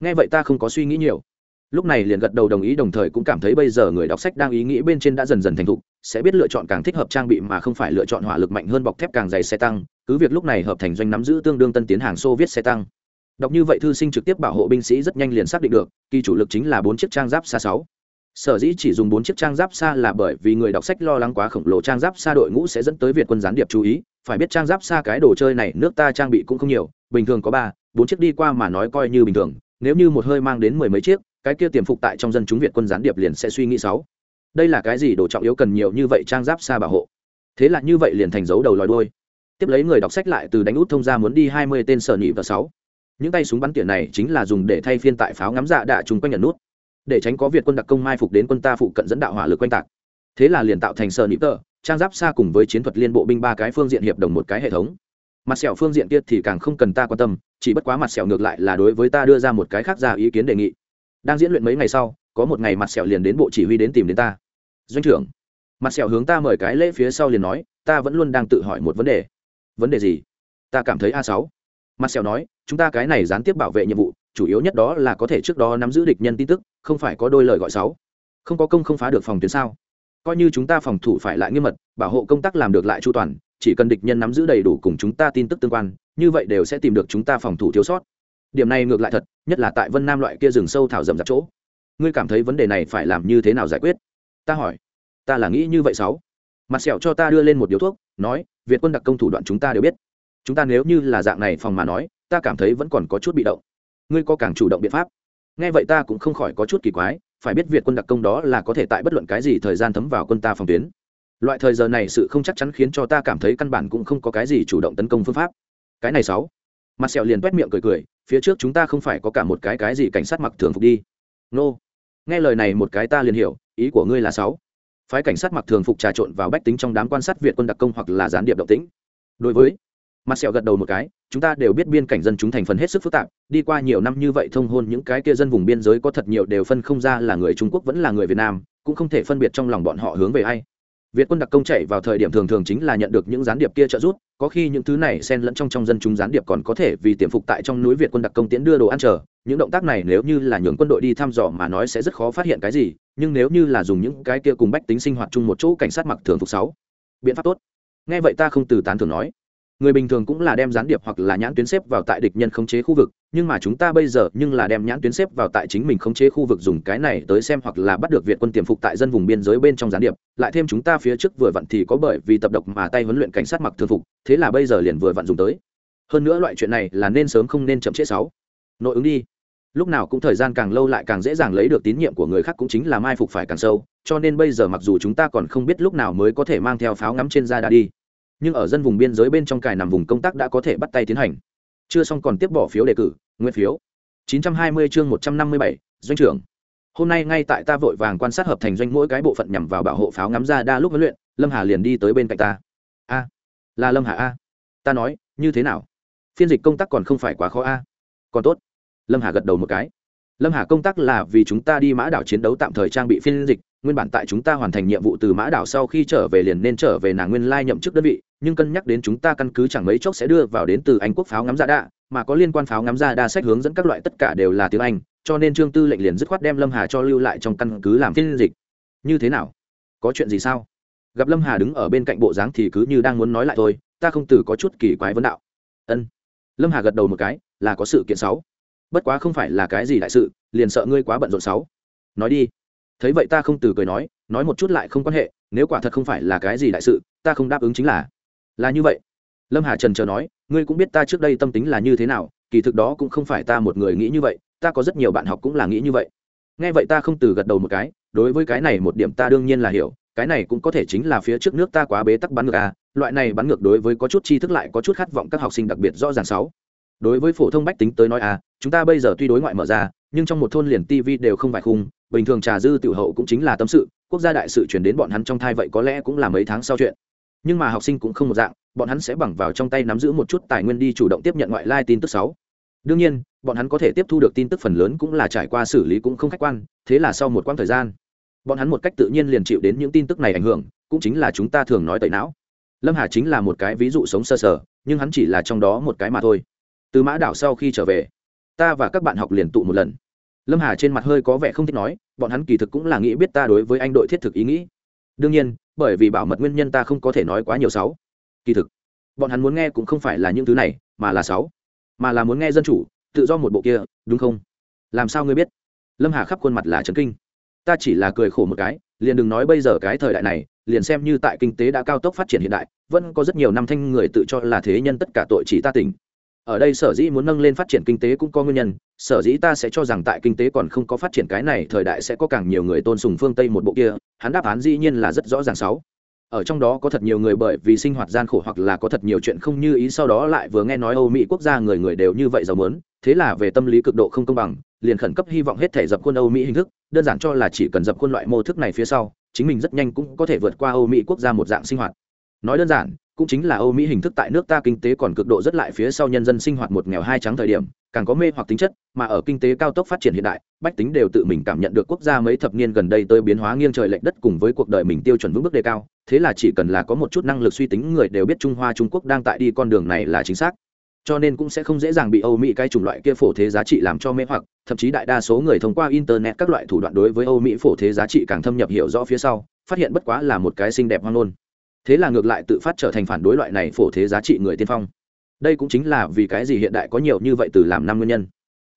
Nghe vậy ta không có suy nghĩ nhiều. Lúc này liền gật đầu đồng ý đồng thời cũng cảm thấy bây giờ người đọc sách đang ý nghĩ bên trên đã dần dần thành thục, sẽ biết lựa chọn càng thích hợp trang bị mà không phải lựa chọn hỏa lực mạnh hơn bọc thép càng dày xe tăng, cứ việc lúc này hợp thành doanh nắm giữ tương đương tân tiến hàng xô viết xe tăng đọc như vậy thư sinh trực tiếp bảo hộ binh sĩ rất nhanh liền xác định được, kỳ chủ lực chính là bốn chiếc trang giáp xa sáu. Sở dĩ chỉ dùng bốn chiếc trang giáp xa là bởi vì người đọc sách lo lắng quá khổng lồ trang giáp xa đội ngũ sẽ dẫn tới việt quân gián điệp chú ý. Phải biết trang giáp xa cái đồ chơi này nước ta trang bị cũng không nhiều, bình thường có ba, bốn chiếc đi qua mà nói coi như bình thường. Nếu như một hơi mang đến mười mấy chiếc, cái kia tiềm phục tại trong dân chúng việt quân gián điệp liền sẽ suy nghĩ sáu. Đây là cái gì đồ trọng yếu cần nhiều như vậy trang giáp xa bảo hộ? Thế là như vậy liền thành dấu đầu lòi đôi tiếp lấy người đọc sách lại từ đánh út thông ra muốn đi hai mươi tên sở nhị và sáu những tay súng bắn tỉa này chính là dùng để thay phiên tại pháo ngắm dạ đạ chung quanh nhận nút, để tránh có việt quân đặc công mai phục đến quân ta phụ cận dẫn đạo hỏa lực quanh tạc. Thế là liền tạo thành sở nịp tờ, trang giáp xa cùng với chiến thuật liên bộ binh ba cái phương diện hiệp đồng một cái hệ thống. Mặt sẹo phương diện kia thì càng không cần ta quan tâm, chỉ bất quá mặt sẹo ngược lại là đối với ta đưa ra một cái khác ra ý kiến đề nghị. Đang diễn luyện mấy ngày sau, có một ngày mặt sẹo liền đến bộ chỉ huy đến tìm đến ta. Doanh trưởng, mặt sẹo hướng ta mời cái lễ phía sau liền nói, ta vẫn luôn đang tự hỏi một vấn đề. Vấn đề gì? Ta cảm thấy a sáu mặt sẹo nói, chúng ta cái này gián tiếp bảo vệ nhiệm vụ, chủ yếu nhất đó là có thể trước đó nắm giữ địch nhân tin tức, không phải có đôi lời gọi sáu không có công không phá được phòng tuyến sao? Coi như chúng ta phòng thủ phải lại nghiêm mật, bảo hộ công tác làm được lại chu toàn, chỉ cần địch nhân nắm giữ đầy đủ cùng chúng ta tin tức tương quan, như vậy đều sẽ tìm được chúng ta phòng thủ thiếu sót. Điểm này ngược lại thật, nhất là tại vân nam loại kia rừng sâu thảo rậm rạp chỗ. Ngươi cảm thấy vấn đề này phải làm như thế nào giải quyết? Ta hỏi. Ta là nghĩ như vậy sáu mặt sẹo cho ta đưa lên một điếu thuốc, nói, việt quân đặc công thủ đoạn chúng ta đều biết chúng ta nếu như là dạng này phòng mà nói, ta cảm thấy vẫn còn có chút bị động. Ngươi có càng chủ động biện pháp. Nghe vậy ta cũng không khỏi có chút kỳ quái, phải biết việt quân đặc công đó là có thể tại bất luận cái gì thời gian thấm vào quân ta phòng tuyến. Loại thời giờ này sự không chắc chắn khiến cho ta cảm thấy căn bản cũng không có cái gì chủ động tấn công phương pháp. Cái này sáu. Mặt sẹo liền t miệng cười cười, phía trước chúng ta không phải có cả một cái cái gì cảnh sát mặc thường phục đi. Nô. Nghe lời này một cái ta liền hiểu, ý của ngươi là sáu. Phái cảnh sát mặc thường phục trà trộn vào bách tính trong đám quan sát việt quân đặc công hoặc là gián điệp động tĩnh. Đối với mặt sẹo gật đầu một cái, chúng ta đều biết biên cảnh dân chúng thành phần hết sức phức tạp, đi qua nhiều năm như vậy thông hôn những cái kia dân vùng biên giới có thật nhiều đều phân không ra là người trung quốc vẫn là người việt nam, cũng không thể phân biệt trong lòng bọn họ hướng về ai. Việt quân đặc công chạy vào thời điểm thường thường chính là nhận được những gián điệp kia trợ giúp, có khi những thứ này xen lẫn trong trong dân chúng gián điệp còn có thể vì tiềm phục tại trong núi việt quân đặc công tiễn đưa đồ ăn chờ, những động tác này nếu như là nhường quân đội đi thăm dò mà nói sẽ rất khó phát hiện cái gì, nhưng nếu như là dùng những cái kia cùng bách tính sinh hoạt chung một chỗ cảnh sát mặc thường phục sáu, biện pháp tốt. Nghe vậy ta không từ tán thường nói người bình thường cũng là đem gián điệp hoặc là nhãn tuyến xếp vào tại địch nhân khống chế khu vực, nhưng mà chúng ta bây giờ nhưng là đem nhãn tuyến xếp vào tại chính mình khống chế khu vực dùng cái này tới xem hoặc là bắt được việt quân tiềm phục tại dân vùng biên giới bên trong gián điệp. Lại thêm chúng ta phía trước vừa vặn thì có bởi vì tập độc mà tay huấn luyện cảnh sát mặc thường phục, thế là bây giờ liền vừa vặn dùng tới. Hơn nữa loại chuyện này là nên sớm không nên chậm trễ sáu. Nội ứng đi. Lúc nào cũng thời gian càng lâu lại càng dễ dàng lấy được tín nhiệm của người khác cũng chính là mai phục phải càng sâu, cho nên bây giờ mặc dù chúng ta còn không biết lúc nào mới có thể mang theo pháo ngắm trên da đã đi nhưng ở dân vùng biên giới bên trong cài nằm vùng công tác đã có thể bắt tay tiến hành. Chưa xong còn tiếp bỏ phiếu đề cử nguyên phiếu. 920 chương 157, doanh trưởng. Hôm nay ngay tại ta vội vàng quan sát hợp thành doanh mỗi cái bộ phận nhằm vào bảo hộ pháo ngắm ra đa lúc huấn luyện lâm hà liền đi tới bên cạnh ta. A là lâm hà a. Ta nói như thế nào? Phiên dịch công tác còn không phải quá khó a. Còn tốt. Lâm hà gật đầu một cái. Lâm hà công tác là vì chúng ta đi mã đảo chiến đấu tạm thời trang bị phiên dịch nguyên bản tại chúng ta hoàn thành nhiệm vụ từ mã đảo sau khi trở về liền nên trở về nàng nguyên lai nhậm chức đơn vị nhưng cân nhắc đến chúng ta căn cứ chẳng mấy chốc sẽ đưa vào đến từ anh quốc pháo ngắm ra đạ, mà có liên quan pháo ngắm ra đa sách hướng dẫn các loại tất cả đều là tiếng anh, cho nên trương tư lệnh liền dứt khoát đem lâm hà cho lưu lại trong căn cứ làm phiên dịch. Như thế nào? Có chuyện gì sao? Gặp lâm hà đứng ở bên cạnh bộ dáng thì cứ như đang muốn nói lại thôi, ta không từ có chút kỳ quái vấn đạo. Ân. Lâm hà gật đầu một cái, là có sự kiện sáu bất quá không phải là cái gì đại sự, liền sợ ngươi quá bận rộn sáu nói đi. Thấy vậy ta không từ cười nói nói một chút lại không quan hệ, nếu quả thật không phải là cái gì đại sự, ta không đáp ứng chính là là như vậy. Lâm hà trần chờ nói, ngươi cũng biết ta trước đây tâm tính là như thế nào, kỳ thực đó cũng không phải ta một người nghĩ như vậy, ta có rất nhiều bạn học cũng là nghĩ như vậy. Nghe vậy ta không từ gật đầu một cái, đối với cái này một điểm ta đương nhiên là hiểu, cái này cũng có thể chính là phía trước nước ta quá bế tắc bắn ngược à loại này bắn ngược đối với có chút tri thức lại có chút khát vọng các học sinh đặc biệt rõ ràng sáu. Đối với phổ thông bách tính tới nói à chúng ta bây giờ tuy đối ngoại mở ra, nhưng trong một thôn liền tv đều không vài khung, bình thường trà dư tiểu hậu cũng chính là tâm sự, quốc gia đại sự chuyển đến bọn hắn trong thai vậy có lẽ cũng là mấy tháng sau chuyện nhưng mà học sinh cũng không một dạng, bọn hắn sẽ bằng vào trong tay nắm giữ một chút tài nguyên đi chủ động tiếp nhận ngoại lai tin tức sáu. Đương nhiên, bọn hắn có thể tiếp thu được tin tức phần lớn cũng là trải qua xử lý cũng không khách quan, thế là sau một quãng thời gian, bọn hắn một cách tự nhiên liền chịu đến những tin tức này ảnh hưởng, cũng chính là chúng ta thường nói tẩy não. Lâm hà chính là một cái ví dụ sống sơ sở nhưng hắn chỉ là trong đó một cái mà thôi. Từ mã đảo sau khi trở về, ta và các bạn học liền tụ một lần. Lâm hà trên mặt hơi có vẻ không thích nói, bọn hắn kỳ thực cũng là nghĩ biết ta đối với anh đội thiết thực ý nghĩ. Đương nhiên bởi vì bảo mật nguyên nhân ta không có thể nói quá nhiều sáu. Kỳ thực, bọn hắn muốn nghe cũng không phải là những thứ này, mà là sáu. Mà là muốn nghe dân chủ, tự do một bộ kia, đúng không? Làm sao ngươi biết? Lâm hà khắp khuôn mặt là trấn kinh. Ta chỉ là cười khổ một cái, liền đừng nói bây giờ cái thời đại này, liền xem như tại kinh tế đã cao tốc phát triển hiện đại, vẫn có rất nhiều năm thanh người tự cho là thế nhân tất cả tội chỉ ta tỉnh ở đây sở dĩ muốn nâng lên phát triển kinh tế cũng có nguyên nhân, sở dĩ ta sẽ cho rằng tại kinh tế còn không có phát triển cái này, thời đại sẽ có càng nhiều người tôn sùng phương tây một bộ kia, hắn đáp án dĩ nhiên là rất rõ ràng sáu. Ở trong đó có thật nhiều người bởi vì sinh hoạt gian khổ hoặc là có thật nhiều chuyện không như ý sau đó lại vừa nghe nói âu mỹ quốc gia người người đều như vậy giàu mớn thế là về tâm lý cực độ không công bằng, liền khẩn cấp hy vọng hết thể dập khuôn âu mỹ hình thức, đơn giản cho là chỉ cần dập khuôn loại mô thức này phía sau, chính mình rất nhanh cũng có thể vượt qua âu mỹ quốc gia một dạng sinh hoạt. Nói đơn giản cũng chính là âu mỹ hình thức tại nước ta kinh tế còn cực độ rất lại phía sau nhân dân sinh hoạt một nghèo hai trắng thời điểm, càng có mê hoặc tính chất, mà ở kinh tế cao tốc phát triển hiện đại, bách tính đều tự mình cảm nhận được quốc gia mấy thập niên gần đây tới biến hóa nghiêng trời lệch đất cùng với cuộc đời mình tiêu chuẩn vững bước đề cao, thế là chỉ cần là có một chút năng lực suy tính người đều biết trung hoa trung quốc đang tại đi con đường này là chính xác. Cho nên cũng sẽ không dễ dàng bị âu mỹ cái chủng loại kia phổ thế giá trị làm cho mê hoặc, thậm chí đại đa số người thông qua internet các loại thủ đoạn đối với âu mỹ phổ thế giá trị càng thâm nhập hiểu rõ phía sau, phát hiện bất quá là một cái xinh đẹp hoang luôn thế là ngược lại tự phát trở thành phản đối loại này phổ thế giá trị người tiên phong. Đây cũng chính là vì cái gì hiện đại có nhiều như vậy từ làm năm nguyên nhân.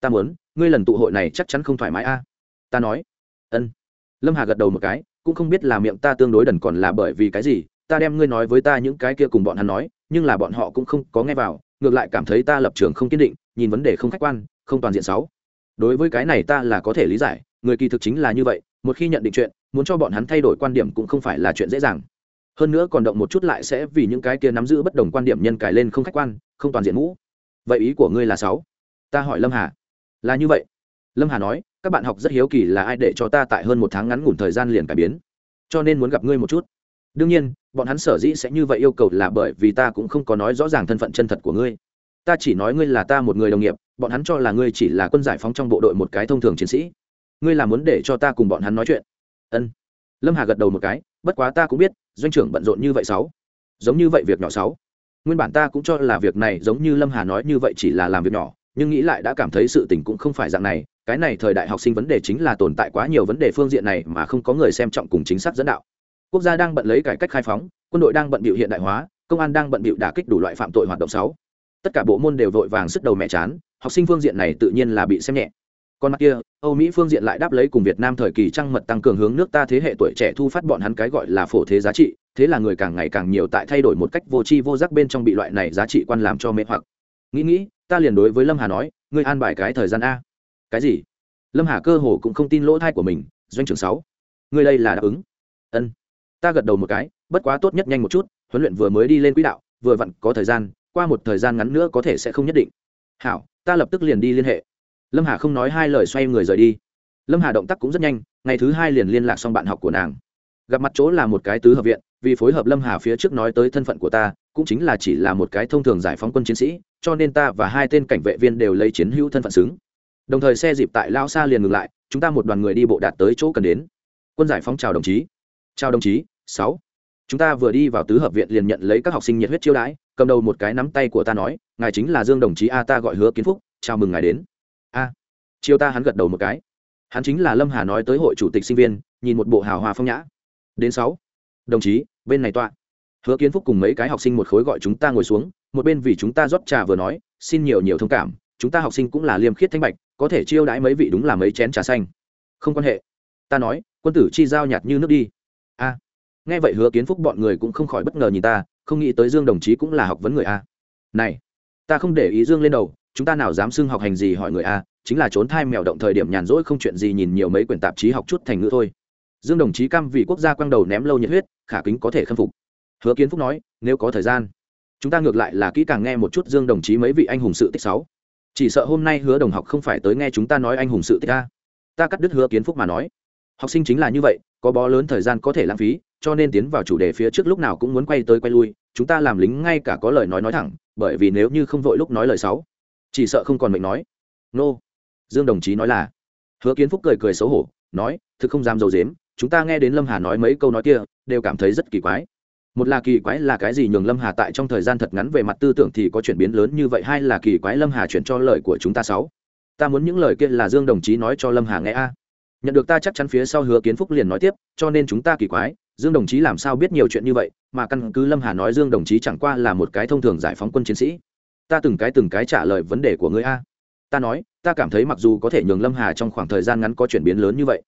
Ta muốn, ngươi lần tụ hội này chắc chắn không thoải mái a. Ta nói. Ân. Lâm hà gật đầu một cái, cũng không biết là miệng ta tương đối đần còn là bởi vì cái gì, ta đem ngươi nói với ta những cái kia cùng bọn hắn nói, nhưng là bọn họ cũng không có nghe vào, ngược lại cảm thấy ta lập trường không kiên định, nhìn vấn đề không khách quan, không toàn diện sáu. Đối với cái này ta là có thể lý giải, người kỳ thực chính là như vậy, một khi nhận định chuyện, muốn cho bọn hắn thay đổi quan điểm cũng không phải là chuyện dễ dàng hơn nữa còn động một chút lại sẽ vì những cái kia nắm giữ bất đồng quan điểm nhân cải lên không khách quan, không toàn diện ngũ vậy ý của ngươi là sáu? Ta hỏi lâm hà. Là như vậy. Lâm hà nói, các bạn học rất hiếu kỳ là ai để cho ta tại hơn một tháng ngắn ngủn thời gian liền cải biến. Cho nên muốn gặp ngươi một chút. Đương nhiên, bọn hắn sở dĩ sẽ như vậy yêu cầu là bởi vì ta cũng không có nói rõ ràng thân phận chân thật của ngươi. Ta chỉ nói ngươi là ta một người đồng nghiệp, bọn hắn cho là ngươi chỉ là quân giải phóng trong bộ đội một cái thông thường chiến sĩ. Ngươi là muốn để cho ta cùng bọn hắn nói chuyện. Ân lâm hà gật đầu một cái, bất quá ta cũng biết, doanh trưởng bận rộn như vậy sáu, giống như vậy việc nhỏ sáu. Nguyên bản ta cũng cho là việc này giống như lâm hà nói như vậy chỉ là làm việc nhỏ, nhưng nghĩ lại đã cảm thấy sự tình cũng không phải dạng này, cái này thời đại học sinh vấn đề chính là tồn tại quá nhiều vấn đề phương diện này mà không có người xem trọng cùng chính xác dẫn đạo. Quốc gia đang bận lấy cải cách khai phóng, quân đội đang bận bịu hiện đại hóa, công an đang bận bịu đả kích đủ loại phạm tội hoạt động sáu. Tất cả bộ môn đều vội vàng sức đầu mẹ chán, học sinh phương diện này tự nhiên là bị xem nhẹ còn mặt kia, âu mỹ phương diện lại đáp lấy cùng việt nam thời kỳ trăng mật tăng cường hướng nước ta thế hệ tuổi trẻ thu phát bọn hắn cái gọi là phổ thế giá trị, thế là người càng ngày càng nhiều tại thay đổi một cách vô tri vô giác bên trong bị loại này giá trị quan làm cho mê hoặc. Nghĩ nghĩ, ta liền đối với lâm hà nói, ngươi an bài cái thời gian a. Cái gì? Lâm hà cơ hồ cũng không tin lỗ thai của mình, doanh trưởng sáu. Ngươi đây là đáp ứng. Ân. Ta gật đầu một cái, bất quá tốt nhất nhanh một chút, huấn luyện vừa mới đi lên quỹ đạo, vừa vặn có thời gian, qua một thời gian ngắn nữa có thể sẽ không nhất định. Hảo, ta lập tức liền đi liên hệ lâm hà không nói hai lời xoay người rời đi. Lâm hà động tác cũng rất nhanh, ngày thứ hai liền liên lạc xong bạn học của nàng. Gặp mặt chỗ là một cái tứ hợp viện, vì phối hợp lâm hà phía trước nói tới thân phận của ta, cũng chính là chỉ là một cái thông thường giải phóng quân chiến sĩ, cho nên ta và hai tên cảnh vệ viên đều lấy chiến hữu thân phận xứng. Đồng thời xe dịp tại lao xa liền ngừng lại, chúng ta một đoàn người đi bộ đạt tới chỗ cần đến. Quân giải phóng chào đồng chí. Chào đồng chí, sáu. Chúng ta vừa đi vào tứ hợp viện liền nhận lấy các học sinh nhiệt huyết chiêu đãi, cầm đầu một cái nắm tay của ta nói, ngài chính là dương đồng chí a, ta gọi hứa kiến phúc, chào mừng ngài đến a, chiêu ta hắn gật đầu một cái. Hắn chính là lâm hà nói tới hội chủ tịch sinh viên, nhìn một bộ hào hòa phong nhã. Đến sáu. Đồng chí, bên này tọa. Hứa kiến phúc cùng mấy cái học sinh một khối gọi chúng ta ngồi xuống, một bên vì chúng ta rót trà vừa nói, xin nhiều nhiều thông cảm, chúng ta học sinh cũng là liêm khiết thanh bạch, có thể chiêu đãi mấy vị đúng là mấy chén trà xanh. Không quan hệ. Ta nói, quân tử chi giao nhạt như nước đi. A. Nghe vậy hứa kiến phúc bọn người cũng không khỏi bất ngờ nhìn ta, không nghĩ tới dương đồng chí cũng là học vấn người a. Này, ta không để ý dương lên đầu chúng ta nào dám xưng học hành gì hỏi người a, chính là trốn thai mèo động thời điểm nhàn rỗi không chuyện gì nhìn nhiều mấy quyển tạp chí học chút thành ngữ thôi. Dương đồng chí cam vì quốc gia quang đầu ném lâu nhiệt huyết, khả kính có thể khâm phục. Hứa kiến phúc nói, nếu có thời gian, chúng ta ngược lại là kỹ càng nghe một chút dương đồng chí mấy vị anh hùng sự tích sáu. Chỉ sợ hôm nay hứa đồng học không phải tới nghe chúng ta nói anh hùng sự tích ta ta cắt đứt hứa kiến phúc mà nói. Học sinh chính là như vậy, có bó lớn thời gian có thể lãng phí, cho nên tiến vào chủ đề phía trước lúc nào cũng muốn quay tới quay lui, chúng ta làm lính ngay cả có lời nói nói thẳng, bởi vì nếu như không vội lúc nói lời sáu chỉ sợ không còn mệnh nói. Nô. Dương đồng chí nói là. Hứa kiến phúc cười cười xấu hổ, nói, thực không dám dầu dếm, chúng ta nghe đến lâm hà nói mấy câu nói kia, đều cảm thấy rất kỳ quái. Một là kỳ quái là cái gì nhường lâm hà tại trong thời gian thật ngắn về mặt tư tưởng thì có chuyển biến lớn như vậy, hai là kỳ quái lâm hà chuyển cho lời của chúng ta sáu. Ta muốn những lời kia là dương đồng chí nói cho lâm hà nghe a. Nhận được ta chắc chắn phía sau hứa kiến phúc liền nói tiếp, cho nên chúng ta kỳ quái, dương đồng chí làm sao biết nhiều chuyện như vậy, mà căn cứ lâm hà nói dương đồng chí chẳng qua là một cái thông thường giải phóng quân chiến sĩ ta từng cái từng cái trả lời vấn đề của ngươi a. Ta nói, ta cảm thấy mặc dù có thể nhường lâm hà trong khoảng thời gian ngắn có chuyển biến lớn như vậy,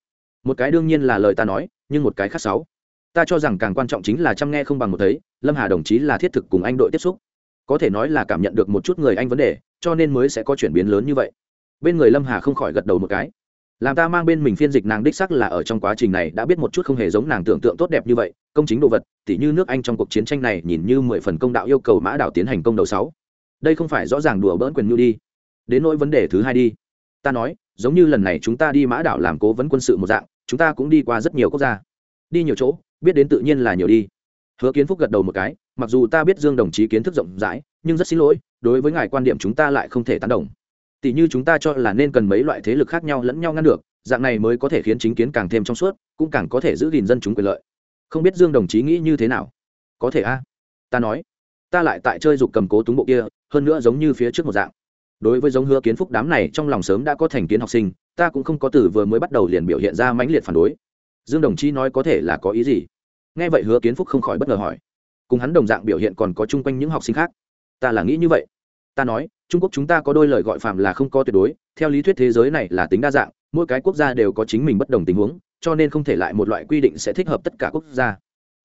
một cái đương nhiên là lời ta nói, nhưng một cái khác sáu. Ta cho rằng càng quan trọng chính là chăm nghe không bằng một thấy, lâm hà đồng chí là thiết thực cùng anh đội tiếp xúc. Có thể nói là cảm nhận được một chút người anh vấn đề, cho nên mới sẽ có chuyển biến lớn như vậy. Bên người lâm hà không khỏi gật đầu một cái. Làm ta mang bên mình phiên dịch nàng đích sắc là ở trong quá trình này đã biết một chút không hề giống nàng tưởng tượng tốt đẹp như vậy, công chính đồ vật, tỉ như nước anh trong cuộc chiến tranh này nhìn như mười phần công đạo yêu cầu mã đảo tiến hành công đầu sáu đây không phải rõ ràng đùa bỡn quyền nhu đi. Đến nỗi vấn đề thứ hai đi. Ta nói, giống như lần này chúng ta đi mã đảo làm cố vấn quân sự một dạng, chúng ta cũng đi qua rất nhiều quốc gia. Đi nhiều chỗ, biết đến tự nhiên là nhiều đi. Hứa kiến phúc gật đầu một cái, mặc dù ta biết dương đồng chí kiến thức rộng rãi, nhưng rất xin lỗi, đối với ngài quan điểm chúng ta lại không thể tán đồng. Tỷ như chúng ta cho là nên cần mấy loại thế lực khác nhau lẫn nhau ngăn được, dạng này mới có thể khiến chính kiến càng thêm trong suốt, cũng càng có thể giữ gìn dân chúng quyền lợi. Không biết dương đồng chí nghĩ như thế nào? Có thể a. Ta nói ta lại tại chơi dục cầm cố túng bộ kia, hơn nữa giống như phía trước một dạng. Đối với giống hứa kiến phúc đám này, trong lòng sớm đã có thành kiến học sinh, ta cũng không có từ vừa mới bắt đầu liền biểu hiện ra mãnh liệt phản đối. Dương đồng chí nói có thể là có ý gì? Nghe vậy hứa kiến phúc không khỏi bất ngờ hỏi. Cùng hắn đồng dạng biểu hiện còn có chung quanh những học sinh khác. Ta là nghĩ như vậy. Ta nói, trung quốc chúng ta có đôi lời gọi phạm là không có tuyệt đối, theo lý thuyết thế giới này là tính đa dạng, mỗi cái quốc gia đều có chính mình bất đồng tình huống, cho nên không thể lại một loại quy định sẽ thích hợp tất cả quốc gia.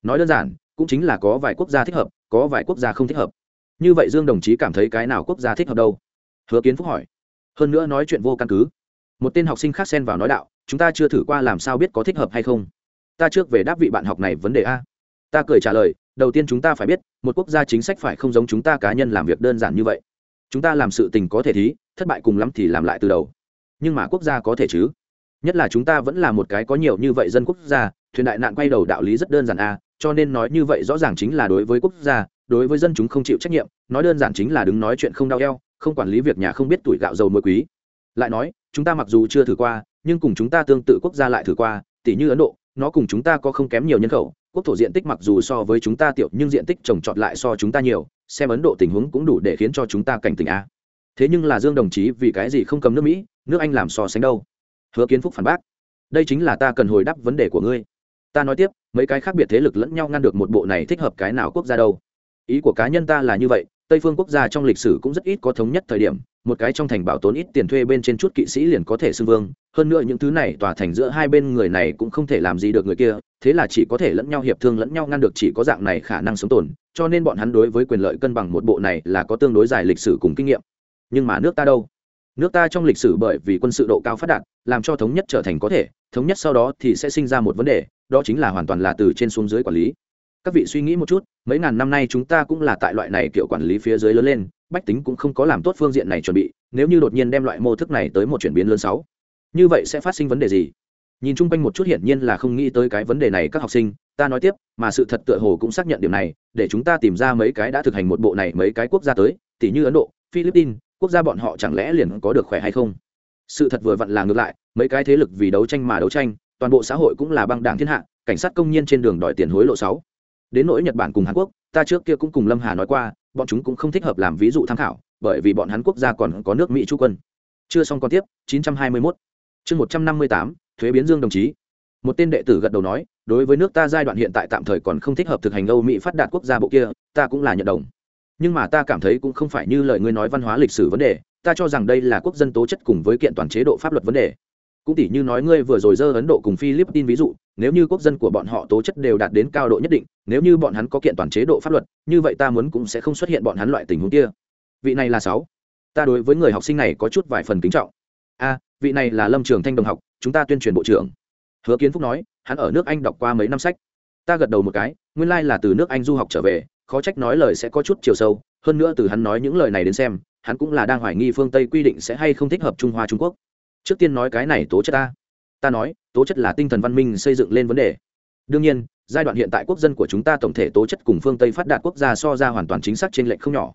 Nói đơn giản, cũng chính là có vài quốc gia thích hợp có vài quốc gia không thích hợp. Như vậy dương đồng chí cảm thấy cái nào quốc gia thích hợp đâu? Hứa kiến phúc hỏi. Hơn nữa nói chuyện vô căn cứ. Một tên học sinh khác xen vào nói đạo, chúng ta chưa thử qua làm sao biết có thích hợp hay không? Ta trước về đáp vị bạn học này vấn đề a. Ta cười trả lời, đầu tiên chúng ta phải biết, một quốc gia chính sách phải không giống chúng ta cá nhân làm việc đơn giản như vậy. Chúng ta làm sự tình có thể thí, thất bại cùng lắm thì làm lại từ đầu. Nhưng mà quốc gia có thể chứ? Nhất là chúng ta vẫn là một cái có nhiều như vậy dân quốc gia, thuyền đại nạn quay đầu đạo lý rất đơn giản a cho nên nói như vậy rõ ràng chính là đối với quốc gia, đối với dân chúng không chịu trách nhiệm, nói đơn giản chính là đứng nói chuyện không đau eo, không quản lý việc nhà không biết tuổi gạo dầu mới quý. Lại nói, chúng ta mặc dù chưa thử qua, nhưng cùng chúng ta tương tự quốc gia lại thử qua tỷ như ấn độ, nó cùng chúng ta có không kém nhiều nhân khẩu, quốc thổ diện tích mặc dù so với chúng ta tiểu, nhưng diện tích trồng trọt lại so chúng ta nhiều, xem ấn độ tình huống cũng đủ để khiến cho chúng ta cảnh tỉnh a. Thế nhưng là dương đồng chí vì cái gì không cầm nước mỹ, nước anh làm so sánh đâu? Hứa kiến phúc phản bác. Đây chính là ta cần hồi đáp vấn đề của ngươi ta nói tiếp, mấy cái khác biệt thế lực lẫn nhau ngăn được một bộ này thích hợp cái nào quốc gia đâu. Ý của cá nhân ta là như vậy, tây phương quốc gia trong lịch sử cũng rất ít có thống nhất thời điểm, một cái trong thành bảo tốn ít tiền thuê bên trên chút kỵ sĩ liền có thể xưng vương, hơn nữa những thứ này tòa thành giữa hai bên người này cũng không thể làm gì được người kia, thế là chỉ có thể lẫn nhau hiệp thương lẫn nhau ngăn được chỉ có dạng này khả năng sống tồn, cho nên bọn hắn đối với quyền lợi cân bằng một bộ này là có tương đối dài lịch sử cùng kinh nghiệm. Nhưng mà nước ta đâu? Nước ta trong lịch sử bởi vì quân sự độ cao phát đạt, làm cho thống nhất trở thành có thể thống nhất sau đó thì sẽ sinh ra một vấn đề, đó chính là hoàn toàn là từ trên xuống dưới quản lý. Các vị suy nghĩ một chút, mấy ngàn năm nay chúng ta cũng là tại loại này kiểu quản lý phía dưới lớn lên, bách tính cũng không có làm tốt phương diện này chuẩn bị, nếu như đột nhiên đem loại mô thức này tới một chuyển biến lớn sáu như vậy sẽ phát sinh vấn đề gì? Nhìn chung quanh một chút hiển nhiên là không nghĩ tới cái vấn đề này các học sinh, ta nói tiếp, mà sự thật tựa hồ cũng xác nhận điểm này, để chúng ta tìm ra mấy cái đã thực hành một bộ này mấy cái quốc gia tới tỷ như ấn độ, philippines, quốc gia bọn họ chẳng lẽ liền có được khỏe hay không? Sự thật vừa vặn là ngược lại mấy cái thế lực vì đấu tranh mà đấu tranh, toàn bộ xã hội cũng là băng đảng thiên hạ, cảnh sát công nhân trên đường đòi tiền hối lộ sáu. Đến nỗi nhật bản cùng hàn quốc, ta trước kia cũng cùng lâm hà nói qua, bọn chúng cũng không thích hợp làm ví dụ tham khảo, bởi vì bọn hắn quốc gia còn có nước mỹ chú quân. Chưa xong còn tiếp 921 chương 158 thuế biến dương đồng chí. Một tên đệ tử gật đầu nói, đối với nước ta giai đoạn hiện tại tạm thời còn không thích hợp thực hành âu mỹ phát đạt quốc gia bộ kia, ta cũng là nhận đồng. Nhưng mà ta cảm thấy cũng không phải như lời ngươi nói văn hóa lịch sử vấn đề, ta cho rằng đây là quốc dân tố chất cùng với kiện toàn chế độ pháp luật vấn đề cũng tỷ như nói ngươi vừa rồi dơ ấn độ cùng philippines ví dụ, nếu như quốc dân của bọn họ tố chất đều đạt đến cao độ nhất định, nếu như bọn hắn có kiện toàn chế độ pháp luật, như vậy ta muốn cũng sẽ không xuất hiện bọn hắn loại tình huống kia. Vị này là sáu. Ta đối với người học sinh này có chút vài phần kính trọng. A, vị này là lâm trường thanh đồng học, chúng ta tuyên truyền bộ trưởng. Hứa kiến phúc nói, hắn ở nước anh đọc qua mấy năm sách. Ta gật đầu một cái, nguyên lai、like、là từ nước anh du học trở về, khó trách nói lời sẽ có chút chiều sâu, hơn nữa từ hắn nói những lời này đến xem, hắn cũng là đang hoài nghi phương tây quy định sẽ hay không thích hợp trung hoa trung quốc trước tiên nói cái này tố chất ta. Ta nói, tố chất là tinh thần văn minh xây dựng lên vấn đề. Đương nhiên, giai đoạn hiện tại quốc dân của chúng ta tổng thể tố chất cùng phương tây phát đạt quốc gia so ra hoàn toàn chính xác trên lệnh không nhỏ.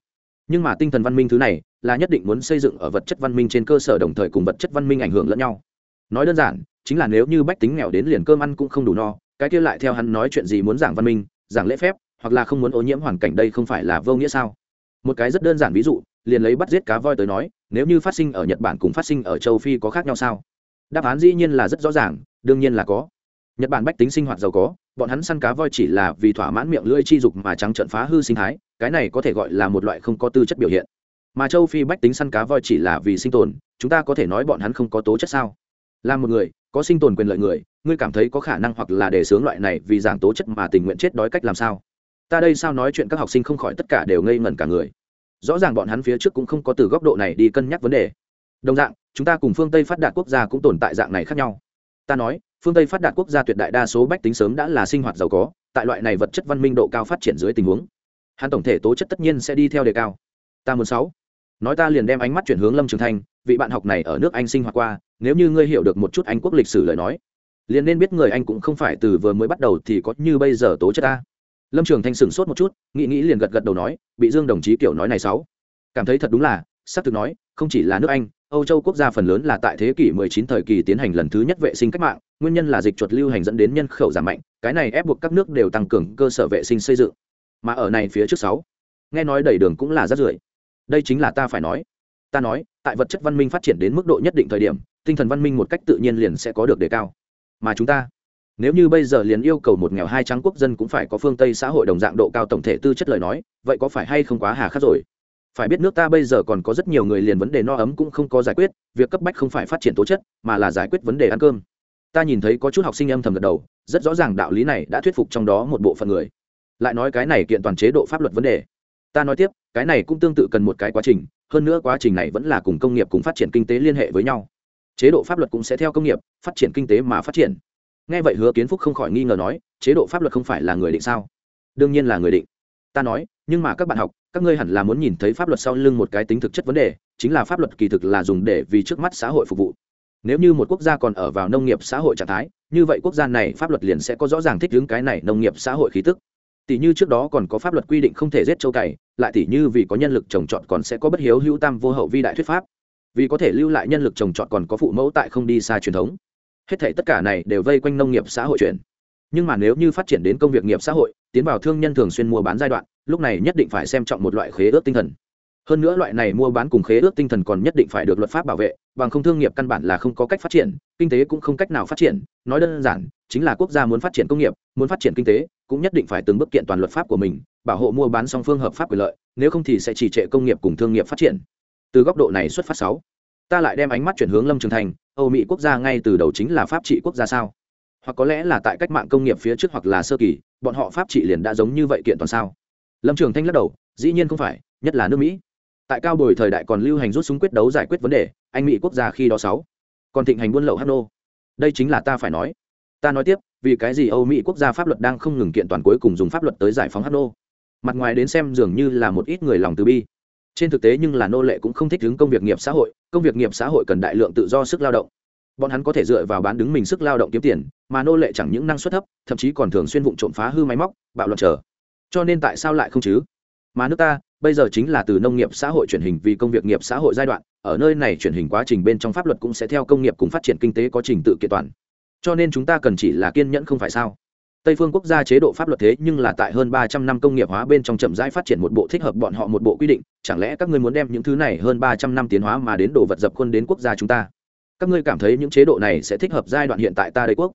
Nhưng mà tinh thần văn minh thứ này là nhất định muốn xây dựng ở vật chất văn minh trên cơ sở đồng thời cùng vật chất văn minh ảnh hưởng lẫn nhau. Nói đơn giản, chính là nếu như bách tính nghèo đến liền cơm ăn cũng không đủ no, cái kia lại theo hắn nói chuyện gì muốn giảng văn minh, giảng lễ phép, hoặc là không muốn ô nhiễm hoàn cảnh đây không phải là vô nghĩa sao? Một cái rất đơn giản ví dụ liền lấy bắt giết cá voi tới nói, nếu như phát sinh ở nhật bản cùng phát sinh ở châu phi có khác nhau sao? Đáp án dĩ nhiên là rất rõ ràng, đương nhiên là có. Nhật bản bách tính sinh hoạt giàu có, bọn hắn săn cá voi chỉ là vì thỏa mãn miệng lưỡi chi dục mà trắng trận phá hư sinh thái, cái này có thể gọi là một loại không có tư chất biểu hiện. Mà châu phi bách tính săn cá voi chỉ là vì sinh tồn, chúng ta có thể nói bọn hắn không có tố chất sao? Là một người, có sinh tồn quyền lợi người, ngươi cảm thấy có khả năng hoặc là để sướng loại này vì giảng tố chất mà tình nguyện chết đói cách làm sao? Ta đây sao nói chuyện các học sinh không khỏi tất cả đều ngây ngẩn cả người rõ ràng bọn hắn phía trước cũng không có từ góc độ này đi cân nhắc vấn đề. Đồng dạng, chúng ta cùng phương tây phát đạt quốc gia cũng tồn tại dạng này khác nhau. Ta nói, phương tây phát đạt quốc gia tuyệt đại đa số bách tính sớm đã là sinh hoạt giàu có, tại loại này vật chất văn minh độ cao phát triển dưới tình huống, hắn tổng thể tố chất tất nhiên sẽ đi theo đề cao. Ta muốn sáu. Nói ta liền đem ánh mắt chuyển hướng lâm trường thanh, vị bạn học này ở nước anh sinh hoạt qua, nếu như ngươi hiểu được một chút anh quốc lịch sử lời nói, liền nên biết người anh cũng không phải từ vừa mới bắt đầu thì có như bây giờ tố chất ta lâm trường thanh sửng sốt một chút, nghĩ nghĩ liền gật gật đầu nói, bị dương đồng chí kiểu nói này sáu. Cảm thấy thật đúng là xác thực nói, không chỉ là nước anh, âu châu quốc gia phần lớn là tại thế kỷ 19 thời kỳ tiến hành lần thứ nhất vệ sinh cách mạng, nguyên nhân là dịch chuột lưu hành dẫn đến nhân khẩu giảm mạnh, cái này ép buộc các nước đều tăng cường cơ sở vệ sinh xây dựng. Mà ở này phía trước sáu, nghe nói đầy đường cũng là rất rưởi. Đây chính là ta phải nói. Ta nói, tại vật chất văn minh phát triển đến mức độ nhất định thời điểm, tinh thần văn minh một cách tự nhiên liền sẽ có được đề cao. Mà chúng ta nếu như bây giờ liền yêu cầu một nghèo hai trắng quốc dân cũng phải có phương tây xã hội đồng dạng độ cao tổng thể tư chất lời nói, vậy có phải hay không quá hà khắc rồi? Phải biết nước ta bây giờ còn có rất nhiều người liền vấn đề no ấm cũng không có giải quyết, việc cấp bách không phải phát triển tố chất, mà là giải quyết vấn đề ăn cơm. Ta nhìn thấy có chút học sinh âm thầm gật đầu, rất rõ ràng đạo lý này đã thuyết phục trong đó một bộ phận người. Lại nói cái này kiện toàn chế độ pháp luật vấn đề. Ta nói tiếp, cái này cũng tương tự cần một cái quá trình, hơn nữa quá trình này vẫn là cùng công nghiệp cùng phát triển kinh tế liên hệ với nhau. Chế độ pháp luật cũng sẽ theo công nghiệp, phát triển kinh tế mà phát triển nghe vậy hứa kiến phúc không khỏi nghi ngờ nói, chế độ pháp luật không phải là người định sao? Đương nhiên là người định. Ta nói, nhưng mà các bạn học, các ngươi hẳn là muốn nhìn thấy pháp luật sau lưng một cái tính thực chất vấn đề, chính là pháp luật kỳ thực là dùng để vì trước mắt xã hội phục vụ. Nếu như một quốc gia còn ở vào nông nghiệp xã hội trạng thái, như vậy quốc gia này pháp luật liền sẽ có rõ ràng thích ứng cái này nông nghiệp xã hội khí tức. Tỷ như trước đó còn có pháp luật quy định không thể giết châu cày, lại tỷ như vì có nhân lực trồng trọt còn sẽ có bất hiếu hữu tam vô hậu vi đại thuyết pháp. Vì có thể lưu lại nhân lực trồng trọt còn có phụ mẫu tại không đi xa truyền thống hết thể tất cả này đều vây quanh nông nghiệp xã hội chuyển nhưng mà nếu như phát triển đến công việc nghiệp xã hội, tiến vào thương nhân thường xuyên mua bán giai đoạn, lúc này nhất định phải xem trọng một loại khế ước tinh thần. Hơn nữa loại này mua bán cùng khế ước tinh thần còn nhất định phải được luật pháp bảo vệ, bằng không thương nghiệp căn bản là không có cách phát triển, kinh tế cũng không cách nào phát triển. Nói đơn giản, chính là quốc gia muốn phát triển công nghiệp, muốn phát triển kinh tế, cũng nhất định phải từng bước kiện toàn luật pháp của mình, bảo hộ mua bán song phương hợp pháp quyền lợi, nếu không thì sẽ chỉ trệ công nghiệp cùng thương nghiệp phát triển. Từ góc độ này xuất phát sáu, ta lại đem ánh mắt chuyển hướng lâm trường thành âu mỹ quốc gia ngay từ đầu chính là pháp trị quốc gia sao? Hoặc có lẽ là tại cách mạng công nghiệp phía trước hoặc là sơ kỳ, bọn họ pháp trị liền đã giống như vậy kiện toàn sao? Lâm trường thanh lắc đầu, dĩ nhiên không phải, nhất là nước mỹ. Tại cao bồi thời đại còn lưu hành rút súng quyết đấu giải quyết vấn đề, anh mỹ quốc gia khi đó sáu. Còn thịnh hành buôn lậu hano đây chính là ta phải nói. Ta nói tiếp, vì cái gì âu mỹ quốc gia pháp luật đang không ngừng kiện toàn cuối cùng dùng pháp luật tới giải phóng hano mặt ngoài đến xem dường như là một ít người lòng từ bi trên thực tế nhưng là nô lệ cũng không thích ứng công việc nghiệp xã hội, công việc nghiệp xã hội cần đại lượng tự do sức lao động. Bọn hắn có thể dựa vào bán đứng mình sức lao động kiếm tiền, mà nô lệ chẳng những năng suất thấp, thậm chí còn thường xuyên vụ trộm phá hư máy móc, bạo loạn trở. Cho nên tại sao lại không chứ? Mà nước ta, bây giờ chính là từ nông nghiệp xã hội chuyển hình vì công việc nghiệp xã hội giai đoạn, ở nơi này chuyển hình quá trình bên trong pháp luật cũng sẽ theo công nghiệp cùng phát triển kinh tế có trình tự kiện toàn. Cho nên chúng ta cần chỉ là kiên nhẫn không phải sao? Tây phương quốc gia chế độ pháp luật thế nhưng là tại hơn ba trăm năm công nghiệp hóa bên trong chậm rãi phát triển một bộ thích hợp bọn họ một bộ quy định, chẳng lẽ các ngươi muốn đem những thứ này hơn ba trăm năm tiến hóa mà đến đồ vật dập khuôn đến quốc gia chúng ta? Các ngươi cảm thấy những chế độ này sẽ thích hợp giai đoạn hiện tại ta đây quốc?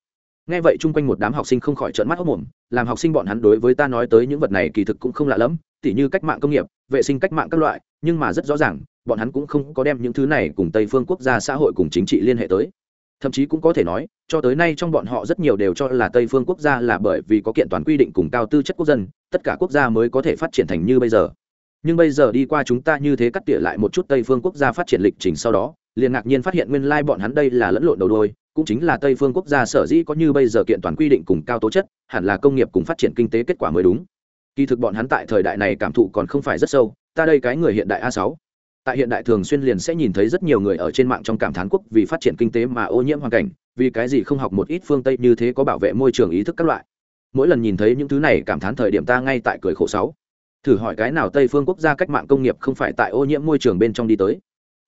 Nghe vậy chung quanh một đám học sinh không khỏi trợn mắt hốc mồm làm học sinh bọn hắn đối với ta nói tới những vật này kỳ thực cũng không lạ lẫm, tỉ như cách mạng công nghiệp, vệ sinh cách mạng các loại, nhưng mà rất rõ ràng, bọn hắn cũng không có đem những thứ này cùng tây phương quốc gia xã hội cùng chính trị liên hệ tới thậm chí cũng có thể nói, cho tới nay trong bọn họ rất nhiều đều cho là tây phương quốc gia là bởi vì có kiện toàn quy định cùng cao tư chất quốc dân, tất cả quốc gia mới có thể phát triển thành như bây giờ. Nhưng bây giờ đi qua chúng ta như thế cắt tỉa lại một chút tây phương quốc gia phát triển lịch trình sau đó, liền ngạc nhiên phát hiện nguyên lai bọn hắn đây là lẫn lộn đầu đôi, cũng chính là tây phương quốc gia sở dĩ có như bây giờ kiện toàn quy định cùng cao tố chất, hẳn là công nghiệp cùng phát triển kinh tế kết quả mới đúng. Kỳ thực bọn hắn tại thời đại này cảm thụ còn không phải rất sâu, ta đây cái người hiện đại a sáu tại hiện đại thường xuyên liền sẽ nhìn thấy rất nhiều người ở trên mạng trong cảm thán quốc vì phát triển kinh tế mà ô nhiễm hoàn cảnh, vì cái gì không học một ít phương tây như thế có bảo vệ môi trường ý thức các loại. Mỗi lần nhìn thấy những thứ này cảm thán thời điểm ta ngay tại cười khổ sáu. Thử hỏi cái nào tây phương quốc gia cách mạng công nghiệp không phải tại ô nhiễm môi trường bên trong đi tới?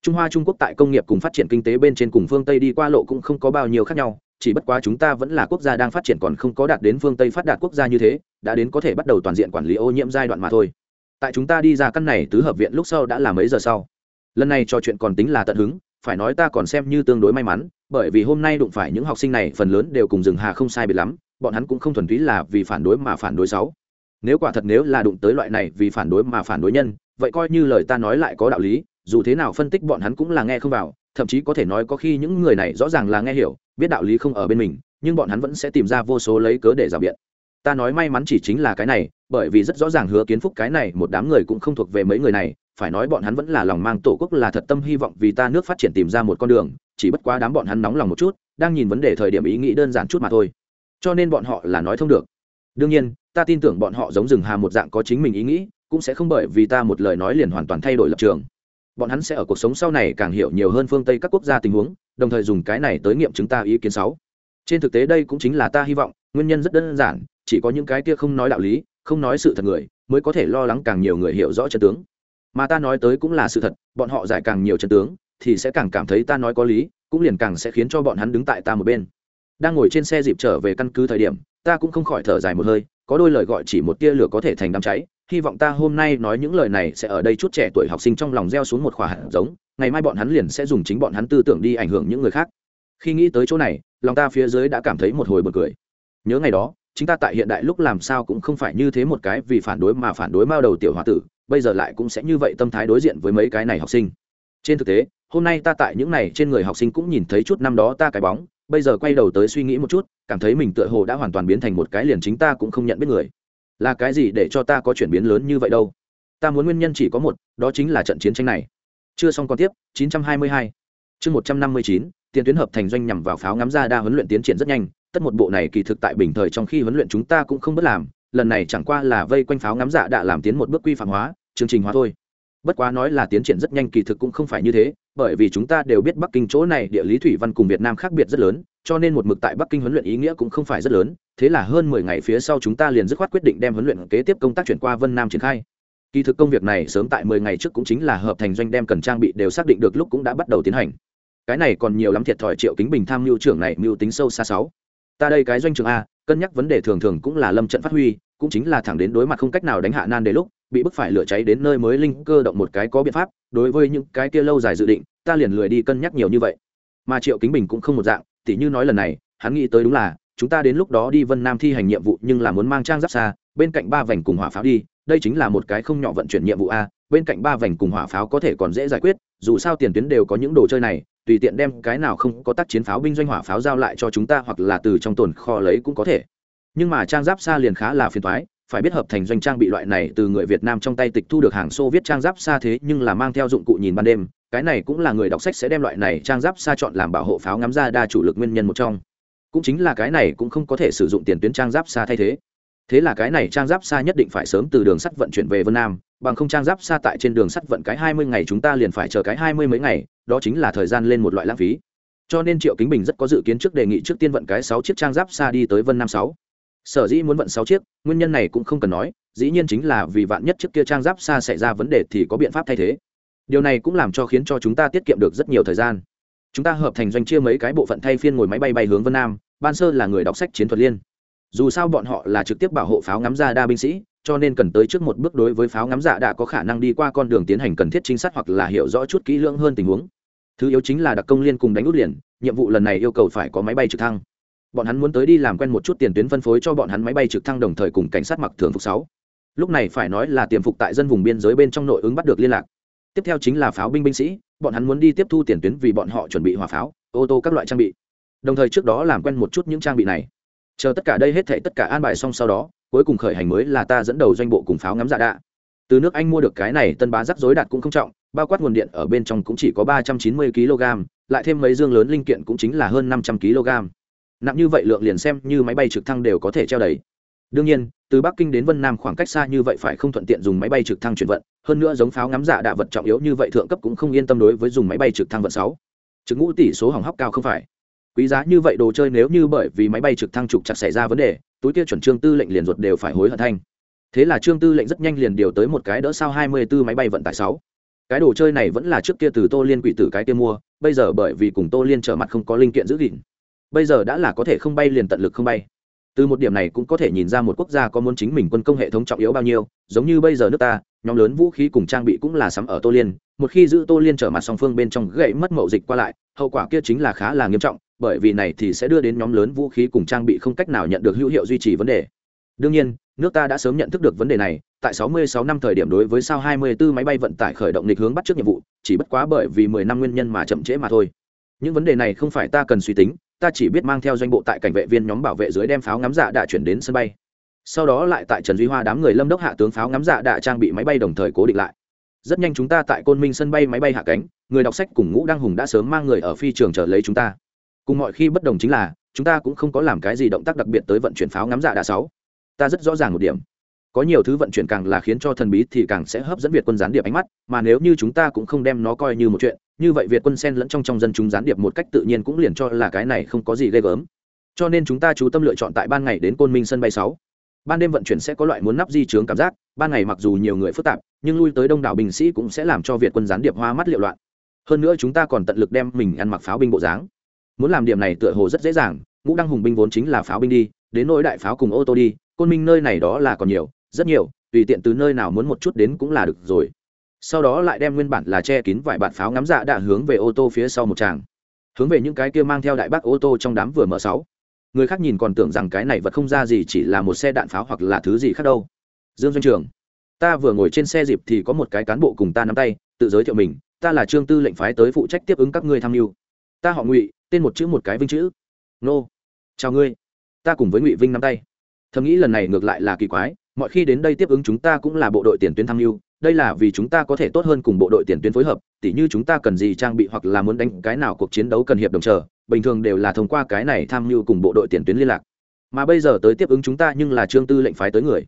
Trung hoa trung quốc tại công nghiệp cùng phát triển kinh tế bên trên cùng phương tây đi qua lộ cũng không có bao nhiêu khác nhau, chỉ bất quá chúng ta vẫn là quốc gia đang phát triển còn không có đạt đến phương tây phát đạt quốc gia như thế, đã đến có thể bắt đầu toàn diện quản lý ô nhiễm giai đoạn mà thôi. Tại chúng ta đi ra căn này tứ hợp viện lúc sau đã là mấy giờ sau? Lần này trò chuyện còn tính là tận hứng, phải nói ta còn xem như tương đối may mắn, bởi vì hôm nay đụng phải những học sinh này, phần lớn đều cùng rừng hà không sai biệt lắm, bọn hắn cũng không thuần túy là vì phản đối mà phản đối sáu. Nếu quả thật nếu là đụng tới loại này vì phản đối mà phản đối nhân, vậy coi như lời ta nói lại có đạo lý, dù thế nào phân tích bọn hắn cũng là nghe không vào, thậm chí có thể nói có khi những người này rõ ràng là nghe hiểu, biết đạo lý không ở bên mình, nhưng bọn hắn vẫn sẽ tìm ra vô số lấy cớ để rào biện. Ta nói may mắn chỉ chính là cái này, bởi vì rất rõ ràng hứa kiến phúc cái này, một đám người cũng không thuộc về mấy người này phải nói bọn hắn vẫn là lòng mang tổ quốc là thật tâm hy vọng vì ta nước phát triển tìm ra một con đường, chỉ bất quá đám bọn hắn nóng lòng một chút, đang nhìn vấn đề thời điểm ý nghĩ đơn giản chút mà thôi. Cho nên bọn họ là nói thông được. Đương nhiên, ta tin tưởng bọn họ giống rừng hà một dạng có chính mình ý nghĩ, cũng sẽ không bởi vì ta một lời nói liền hoàn toàn thay đổi lập trường. Bọn hắn sẽ ở cuộc sống sau này càng hiểu nhiều hơn phương tây các quốc gia tình huống, đồng thời dùng cái này tới nghiệm chứng ta ý kiến sáu trên thực tế đây cũng chính là ta hy vọng, nguyên nhân rất đơn giản, chỉ có những cái kia không nói đạo lý, không nói sự thật người, mới có thể lo lắng càng nhiều người hiểu rõ chân tướng mà ta nói tới cũng là sự thật, bọn họ giải càng nhiều chân tướng, thì sẽ càng cảm thấy ta nói có lý, cũng liền càng sẽ khiến cho bọn hắn đứng tại ta một bên. Đang ngồi trên xe dịp trở về căn cứ thời điểm, ta cũng không khỏi thở dài một hơi, có đôi lời gọi chỉ một tia lửa có thể thành đám cháy, hy vọng ta hôm nay nói những lời này sẽ ở đây chút trẻ tuổi học sinh trong lòng gieo xuống một khỏa hạt giống, ngày mai bọn hắn liền sẽ dùng chính bọn hắn tư tưởng đi ảnh hưởng những người khác. Khi nghĩ tới chỗ này, lòng ta phía dưới đã cảm thấy một hồi bật cười. Nhớ ngày đó chúng ta tại hiện đại lúc làm sao cũng không phải như thế một cái vì phản đối mà phản đối mao đầu tiểu h tử bây giờ lại cũng sẽ như vậy tâm thái đối diện với mấy cái này học sinh. Trên thực tế hôm nay ta tại những này trên người học sinh cũng nhìn thấy chút năm đó ta cái bóng bây giờ quay đầu tới suy nghĩ một chút cảm thấy mình tựa hồ đã hoàn toàn biến thành một cái liền chính ta cũng không nhận biết người. Là cái gì để cho ta có chuyển biến lớn như vậy đâu? Ta muốn nguyên nhân chỉ có một đó chính là trận chiến tranh này. Chưa xong còn tiếp 922. chương 159, tiền tuyến hợp thành doanh nhằm vào pháo ngắm ra đa huấn luyện tiến triển rất nhanh tất một bộ này kỳ thực tại bình thời trong khi huấn luyện chúng ta cũng không bất làm lần này chẳng qua là vây quanh pháo ngắm dạ đã làm tiến một bước quy phạm hóa chương trình hóa thôi. Bất quá nói là tiến triển rất nhanh kỳ thực cũng không phải như thế, bởi vì chúng ta đều biết bắc kinh chỗ này địa lý thủy văn cùng việt nam khác biệt rất lớn, cho nên một mực tại bắc kinh huấn luyện ý nghĩa cũng không phải rất lớn, thế là hơn mười ngày phía sau chúng ta liền dứt khoát quyết định đem huấn luyện kế tiếp công tác chuyển qua vân nam triển khai. Kỳ thực công việc này sớm tại mười ngày trước cũng chính là hợp thành doanh đem cần trang bị đều xác định được lúc cũng đã bắt đầu tiến hành. Cái này còn nhiều lắm thiệt thòi triệu kính bình tham mưu trưởng này mưu tính sâu xa sáu. Ta đây cái doanh trường a, cân nhắc vấn đề thường thường cũng là lâm trận phát huy, cũng chính là thẳng đến đối mặt không cách nào đánh hạ nan đề lúc bị bức phải lửa cháy đến nơi mới linh cơ động một cái có biện pháp, đối với những cái kia lâu dài dự định, ta liền lười đi cân nhắc nhiều như vậy. Mà triệu kính bình cũng không một dạng, tỉ như nói lần này, hắn nghĩ tới đúng là, chúng ta đến lúc đó đi vân nam thi hành nhiệm vụ nhưng là muốn mang trang giáp xa, bên cạnh ba vành cùng hỏa pháo đi, đây chính là một cái không nhỏ vận chuyển nhiệm vụ a, bên cạnh ba vành cùng hỏa pháo có thể còn dễ giải quyết, dù sao tiền tuyến đều có những đồ chơi này, tùy tiện đem cái nào không có tác chiến pháo binh doanh hỏa pháo giao lại cho chúng ta hoặc là từ trong tồn kho lấy cũng có thể. Nhưng mà trang giáp xa liền khá là phiền thoái phải biết hợp thành doanh trang bị loại này từ người Việt Nam trong tay tịch thu được hàng xô viết trang giáp xa thế nhưng là mang theo dụng cụ nhìn ban đêm, cái này cũng là người đọc sách sẽ đem loại này trang giáp xa chọn làm bảo hộ pháo ngắm ra đa chủ lực nguyên nhân một trong. Cũng chính là cái này cũng không có thể sử dụng tiền tuyến trang giáp xa thay thế. Thế là cái này trang giáp xa nhất định phải sớm từ đường sắt vận chuyển về Vân Nam, bằng không trang giáp xa tại trên đường sắt vận cái hai mươi ngày chúng ta liền phải chờ cái hai mươi mấy ngày, đó chính là thời gian lên một loại lãng phí. Cho nên Triệu Kính Bình rất có dự kiến trước đề nghị trước tiên vận cái sáu chiếc trang giáp xa đi tới Vân Nam sáu sở dĩ muốn vận sáu chiếc, nguyên nhân này cũng không cần nói, dĩ nhiên chính là vì vạn nhất chiếc kia trang giáp xa xảy ra vấn đề thì có biện pháp thay thế. Điều này cũng làm cho khiến cho chúng ta tiết kiệm được rất nhiều thời gian. Chúng ta hợp thành doanh chia mấy cái bộ phận thay phiên ngồi máy bay bay hướng vân nam, ban sơ là người đọc sách chiến thuật liên. Dù sao bọn họ là trực tiếp bảo hộ pháo ngắm ra đa binh sĩ, cho nên cần tới trước một bước đối với pháo ngắm dạ đã có khả năng đi qua con đường tiến hành cần thiết chính xác hoặc là hiểu rõ chút kỹ lưỡng hơn tình huống. Thứ yếu chính là đặc công liên cùng đánh út liền, nhiệm vụ lần này yêu cầu phải có máy bay trực thăng bọn hắn muốn tới đi làm quen một chút tiền tuyến phân phối cho bọn hắn máy bay trực thăng đồng thời cùng cảnh sát mặc thường phục sáu. Lúc này phải nói là tiềm phục tại dân vùng biên giới bên trong nội ứng bắt được liên lạc. Tiếp theo chính là pháo binh binh sĩ, bọn hắn muốn đi tiếp thu tiền tuyến vì bọn họ chuẩn bị hỏa pháo, ô tô các loại trang bị. Đồng thời trước đó làm quen một chút những trang bị này. Chờ tất cả đây hết thể tất cả an bài xong sau đó, cuối cùng khởi hành mới là ta dẫn đầu doanh bộ cùng pháo ngắm dạ đạ. Từ nước anh mua được cái này tân bá rắc rối đạt cũng không trọng, bao quát nguồn điện ở bên trong cũng chỉ có ba trăm chín mươi kg lại thêm mấy dương lớn linh kiện cũng chính là hơn năm trăm kg nặng như vậy lượng liền xem như máy bay trực thăng đều có thể treo đầy. Đương nhiên, từ bắc kinh đến vân nam khoảng cách xa như vậy phải không thuận tiện dùng máy bay trực thăng chuyển vận, hơn nữa giống pháo ngắm giả đạ vật trọng yếu như vậy thượng cấp cũng không yên tâm đối với dùng máy bay trực thăng vận sáu. Trực ngũ tỷ số hỏng hóc cao không phải. Quý giá như vậy đồ chơi nếu như bởi vì máy bay trực thăng trục chặt xảy ra vấn đề, túi kia chuẩn trương tư lệnh liền ruột đều phải hối hận thanh. Thế là trương tư lệnh rất nhanh liền điều tới một cái đỡ sao hai mươi 24 máy bay vận tải sáu. Cái đồ chơi này vẫn là trước kia từ tô liên quỷ tử cái kia mua, bây giờ bởi vì cùng tô liên trở mặt không có linh kiện giữ gìn bây giờ đã là có thể không bay liền tận lực không bay. Từ một điểm này cũng có thể nhìn ra một quốc gia có muốn chính mình quân công hệ thống trọng yếu bao nhiêu, giống như bây giờ nước ta, nhóm lớn vũ khí cùng trang bị cũng là sắm ở tô liên, một khi giữ tô liên trở mặt song phương bên trong gãy mất mậu dịch qua lại, hậu quả kia chính là khá là nghiêm trọng, bởi vì này thì sẽ đưa đến nhóm lớn vũ khí cùng trang bị không cách nào nhận được hữu hiệu duy trì vấn đề. Đương nhiên, nước ta đã sớm nhận thức được vấn đề này, tại 66 năm thời điểm đối với sao 24 máy bay vận tải khởi động lịch hướng bắt trước nhiệm vụ, chỉ bất quá bởi vì 10 năm nguyên nhân mà chậm trễ mà thôi. Những vấn đề này không phải ta cần suy tính ta chỉ biết mang theo doanh bộ tại cảnh vệ viên nhóm bảo vệ dưới đem pháo ngắm dạ đã chuyển đến sân bay. Sau đó lại tại trần duy hoa đám người lâm đốc hạ tướng pháo ngắm dạ đã trang bị máy bay đồng thời cố định lại. Rất nhanh chúng ta tại côn minh sân bay máy bay hạ cánh, người đọc sách cùng ngũ đăng hùng đã sớm mang người ở phi trường chờ lấy chúng ta. Cùng mọi khi bất đồng chính là, chúng ta cũng không có làm cái gì động tác đặc biệt tới vận chuyển pháo ngắm dạ đã sáu. Ta rất rõ ràng một điểm. Có nhiều thứ vận chuyển càng là khiến cho thần bí thì càng sẽ hấp dẫn việt quân gián điệp ánh mắt, mà nếu như chúng ta cũng không đem nó coi như một chuyện như vậy việt quân sen lẫn trong trong dân chúng gián điệp một cách tự nhiên cũng liền cho là cái này không có gì ghê gớm. Cho nên chúng ta chú tâm lựa chọn tại ban ngày đến côn minh sân bay sáu. Ban đêm vận chuyển sẽ có loại muốn nắp di trướng cảm giác, ban ngày mặc dù nhiều người phức tạp, nhưng lui tới đông đảo binh sĩ cũng sẽ làm cho việt quân gián điệp hoa mắt liệu loạn. Hơn nữa chúng ta còn tận lực đem mình ăn mặc pháo binh bộ dáng. Muốn làm điểm này tựa hồ rất dễ dàng, ngũ đăng hùng binh vốn chính là pháo binh đi, đến nỗi đại pháo cùng ô tô đi, côn minh nơi này đó là còn nhiều, rất nhiều, tùy tiện từ nơi nào muốn một chút đến cũng là được rồi sau đó lại đem nguyên bản là che kín vài bạt pháo ngắm dạ đã hướng về ô tô phía sau một tràng, hướng về những cái kia mang theo đại bác ô tô trong đám vừa mở sáu. Người khác nhìn còn tưởng rằng cái này vật không ra gì chỉ là một xe đạn pháo hoặc là thứ gì khác đâu. Dương doanh trường, ta vừa ngồi trên xe dịp thì có một cái cán bộ cùng ta nắm tay, tự giới thiệu mình, ta là trương tư lệnh phái tới phụ trách tiếp ứng các ngươi tham mưu. Ta họ ngụy, tên một chữ một cái vinh chữ. Nô, chào ngươi. Ta cùng với ngụy vinh nắm tay. Thầm nghĩ lần này ngược lại là kỳ quái, mọi khi đến đây tiếp ứng chúng ta cũng là bộ đội tiền tuyến tham mưu đây là vì chúng ta có thể tốt hơn cùng bộ đội tiền tuyến phối hợp, tỉ như chúng ta cần gì trang bị hoặc là muốn đánh cái nào cuộc chiến đấu cần hiệp đồng chờ, bình thường đều là thông qua cái này tham mưu cùng bộ đội tiền tuyến liên lạc. Mà bây giờ tới tiếp ứng chúng ta nhưng là trương tư lệnh phái tới người.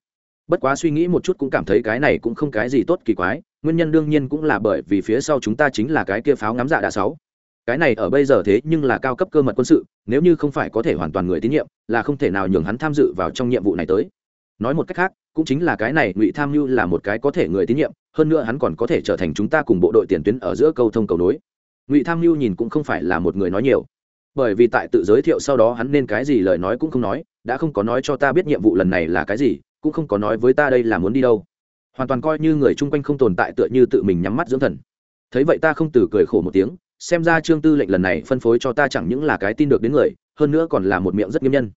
Bất quá suy nghĩ một chút cũng cảm thấy cái này cũng không cái gì tốt kỳ quái, nguyên nhân đương nhiên cũng là bởi vì phía sau chúng ta chính là cái kia pháo ngắm dạ đà sáu. Cái này ở bây giờ thế nhưng là cao cấp cơ mật quân sự, nếu như không phải có thể hoàn toàn người tín nhiệm, là không thể nào nhường hắn tham dự vào trong nhiệm vụ này tới nói một cách khác, cũng chính là cái này ngụy tham mưu là một cái có thể người tín nhiệm, hơn nữa hắn còn có thể trở thành chúng ta cùng bộ đội tiền tuyến ở giữa câu thông cầu nối. Ngụy tham mưu nhìn cũng không phải là một người nói nhiều. Bởi vì tại tự giới thiệu sau đó hắn nên cái gì lời nói cũng không nói, đã không có nói cho ta biết nhiệm vụ lần này là cái gì, cũng không có nói với ta đây là muốn đi đâu. Hoàn toàn coi như người chung quanh không tồn tại tựa như tự mình nhắm mắt dưỡng thần. Thấy vậy ta không từ cười khổ một tiếng, xem ra trương tư lệnh lần này phân phối cho ta chẳng những là cái tin được đến người, hơn nữa còn là một miệng rất nghiêm nhân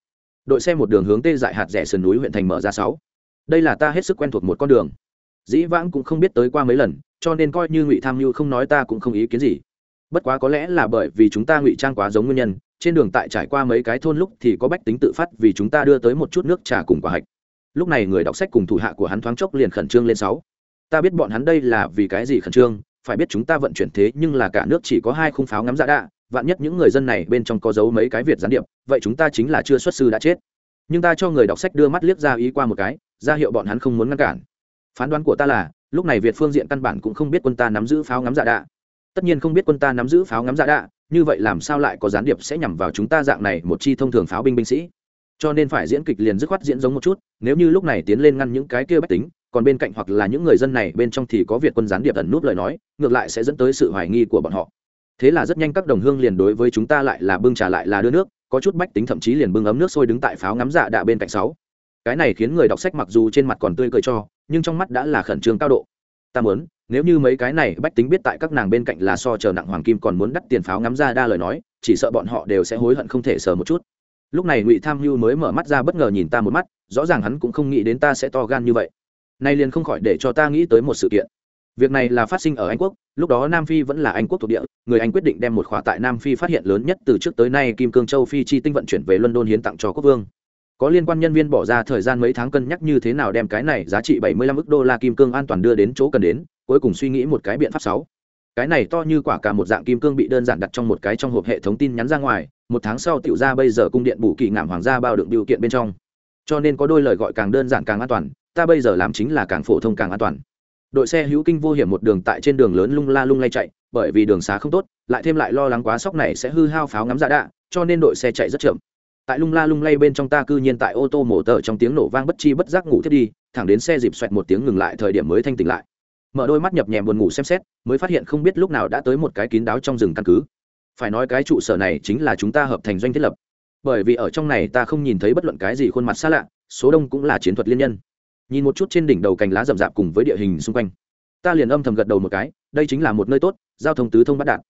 đội xe một đường hướng tê dại hạt rẻ sườn núi huyện thành mở ra sáu. Đây là ta hết sức quen thuộc một con đường. Dĩ vãng cũng không biết tới qua mấy lần, cho nên coi như ngụy tham mưu không nói ta cũng không ý kiến gì. Bất quá có lẽ là bởi vì chúng ta ngụy trang quá giống nguyên nhân, trên đường tại trải qua mấy cái thôn lúc thì có bách tính tự phát vì chúng ta đưa tới một chút nước trà cùng quả hạch. Lúc này người đọc sách cùng thủ hạ của hắn thoáng chốc liền khẩn trương lên sáu. Ta biết bọn hắn đây là vì cái gì khẩn trương, phải biết chúng ta vận chuyển thế nhưng là cả nước chỉ có hai khung pháo ngắm dạ đạ vạn nhất những người dân này bên trong có giấu mấy cái việt gián điệp, vậy chúng ta chính là chưa xuất sư đã chết. Nhưng ta cho người đọc sách đưa mắt liếc ra ý qua một cái, ra hiệu bọn hắn không muốn ngăn cản. Phán đoán của ta là, lúc này việt phương diện căn bản cũng không biết quân ta nắm giữ pháo ngắm dạ đạ. Tất nhiên không biết quân ta nắm giữ pháo ngắm dạ đạ, như vậy làm sao lại có gián điệp sẽ nhằm vào chúng ta dạng này một chi thông thường pháo binh binh sĩ? Cho nên phải diễn kịch liền dứt khoát diễn giống một chút, nếu như lúc này tiến lên ngăn những cái kia bách tính, còn bên cạnh hoặc là những người dân này bên trong thì có việt quân gián điệp ẩn núp lời nói, ngược lại sẽ dẫn tới sự hoài nghi của bọn họ thế là rất nhanh các đồng hương liền đối với chúng ta lại là bưng trà lại là đưa nước, có chút bách tính thậm chí liền bưng ấm nước sôi đứng tại pháo ngắm dạ đạ bên cạnh sáu. Cái này khiến người đọc sách mặc dù trên mặt còn tươi cười cho, nhưng trong mắt đã là khẩn trương cao độ. Ta muốn, nếu như mấy cái này bách tính biết tại các nàng bên cạnh là so chờ nặng hoàng kim còn muốn đắt tiền pháo ngắm ra đa lời nói, chỉ sợ bọn họ đều sẽ hối hận không thể sờ một chút. Lúc này ngụy tham hưu mới mở mắt ra bất ngờ nhìn ta một mắt, rõ ràng hắn cũng không nghĩ đến ta sẽ to gan như vậy. Nay liền không khỏi để cho ta nghĩ tới một sự kiện việc này là phát sinh ở anh quốc, lúc đó nam phi vẫn là anh quốc thuộc địa, người anh quyết định đem một khóa tại nam phi phát hiện lớn nhất từ trước tới nay kim cương châu phi chi tinh vận chuyển về london hiến tặng cho quốc vương. Có liên quan nhân viên bỏ ra thời gian mấy tháng cân nhắc như thế nào đem cái này giá trị 75 ức đô la kim cương an toàn đưa đến chỗ cần đến, cuối cùng suy nghĩ một cái biện pháp sáu. Cái này to như quả cả một dạng kim cương bị đơn giản đặt trong một cái trong hộp hệ thống tin nhắn ra ngoài, một tháng sau tiểu ra bây giờ cung điện bù kỳ ngạm hoàng gia bao đựng điều kiện bên trong. Cho nên có đôi lời gọi càng đơn giản càng an toàn, ta bây giờ làm chính là càng phổ thông càng an toàn đội xe hữu kinh vô hiểm một đường tại trên đường lớn lung la lung lay chạy, bởi vì đường xá không tốt, lại thêm lại lo lắng quá sóc này sẽ hư hao pháo ngắm giả đạ, cho nên đội xe chạy rất chậm. Tại lung la lung lay bên trong ta cư nhiên tại ô tô mổ tờ trong tiếng nổ vang bất chi bất giác ngủ thiết đi, thẳng đến xe dịp xoẹt một tiếng ngừng lại thời điểm mới thanh tỉnh lại. Mở đôi mắt nhập nhèm buồn ngủ xem xét, mới phát hiện không biết lúc nào đã tới một cái kín đáo trong rừng căn cứ. Phải nói cái trụ sở này chính là chúng ta hợp thành doanh thiết lập. Bởi vì ở trong này ta không nhìn thấy bất luận cái gì khuôn mặt xa lạ, số đông cũng là chiến thuật liên nhân nhìn một chút trên đỉnh đầu cành lá rậm rạp cùng với địa hình xung quanh. Ta liền âm thầm gật đầu một cái, đây chính là một nơi tốt, giao thông tứ thông bắt đạt.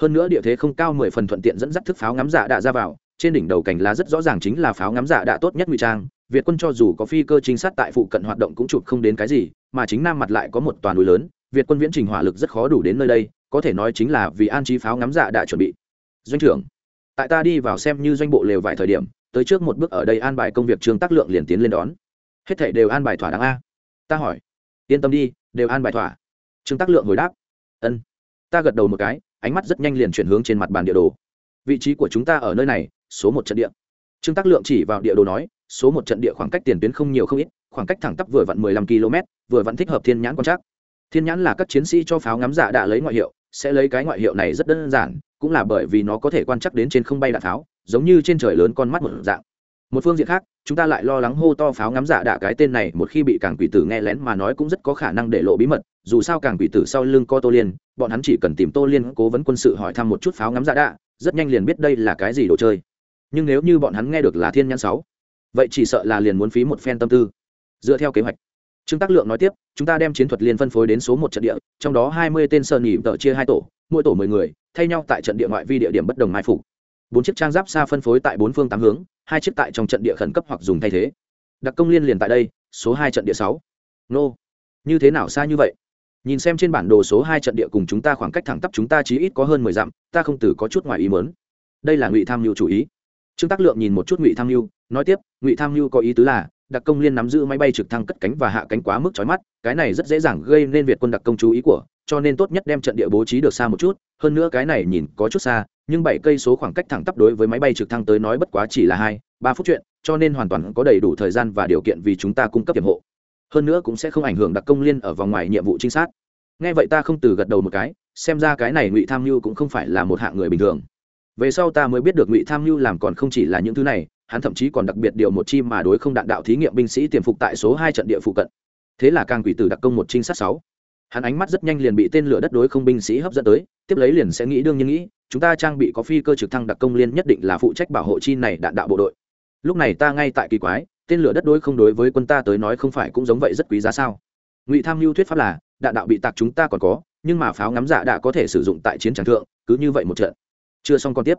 Hơn nữa địa thế không cao mười phần thuận tiện dẫn dắt thức pháo ngắm dạ đạ ra vào, trên đỉnh đầu cành lá rất rõ ràng chính là pháo ngắm dạ đạ tốt nhất ngụy trang. Việt quân cho dù có phi cơ chính sát tại phụ cận hoạt động cũng chụp không đến cái gì, mà chính nam mặt lại có một toàn núi lớn, việt quân viễn trình hỏa lực rất khó đủ đến nơi đây, có thể nói chính là vì an trí pháo ngắm dạ đã chuẩn bị. Doanh trưởng, tại ta đi vào xem như doanh bộ lều vài thời điểm, tới trước một bước ở đây an bài công việc trương tác lượng liền tiến lên đón hết thảy đều an bài thỏa đáng a. Ta hỏi. Yên tâm đi, đều an bài thỏa. Trương tác lượng hồi đáp. Ân. Ta gật đầu một cái, ánh mắt rất nhanh liền chuyển hướng trên mặt bàn địa đồ. Vị trí của chúng ta ở nơi này, số một trận địa. Trương tác lượng chỉ vào địa đồ nói, số một trận địa khoảng cách tiền tuyến không nhiều không ít, khoảng cách thẳng tắp vừa vặn mười lăm km, vừa vặn thích hợp thiên nhãn quan trắc. Thiên nhãn là các chiến sĩ cho pháo ngắm dạ đã lấy ngoại hiệu, sẽ lấy cái ngoại hiệu này rất đơn giản, cũng là bởi vì nó có thể quan trắc đến trên không bay đạn pháo, giống như trên trời lớn con mắt một dạng một phương diện khác, chúng ta lại lo lắng hô to pháo ngắm giả đạ cái tên này, một khi bị cảng quỷ tử nghe lén mà nói cũng rất có khả năng để lộ bí mật, dù sao cảng quỷ tử sau lưng co tô liên, bọn hắn chỉ cần tìm tô liên cố vấn quân sự hỏi thăm một chút pháo ngắm giả đạ, rất nhanh liền biết đây là cái gì đồ chơi. Nhưng nếu như bọn hắn nghe được là thiên nhãn sáu, vậy chỉ sợ là liền muốn phí một phen tâm tư. Dựa theo kế hoạch, trương tác lượng nói tiếp, chúng ta đem chiến thuật liên phân phối đến số một trận địa, trong đó hai mươi tên sơn nhị tợ chia hai tổ, mỗi tổ mười người, thay nhau tại trận địa ngoại vi địa điểm bất đồng mai phục bốn chiếc trang giáp xa phân phối tại bốn phương tám hướng, hai chiếc tại trong trận địa khẩn cấp hoặc dùng thay thế. Đặc công liên liền tại đây, số hai trận địa sáu. Nô, như thế nào xa như vậy? Nhìn xem trên bản đồ số hai trận địa cùng chúng ta khoảng cách thẳng tắp chúng ta chỉ ít có hơn mười dặm, ta không từ có chút ngoài ý mớn đây là ngụy tham mưu chủ ý. Trương tác lượng nhìn một chút ngụy tham mưu nói tiếp, ngụy tham mưu có ý tứ là, đặc công liên nắm giữ máy bay trực thăng cất cánh và hạ cánh quá mức chói mắt, cái này rất dễ dàng gây nên việt quân đặc công chú ý của, cho nên tốt nhất đem trận địa bố trí được xa một chút, hơn nữa cái này nhìn có chút xa nhưng bảy cây số khoảng cách thẳng tắp đối với máy bay trực thăng tới nói bất quá chỉ là hai, ba phút chuyện, cho nên hoàn toàn có đầy đủ thời gian và điều kiện vì chúng ta cung cấp hiểm hộ. Hơn nữa cũng sẽ không ảnh hưởng đặc công liên ở vòng ngoài nhiệm vụ trinh sát. Nghe vậy ta không từ gật đầu một cái, xem ra cái này ngụy tham mưu cũng không phải là một hạng người bình thường. Về sau ta mới biết được ngụy tham mưu làm còn không chỉ là những thứ này, hắn thậm chí còn đặc biệt điều một chi mà đối không đạn đạo thí nghiệm binh sĩ tiềm phục tại số hai trận địa phụ cận. Thế là càng quỷ tử đặc công một trinh sát sáu. Hắn ánh mắt rất nhanh liền bị tên lửa đất đối không binh sĩ hấp dẫn tới, tiếp lấy liền sẽ nghĩ đương nhiên nghĩ chúng ta trang bị có phi cơ trực thăng đặc công liên nhất định là phụ trách bảo hộ chi này đạn đạo bộ đội. Lúc này ta ngay tại kỳ quái, tên lửa đất đối không đối với quân ta tới nói không phải cũng giống vậy rất quý giá sao? Ngụy tham mưu thuyết pháp là, đạn đạo bị tạc chúng ta còn có, nhưng mà pháo ngắm dạ đã có thể sử dụng tại chiến tràng thượng, cứ như vậy một trận. Chưa xong còn tiếp.